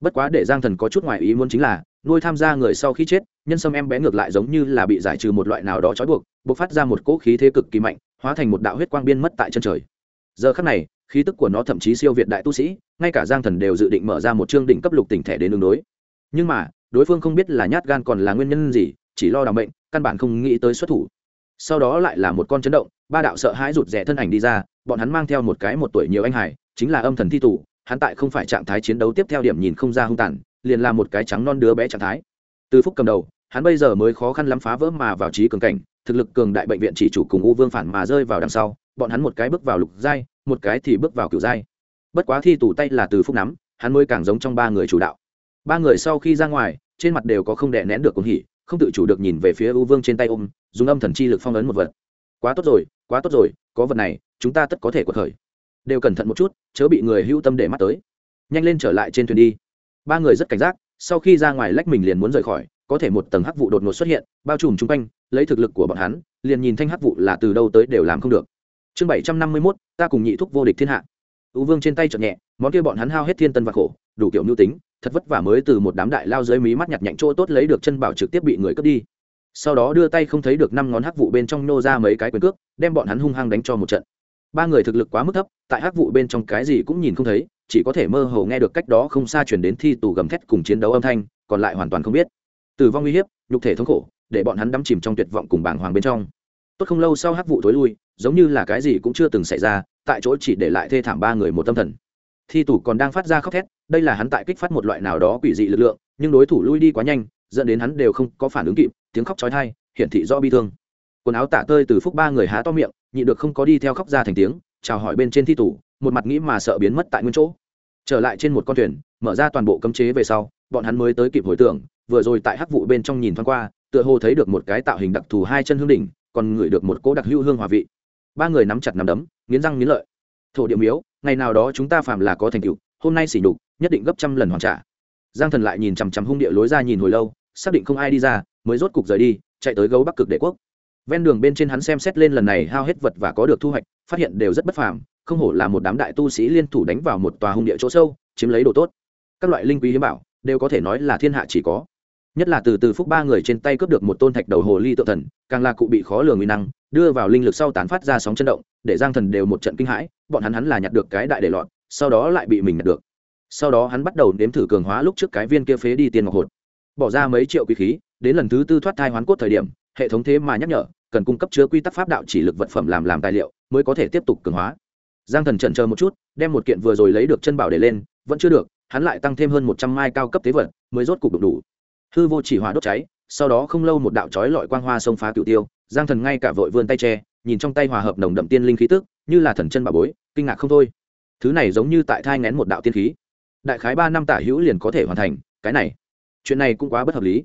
Bất quá để giang thần có chút ngoài ý muốn chính là, nuôi tham gia người sau khi chết, nhân sâm em bé ngược lại giống như là bị giải trừ một loại nào đó trói buộc buộc phát ra một cỗ khí thế cực kỳ mạnh, hóa thành một đạo huyết quang biên mất tại chân trời. Giờ khắc này, khí tức của nó thậm chí siêu việt đại tu sĩ, ngay cả giang thần đều dự định mở ra một chương đỉnh cấp lục tỉnh thẻ đến đường đối. Nhưng mà, đối phương không biết là nhát gan còn là nguyên nhân gì, chỉ lo đảm bệnh căn bản không nghĩ tới xuất thủ sau đó lại là một con chấn động, ba đạo sợ hãi rụt rè thân ảnh đi ra, bọn hắn mang theo một cái một tuổi nhiều anh hải, chính là âm thần thi tù, hắn tại không phải trạng thái chiến đấu tiếp theo điểm nhìn không ra hung tàn, liền là một cái trắng non đứa bé trạng thái. Từ phúc cầm đầu, hắn bây giờ mới khó khăn lắm phá vỡ mà vào trí cường cảnh, thực lực cường đại bệnh viện chỉ chủ cùng u vương phản mà rơi vào đằng sau, bọn hắn một cái bước vào lục giai, một cái thì bước vào cửu giai. Bất quá thi tù tay là từ phúc nắm, hắn mới càng giống trong ba người chủ đạo. Ba người sau khi ra ngoài, trên mặt đều có không đè nén được cùng hỉ, không tự chủ được nhìn về phía u vương trên tay ôm dùng âm thần chi lực phong ấn một vật. Quá tốt rồi, quá tốt rồi, có vật này, chúng ta tất có thể quật khởi. Đều cẩn thận một chút, chớ bị người hữu tâm để mắt tới. Nhanh lên trở lại trên thuyền đi. Ba người rất cảnh giác, sau khi ra ngoài lách mình liền muốn rời khỏi, có thể một tầng hắc vụ đột ngột xuất hiện, bao trùm chung quanh, lấy thực lực của bọn hắn, liền nhìn thanh hắc vụ là từ đâu tới đều làm không được. Chương bảy trăm năm mươi mốt, ta cùng nhị thúc vô địch thiên hạ. U vương trên tay chợt nhẹ, món kia bọn hắn hao hết thiên tân và khổ, đủ kiểu mưu tính, thật vất vả mới từ một đám đại lao dưới mí mắt nhặt nhạnh chỗ tốt lấy được chân bảo trực tiếp bị người cướp đi sau đó đưa tay không thấy được năm ngón hắc vụ bên trong nô ra mấy cái quyền cước, đem bọn hắn hung hăng đánh cho một trận. Ba người thực lực quá mức thấp, tại hắc vụ bên trong cái gì cũng nhìn không thấy, chỉ có thể mơ hồ nghe được cách đó không xa chuyển đến thi tù gầm thét cùng chiến đấu âm thanh, còn lại hoàn toàn không biết. Tử vong uy hiếp, nhục thể thống khổ, để bọn hắn đắm chìm trong tuyệt vọng cùng bảng hoàng bên trong. Tốt không lâu sau hắc vụ tối lui, giống như là cái gì cũng chưa từng xảy ra, tại chỗ chỉ để lại thê thảm ba người một tâm thần. Thi tù còn đang phát ra khóc thét, đây là hắn tại kích phát một loại nào đó quỷ dị lực lượng, nhưng đối thủ lui đi quá nhanh, dẫn đến hắn đều không có phản ứng kịp tiếng khóc trói thai hiển thị do bi thương. Quần áo tả tơi từ phúc ba người há to miệng nhị được không có đi theo khóc ra thành tiếng chào hỏi bên trên thi tủ, một mặt nghĩ mà sợ biến mất tại nguyên chỗ. Trở lại trên một con thuyền mở ra toàn bộ cấm chế về sau bọn hắn mới tới kịp hồi tưởng vừa rồi tại hắc vụ bên trong nhìn thoáng qua tựa hồ thấy được một cái tạo hình đặc thù hai chân hương đỉnh còn ngửi được một cỗ đặc hữu hương hòa vị. Ba người nắm chặt nắm đấm nghiến răng nghiến lợi. Thổ địa miếu ngày nào đó chúng ta phạm là có thành tựu hôm nay xỉ nhục nhất định gấp trăm lần hoàn trả. Giang thần lại nhìn chằm chằm hung địa lối ra nhìn hồi lâu xác định không ai đi ra mới rốt cục rời đi, chạy tới gấu bắc cực đệ quốc. Ven đường bên trên hắn xem xét lên lần này hao hết vật và có được thu hoạch, phát hiện đều rất bất phàm, không hổ là một đám đại tu sĩ liên thủ đánh vào một tòa hung địa chỗ sâu, chiếm lấy đồ tốt. Các loại linh quý hiếm bảo, đều có thể nói là thiên hạ chỉ có. Nhất là từ từ phúc ba người trên tay cướp được một tôn thạch đầu hồ ly tự thần, càng là cụ bị khó lường nguy năng, đưa vào linh lực sau tán phát ra sóng chấn động, để giang thần đều một trận kinh hãi, bọn hắn hắn là nhặt được cái đại để lọt, sau đó lại bị mình nhặt được. Sau đó hắn bắt đầu nếm thử cường hóa lúc trước cái viên kia phế đi tiền ngọc hột. Bỏ ra mấy triệu quý khí đến lần thứ tư thoát thai hoán cốt thời điểm, hệ thống thế mà nhắc nhở, cần cung cấp chứa quy tắc pháp đạo chỉ lực vật phẩm làm làm tài liệu, mới có thể tiếp tục cường hóa. Giang thần chần chờ một chút, đem một kiện vừa rồi lấy được chân bảo để lên, vẫn chưa được, hắn lại tăng thêm hơn một trăm mai cao cấp tế vật, mới rốt cục đủ đủ. Hư vô chỉ hỏa đốt cháy, sau đó không lâu một đạo chói lọi quang hoa xông phá cựu tiêu, giang thần ngay cả vội vươn tay che, nhìn trong tay hòa hợp nồng đậm tiên linh khí tức, như là thần chân bà bối, kinh ngạc không thôi. Thứ này giống như tại thai ngén một đạo tiên khí. Đại khái ba năm tả hữu liền có thể hoàn thành, cái này, chuyện này cũng quá bất hợp lý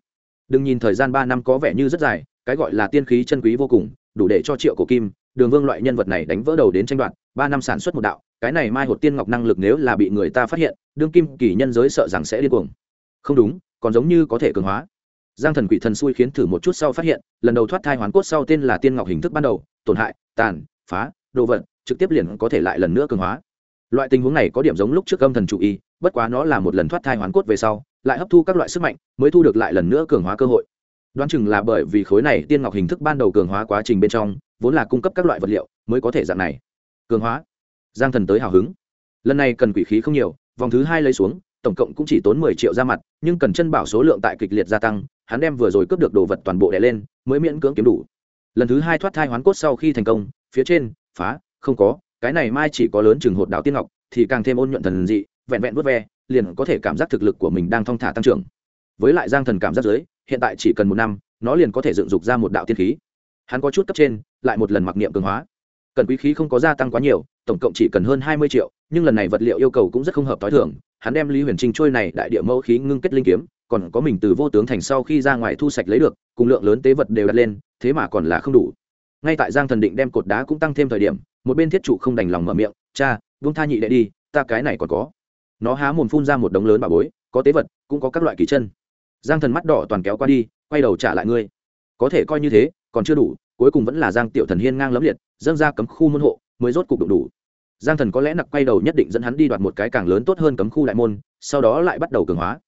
đừng nhìn thời gian ba năm có vẻ như rất dài, cái gọi là tiên khí chân quý vô cùng, đủ để cho triệu cổ kim, đường vương loại nhân vật này đánh vỡ đầu đến tranh đoạt, ba năm sản xuất một đạo, cái này mai hột tiên ngọc năng lực nếu là bị người ta phát hiện, đương kim kỳ nhân giới sợ rằng sẽ điên cuồng. Không đúng, còn giống như có thể cường hóa. Giang thần quỷ thần xui khiến thử một chút sau phát hiện, lần đầu thoát thai hoàn cốt sau tên là tiên ngọc hình thức ban đầu, tổn hại, tàn, phá, đồ vật, trực tiếp liền có thể lại lần nữa cường hóa. Loại tình huống này có điểm giống lúc trước âm thần chủ y, bất quá nó là một lần thoát thai hoàn cốt về sau lại hấp thu các loại sức mạnh, mới thu được lại lần nữa cường hóa cơ hội. Đoán chừng là bởi vì khối này tiên ngọc hình thức ban đầu cường hóa quá trình bên trong, vốn là cung cấp các loại vật liệu, mới có thể dạng này. Cường hóa. Giang thần tới hào hứng. Lần này cần quỷ khí không nhiều, vòng thứ hai lấy xuống, tổng cộng cũng chỉ tốn mười triệu ra mặt, nhưng cần chân bảo số lượng tại kịch liệt gia tăng, hắn đem vừa rồi cướp được đồ vật toàn bộ đè lên, mới miễn cưỡng kiếm đủ. Lần thứ hai thoát thai hoán cốt sau khi thành công, phía trên, phá, không có, cái này mai chỉ có lớn chừng hột đảo tiên ngọc, thì càng thêm ôn nhuận thần dị, vẹn vẹn vớt ve liền có thể cảm giác thực lực của mình đang thong thả tăng trưởng. Với lại giang thần cảm giác dưới hiện tại chỉ cần một năm, nó liền có thể dựng dục ra một đạo tiên khí. Hắn có chút cấp trên, lại một lần mặc niệm cường hóa. Cần quý khí không có gia tăng quá nhiều, tổng cộng chỉ cần hơn hai mươi triệu, nhưng lần này vật liệu yêu cầu cũng rất không hợp t h i thường. Hắn đem lý huyền trinh trôi này đại địa mẫu khí ngưng kết linh kiếm, còn có mình từ vô tướng thành sau khi ra ngoài thu sạch lấy được, cùng lượng lớn tế vật đều đặt lên, thế mà còn là không đủ. Ngay tại giang thần định đem cột đá cũng tăng thêm thời điểm, một bên thiết trụ không đành lòng mở miệng, cha vung tha nhị đệ đi, ta cái này còn có nó há mồm phun ra một đống lớn bà bối, có tế vật, cũng có các loại kỳ chân. Giang thần mắt đỏ toàn kéo qua đi, quay đầu trả lại ngươi. Có thể coi như thế, còn chưa đủ, cuối cùng vẫn là giang tiểu thần hiên ngang lấm liệt, dâng ra cấm khu môn hộ, mới rốt cục đụng đủ. Giang thần có lẽ nặc quay đầu nhất định dẫn hắn đi đoạt một cái càng lớn tốt hơn cấm khu đại môn, sau đó lại bắt đầu cường hóa.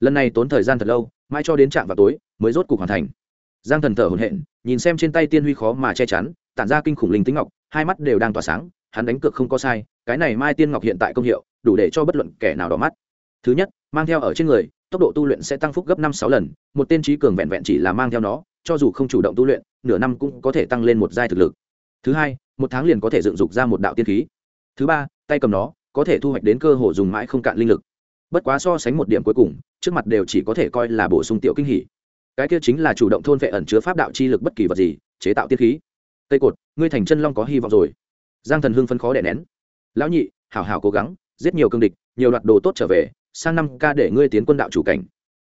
Lần này tốn thời gian thật lâu mai cho đến trạm vào tối, mới rốt cục hoàn thành. Giang thần thở hổn hển, nhìn xem trên tay tiên huy khó mà che chắn, tản ra kinh khủng linh tính ngọc, hai mắt đều đang tỏa sáng, hắn đánh cược không có sai, cái này mai tiên ngọc hiện tại công hiệu đủ để cho bất luận kẻ nào đỏ mắt. Thứ nhất, mang theo ở trên người, tốc độ tu luyện sẽ tăng phúc gấp năm sáu lần, một tên trí cường vẹn vẹn chỉ là mang theo nó, cho dù không chủ động tu luyện, nửa năm cũng có thể tăng lên một giai thực lực. Thứ hai, một tháng liền có thể dựng dục ra một đạo tiên khí. Thứ ba, tay cầm nó, có thể thu hoạch đến cơ hội dùng mãi không cạn linh lực. Bất quá so sánh một điểm cuối cùng, trước mặt đều chỉ có thể coi là bổ sung tiểu kinh hỉ. Cái kia chính là chủ động thôn vệ ẩn chứa pháp đạo chi lực bất kỳ vật gì, chế tạo tiên khí. Tây cột, ngươi thành chân long có hy vọng rồi. Giang thần hưng phân khó đè nén. Lão nhị, hảo hảo cố gắng giết nhiều cương địch, nhiều đoạt đồ tốt trở về, sang năm ca để ngươi tiến quân đạo chủ cảnh.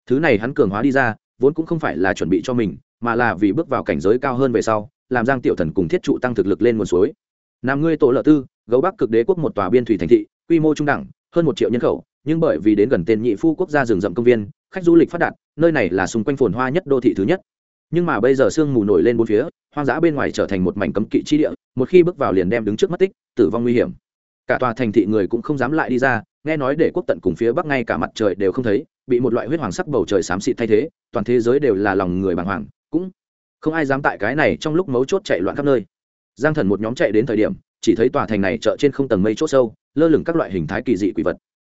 Thứ này hắn cường hóa đi ra, vốn cũng không phải là chuẩn bị cho mình, mà là vì bước vào cảnh giới cao hơn về sau, làm giang tiểu thần cùng thiết trụ tăng thực lực lên nguồn suối. Nam ngươi tổ lợ tư, gấu bắc cực đế quốc một tòa biên thủy thành thị, quy mô trung đẳng, hơn một triệu nhân khẩu, nhưng bởi vì đến gần tên nhị phu quốc gia rừng rậm công viên, khách du lịch phát đạt, nơi này là xung quanh phồn hoa nhất đô thị thứ nhất. Nhưng mà bây giờ sương mù nổi lên bốn phía, hoang dã bên ngoài trở thành một mảnh cấm kỵ chi địa, một khi bước vào liền đem đứng trước mất tích, tử vong nguy hiểm cả tòa thành thị người cũng không dám lại đi ra, nghe nói để quốc tận cùng phía bắc ngay cả mặt trời đều không thấy, bị một loại huyết hoàng sắc bầu trời xám xịt thay thế, toàn thế giới đều là lòng người bàng hoàng, cũng không ai dám tại cái này trong lúc mấu chốt chạy loạn khắp nơi. Giang thần một nhóm chạy đến thời điểm, chỉ thấy tòa thành này chợ trên không tầng mây chốt sâu, lơ lửng các loại hình thái kỳ dị quỷ vật.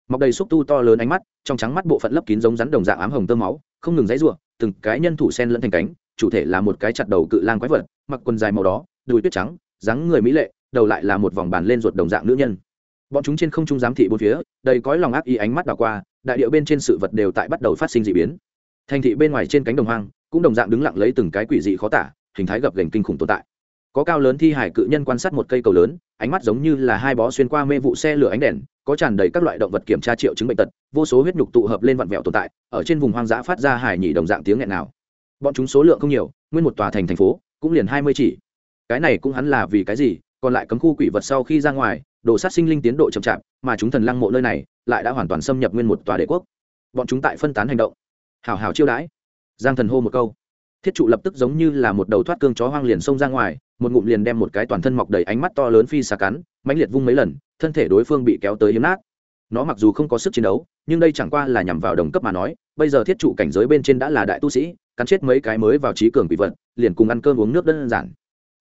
Mọc đầy xúc tu to lớn ánh mắt, trong trắng mắt bộ phận lấp kín giống rắn đồng dạng ám hồng tơ máu, không ngừng dãy ruộng từng cái nhân thủ sen lẫn thành cánh, chủ thể là một cái chặt đầu cự lang quái vật, mặc quần dài màu đó đùi tuyết trắng, dáng người mỹ lệ đầu lại là một vòng bàn lên ruột đồng dạng nữ nhân. Bọn chúng trên không trung giám thị bốn phía, đầy cõi lòng ác ý ánh mắt đảo qua, đại điệu bên trên sự vật đều tại bắt đầu phát sinh d ị biến. Thành thị bên ngoài trên cánh đồng hoang, cũng đồng dạng đứng lặng lấy từng cái quỷ dị khó tả, hình thái gập gành kinh khủng tồn tại. Có cao lớn thi hải cự nhân quan sát một cây cầu lớn, ánh mắt giống như là hai bó xuyên qua mê vụ xe lửa ánh đèn, có tràn đầy các loại động vật kiểm tra triệu chứng bệnh tật, vô số huyết nhục tụ hợp lên vặn vẹo tồn tại, ở trên vùng hoang dã phát ra hải nhị đồng dạng tiếng nghẹn nào bọn chúng số lượng không nhiều, nguyên một tòa thành thành phố, cũng liền hai mươi chỉ. Cái này cũng hắn là vì cái gì? Còn lại cấm khu quỷ vật sau khi ra ngoài, đồ sát sinh linh tiến độ chậm chạp, mà chúng thần lăng mộ nơi này lại đã hoàn toàn xâm nhập nguyên một tòa đế quốc. Bọn chúng tại phân tán hành động. Hào hào chiêu đãi. Giang thần hô một câu. Thiết trụ lập tức giống như là một đầu thoát cương chó hoang liền xông ra ngoài, một ngụm liền đem một cái toàn thân mọc đầy ánh mắt to lớn phi xà cắn, mãnh liệt vung mấy lần, thân thể đối phương bị kéo tới hiếm nát. Nó mặc dù không có sức chiến đấu, nhưng đây chẳng qua là nhằm vào đồng cấp mà nói, bây giờ thiết trụ cảnh giới bên trên đã là đại tu sĩ, cắn chết mấy cái mới vào trí cường bị vật, liền cùng ăn cơm uống nước đơn giản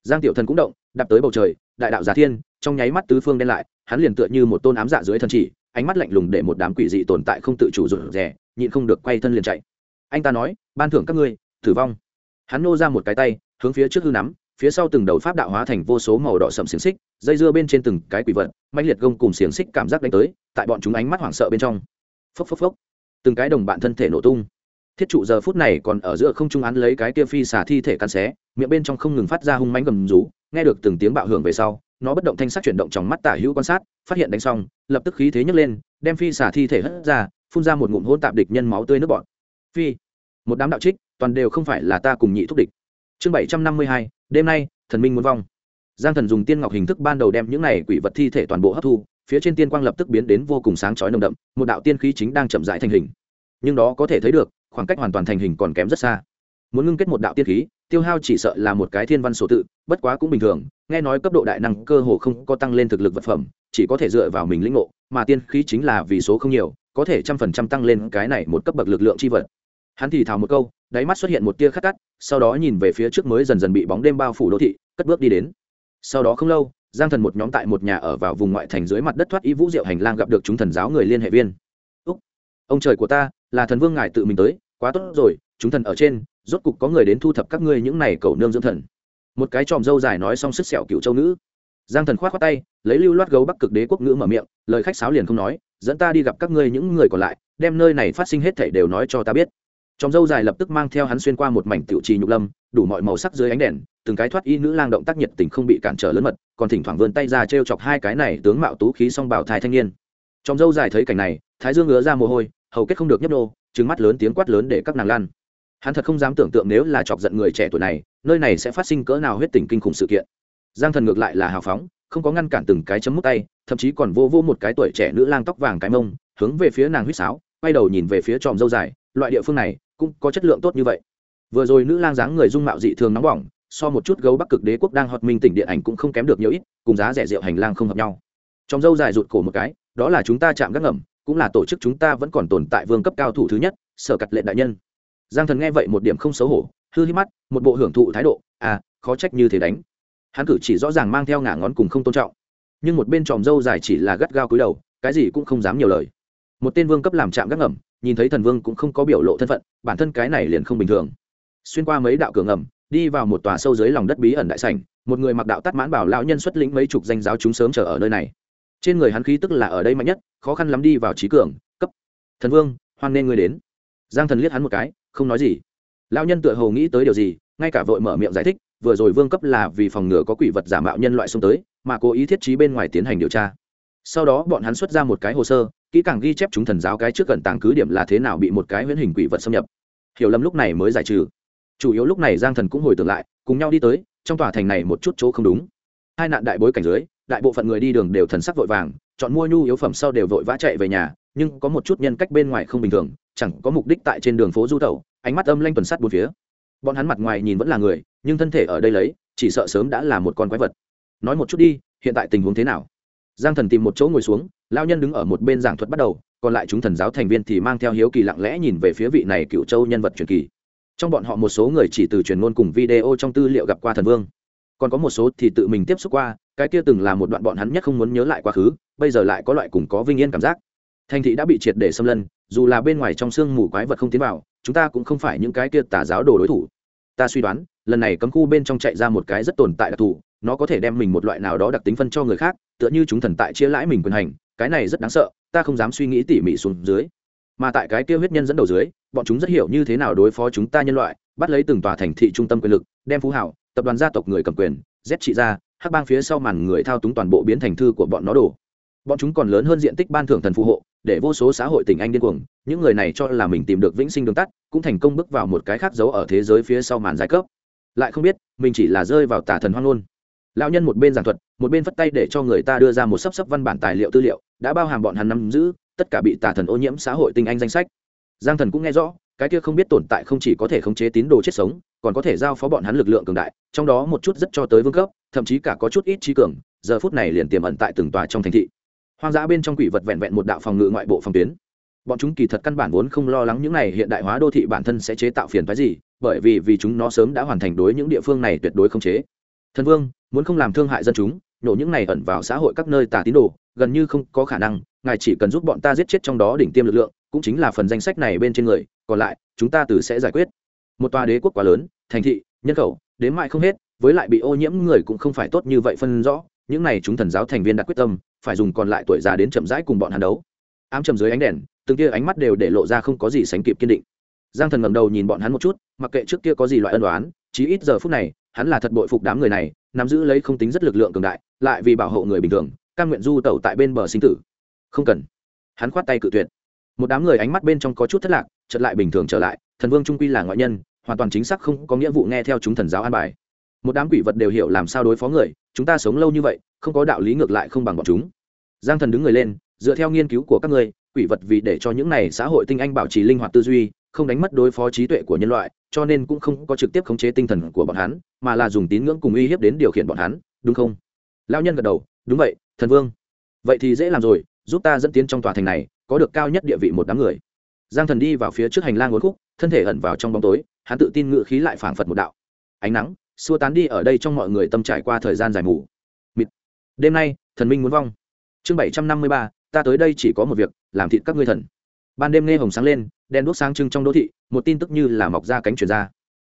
giang tiểu thần cũng động, đạp tới bầu trời, đại đạo giả thiên, trong nháy mắt tứ phương đen lại, hắn liền tựa như một tôn ám dạ dưới thân chỉ, ánh mắt lạnh lùng để một đám quỷ dị tồn tại không tự chủ rụt rè, nhịn không được quay thân liền chạy. Anh ta nói, ban thưởng các ngươi, tử vong. Hắn nô ra một cái tay, hướng phía trước hư nắm, phía sau từng đầu pháp đạo hóa thành vô số màu đỏ sậm xiềng xích, dây dưa bên trên từng cái quỷ vật mạnh liệt gông cùng xiềng xích cảm giác đánh tới, tại bọn chúng ánh mắt hoảng sợ bên trong. Phốc phốc phốc. Từng cái đồng bạn thân thể nổ tung thiết trụ giờ phút này còn ở giữa không trung án lấy cái kia phi xả thi thể cắn xé, miệng bên trong không ngừng phát ra hung mánh gầm rú, nghe được từng tiếng bạo hưởng về sau, nó bất động thanh sắc chuyển động trong mắt tả hữu quan sát, phát hiện đánh xong, lập tức khí thế nhấc lên, đem phi xả thi thể hất ra, phun ra một ngụm hôn tạp địch nhân máu tươi nước bọn phi, một đám đạo trích, toàn đều không phải là ta cùng nhị thúc địch. Chương bảy trăm năm mươi hai, đêm nay, thần minh muốn vong. Giang thần dùng tiên ngọc hình thức ban đầu đem những này quỷ vật thi thể toàn bộ hấp thu, phía trên tiên quang lập tức biến đến vô cùng sáng chói nồng đậm, một đạo tiên khí chính đang chậm rãi thành hình. Nhưng đó có thể thấy được khoảng cách hoàn toàn thành hình còn kém rất xa. Muốn ngưng kết một đạo tiên khí, tiêu hao chỉ sợ là một cái thiên văn số tự, bất quá cũng bình thường, nghe nói cấp độ đại năng cơ hồ không có tăng lên thực lực vật phẩm, chỉ có thể dựa vào mình lĩnh ngộ, mà tiên khí chính là vì số không nhiều, có thể trăm phần trăm tăng lên cái này một cấp bậc lực lượng chi vật. Hắn thì thào một câu, đáy mắt xuất hiện một tia khắc cắt sau đó nhìn về phía trước mới dần dần bị bóng đêm bao phủ đô thị, cất bước đi đến. Sau đó không lâu, giang thần một nhóm tại một nhà ở vào vùng ngoại thành dưới mặt đất thoát ý vũ diệu hành lang gặp được chúng thần giáo người liên hệ viên ông trời của ta, là thần vương ngài tự mình tới, quá tốt rồi, chúng thần ở trên, rốt cục có người đến thu thập các ngươi những này cầu nương dưỡng thần. Một cái tròm dâu dài nói xong sức sẹo cựu châu nữ giang thần k h o á t khoác tay, lấy lưu loát gấu bắc cực đế quốc ngữ mở miệng, lời khách sáo liền không nói, dẫn ta đi gặp các ngươi những người còn lại, đem nơi này phát sinh hết thể đều nói cho ta biết. Tròm dâu dài lập tức mang theo hắn xuyên qua một mảnh tiểu trì nhục lâm, đủ mọi màu sắc dưới ánh đèn, từng cái thoát y nữ lang động tác nhiệt tình không bị cản trở lớn mật, còn thỉnh thoảng vươn tay ra t r e o chọc hai cái này tướng mạo tú khí song bảo thai thanh niên. Tròm dâu dài thấy cảnh này, thái dương ngứa ra mồ hôi hầu kết không được nhấp nô trứng mắt lớn tiếng quát lớn để các nàng lan. Hắn thật không dám tưởng tượng nếu là chọc giận người trẻ tuổi này, nơi này sẽ phát sinh cỡ nào huyết tình kinh khủng sự kiện. Giang thần ngược lại là hào phóng, không có ngăn cản từng cái chấm mút tay, thậm chí còn vô vô một cái tuổi trẻ nữ lang tóc vàng cái mông, hướng về phía nàng huýt sáo, quay đầu nhìn về phía tròm dâu dài, loại địa phương này cũng có chất lượng tốt như vậy. Vừa rồi nữ lang dáng người dung mạo dị thường nóng bỏng, so một chút gấu bắc cực đế quốc đang hoạt minh tỉnh điện ảnh cũng không kém được nhiều ít, cùng giá rẻ rượu hành lang không hợp nhau. Trong dâu dài rụt cổ một cái, đó là chúng ta chạm gác ngầm cũng là tổ chức chúng ta vẫn còn tồn tại vương cấp cao thủ thứ nhất, sở cặt lệ đại nhân. Giang thần nghe vậy một điểm không xấu hổ, hư hít mắt, một bộ hưởng thụ thái độ à khó trách như thế đánh. Hắn cử chỉ rõ ràng mang theo ngả ngón cùng không tôn trọng. Nhưng một bên tròm dâu dài chỉ là gắt gao cúi đầu, cái gì cũng không dám nhiều lời. Một tên vương cấp làm chạm gác ngầm, nhìn thấy thần vương cũng không có biểu lộ thân phận, bản thân cái này liền không bình thường. Xuyên qua mấy đạo cửa ngầm, đi vào một tòa sâu dưới lòng đất bí ẩn đại sảnh, một người mặc đạo tắt mãn bảo lão nhân xuất lĩnh mấy chục danh giáo chúng sớm chờ ở nơi này trên người hắn khí tức là ở đây mạnh nhất, khó khăn lắm đi vào trí cường, cấp. Thần vương, hoan nên ngươi đến. Giang thần liếc hắn một cái, không nói gì. Lão nhân tựa hồ nghĩ tới điều gì, ngay cả vội mở miệng giải thích, vừa rồi vương cấp là vì phòng ngừa có quỷ vật giả mạo nhân loại xông tới, mà cố ý thiết trí bên ngoài tiến hành điều tra. Sau đó bọn hắn xuất ra một cái hồ sơ, kỹ càng ghi chép chúng thần giáo cái trước gần tàng cứ điểm là thế nào bị một cái huyễn hình quỷ vật xâm nhập. Hiểu lầm lúc này mới giải trừ. Chủ yếu lúc này giang thần cũng hồi tưởng lại, cùng nhau đi tới, trong tòa thành này một chút chỗ không đúng. Hai nạn đại bối cảnh dưới đại bộ phận người đi đường đều thần sắc vội vàng, chọn mua nhu yếu phẩm sau đều vội vã chạy về nhà, nhưng có một chút nhân cách bên ngoài không bình thường, chẳng có mục đích tại trên đường phố du tẩu, ánh mắt âm lanh tuần sắt bốn phía. Bọn hắn mặt ngoài nhìn vẫn là người, nhưng thân thể ở đây lấy, chỉ sợ sớm đã là một con quái vật. Nói một chút đi, hiện tại tình huống thế nào? Giang thần tìm một chỗ ngồi xuống lao nhân đứng ở một bên giảng thuật bắt đầu, còn lại chúng thần giáo thành viên thì mang theo hiếu kỳ lặng lẽ nhìn về phía vị này cựu châu nhân vật truyền kỳ. Trong bọn họ một số người chỉ từ truyền ngôn cùng video trong tư liệu gặp qua thần vương, còn có một số thì tự mình tiếp xúc qua cái kia từng là một đoạn bọn hắn nhất không muốn nhớ lại quá khứ, bây giờ lại có loại cùng có vinh yên cảm giác. Thành thị đã bị triệt để xâm lân dù là bên ngoài trong sương mù quái vật không tiến vào, chúng ta cũng không phải những cái kia tà giáo đồ đối thủ. Ta suy đoán, lần này cấm khu bên trong chạy ra một cái rất tồn tại đặc thù, nó có thể đem mình một loại nào đó đặc tính phân cho người khác, tựa như chúng thần tại chia lãi mình quyền hành, cái này rất đáng sợ, ta không dám suy nghĩ tỉ mỉ xuống dưới. Mà tại cái kia huyết nhân dẫn đầu dưới, bọn chúng rất hiểu như thế nào đối phó chúng ta nhân loại, bắt lấy từng tòa thành thị trung tâm quyền lực, đem phú hảo, tập đoàn gia tộc người cầm quyền, giết trị ra hắc bang phía sau màn người thao túng toàn bộ biến thành thư của bọn nó đổ bọn chúng còn lớn hơn diện tích ban thưởng thần phù hộ, để vô số xã hội tình anh điên cuồng. Những người này cho là mình tìm được vĩnh sinh đường tắt, cũng thành công bước vào một cái khác giấu ở thế giới phía sau màn giai cấp. Lại không biết, mình chỉ là rơi vào tà thần hoang luôn lão nhân một bên giảng thuật, một bên phất tay để cho người ta đưa ra một sấp sấp văn bản tài liệu tư liệu, đã bao hàm bọn hắn nắm giữ, tất cả bị tà thần ô nhiễm xã hội tinh anh danh sách. Giang thần cũng nghe rõ, cái kia không biết tồn tại không chỉ có thể khống chế tín đồ chết sống, còn có thể giao phó bọn hắn lực lượng cường đại, trong đó một chút rất cho tới vương cấp thậm chí cả có chút ít trí cường, giờ phút này liền tiềm ẩn tại từng tòa trong thành thị. Hoang dã bên trong quỷ vật vẹn vẹn một đạo phòng ngự ngoại bộ phòng tuyến. Bọn chúng kỳ thật căn bản vốn không lo lắng những này hiện đại hóa đô thị bản thân sẽ chế tạo phiền phái gì, bởi vì vì chúng nó sớm đã hoàn thành đối những địa phương này tuyệt đối không chế. Thần vương, muốn không làm thương hại dân chúng nổ những này ẩn vào xã hội các nơi tà tín đồ, gần như không có khả năng, ngài chỉ cần giúp bọn ta giết chết trong đó đỉnh tiêm lực lượng, cũng chính là phần danh sách này bên trên người, còn lại, chúng ta từ sẽ giải quyết. Một tòa đế quốc quá lớn, thành thị, nhân khẩu, đến mãi không hết với lại bị ô nhiễm người cũng không phải tốt như vậy phân rõ, những này chúng thần giáo thành viên đã quyết tâm, phải dùng còn lại tuổi già đến chậm rãi cùng bọn hắn đấu. Ám chầm dưới ánh đèn, từng kia ánh mắt đều để lộ ra không có gì sánh kịp kiên định. Giang thần ngầm đầu nhìn bọn hắn một chút, mặc kệ trước kia có gì loại ân đoán chí ít giờ phút này, hắn là thật bội phục đám người này, nắm giữ lấy không tính rất lực lượng cường đại, lại vì bảo hộ người bình thường căn nguyện du tẩu tại bên bờ sinh tử. Không cần. Hắn khoát tay cự tuyệt. Một đám người ánh mắt bên trong có chút thất lạc chật lại bình thường trở lại, thần vương trung quy là ngoại nhân, hoàn toàn chính xác không có nghĩa vụ nghe theo chúng thần giáo an bài một đám quỷ vật đều hiểu làm sao đối phó người, chúng ta sống lâu như vậy, không có đạo lý ngược lại không bằng bọn chúng. Giang thần đứng người lên, dựa theo nghiên cứu của các ngươi, quỷ vật vì để cho những này xã hội tinh anh bảo trì linh hoạt tư duy, không đánh mất đối phó trí tuệ của nhân loại, cho nên cũng không có trực tiếp khống chế tinh thần của bọn hắn, mà là dùng tín ngưỡng cùng uy hiếp đến điều khiển bọn hắn, đúng không? Lao nhân gật đầu, đúng vậy, thần vương. Vậy thì dễ làm rồi, giúp ta dẫn tiến trong tòa thành này, có được cao nhất địa vị một đám người. Giang thần đi vào phía trước hành lang uốn khúc, thân thể ẩn vào trong bóng tối, hắn tự tin ngự khí lại phảng phật một đạo. Ánh nắng xua tán đi ở đây trong mọi người tâm trải qua thời gian dài mù. Mịt. Đêm nay, thần minh muốn vong. Chương bảy trăm năm mươi ba, ta tới đây chỉ có một việc, làm thịt các ngươi thần. Ban đêm nghe hồng sáng lên, đèn đuốc sáng trưng trong đô thị, một tin tức như là mọc ra cánh truyền ra.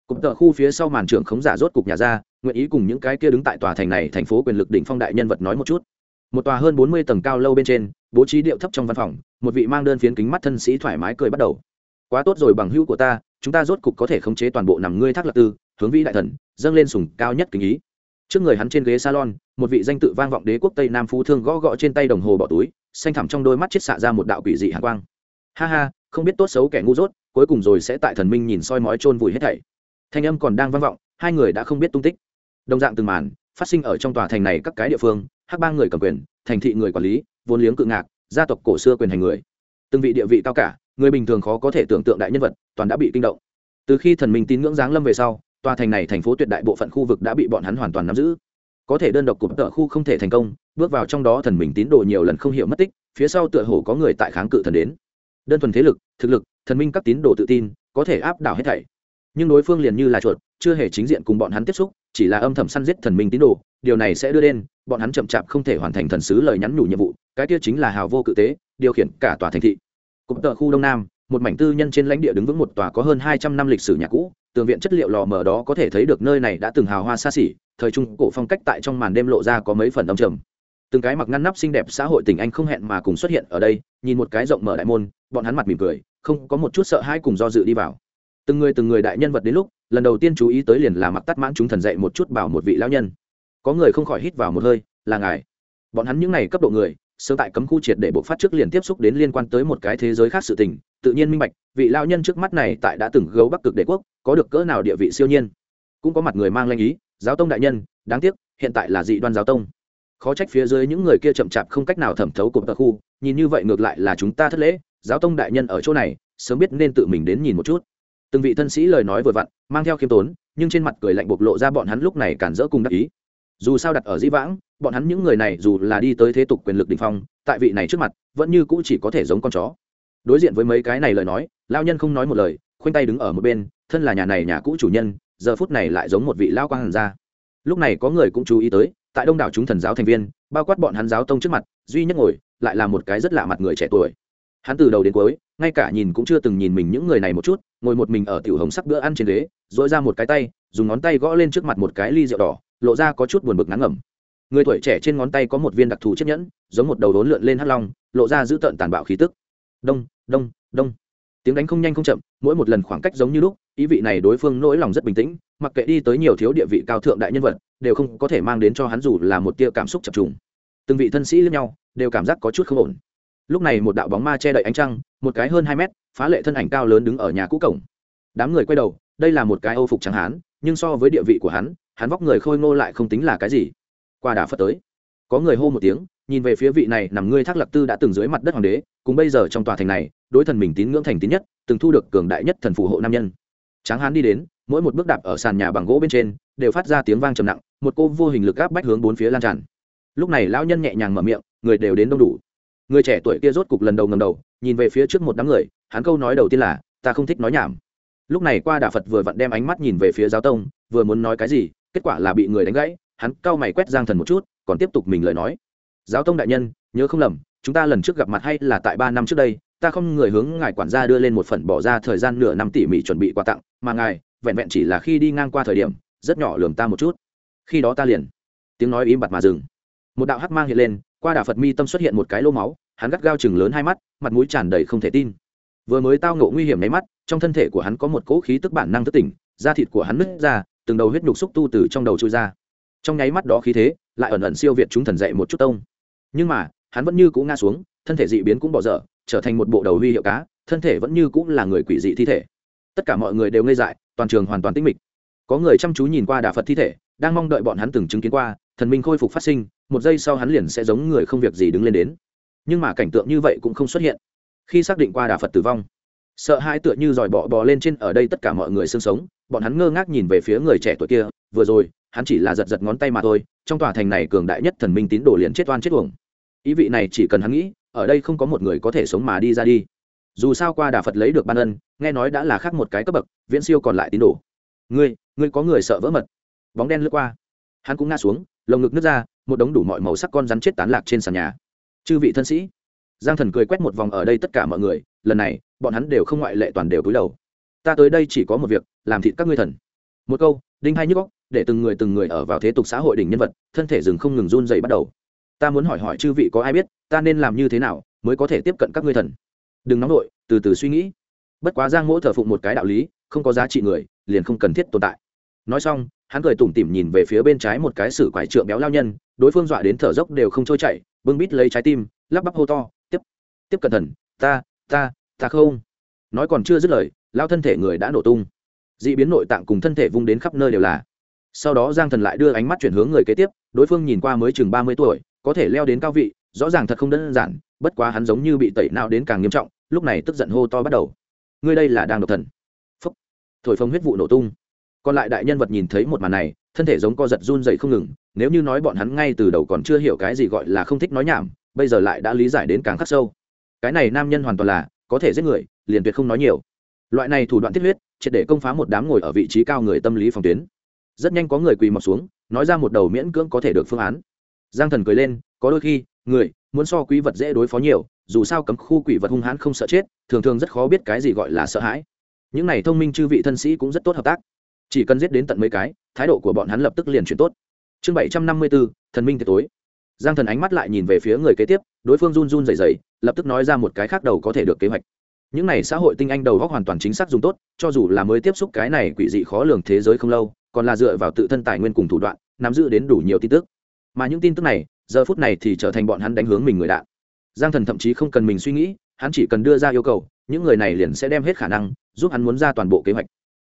Cụm tợ khu phía sau màn trưởng khống giả rốt cục nhà ra, nguyện ý cùng những cái kia đứng tại tòa thành này, thành phố quyền lực đỉnh phong đại nhân vật nói một chút. Một tòa hơn bốn mươi tầng cao lâu bên trên, bố trí điệu thấp trong văn phòng, một vị mang đơn phiến kính mắt thân sĩ thoải mái cười bắt đầu. Quá tốt rồi bằng hữu của ta, chúng ta rốt cục có thể khống chế toàn bộ nằm ngươi thác lạc tư hướng vĩ đại thần, dâng lên sùng cao nhất kính ý. Trước người hắn trên ghế salon, một vị danh tự vang vọng đế quốc tây nam phú thương gõ gõ trên tay đồng hồ bỏ túi, xanh thẳm trong đôi mắt chết xạ ra một đạo quỷ dị hạ quang. Ha ha, không biết tốt xấu kẻ ngu dốt, cuối cùng rồi sẽ tại thần minh nhìn soi mói chôn vùi hết thảy. Thanh âm còn đang vang vọng, hai người đã không biết tung tích. Đồng dạng từng màn, phát sinh ở trong tòa thành này các cái địa phương, hắc ba người cầm quyền, thành thị người quản lý, vốn liếng cự ngạc, gia tộc cổ xưa quyền hành người. Từng vị địa vị cao cả, người bình thường khó có thể tưởng tượng đại nhân vật, toàn đã bị kinh động. Từ khi thần minh tín ngưỡng giáng lâm về sau tòa thành này thành phố tuyệt đại bộ phận khu vực đã bị bọn hắn hoàn toàn nắm giữ. Có thể đơn độc cụm tợ khu không thể thành công, bước vào trong đó thần mình tín đồ nhiều lần không hiểu mất tích, phía sau tựa hồ có người tại kháng cự thần đến. Đơn thuần thế lực, thực lực, thần minh các tín đồ tự tin, có thể áp đảo hết thảy. Nhưng đối phương liền như là chuột, chưa hề chính diện cùng bọn hắn tiếp xúc, chỉ là âm thầm săn giết thần minh tín đồ, điều này sẽ đưa đến bọn hắn chậm chạp không thể hoàn thành thần sứ lời nhắn nhủ nhiệm vụ, cái kia chính là hào vô cự tế, điều khiển cả tòa thành thị. Cụm tợ khu đông nam, một mảnh tư nhân trên lãnh địa đứng vững một tòa có hơn hai trăm năm lịch sử nhà cũ tường viện chất liệu lò mở đó có thể thấy được nơi này đã từng hào hoa xa xỉ, thời trung cổ phong cách tại trong màn đêm lộ ra có mấy phần âm trầm. Từng cái mặc ngăn nắp xinh đẹp xã hội tình anh không hẹn mà cùng xuất hiện ở đây, nhìn một cái rộng mở đại môn, bọn hắn mặt mỉm cười, không có một chút sợ hãi cùng do dự đi vào. Từng người từng người đại nhân vật đến lúc, lần đầu tiên chú ý tới liền là mặc tắt mãn chúng thần dậy một chút bảo một vị lão nhân. Có người không khỏi hít vào một hơi, là ngài. Bọn hắn những n à y cấp độ người, sơ tại cấm khu triệt để bộ phát trước liền tiếp xúc đến liên quan tới một cái thế giới khác sự tình tự nhiên minh bạch, vị lao nhân trước mắt này tại đã từng gấu bắc cực đế quốc, có được cỡ nào địa vị siêu nhiên. Cũng có mặt người mang lanh ý, giáo tông đại nhân, đáng tiếc, hiện tại là dị đoan giáo tông. Khó trách phía dưới những người kia chậm chạp không cách nào thẩm thấu cụm tờ khu, nhìn như vậy ngược lại là chúng ta thất lễ, giáo tông đại nhân ở chỗ này, sớm biết nên tự mình đến nhìn một chút. Từng vị thân sĩ lời nói vừa vặn, mang theo khiêm tốn, nhưng trên mặt cười lạnh bộc lộ ra bọn hắn lúc này cản rỡ cùng đắc ý. Dù sao đặt ở dĩ vãng, bọn hắn những người này dù là đi tới thế tục quyền lực đình phong, tại vị này trước mặt, vẫn như cũ chỉ có thể giống con chó đối diện với mấy cái này lời nói lao nhân không nói một lời, khoanh tay đứng ở một bên, thân là nhà này nhà cũ chủ nhân, giờ phút này lại giống một vị lao quang hàn ra lúc này có người cũng chú ý tới, tại đông đảo chúng thần giáo thành viên, bao quát bọn hắn giáo tông trước mặt, duy nhất ngồi, lại là một cái rất lạ mặt người trẻ tuổi. Hắn từ đầu đến cuối, ngay cả nhìn cũng chưa từng nhìn mình những người này một chút, ngồi một mình ở tiểu hồng sắc bữa ăn trên ghế dội ra một cái tay, dùng ngón tay gõ lên trước mặt một cái ly rượu đỏ, lộ ra có chút buồn bực ngắn ngẩm. Người tuổi trẻ trên ngón tay có một viên đặc thù chiếc nhẫn, giống một đầu đốn lượn lên hắt long, lộ ra giữ tợn tàn bạo khí tức. Đông đông đông. Tiếng đánh không nhanh không chậm, mỗi một lần khoảng cách giống như lúc, ý vị này đối phương nỗi lòng rất bình tĩnh, mặc kệ đi tới nhiều thiếu địa vị cao thượng đại nhân vật, đều không có thể mang đến cho hắn dù là một tia cảm xúc chập trùng. Từng vị thân sĩ lẫn nhau, đều cảm giác có chút không ổn. Lúc này một đạo bóng ma che đậy ánh trăng, một cái hơn hai mét, phá lệ thân ảnh cao lớn đứng ở nhà cũ cổng. Đám người quay đầu, đây là một cái âu phục trắng hán, nhưng so với địa vị của hắn hắn vóc người khôi ngô lại không tính là cái gì. Qua đà phật tới có người hô một tiếng, nhìn về phía vị này nằm ngươi thác lạc tư đã từng dưới mặt đất hoàng đế, cùng bây giờ trong tòa thành này, đối thần mình tín ngưỡng thành tín nhất, từng thu được cường đại nhất thần phù hộ nam nhân. Tráng hán đi đến, mỗi một bước đạp ở sàn nhà bằng gỗ bên trên, đều phát ra tiếng vang trầm nặng, một cô vô hình lực áp bách hướng bốn phía lan tràn. Lúc này lão nhân nhẹ nhàng mở miệng, người đều đến đông đủ. Người trẻ tuổi kia rốt cục lần đầu ngầm đầu, nhìn về phía trước một đám người, hắn câu nói đầu tiên là, ta không thích nói nhảm. Lúc này qua đà phật vừa vặn đem ánh mắt nhìn về phía giáo tông, vừa muốn nói cái gì, kết quả là bị người đánh gãy, hắn cau mày quét giang thần một chút còn tiếp tục mình lời nói. Giáo tông đại nhân, nhớ không lầm, chúng ta lần trước gặp mặt hay là tại ba năm trước đây, ta không người hướng ngài quản gia đưa lên một phần bỏ ra thời gian nửa năm tỉ mỉ chuẩn bị quà tặng, mà ngài, vẹn vẹn chỉ là khi đi ngang qua thời điểm, rất nhỏ lường ta một chút. Khi đó ta liền, tiếng nói im bặt mà dừng. Một đạo hắc mang hiện lên, qua đà phật mi tâm xuất hiện một cái lô máu, hắn gắt gao chừng lớn hai mắt, mặt mũi tràn đầy không thể tin. Vừa mới tao ngộ nguy hiểm nháy mắt, trong thân thể của hắn có một cỗ khí tức bản năng thức tỉnh, da thịt của hắn nứt ra, từng đầu huyết nhục xúc tu từ trong đầu trôi ra trong nháy mắt đó khí thế lại ẩn ẩn siêu việt chúng thần dậy một chút tông. Nhưng mà, hắn vẫn như cũ ngã xuống, thân thể dị biến cũng bỏ dở, trở thành một bộ đầu huy hiệu cá, thân thể vẫn như cũng là người quỷ dị thi thể. Tất cả mọi người đều ngây dại, toàn trường hoàn toàn tĩnh mịch. Có người chăm chú nhìn qua đà phật thi thể, đang mong đợi bọn hắn từng chứng kiến qua, thần minh khôi phục phát sinh, một giây sau hắn liền sẽ giống người không việc gì đứng lên đến. Nhưng mà cảnh tượng như vậy cũng không xuất hiện. Khi xác định qua đà phật tử vong, sợ hãi tựa như dòi bọ bò lên trên ở đây tất cả mọi người xương sống bọn hắn ngơ ngác nhìn về phía người trẻ tuổi kia, vừa rồi, hắn chỉ là giật giật ngón tay mà thôi, trong tòa thành này cường đại nhất thần minh tín đồ liền chết oan chết uổng. Ý vị này chỉ cần hắn nghĩ, ở đây không có một người có thể sống mà đi ra đi. Dù sao qua đà phật lấy được ban ân, nghe nói đã là khác một cái cấp bậc, viễn siêu còn lại tín đồ. Ngươi ngươi có người sợ vỡ mật? Bóng đen lướt qua. Hắn cũng ngã xuống, lồng ngực nước ra, một đống đủ mọi màu sắc con rắn chết tán lạc trên sàn nhà. Chư vị thân sĩ, giang thần cười quét một vòng ở đây tất cả mọi người, lần này, bọn hắn đều không ngoại lệ toàn đều cúi đầu. Ta tới đây chỉ có một việc làm thịt các ngươi thần. Một câu, đinh hai nhức góc để từng người từng người ở vào thế tục xã hội đỉnh nhân vật, thân thể rừng không ngừng run dày bắt đầu. Ta muốn hỏi hỏi chư vị có ai biết, ta nên làm như thế nào mới có thể tiếp cận các ngươi thần? Đừng nóng nổi từ từ suy nghĩ. Bất quá giang mỗ thờ phụng một cái đạo lý, không có giá trị người, liền không cần thiết tồn tại. Nói xong, hắn cười tủm tỉm nhìn về phía bên trái một cái sử quải trượng béo lao nhân, đối phương dọa đến thở dốc đều không trôi chạy bưng bít lấy trái tim, lắp bắp hô to, tiếp tiếp cẩn thận ta ta ta không. Nói còn chưa dứt lời, lao thân thể người đã nổ tung d ị biến nội tạng cùng thân thể vung đến khắp nơi đều là. Sau đó giang thần lại đưa ánh mắt chuyển hướng người kế tiếp, đối phương nhìn qua mới chừng ba mươi tuổi, có thể leo đến cao vị, rõ ràng thật không đơn giản, bất quá hắn giống như bị tẩy nào đến càng nghiêm trọng, lúc này tức giận hô to bắt đầu. Ngươi đây là đang độc thần. Phấp thổi phồng huyết vụ nổ tung. Còn lại đại nhân vật nhìn thấy một màn này, thân thể giống co giật run dậy không ngừng, nếu như nói bọn hắn ngay từ đầu còn chưa hiểu cái gì gọi là không thích nói nhảm, bây giờ lại đã lý giải đến càng khắc sâu. Cái này nam nhân hoàn toàn là, có thể giết người, liền tuyệt không nói nhiều. Loại này thủ đoạn thiết huyết triệt để công phá một đám ngồi ở vị trí cao người tâm lý phòng tuyến. Rất nhanh có người quỳ mọc xuống, nói ra một đầu miễn cưỡng có thể được phương án. Giang thần cười lên, có đôi khi, người muốn so quý vật dễ đối phó nhiều, dù sao cấm khu quỷ vật hung hãn không sợ chết, thường thường rất khó biết cái gì gọi là sợ hãi. Những này thông minh chư vị thân sĩ cũng rất tốt hợp tác. Chỉ cần giết đến tận mấy cái, thái độ của bọn hắn lập tức liền chuyển tốt. Chương bảy trăm năm mươi bốn thần minh tiệc tối. Giang thần ánh mắt lại nhìn về phía người kế tiếp, đối phương run run dày dày lập tức nói ra một cái khác đầu có thể được kế hoạch những này xã hội tinh anh đầu góc hoàn toàn chính xác dùng tốt, cho dù là mới tiếp xúc cái này quỷ dị khó lường thế giới không lâu, còn là dựa vào tự thân tài nguyên cùng thủ đoạn, nắm giữ đến đủ nhiều tin tức. Mà những tin tức này, giờ phút này thì trở thành bọn hắn đánh hướng mình người đạn. Giang thần thậm chí không cần mình suy nghĩ, hắn chỉ cần đưa ra yêu cầu, những người này liền sẽ đem hết khả năng, giúp hắn muốn ra toàn bộ kế hoạch.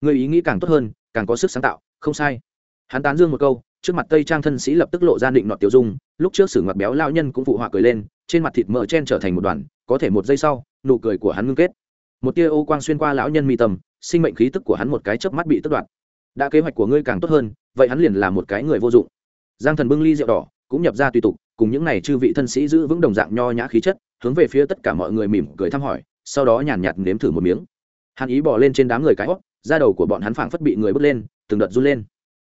Người ý nghĩ càng tốt hơn, càng có sức sáng tạo, không sai. Hắn tán dương một câu, trước mặt tây trang thân sĩ lập tức lộ ra định nọt tiêu dung, lúc trước sử ngoặt béo lao nhân cũng phụ họa cười lên, trên mặt thịt mỡ chen trở thành một đoàn, có thể một giây sau nụ cười của hắn ngưng kết. Một tia ô quang xuyên qua lão nhân mi tâm, sinh mệnh khí tức của hắn một cái chớp mắt bị tất đoạt. Đã kế hoạch của ngươi càng tốt hơn, vậy hắn liền là một cái người vô dụng. Giang thần bưng ly rượu đỏ, cũng nhập ra tùy tục, cùng những này chư vị thân sĩ giữ vững đồng dạng nho nhã khí chất, hướng về phía tất cả mọi người mỉm cười thăm hỏi, sau đó nhàn nhạt nếm thử một miếng. Hắn ý bỏ lên trên đám người cái hót da đầu của bọn hắn phảng phất bị người bước lên, từng đợt run lên.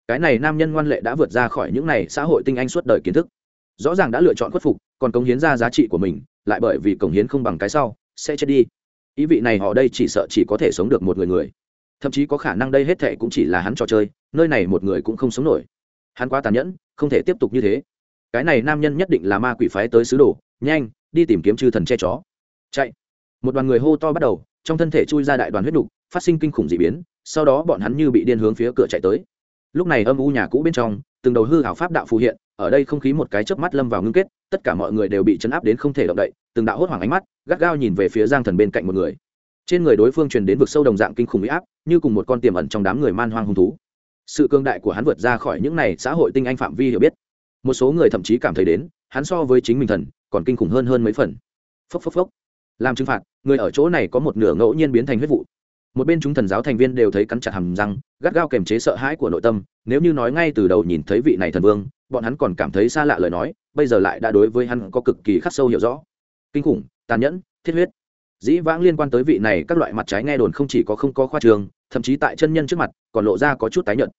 Cái này nam nhân ngoan lệ đã vượt ra khỏi những này xã hội tinh anh suốt đời kiến thức. Rõ ràng đã lựa chọn khuất phục, còn cống hiến ra giá trị của mình, lại bởi vì cống hiến không bằng cái sau sẽ chết đi. Ý vị này họ đây chỉ sợ chỉ có thể sống được một người người. Thậm chí có khả năng đây hết thệ cũng chỉ là hắn trò chơi, nơi này một người cũng không sống nổi. Hắn quá tàn nhẫn, không thể tiếp tục như thế. Cái này nam nhân nhất định là ma quỷ phái tới sứ đồ, nhanh, đi tìm kiếm chư thần che chó. Chạy. Một đoàn người hô to bắt đầu, trong thân thể chui ra đại đoàn huyết đục phát sinh kinh khủng d ị biến, sau đó bọn hắn như bị điên hướng phía cửa chạy tới. Lúc này âm u nhà cũ bên trong, từng đầu hư hảo pháp đạo phù hiện ở đây không khí một cái chớp mắt lâm vào ngưng kết, tất cả mọi người đều bị chấn áp đến không thể động đậy, từng đạo hốt hoảng ánh mắt, gắt gao nhìn về phía giang thần bên cạnh một người. Trên người đối phương truyền đến vực sâu đồng dạng kinh khủng huy áp, như cùng một con tiềm ẩn trong đám người man hoang hung thú. Sự cương đại của hắn vượt ra khỏi những này xã hội tinh anh phạm vi hiểu biết. Một số người thậm chí cảm thấy đến, hắn so với chính mình thần, còn kinh khủng hơn hơn mấy phần. Phốc phốc phốc. Làm trừng phạt, người ở chỗ này có một nửa ngẫu nhiên biến thành huyết vụ một bên chúng thần giáo thành viên đều thấy cắn chặt hầm răng, gắt gao kềm chế sợ hãi của nội tâm, nếu như nói ngay từ đầu nhìn thấy vị này thần vương, bọn hắn còn cảm thấy xa lạ lời nói, bây giờ lại đã đối với hắn có cực kỳ khắc sâu hiểu rõ. Kinh khủng, tàn nhẫn, thiết huyết. Dĩ vãng liên quan tới vị này, các loại mặt trái nghe đồn không chỉ có không có khoa trường, thậm chí tại chân nhân trước mặt, còn lộ ra có chút tái nhợt.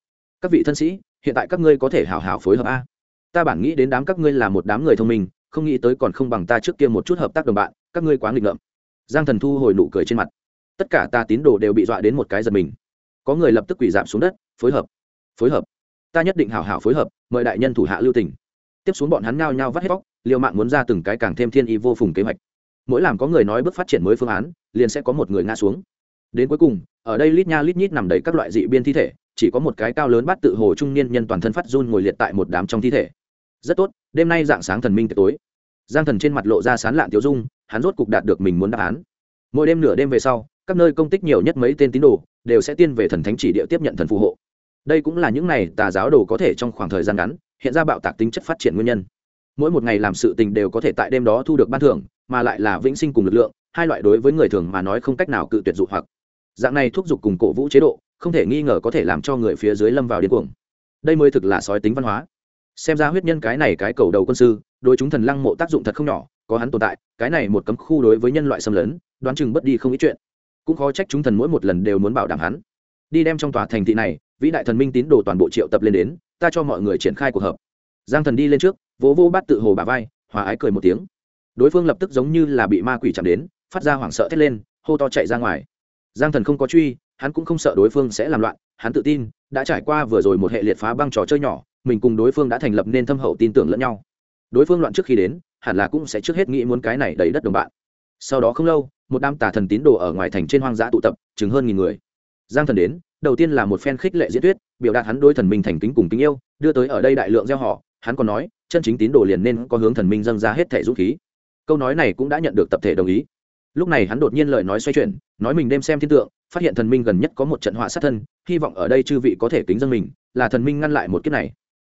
Các vị thân sĩ, hiện tại các ngươi có thể hào hào phối hợp a. Ta bản nghĩ đến đám các ngươi là một đám người thông minh, không nghĩ tới còn không bằng ta trước kia một chút hợp tác đồng bạn, các ngươi quá nghịch ngợm. Giang thần thu hồi nụ cười trên mặt tất cả ta tín đồ đều bị dọa đến một cái giật mình. Có người lập tức quỷ giảm xuống đất, phối hợp phối hợp. Ta nhất định hào hào phối hợp, mời đại nhân thủ hạ lưu tỉnh tiếp xuống bọn hắn ngao nhao vắt hết vóc liều mạng muốn ra từng cái càng thêm thiên ý vô phùng kế hoạch. Mỗi làm có người nói bước phát triển mới phương án, liền sẽ có một người ngã xuống. Đến cuối cùng, ở đây lít nha lít nhít nằm đầy các loại dị biên thi thể, chỉ có một cái cao lớn bắt tự hồ trung niên nhân toàn thân phát run ngồi liệt tại một đám trong thi thể. Rất tốt, đêm nay dạng sáng thần minh tối. Giang thần trên mặt lộ ra sán lạn tiêu dung, hắn rốt cục đạt được mình muốn đáp án. Mỗi đêm nửa đêm về sau các nơi công tích nhiều nhất mấy tên tín đồ đều sẽ tiên về thần thánh chỉ địa tiếp nhận thần phù hộ. Đây cũng là những này tà giáo đồ có thể trong khoảng thời gian ngắn hiện ra bạo tạc tính chất phát triển nguyên nhân. Mỗi một ngày làm sự tình đều có thể tại đêm đó thu được ban thưởng, mà lại là vĩnh sinh cùng lực lượng, hai loại đối với người thường mà nói không cách nào cự tuyệt dụ hoặc. Dạng này thúc giục cùng cổ vũ chế độ, không thể nghi ngờ có thể làm cho người phía dưới lâm vào điên cuồng. Đây mới thực là sói tính văn hóa. Xem ra huyết nhân cái này cái cầu đầu quân sư, đối chúng thần lăng mộ tác dụng thật không nhỏ, có hắn tồn tại, cái này một cấm khu đối với nhân loại xâm lấn, đoán chừng bất đi không ít chuyện cũng khó trách chúng thần mỗi một lần đều muốn bảo đảm hắn. Đi đem trong tòa thành thị này, vĩ đại thần minh tín đồ toàn bộ triệu tập lên đến, ta cho mọi người triển khai cuộc họp. Giang thần đi lên trước, vỗ vô bắt tự hồ bà vai, hòa ái cười một tiếng. Đối phương lập tức giống như là bị ma quỷ chạm đến, phát ra hoảng sợ thét lên, hô to chạy ra ngoài. Giang thần không có truy, hắn cũng không sợ đối phương sẽ làm loạn, hắn tự tin, đã trải qua vừa rồi một hệ liệt phá băng trò chơi nhỏ, mình cùng đối phương đã thành lập nên thâm hậu tin tưởng lẫn nhau. Đối phương loạn trước khi đến, hẳn là cũng sẽ trước hết nghĩ muốn cái này đầy đất đồng bạn. Sau đó không lâu một đám tà thần tín đồ ở ngoài thành trên hoang dã tụ tập, chừng hơn nghìn người. Giang thần đến, đầu tiên là một phen khích lệ diễn thuyết, biểu đạt hắn đôi thần minh thành kính cùng kính yêu, đưa tới ở đây đại lượng gieo họ. Hắn còn nói, chân chính tín đồ liền nên có hướng thần minh dâng ra hết thể dũng khí. Câu nói này cũng đã nhận được tập thể đồng ý. Lúc này hắn đột nhiên lời nói xoay chuyển, nói mình đem xem thiên tượng, phát hiện thần minh gần nhất có một trận họa sát thân, hy vọng ở đây chư vị có thể kính dân mình, là thần minh ngăn lại một kiếp này.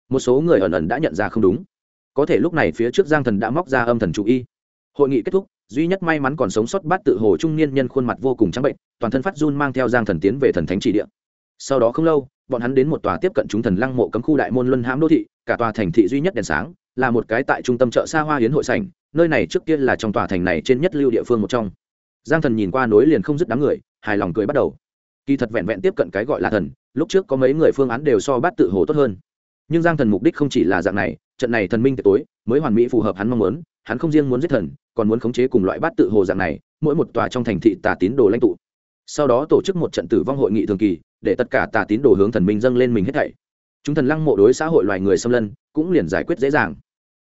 Một số người ẩn ẩn đã nhận ra không đúng. Có thể lúc này phía trước giang thần đã móc ra âm thần chủ y. Hội nghị kết thúc duy nhất may mắn còn sống sót bát tự hồ trung niên nhân khuôn mặt vô cùng trắng bệnh, toàn thân phát run mang theo giang thần tiến về thần thánh chỉ địa. Sau đó không lâu, bọn hắn đến một tòa tiếp cận chúng thần lăng mộ cấm khu đại môn luân hãm đô thị, cả tòa thành thị duy nhất đèn sáng, là một cái tại trung tâm chợ xa hoa hiến hội sảnh, nơi này trước kia là trong tòa thành này trên nhất lưu địa phương một trong. Giang thần nhìn qua nối liền không dứt đám người, hài lòng cười bắt đầu. Kỳ thật vẹn vẹn tiếp cận cái gọi là thần, lúc trước có mấy người phương án đều so bát tự hồ tốt hơn nhưng giang thần mục đích không chỉ là dạng này, trận này thần minh tối mới hoàn mỹ phù hợp hắn mong muốn, hắn không riêng muốn giết thần, còn muốn khống chế cùng loại bát tự hồ dạng này, mỗi một tòa trong thành thị tà tín đồ lãnh tụ. Sau đó tổ chức một trận tử vong hội nghị thường kỳ, để tất cả tà tín đồ hướng thần minh dâng lên mình hết thảy. Chúng thần lăng mộ đối xã hội loài người xâm lân cũng liền giải quyết dễ dàng.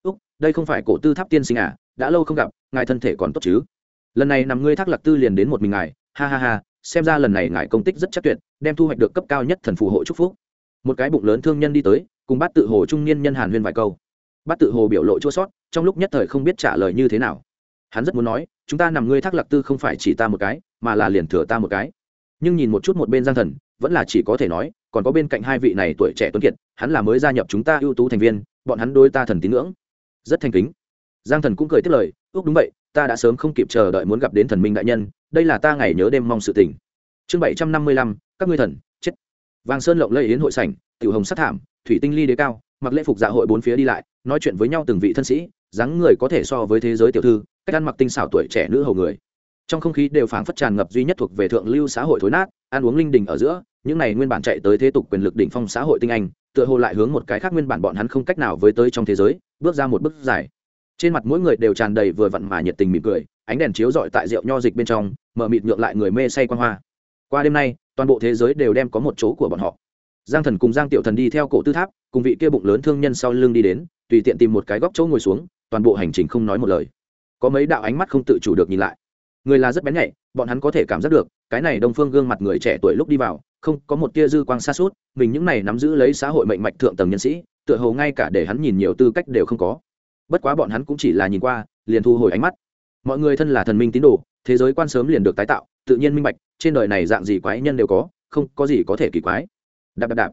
Úc, đây không phải cổ tư tháp tiên sinh à đã lâu không gặp, ngài thân thể còn tốt chứ? Lần này nằm ngươi thác lạc tư liền đến một mình ngài, ha ha ha, xem ra lần này ngài công tích rất chắc tuyệt, đem thu hoạch được cấp cao nhất thần phù hộ chúc phúc. Một cái bụng lớn thương nhân đi tới cùng bát tự hồ trung niên nhân hàn huyên vài câu. Bát tự hồ biểu lộ chua sót, trong lúc nhất thời không biết trả lời như thế nào. Hắn rất muốn nói, chúng ta nằm ngươi thác lạc tư không phải chỉ ta một cái, mà là liền thừa ta một cái. Nhưng nhìn một chút một bên giang thần, vẫn là chỉ có thể nói, còn có bên cạnh hai vị này tuổi trẻ tuấn kiệt, hắn là mới gia nhập chúng ta ưu tú thành viên, bọn hắn đôi ta thần tín ngưỡng. Rất thành kính. Giang thần cũng cười tiếp lời, ước đúng vậy, ta đã sớm không kịp chờ đợi muốn gặp đến thần minh đại nhân, đây là ta ngày nhớ đêm mong sự tình. Chương bảy trăm năm mươi lăm, các ngươi thần, chết. Vàng sơn lộng lây yến hội sảnh, tiểu hồng sát thảm thủy tinh ly đế cao, mặc lễ phục dạ hội bốn phía đi lại, nói chuyện với nhau từng vị thân sĩ, dáng người có thể so với thế giới tiểu thư, cách ăn mặc tinh xảo tuổi trẻ nữ hầu người. Trong không khí đều phảng phất tràn ngập duy nhất thuộc về thượng lưu xã hội thối nát, ăn uống linh đình ở giữa, những này nguyên bản chạy tới thế tục quyền lực đỉnh phong xã hội tinh anh, tựa hồ lại hướng một cái khác nguyên bản bọn hắn không cách nào với tới trong thế giới, bước ra một bước dài. Trên mặt mỗi người đều tràn đầy vừa vặn mà nhiệt tình mỉm cười, ánh đèn chiếu rọi tại rượu nho dịch bên trong, mở mịt nhượng lại người mê say quan hoa. Qua đêm nay, toàn bộ thế giới đều đem có một chỗ của bọn họ giang thần cùng giang tiểu thần đi theo cổ tư tháp, cùng vị kia bụng lớn thương nhân sau lưng đi đến, tùy tiện tìm một cái góc chỗ ngồi xuống, toàn bộ hành trình không nói một lời. Có mấy đạo ánh mắt không tự chủ được nhìn lại. Người là rất bén nhạy, bọn hắn có thể cảm giác được, cái này đông phương gương mặt người trẻ tuổi lúc đi vào, không có một tia dư quang xa suốt, mình những này nắm giữ lấy xã hội mệnh mạch thượng tầng nhân sĩ, tựa hồ ngay cả để hắn nhìn nhiều tư cách đều không có. Bất quá bọn hắn cũng chỉ là nhìn qua, liền thu hồi ánh mắt. Mọi người thân là thần minh tín đồ, thế giới quan sớm liền được tái tạo, tự nhiên minh bạch, trên đời này dạng gì quái nhân đều có, không có gì có thể kỳ quái đạp đạp đạp.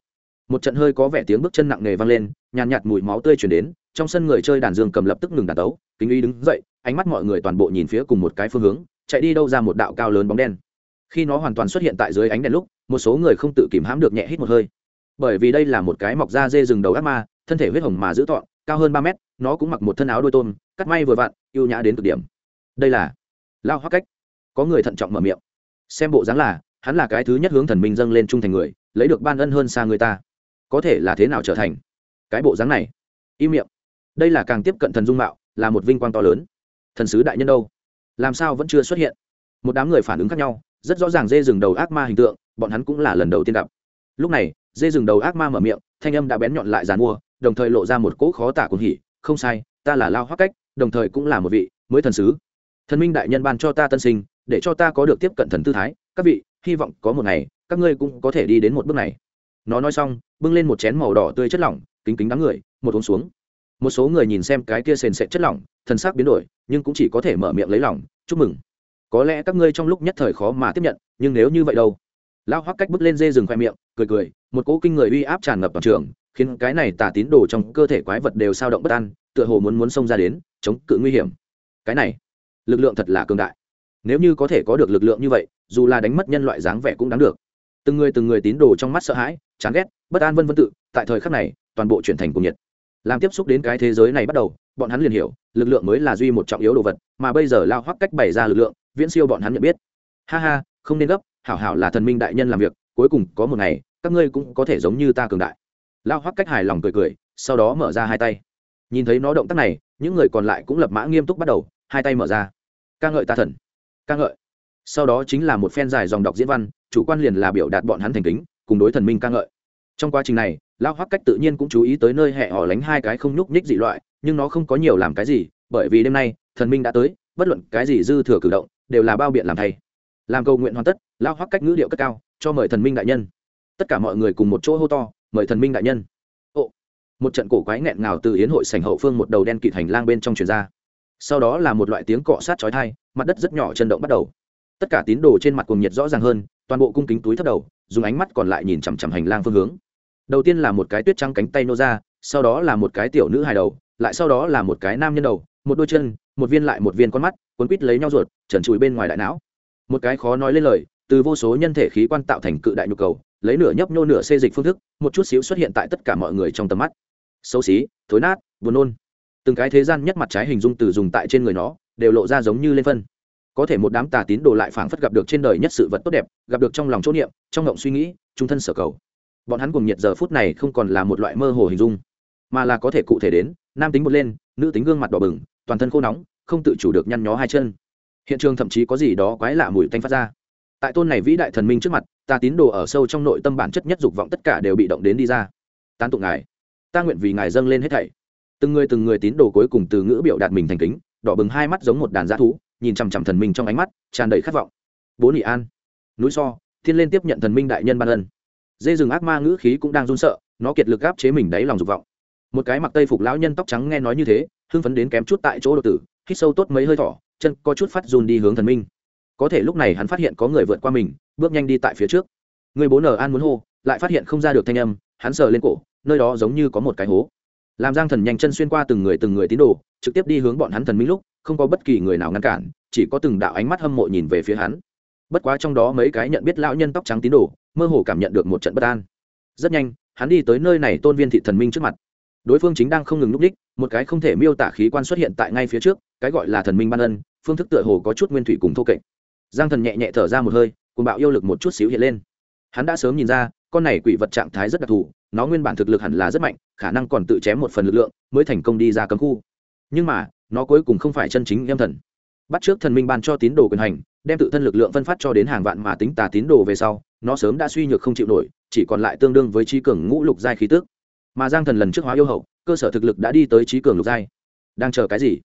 Một trận hơi có vẻ tiếng bước chân nặng nề vang lên nhàn nhạt, mùi máu tươi chuyển đến trong sân người chơi đàn dương cầm lập tức ngừng đàn tấu kính uy đứng dậy ánh mắt mọi người toàn bộ nhìn phía cùng một cái phương hướng chạy đi đâu ra một đạo cao lớn bóng đen. Khi nó hoàn toàn xuất hiện tại dưới ánh đèn lúc một số người không tự kìm hãm được nhẹ hít một hơi. Bởi vì đây là một cái mọc da dê rừng đầu ác ma thân thể huyết hồng mà giữ tọn cao hơn ba mét nó cũng mặc một thân áo đôi tôm cắt may vừa vặn ưu nhã đến cực điểm. Đây là lao hoa cách. Có người thận trọng mở miệng. Xem bộ dáng là hắn là cái thứ nhất hướng thần minh dâng lên trung thành người lấy được ban ân hơn xa người ta. Có thể là thế nào trở thành? Cái bộ dáng này. Im miệng. Đây là càng tiếp cận thần dung mạo, là một vinh quang to lớn. Thần sứ đại nhân đâu? Làm sao vẫn chưa xuất hiện? Một đám người phản ứng khác nhau, rất rõ ràng dê rừng đầu ác ma hình tượng, bọn hắn cũng là lần đầu tiên gặp. Lúc này, dê rừng đầu ác ma mở miệng, thanh âm đã bén nhọn lại dàn mua, đồng thời lộ ra một cỗ khó tả cuồng hỉ, không sai, ta là lao hoắc cách, đồng thời cũng là một vị mới thần sứ. Thần minh đại nhân ban cho ta tân sinh, để cho ta có được tiếp cận thần tư thái. Các vị, hy vọng có một ngày các ngươi cũng có thể đi đến một bước này. Nó nói xong, bưng lên một chén màu đỏ tươi chất lỏng, kính kính đám người, một uống xuống. Một số người nhìn xem cái kia sền sệt chất lỏng thân xác biến đổi, nhưng cũng chỉ có thể mở miệng lấy lỏng chúc mừng. Có lẽ các ngươi trong lúc nhất thời khó mà tiếp nhận, nhưng nếu như vậy đâu? Lão hoắc cách bước lên dê rừng khoe miệng, cười cười, một cỗ kinh người uy áp tràn ngập toàn trường, khiến cái này tả tín đồ trong cơ thể quái vật đều sao động bất an, tựa hồ muốn muốn xông ra đến, chống cự nguy hiểm. Cái này, lực lượng thật là cường đại. Nếu như có thể có được lực lượng như vậy, dù là đánh mất nhân loại dáng vẻ cũng đáng được từng người từng người tín đồ trong mắt sợ hãi, chán ghét, bất an vân vân tự, tại thời khắc này, toàn bộ chuyển thành cùng nhiệt. Làm tiếp xúc đến cái thế giới này bắt đầu, bọn hắn liền hiểu, lực lượng mới là duy một trọng yếu đồ vật, mà bây giờ lao hoắc cách bày ra lực lượng, viễn siêu bọn hắn nhận biết. Ha ha, không nên gấp, hảo hảo là thần minh đại nhân làm việc, cuối cùng có một ngày, các ngươi cũng có thể giống như ta cường đại. Lao hoắc cách hài lòng cười cười, sau đó mở ra hai tay. Nhìn thấy nó động tác này, những người còn lại cũng lập mã nghiêm túc bắt đầu, hai tay mở ra. Ca ngợi ta thần. Ca ngợi. Sau đó chính là một phen dài dòng đọc diễn văn chủ quan liền là biểu đạt bọn hắn thành kính, cùng đối thần minh ca ngợi. Trong quá trình này lao hoắc cách tự nhiên cũng chú ý tới nơi hẹ họ lánh hai cái không nhúc nhích dị loại, nhưng nó không có nhiều làm cái gì, bởi vì đêm nay, thần minh đã tới, bất luận cái gì dư thừa cử động, đều là bao biện làm thay. Làm cầu nguyện hoàn tất lao hoắc cách ngữ điệu cất cao, cho mời thần minh đại nhân. Tất cả mọi người cùng một chỗ hô to, mời thần minh đại nhân. Ộ một trận cổ quái nghẹn ngào từ yến hội sảnh hậu phương một đầu đen kịt hành lang bên trong truyền ra. Sau đó là một loại tiếng cọ sát chói tai, mặt đất rất nhỏ chân động bắt đầu tất cả tín đồ trên mặt cuồng nhiệt rõ ràng hơn, toàn bộ cung kính túi thấp đầu, dùng ánh mắt còn lại nhìn chằm chằm hành lang phương hướng. Đầu tiên là một cái tuyết trắng cánh tay nô ra, sau đó là một cái tiểu nữ hài đầu, lại sau đó là một cái nam nhân đầu, một đôi chân, một viên lại một viên con mắt, cuốn quít lấy nhau ruột, trần trụi bên ngoài đại não. Một cái khó nói lên lời, từ vô số nhân thể khí quan tạo thành cự đại nhu cầu, lấy nửa nhấp nhô nửa xê dịch phương thức, một chút xíu xuất hiện tại tất cả mọi người trong tầm mắt. Xấu xí, thối nát, buồn nôn. Từng cái thế gian nhất mặt trái hình dung từ dùng tại trên người nó, đều lộ ra giống như lên phân có thể một đám tà tín đồ lại phảng phất gặp được trên đời nhất sự vật tốt đẹp, gặp được trong lòng chỗ niệm, trong ngộng suy nghĩ trung thân sở cầu. Bọn hắn cùng nhiệt giờ phút này không còn là một loại mơ hồ hình dung, mà là có thể cụ thể đến, nam tính một lên, nữ tính gương mặt đỏ bừng, toàn thân khô nóng, không tự chủ được nhăn nhó hai chân. Hiện trường thậm chí có gì đó quái lạ mùi tanh phát ra. Tại tôn này vĩ đại thần minh trước mặt ta tín đồ ở sâu trong nội tâm bản chất nhất dục vọng tất cả đều bị động đến đi ra. Tán tụng ngài, ta nguyện vì ngài dâng lên hết thảy. Từng người từng người tín đồ cuối cùng từ ngữ biểu đạt mình thành kính, đỏ bừng hai mắt giống một đàn g thú nhìn chằm chằm thần minh trong ánh mắt, tràn đầy khát vọng. Bố nị an, núi so, thiên lên tiếp nhận thần minh đại nhân ban ân. Dê rừng ác ma ngữ khí cũng đang run sợ, nó kiệt lực gáp chế mình đáy lòng dục vọng. Một cái mặc tây phục lão nhân tóc trắng nghe nói như thế, hưng phấn đến kém chút tại chỗ đột tử, hít sâu tốt mấy hơi thỏ chân có chút phát run đi hướng thần minh. Có thể lúc này hắn phát hiện có người vượt qua mình, bước nhanh đi tại phía trước. Người bố nở an muốn hô, lại phát hiện không ra được thanh âm, hắn sờ lên cổ, nơi đó giống như có một cái hố làm giang thần nhanh chân xuyên qua từng người từng người tín đồ, trực tiếp đi hướng bọn hắn thần minh lúc, không có bất kỳ người nào ngăn cản, chỉ có từng đạo ánh mắt hâm mộ nhìn về phía hắn. Bất quá trong đó mấy cái nhận biết lão nhân tóc trắng tín đồ, mơ hồ cảm nhận được một trận bất an. Rất nhanh, hắn đi tới nơi này tôn viên thị thần minh trước mặt. Đối phương chính đang không ngừng núp đích, một cái không thể miêu tả khí quan xuất hiện tại ngay phía trước, cái gọi là thần minh ban ân, phương thức tựa hồ có chút nguyên thủy cùng thô kệch. Giang thần nhẹ nhẹ thở ra một hơi cùng bạo yêu lực một chút xíu hiện lên. Hắn đã sớm nhìn ra, con này quỷ vật trạng thái rất đặc thù nó nguyên bản thực lực hẳn là rất mạnh, khả năng còn tự chém một phần lực lượng mới thành công đi ra cấm khu. Nhưng mà, nó cuối cùng không phải chân chính em thần. Bắt trước thần minh ban cho tín đồ quyền hành, đem tự thân lực lượng phân phát cho đến hàng vạn mà tính tà tín đồ về sau, nó sớm đã suy nhược không chịu nổi, chỉ còn lại tương đương với trí cường ngũ lục giai khí tước mà giang thần lần trước hóa yêu hậu, cơ sở thực lực đã đi tới trí cường lục giai. Đang chờ cái gì?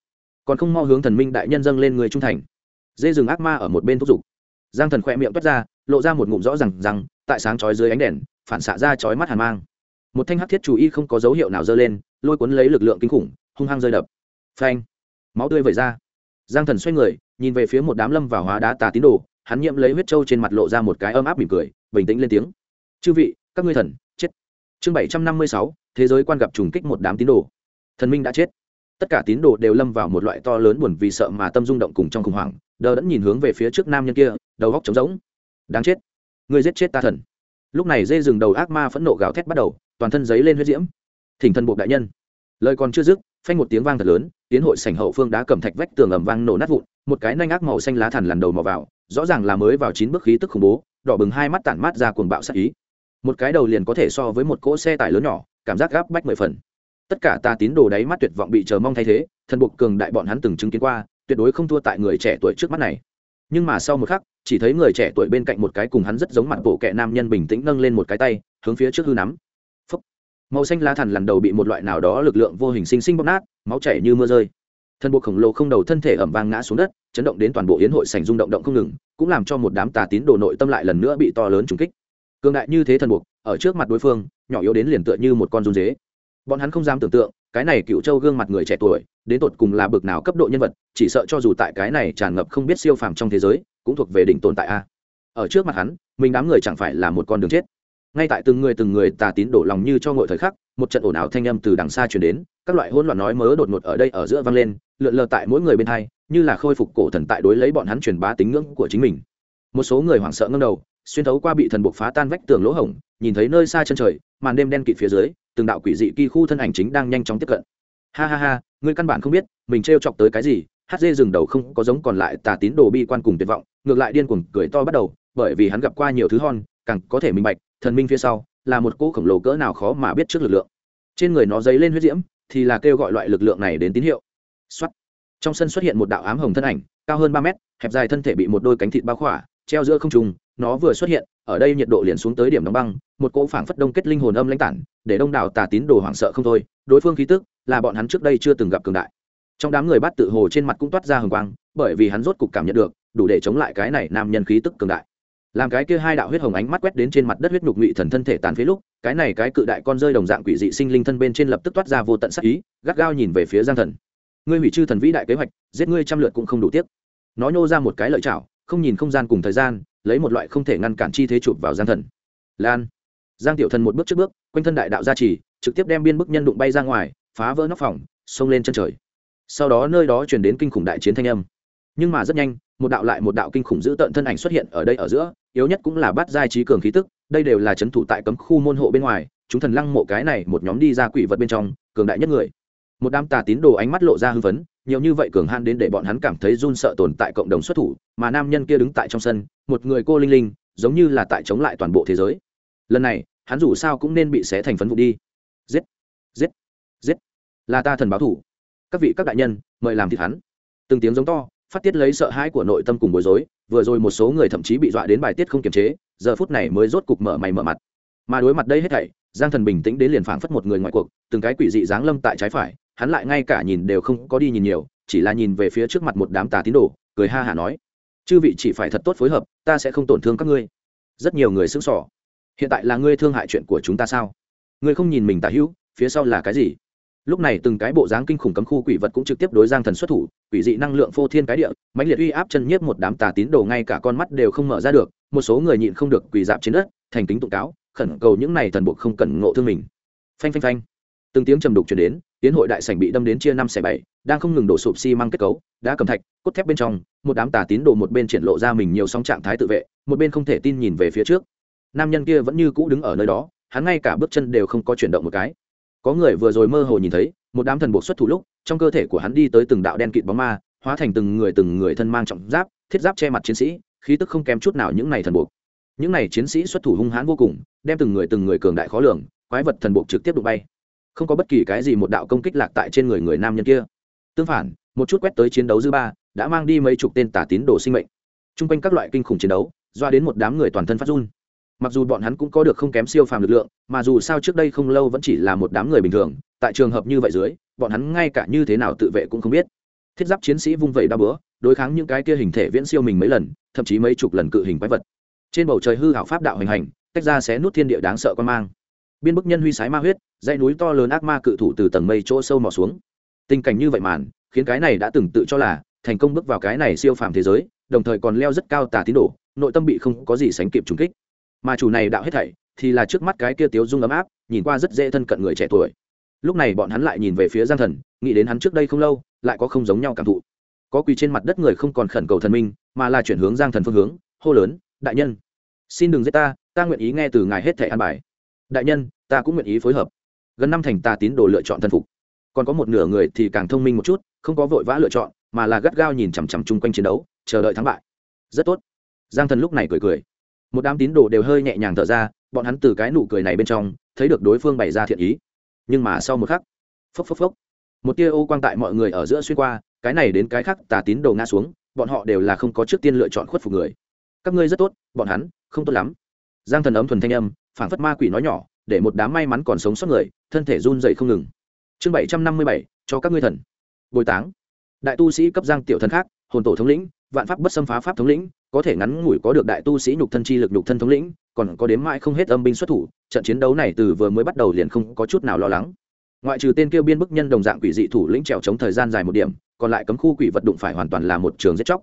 Còn không mo hướng thần minh đại nhân dâng lên người trung thành. Dê rừng ác ma ở một bên thúc giục. Giang thần khỏe miệng toát ra, lộ ra một ngụm rõ rằng rằng, tại sáng chói dưới ánh đèn, phản xạ ra chói mắt hàn mang một thanh hắc thiết chủ y không có dấu hiệu nào dơ lên, lôi cuốn lấy lực lượng kinh khủng, hung hăng rơi đập. Phanh! Máu tươi vẩy ra. Giang thần xoay người, nhìn về phía một đám lâm vào hóa đá tà tín đồ, hắn nhiễm lấy huyết trâu trên mặt lộ ra một cái ấm áp mỉm cười, bình tĩnh lên tiếng. Chư vị, các ngươi thần, chết! Chương bảy trăm năm mươi sáu, thế giới quan gặp trùng kích một đám tín đồ. Thần minh đã chết. Tất cả tín đồ đều lâm vào một loại to lớn buồn vì sợ mà tâm rung động cùng trong khủng hoảng, đờ đẫn nhìn hướng về phía trước nam nhân kia, đầu góc trống rỗng. Đáng chết! Người giết chết ta thần! Lúc này dê dừng đầu ác ma phẫn nộ gào thét bắt đầu toàn thân giấy lên huyết diễm. Thỉnh thần bộ đại nhân. Lời còn chưa dứt, phanh một tiếng vang thật lớn, tiến hội sảnh hậu phương đá cầm thạch vách tường ầm vang nổ nát vụn, một cái nanh ác màu xanh lá thẳn lằn đầu mò vào, rõ ràng là mới vào chín bước khí tức khủng bố, đỏ bừng hai mắt tản mát ra cuồng bạo sắc ý. Một cái đầu liền có thể so với một cỗ xe tải lớn nhỏ, cảm giác gáp bách mười phần. Tất cả ta tín đồ đáy mắt tuyệt vọng bị chờ mong thay thế, thần buộc cường đại bọn hắn từng chứng kiến qua, tuyệt đối không thua tại người trẻ tuổi trước mắt này. Nhưng mà sau một khắc, chỉ thấy người trẻ tuổi bên cạnh một cái cùng hắn rất giống mặt bộ kẹ nam nhân bình tĩnh nâng lên một cái tay, hướng phía trước hư nắm màu xanh lá thằn lần đầu bị một loại nào đó lực lượng vô hình sinh sinh bóp nát, máu chảy như mưa rơi. Thần buộc khổng lồ không đầu thân thể ẩm vang ngã xuống đất, chấn động đến toàn bộ yến hội sành rung động động không ngừng, cũng làm cho một đám tà tín đồ nội tâm lại lần nữa bị to lớn trùng kích. Cường đại như thế thần buộc ở trước mặt đối phương, nhỏ yếu đến liền tựa như một con run dế. Bọn hắn không dám tưởng tượng, cái này cựu châu gương mặt người trẻ tuổi, đến tột cùng là bực nào cấp độ nhân vật, chỉ sợ cho dù tại cái này tràn ngập không biết siêu phàm trong thế giới, cũng thuộc về đỉnh tồn tại a. Ở trước mặt hắn, mình đám người chẳng phải là một con đường chết ngay tại từng người từng người tà tín đổ lòng như cho ngội thời khắc, một trận ồn ào thanh âm từ đằng xa chuyển đến, các loại hỗn loạn nói mớ đột ngột ở đây ở giữa vang lên, lượn lờ tại mỗi người bên hai, như là khôi phục cổ thần tại đối lấy bọn hắn truyền bá tính ngưỡng của chính mình. Một số người hoảng sợ ngâm đầu, xuyên thấu qua bị thần buộc phá tan vách tường lỗ hổng, nhìn thấy nơi xa chân trời, màn đêm đen kịt phía dưới, từng đạo quỷ dị kỳ khu thân ảnh chính đang nhanh chóng tiếp cận. Ha ha ha ngươi căn bản không biết, mình t chọc tới cái gì, hát dê dừng đầu không có giống còn lại tà tín đồ bi quan cùng tuyệt vọng, ngược lại điên cuồng cười to bắt đầu, bởi vì hắn gặp qua nhiều thứ hon, càng có thể minh bạch thần minh phía sau, là một cỗ khổng lồ cỡ nào khó mà biết trước lực lượng. Trên người nó dấy lên huyết diễm, thì là kêu gọi loại lực lượng này đến tín hiệu. Xuất trong sân xuất hiện một đạo ám hồng thân ảnh, cao hơn ba mét, hẹp dài thân thể bị một đôi cánh thịt bao khỏa, treo giữa không trùng nó vừa xuất hiện, ở đây nhiệt độ liền xuống tới điểm đóng băng, một cỗ phảng phất đông kết linh hồn âm lãnh tản, để đông đảo tà tín đồ hoảng sợ không thôi, đối phương khí tức, là bọn hắn trước đây chưa từng gặp cường đại. Trong đám người bắt tự hồ trên mặt cũng toát ra hừng quang, bởi vì hắn rốt cục cảm nhận được, đủ để chống lại cái này nam nhân khí tức cường đại làm cái kia hai đạo huyết hồng ánh mắt quét đến trên mặt đất huyết nhục ngụy thần thân thể tàn phế lúc, cái này cái cự đại con rơi đồng dạng quỷ dị sinh linh thân bên trên lập tức toát ra vô tận sắc ý, gắt gao nhìn về phía giang thần. Ngươi hủy chư thần vĩ đại kế hoạch, giết ngươi trăm lượt cũng không đủ tiếc. Nó nhô ra một cái lợi chảo, không nhìn không gian cùng thời gian, lấy một loại không thể ngăn cản chi thế chụp vào giang thần. Lan. Giang tiểu thần một bước trước bước, quanh thân đại đạo gia trì, trực tiếp đem biên bức nhân đụng bay ra ngoài, phá vỡ nóc phòng, xông lên chân trời. Sau đó nơi đó chuyển đến kinh khủng đại chiến thanh âm nhưng mà rất nhanh, một đạo lại một đạo kinh khủng dữ tợn thân ảnh xuất hiện ở đây ở giữa, yếu nhất cũng là bắt giai trí cường khí tức, đây đều là c h ấ n thủ tại cấm khu môn hộ bên ngoài, chúng thần lăng mộ cái này một nhóm đi ra quỷ vật bên trong, cường đại nhất người. Một đám tà tín đồ ánh mắt lộ ra hưng phấn, nhiều như vậy cường han đến để bọn hắn cảm thấy run sợ tồn tại cộng đồng xuất thủ, mà nam nhân kia đứng tại trong sân, một người cô linh linh, giống như là tại chống lại toàn bộ thế giới. Lần này, hắn dù sao cũng nên bị xé thành phấn vụ đi. Giết! Giết! Giết! Là ta thần báo thủ. Các vị các đại nhân, mời làm thịt hắn. Từng tiếng giống to phát tiết lấy sợ hãi của nội tâm cùng bối rối, vừa rồi một số người thậm chí bị dọa đến bài tiết không kiềm chế, giờ phút này mới rốt cục mở mày mở mặt. Mà đối mặt đây hết thảy, giang thần bình tĩnh đến liền phảng phất một người ngoại cuộc, từng cái quỷ dị giáng lâm tại trái phải, hắn lại ngay cả nhìn đều không có đi nhìn nhiều, chỉ là nhìn về phía trước mặt một đám tà tín đồ, cười ha hả nói, chư vị chỉ phải thật tốt phối hợp, ta sẽ không tổn thương các ngươi. Rất nhiều người sững sỏ hiện tại là ngươi thương hại chuyện của chúng ta sao? Ngươi không nhìn mình tà hữu, phía sau là cái gì? Lúc này từng cái bộ dáng kinh khủng cấm khu quỷ vật cũng trực tiếp đối giang thần xuất thủ, quỷ dị năng lượng phô thiên cái địa, mãnh liệt uy áp chân nhiếp một đám tà tín đồ ngay cả con mắt đều không mở ra được, một số người nhịn không được quỳ dạp trên đất, thành kính tụng cáo, khẩn cầu những này thần buộc không cần ngộ thương mình. Phanh phanh phanh. Từng tiếng trầm đục chuyển đến, tiến hội đại sảnh bị đâm đến chia năm xẻ bảy, đang không ngừng đổ sụp xi măng kết cấu đã cầm thạch, cốt thép bên trong, một đám tà tín đồ một bên triển lộ ra mình nhiều sóng trạng thái tự vệ, một bên không thể tin nhìn về phía trước. Nam nhân kia vẫn như cũ đứng ở nơi đó, hắn ngay cả bước chân đều không có chuyển động một cái có người vừa rồi mơ hồ nhìn thấy, một đám thần buộc xuất thủ lúc, trong cơ thể của hắn đi tới từng đạo đen kịt bóng ma, hóa thành từng người từng người thân mang trọng giáp, thiết giáp che mặt chiến sĩ, khí tức không kém chút nào những này thần buộc những này chiến sĩ xuất thủ hung hãn vô cùng, đem từng người từng người cường đại khó lường, quái vật thần buộc trực tiếp đụng bay. Không có bất kỳ cái gì một đạo công kích lạc tại trên người người nam nhân kia. Tương phản, một chút quét tới chiến đấu dư ba, đã mang đi mấy chục tên tà tín đồ sinh mệnh. T r u n g quanh các loại kinh khủng chiến đấu, doa đến một đám người toàn thân phát run mặc dù bọn hắn cũng có được không kém siêu phàm lực lượng, mà dù sao trước đây không lâu vẫn chỉ là một đám người bình thường, tại trường hợp như vậy dưới, bọn hắn ngay cả như thế nào tự vệ cũng không biết. Thiết giáp chiến sĩ vung vẩy đa bữa đối kháng những cái kia hình thể viễn siêu mình mấy lần, thậm chí mấy chục lần cự hình quái vật. Trên bầu trời hư hảo pháp đạo hành hành, tách ra xé nút thiên địa đáng sợ quan mang. Biên bức nhân huy sái ma huyết, dãy núi to lớn ác ma cự thủ từ tầng mây chỗ sâu mò xuống. Tình cảnh như vậy màn, khiến cái này đã từng tự cho là thành công bước vào cái này siêu phàm thế giới, đồng thời còn leo rất cao tà tín đồ, nội tâm bị không có gì sánh kịp trùng kích mà chủ này đạo hết thảy thì là trước mắt cái kia tiếu dung ấm áp, nhìn qua rất dễ thân cận người trẻ tuổi. Lúc này bọn hắn lại nhìn về phía giang thần, nghĩ đến hắn trước đây không lâu, lại có không giống nhau cảm thụ. Có quỳ trên mặt đất người không còn khẩn cầu thần minh, mà là chuyển hướng giang thần phương hướng, hô lớn, đại nhân, xin đừng giết ta ta nguyện ý nghe từ ngài hết thẻ an bài. Đại nhân, ta cũng nguyện ý phối hợp. Gần năm thành ta tín đồ lựa chọn thần phục. Còn có một nửa người thì càng thông minh một chút, không có vội vã lựa chọn, mà là gắt gao nhìn chằm chằm chung quanh chiến đấu, chờ đợi thắng bại. Rất tốt. Giang thần lúc này cười cười một đám tín đồ đều hơi nhẹ nhàng thở ra, bọn hắn từ cái nụ cười này bên trong, thấy được đối phương bày ra thiện ý. Nhưng mà sau một khắc, phốc phốc phốc, một tia ô quang tại mọi người ở giữa xuyên qua, cái này đến cái khác tà tín đồ ngã xuống, bọn họ đều là không có trước tiên lựa chọn khuất phục người. Các ngươi rất tốt, bọn hắn, không tốt lắm. Giang thần ấm thuần thanh âm, phảng phất ma quỷ nói nhỏ, để một đám may mắn còn sống sót người, thân thể run dậy không ngừng. Chương bảy trăm năm mươi bảy, cho các ngươi thần. Bồi táng. Đại tu sĩ cấp giang tiểu thần khác, hồn tổ thống lĩnh vạn pháp bất xâm phá pháp thống lĩnh, có thể ngắn ngủi có được đại tu sĩ nhục thân chi lực nhục thân thống lĩnh, còn có đếm mãi không hết âm binh xuất thủ, trận chiến đấu này từ vừa mới bắt đầu liền không có chút nào lo lắng. Ngoại trừ tên kêu biên bức nhân đồng dạng quỷ dị thủ lĩnh trèo chống thời gian dài một điểm, còn lại cấm khu quỷ vật đụng phải hoàn toàn là một trường giết chóc.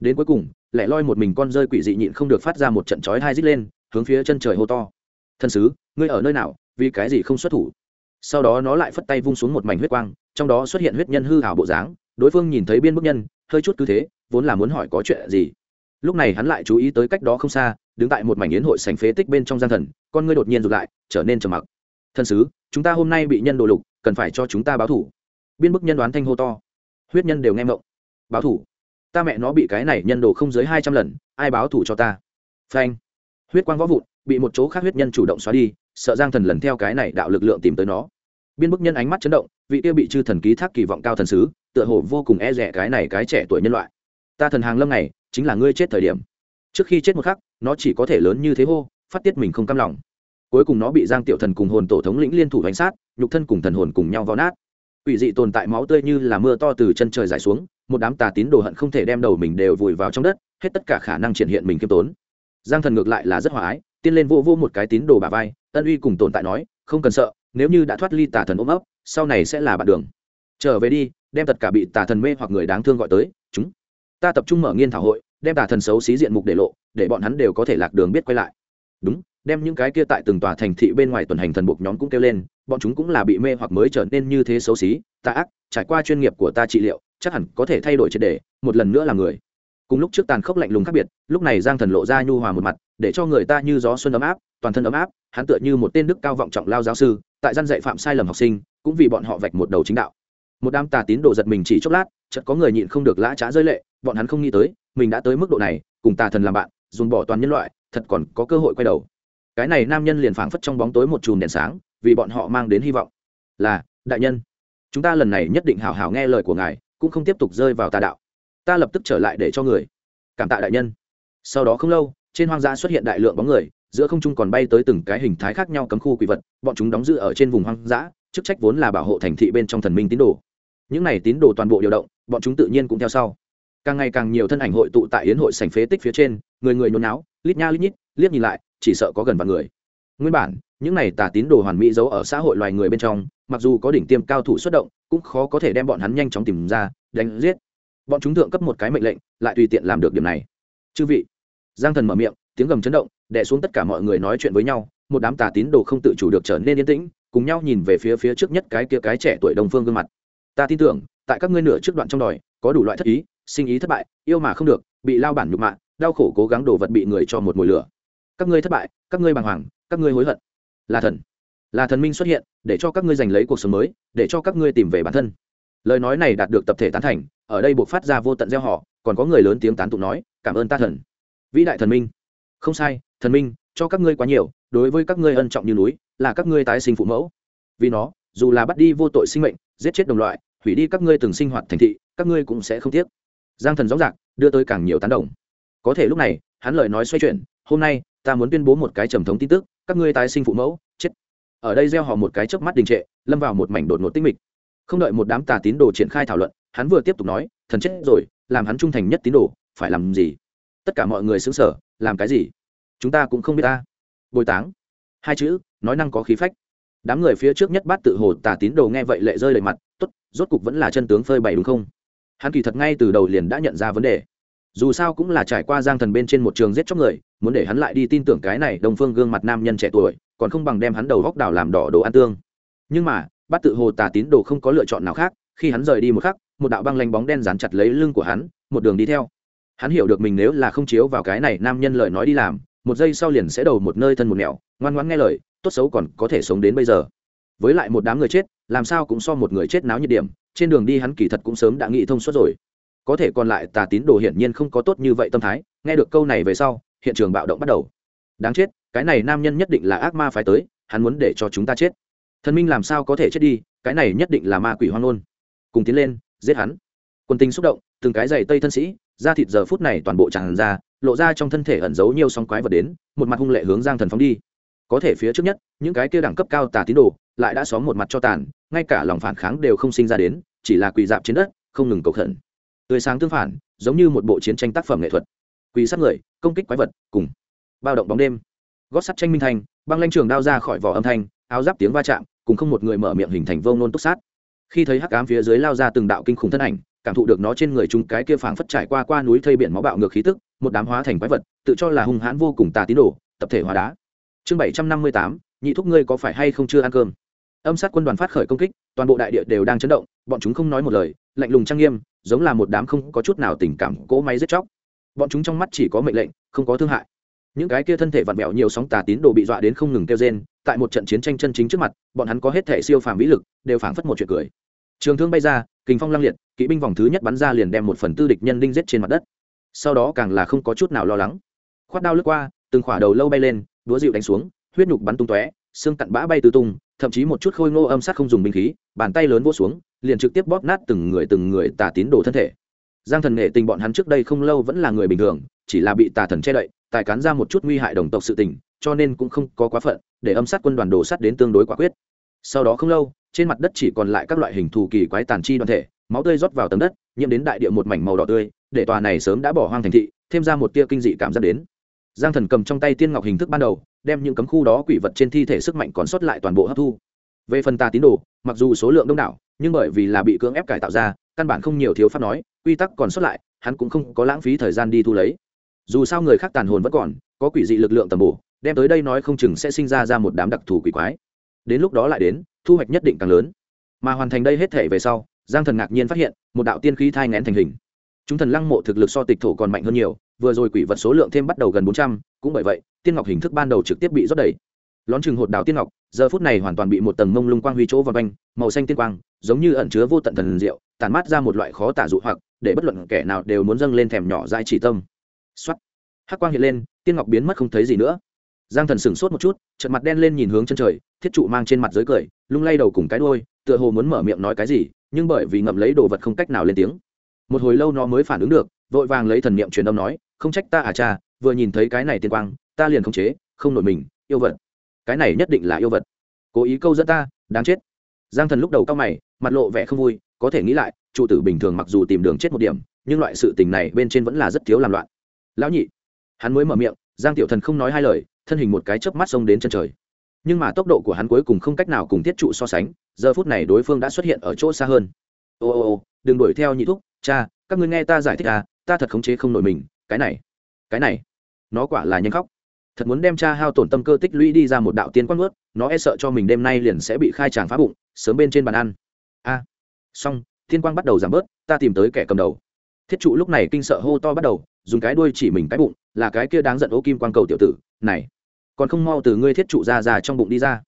Đến cuối cùng, lẻ loi một mình con rơi quỷ dị nhịn không được phát ra một trận chói hai rít lên, hướng phía chân trời hô to. Thân sứ, ngươi ở nơi nào? Vì cái gì không xuất thủ? Sau đó nó lại phất tay vung xuống một mảnh huyết quang, trong đó xuất hiện huyết nhân hư hảo bộ dáng, đối phương nhìn thấy biên bức nhân hơi chút cứ thế, vốn là muốn hỏi có chuyện gì. Lúc này hắn lại chú ý tới cách đó không xa, đứng tại một mảnh yến hội sành phế tích bên trong gian thần, con ngươi đột nhiên rụt lại, trở nên trầm mặc. Thần sứ, chúng ta hôm nay bị nhân đồ lục, cần phải cho chúng ta báo thủ. Biên bức nhân đoán thanh hô to. Huyết nhân đều nghe mộng báo thủ? Ta mẹ nó bị cái này nhân đồ không dưới hai trăm lần, ai báo thủ cho ta? Phanh. Huyết quang võ vụn, bị một chỗ khác huyết nhân chủ động xóa đi, sợ giang thần lần theo cái này đạo lực lượng tìm tới nó. Biên bức nhân ánh mắt chấn động, vị tiêu bị chư thần ký thác kỳ vọng cao thần sứ tựa hồ vô cùng e rẻ cái này cái trẻ tuổi nhân loại. Ta thần hàng lâm này, chính là ngươi chết thời điểm. Trước khi chết một khắc, nó chỉ có thể lớn như thế hô, phát tiết mình không cam lòng. Cuối cùng nó bị giang tiểu thần cùng hồn tổ thống lĩnh liên thủ đánh sát, nhục thân cùng thần hồn cùng nhau vào nát. Ủy dị tồn tại máu tươi như là mưa to từ chân trời dài xuống, một đám tà tín đồ hận không thể đem đầu mình đều vùi vào trong đất, hết tất cả khả năng triển hiện mình kiêm tốn. Giang thần ngược lại là rất hòa ái tiên lên vô vô một cái tín đồ bà vai, ân uy cùng tồn tại nói, không cần sợ, nếu như đã thoát ly tà thần ôm ấp, sau này sẽ là bạn đường trở về đi, đem tất cả bị tà thần mê hoặc người đáng thương gọi tới, chúng. Ta tập trung mở nghiên thảo hội, đem tà thần xấu xí diện mục để lộ, để bọn hắn đều có thể lạc đường biết quay lại. Đúng, đem những cái kia tại từng tòa thành thị bên ngoài tuần hành thần buộc nhóm cũng kêu lên, bọn chúng cũng là bị mê hoặc mới trở nên như thế xấu xí, tà ác, trải qua chuyên nghiệp của ta trị liệu, chắc hẳn có thể thay đổi triệt đề một lần nữa là người. Cùng lúc trước tàn khốc lạnh lùng khác biệt, lúc này giang thần lộ ra nhu hòa một mặt, để cho người ta như gió xuân ấm áp, toàn thân ấm áp, hắn tựa như một tên đức cao vọng trọng lao giáo sư, tại gian dạy phạm sai lầm học sinh, cũng vì bọn họ vạch một đầu chính đạo một đám tà tín đồ giật mình chỉ chốc lát, chợt có người nhịn không được lã trá rơi lệ, bọn hắn không nghĩ tới, mình đã tới mức độ này, cùng tà thần làm bạn dùng bỏ toàn nhân loại, thật còn có cơ hội quay đầu. Cái này nam nhân liền phảng phất trong bóng tối một chùm đèn sáng, vì bọn họ mang đến hy vọng. Là, đại nhân, chúng ta lần này nhất định hào hào nghe lời của ngài, cũng không tiếp tục rơi vào tà đạo. Ta lập tức trở lại để cho người. Cảm tạ đại nhân. Sau đó không lâu, trên hoang dã xuất hiện đại lượng bóng người, giữa không trung còn bay tới từng cái hình thái khác nhau cấm khu quỷ vật, bọn chúng đóng giữ ở trên vùng hoang dã, chức trách vốn là bảo hộ thành thị bên trong thần minh tín đồ những này tín đồ toàn bộ điều động, bọn chúng tự nhiên cũng theo sau. Càng ngày càng nhiều thân ảnh hội tụ tại yến hội sành phế tích phía trên, người người nôn náo lít nha lít nhít, liếc nhìn lại, chỉ sợ có gần vạn người. Nguyên bản, những này tà tín đồ hoàn mỹ giấu ở xã hội loài người bên trong, mặc dù có đỉnh tiêm cao thủ xuất động, cũng khó có thể đem bọn hắn nhanh chóng tìm ra, đánh giết. Bọn chúng thượng cấp một cái mệnh lệnh, lại tùy tiện làm được điểm này. Chư vị, giang thần mở miệng, tiếng gầm chấn động, đè xuống tất cả mọi người nói chuyện với nhau, một đám tà tín đồ không tự chủ được trở nên yên tĩnh, cùng nhau nhìn về phía phía trước nhất cái kia cái trẻ tuổi đồng phương gương mặt ta tin tưởng, tại các ngươi nửa trước đoạn trong đòi, có đủ loại thất ý, sinh ý thất bại, yêu mà không được, bị lao bản nhục mạ, đau khổ cố gắng đổ vật bị người cho một mùi lửa. Các ngươi thất bại, các ngươi bàng hoàng, các ngươi hối hận. Là thần. Là thần minh xuất hiện, để cho các ngươi giành lấy cuộc sống mới, để cho các ngươi tìm về bản thân. Lời nói này đạt được tập thể tán thành, ở đây buộc phát ra vô tận gieo họ, còn có người lớn tiếng tán tụng nói, cảm ơn ta thần. Vĩ đại thần minh. Không sai, thần minh, cho các ngươi quá nhiều, đối với các ngươi ân trọng như núi, là các ngươi tái sinh phụ mẫu. Vì nó, dù là bắt đi vô tội sinh mệnh, giết chết đồng loại hủy đi các ngươi từng sinh hoạt thành thị, các ngươi cũng sẽ không tiếc. Giang thần rõ rạc, đưa tới càng nhiều tán đồng. Có thể lúc này, hắn lời nói xoay chuyển, hôm nay, ta muốn tuyên bố một cái trầm thống tin tức, các ngươi tái sinh phụ mẫu, chết. Ở đây gieo họ một cái chớp mắt đình trệ, lâm vào một mảnh đột ngột tinh mịch. Không đợi một đám tà tín đồ triển khai thảo luận, hắn vừa tiếp tục nói, thần chết rồi, làm hắn trung thành nhất tín đồ, phải làm gì? Tất cả mọi người xứng sở làm cái gì? Chúng ta cũng không biết ta. Bồi táng. Hai chữ, nói năng có khí phách đám người phía trước nhất bát tự hồ tà tín đồ nghe vậy lệ rơi lệ mặt t ố t rốt cục vẫn là chân tướng phơi bày đúng không? Hắn kỳ thật ngay từ đầu liền đã nhận ra vấn đề. Dù sao cũng là trải qua giang thần bên trên một trường giết chóc người, muốn để hắn lại đi tin tưởng cái này đồng phương gương mặt nam nhân trẻ tuổi, còn không bằng đem hắn đầu góc đào làm đỏ đồ ăn tương. Nhưng mà, bát tự hồ tà tín đồ không có lựa chọn nào khác, khi hắn rời đi một khắc, một đạo băng lanh bóng đen dán chặt lấy lưng của hắn, một đường đi theo. Hắn hiểu được mình nếu là không chiếu vào cái này nam nhân lời nói đi làm, một giây sau liền sẽ đầu một nơi thân một nẻo, ngoan ngoãn nghe lời tốt xấu còn có thể sống đến bây giờ. Với lại một đám người chết, làm sao cũng so một người chết náo nhiệt điểm, trên đường đi hắn kỳ thật cũng sớm đã nghĩ thông suốt rồi. Có thể còn lại tà tín đồ hiển nhiên không có tốt như vậy tâm thái, nghe được câu này về sau, hiện trường bạo động bắt đầu. Đáng chết, cái này nam nhân nhất định là ác ma phải tới, hắn muốn để cho chúng ta chết. Thần minh làm sao có thể chết đi, cái này nhất định là ma quỷ hoang ngôn. Cùng tiến lên, giết hắn. Quân tinh xúc động, từng cái giày tây thân sĩ, da thịt giờ phút này toàn bộ tràn ra, lộ ra trong thân thể ẩn giấu nhiều sóng quái vật đến, một mặt hung lệ hướng giang thần phóng đi có thể phía trước nhất, những cái kia đẳng cấp cao tà tín đồ lại đã xóm một mặt cho tàn, ngay cả lòng phản kháng đều không sinh ra đến, chỉ là quỳ dạp trên đất, không ngừng cầu khẩn. Tươi sáng tương phản, giống như một bộ chiến tranh tác phẩm nghệ thuật. Quỳ sát người, công kích quái vật, cùng bao động bóng đêm. Gót sắt tranh minh thành, băng lanh trường đao ra khỏi vỏ âm thanh, áo giáp tiếng va chạm, cùng không một người mở miệng hình thành vông nôn túc sát. Khi thấy hắc ám phía dưới lao ra từng đạo kinh khủng thân ảnh, cảm thụ được nó trên người chúng cái kia phảng phất trải qua qua núi thây biển máu bạo ngược khí tức, một đám hóa thành quái vật, tự cho là hung hãn vô cùng tà tín đồ, tập thể hóa đá chương bảy trăm năm mươi tám, nhị thúc ngươi có phải hay không chưa ăn cơm? Âm sát quân đoàn phát khởi công kích, toàn bộ đại địa đều đang chấn động, bọn chúng không nói một lời, lạnh lùng trang nghiêm, giống là một đám không có chút nào tình cảm cỗ máy giết chóc. Bọn chúng trong mắt chỉ có mệnh lệnh, không có thương hại. Những cái kia thân thể vặn vẹo nhiều sóng tà tín đồ bị dọa đến không ngừng kêu rên, tại một trận chiến tranh chân chính trước mặt, bọn hắn có hết thể siêu phàm vĩ lực, đều phảng phất một chuyện cười. Trường thương bay ra, kình phong lăng liệt, kỵ binh vòng thứ nhất bắn ra liền đem một phần tư địch nhân đinh giết trên mặt đất. Sau đó càng là không có chút nào lo lắng. Khoát đao lướt qua, từng khỏa đầu lâu bay lên đũa dịu đánh xuống, huyết nhục bắn tung tóe, xương cặn bã bay tứ tung, thậm chí một chút khôi ngô âm sát không dùng binh khí, bàn tay lớn vỗ xuống, liền trực tiếp bóp nát từng người từng người tà tín đồ thân thể. Giang thần nghệ tình bọn hắn trước đây không lâu vẫn là người bình thường, chỉ là bị tà thần che đậy, tài cán ra một chút nguy hại đồng tộc sự tình, cho nên cũng không có quá phận, để âm sát quân đoàn đồ sắt đến tương đối quả quyết. Sau đó không lâu, trên mặt đất chỉ còn lại các loại hình thù kỳ quái tàn chi đoàn thể, máu tươi rót vào tầng đất, nhiễm đến đại địa một mảnh màu đỏ tươi, để tòa này sớm đã bỏ hoang thành thị, thêm ra một tia kinh dị cảm giác đến giang thần cầm trong tay tiên ngọc hình thức ban đầu, đem những cấm khu đó quỷ vật trên thi thể sức mạnh còn sót lại toàn bộ hấp thu. Về phần tà tín đồ, mặc dù số lượng đông đảo, nhưng bởi vì là bị cưỡng ép cải tạo ra, căn bản không nhiều thiếu pháp nói, quy tắc còn sót lại, hắn cũng không có lãng phí thời gian đi thu lấy. Dù sao người khác tàn hồn vẫn còn, có quỷ dị lực lượng tầm bổ, đem tới đây nói không chừng sẽ sinh ra ra một đám đặc thù quỷ quái. Đến lúc đó lại đến, thu hoạch nhất định càng lớn. Mà hoàn thành đây hết thể về sau, giang thần ngạc nhiên phát hiện, một đạo tiên khí thai ngén thành hình. Chúng thần lăng mộ thực lực so tịch thổ còn mạnh hơn nhiều vừa rồi quỷ vật số lượng thêm bắt đầu gần bốn trăm, cũng bởi vậy, tiên ngọc hình thức ban đầu trực tiếp bị rót đầy. Lón chừng hột đào tiên ngọc, giờ phút này hoàn toàn bị một tầng mông lung quang huy chỗ vào quanh, màu xanh tiên quang, giống như ẩn chứa vô tận thần diệu tàn mát ra một loại khó tả dụ hoặc, để bất luận kẻ nào đều muốn dâng lên thèm nhỏ dai chỉ tâm. Xuất hắc quang hiện lên, tiên ngọc biến mất không thấy gì nữa. Giang thần sửng sốt một chút trận mặt đen lên nhìn hướng chân trời, thiết trụ mang trên mặt dưới cười, lung lay đầu cùng cái đôi tựa hồ muốn mở miệng nói cái gì, nhưng bởi vì ngậm lấy đồ vật không cách nào lên tiếng. Một hồi lâu nó mới phản ứng được, vội vàng lấy thần niệm truyền âm nói không trách ta à cha, vừa nhìn thấy cái này tiên quang, ta liền không chế, không nổi mình, yêu vật. Cái này nhất định là yêu vật. Cố ý câu dẫn ta, đáng chết. Giang thần lúc đầu cao mày, mặt lộ vẻ không vui, có thể nghĩ lại trụ tử bình thường mặc dù tìm đường chết một điểm, nhưng loại sự tình này bên trên vẫn là rất thiếu làm loạn. Lão nhị, hắn mới mở miệng, giang tiểu thần không nói hai lời, thân hình một cái chớp mắt xông đến chân trời. Nhưng mà tốc độ của hắn cuối cùng không cách nào cùng thiết trụ so sánh, giờ phút này đối phương đã xuất hiện ở chỗ xa hơn. Ô ô ô, đừng đuổi theo nhị thúc, cha, các ngươi nghe ta giải thích à ta thật khống chế không nổi mình cái này cái này nó quả là nhanh khóc. Thật muốn đem cha hao tổn tâm cơ tích lũy đi ra một đạo tiên quát ướt nó e sợ cho mình đêm nay liền sẽ bị khai tràng phá bụng sớm bên trên bàn ăn. A. À, xong thiên quang bắt đầu giảm bớt ta tìm tới kẻ cầm đầu. Thiết trụ lúc này kinh sợ hô to bắt đầu dùng cái đuôi chỉ mình cái bụng là cái kia đáng giận ô kim quang cầu tiểu tử này còn không mau từ ngươi thiết trụ ra ra trong bụng đi ra.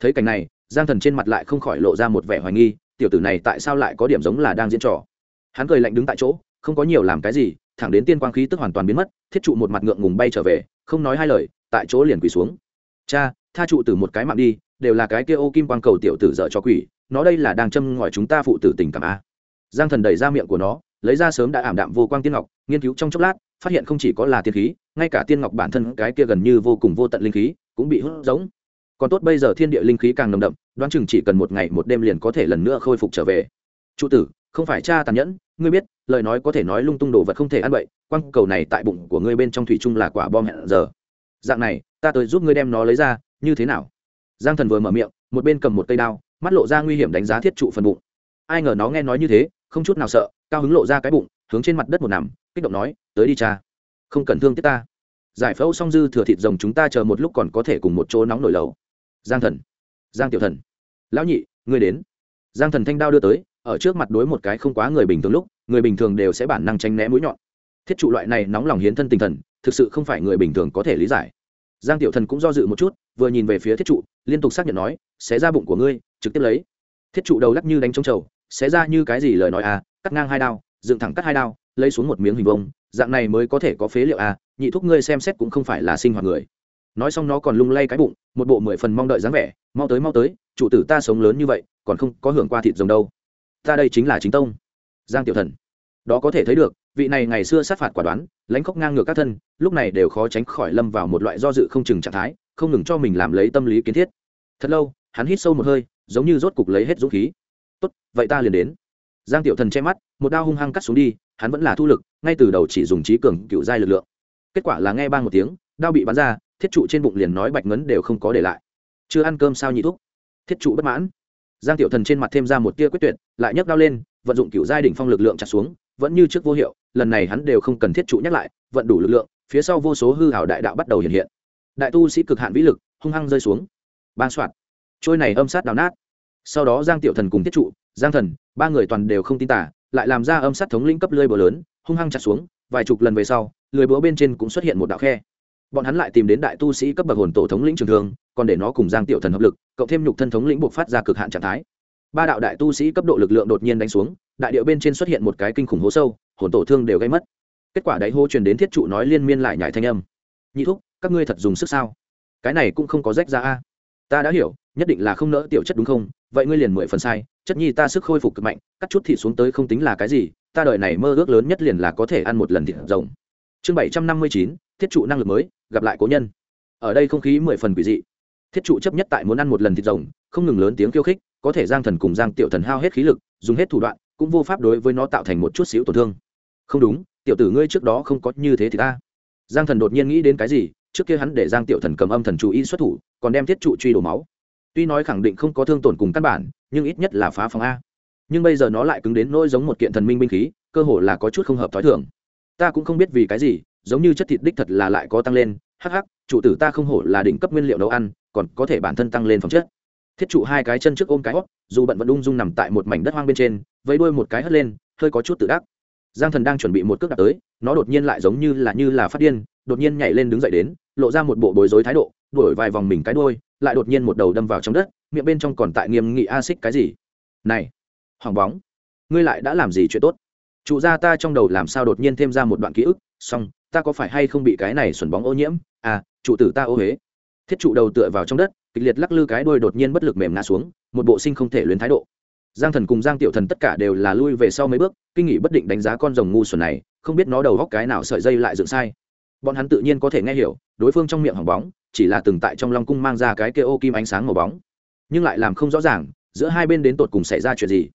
Thấy cảnh này giang thần trên mặt lại không khỏi lộ ra một vẻ hoài nghi tiểu tử này tại sao lại có điểm giống là đang diễn trò. Hắn cười lạnh đứng tại chỗ không có nhiều làm cái gì thẳng đến tiên quang khí tức hoàn toàn biến mất, thiết trụ một mặt ngượng ngùng bay trở về, không nói hai lời, tại chỗ liền quỳ xuống. Cha, tha trụ từ một cái mạng đi, đều là cái kia ô kim quang cầu tiểu tử dở cho quỷ, nó đây là đang châm ngòi chúng ta phụ tử tình cảm a. Giang thần đẩy ra miệng của nó, lấy ra sớm đã ảm đạm vô quang tiên ngọc, nghiên cứu trong chốc lát, phát hiện không chỉ có là tiên khí, ngay cả tiên ngọc bản thân cái kia gần như vô cùng vô tận linh khí cũng bị hút giống. Còn tốt bây giờ thiên địa linh khí càng nồng đậm, đoán chừng chỉ cần một ngày một đêm liền có thể lần nữa khôi phục trở về trụ tử, không phải cha tàn nhẫn, ngươi biết, lời nói có thể nói lung tung đồ vật không thể ăn bậy, quăng cầu này tại bụng của ngươi bên trong thủy chung là quả bom hẹn giờ. Dạng này, ta tới giúp ngươi đem nó lấy ra, như thế nào? Giang thần vừa mở miệng, một bên cầm một cây đao, mắt lộ ra nguy hiểm đánh giá thiết trụ phần bụng. Ai ngờ nó nghe nói như thế, không chút nào sợ, cao hứng lộ ra cái bụng, hướng trên mặt đất một nằm, kích động nói, tới đi cha, không cần thương tiếc ta. Giải phẫu xong dư thừa thịt rồng chúng ta chờ một lúc còn có thể cùng một chỗ nóng nổi lầu. Giang thần, giang tiểu thần, lão nhị, ngươi đến. Giang thần thanh đao đưa tới ở trước mặt đối một cái không quá người bình thường lúc, người bình thường đều sẽ bản năng tránh né mũi nhọn. Thiết trụ loại này nóng lòng hiến thân tinh thần, thực sự không phải người bình thường có thể lý giải. Giang tiểu thần cũng do dự một chút, vừa nhìn về phía thiết trụ, liên tục xác nhận nói, xé ra bụng của ngươi, trực tiếp lấy. Thiết trụ đầu lắc như đánh trống trầu, xé ra như cái gì lời nói à cắt ngang hai đao, dựng thẳng cắt hai đao, lấy xuống một miếng hình vông dạng này mới có thể có phế liệu à nhị thúc ngươi xem xét cũng không phải là sinh hoạt người. Nói xong nó còn lung lay cái bụng, một bộ mười phần mong đợi dáng vẻ, mau tới mau tới, chủ tử ta sống lớn như vậy, còn không có hưởng qua thịt rồng đâu ta đây chính là chính tông. Giang tiểu thần. Đó có thể thấy được, vị này ngày xưa sát phạt quả đoán, lãnh khóc ngang ngược các thân, lúc này đều khó tránh khỏi lâm vào một loại do dự không chừng trạng thái, không ngừng cho mình làm lấy tâm lý kiến thiết. Thật lâu, hắn hít sâu một hơi, giống như rốt cục lấy hết dũng khí. Tốt, vậy ta liền đến. Giang tiểu thần che mắt, một đao hung hăng cắt xuống đi, hắn vẫn là thu lực, ngay từ đầu chỉ dùng trí cường cựu giai lực lượng. Kết quả là nghe bang một tiếng, đao bị bắn ra, thiết trụ trên bụng liền nói bạch ngấn đều không có để lại. Chưa ăn cơm sao nhị thúc? Thiết trụ bất mãn giang tiểu thần trên mặt thêm ra một tia quyết tuyệt, lại nhấc đao lên, vận dụng cựu giai đỉnh phong lực lượng chặt xuống, vẫn như trước vô hiệu, lần này hắn đều không cần thiết trụ nhắc lại, vận đủ lực lượng, phía sau vô số hư hảo đại đạo bắt đầu hiện hiện. Đại tu sĩ cực hạn vĩ lực, hung hăng rơi xuống. Ban soạt. Trôi này âm sát đào nát. Sau đó giang tiểu thần cùng thiết trụ, giang thần, ba người toàn đều không tin tả lại làm ra âm sát thống lĩnh cấp lơi bờ lớn, hung hăng chặt xuống, vài chục lần về sau lười búa bên trên cũng xuất hiện một đạo khe bọn hắn lại tìm đến đại tu sĩ cấp bậc hồn tổ thống lĩnh trường thương, còn để nó cùng giang tiểu thần hợp lực, cộng thêm nhục thân thống lĩnh buộc phát ra cực hạn trạng thái. Ba đạo đại tu sĩ cấp độ lực lượng đột nhiên đánh xuống, đại điệu bên trên xuất hiện một cái kinh khủng hố sâu, hồn tổ thương đều gây mất. Kết quả đáy hô truyền đến thiết trụ nói liên miên lại nhải thanh âm. Nhị thúc, các ngươi thật dùng sức sao? Cái này cũng không có rách ra a. Ta đã hiểu, nhất định là không nỡ tiểu chất đúng không? Vậy ngươi liền mười phần sai, chất nhi ta sức khôi phục cực mạnh, cắt chút thịt xuống tới không tính là cái gì, ta đợi này mơ ước lớn nhất liền là có thể ăn một lần thịt rồng. Chương bảy trăm năm mươi chín, thiết trụ năng lực mới gặp lại cố nhân. Ở đây không khí mười phần quỷ dị. Thiết trụ chấp nhất tại muốn ăn một lần thịt rồng, không ngừng lớn tiếng khiêu khích, có thể giang thần cùng giang tiểu thần hao hết khí lực, dùng hết thủ đoạn, cũng vô pháp đối với nó tạo thành một chút xíu tổn thương. Không đúng, tiểu tử ngươi trước đó không có như thế thì ta. Giang thần đột nhiên nghĩ đến cái gì, trước kia hắn để giang tiểu thần cầm âm thần chú ý xuất thủ, còn đem thiết trụ truy đổ máu. Tuy nói khẳng định không có thương tổn cùng căn bản, nhưng ít nhất là phá phòng a. Nhưng bây giờ nó lại cứng đến nỗi giống một kiện thần minh binh khí, cơ hồ là có chút không hợp t h ó i thường. Ta cũng không biết vì cái gì, giống như chất thịt đích thật là lại có tăng lên hắc hắc, chủ tử ta không hổ là đỉnh cấp nguyên liệu nấu ăn, còn có thể bản thân tăng lên phẩm chất. Thiết trụ hai cái chân trước ôm cái hót, dù bận vẫn ung dung nằm tại một mảnh đất hoang bên trên, vẫy đuôi một cái hất lên, hơi có chút tự đắc. Giang thần đang chuẩn bị một cước đạp tới, nó đột nhiên lại giống như là như là phát điên, đột nhiên nhảy lên đứng dậy đến, lộ ra một bộ bối rối thái độ, đuổi vài vòng mình cái đuôi, lại đột nhiên một đầu đâm vào trong đất, miệng bên trong còn tại nghiêm nghị a xích cái gì. Này hoàng bóng, ngươi lại đã làm gì chuyện tốt? Trụ gia ta trong đầu làm sao đột nhiên thêm ra một đoạn ký ức, xong, ta có phải hay không bị cái này xuẩn bóng ô nhiễm? À trụ tử ta ô huế. Thiết trụ đầu tựa vào trong đất, kịch liệt lắc lư cái đuôi đột nhiên bất lực mềm ngã xuống, một bộ sinh không thể luyến thái độ. Giang thần cùng giang tiểu thần tất cả đều là lui về sau mấy bước, kinh nghị bất định đánh giá con rồng ngu xuẩn này, không biết nó đầu góc cái nào sợi dây lại dựng sai. Bọn hắn tự nhiên có thể nghe hiểu, đối phương trong miệng hỏng bóng, chỉ là từng tại trong long cung mang ra cái kia ô kim ánh sáng màu bóng. Nhưng lại làm không rõ ràng, giữa hai bên đến tột cùng xảy ra chuyện gì.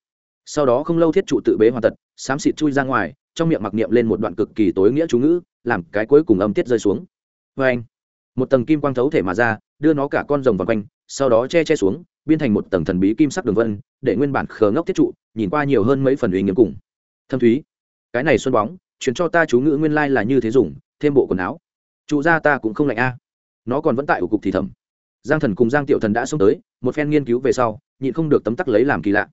Sau đó không lâu thiết trụ tự bế hoàn tật, xám xịt chui ra ngoài, trong miệng mặc niệm lên một đoạn cực kỳ tối nghĩa chú ngữ, làm cái cuối cùng âm tiết rơi xuống vê anh, một tầng kim quang thấu thể mà ra, đưa nó cả con rồng vào quanh, sau đó che che xuống, biên thành một tầng thần bí kim sắc đường vân, để nguyên bản khờ ngốc thiết trụ, nhìn qua nhiều hơn mấy phần uy nghiêm cùng. Thâm thúy, cái này xuân bóng, chuyển cho ta chú ngữ nguyên lai là như thế dùng, thêm bộ quần áo. Trụ ra ta cũng không lạnh a. Nó còn vẫn tại ổ cục thì thầm. Giang thần cùng giang tiểu thần đã xông tới, một phen nghiên cứu về sau, nhịn không được tấm tắc lấy làm kỳ lạ.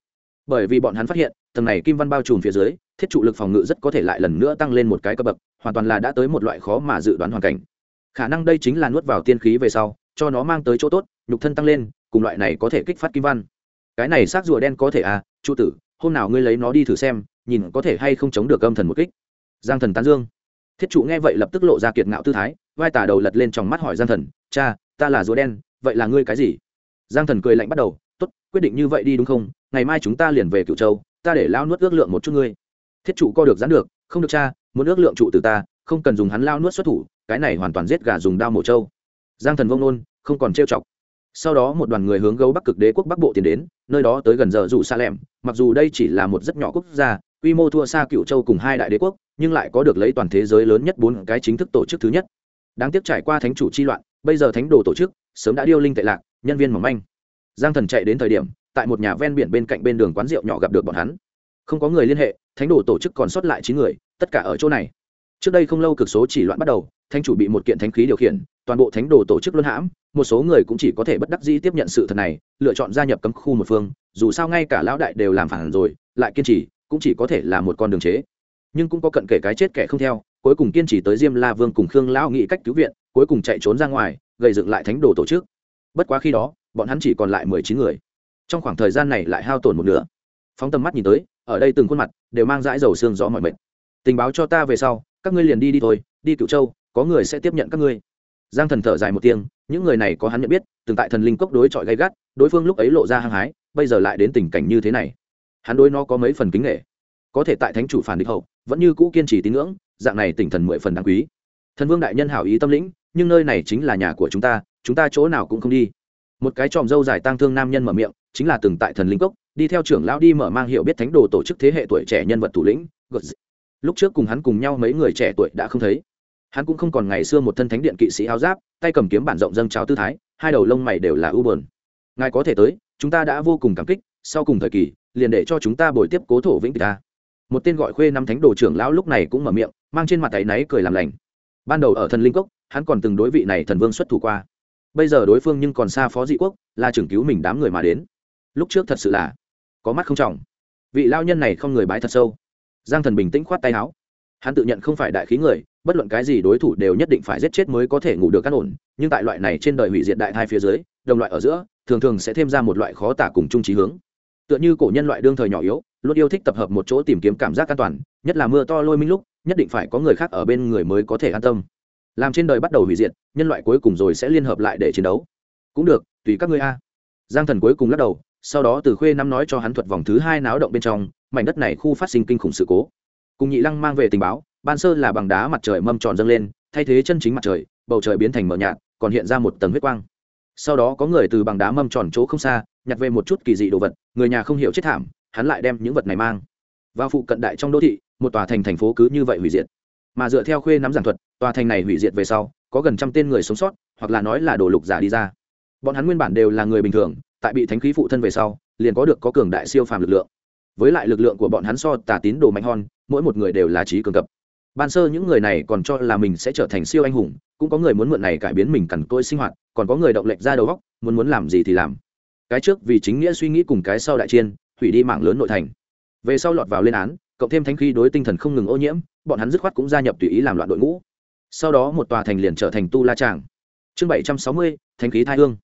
Bởi vì bọn hắn phát hiện, tầng này kim văn bao trùm phía dưới, thiết trụ lực phòng ngự rất có thể lại lần nữa tăng lên một cái cấp bậc, hoàn toàn là đã tới một loại khó mà dự đoán hoàn cảnh khả năng đây chính là nuốt vào tiên khí về sau, cho nó mang tới chỗ tốt, nhục thân tăng lên, cùng loại này có thể kích phát kim văn. Cái này xác rùa đen có thể à trụ tử, hôm nào ngươi lấy nó đi thử xem, nhìn có thể hay không chống được âm thần một kích. Giang thần tán dương. Thiết trụ nghe vậy lập tức lộ ra kiệt ngạo tư thái, vai tả đầu lật lên trong mắt hỏi giang thần, cha, ta là rùa đen, vậy là ngươi cái gì? Giang thần cười lạnh bắt đầu, tốt, quyết định như vậy đi đúng không? Ngày mai chúng ta liền về cựu châu, ta để lao nuốt ước lượng một chút ngươi. Thiết trụ co được dán được, không được cha, muốn ước lượng trụ từ ta không cần dùng hắn lao nuốt xuất thủ, cái này hoàn toàn giết gà dùng đao mổ trâu. Giang thần vông nôn, không còn trêu chọc. Sau đó một đoàn người hướng gấu bắc cực đế quốc bắc bộ tiến đến, nơi đó tới gần giờ dù xa lẻm mặc dù đây chỉ là một rất nhỏ quốc gia, quy mô thua xa cựu châu cùng hai đại đế quốc, nhưng lại có được lấy toàn thế giới lớn nhất bốn cái chính thức tổ chức thứ nhất. Đáng tiếc trải qua thánh chủ chi loạn, bây giờ thánh đồ tổ chức, sớm đã điêu linh tệ lạc, nhân viên mỏng manh. Giang thần chạy đến thời điểm, tại một nhà ven biển bên cạnh bên đường quán rượu nhỏ gặp được bọn hắn. Không có người liên hệ, thánh đồ tổ chức còn sót lại chín người, tất cả ở chỗ này trước đây không lâu cực số chỉ loạn bắt đầu, thánh chủ bị một kiện thánh khí điều khiển, toàn bộ thánh đồ tổ chức luân hãm, một số người cũng chỉ có thể bất đắc dĩ tiếp nhận sự thật này, lựa chọn gia nhập cấm khu một phương, dù sao ngay cả lão đại đều làm phản rồi, lại kiên trì, cũng chỉ có thể là một con đường chế. Nhưng cũng có cận kể cái chết kẻ không theo, cuối cùng kiên trì tới diêm la vương cùng khương lão nghị cách cứu viện, cuối cùng chạy trốn ra ngoài, gây dựng lại thánh đồ tổ chức. Bất quá khi đó, bọn hắn chỉ còn lại mười chín người. Trong khoảng thời gian này lại hao tổn một nửa. Phóng tầm mắt nhìn tới, ở đây từng khuôn mặt đều mang dãi dầu xương gió mọi mệt tình báo cho ta về sau, các ngươi liền đi đi thôi, đi cựu châu, có người sẽ tiếp nhận các ngươi. Giang thần thở dài một tiếng, những người này có hắn nhận biết, từng tại thần linh cốc đối chọi gay gắt, đối phương lúc ấy lộ ra hăng hái, bây giờ lại đến tình cảnh như thế này. Hắn đối nó có mấy phần kính nghệ có thể tại thánh chủ phản địch hậu, vẫn như cũ kiên trì tín ngưỡng, dạng này tỉnh thần mười phần đáng quý. Thần vương đại nhân hảo ý tâm lĩnh, nhưng nơi này chính là nhà của chúng ta chúng ta chỗ nào cũng không đi. Một cái tròm dâu dài tang thương nam nhân mở miệng, chính là từng tại thần linh cốc, đi theo trưởng lão đi mở mang hiệu biết thánh đồ tổ chức thế hệ tuổi trẻ nhân vật thủ lĩnh lúc trước cùng hắn cùng nhau mấy người trẻ tuổi đã không thấy. Hắn cũng không còn ngày xưa một thân thánh điện kỵ sĩ áo giáp, tay cầm kiếm bản rộng dâng cháo tư thái, hai đầu lông mày đều là ưu bờn ngài có thể tới, chúng ta đã vô cùng cảm kích, sau cùng thời kỳ, liền để cho chúng ta bồi tiếp cố thổ vĩnh kỳ ta. Một tên gọi khuê năm thánh đồ trưởng lão lúc này cũng mở miệng, mang trên mặt tay náy cười làm lành. Ban đầu ở thần linh cốc, hắn còn từng đối vị này thần vương xuất thủ qua. Bây giờ đối phương nhưng còn xa phó dị quốc, là trưởng cứu mình đám người mà đến. Lúc trước thật sự là có mắt không trọng. Vị lao nhân này không người bái thật sâu giang thần bình tĩnh khoát tay áo. Hắn tự nhận không phải đại khí người, bất luận cái gì đối thủ đều nhất định phải giết chết mới có thể ngủ được cắt ổn, nhưng tại loại này trên đời hủy diệt đại thai phía dưới, đồng loại ở giữa, thường thường sẽ thêm ra một loại khó tả cùng chung trí hướng. Tựa như cổ nhân loại đương thời nhỏ yếu, luôn yêu thích tập hợp một chỗ tìm kiếm cảm giác an toàn, nhất là mưa to lôi minh lúc, nhất định phải có người khác ở bên người mới có thể an tâm. Làm trên đời bắt đầu hủy diệt, nhân loại cuối cùng rồi sẽ liên hợp lại để chiến đấu. Cũng được, tùy các ngươi a. Giang thần cuối cùng lắc đầu sau đó từ khuê năm nói cho hắn thuật vòng thứ hai náo động bên trong, mảnh đất này khu phát sinh kinh khủng sự cố. Cùng nhị lăng mang về tình báo, ban sơ là bằng đá mặt trời mâm tròn dâng lên, thay thế chân chính mặt trời, bầu trời biến thành mờ nhạt, còn hiện ra một tầng huyết quang. Sau đó có người từ bằng đá mâm tròn chỗ không xa, nhặt về một chút kỳ dị đồ vật, người nhà không hiểu chết thảm, hắn lại đem những vật này mang vào phụ cận đại trong đô thị, một tòa thành thành phố cứ như vậy hủy diệt. Mà dựa theo khuê nắm giảng thuật, tòa thành này hủy diệt về sau, có gần trăm tên người sống sót, hoặc là nói là đồ lục giả đi ra. Bọn hắn nguyên bản đều là người bình thường tại bị thánh khí phụ thân về sau, liền có được có cường đại siêu phàm lực lượng. Với lại lực lượng của bọn hắn so tà tín đồ mạnh hon mỗi một người đều là trí cường cập ban sơ những người này còn cho là mình sẽ trở thành siêu anh hùng, cũng có người muốn mượn này cải biến mình cằn côi sinh hoạt, còn có người động lệnh ra đầu góc muốn muốn làm gì thì làm. Cái trước vì chính nghĩa suy nghĩ cùng cái sau đại chiên hủy đi mạng lớn nội thành. Về sau lọt vào lên án, cộng thêm thánh khí đối tinh thần không ngừng ô nhiễm, bọn hắn dứt khoát cũng gia nhập tùy ý làm loạn đội ngũ. Sau đó một tòa thành liền trở thành tu la tràng. Chương bảy trăm sáu mươi, thánh khí thai hương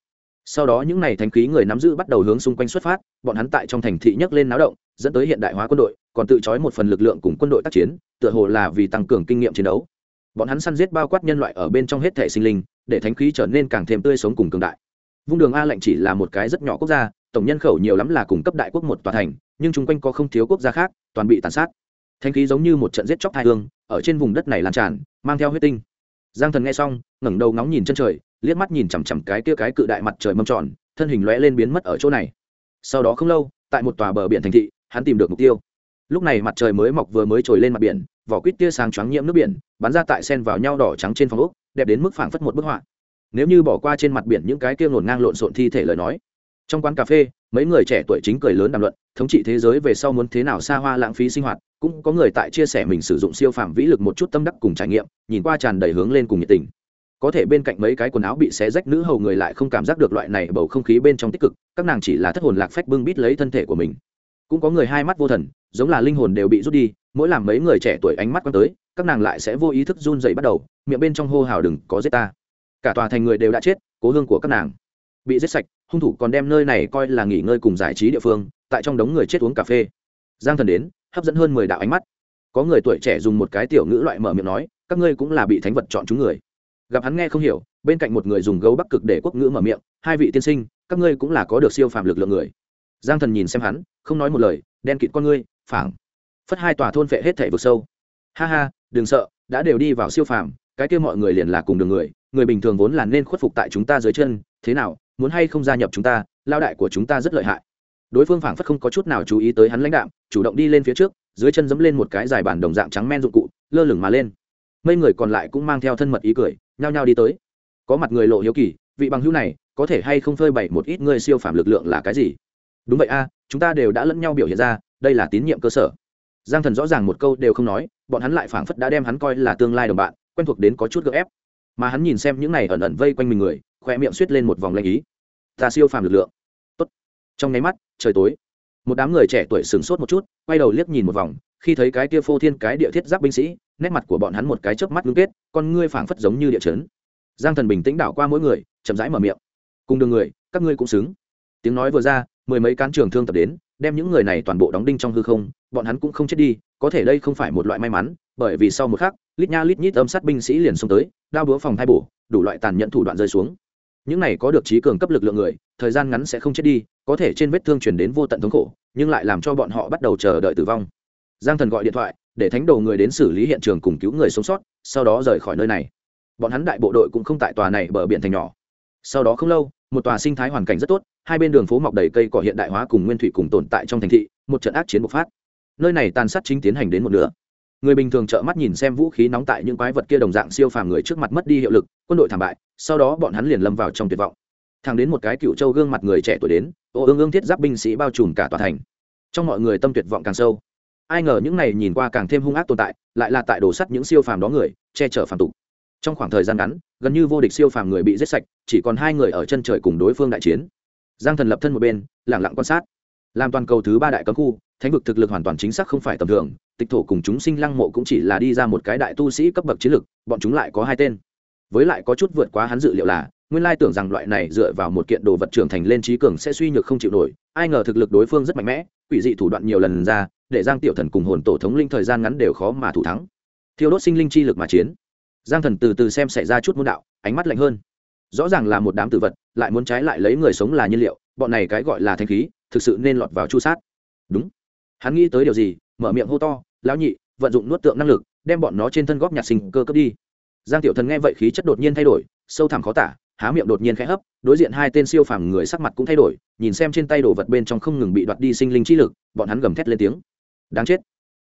sau đó những n à y thánh khí người nắm giữ bắt đầu hướng xung quanh xuất phát, bọn hắn tại trong thành thị nhấc lên náo động, dẫn tới hiện đại hóa quân đội, còn tự trói một phần lực lượng cùng quân đội tác chiến, tựa hồ là vì tăng cường kinh nghiệm chiến đấu. Bọn hắn săn giết bao quát nhân loại ở bên trong hết thể sinh linh, để thánh khí trở nên càng thêm tươi sống cùng cường đại. Vung đường a lệnh chỉ là một cái rất nhỏ quốc gia, tổng nhân khẩu nhiều lắm là cùng cấp đại quốc một tòa thành, nhưng chung quanh có không thiếu quốc gia khác, toàn bị tàn sát. Thanh khí giống như một trận giết chóc thai hương, ở trên vùng đất này lan tràn, mang theo huyết tinh. Giang thần nghe xong, ngẩng đầu ngóng nhìn chân trời liếc mắt nhìn chằm chằm cái kia cái cự đại mặt trời mâm tròn, thân hình lóe lên biến mất ở chỗ này. Sau đó không lâu, tại một tòa bờ biển thành thị, hắn tìm được mục tiêu. Lúc này mặt trời mới mọc vừa mới trồi lên mặt biển, vỏ quýt tia sáng choáng nhiễm nước biển, bắn ra tại sen vào nhau đỏ trắng trên phòng ốc, đẹp đến mức phảng phất một bức họa. Nếu như bỏ qua trên mặt biển những cái kia ngổn ngang lộn xộn thi thể lời nói, trong quán cà phê, mấy người trẻ tuổi chính cười lớn đàm luận, thống trị thế giới về sau muốn thế nào xa hoa lãng phí sinh hoạt, cũng có người tại chia sẻ mình sử dụng siêu phạm vĩ lực một chút tâm đắc cùng trải nghiệm, nhìn qua tràn đầy hướng lên cùng nhiệt tình có thể bên cạnh mấy cái quần áo bị xé rách nữ hầu người lại không cảm giác được loại này bầu không khí bên trong tích cực, các nàng chỉ là thất hồn lạc phách bưng bít lấy thân thể của mình. Cũng có người hai mắt vô thần, giống là linh hồn đều bị rút đi, mỗi làm mấy người trẻ tuổi ánh mắt quăng tới, các nàng lại sẽ vô ý thức run dậy bắt đầu, miệng bên trong hô hào đừng, có giết ta. Cả tòa thành người đều đã chết, cố hương của các nàng bị giết sạch, hung thủ còn đem nơi này coi là nghỉ ngơi cùng giải trí địa phương, tại trong đống người chết uống cà phê. Giang thần đến, hấp dẫn hơn mười đạo ánh mắt. Có người tuổi trẻ dùng một cái tiểu ngữ loại mở miệng nói, các ngươi cũng là bị thánh vật chọn chúng người gặp hắn nghe không hiểu, bên cạnh một người dùng gấu bắc cực để quốc ngữ mở miệng, hai vị tiên sinh, các ngươi cũng là có được siêu phàm lực lượng người. Giang thần nhìn xem hắn, không nói một lời, đen kịt con ngươi, phảng. Phất hai tòa thôn vệ hết thể vực sâu. Ha ha, đừng sợ, đã đều đi vào siêu phàm, cái kia mọi người liền là cùng đường người người bình thường vốn là nên khuất phục tại chúng ta dưới chân, thế nào, muốn hay không gia nhập chúng ta, lao đại của chúng ta rất lợi hại. Đối phương phảng phất không có chút nào chú ý tới hắn lãnh đạm, chủ động đi lên phía trước, dưới chân dẫm lên một cái dài bản đồng dạng trắng men dụng cụ, lơ lửng mà lên mấy người còn lại cũng mang theo thân mật ý cười, nhao nhao đi tới. Có mặt người lộ hiếu kỳ, vị bằng hữu này, có thể hay không phơi bày một ít người siêu phàm lực lượng là cái gì? Đúng vậy a, chúng ta đều đã lẫn nhau biểu hiện ra, đây là tín nhiệm cơ sở. Giang thần rõ ràng một câu đều không nói, bọn hắn lại phảng phất đã đem hắn coi là tương lai đồng bạn, quen thuộc đến có chút gợ ép. Mà hắn nhìn xem những này ẩn ẩn vây quanh mình người khoe miệng suýt lên một vòng lanh ý. Ta siêu phàm lực lượng. Tốt. trong nháy mắt, trời tối. Một đám người trẻ tuổi sửng sốt một chút, quay đầu liếc nhìn một vòng khi thấy cái kia phô thiên cái địa thiết giáp binh sĩ, nét mặt của bọn hắn một cái chớp mắt ngưng kết, con ngươi phảng phất giống như địa chấn. Giang thần bình tĩnh đảo qua mỗi người, chậm rãi mở miệng. Cùng đường người, các ngươi cũng xứng. Tiếng nói vừa ra, mười mấy cán trường thương tập đến, đem những người này toàn bộ đóng đinh trong hư không, bọn hắn cũng không chết đi, có thể đây không phải một loại may mắn, bởi vì sau một khắc, lít nha lít nhít âm sát binh sĩ liền xông tới, đao búa phòng thay bổ, đủ loại tàn nhẫn thủ đoạn rơi xuống. Những này có được trí cường cấp lực lượng người, thời gian ngắn sẽ không chết đi, có thể trên vết thương chuyển đến vô tận thống khổ, nhưng lại làm cho bọn họ bắt đầu chờ đợi tử vong giang thần gọi điện thoại, để thánh đồ người đến xử lý hiện trường cùng cứu người sống sót, sau đó rời khỏi nơi này. Bọn hắn đại bộ đội cũng không tại tòa này bờ biển thành nhỏ. Sau đó không lâu, một tòa sinh thái hoàn cảnh rất tốt, hai bên đường phố mọc đầy cây cỏ hiện đại hóa cùng nguyên thủy cùng tồn tại trong thành thị, một trận ác chiến bộc phát. Nơi này tàn sát chính tiến hành đến một nửa. Người bình thường trợ mắt nhìn xem vũ khí nóng tại những quái vật kia đồng dạng siêu phàm người trước mặt mất đi hiệu lực, quân đội thảm bại, sau đó bọn hắn liền lâm vào trong tuyệt vọng. Thằng đến một cái cựu châu gương mặt người trẻ tuổi đến, ô ương ương thiết giáp binh sĩ bao trùm cả tòa thành. Trong mọi người tâm tuyệt vọng càng sâu ai ngờ những này nhìn qua càng thêm hung ác tồn tại, lại là tại đổ sắt những siêu phàm đó người, che chở phàm tục. Trong khoảng thời gian ngắn, gần như vô địch siêu phàm người bị giết sạch, chỉ còn hai người ở chân trời cùng đối phương đại chiến. Giang thần lập thân một bên, lẳng lặng quan sát. Làm toàn cầu thứ ba đại cấm khu, thánh vực thực lực hoàn toàn chính xác không phải tầm thường, tịch thổ cùng chúng sinh lăng mộ cũng chỉ là đi ra một cái đại tu sĩ cấp bậc chiến lực, bọn chúng lại có hai tên. Với lại có chút vượt quá hắn dự liệu là nguyên lai tưởng rằng loại này dựa vào một kiện đồ vật trưởng thành lên trí cường sẽ suy nhược không chịu nổi, ai ngờ thực lực đối phương rất mạnh mẽ, quỷ dị thủ đoạn nhiều lần ra, để giang tiểu thần cùng hồn tổ thống linh thời gian ngắn đều khó mà thủ thắng. Thiêu đốt sinh linh chi lực mà chiến. Giang thần từ từ xem xảy ra chút môn đạo, ánh mắt lạnh hơn. Rõ ràng là một đám tử vật, lại muốn trái lại lấy người sống là nhiên liệu, bọn này cái gọi là thanh khí, thực sự nên lọt vào chu sát. Đúng. Hắn nghĩ tới điều gì, mở miệng hô to, lão nhị, vận dụng nuốt tượng năng lực, đem bọn nó trên thân góp nhặt sinh cơ cấp đi. Giang tiểu thần nghe vậy khí chất đột nhiên thay đổi, sâu thẳm khó tả há miệng đột nhiên khẽ hấp, đối diện hai tên siêu phàm người sắc mặt cũng thay đổi, nhìn xem trên tay đồ vật bên trong không ngừng bị đoạt đi sinh linh trí lực, bọn hắn gầm thét lên tiếng. Đáng chết.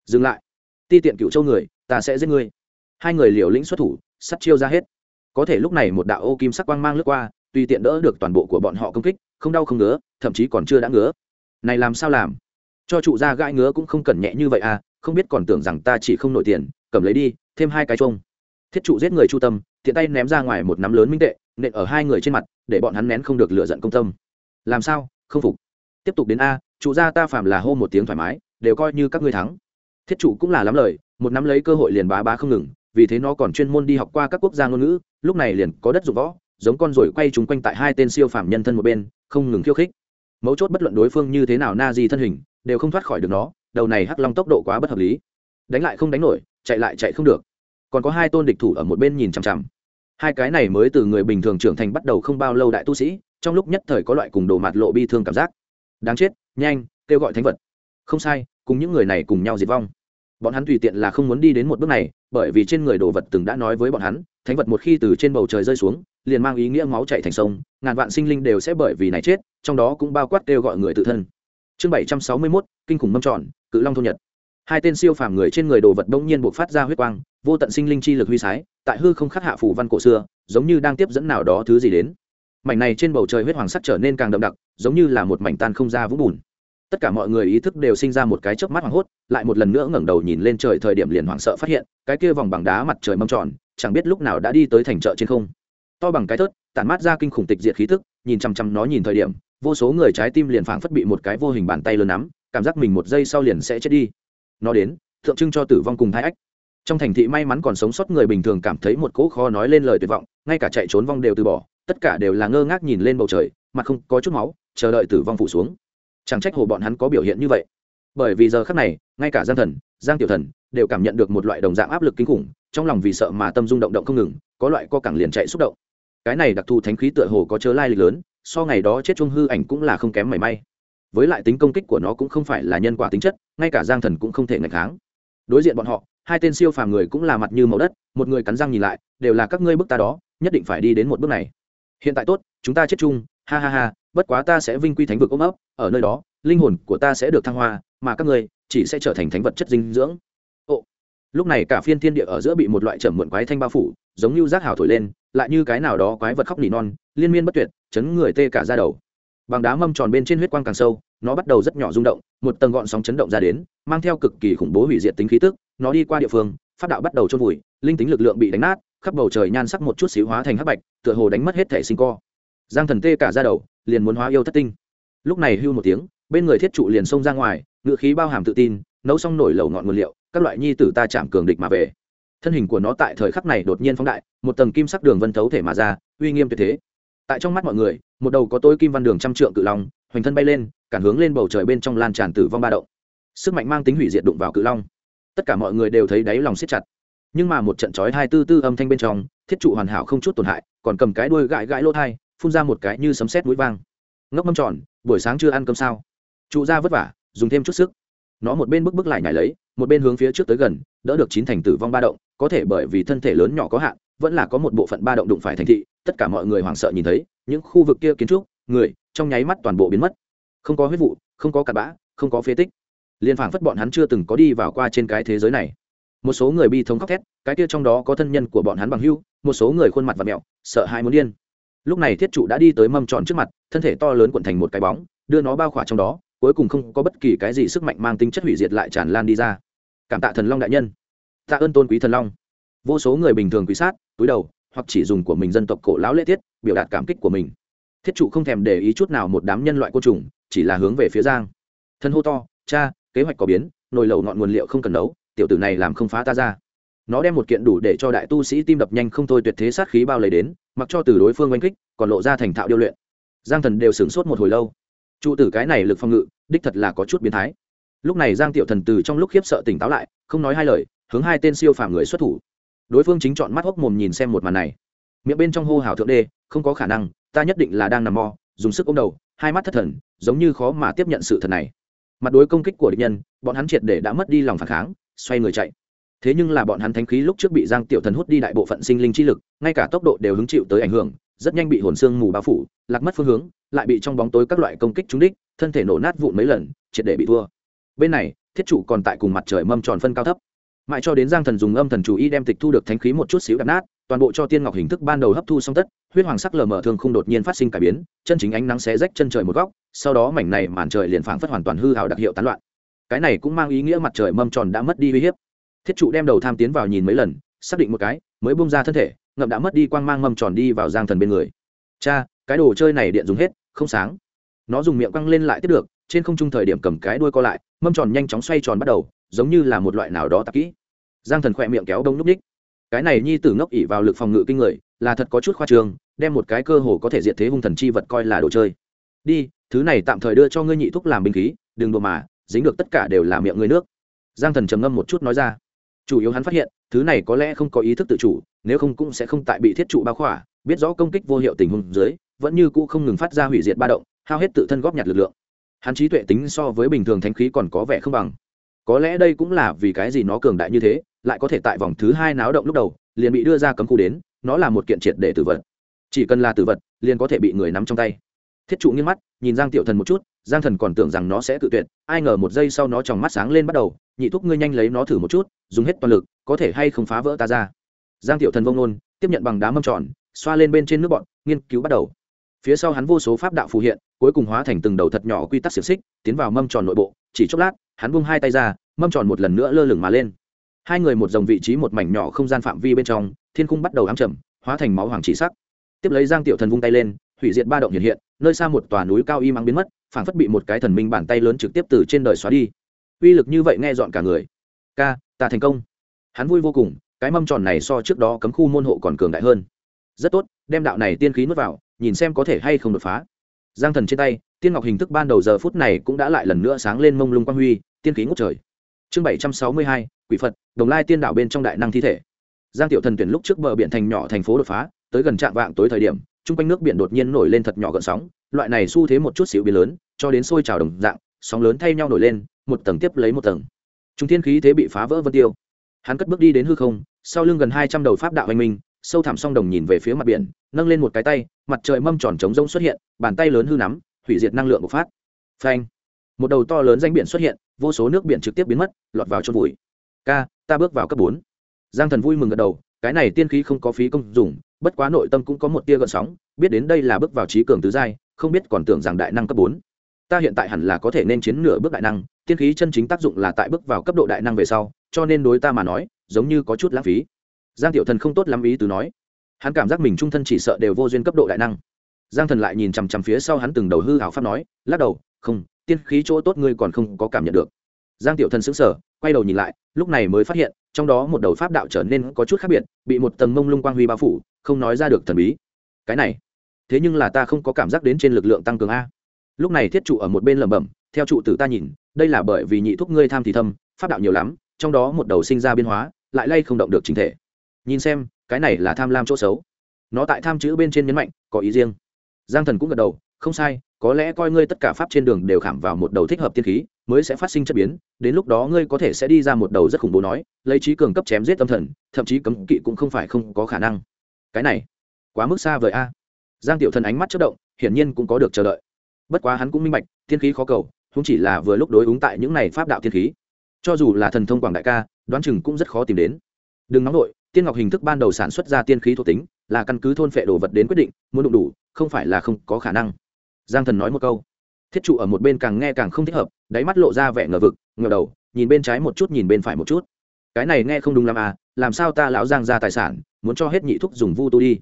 Dừng lại. Ti tiện cựu châu người, ta sẽ giết ngươi. Hai người liều lĩnh xuất thủ, sắt chiêu ra hết. Có thể lúc này một đạo ô kim sắc quang mang lướt qua tùy tiện đỡ được toàn bộ của bọn họ công kích, không đau không ngứa, thậm chí còn chưa đã ngứa. Này làm sao làm? Cho trụ ra gãi ngứa cũng không cần nhẹ như vậy à không biết còn tưởng rằng ta chỉ không nổi tiền, cầm lấy đi, thêm hai cái trông thiết trụ giết người chu tâm, tiện tay ném ra ngoài một nắm lớn minh tệ nện ở hai người trên mặt, để bọn hắn nén không được lựa giận công tâm. Làm sao? Không phục. Tiếp tục đến a trụ gia ta phạm là hô một tiếng thoải mái, đều coi như các ngươi thắng. Thiết chủ cũng là lắm lời, một năm lấy cơ hội liền bá bá không ngừng, vì thế nó còn chuyên môn đi học qua các quốc gia ngôn ngữ, lúc này liền có đất dụng võ, giống con rồi quay chúng quanh tại hai tên siêu phàm nhân thân một bên, không ngừng khiêu khích. Mấu chốt bất luận đối phương như thế nào na di thân hình, đều không thoát khỏi được nó, đầu này hắc long tốc độ quá bất hợp lý. Đánh lại không đánh nổi, chạy lại chạy không được. Còn có hai tôn địch thủ ở một bên nhìn chằm chằm hai cái này mới từ người bình thường trưởng thành bắt đầu không bao lâu đại tu sĩ, trong lúc nhất thời có loại cùng đồ mặt lộ bi thương cảm giác. Đáng chết, nhanh, kêu gọi thánh vật. Không sai, cùng những người này cùng nhau diệt vong. Bọn hắn tùy tiện là không muốn đi đến một bước này, bởi vì trên người đồ vật từng đã nói với bọn hắn, thánh vật một khi từ trên bầu trời rơi xuống, liền mang ý nghĩa máu chạy thành sông, ngàn vạn sinh linh đều sẽ bởi vì này chết, trong đó cũng bao quát kêu gọi người tự thân. Chương bảy trăm sáu mươi mốt, kinh khủng mâm tròn, cự long thôn nhật. Hai tên siêu phàm người trên người đồ vật bỗng nhiên buộc phát ra huyết quang, vô tận sinh linh chi lực huy sái tại hư không khắc hạ phủ văn cổ xưa, giống như đang tiếp dẫn nào đó thứ gì đến. Mảnh này trên bầu trời huyết hoàng sắc trở nên càng đậm đặc, giống như là một mảnh tan không ra vũng bùn. Tất cả mọi người ý thức đều sinh ra một cái chớp mắt hoảng hốt, lại một lần nữa ngẩng đầu nhìn lên trời thời điểm liền hoảng sợ phát hiện, cái kia vòng bằng đá mặt trời mâm tròn, chẳng biết lúc nào đã đi tới thành chợ trên không. To bằng cái thớt, tản mát ra kinh khủng tịch diệt khí tức, nhìn chăm chăm nó nhìn thời điểm, vô số người trái tim liền phảng phất bị một cái vô hình bàn tay lớn nắm, cảm giác mình một giây sau liền sẽ chết đi. Nó đến, tượng trưng cho tử vong cùng thái ách trong thành thị may mắn còn sống sót người bình thường cảm thấy một cỗ khó nói lên lời tuyệt vọng, ngay cả chạy trốn vong đều từ bỏ, tất cả đều là ngơ ngác nhìn lên bầu trời, mặt không có chút máu, chờ đợi tử vong phủ xuống. Chẳng trách hồ bọn hắn có biểu hiện như vậy. Bởi vì giờ khác này, ngay cả giang thần, giang tiểu thần đều cảm nhận được một loại đồng dạng áp lực kinh khủng, trong lòng vì sợ mà tâm dung động động không ngừng, có loại co cẳng liền chạy xúc động. Cái này đặc thù thánh khí tựa hồ có chớ lai lịch lớn, so ngày đó chết chung hư ảnh cũng là không kém mảy may. Với lại tính công kích của nó cũng không phải là nhân quả tính chất, ngay cả giang thần cũng không thể ngạch kháng. Đối diện bọn họ hai tên siêu phàm người cũng là mặt như màu đất, một người cắn răng nhìn lại, đều là các ngươi bước ta đó, nhất định phải đi đến một bước này. Hiện tại tốt, chúng ta chết chung, ha ha ha, bất quá ta sẽ vinh quy thánh vực ôm ấp, ở nơi đó, linh hồn của ta sẽ được thăng hoa, mà các ngươi chỉ sẽ trở thành thánh vật chất dinh dưỡng. Ồ, lúc này cả phiên thiên địa ở giữa bị một loại trầm muộn quái thanh bao phủ, giống như rác hào thổi lên, lại như cái nào đó quái vật khóc nỉ non, liên miên bất tuyệt, chấn người tê cả ra đầu. Bằng đá mâm tròn bên trên huyết quang càng sâu nó bắt đầu rất nhỏ rung động, một tầng gọn sóng chấn động ra đến, mang theo cực kỳ khủng bố hủy diệt tính khí tức, nó đi qua địa phương phát đạo bắt đầu trôn vùi, linh tính lực lượng bị đánh nát, khắp bầu trời nhan sắc một chút xíu hóa thành hắc bạch, tựa hồ đánh mất hết thể sinh co. Giang thần tê cả ra đầu, liền muốn hóa yêu thất tinh. Lúc này hưu một tiếng, bên người thiết trụ liền xông ra ngoài, ngự khí bao hàm tự tin, nấu xong nổi lẩu ngọn nguồn liệu, các loại nhi tử ta chạm cường địch mà về. Thân hình của nó tại thời khắc này đột nhiên phóng đại, một tầng kim sắc đường vân thấu thể mà ra, uy nghiêm tuyệt thế. Tại trong mắt mọi người, một đầu có tối kim văn đường trăm trượng cự long, hoành thân bay lên cản hướng lên bầu trời bên trong lan tràn tử vong ba động. Sức mạnh mang tính hủy diệt đụng vào cự long. Tất cả mọi người đều thấy đáy lòng siết chặt. Nhưng mà một trận chói hai tư tư âm thanh bên trong, thiết trụ hoàn hảo không chút tổn hại, còn cầm cái đuôi gãi gãi lỗ thai, phun ra một cái như sấm sét mũi vang. Ngốc mâm tròn, buổi sáng chưa ăn cơm sao? Trụ ra vất vả, dùng thêm chút sức. Nó một bên bước bước lại nhảy lấy, một bên hướng phía trước tới gần, đỡ được chín thành tử vong ba động, có thể bởi vì thân thể lớn nhỏ có hạn, vẫn là có một bộ phận ba động đụng phải thành thị, tất cả mọi người hoảng sợ nhìn thấy, những khu vực kia kiến trúc, người, trong nháy mắt toàn bộ biến mất không có huyết vụ, không có cặn bã, không có phế tích. Liên phảng phất bọn hắn chưa từng có đi vào qua trên cái thế giới này. Một số người bi thống khóc thét, cái kia trong đó có thân nhân của bọn hắn bằng hưu, một số người khuôn mặt và mẹo, sợ hãi muốn điên. Lúc này thiết trụ đã đi tới mâm tròn trước mặt, thân thể to lớn cuộn thành một cái bóng, đưa nó bao khỏa trong đó, cuối cùng không có bất kỳ cái gì sức mạnh mang tính chất hủy diệt lại tràn lan đi ra. Cảm tạ thần long đại nhân. Tạ ơn tôn quý thần long. Vô số người bình thường quý sát, túi đầu, hoặc chỉ dùng của mình dân tộc cổ lão lễ tiết, biểu đạt cảm kích của mình thiết trụ không thèm để ý chút nào một đám nhân loại côn trùng, chỉ là hướng về phía giang. Thân hô to, cha, kế hoạch có biến, nồi lẩu ngọn nguồn liệu không cần nấu, tiểu tử này làm không phá ta ra. Nó đem một kiện đủ để cho đại tu sĩ tim đập nhanh không thôi tuyệt thế sát khí bao lấy đến, mặc cho từ đối phương oanh kích, còn lộ ra thành thạo điêu luyện. Giang thần đều sửng sốt một hồi lâu. Trụ tử cái này lực phòng ngự, đích thật là có chút biến thái. Lúc này giang tiểu thần từ trong lúc khiếp sợ tỉnh táo lại, không nói hai lời, hướng hai tên siêu phàm người xuất thủ. Đối phương chính chọn mắt hốc mồm nhìn xem một màn này. Miệng bên trong hô hào thượng đê, không có khả năng ta nhất định là đang nằm mò, dùng sức ôm đầu, hai mắt thất thần, giống như khó mà tiếp nhận sự thật này. Mặt đối công kích của địch nhân, bọn hắn triệt để đã mất đi lòng phản kháng, xoay người chạy. Thế nhưng là bọn hắn thánh khí lúc trước bị giang tiểu thần hút đi đại bộ phận sinh linh chi lực, ngay cả tốc độ đều hứng chịu tới ảnh hưởng, rất nhanh bị hồn xương mù bao phủ, lạc mất phương hướng, lại bị trong bóng tối các loại công kích trúng đích, thân thể nổ nát vụn mấy lần, triệt để bị thua. Bên này, thiết chủ còn tại cùng mặt trời mâm tròn phân cao thấp. Mãi cho đến giang thần dùng âm thần chủ y đem tịch thu được thánh khí một chút xíu đập nát toàn bộ cho tiên ngọc hình thức ban đầu hấp thu xong tất, huyết hoàng sắc lờ mờ thường không đột nhiên phát sinh cải biến, chân chính ánh nắng xé rách chân trời một góc, sau đó mảnh này màn trời liền phảng phất hoàn toàn hư hào đặc hiệu tán loạn. Cái này cũng mang ý nghĩa mặt trời mâm tròn đã mất đi uy hiếp. Thiết trụ đem đầu tham tiến vào nhìn mấy lần, xác định một cái, mới bung ra thân thể, ngậm đã mất đi quang mang mâm tròn đi vào giang thần bên người. Cha, cái đồ chơi này điện dùng hết, không sáng. Nó dùng miệng quăng lên lại tiếp được, trên không trung thời điểm cầm cái đuôi co lại, mâm tròn nhanh chóng xoay tròn bắt đầu, giống như là một loại nào đó tạp kỹ. Giang thần khỏe miệng kéo đông núp ních cái này nhi tử ngốc ỉ vào lực phòng ngự kinh người, là thật có chút khoa trường đem một cái cơ hồ có thể diệt thế hung thần chi vật coi là đồ chơi. Đi, thứ này tạm thời đưa cho ngươi nhị thúc làm binh khí, đừng đồ mà, dính được tất cả đều là miệng ngươi nước. Giang thần trầm ngâm một chút nói ra. Chủ yếu hắn phát hiện, thứ này có lẽ không có ý thức tự chủ, nếu không cũng sẽ không tại bị thiết trụ bao khỏa, biết rõ công kích vô hiệu tình huống dưới, vẫn như cũ không ngừng phát ra hủy diệt ba động, hao hết tự thân góp nhặt lực lượng. Hắn trí tuệ tính so với bình thường thánh khí còn có vẻ không bằng có lẽ đây cũng là vì cái gì nó cường đại như thế, lại có thể tại vòng thứ hai náo động lúc đầu, liền bị đưa ra cấm khu đến, nó là một kiện triệt để tử vật. Chỉ cần là tử vật, liền có thể bị người nắm trong tay. Thiết trụ nghiêng mắt, nhìn giang tiểu thần một chút, giang thần còn tưởng rằng nó sẽ tự tuyệt, ai ngờ một giây sau nó tròng mắt sáng lên bắt đầu, nhị thúc ngươi nhanh lấy nó thử một chút, dùng hết toàn lực, có thể hay không phá vỡ ta ra? Giang tiểu thần vông nôn tiếp nhận bằng đá mâm tròn, xoa lên bên trên nước bọn, nghiên cứu bắt đầu. Phía sau hắn vô số pháp đạo phù hiện, cuối cùng hóa thành từng đầu thật nhỏ quy tắc xiềng xích, tiến vào mâm tròn nội bộ, chỉ chốc lát hắn buông hai tay ra, mâm tròn một lần nữa lơ lửng mà lên. Hai người một dòng vị trí một mảnh nhỏ không gian phạm vi bên trong, thiên cung bắt đầu ám trầm, hóa thành máu hoàng chỉ sắc. Tiếp lấy giang tiểu thần vung tay lên, hủy diệt ba động hiện hiện, nơi xa một tòa núi cao y mắng biến mất, phảng phất bị một cái thần minh bàn tay lớn trực tiếp từ trên đời xóa đi. Uy lực như vậy nghe dọn cả người. Ca, ta thành công. Hắn vui vô cùng, cái mâm tròn này so trước đó cấm khu môn hộ còn cường đại hơn. Rất tốt, đem đạo này tiên khí nuốt vào, nhìn xem có thể hay không đột phá. Giang thần trên tay, tiên ngọc hình thức ban đầu giờ phút này cũng đã lại lần nữa sáng lên mông lung quang huy tiên khí ngút trời. Chương bảy trăm sáu mươi hai, quỷ phật, đồng lai tiên đảo bên trong đại năng thi thể. Giang tiểu thần tuyển lúc trước bờ biển thành nhỏ thành phố đột phá, tới gần trạm vạng tối thời điểm, chung quanh nước biển đột nhiên nổi lên thật nhỏ gợn sóng, loại này xu thế một chút xíu biến lớn, cho đến sôi trào đồng dạng, sóng lớn thay nhau nổi lên, một tầng tiếp lấy một tầng. Trung thiên khí thế bị phá vỡ vân tiêu. Hắn cất bước đi đến hư không, sau lưng gần hai trăm đầu pháp đạo anh minh, sâu thẳm song đồng nhìn về phía mặt biển, nâng lên một cái tay, mặt trời mâm tròn trống rông xuất hiện, bàn tay lớn hư nắm, hủy diệt năng lượng bộc phát. Phanh! Một đầu to lớn danh biển xuất hiện vô số nước biển trực tiếp biến mất, lọt vào chôn vùi. Ca, ta bước vào cấp bốn. Giang thần vui mừng gật đầu, cái này tiên khí không có phí công dùng, bất quá nội tâm cũng có một tia gợn sóng, biết đến đây là bước vào trí cường tứ giai, không biết còn tưởng rằng đại năng cấp bốn. Ta hiện tại hẳn là có thể nên chiến nửa bước đại năng, tiên khí chân chính tác dụng là tại bước vào cấp độ đại năng về sau, cho nên đối ta mà nói, giống như có chút lãng phí. Giang tiểu thần không tốt lắm ý từ nói. Hắn cảm giác mình trung thân chỉ sợ đều vô duyên cấp độ đại năng. Giang thần lại nhìn chằm chằm phía sau hắn từng đầu hư hảo pháp nói, lắc đầu, không tiên khí chỗ tốt ngươi còn không có cảm nhận được. Giang tiểu thần sững sờ, quay đầu nhìn lại, lúc này mới phát hiện, trong đó một đầu pháp đạo trở nên có chút khác biệt, bị một tầng mông lung quang huy bao phủ, không nói ra được thần bí. Cái này, thế nhưng là ta không có cảm giác đến trên lực lượng tăng cường a. Lúc này thiết trụ ở một bên lẩm bẩm, theo trụ tử ta nhìn, đây là bởi vì nhị thúc ngươi tham thì thâm, pháp đạo nhiều lắm, trong đó một đầu sinh ra biến hóa, lại lay không động được chính thể. Nhìn xem, cái này là tham lam chỗ xấu. Nó tại tham chữ bên trên nhấn mạnh, có ý riêng. Giang thần cũng gật đầu, không sai có lẽ coi ngươi tất cả pháp trên đường đều khảm vào một đầu thích hợp tiên khí, mới sẽ phát sinh chất biến, đến lúc đó ngươi có thể sẽ đi ra một đầu rất khủng bố nói, lấy trí cường cấp chém giết tâm thần, thậm chí cấm kỵ cũng không phải không có khả năng. Cái này, quá mức xa vời a. Giang tiểu thần ánh mắt chất động, hiển nhiên cũng có được chờ đợi. Bất quá hắn cũng minh bạch thiên khí khó cầu không chỉ là vừa lúc đối ứng tại những này pháp đạo thiên khí. Cho dù là thần thông quảng đại ca, đoán chừng cũng rất khó tìm đến. Đừng nóng nổi tiên ngọc hình thức ban đầu sản xuất ra tiên khí thuộc tính, là căn cứ thôn phệ đồ vật đến quyết định, muốn đụng đủ, không phải là không có khả năng giang thần nói một câu. Thiết trụ ở một bên càng nghe càng không thích hợp, đáy mắt lộ ra vẻ ngờ vực, ngờ đầu, nhìn bên trái một chút, nhìn bên phải một chút. Cái này nghe không đúng lắm à làm sao ta lão giang ra tài sản, muốn cho hết nhị thúc dùng vu tu đi.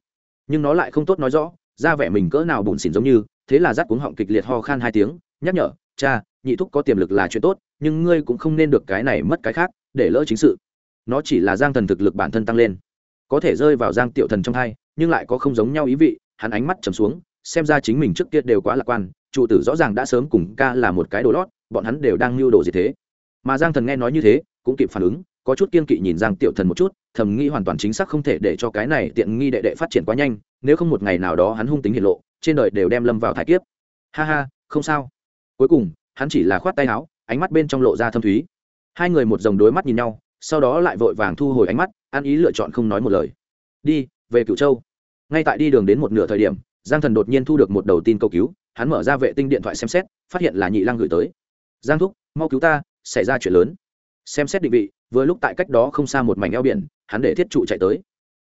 Nhưng nó lại không tốt nói rõ, ra vẻ mình cỡ nào bùn xỉn giống như, thế là rắt cuống họng kịch liệt ho khan hai tiếng, nhắc nhở, cha, nhị thúc có tiềm lực là chuyện tốt, nhưng ngươi cũng không nên được cái này mất cái khác, để lỡ chính sự. Nó chỉ là giang thần thực lực bản thân tăng lên. Có thể rơi vào giang tiểu thần trong thai nhưng lại có không giống nhau ý vị, hắn ánh mắt trầm xuống xem ra chính mình trước kia đều quá lạc quan trụ tử rõ ràng đã sớm cùng ca là một cái đồ lót, bọn hắn đều đang lưu đồ gì thế? Mà giang thần nghe nói như thế, cũng kịp phản ứng, có chút kiên kỵ nhìn giang tiểu thần một chút, thầm nghĩ hoàn toàn chính xác không thể để cho cái này tiện nghi đệ đệ phát triển quá nhanh, nếu không một ngày nào đó hắn hung tính hiện lộ, trên đời đều đem lâm vào thái kiếp. Ha ha, không sao. Cuối cùng, hắn chỉ là khoát tay áo, ánh mắt bên trong lộ ra thâm thúy. Hai người một dòng đối mắt nhìn nhau, sau đó lại vội vàng thu hồi ánh mắt, ăn ý lựa chọn không nói một lời. Đi, về cửu châu. Ngay tại đi đường đến một nửa thời điểm giang thần đột nhiên thu được một đầu tin cầu cứu, hắn mở ra vệ tinh điện thoại xem xét, phát hiện là nhị lăng gửi tới. Giang thúc, mau cứu ta, xảy ra chuyện lớn. Xem xét định vị, vừa lúc tại cách đó không xa một mảnh eo biển, hắn để thiết trụ chạy tới.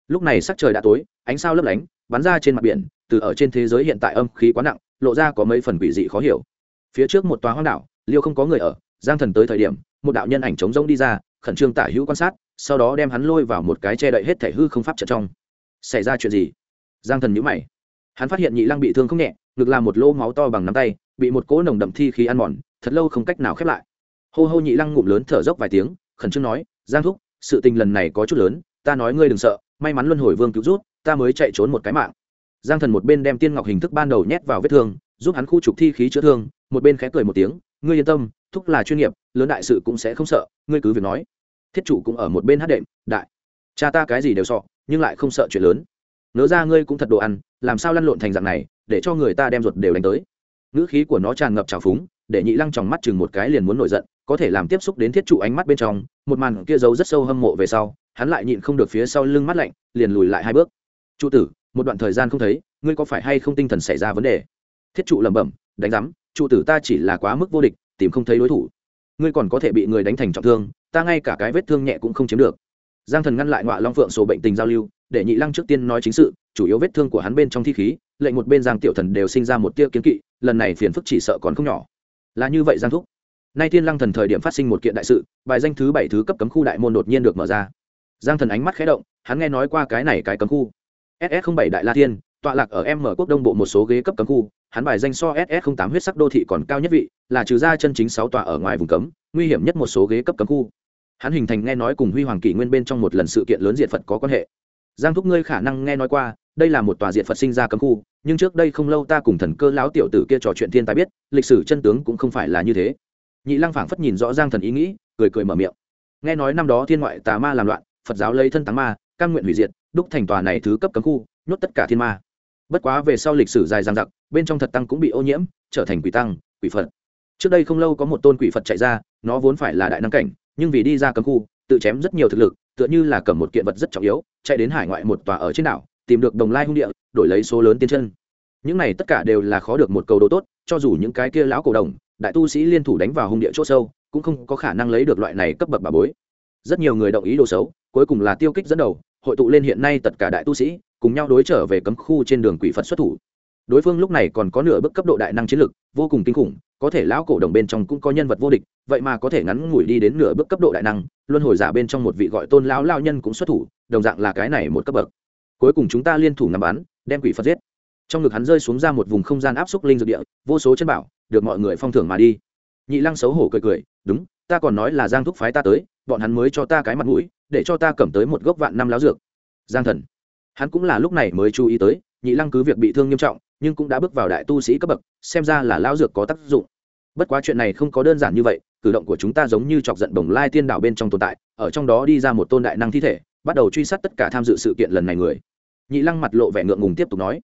Lúc này sắc trời đã tối, ánh sao lấp lánh, bắn ra trên mặt biển, từ ở trên thế giới hiện tại âm khí quá nặng, lộ ra có mấy phần quỷ dị khó hiểu. Phía trước một tòa hoang đảo, liêu không có người ở, giang thần tới thời điểm, một đạo nhân ảnh trống rông đi ra, khẩn trương tả hữu quan sát, sau đó đem hắn lôi vào một cái che đậy hết thể hư không pháp trận trong. Xảy ra chuyện gì? Giang thần nhữ mày hắn phát hiện nhị lăng bị thương không nhẹ, ngực làm một lỗ máu to bằng nắm tay, bị một cỗ nồng đậm thi khí ăn mòn, thật lâu không cách nào khép lại. Hô hô nhị lăng ngụm lớn thở dốc vài tiếng, khẩn trương nói, giang thúc, sự tình lần này có chút lớn, ta nói ngươi đừng sợ, may mắn luân hồi vương cứu rút, ta mới chạy trốn một cái mạng. Giang thần một bên đem tiên ngọc hình thức ban đầu nhét vào vết thương, giúp hắn khu trục thi khí chữa thương, một bên khẽ cười một tiếng, ngươi yên tâm, thúc là chuyên nghiệp, lớn đại sự cũng sẽ không sợ, ngươi cứ việc nói. Thiết chủ cũng ở một bên hát đệm, đại, cha ta cái gì đều sọ nhưng lại không sợ chuyện lớn nỡ ra ngươi cũng thật đồ ăn, làm sao lăn lộn thành dạng này, để cho người ta đem ruột đều đánh tới. Ngữ khí của nó tràn ngập trào phúng, để nhị lăng tròng mắt chừng một cái liền muốn nổi giận, có thể làm tiếp xúc đến thiết trụ ánh mắt bên trong, một màn kia giấu rất sâu hâm mộ về sau, hắn lại nhịn không được phía sau lưng mắt lạnh, liền lùi lại hai bước. Trụ tử, một đoạn thời gian không thấy, ngươi có phải hay không tinh thần xảy ra vấn đề? Thiết trụ lẩm bẩm, đánh giám trụ tử ta chỉ là quá mức vô địch, tìm không thấy đối thủ. Ngươi còn có thể bị người đánh thành trọng thương, ta ngay cả cái vết thương nhẹ cũng không chiếm được. Giang thần ngăn lại ngoại long phượng sổ bệnh tình giao lưu để nhị lăng trước tiên nói chính sự, chủ yếu vết thương của hắn bên trong thi khí, lệnh một bên giang tiểu thần đều sinh ra một tia kiến kỵ, lần này phiền phức chỉ sợ còn không nhỏ. Là như vậy giang thúc. Nay thiên lăng thần thời điểm phát sinh một kiện đại sự, bài danh thứ bảy thứ cấp cấm khu đại môn đột nhiên được mở ra. Giang thần ánh mắt khé động, hắn nghe nói qua cái này cái cấm khu. Ss bảy đại la thiên, tọa lạc ở m quốc đông bộ một số ghế cấp cấm khu, hắn bài danh so ss tám huyết sắc đô thị còn cao nhất vị, là trừ ra chân chính sáu tòa ở ngoài vùng cấm, nguy hiểm nhất một số ghế cấp cấm khu. Hắn hình thành nghe nói cùng huy hoàng kỷ nguyên bên trong một lần sự kiện lớn diện phật có quan hệ giang thúc ngươi khả năng nghe nói qua, đây là một tòa diện phật sinh ra cấm khu, nhưng trước đây không lâu ta cùng thần cơ lão tiểu tử kia trò chuyện thiên tài biết, lịch sử chân tướng cũng không phải là như thế. Nhị lăng phảng phất nhìn rõ giang thần ý nghĩ, cười cười mở miệng. Nghe nói năm đó thiên ngoại tà ma làm loạn, phật giáo lấy thân táng ma căn nguyện hủy diệt, đúc thành tòa này thứ cấp cấm khu, nhốt tất cả thiên ma. Bất quá về sau lịch sử dài dằng dặc, bên trong thật tăng cũng bị ô nhiễm, trở thành quỷ tăng, quỷ phật. Trước đây không lâu có một tôn quỷ phật chạy ra, nó vốn phải là đại năng cảnh, nhưng vì đi ra cấm khu, tự chém rất nhiều thực lực tựa như là cầm một kiện vật rất trọng yếu, chạy đến hải ngoại một tòa ở trên đảo, tìm được đồng lai hung địa, đổi lấy số lớn tiên chân. Những này tất cả đều là khó được một cầu đồ tốt, cho dù những cái kia lão cổ đồng, đại tu sĩ liên thủ đánh vào hung địa chỗ sâu, cũng không có khả năng lấy được loại này cấp bậc bà bối. Rất nhiều người đồng ý đồ xấu, cuối cùng là tiêu kích dẫn đầu, hội tụ lên hiện nay tất cả đại tu sĩ, cùng nhau đối trở về cấm khu trên đường quỷ phật xuất thủ đối phương lúc này còn có nửa bước cấp độ đại năng chiến lực, vô cùng kinh khủng, có thể lão cổ đồng bên trong cũng có nhân vật vô địch, vậy mà có thể ngắn ngủi đi đến nửa bước cấp độ đại năng, luân hồi giả bên trong một vị gọi tôn lão lao nhân cũng xuất thủ, đồng dạng là cái này một cấp bậc. Cuối cùng chúng ta liên thủ nằm bắn, đem quỷ phật giết. Trong ngực hắn rơi xuống ra một vùng không gian áp xúc linh dược địa, vô số chân bảo, được mọi người phong thưởng mà đi. Nhị lăng xấu hổ cười cười, đúng, ta còn nói là giang thúc phái ta tới, bọn hắn mới cho ta cái mặt mũi, để cho ta cầm tới một gốc vạn năm láo dược. Giang thần. Hắn cũng là lúc này mới chú ý tới, nhị lăng cứ việc bị thương nghiêm trọng nhưng cũng đã bước vào đại tu sĩ cấp bậc, xem ra là lao dược có tác dụng. Bất quá chuyện này không có đơn giản như vậy, cử động của chúng ta giống như chọc giận bồng lai tiên đảo bên trong tồn tại, ở trong đó đi ra một tôn đại năng thi thể, bắt đầu truy sát tất cả tham dự sự kiện lần này người. Nhị lăng mặt lộ vẻ ngượng ngùng tiếp tục nói